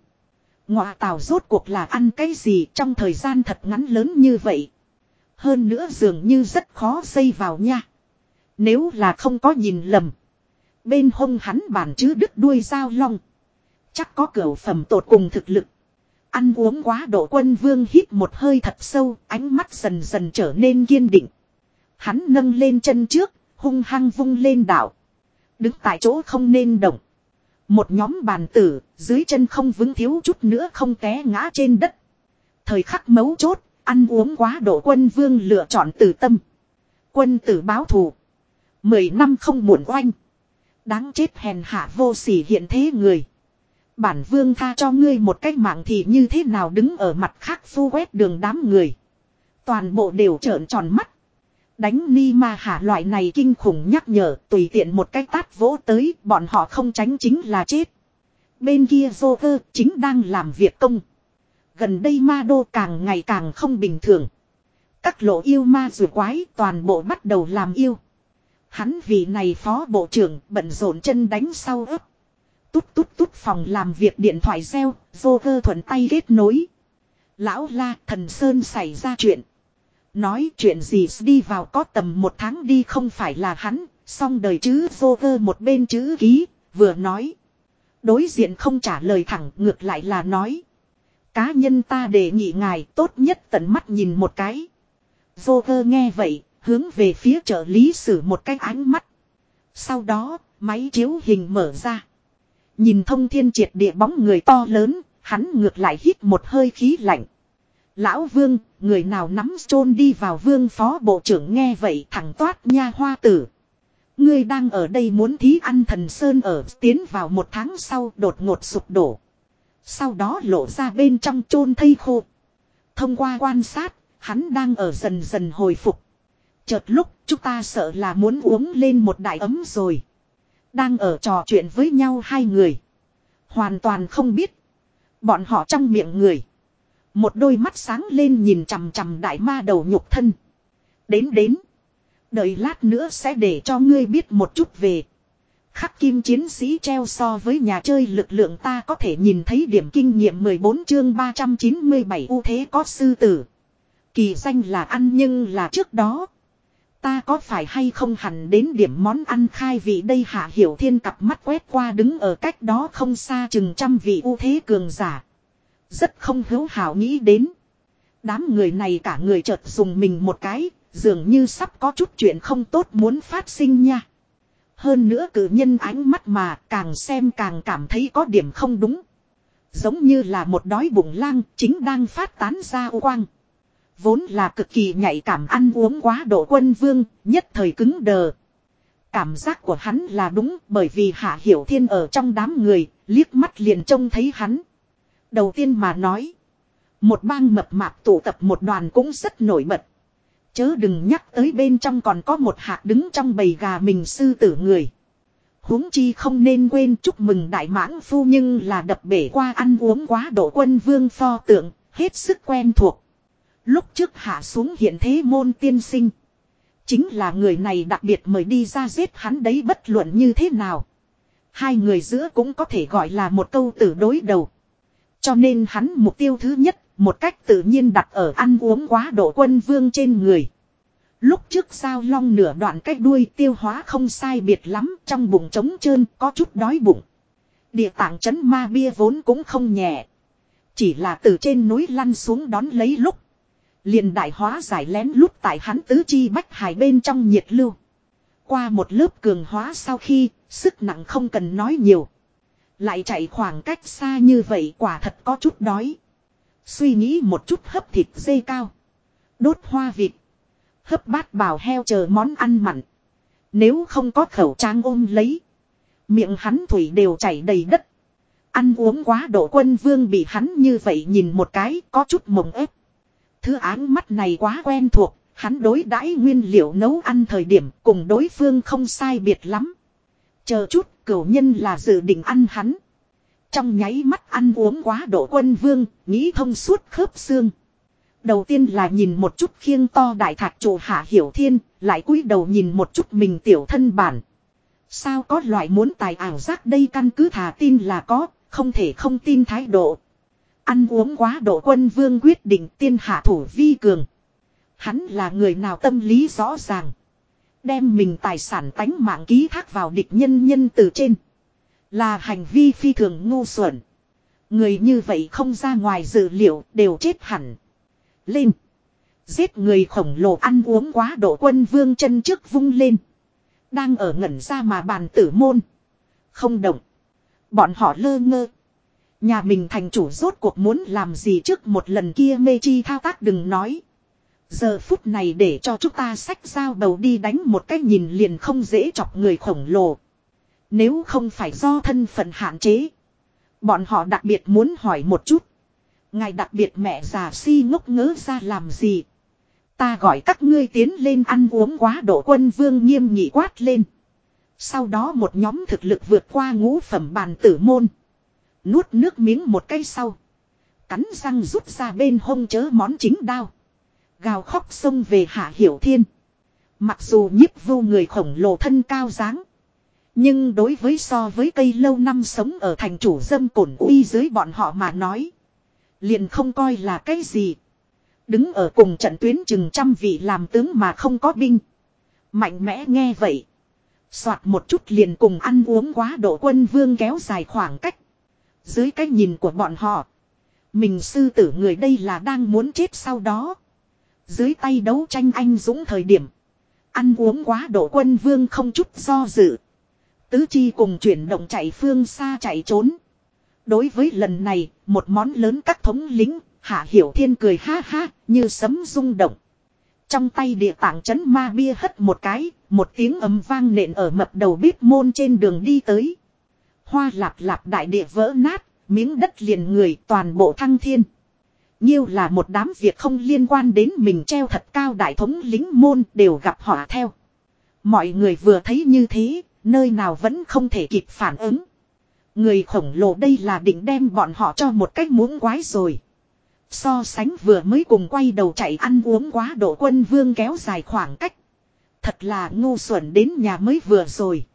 Ngọa tào rốt cuộc là ăn cái gì trong thời gian thật ngắn lớn như vậy. Hơn nữa dường như rất khó xây vào nha. Nếu là không có nhìn lầm. Bên hông hắn bản chứ đứt đuôi dao long. Chắc có cửa phẩm tột cùng thực lực. Ăn uống quá độ quân vương hít một hơi thật sâu, ánh mắt dần dần trở nên kiên định. Hắn nâng lên chân trước, hung hăng vung lên đảo. Đứng tại chỗ không nên động. Một nhóm bàn tử, dưới chân không vững thiếu chút nữa không té ngã trên đất. Thời khắc mấu chốt, ăn uống quá độ quân vương lựa chọn tử tâm. Quân tử báo thù. Mười năm không muộn oanh. Đáng chết hèn hạ vô sỉ hiện thế người. Bản vương tha cho ngươi một cách mạng thì như thế nào đứng ở mặt khác phu quét đường đám người. Toàn bộ đều trợn tròn mắt. Đánh ni ma hạ loại này kinh khủng nhắc nhở, tùy tiện một cách tát vỗ tới, bọn họ không tránh chính là chết. Bên kia vô cơ chính đang làm việc công. Gần đây ma đô càng ngày càng không bình thường. Các lộ yêu ma rùa quái toàn bộ bắt đầu làm yêu. Hắn vì này phó bộ trưởng bận rộn chân đánh sau ấp. Tút tút tút phòng làm việc điện thoại reo, vô cơ thuận tay kết nối. Lão la thần sơn xảy ra chuyện. Nói chuyện gì đi vào có tầm một tháng đi không phải là hắn, xong đời chứ vô cơ một bên chữ ký, vừa nói. Đối diện không trả lời thẳng ngược lại là nói. Cá nhân ta đề nghị ngài tốt nhất tận mắt nhìn một cái. Vô cơ nghe vậy, hướng về phía trợ lý sử một cái ánh mắt. Sau đó, máy chiếu hình mở ra. Nhìn thông thiên triệt địa bóng người to lớn, hắn ngược lại hít một hơi khí lạnh. Lão vương, người nào nắm chôn đi vào vương phó bộ trưởng nghe vậy thẳng toát nha hoa tử. Ngươi đang ở đây muốn thí ăn thần sơn ở tiến vào một tháng sau đột ngột sụp đổ. Sau đó lộ ra bên trong chôn thây khô. Thông qua quan sát, hắn đang ở dần dần hồi phục. Chợt lúc, chúng ta sợ là muốn uống lên một đại ấm rồi. Đang ở trò chuyện với nhau hai người. Hoàn toàn không biết. Bọn họ trong miệng người. Một đôi mắt sáng lên nhìn chằm chằm đại ma đầu nhục thân. Đến đến. Đợi lát nữa sẽ để cho ngươi biết một chút về. Khắc kim chiến sĩ treo so với nhà chơi lực lượng ta có thể nhìn thấy điểm kinh nghiệm 14 chương 397 ưu thế có sư tử. Kỳ danh là ăn nhưng là trước đó. Ta có phải hay không hẳn đến điểm món ăn khai vị đây hạ hiểu thiên cặp mắt quét qua đứng ở cách đó không xa chừng trăm vị ưu thế cường giả. Rất không hữu hảo nghĩ đến. Đám người này cả người chợt dùng mình một cái, dường như sắp có chút chuyện không tốt muốn phát sinh nha. Hơn nữa cử nhân ánh mắt mà càng xem càng cảm thấy có điểm không đúng. Giống như là một đói bụng lang chính đang phát tán ra quang. Vốn là cực kỳ nhạy cảm ăn uống quá độ quân vương, nhất thời cứng đờ. Cảm giác của hắn là đúng bởi vì Hạ Hiểu Thiên ở trong đám người, liếc mắt liền trông thấy hắn. Đầu tiên mà nói, một bang mập mạp tụ tập một đoàn cũng rất nổi bật. Chớ đừng nhắc tới bên trong còn có một hạt đứng trong bầy gà mình sư tử người. huống chi không nên quên chúc mừng đại mãng phu nhưng là đập bể qua ăn uống quá độ quân vương pho tượng, hết sức quen thuộc. Lúc trước hạ xuống hiện thế môn tiên sinh. Chính là người này đặc biệt mời đi ra giết hắn đấy bất luận như thế nào. Hai người giữa cũng có thể gọi là một câu tử đối đầu. Cho nên hắn mục tiêu thứ nhất, một cách tự nhiên đặt ở ăn uống quá độ quân vương trên người. Lúc trước sao long nửa đoạn cách đuôi tiêu hóa không sai biệt lắm, trong bụng trống trơn có chút đói bụng. Địa tạng chấn ma bia vốn cũng không nhẹ. Chỉ là từ trên núi lăn xuống đón lấy lúc liền đại hóa giải lén lút tại hắn tứ chi bách hải bên trong nhiệt lưu. Qua một lớp cường hóa sau khi, sức nặng không cần nói nhiều. Lại chạy khoảng cách xa như vậy quả thật có chút đói. Suy nghĩ một chút hấp thịt dê cao. Đốt hoa vịt. Hấp bát bào heo chờ món ăn mặn. Nếu không có khẩu trang ôm lấy. Miệng hắn thủy đều chảy đầy đất. Ăn uống quá độ quân vương bị hắn như vậy nhìn một cái có chút mộng ép. Thứ áng mắt này quá quen thuộc, hắn đối đãi nguyên liệu nấu ăn thời điểm cùng đối phương không sai biệt lắm. Chờ chút, cửu nhân là dự định ăn hắn. Trong nháy mắt ăn uống quá độ quân vương, nghĩ thông suốt khớp xương. Đầu tiên là nhìn một chút khiêng to đại thạch chủ hạ hiểu thiên, lại cúi đầu nhìn một chút mình tiểu thân bản. Sao có loại muốn tài ảo giác đây căn cứ thả tin là có, không thể không tin thái độ. Ăn uống quá độ quân vương quyết định tiên hạ thủ vi cường. Hắn là người nào tâm lý rõ ràng. Đem mình tài sản tánh mạng ký thác vào địch nhân nhân từ trên. Là hành vi phi thường ngu xuẩn. Người như vậy không ra ngoài dự liệu đều chết hẳn. Lên. Giết người khổng lồ ăn uống quá độ quân vương chân trước vung lên. Đang ở ngẩn ra mà bàn tử môn. Không động. Bọn họ lơ ngơ. Nhà mình thành chủ rốt cuộc muốn làm gì trước một lần kia mê chi thao tác đừng nói. Giờ phút này để cho chúng ta sách dao bầu đi đánh một cái nhìn liền không dễ chọc người khổng lồ. Nếu không phải do thân phận hạn chế. Bọn họ đặc biệt muốn hỏi một chút. Ngài đặc biệt mẹ già si ngốc ngớ ra làm gì. Ta gọi các ngươi tiến lên ăn uống quá độ quân vương nghiêm nghị quát lên. Sau đó một nhóm thực lực vượt qua ngũ phẩm bàn tử môn. Nuốt nước miếng một cây sau. Cắn răng rút ra bên hông chớ món chính đao. Gào khóc xông về hạ hiểu thiên. Mặc dù nhiếp vô người khổng lồ thân cao dáng. Nhưng đối với so với cây lâu năm sống ở thành chủ dâm cổn uy dưới bọn họ mà nói. Liền không coi là cái gì. Đứng ở cùng trận tuyến chừng trăm vị làm tướng mà không có binh. Mạnh mẽ nghe vậy. Soạt một chút liền cùng ăn uống quá độ quân vương kéo dài khoảng cách. Dưới cái nhìn của bọn họ. Mình sư tử người đây là đang muốn chết sau đó. Dưới tay đấu tranh anh dũng thời điểm. Ăn uống quá độ quân vương không chút do dự. Tứ chi cùng chuyển động chạy phương xa chạy trốn. Đối với lần này, một món lớn các thống lính, Hạ Hiểu Thiên cười ha ha, như sấm rung động. Trong tay địa tạng chấn ma bia hất một cái, một tiếng ấm vang nện ở mập đầu bếp môn trên đường đi tới. Hoa lạp lạp đại địa vỡ nát, miếng đất liền người toàn bộ thăng thiên. Nhiêu là một đám việc không liên quan đến mình treo thật cao cao đại thống lính môn đều gặp họ theo. Mọi người vừa thấy như thế, nơi nào vẫn không thể kịp phản ứng. Người khổng lồ đây là định đem bọn họ cho một cách muỗng quái rồi. So sánh vừa mới cùng quay đầu chạy ăn uống quá độ quân vương kéo dài khoảng cách. Thật là ngu xuẩn đến nhà mới vừa rồi.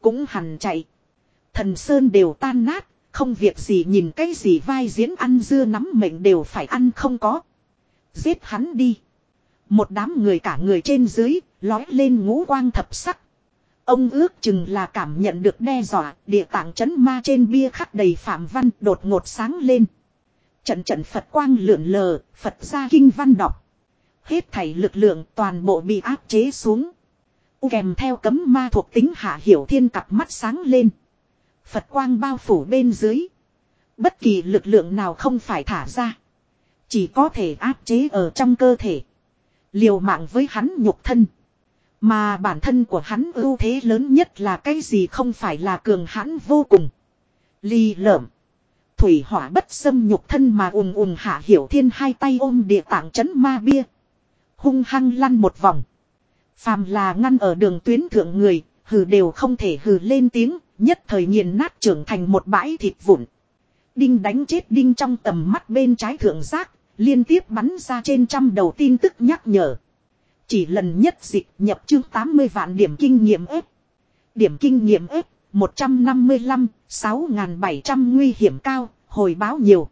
Cũng hẳn chạy. Thần Sơn đều tan nát, không việc gì nhìn cái gì vai diễn ăn dưa nắm mệnh đều phải ăn không có. Giết hắn đi. Một đám người cả người trên dưới, lói lên ngũ quang thập sắc. Ông ước chừng là cảm nhận được đe dọa, địa tạng chấn ma trên bia khắc đầy phạm văn đột ngột sáng lên. Trận trận Phật quang lượn lờ, Phật ra kinh văn đọc. Hết thảy lực lượng toàn bộ bị áp chế xuống. Kèm theo cấm ma thuộc tính hạ hiểu thiên cặp mắt sáng lên. Phật quang bao phủ bên dưới. Bất kỳ lực lượng nào không phải thả ra. Chỉ có thể áp chế ở trong cơ thể. Liều mạng với hắn nhục thân. Mà bản thân của hắn ưu thế lớn nhất là cái gì không phải là cường hãn vô cùng. Ly lợm. Thủy hỏa bất xâm nhục thân mà ùm ùm hạ hiểu thiên hai tay ôm địa tạng chấn ma bia. Hung hăng lăn một vòng. Phàm là ngăn ở đường tuyến thượng người, hừ đều không thể hừ lên tiếng, nhất thời nghiền nát trưởng thành một bãi thịt vụn. Đinh đánh chết đinh trong tầm mắt bên trái thượng giác, liên tiếp bắn ra trên trăm đầu tin tức nhắc nhở. Chỉ lần nhất dịch nhập chương 80 vạn điểm kinh nghiệm ếp. Điểm kinh nghiệm ếp 155, 6.700 nguy hiểm cao, hồi báo nhiều.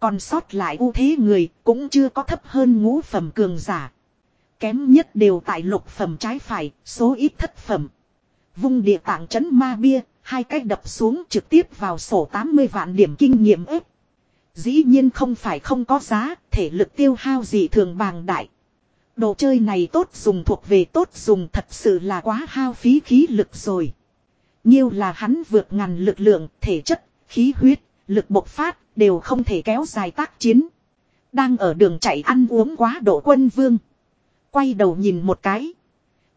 Còn sót lại ưu thế người cũng chưa có thấp hơn ngũ phẩm cường giả. Kém nhất đều tại lục phẩm trái phải, số ít thất phẩm. Vung địa tạng chấn ma bia, hai cách đập xuống trực tiếp vào sổ 80 vạn điểm kinh nghiệm ếp. Dĩ nhiên không phải không có giá, thể lực tiêu hao gì thường bàng đại. Đồ chơi này tốt dùng thuộc về tốt dùng thật sự là quá hao phí khí lực rồi. Nhiêu là hắn vượt ngàn lực lượng, thể chất, khí huyết, lực bộc phát, đều không thể kéo dài tác chiến. Đang ở đường chạy ăn uống quá độ quân vương. Quay đầu nhìn một cái.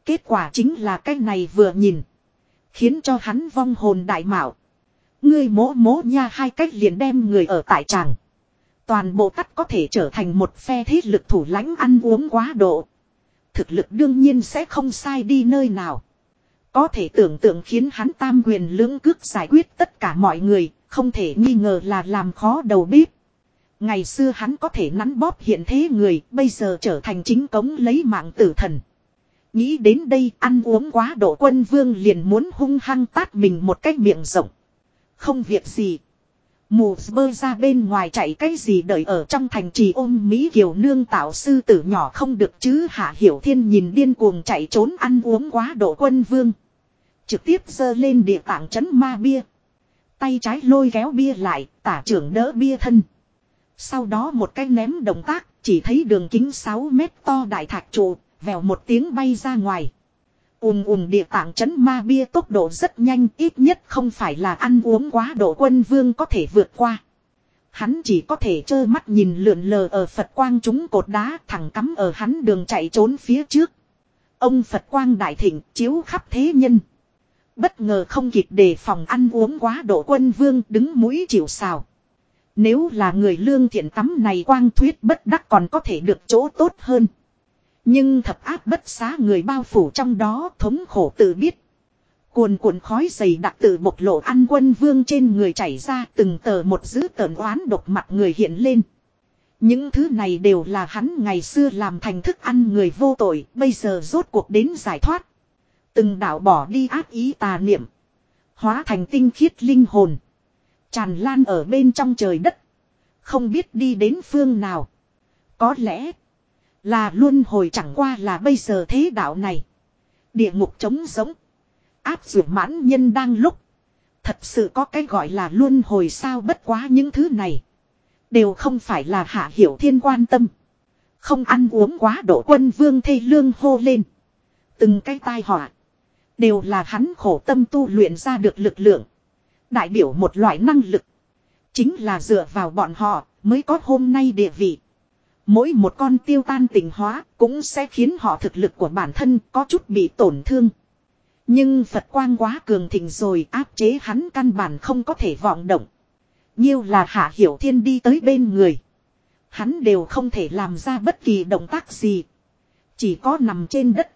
Kết quả chính là cái này vừa nhìn. Khiến cho hắn vong hồn đại mạo. Ngươi mố mố nha hai cách liền đem người ở tại tràng. Toàn bộ tắt có thể trở thành một phe thế lực thủ lãnh ăn uống quá độ. Thực lực đương nhiên sẽ không sai đi nơi nào. Có thể tưởng tượng khiến hắn tam quyền lưỡng cước giải quyết tất cả mọi người, không thể nghi ngờ là làm khó đầu bếp. Ngày xưa hắn có thể nắn bóp hiện thế người, bây giờ trở thành chính cống lấy mạng tử thần. Nghĩ đến đây ăn uống quá độ quân vương liền muốn hung hăng tát mình một cách miệng rộng. Không việc gì. Mù bơ ra bên ngoài chạy cái gì đợi ở trong thành trì ôm Mỹ Kiều Nương tạo sư tử nhỏ không được chứ Hạ Hiểu Thiên nhìn điên cuồng chạy trốn ăn uống quá độ quân vương. Trực tiếp dơ lên địa tạng chấn ma bia. Tay trái lôi kéo bia lại, tả trưởng đỡ bia thân. Sau đó một cái ném động tác, chỉ thấy đường kính 6 mét to đại thạch trụ, vèo một tiếng bay ra ngoài. Ùm ùm địa tạng chấn ma bia tốc độ rất nhanh, ít nhất không phải là ăn uống quá độ quân vương có thể vượt qua. Hắn chỉ có thể trơ mắt nhìn lượn lờ ở Phật quang chúng cột đá thẳng cắm ở hắn đường chạy trốn phía trước. Ông Phật quang đại thịnh, chiếu khắp thế nhân. Bất ngờ không kịp đề phòng ăn uống quá độ quân vương đứng mũi chịu xào. Nếu là người lương thiện tắm này quang thuyết bất đắc còn có thể được chỗ tốt hơn. Nhưng thập áp bất xá người bao phủ trong đó thống khổ tự biết. Cuồn cuộn khói dày đặc tự bộc lộ ăn quân vương trên người chảy ra từng tờ một dữ tờn oán độc mặt người hiện lên. Những thứ này đều là hắn ngày xưa làm thành thức ăn người vô tội, bây giờ rốt cuộc đến giải thoát. Từng đạo bỏ đi ác ý tà niệm. Hóa thành tinh khiết linh hồn. Tràn lan ở bên trong trời đất. Không biết đi đến phương nào. Có lẽ là luôn hồi chẳng qua là bây giờ thế đạo này. Địa ngục trống sống Áp dụng mãn nhân đang lúc. Thật sự có cái gọi là luôn hồi sao bất quá những thứ này. Đều không phải là hạ hiểu thiên quan tâm. Không ăn uống quá độ quân vương thê lương hô lên. Từng cái tai họa. Đều là hắn khổ tâm tu luyện ra được lực lượng. Đại biểu một loại năng lực. Chính là dựa vào bọn họ mới có hôm nay địa vị. Mỗi một con tiêu tan tình hóa cũng sẽ khiến họ thực lực của bản thân có chút bị tổn thương. Nhưng Phật quang quá cường thịnh rồi áp chế hắn căn bản không có thể vọng động. Nhiêu là hạ hiểu thiên đi tới bên người. Hắn đều không thể làm ra bất kỳ động tác gì. Chỉ có nằm trên đất.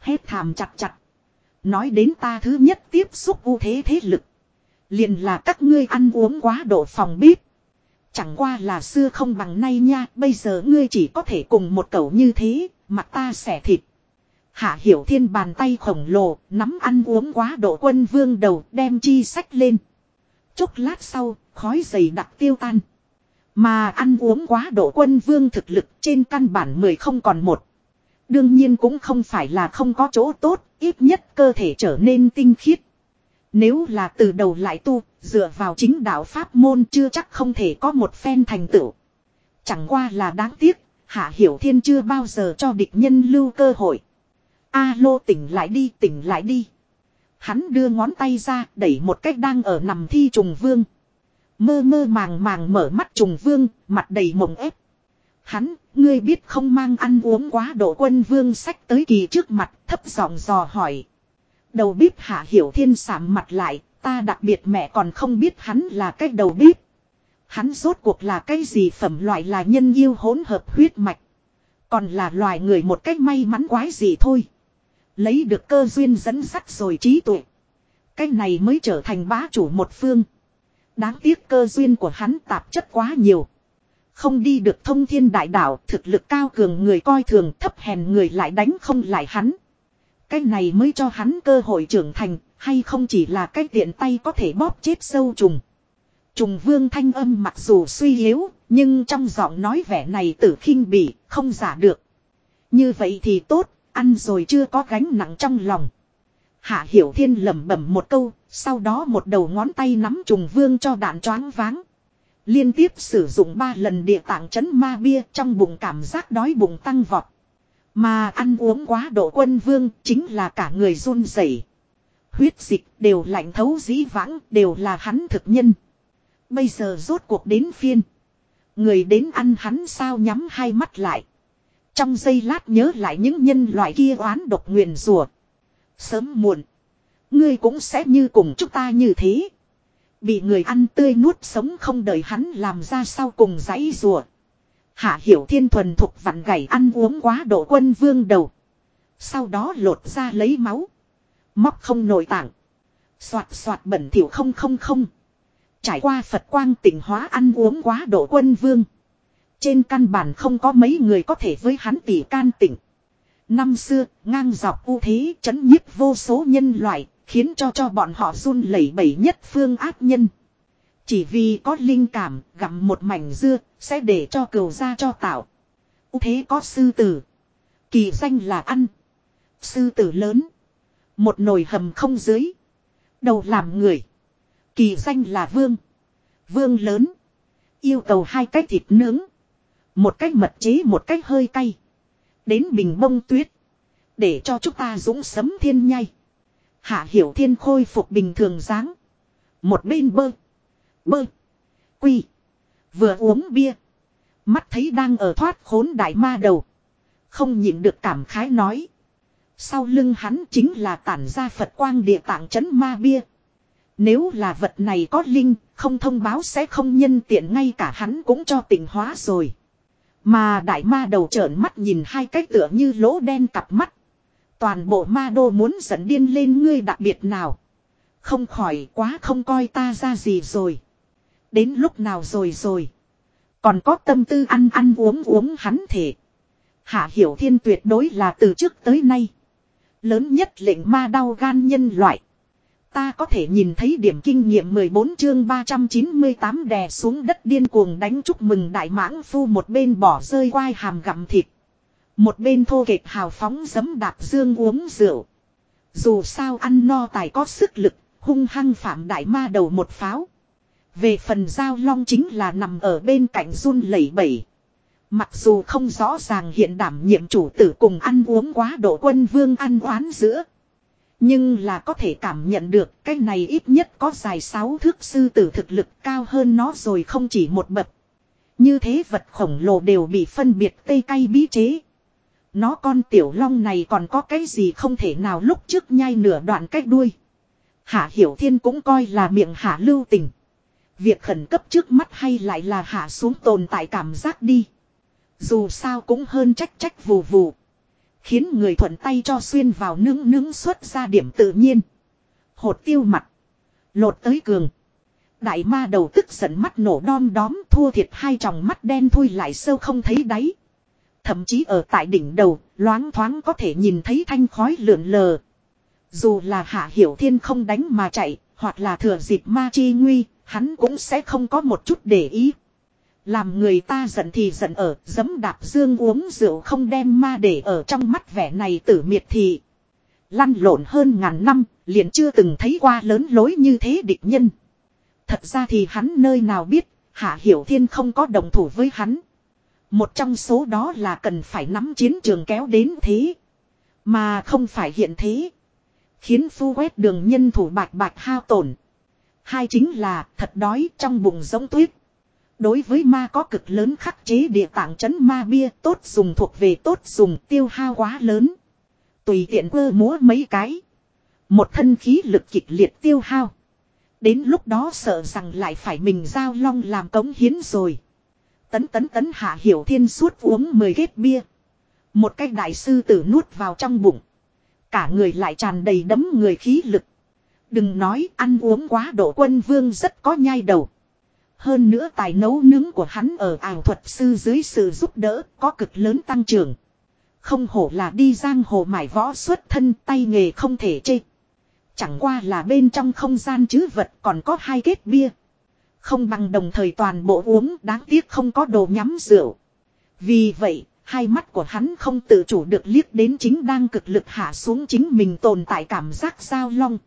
Hét thảm chặt chặt. Nói đến ta thứ nhất tiếp xúc ưu thế thế lực. Liền là các ngươi ăn uống quá độ phòng bếp. Chẳng qua là xưa không bằng nay nha, bây giờ ngươi chỉ có thể cùng một cậu như thế, mặt ta xẻ thịt. Hạ hiểu thiên bàn tay khổng lồ, nắm ăn uống quá độ quân vương đầu, đem chi sách lên. Chốc lát sau, khói dày đặc tiêu tan. Mà ăn uống quá độ quân vương thực lực trên căn bản mười không còn một. Đương nhiên cũng không phải là không có chỗ tốt, ít nhất cơ thể trở nên tinh khiết. Nếu là từ đầu lại tu, dựa vào chính đạo pháp môn chưa chắc không thể có một phen thành tựu. Chẳng qua là đáng tiếc, Hạ Hiểu Thiên chưa bao giờ cho địch nhân lưu cơ hội. A lô tỉnh lại đi, tỉnh lại đi. Hắn đưa ngón tay ra, đẩy một cách đang ở nằm thi trùng vương. Mơ mơ màng màng mở mắt trùng vương, mặt đầy mộng ép. Hắn, ngươi biết không mang ăn uống quá độ quân vương sách tới kỳ trước mặt, thấp giọng dò hỏi. Đầu bếp hạ hiểu thiên sảm mặt lại, ta đặc biệt mẹ còn không biết hắn là cái đầu bếp. Hắn rốt cuộc là cái gì phẩm loại là nhân yêu hỗn hợp huyết mạch. Còn là loài người một cách may mắn quái gì thôi. Lấy được cơ duyên dẫn sắt rồi trí tuệ. Cái này mới trở thành bá chủ một phương. Đáng tiếc cơ duyên của hắn tạp chất quá nhiều. Không đi được thông thiên đại đạo, thực lực cao cường người coi thường thấp hèn người lại đánh không lại hắn. Cái này mới cho hắn cơ hội trưởng thành, hay không chỉ là cái tiện tay có thể bóp chết sâu trùng. Trùng vương thanh âm mặc dù suy yếu, nhưng trong giọng nói vẻ này tử khinh bỉ, không giả được. Như vậy thì tốt, ăn rồi chưa có gánh nặng trong lòng. Hạ Hiểu Thiên lẩm bẩm một câu, sau đó một đầu ngón tay nắm trùng vương cho đạn choáng váng. Liên tiếp sử dụng ba lần địa tạng chấn ma bia trong bụng cảm giác đói bụng tăng vọt. Mà ăn uống quá độ quân vương chính là cả người run rẩy. Huyết dịch đều lạnh thấu dĩ vãng, đều là hắn thực nhân. Bây giờ rốt cuộc đến phiên. Người đến ăn hắn sao nhắm hai mắt lại. Trong giây lát nhớ lại những nhân loại kia oán độc nguyền rùa. Sớm muộn. Ngươi cũng sẽ như cùng chúng ta như thế. Bị người ăn tươi nuốt sống không đợi hắn làm ra sau cùng giấy rùa. Hạ hiểu thiên thuần thuộc vặn gảy ăn uống quá độ quân vương đầu. Sau đó lột ra lấy máu. Móc không nội tạng. Xoạt xoạt bẩn thỉu không không không. Trải qua Phật quang tỉnh hóa ăn uống quá độ quân vương. Trên căn bản không có mấy người có thể với hắn tỷ can tỉnh. Năm xưa, ngang dọc ưu thế chấn nhiếp vô số nhân loại, khiến cho cho bọn họ run lẩy bẩy nhất phương ác nhân. Chỉ vì có linh cảm, gặm một mảnh dưa, sẽ để cho cừu ra cho tạo. u thế có sư tử. Kỳ danh là ăn. Sư tử lớn. Một nồi hầm không dưới. Đầu làm người. Kỳ danh là vương. Vương lớn. Yêu cầu hai cái thịt nướng. Một cách mật chế, một cách hơi cay. Đến bình bông tuyết. Để cho chúng ta dũng sấm thiên nhai. Hạ hiểu thiên khôi phục bình thường dáng. Một bên bơ. Bơ. Quy. Vừa uống bia. Mắt thấy đang ở thoát khốn đại ma đầu. Không nhịn được cảm khái nói. Sau lưng hắn chính là tản ra Phật quang địa tạng chấn ma bia. Nếu là vật này có linh, không thông báo sẽ không nhân tiện ngay cả hắn cũng cho tỉnh hóa rồi. Mà đại ma đầu trợn mắt nhìn hai cách tựa như lỗ đen cặp mắt. Toàn bộ ma đô muốn dẫn điên lên ngươi đặc biệt nào. Không khỏi quá không coi ta ra gì rồi. Đến lúc nào rồi rồi. Còn có tâm tư ăn ăn uống uống hắn thể. Hạ Hiểu Thiên tuyệt đối là từ trước tới nay. Lớn nhất lệnh ma đau gan nhân loại. Ta có thể nhìn thấy điểm kinh nghiệm 14 chương 398 đè xuống đất điên cuồng đánh chúc mừng đại mãng phu một bên bỏ rơi quai hàm gặm thịt. Một bên thô kệch hào phóng giấm đạp dương uống rượu. Dù sao ăn no tài có sức lực, hung hăng phạm đại ma đầu một pháo. Về phần giao long chính là nằm ở bên cạnh run lẩy bẩy. Mặc dù không rõ ràng hiện đảm nhiệm chủ tử cùng ăn uống quá độ quân vương ăn oán giữa. Nhưng là có thể cảm nhận được cái này ít nhất có dài sáu thước sư tử thực lực cao hơn nó rồi không chỉ một bậc. Như thế vật khổng lồ đều bị phân biệt tây cay bí chế. Nó con tiểu long này còn có cái gì không thể nào lúc trước nhai nửa đoạn cách đuôi. Hạ Hiểu Thiên cũng coi là miệng hạ lưu tình. Việc khẩn cấp trước mắt hay lại là hạ xuống tồn tại cảm giác đi. Dù sao cũng hơn trách trách vù vù. Khiến người thuận tay cho xuyên vào nướng nướng xuất ra điểm tự nhiên. Hột tiêu mặt. Lột tới cường. Đại ma đầu tức giận mắt nổ đom đóm thua thiệt hai tròng mắt đen thui lại sâu không thấy đáy. Thậm chí ở tại đỉnh đầu, loáng thoáng có thể nhìn thấy thanh khói lượn lờ. Dù là hạ hiểu thiên không đánh mà chạy, hoặc là thừa dịp ma chi nguy, hắn cũng sẽ không có một chút để ý. Làm người ta giận thì giận ở, dấm đạp dương uống rượu không đem ma để ở trong mắt vẻ này tử miệt thì. Lăn lộn hơn ngàn năm, liền chưa từng thấy qua lớn lối như thế địch nhân. Thật ra thì hắn nơi nào biết, Hạ Hiểu Thiên không có đồng thủ với hắn. Một trong số đó là cần phải nắm chiến trường kéo đến thế. Mà không phải hiện thế. Khiến phu quét đường nhân thủ bạch bạch hao tổn. Hai chính là, thật đói trong bụng giống tuyết. Đối với ma có cực lớn khắc chế địa tạng chấn ma bia, tốt dùng thuộc về tốt dùng tiêu hao quá lớn. Tùy tiện cơ múa mấy cái. Một thân khí lực kịch liệt tiêu hao. Đến lúc đó sợ rằng lại phải mình giao long làm cống hiến rồi. Tấn tấn tấn hạ hiểu thiên suốt uống 10 ghét bia. Một cái đại sư tử nuốt vào trong bụng. Cả người lại tràn đầy đấm người khí lực. Đừng nói ăn uống quá độ quân vương rất có nhai đầu. Hơn nữa tài nấu nướng của hắn ở ảo thuật sư dưới sự giúp đỡ có cực lớn tăng trưởng. Không hổ là đi giang hồ mải võ xuất thân tay nghề không thể chê. Chẳng qua là bên trong không gian chứ vật còn có hai kết bia. Không bằng đồng thời toàn bộ uống đáng tiếc không có đồ nhắm rượu. Vì vậy, hai mắt của hắn không tự chủ được liếc đến chính đang cực lực hạ xuống chính mình tồn tại cảm giác giao long.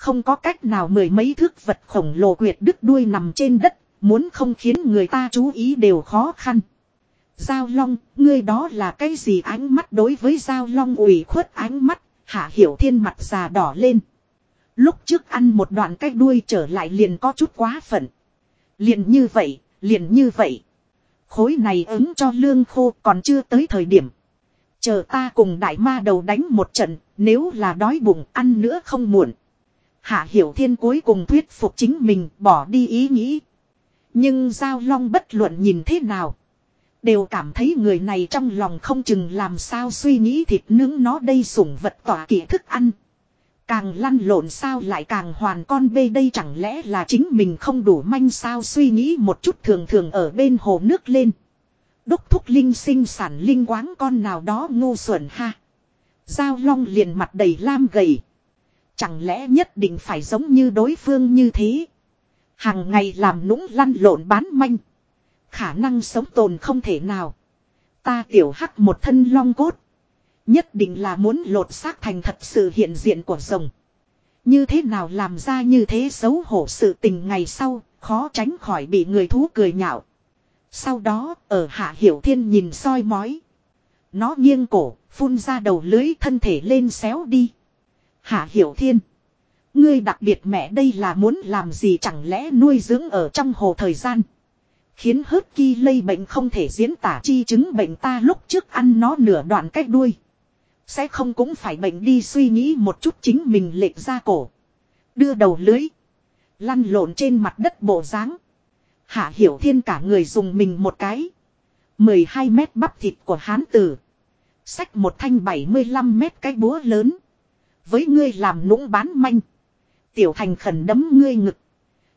Không có cách nào mười mấy thước vật khổng lồ quyệt đứt đuôi nằm trên đất, muốn không khiến người ta chú ý đều khó khăn. Giao long, ngươi đó là cái gì ánh mắt đối với giao long ủy khuất ánh mắt, hạ hiểu thiên mặt già đỏ lên. Lúc trước ăn một đoạn cái đuôi trở lại liền có chút quá phận. Liền như vậy, liền như vậy. Khối này ứng cho lương khô còn chưa tới thời điểm. Chờ ta cùng đại ma đầu đánh một trận, nếu là đói bụng ăn nữa không muộn. Hạ Hiểu Thiên cuối cùng thuyết phục chính mình bỏ đi ý nghĩ. Nhưng Giao Long bất luận nhìn thế nào. Đều cảm thấy người này trong lòng không chừng làm sao suy nghĩ thịt nướng nó đây sủng vật tỏa kỹ thức ăn. Càng lăn lộn sao lại càng hoàn con bê đây chẳng lẽ là chính mình không đủ manh sao suy nghĩ một chút thường thường ở bên hồ nước lên. Đúc thúc linh sinh sản linh quáng con nào đó ngu xuẩn ha. Giao long liền mặt đầy lam gầy. Chẳng lẽ nhất định phải giống như đối phương như thế. Hàng ngày làm nũng lăn lộn bán manh. Khả năng sống tồn không thể nào. Ta tiểu hắc một thân long cốt. Nhất định là muốn lột xác thành thật sự hiện diện của rồng. Như thế nào làm ra như thế xấu hổ sự tình ngày sau, khó tránh khỏi bị người thú cười nhạo. Sau đó, ở hạ hiểu thiên nhìn soi mói. Nó nghiêng cổ, phun ra đầu lưới thân thể lên xéo đi. Hạ hiểu thiên. Ngươi đặc biệt mẹ đây là muốn làm gì chẳng lẽ nuôi dưỡng ở trong hồ thời gian. Khiến hớt ki lây bệnh không thể diễn tả chi chứng bệnh ta lúc trước ăn nó nửa đoạn cách đuôi. Sẽ không cũng phải bệnh đi suy nghĩ một chút chính mình lệch ra cổ. Đưa đầu lưới. Lăn lộn trên mặt đất bộ dáng Hạ hiểu thiên cả người dùng mình một cái. 12 mét bắp thịt của hán tử. Xách một thanh 75 mét cái búa lớn. Với ngươi làm nũng bán manh. Tiểu thành khẩn đấm ngươi ngực.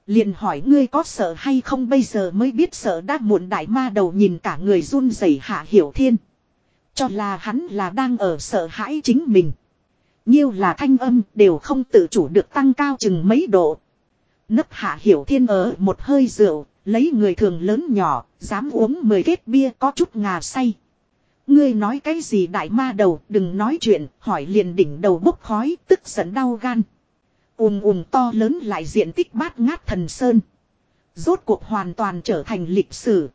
Liền hỏi ngươi có sợ hay không bây giờ mới biết sợ đã muộn đại ma đầu nhìn cả người run rẩy hạ hiểu thiên. Cho là hắn là đang ở sợ hãi chính mình. Nhiêu là thanh âm đều không tự chủ được tăng cao chừng mấy độ. Nấp hạ hiểu thiên ở một hơi rượu, lấy người thường lớn nhỏ, dám uống mười kết bia có chút ngà say. Ngươi nói cái gì đại ma đầu, đừng nói chuyện, hỏi liền đỉnh đầu bốc khói, tức giận đau gan. ùm ùm to lớn lại diện tích bát ngát thần sơn. Rốt cuộc hoàn toàn trở thành lịch sử.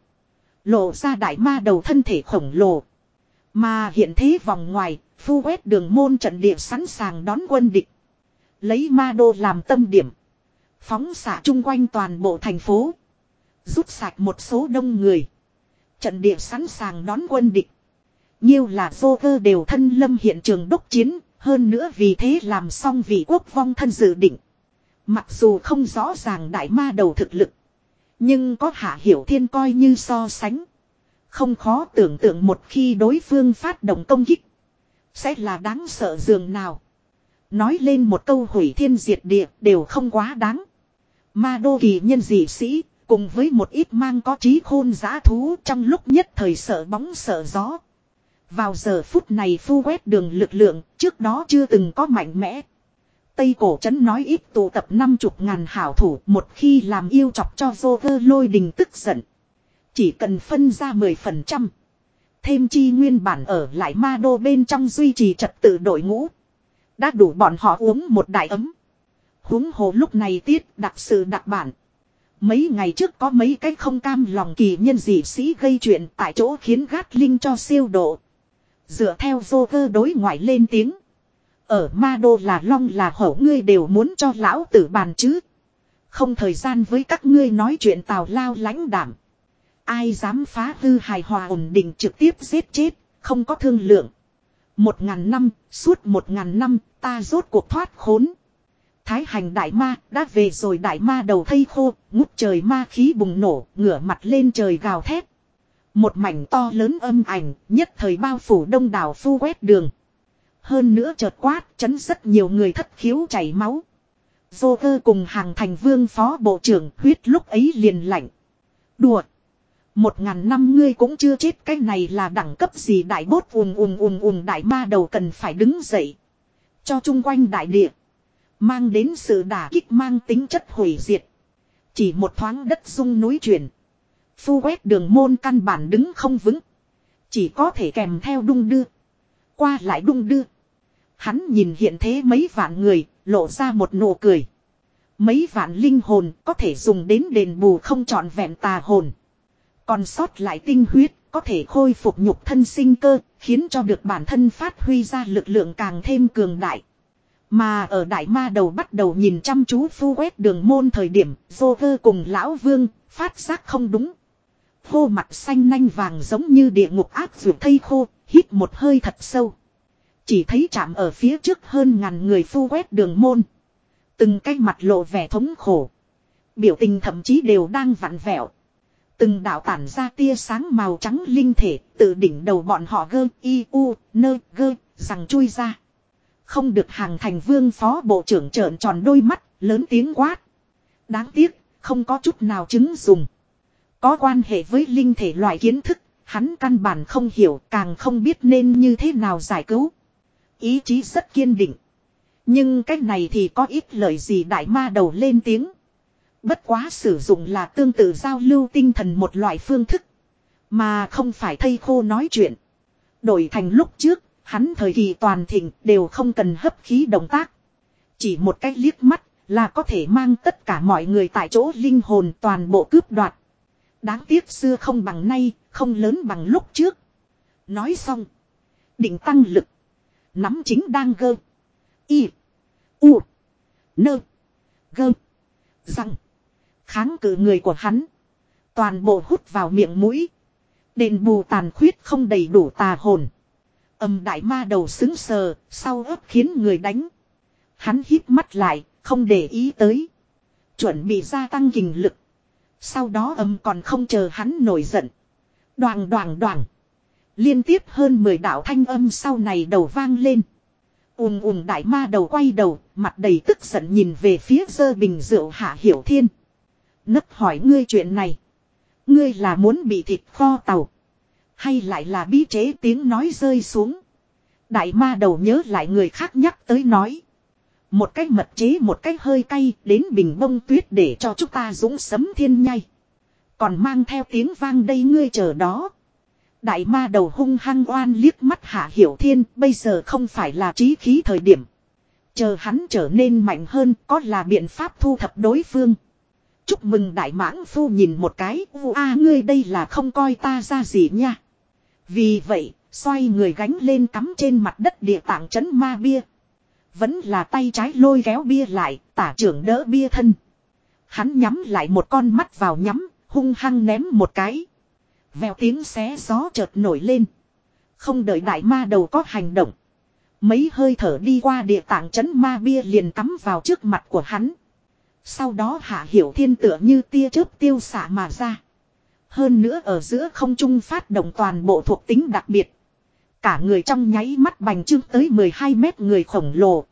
Lộ ra đại ma đầu thân thể khổng lồ. Mà hiện thế vòng ngoài, phu quét đường môn trận địa sẵn sàng đón quân địch. Lấy ma đô làm tâm điểm. Phóng xạ chung quanh toàn bộ thành phố. Rút sạch một số đông người. Trận địa sẵn sàng đón quân địch. Nhiêu là vô cơ đều thân lâm hiện trường đốc chiến, hơn nữa vì thế làm xong vị quốc vong thân dự định. Mặc dù không rõ ràng đại ma đầu thực lực. Nhưng có hạ hiểu thiên coi như so sánh. Không khó tưởng tượng một khi đối phương phát động công kích. Sẽ là đáng sợ dường nào. Nói lên một câu hủy thiên diệt địa đều không quá đáng. Ma đô kỳ nhân dị sĩ, cùng với một ít mang có trí khôn giã thú trong lúc nhất thời sợ bóng sợ gió. Vào giờ phút này phu quét đường lực lượng, trước đó chưa từng có mạnh mẽ. Tây cổ trấn nói ít tụ tập năm chục ngàn hảo thủ một khi làm yêu chọc cho Joker lôi đình tức giận. Chỉ cần phân ra 10%. Thêm chi nguyên bản ở lại ma đô bên trong duy trì trật tự đội ngũ. Đã đủ bọn họ uống một đại ấm. Húng hồ lúc này tiết đặc sự đặc bản. Mấy ngày trước có mấy cái không cam lòng kỳ nhân dị sĩ gây chuyện tại chỗ khiến gát linh cho siêu độ. Dựa theo vô cơ đối ngoại lên tiếng. Ở ma đô là long là hổ ngươi đều muốn cho lão tử bàn chứ. Không thời gian với các ngươi nói chuyện tào lao lãnh đảm. Ai dám phá hư hài hòa ổn định trực tiếp giết chết, không có thương lượng. Một ngàn năm, suốt một ngàn năm, ta rốt cuộc thoát khốn. Thái hành đại ma, đã về rồi đại ma đầu thây khô, ngút trời ma khí bùng nổ, ngửa mặt lên trời gào thét. Một mảnh to lớn âm ảnh, nhất thời bao phủ đông đảo phu quét đường. Hơn nữa chợt quát, chấn rất nhiều người thất khiếu chảy máu. Dô cơ cùng hàng thành vương phó bộ trưởng huyết lúc ấy liền lạnh. Đùa. Một ngàn năm ngươi cũng chưa chết cái này là đẳng cấp gì đại bốt ùm ùm ùm ùm đại ma đầu cần phải đứng dậy. Cho chung quanh đại địa. Mang đến sự đả kích mang tính chất hủy diệt. Chỉ một thoáng đất rung núi chuyển. Phu quét đường môn căn bản đứng không vững. Chỉ có thể kèm theo đung đưa. Qua lại đung đưa. Hắn nhìn hiện thế mấy vạn người, lộ ra một nụ cười. Mấy vạn linh hồn có thể dùng đến đền bù không trọn vẹn tà hồn. Còn sót lại tinh huyết, có thể khôi phục nhục thân sinh cơ, khiến cho được bản thân phát huy ra lực lượng càng thêm cường đại. Mà ở đại ma đầu bắt đầu nhìn chăm chú phu quét đường môn thời điểm, dô vơ cùng lão vương, phát giác không đúng. Khô mặt xanh nanh vàng giống như địa ngục áp vượt thây khô, hít một hơi thật sâu. Chỉ thấy chạm ở phía trước hơn ngàn người phu quét đường môn. Từng cái mặt lộ vẻ thống khổ. Biểu tình thậm chí đều đang vặn vẹo. Từng đạo tản ra tia sáng màu trắng linh thể từ đỉnh đầu bọn họ gơ y u nơ gơ rằng chui ra. Không được hàng thành vương phó bộ trưởng trợn tròn đôi mắt lớn tiếng quát. Đáng tiếc không có chút nào chứng dùng. Có quan hệ với linh thể loại kiến thức hắn căn bản không hiểu càng không biết nên như thế nào giải cứu. Ý chí rất kiên định. Nhưng cách này thì có ít lời gì đại ma đầu lên tiếng. Bất quá sử dụng là tương tự giao lưu tinh thần một loại phương thức. Mà không phải thây khô nói chuyện. Đổi thành lúc trước, hắn thời kỳ toàn thịnh đều không cần hấp khí động tác. Chỉ một cách liếc mắt là có thể mang tất cả mọi người tại chỗ linh hồn toàn bộ cướp đoạt. Đáng tiếc xưa không bằng nay, không lớn bằng lúc trước. Nói xong. Định tăng lực. Nắm chính đang gơ. Y. U. Nơ. Gơ. Răng. Kháng cự người của hắn. Toàn bộ hút vào miệng mũi. Đền bù tàn khuyết không đầy đủ tà hồn. Âm đại ma đầu xứng sờ, sau ấp khiến người đánh. Hắn hít mắt lại, không để ý tới. Chuẩn bị gia tăng kinh lực. Sau đó âm còn không chờ hắn nổi giận. Đoàn đoàn đoàn. Liên tiếp hơn 10 đạo thanh âm sau này đầu vang lên. Ùm ùm đại ma đầu quay đầu, mặt đầy tức giận nhìn về phía dơ bình rượu hạ hiểu thiên. Nấc hỏi ngươi chuyện này. Ngươi là muốn bị thịt kho tàu. Hay lại là bí chế tiếng nói rơi xuống. Đại ma đầu nhớ lại người khác nhắc tới nói. Một cách mật chế một cách hơi cay đến bình bông tuyết để cho chúng ta dũng sấm thiên nhai. Còn mang theo tiếng vang đây ngươi chờ đó. Đại ma đầu hung hăng oan liếc mắt hạ hiểu thiên bây giờ không phải là trí khí thời điểm. Chờ hắn trở nên mạnh hơn có là biện pháp thu thập đối phương. Chúc mừng đại mãng phu nhìn một cái, u a ngươi đây là không coi ta ra gì nha. Vì vậy, xoay người gánh lên cắm trên mặt đất địa tạng chấn ma bia. Vẫn là tay trái lôi kéo bia lại, tả trưởng đỡ bia thân. Hắn nhắm lại một con mắt vào nhắm, hung hăng ném một cái. Vèo tiếng xé gió chợt nổi lên. Không đợi đại ma đầu có hành động. Mấy hơi thở đi qua địa tạng chấn ma bia liền cắm vào trước mặt của hắn. Sau đó hạ hiểu thiên tựa như tia chớp tiêu xạ mà ra. Hơn nữa ở giữa không trung phát động toàn bộ thuộc tính đặc biệt. Cả người trong nháy mắt bành trướng tới 12 mét người khổng lồ.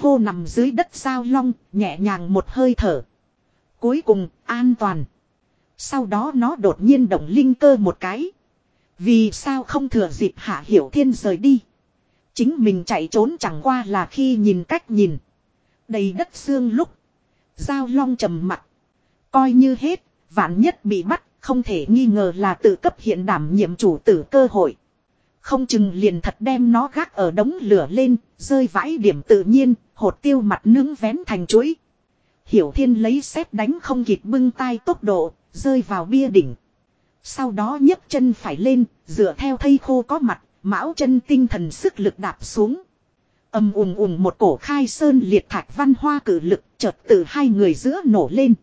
Hô nằm dưới đất sao long, nhẹ nhàng một hơi thở. Cuối cùng, an toàn. Sau đó nó đột nhiên động linh cơ một cái. Vì sao không thừa dịp hạ hiểu thiên rời đi. Chính mình chạy trốn chẳng qua là khi nhìn cách nhìn. Đầy đất xương lúc. Giao long trầm mặt. Coi như hết, vạn nhất bị bắt, không thể nghi ngờ là tự cấp hiện đảm nhiệm chủ tử cơ hội. Không chừng liền thật đem nó gác ở đống lửa lên, rơi vãi điểm tự nhiên, hột tiêu mặt nướng vén thành chuỗi. Hiểu thiên lấy xét đánh không kịp bưng tay tốc độ, rơi vào bia đỉnh. Sau đó nhấc chân phải lên, dựa theo thây khô có mặt, mão chân tinh thần sức lực đạp xuống. ầm ùng ùng một cổ khai sơn liệt thạch văn hoa cử lực chợt từ hai người giữa nổ lên.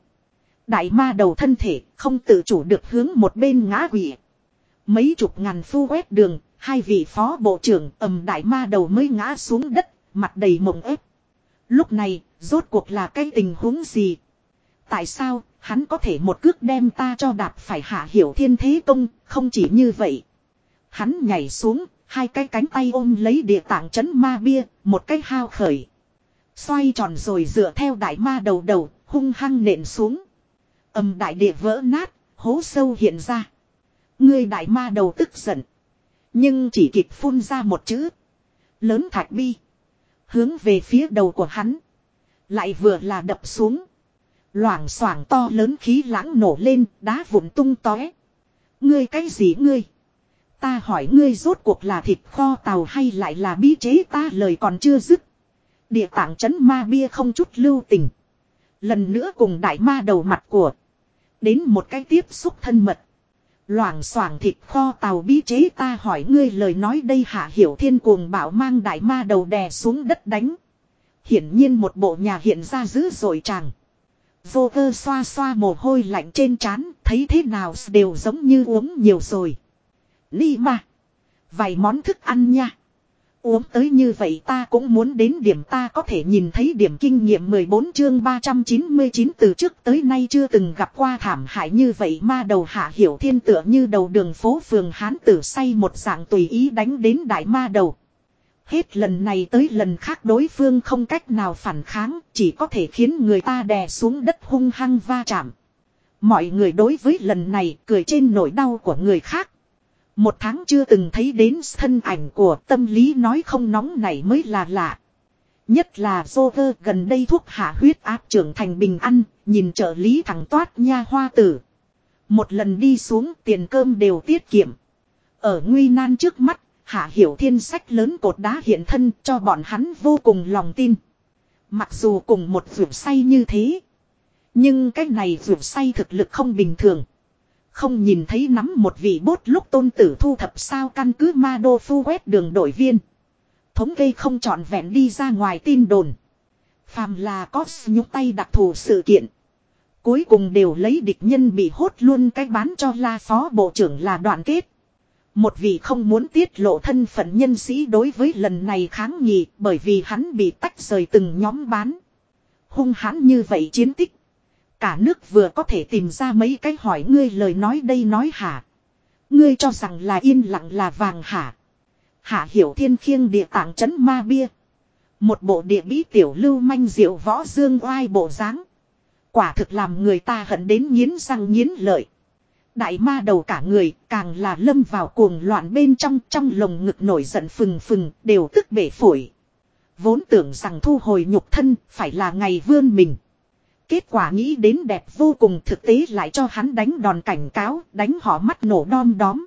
Đại ma đầu thân thể không tự chủ được hướng một bên ngã quỷ. Mấy chục ngàn phu quét đường, hai vị phó bộ trưởng ầm đại ma đầu mới ngã xuống đất, mặt đầy mộng ép. Lúc này, rốt cuộc là cái tình huống gì? Tại sao, hắn có thể một cước đem ta cho đạp phải hạ hiểu thiên thế công, không chỉ như vậy. Hắn nhảy xuống, hai cái cánh tay ôm lấy địa tạng chấn ma bia, một cái hao khởi. Xoay tròn rồi dựa theo đại ma đầu đầu, hung hăng nện xuống. Âm đại địa vỡ nát, hố sâu hiện ra. Người đại ma đầu tức giận. Nhưng chỉ kịp phun ra một chữ. Lớn thạch bi. Hướng về phía đầu của hắn. Lại vừa là đập xuống. Loảng xoảng to lớn khí lãng nổ lên, đá vụn tung tóe. Ngươi cái gì ngươi? Ta hỏi ngươi rốt cuộc là thịt kho tàu hay lại là bí chế ta lời còn chưa dứt. Địa tạng chấn ma bia không chút lưu tình. Lần nữa cùng đại ma đầu mặt của. Đến một cái tiếp xúc thân mật. Loảng xoảng thịt kho tàu bí chế ta hỏi ngươi lời nói đây hạ hiểu thiên cuồng bảo mang đại ma đầu đè xuống đất đánh. Hiển nhiên một bộ nhà hiện ra dữ dội chàng. Vô cơ xoa xoa mồ hôi lạnh trên trán, thấy thế nào đều giống như uống nhiều rồi. Ni mà. Vài món thức ăn nha. Uống tới như vậy ta cũng muốn đến điểm ta có thể nhìn thấy điểm kinh nghiệm 14 chương 399 từ trước tới nay chưa từng gặp qua thảm hại như vậy ma đầu hạ hiểu thiên tựa như đầu đường phố phường hán tử say một dạng tùy ý đánh đến đại ma đầu. Hết lần này tới lần khác đối phương không cách nào phản kháng, chỉ có thể khiến người ta đè xuống đất hung hăng va chạm. Mọi người đối với lần này cười trên nỗi đau của người khác. Một tháng chưa từng thấy đến thân ảnh của tâm lý nói không nóng này mới là lạ. Nhất là Joker gần đây thuốc hạ huyết áp trưởng thành bình ăn, nhìn trợ lý thằng toát nha hoa tử. Một lần đi xuống tiền cơm đều tiết kiệm. Ở nguy nan trước mắt, Hạ Hiểu Thiên sách lớn cột đá hiện thân cho bọn hắn vô cùng lòng tin. Mặc dù cùng một vượt say như thế. Nhưng cái này vượt say thực lực không bình thường. Không nhìn thấy nắm một vị bốt lúc tôn tử thu thập sao căn cứ ma đô phu quét đường đội viên. Thống kê không trọn vẹn đi ra ngoài tin đồn. Phàm là có nhúc tay đặc thù sự kiện. Cuối cùng đều lấy địch nhân bị hốt luôn cái bán cho la phó bộ trưởng là đoạn kết. Một vị không muốn tiết lộ thân phận nhân sĩ đối với lần này kháng nghị bởi vì hắn bị tách rời từng nhóm bán. Hung hãn như vậy chiến tích. Cả nước vừa có thể tìm ra mấy cái hỏi ngươi lời nói đây nói hả. Ngươi cho rằng là yên lặng là vàng hả. Hạ hiểu thiên khiêng địa tạng chấn ma bia. Một bộ địa bí tiểu lưu manh diệu võ dương oai bộ dáng Quả thực làm người ta hận đến nghiến răng nghiến lợi. Đại ma đầu cả người càng là lâm vào cuồng loạn bên trong trong lồng ngực nổi giận phừng phừng, đều tức bể phổi. Vốn tưởng rằng thu hồi nhục thân phải là ngày vươn mình. Kết quả nghĩ đến đẹp vô cùng thực tế lại cho hắn đánh đòn cảnh cáo đánh họ mắt nổ đom đóm.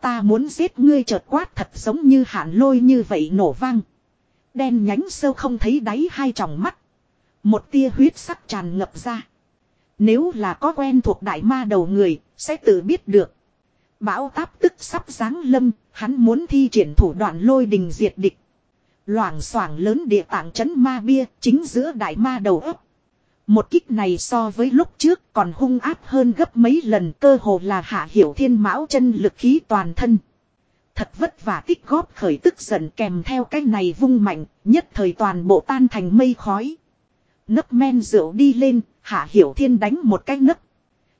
Ta muốn giết ngươi chợt quát thật giống như hạn lôi như vậy nổ vang. Đen nhánh sâu không thấy đáy hai tròng mắt. Một tia huyết sắc tràn ngập ra. Nếu là có quen thuộc đại ma đầu người, sẽ tự biết được. Bão táp tức sắp giáng lâm, hắn muốn thi triển thủ đoạn lôi đình diệt địch. Loảng xoảng lớn địa tạng chấn ma bia, chính giữa đại ma đầu ấp. Một kích này so với lúc trước còn hung áp hơn gấp mấy lần cơ hồ là hạ hiểu thiên mão chân lực khí toàn thân. Thật vất vả tích góp khởi tức giận kèm theo cái này vung mạnh, nhất thời toàn bộ tan thành mây khói. Nấc men rượu đi lên, hạ hiểu thiên đánh một cái nấc.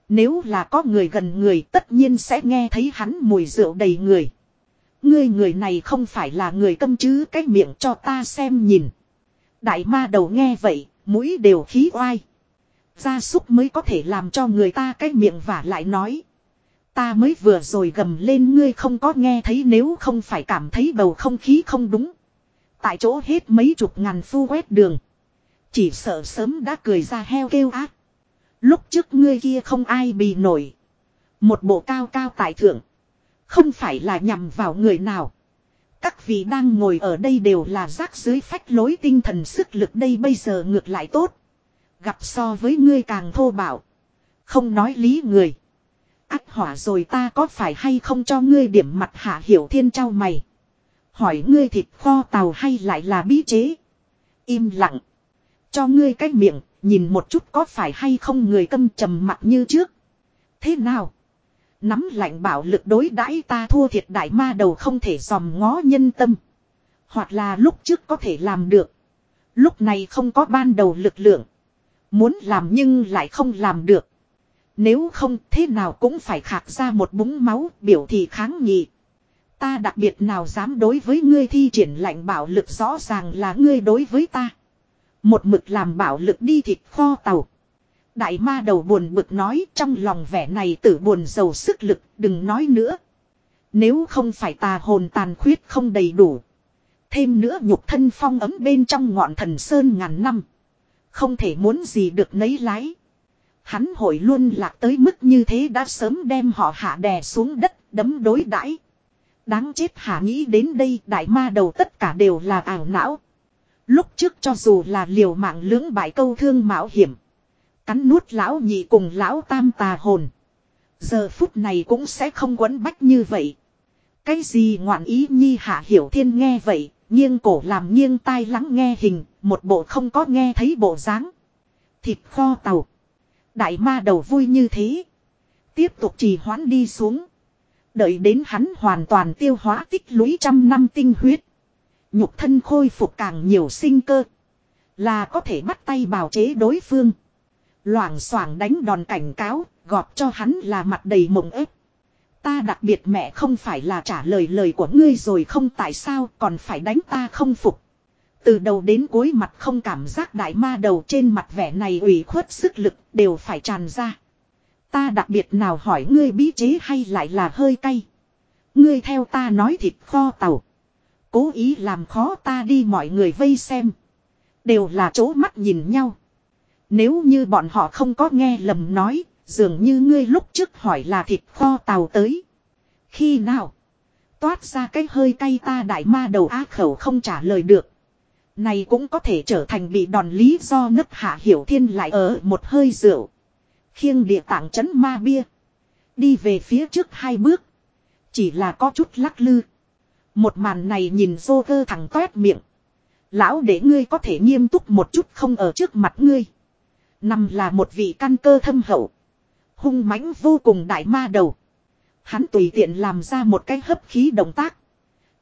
Nếu là có người gần người tất nhiên sẽ nghe thấy hắn mùi rượu đầy người. Ngươi người này không phải là người câm chứ cái miệng cho ta xem nhìn. Đại ma đầu nghe vậy, mũi đều khí oai. Gia súc mới có thể làm cho người ta cái miệng vả lại nói. Ta mới vừa rồi gầm lên ngươi không có nghe thấy nếu không phải cảm thấy bầu không khí không đúng. Tại chỗ hết mấy chục ngàn phu quét đường. Chỉ sợ sớm đã cười ra heo kêu ác. Lúc trước ngươi kia không ai bị nổi. Một bộ cao cao tại thượng. Không phải là nhằm vào người nào. Các vị đang ngồi ở đây đều là rác dưới phách lối tinh thần sức lực đây bây giờ ngược lại tốt. Gặp so với ngươi càng thô bạo. Không nói lý người. Ác hỏa rồi ta có phải hay không cho ngươi điểm mặt hạ hiểu thiên trao mày. Hỏi ngươi thịt kho tàu hay lại là bí chế. Im lặng. Cho ngươi cái miệng, nhìn một chút có phải hay không người câm trầm mặt như trước. Thế nào? Nắm lạnh bảo lực đối đãi ta thua thiệt đại ma đầu không thể dòm ngó nhân tâm. Hoặc là lúc trước có thể làm được. Lúc này không có ban đầu lực lượng. Muốn làm nhưng lại không làm được. Nếu không, thế nào cũng phải khạc ra một búng máu, biểu thị kháng nghị. Ta đặc biệt nào dám đối với ngươi thi triển lạnh bảo lực rõ ràng là ngươi đối với ta. Một mực làm bảo lực đi thịt kho tàu. Đại ma đầu buồn bực nói, trong lòng vẻ này tử buồn giàu sức lực, đừng nói nữa. Nếu không phải tà hồn tàn khuyết không đầy đủ. Thêm nữa nhục thân phong ấm bên trong ngọn thần sơn ngàn năm. Không thể muốn gì được nấy lái. Hắn hội luôn lạc tới mức như thế đã sớm đem họ hạ đè xuống đất, đấm đối đãi. Đáng chết hạ nghĩ đến đây, đại ma đầu tất cả đều là ảo não. Lúc trước cho dù là liều mạng lưỡng bại câu thương mạo hiểm. Cắn nuốt lão nhị cùng lão tam tà hồn. Giờ phút này cũng sẽ không quấn bách như vậy. Cái gì ngoạn ý nhi hạ hiểu thiên nghe vậy, nghiêng cổ làm nghiêng tai lắng nghe hình, một bộ không có nghe thấy bộ dáng. Thịt kho tàu. Đại ma đầu vui như thế. Tiếp tục trì hoãn đi xuống. Đợi đến hắn hoàn toàn tiêu hóa tích lũy trăm năm tinh huyết. Nhục thân khôi phục càng nhiều sinh cơ. Là có thể bắt tay bào chế đối phương. Loảng xoảng đánh đòn cảnh cáo, gọt cho hắn là mặt đầy mộng ếp. Ta đặc biệt mẹ không phải là trả lời lời của ngươi rồi không tại sao còn phải đánh ta không phục. Từ đầu đến cuối mặt không cảm giác đại ma đầu trên mặt vẻ này ủy khuất sức lực đều phải tràn ra. Ta đặc biệt nào hỏi ngươi bí chế hay lại là hơi cay. Ngươi theo ta nói thịt kho tàu. Cố ý làm khó ta đi mọi người vây xem. Đều là chỗ mắt nhìn nhau. Nếu như bọn họ không có nghe lầm nói, dường như ngươi lúc trước hỏi là thịt kho tàu tới. Khi nào? Toát ra cái hơi cay ta đại ma đầu á khẩu không trả lời được. Này cũng có thể trở thành bị đòn lý do ngất hạ hiểu thiên lại ở một hơi rượu. Khiêng địa tảng chấn ma bia. Đi về phía trước hai bước. Chỉ là có chút lắc lư. Một màn này nhìn dô cơ thằng toét miệng. Lão để ngươi có thể nghiêm túc một chút không ở trước mặt ngươi. Nằm là một vị căn cơ thâm hậu. Hung mãnh vô cùng đại ma đầu. Hắn tùy tiện làm ra một cái hấp khí động tác.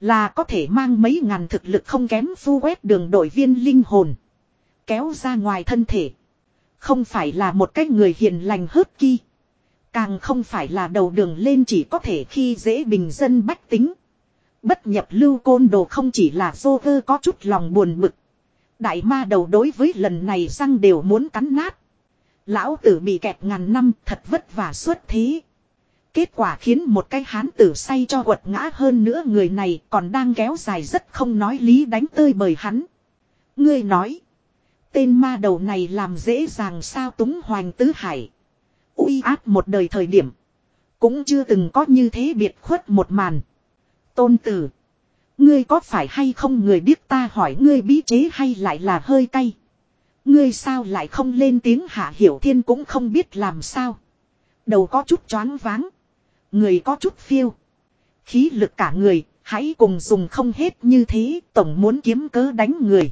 Là có thể mang mấy ngàn thực lực không kém phu quét đường đội viên linh hồn. Kéo ra ngoài thân thể. Không phải là một cái người hiền lành hớt ki. Càng không phải là đầu đường lên chỉ có thể khi dễ bình dân bách tính. Bất nhập lưu côn đồ không chỉ là dô vơ có chút lòng buồn bực. Đại ma đầu đối với lần này răng đều muốn cắn nát. Lão tử bị kẹt ngàn năm, thật vất vả xuất thế. Kết quả khiến một cái hán tử say cho quật ngã hơn nữa người này còn đang kéo dài rất không nói lý đánh tơi bởi hắn. Ngươi nói. Tên ma đầu này làm dễ dàng sao túng hoành tứ hải. uy áp một đời thời điểm. Cũng chưa từng có như thế biệt khuất một màn. Tôn tử. Ngươi có phải hay không người điếc ta hỏi ngươi bí chế hay lại là hơi cay. Ngươi sao lại không lên tiếng hạ hiểu thiên cũng không biết làm sao. Đầu có chút choáng váng. Người có chút phiêu. Khí lực cả người, hãy cùng dùng không hết như thế, tổng muốn kiếm cớ đánh người.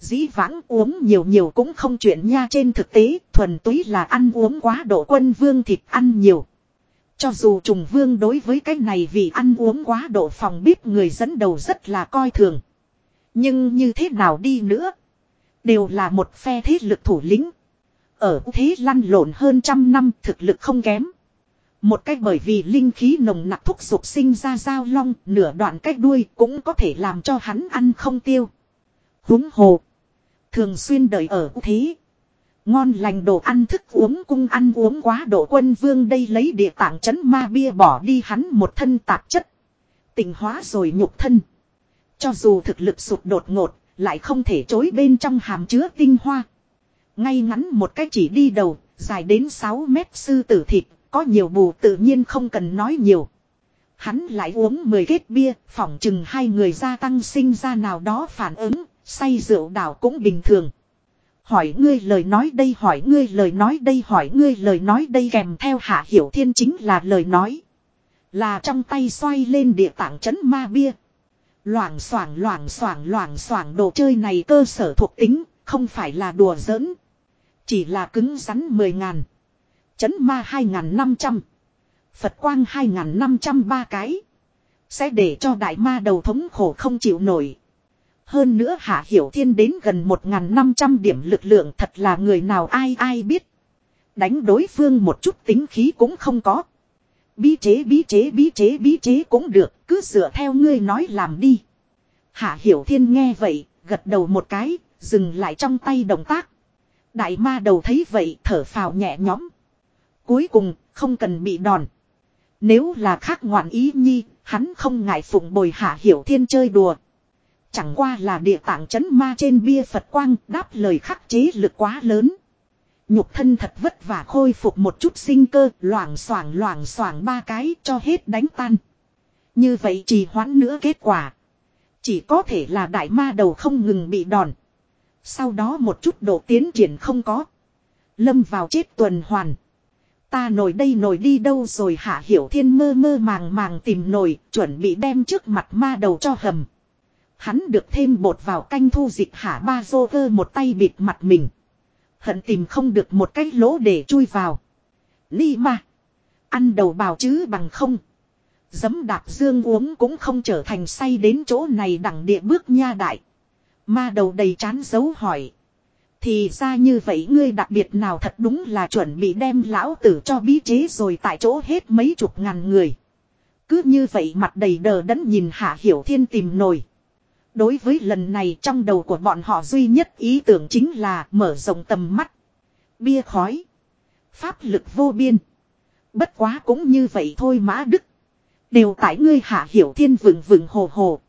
Dĩ vãng uống nhiều nhiều cũng không chuyện nha trên thực tế, thuần túy là ăn uống quá độ quân vương thịt ăn nhiều. Cho dù trùng vương đối với cái này vì ăn uống quá độ phòng bếp người dẫn đầu rất là coi thường. Nhưng như thế nào đi nữa? Đều là một phe thế lực thủ lĩnh. Ở thế lăn lộn hơn trăm năm thực lực không kém. Một cách bởi vì linh khí nồng nặc thúc dục sinh ra dao long, nửa đoạn cách đuôi cũng có thể làm cho hắn ăn không tiêu. Húng hồ. Thường xuyên đợi ở thế. Ngon lành đồ ăn thức uống cung ăn uống quá độ quân vương đây lấy địa tạng chấn ma bia bỏ đi hắn một thân tạp chất. Tình hóa rồi nhục thân. Cho dù thực lực sụt đột ngột, lại không thể chối bên trong hàm chứa tinh hoa. Ngay ngắn một cách chỉ đi đầu, dài đến 6 mét sư tử thịt, có nhiều bù tự nhiên không cần nói nhiều. Hắn lại uống 10 kết bia, phỏng chừng hai người gia tăng sinh ra nào đó phản ứng, say rượu đảo cũng bình thường. Hỏi ngươi lời nói đây hỏi ngươi lời nói đây hỏi ngươi lời nói đây kèm theo hạ hiểu thiên chính là lời nói. Là trong tay xoay lên địa tạng chấn ma bia. Loảng xoảng loảng xoảng loảng xoảng đồ chơi này cơ sở thuộc tính, không phải là đùa giỡn. Chỉ là cứng rắn mười ngàn. Chấn ma hai ngàn năm trăm. Phật quang hai ngàn năm trăm ba cái. Sẽ để cho đại ma đầu thống khổ không chịu nổi. Hơn nữa Hạ Hiểu Thiên đến gần một ngàn năm trăm điểm lực lượng thật là người nào ai ai biết. Đánh đối phương một chút tính khí cũng không có. Bí chế bí chế bí chế bí chế cũng được, cứ dựa theo ngươi nói làm đi. Hạ Hiểu Thiên nghe vậy, gật đầu một cái, dừng lại trong tay động tác. Đại ma đầu thấy vậy thở phào nhẹ nhõm. Cuối cùng, không cần bị đòn. Nếu là khác ngoạn ý nhi, hắn không ngại phụng bồi Hạ Hiểu Thiên chơi đùa. Chẳng qua là địa tạng chấn ma trên bia Phật quang đáp lời khắc chế lực quá lớn. Nhục thân thật vất vả khôi phục một chút sinh cơ, loảng xoảng loảng xoảng ba cái cho hết đánh tan. Như vậy trì hoãn nữa kết quả. Chỉ có thể là đại ma đầu không ngừng bị đòn. Sau đó một chút độ tiến triển không có. Lâm vào chết tuần hoàn. Ta nổi đây nổi đi đâu rồi hạ hiểu thiên mơ mơ màng màng tìm nổi, chuẩn bị đem trước mặt ma đầu cho hầm. Hắn được thêm bột vào canh thu dịch hạ ba dô cơ một tay bịt mặt mình. Hận tìm không được một cái lỗ để chui vào. Ni ma. Ăn đầu bào chứ bằng không. Dấm đạp dương uống cũng không trở thành say đến chỗ này đẳng địa bước nha đại. Ma đầu đầy chán dấu hỏi. Thì ra như vậy ngươi đặc biệt nào thật đúng là chuẩn bị đem lão tử cho bí chế rồi tại chỗ hết mấy chục ngàn người. Cứ như vậy mặt đầy đờ đẫn nhìn Hạ Hiểu Thiên tìm nổi. Đối với lần này trong đầu của bọn họ duy nhất ý tưởng chính là mở rộng tầm mắt. Bia khói. Pháp lực vô biên. Bất quá cũng như vậy thôi mã đức. Đều tại ngươi hạ hiểu thiên vừng vừng hồ hồ.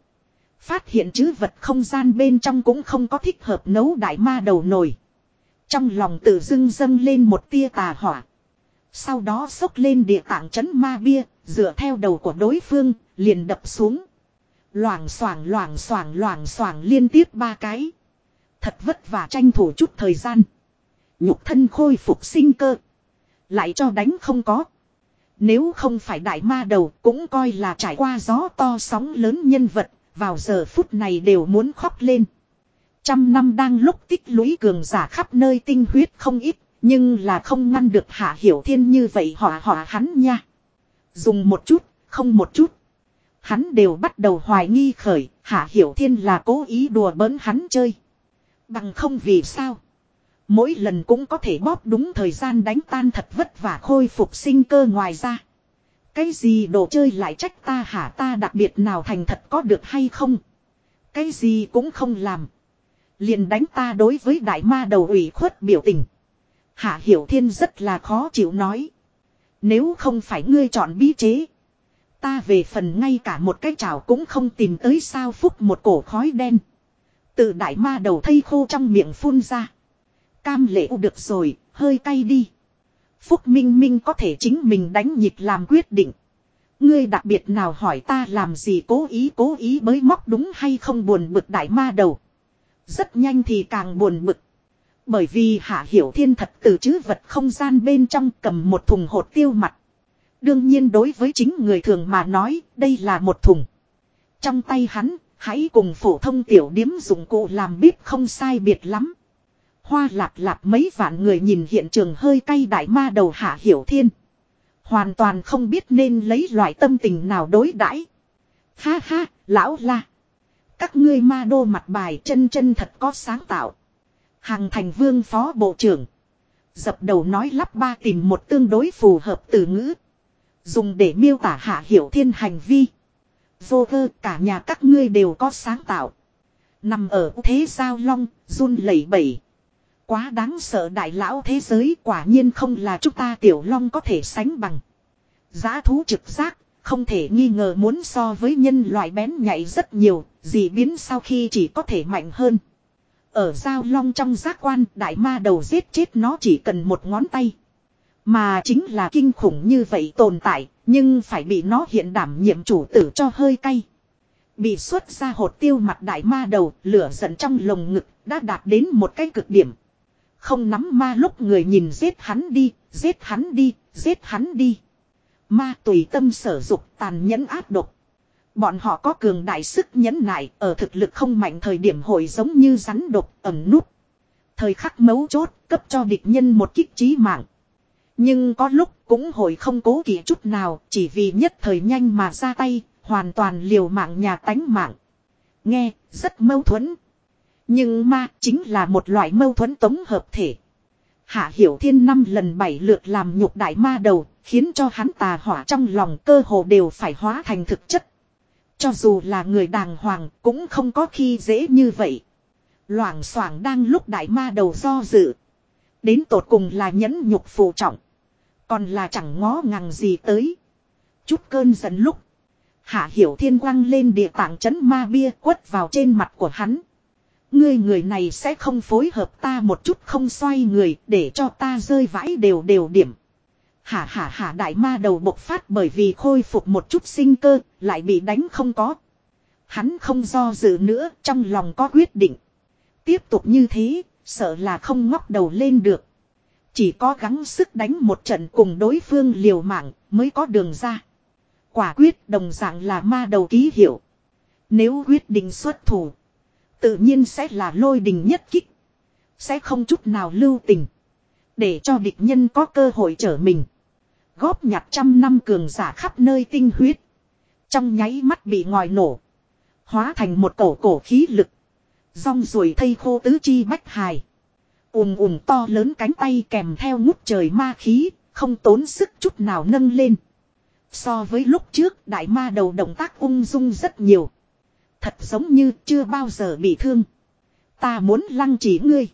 Phát hiện chứ vật không gian bên trong cũng không có thích hợp nấu đại ma đầu nồi. Trong lòng tự dưng dâng lên một tia tà hỏa. Sau đó xốc lên địa tạng chấn ma bia, dựa theo đầu của đối phương, liền đập xuống. Loảng xoảng loảng xoảng loảng xoảng liên tiếp ba cái. Thật vất vả tranh thủ chút thời gian. Nhục thân khôi phục sinh cơ. Lại cho đánh không có. Nếu không phải đại ma đầu cũng coi là trải qua gió to sóng lớn nhân vật, vào giờ phút này đều muốn khóc lên. Trăm năm đang lúc tích lũy cường giả khắp nơi tinh huyết không ít, nhưng là không ngăn được hạ hiểu thiên như vậy họ họ hắn nha. Dùng một chút, không một chút. Hắn đều bắt đầu hoài nghi khởi, Hạ Hiểu Thiên là cố ý đùa bỡn hắn chơi. Bằng không vì sao. Mỗi lần cũng có thể bóp đúng thời gian đánh tan thật vất vả khôi phục sinh cơ ngoài ra. Cái gì đồ chơi lại trách ta hả ta đặc biệt nào thành thật có được hay không. Cái gì cũng không làm. Liền đánh ta đối với đại ma đầu ủy khuất biểu tình. Hạ Hiểu Thiên rất là khó chịu nói. Nếu không phải ngươi chọn bí chế. Ta về phần ngay cả một cái chảo cũng không tìm tới sao phúc một cổ khói đen. Từ đại ma đầu thây khô trong miệng phun ra. Cam lệ được rồi, hơi cay đi. Phúc Minh Minh có thể chính mình đánh nhịp làm quyết định. Ngươi đặc biệt nào hỏi ta làm gì cố ý cố ý mới móc đúng hay không buồn bực đại ma đầu. Rất nhanh thì càng buồn bực. Bởi vì Hạ Hiểu Thiên thật từ chứ vật không gian bên trong cầm một thùng hột tiêu mặt. Đương nhiên đối với chính người thường mà nói, đây là một thùng. Trong tay hắn, hãy cùng phổ thông tiểu điếm dụng cụ làm bếp không sai biệt lắm. Hoa lạp lạp mấy vạn người nhìn hiện trường hơi cay đại ma đầu hạ hiểu thiên. Hoàn toàn không biết nên lấy loại tâm tình nào đối đãi. Ha ha, lão la. Các ngươi ma đô mặt bài chân chân thật có sáng tạo. Hàng thành vương phó bộ trưởng. Dập đầu nói lắp ba tìm một tương đối phù hợp từ ngữ. Dùng để miêu tả hạ hiểu thiên hành vi. Vô vơ cả nhà các ngươi đều có sáng tạo. Nằm ở thế giao long, run lẩy bẩy. Quá đáng sợ đại lão thế giới quả nhiên không là chúng ta tiểu long có thể sánh bằng. Giá thú trực giác, không thể nghi ngờ muốn so với nhân loại bén nhạy rất nhiều, dị biến sau khi chỉ có thể mạnh hơn. Ở giao long trong giác quan đại ma đầu giết chết nó chỉ cần một ngón tay. Mà chính là kinh khủng như vậy tồn tại, nhưng phải bị nó hiện đảm nhiệm chủ tử cho hơi cay. Bị xuất ra hột tiêu mặt đại ma đầu, lửa giận trong lồng ngực, đã đạt đến một cái cực điểm. Không nắm ma lúc người nhìn giết hắn đi, giết hắn đi, giết hắn đi. Ma tùy tâm sở dục tàn nhẫn áp độc. Bọn họ có cường đại sức nhẫn nại ở thực lực không mạnh thời điểm hội giống như rắn độc ẩm nút. Thời khắc mấu chốt cấp cho địch nhân một kích trí mạng. Nhưng có lúc cũng hồi không cố kỵ chút nào chỉ vì nhất thời nhanh mà ra tay, hoàn toàn liều mạng nhà tánh mạng. Nghe, rất mâu thuẫn. Nhưng ma chính là một loại mâu thuẫn tống hợp thể. Hạ hiểu thiên năm lần bảy lượt làm nhục đại ma đầu, khiến cho hắn tà hỏa trong lòng cơ hồ đều phải hóa thành thực chất. Cho dù là người đàng hoàng cũng không có khi dễ như vậy. Loảng xoảng đang lúc đại ma đầu do dự. Đến tột cùng là nhẫn nhục phụ trọng. Còn là chẳng ngó ngàng gì tới. Chút cơn giận lúc. Hạ hiểu thiên quăng lên địa tạng chấn ma bia quất vào trên mặt của hắn. Ngươi người này sẽ không phối hợp ta một chút không xoay người để cho ta rơi vãi đều đều điểm. Hả hả hả đại ma đầu bộc phát bởi vì khôi phục một chút sinh cơ, lại bị đánh không có. Hắn không do dự nữa, trong lòng có quyết định. Tiếp tục như thế, sợ là không ngóc đầu lên được. Chỉ có gắng sức đánh một trận cùng đối phương liều mạng mới có đường ra. Quả quyết đồng dạng là ma đầu ký hiệu. Nếu quyết định xuất thủ, tự nhiên sẽ là lôi đình nhất kích. Sẽ không chút nào lưu tình. Để cho địch nhân có cơ hội trở mình. Góp nhặt trăm năm cường giả khắp nơi tinh huyết. Trong nháy mắt bị ngòi nổ. Hóa thành một cổ cổ khí lực. Rong ruồi thây khô tứ chi bách hài ùm ùm to lớn cánh tay kèm theo ngút trời ma khí. Không tốn sức chút nào nâng lên. So với lúc trước, đại ma đầu động tác ung dung rất nhiều. Thật giống như chưa bao giờ bị thương. Ta muốn lăng chỉ ngươi.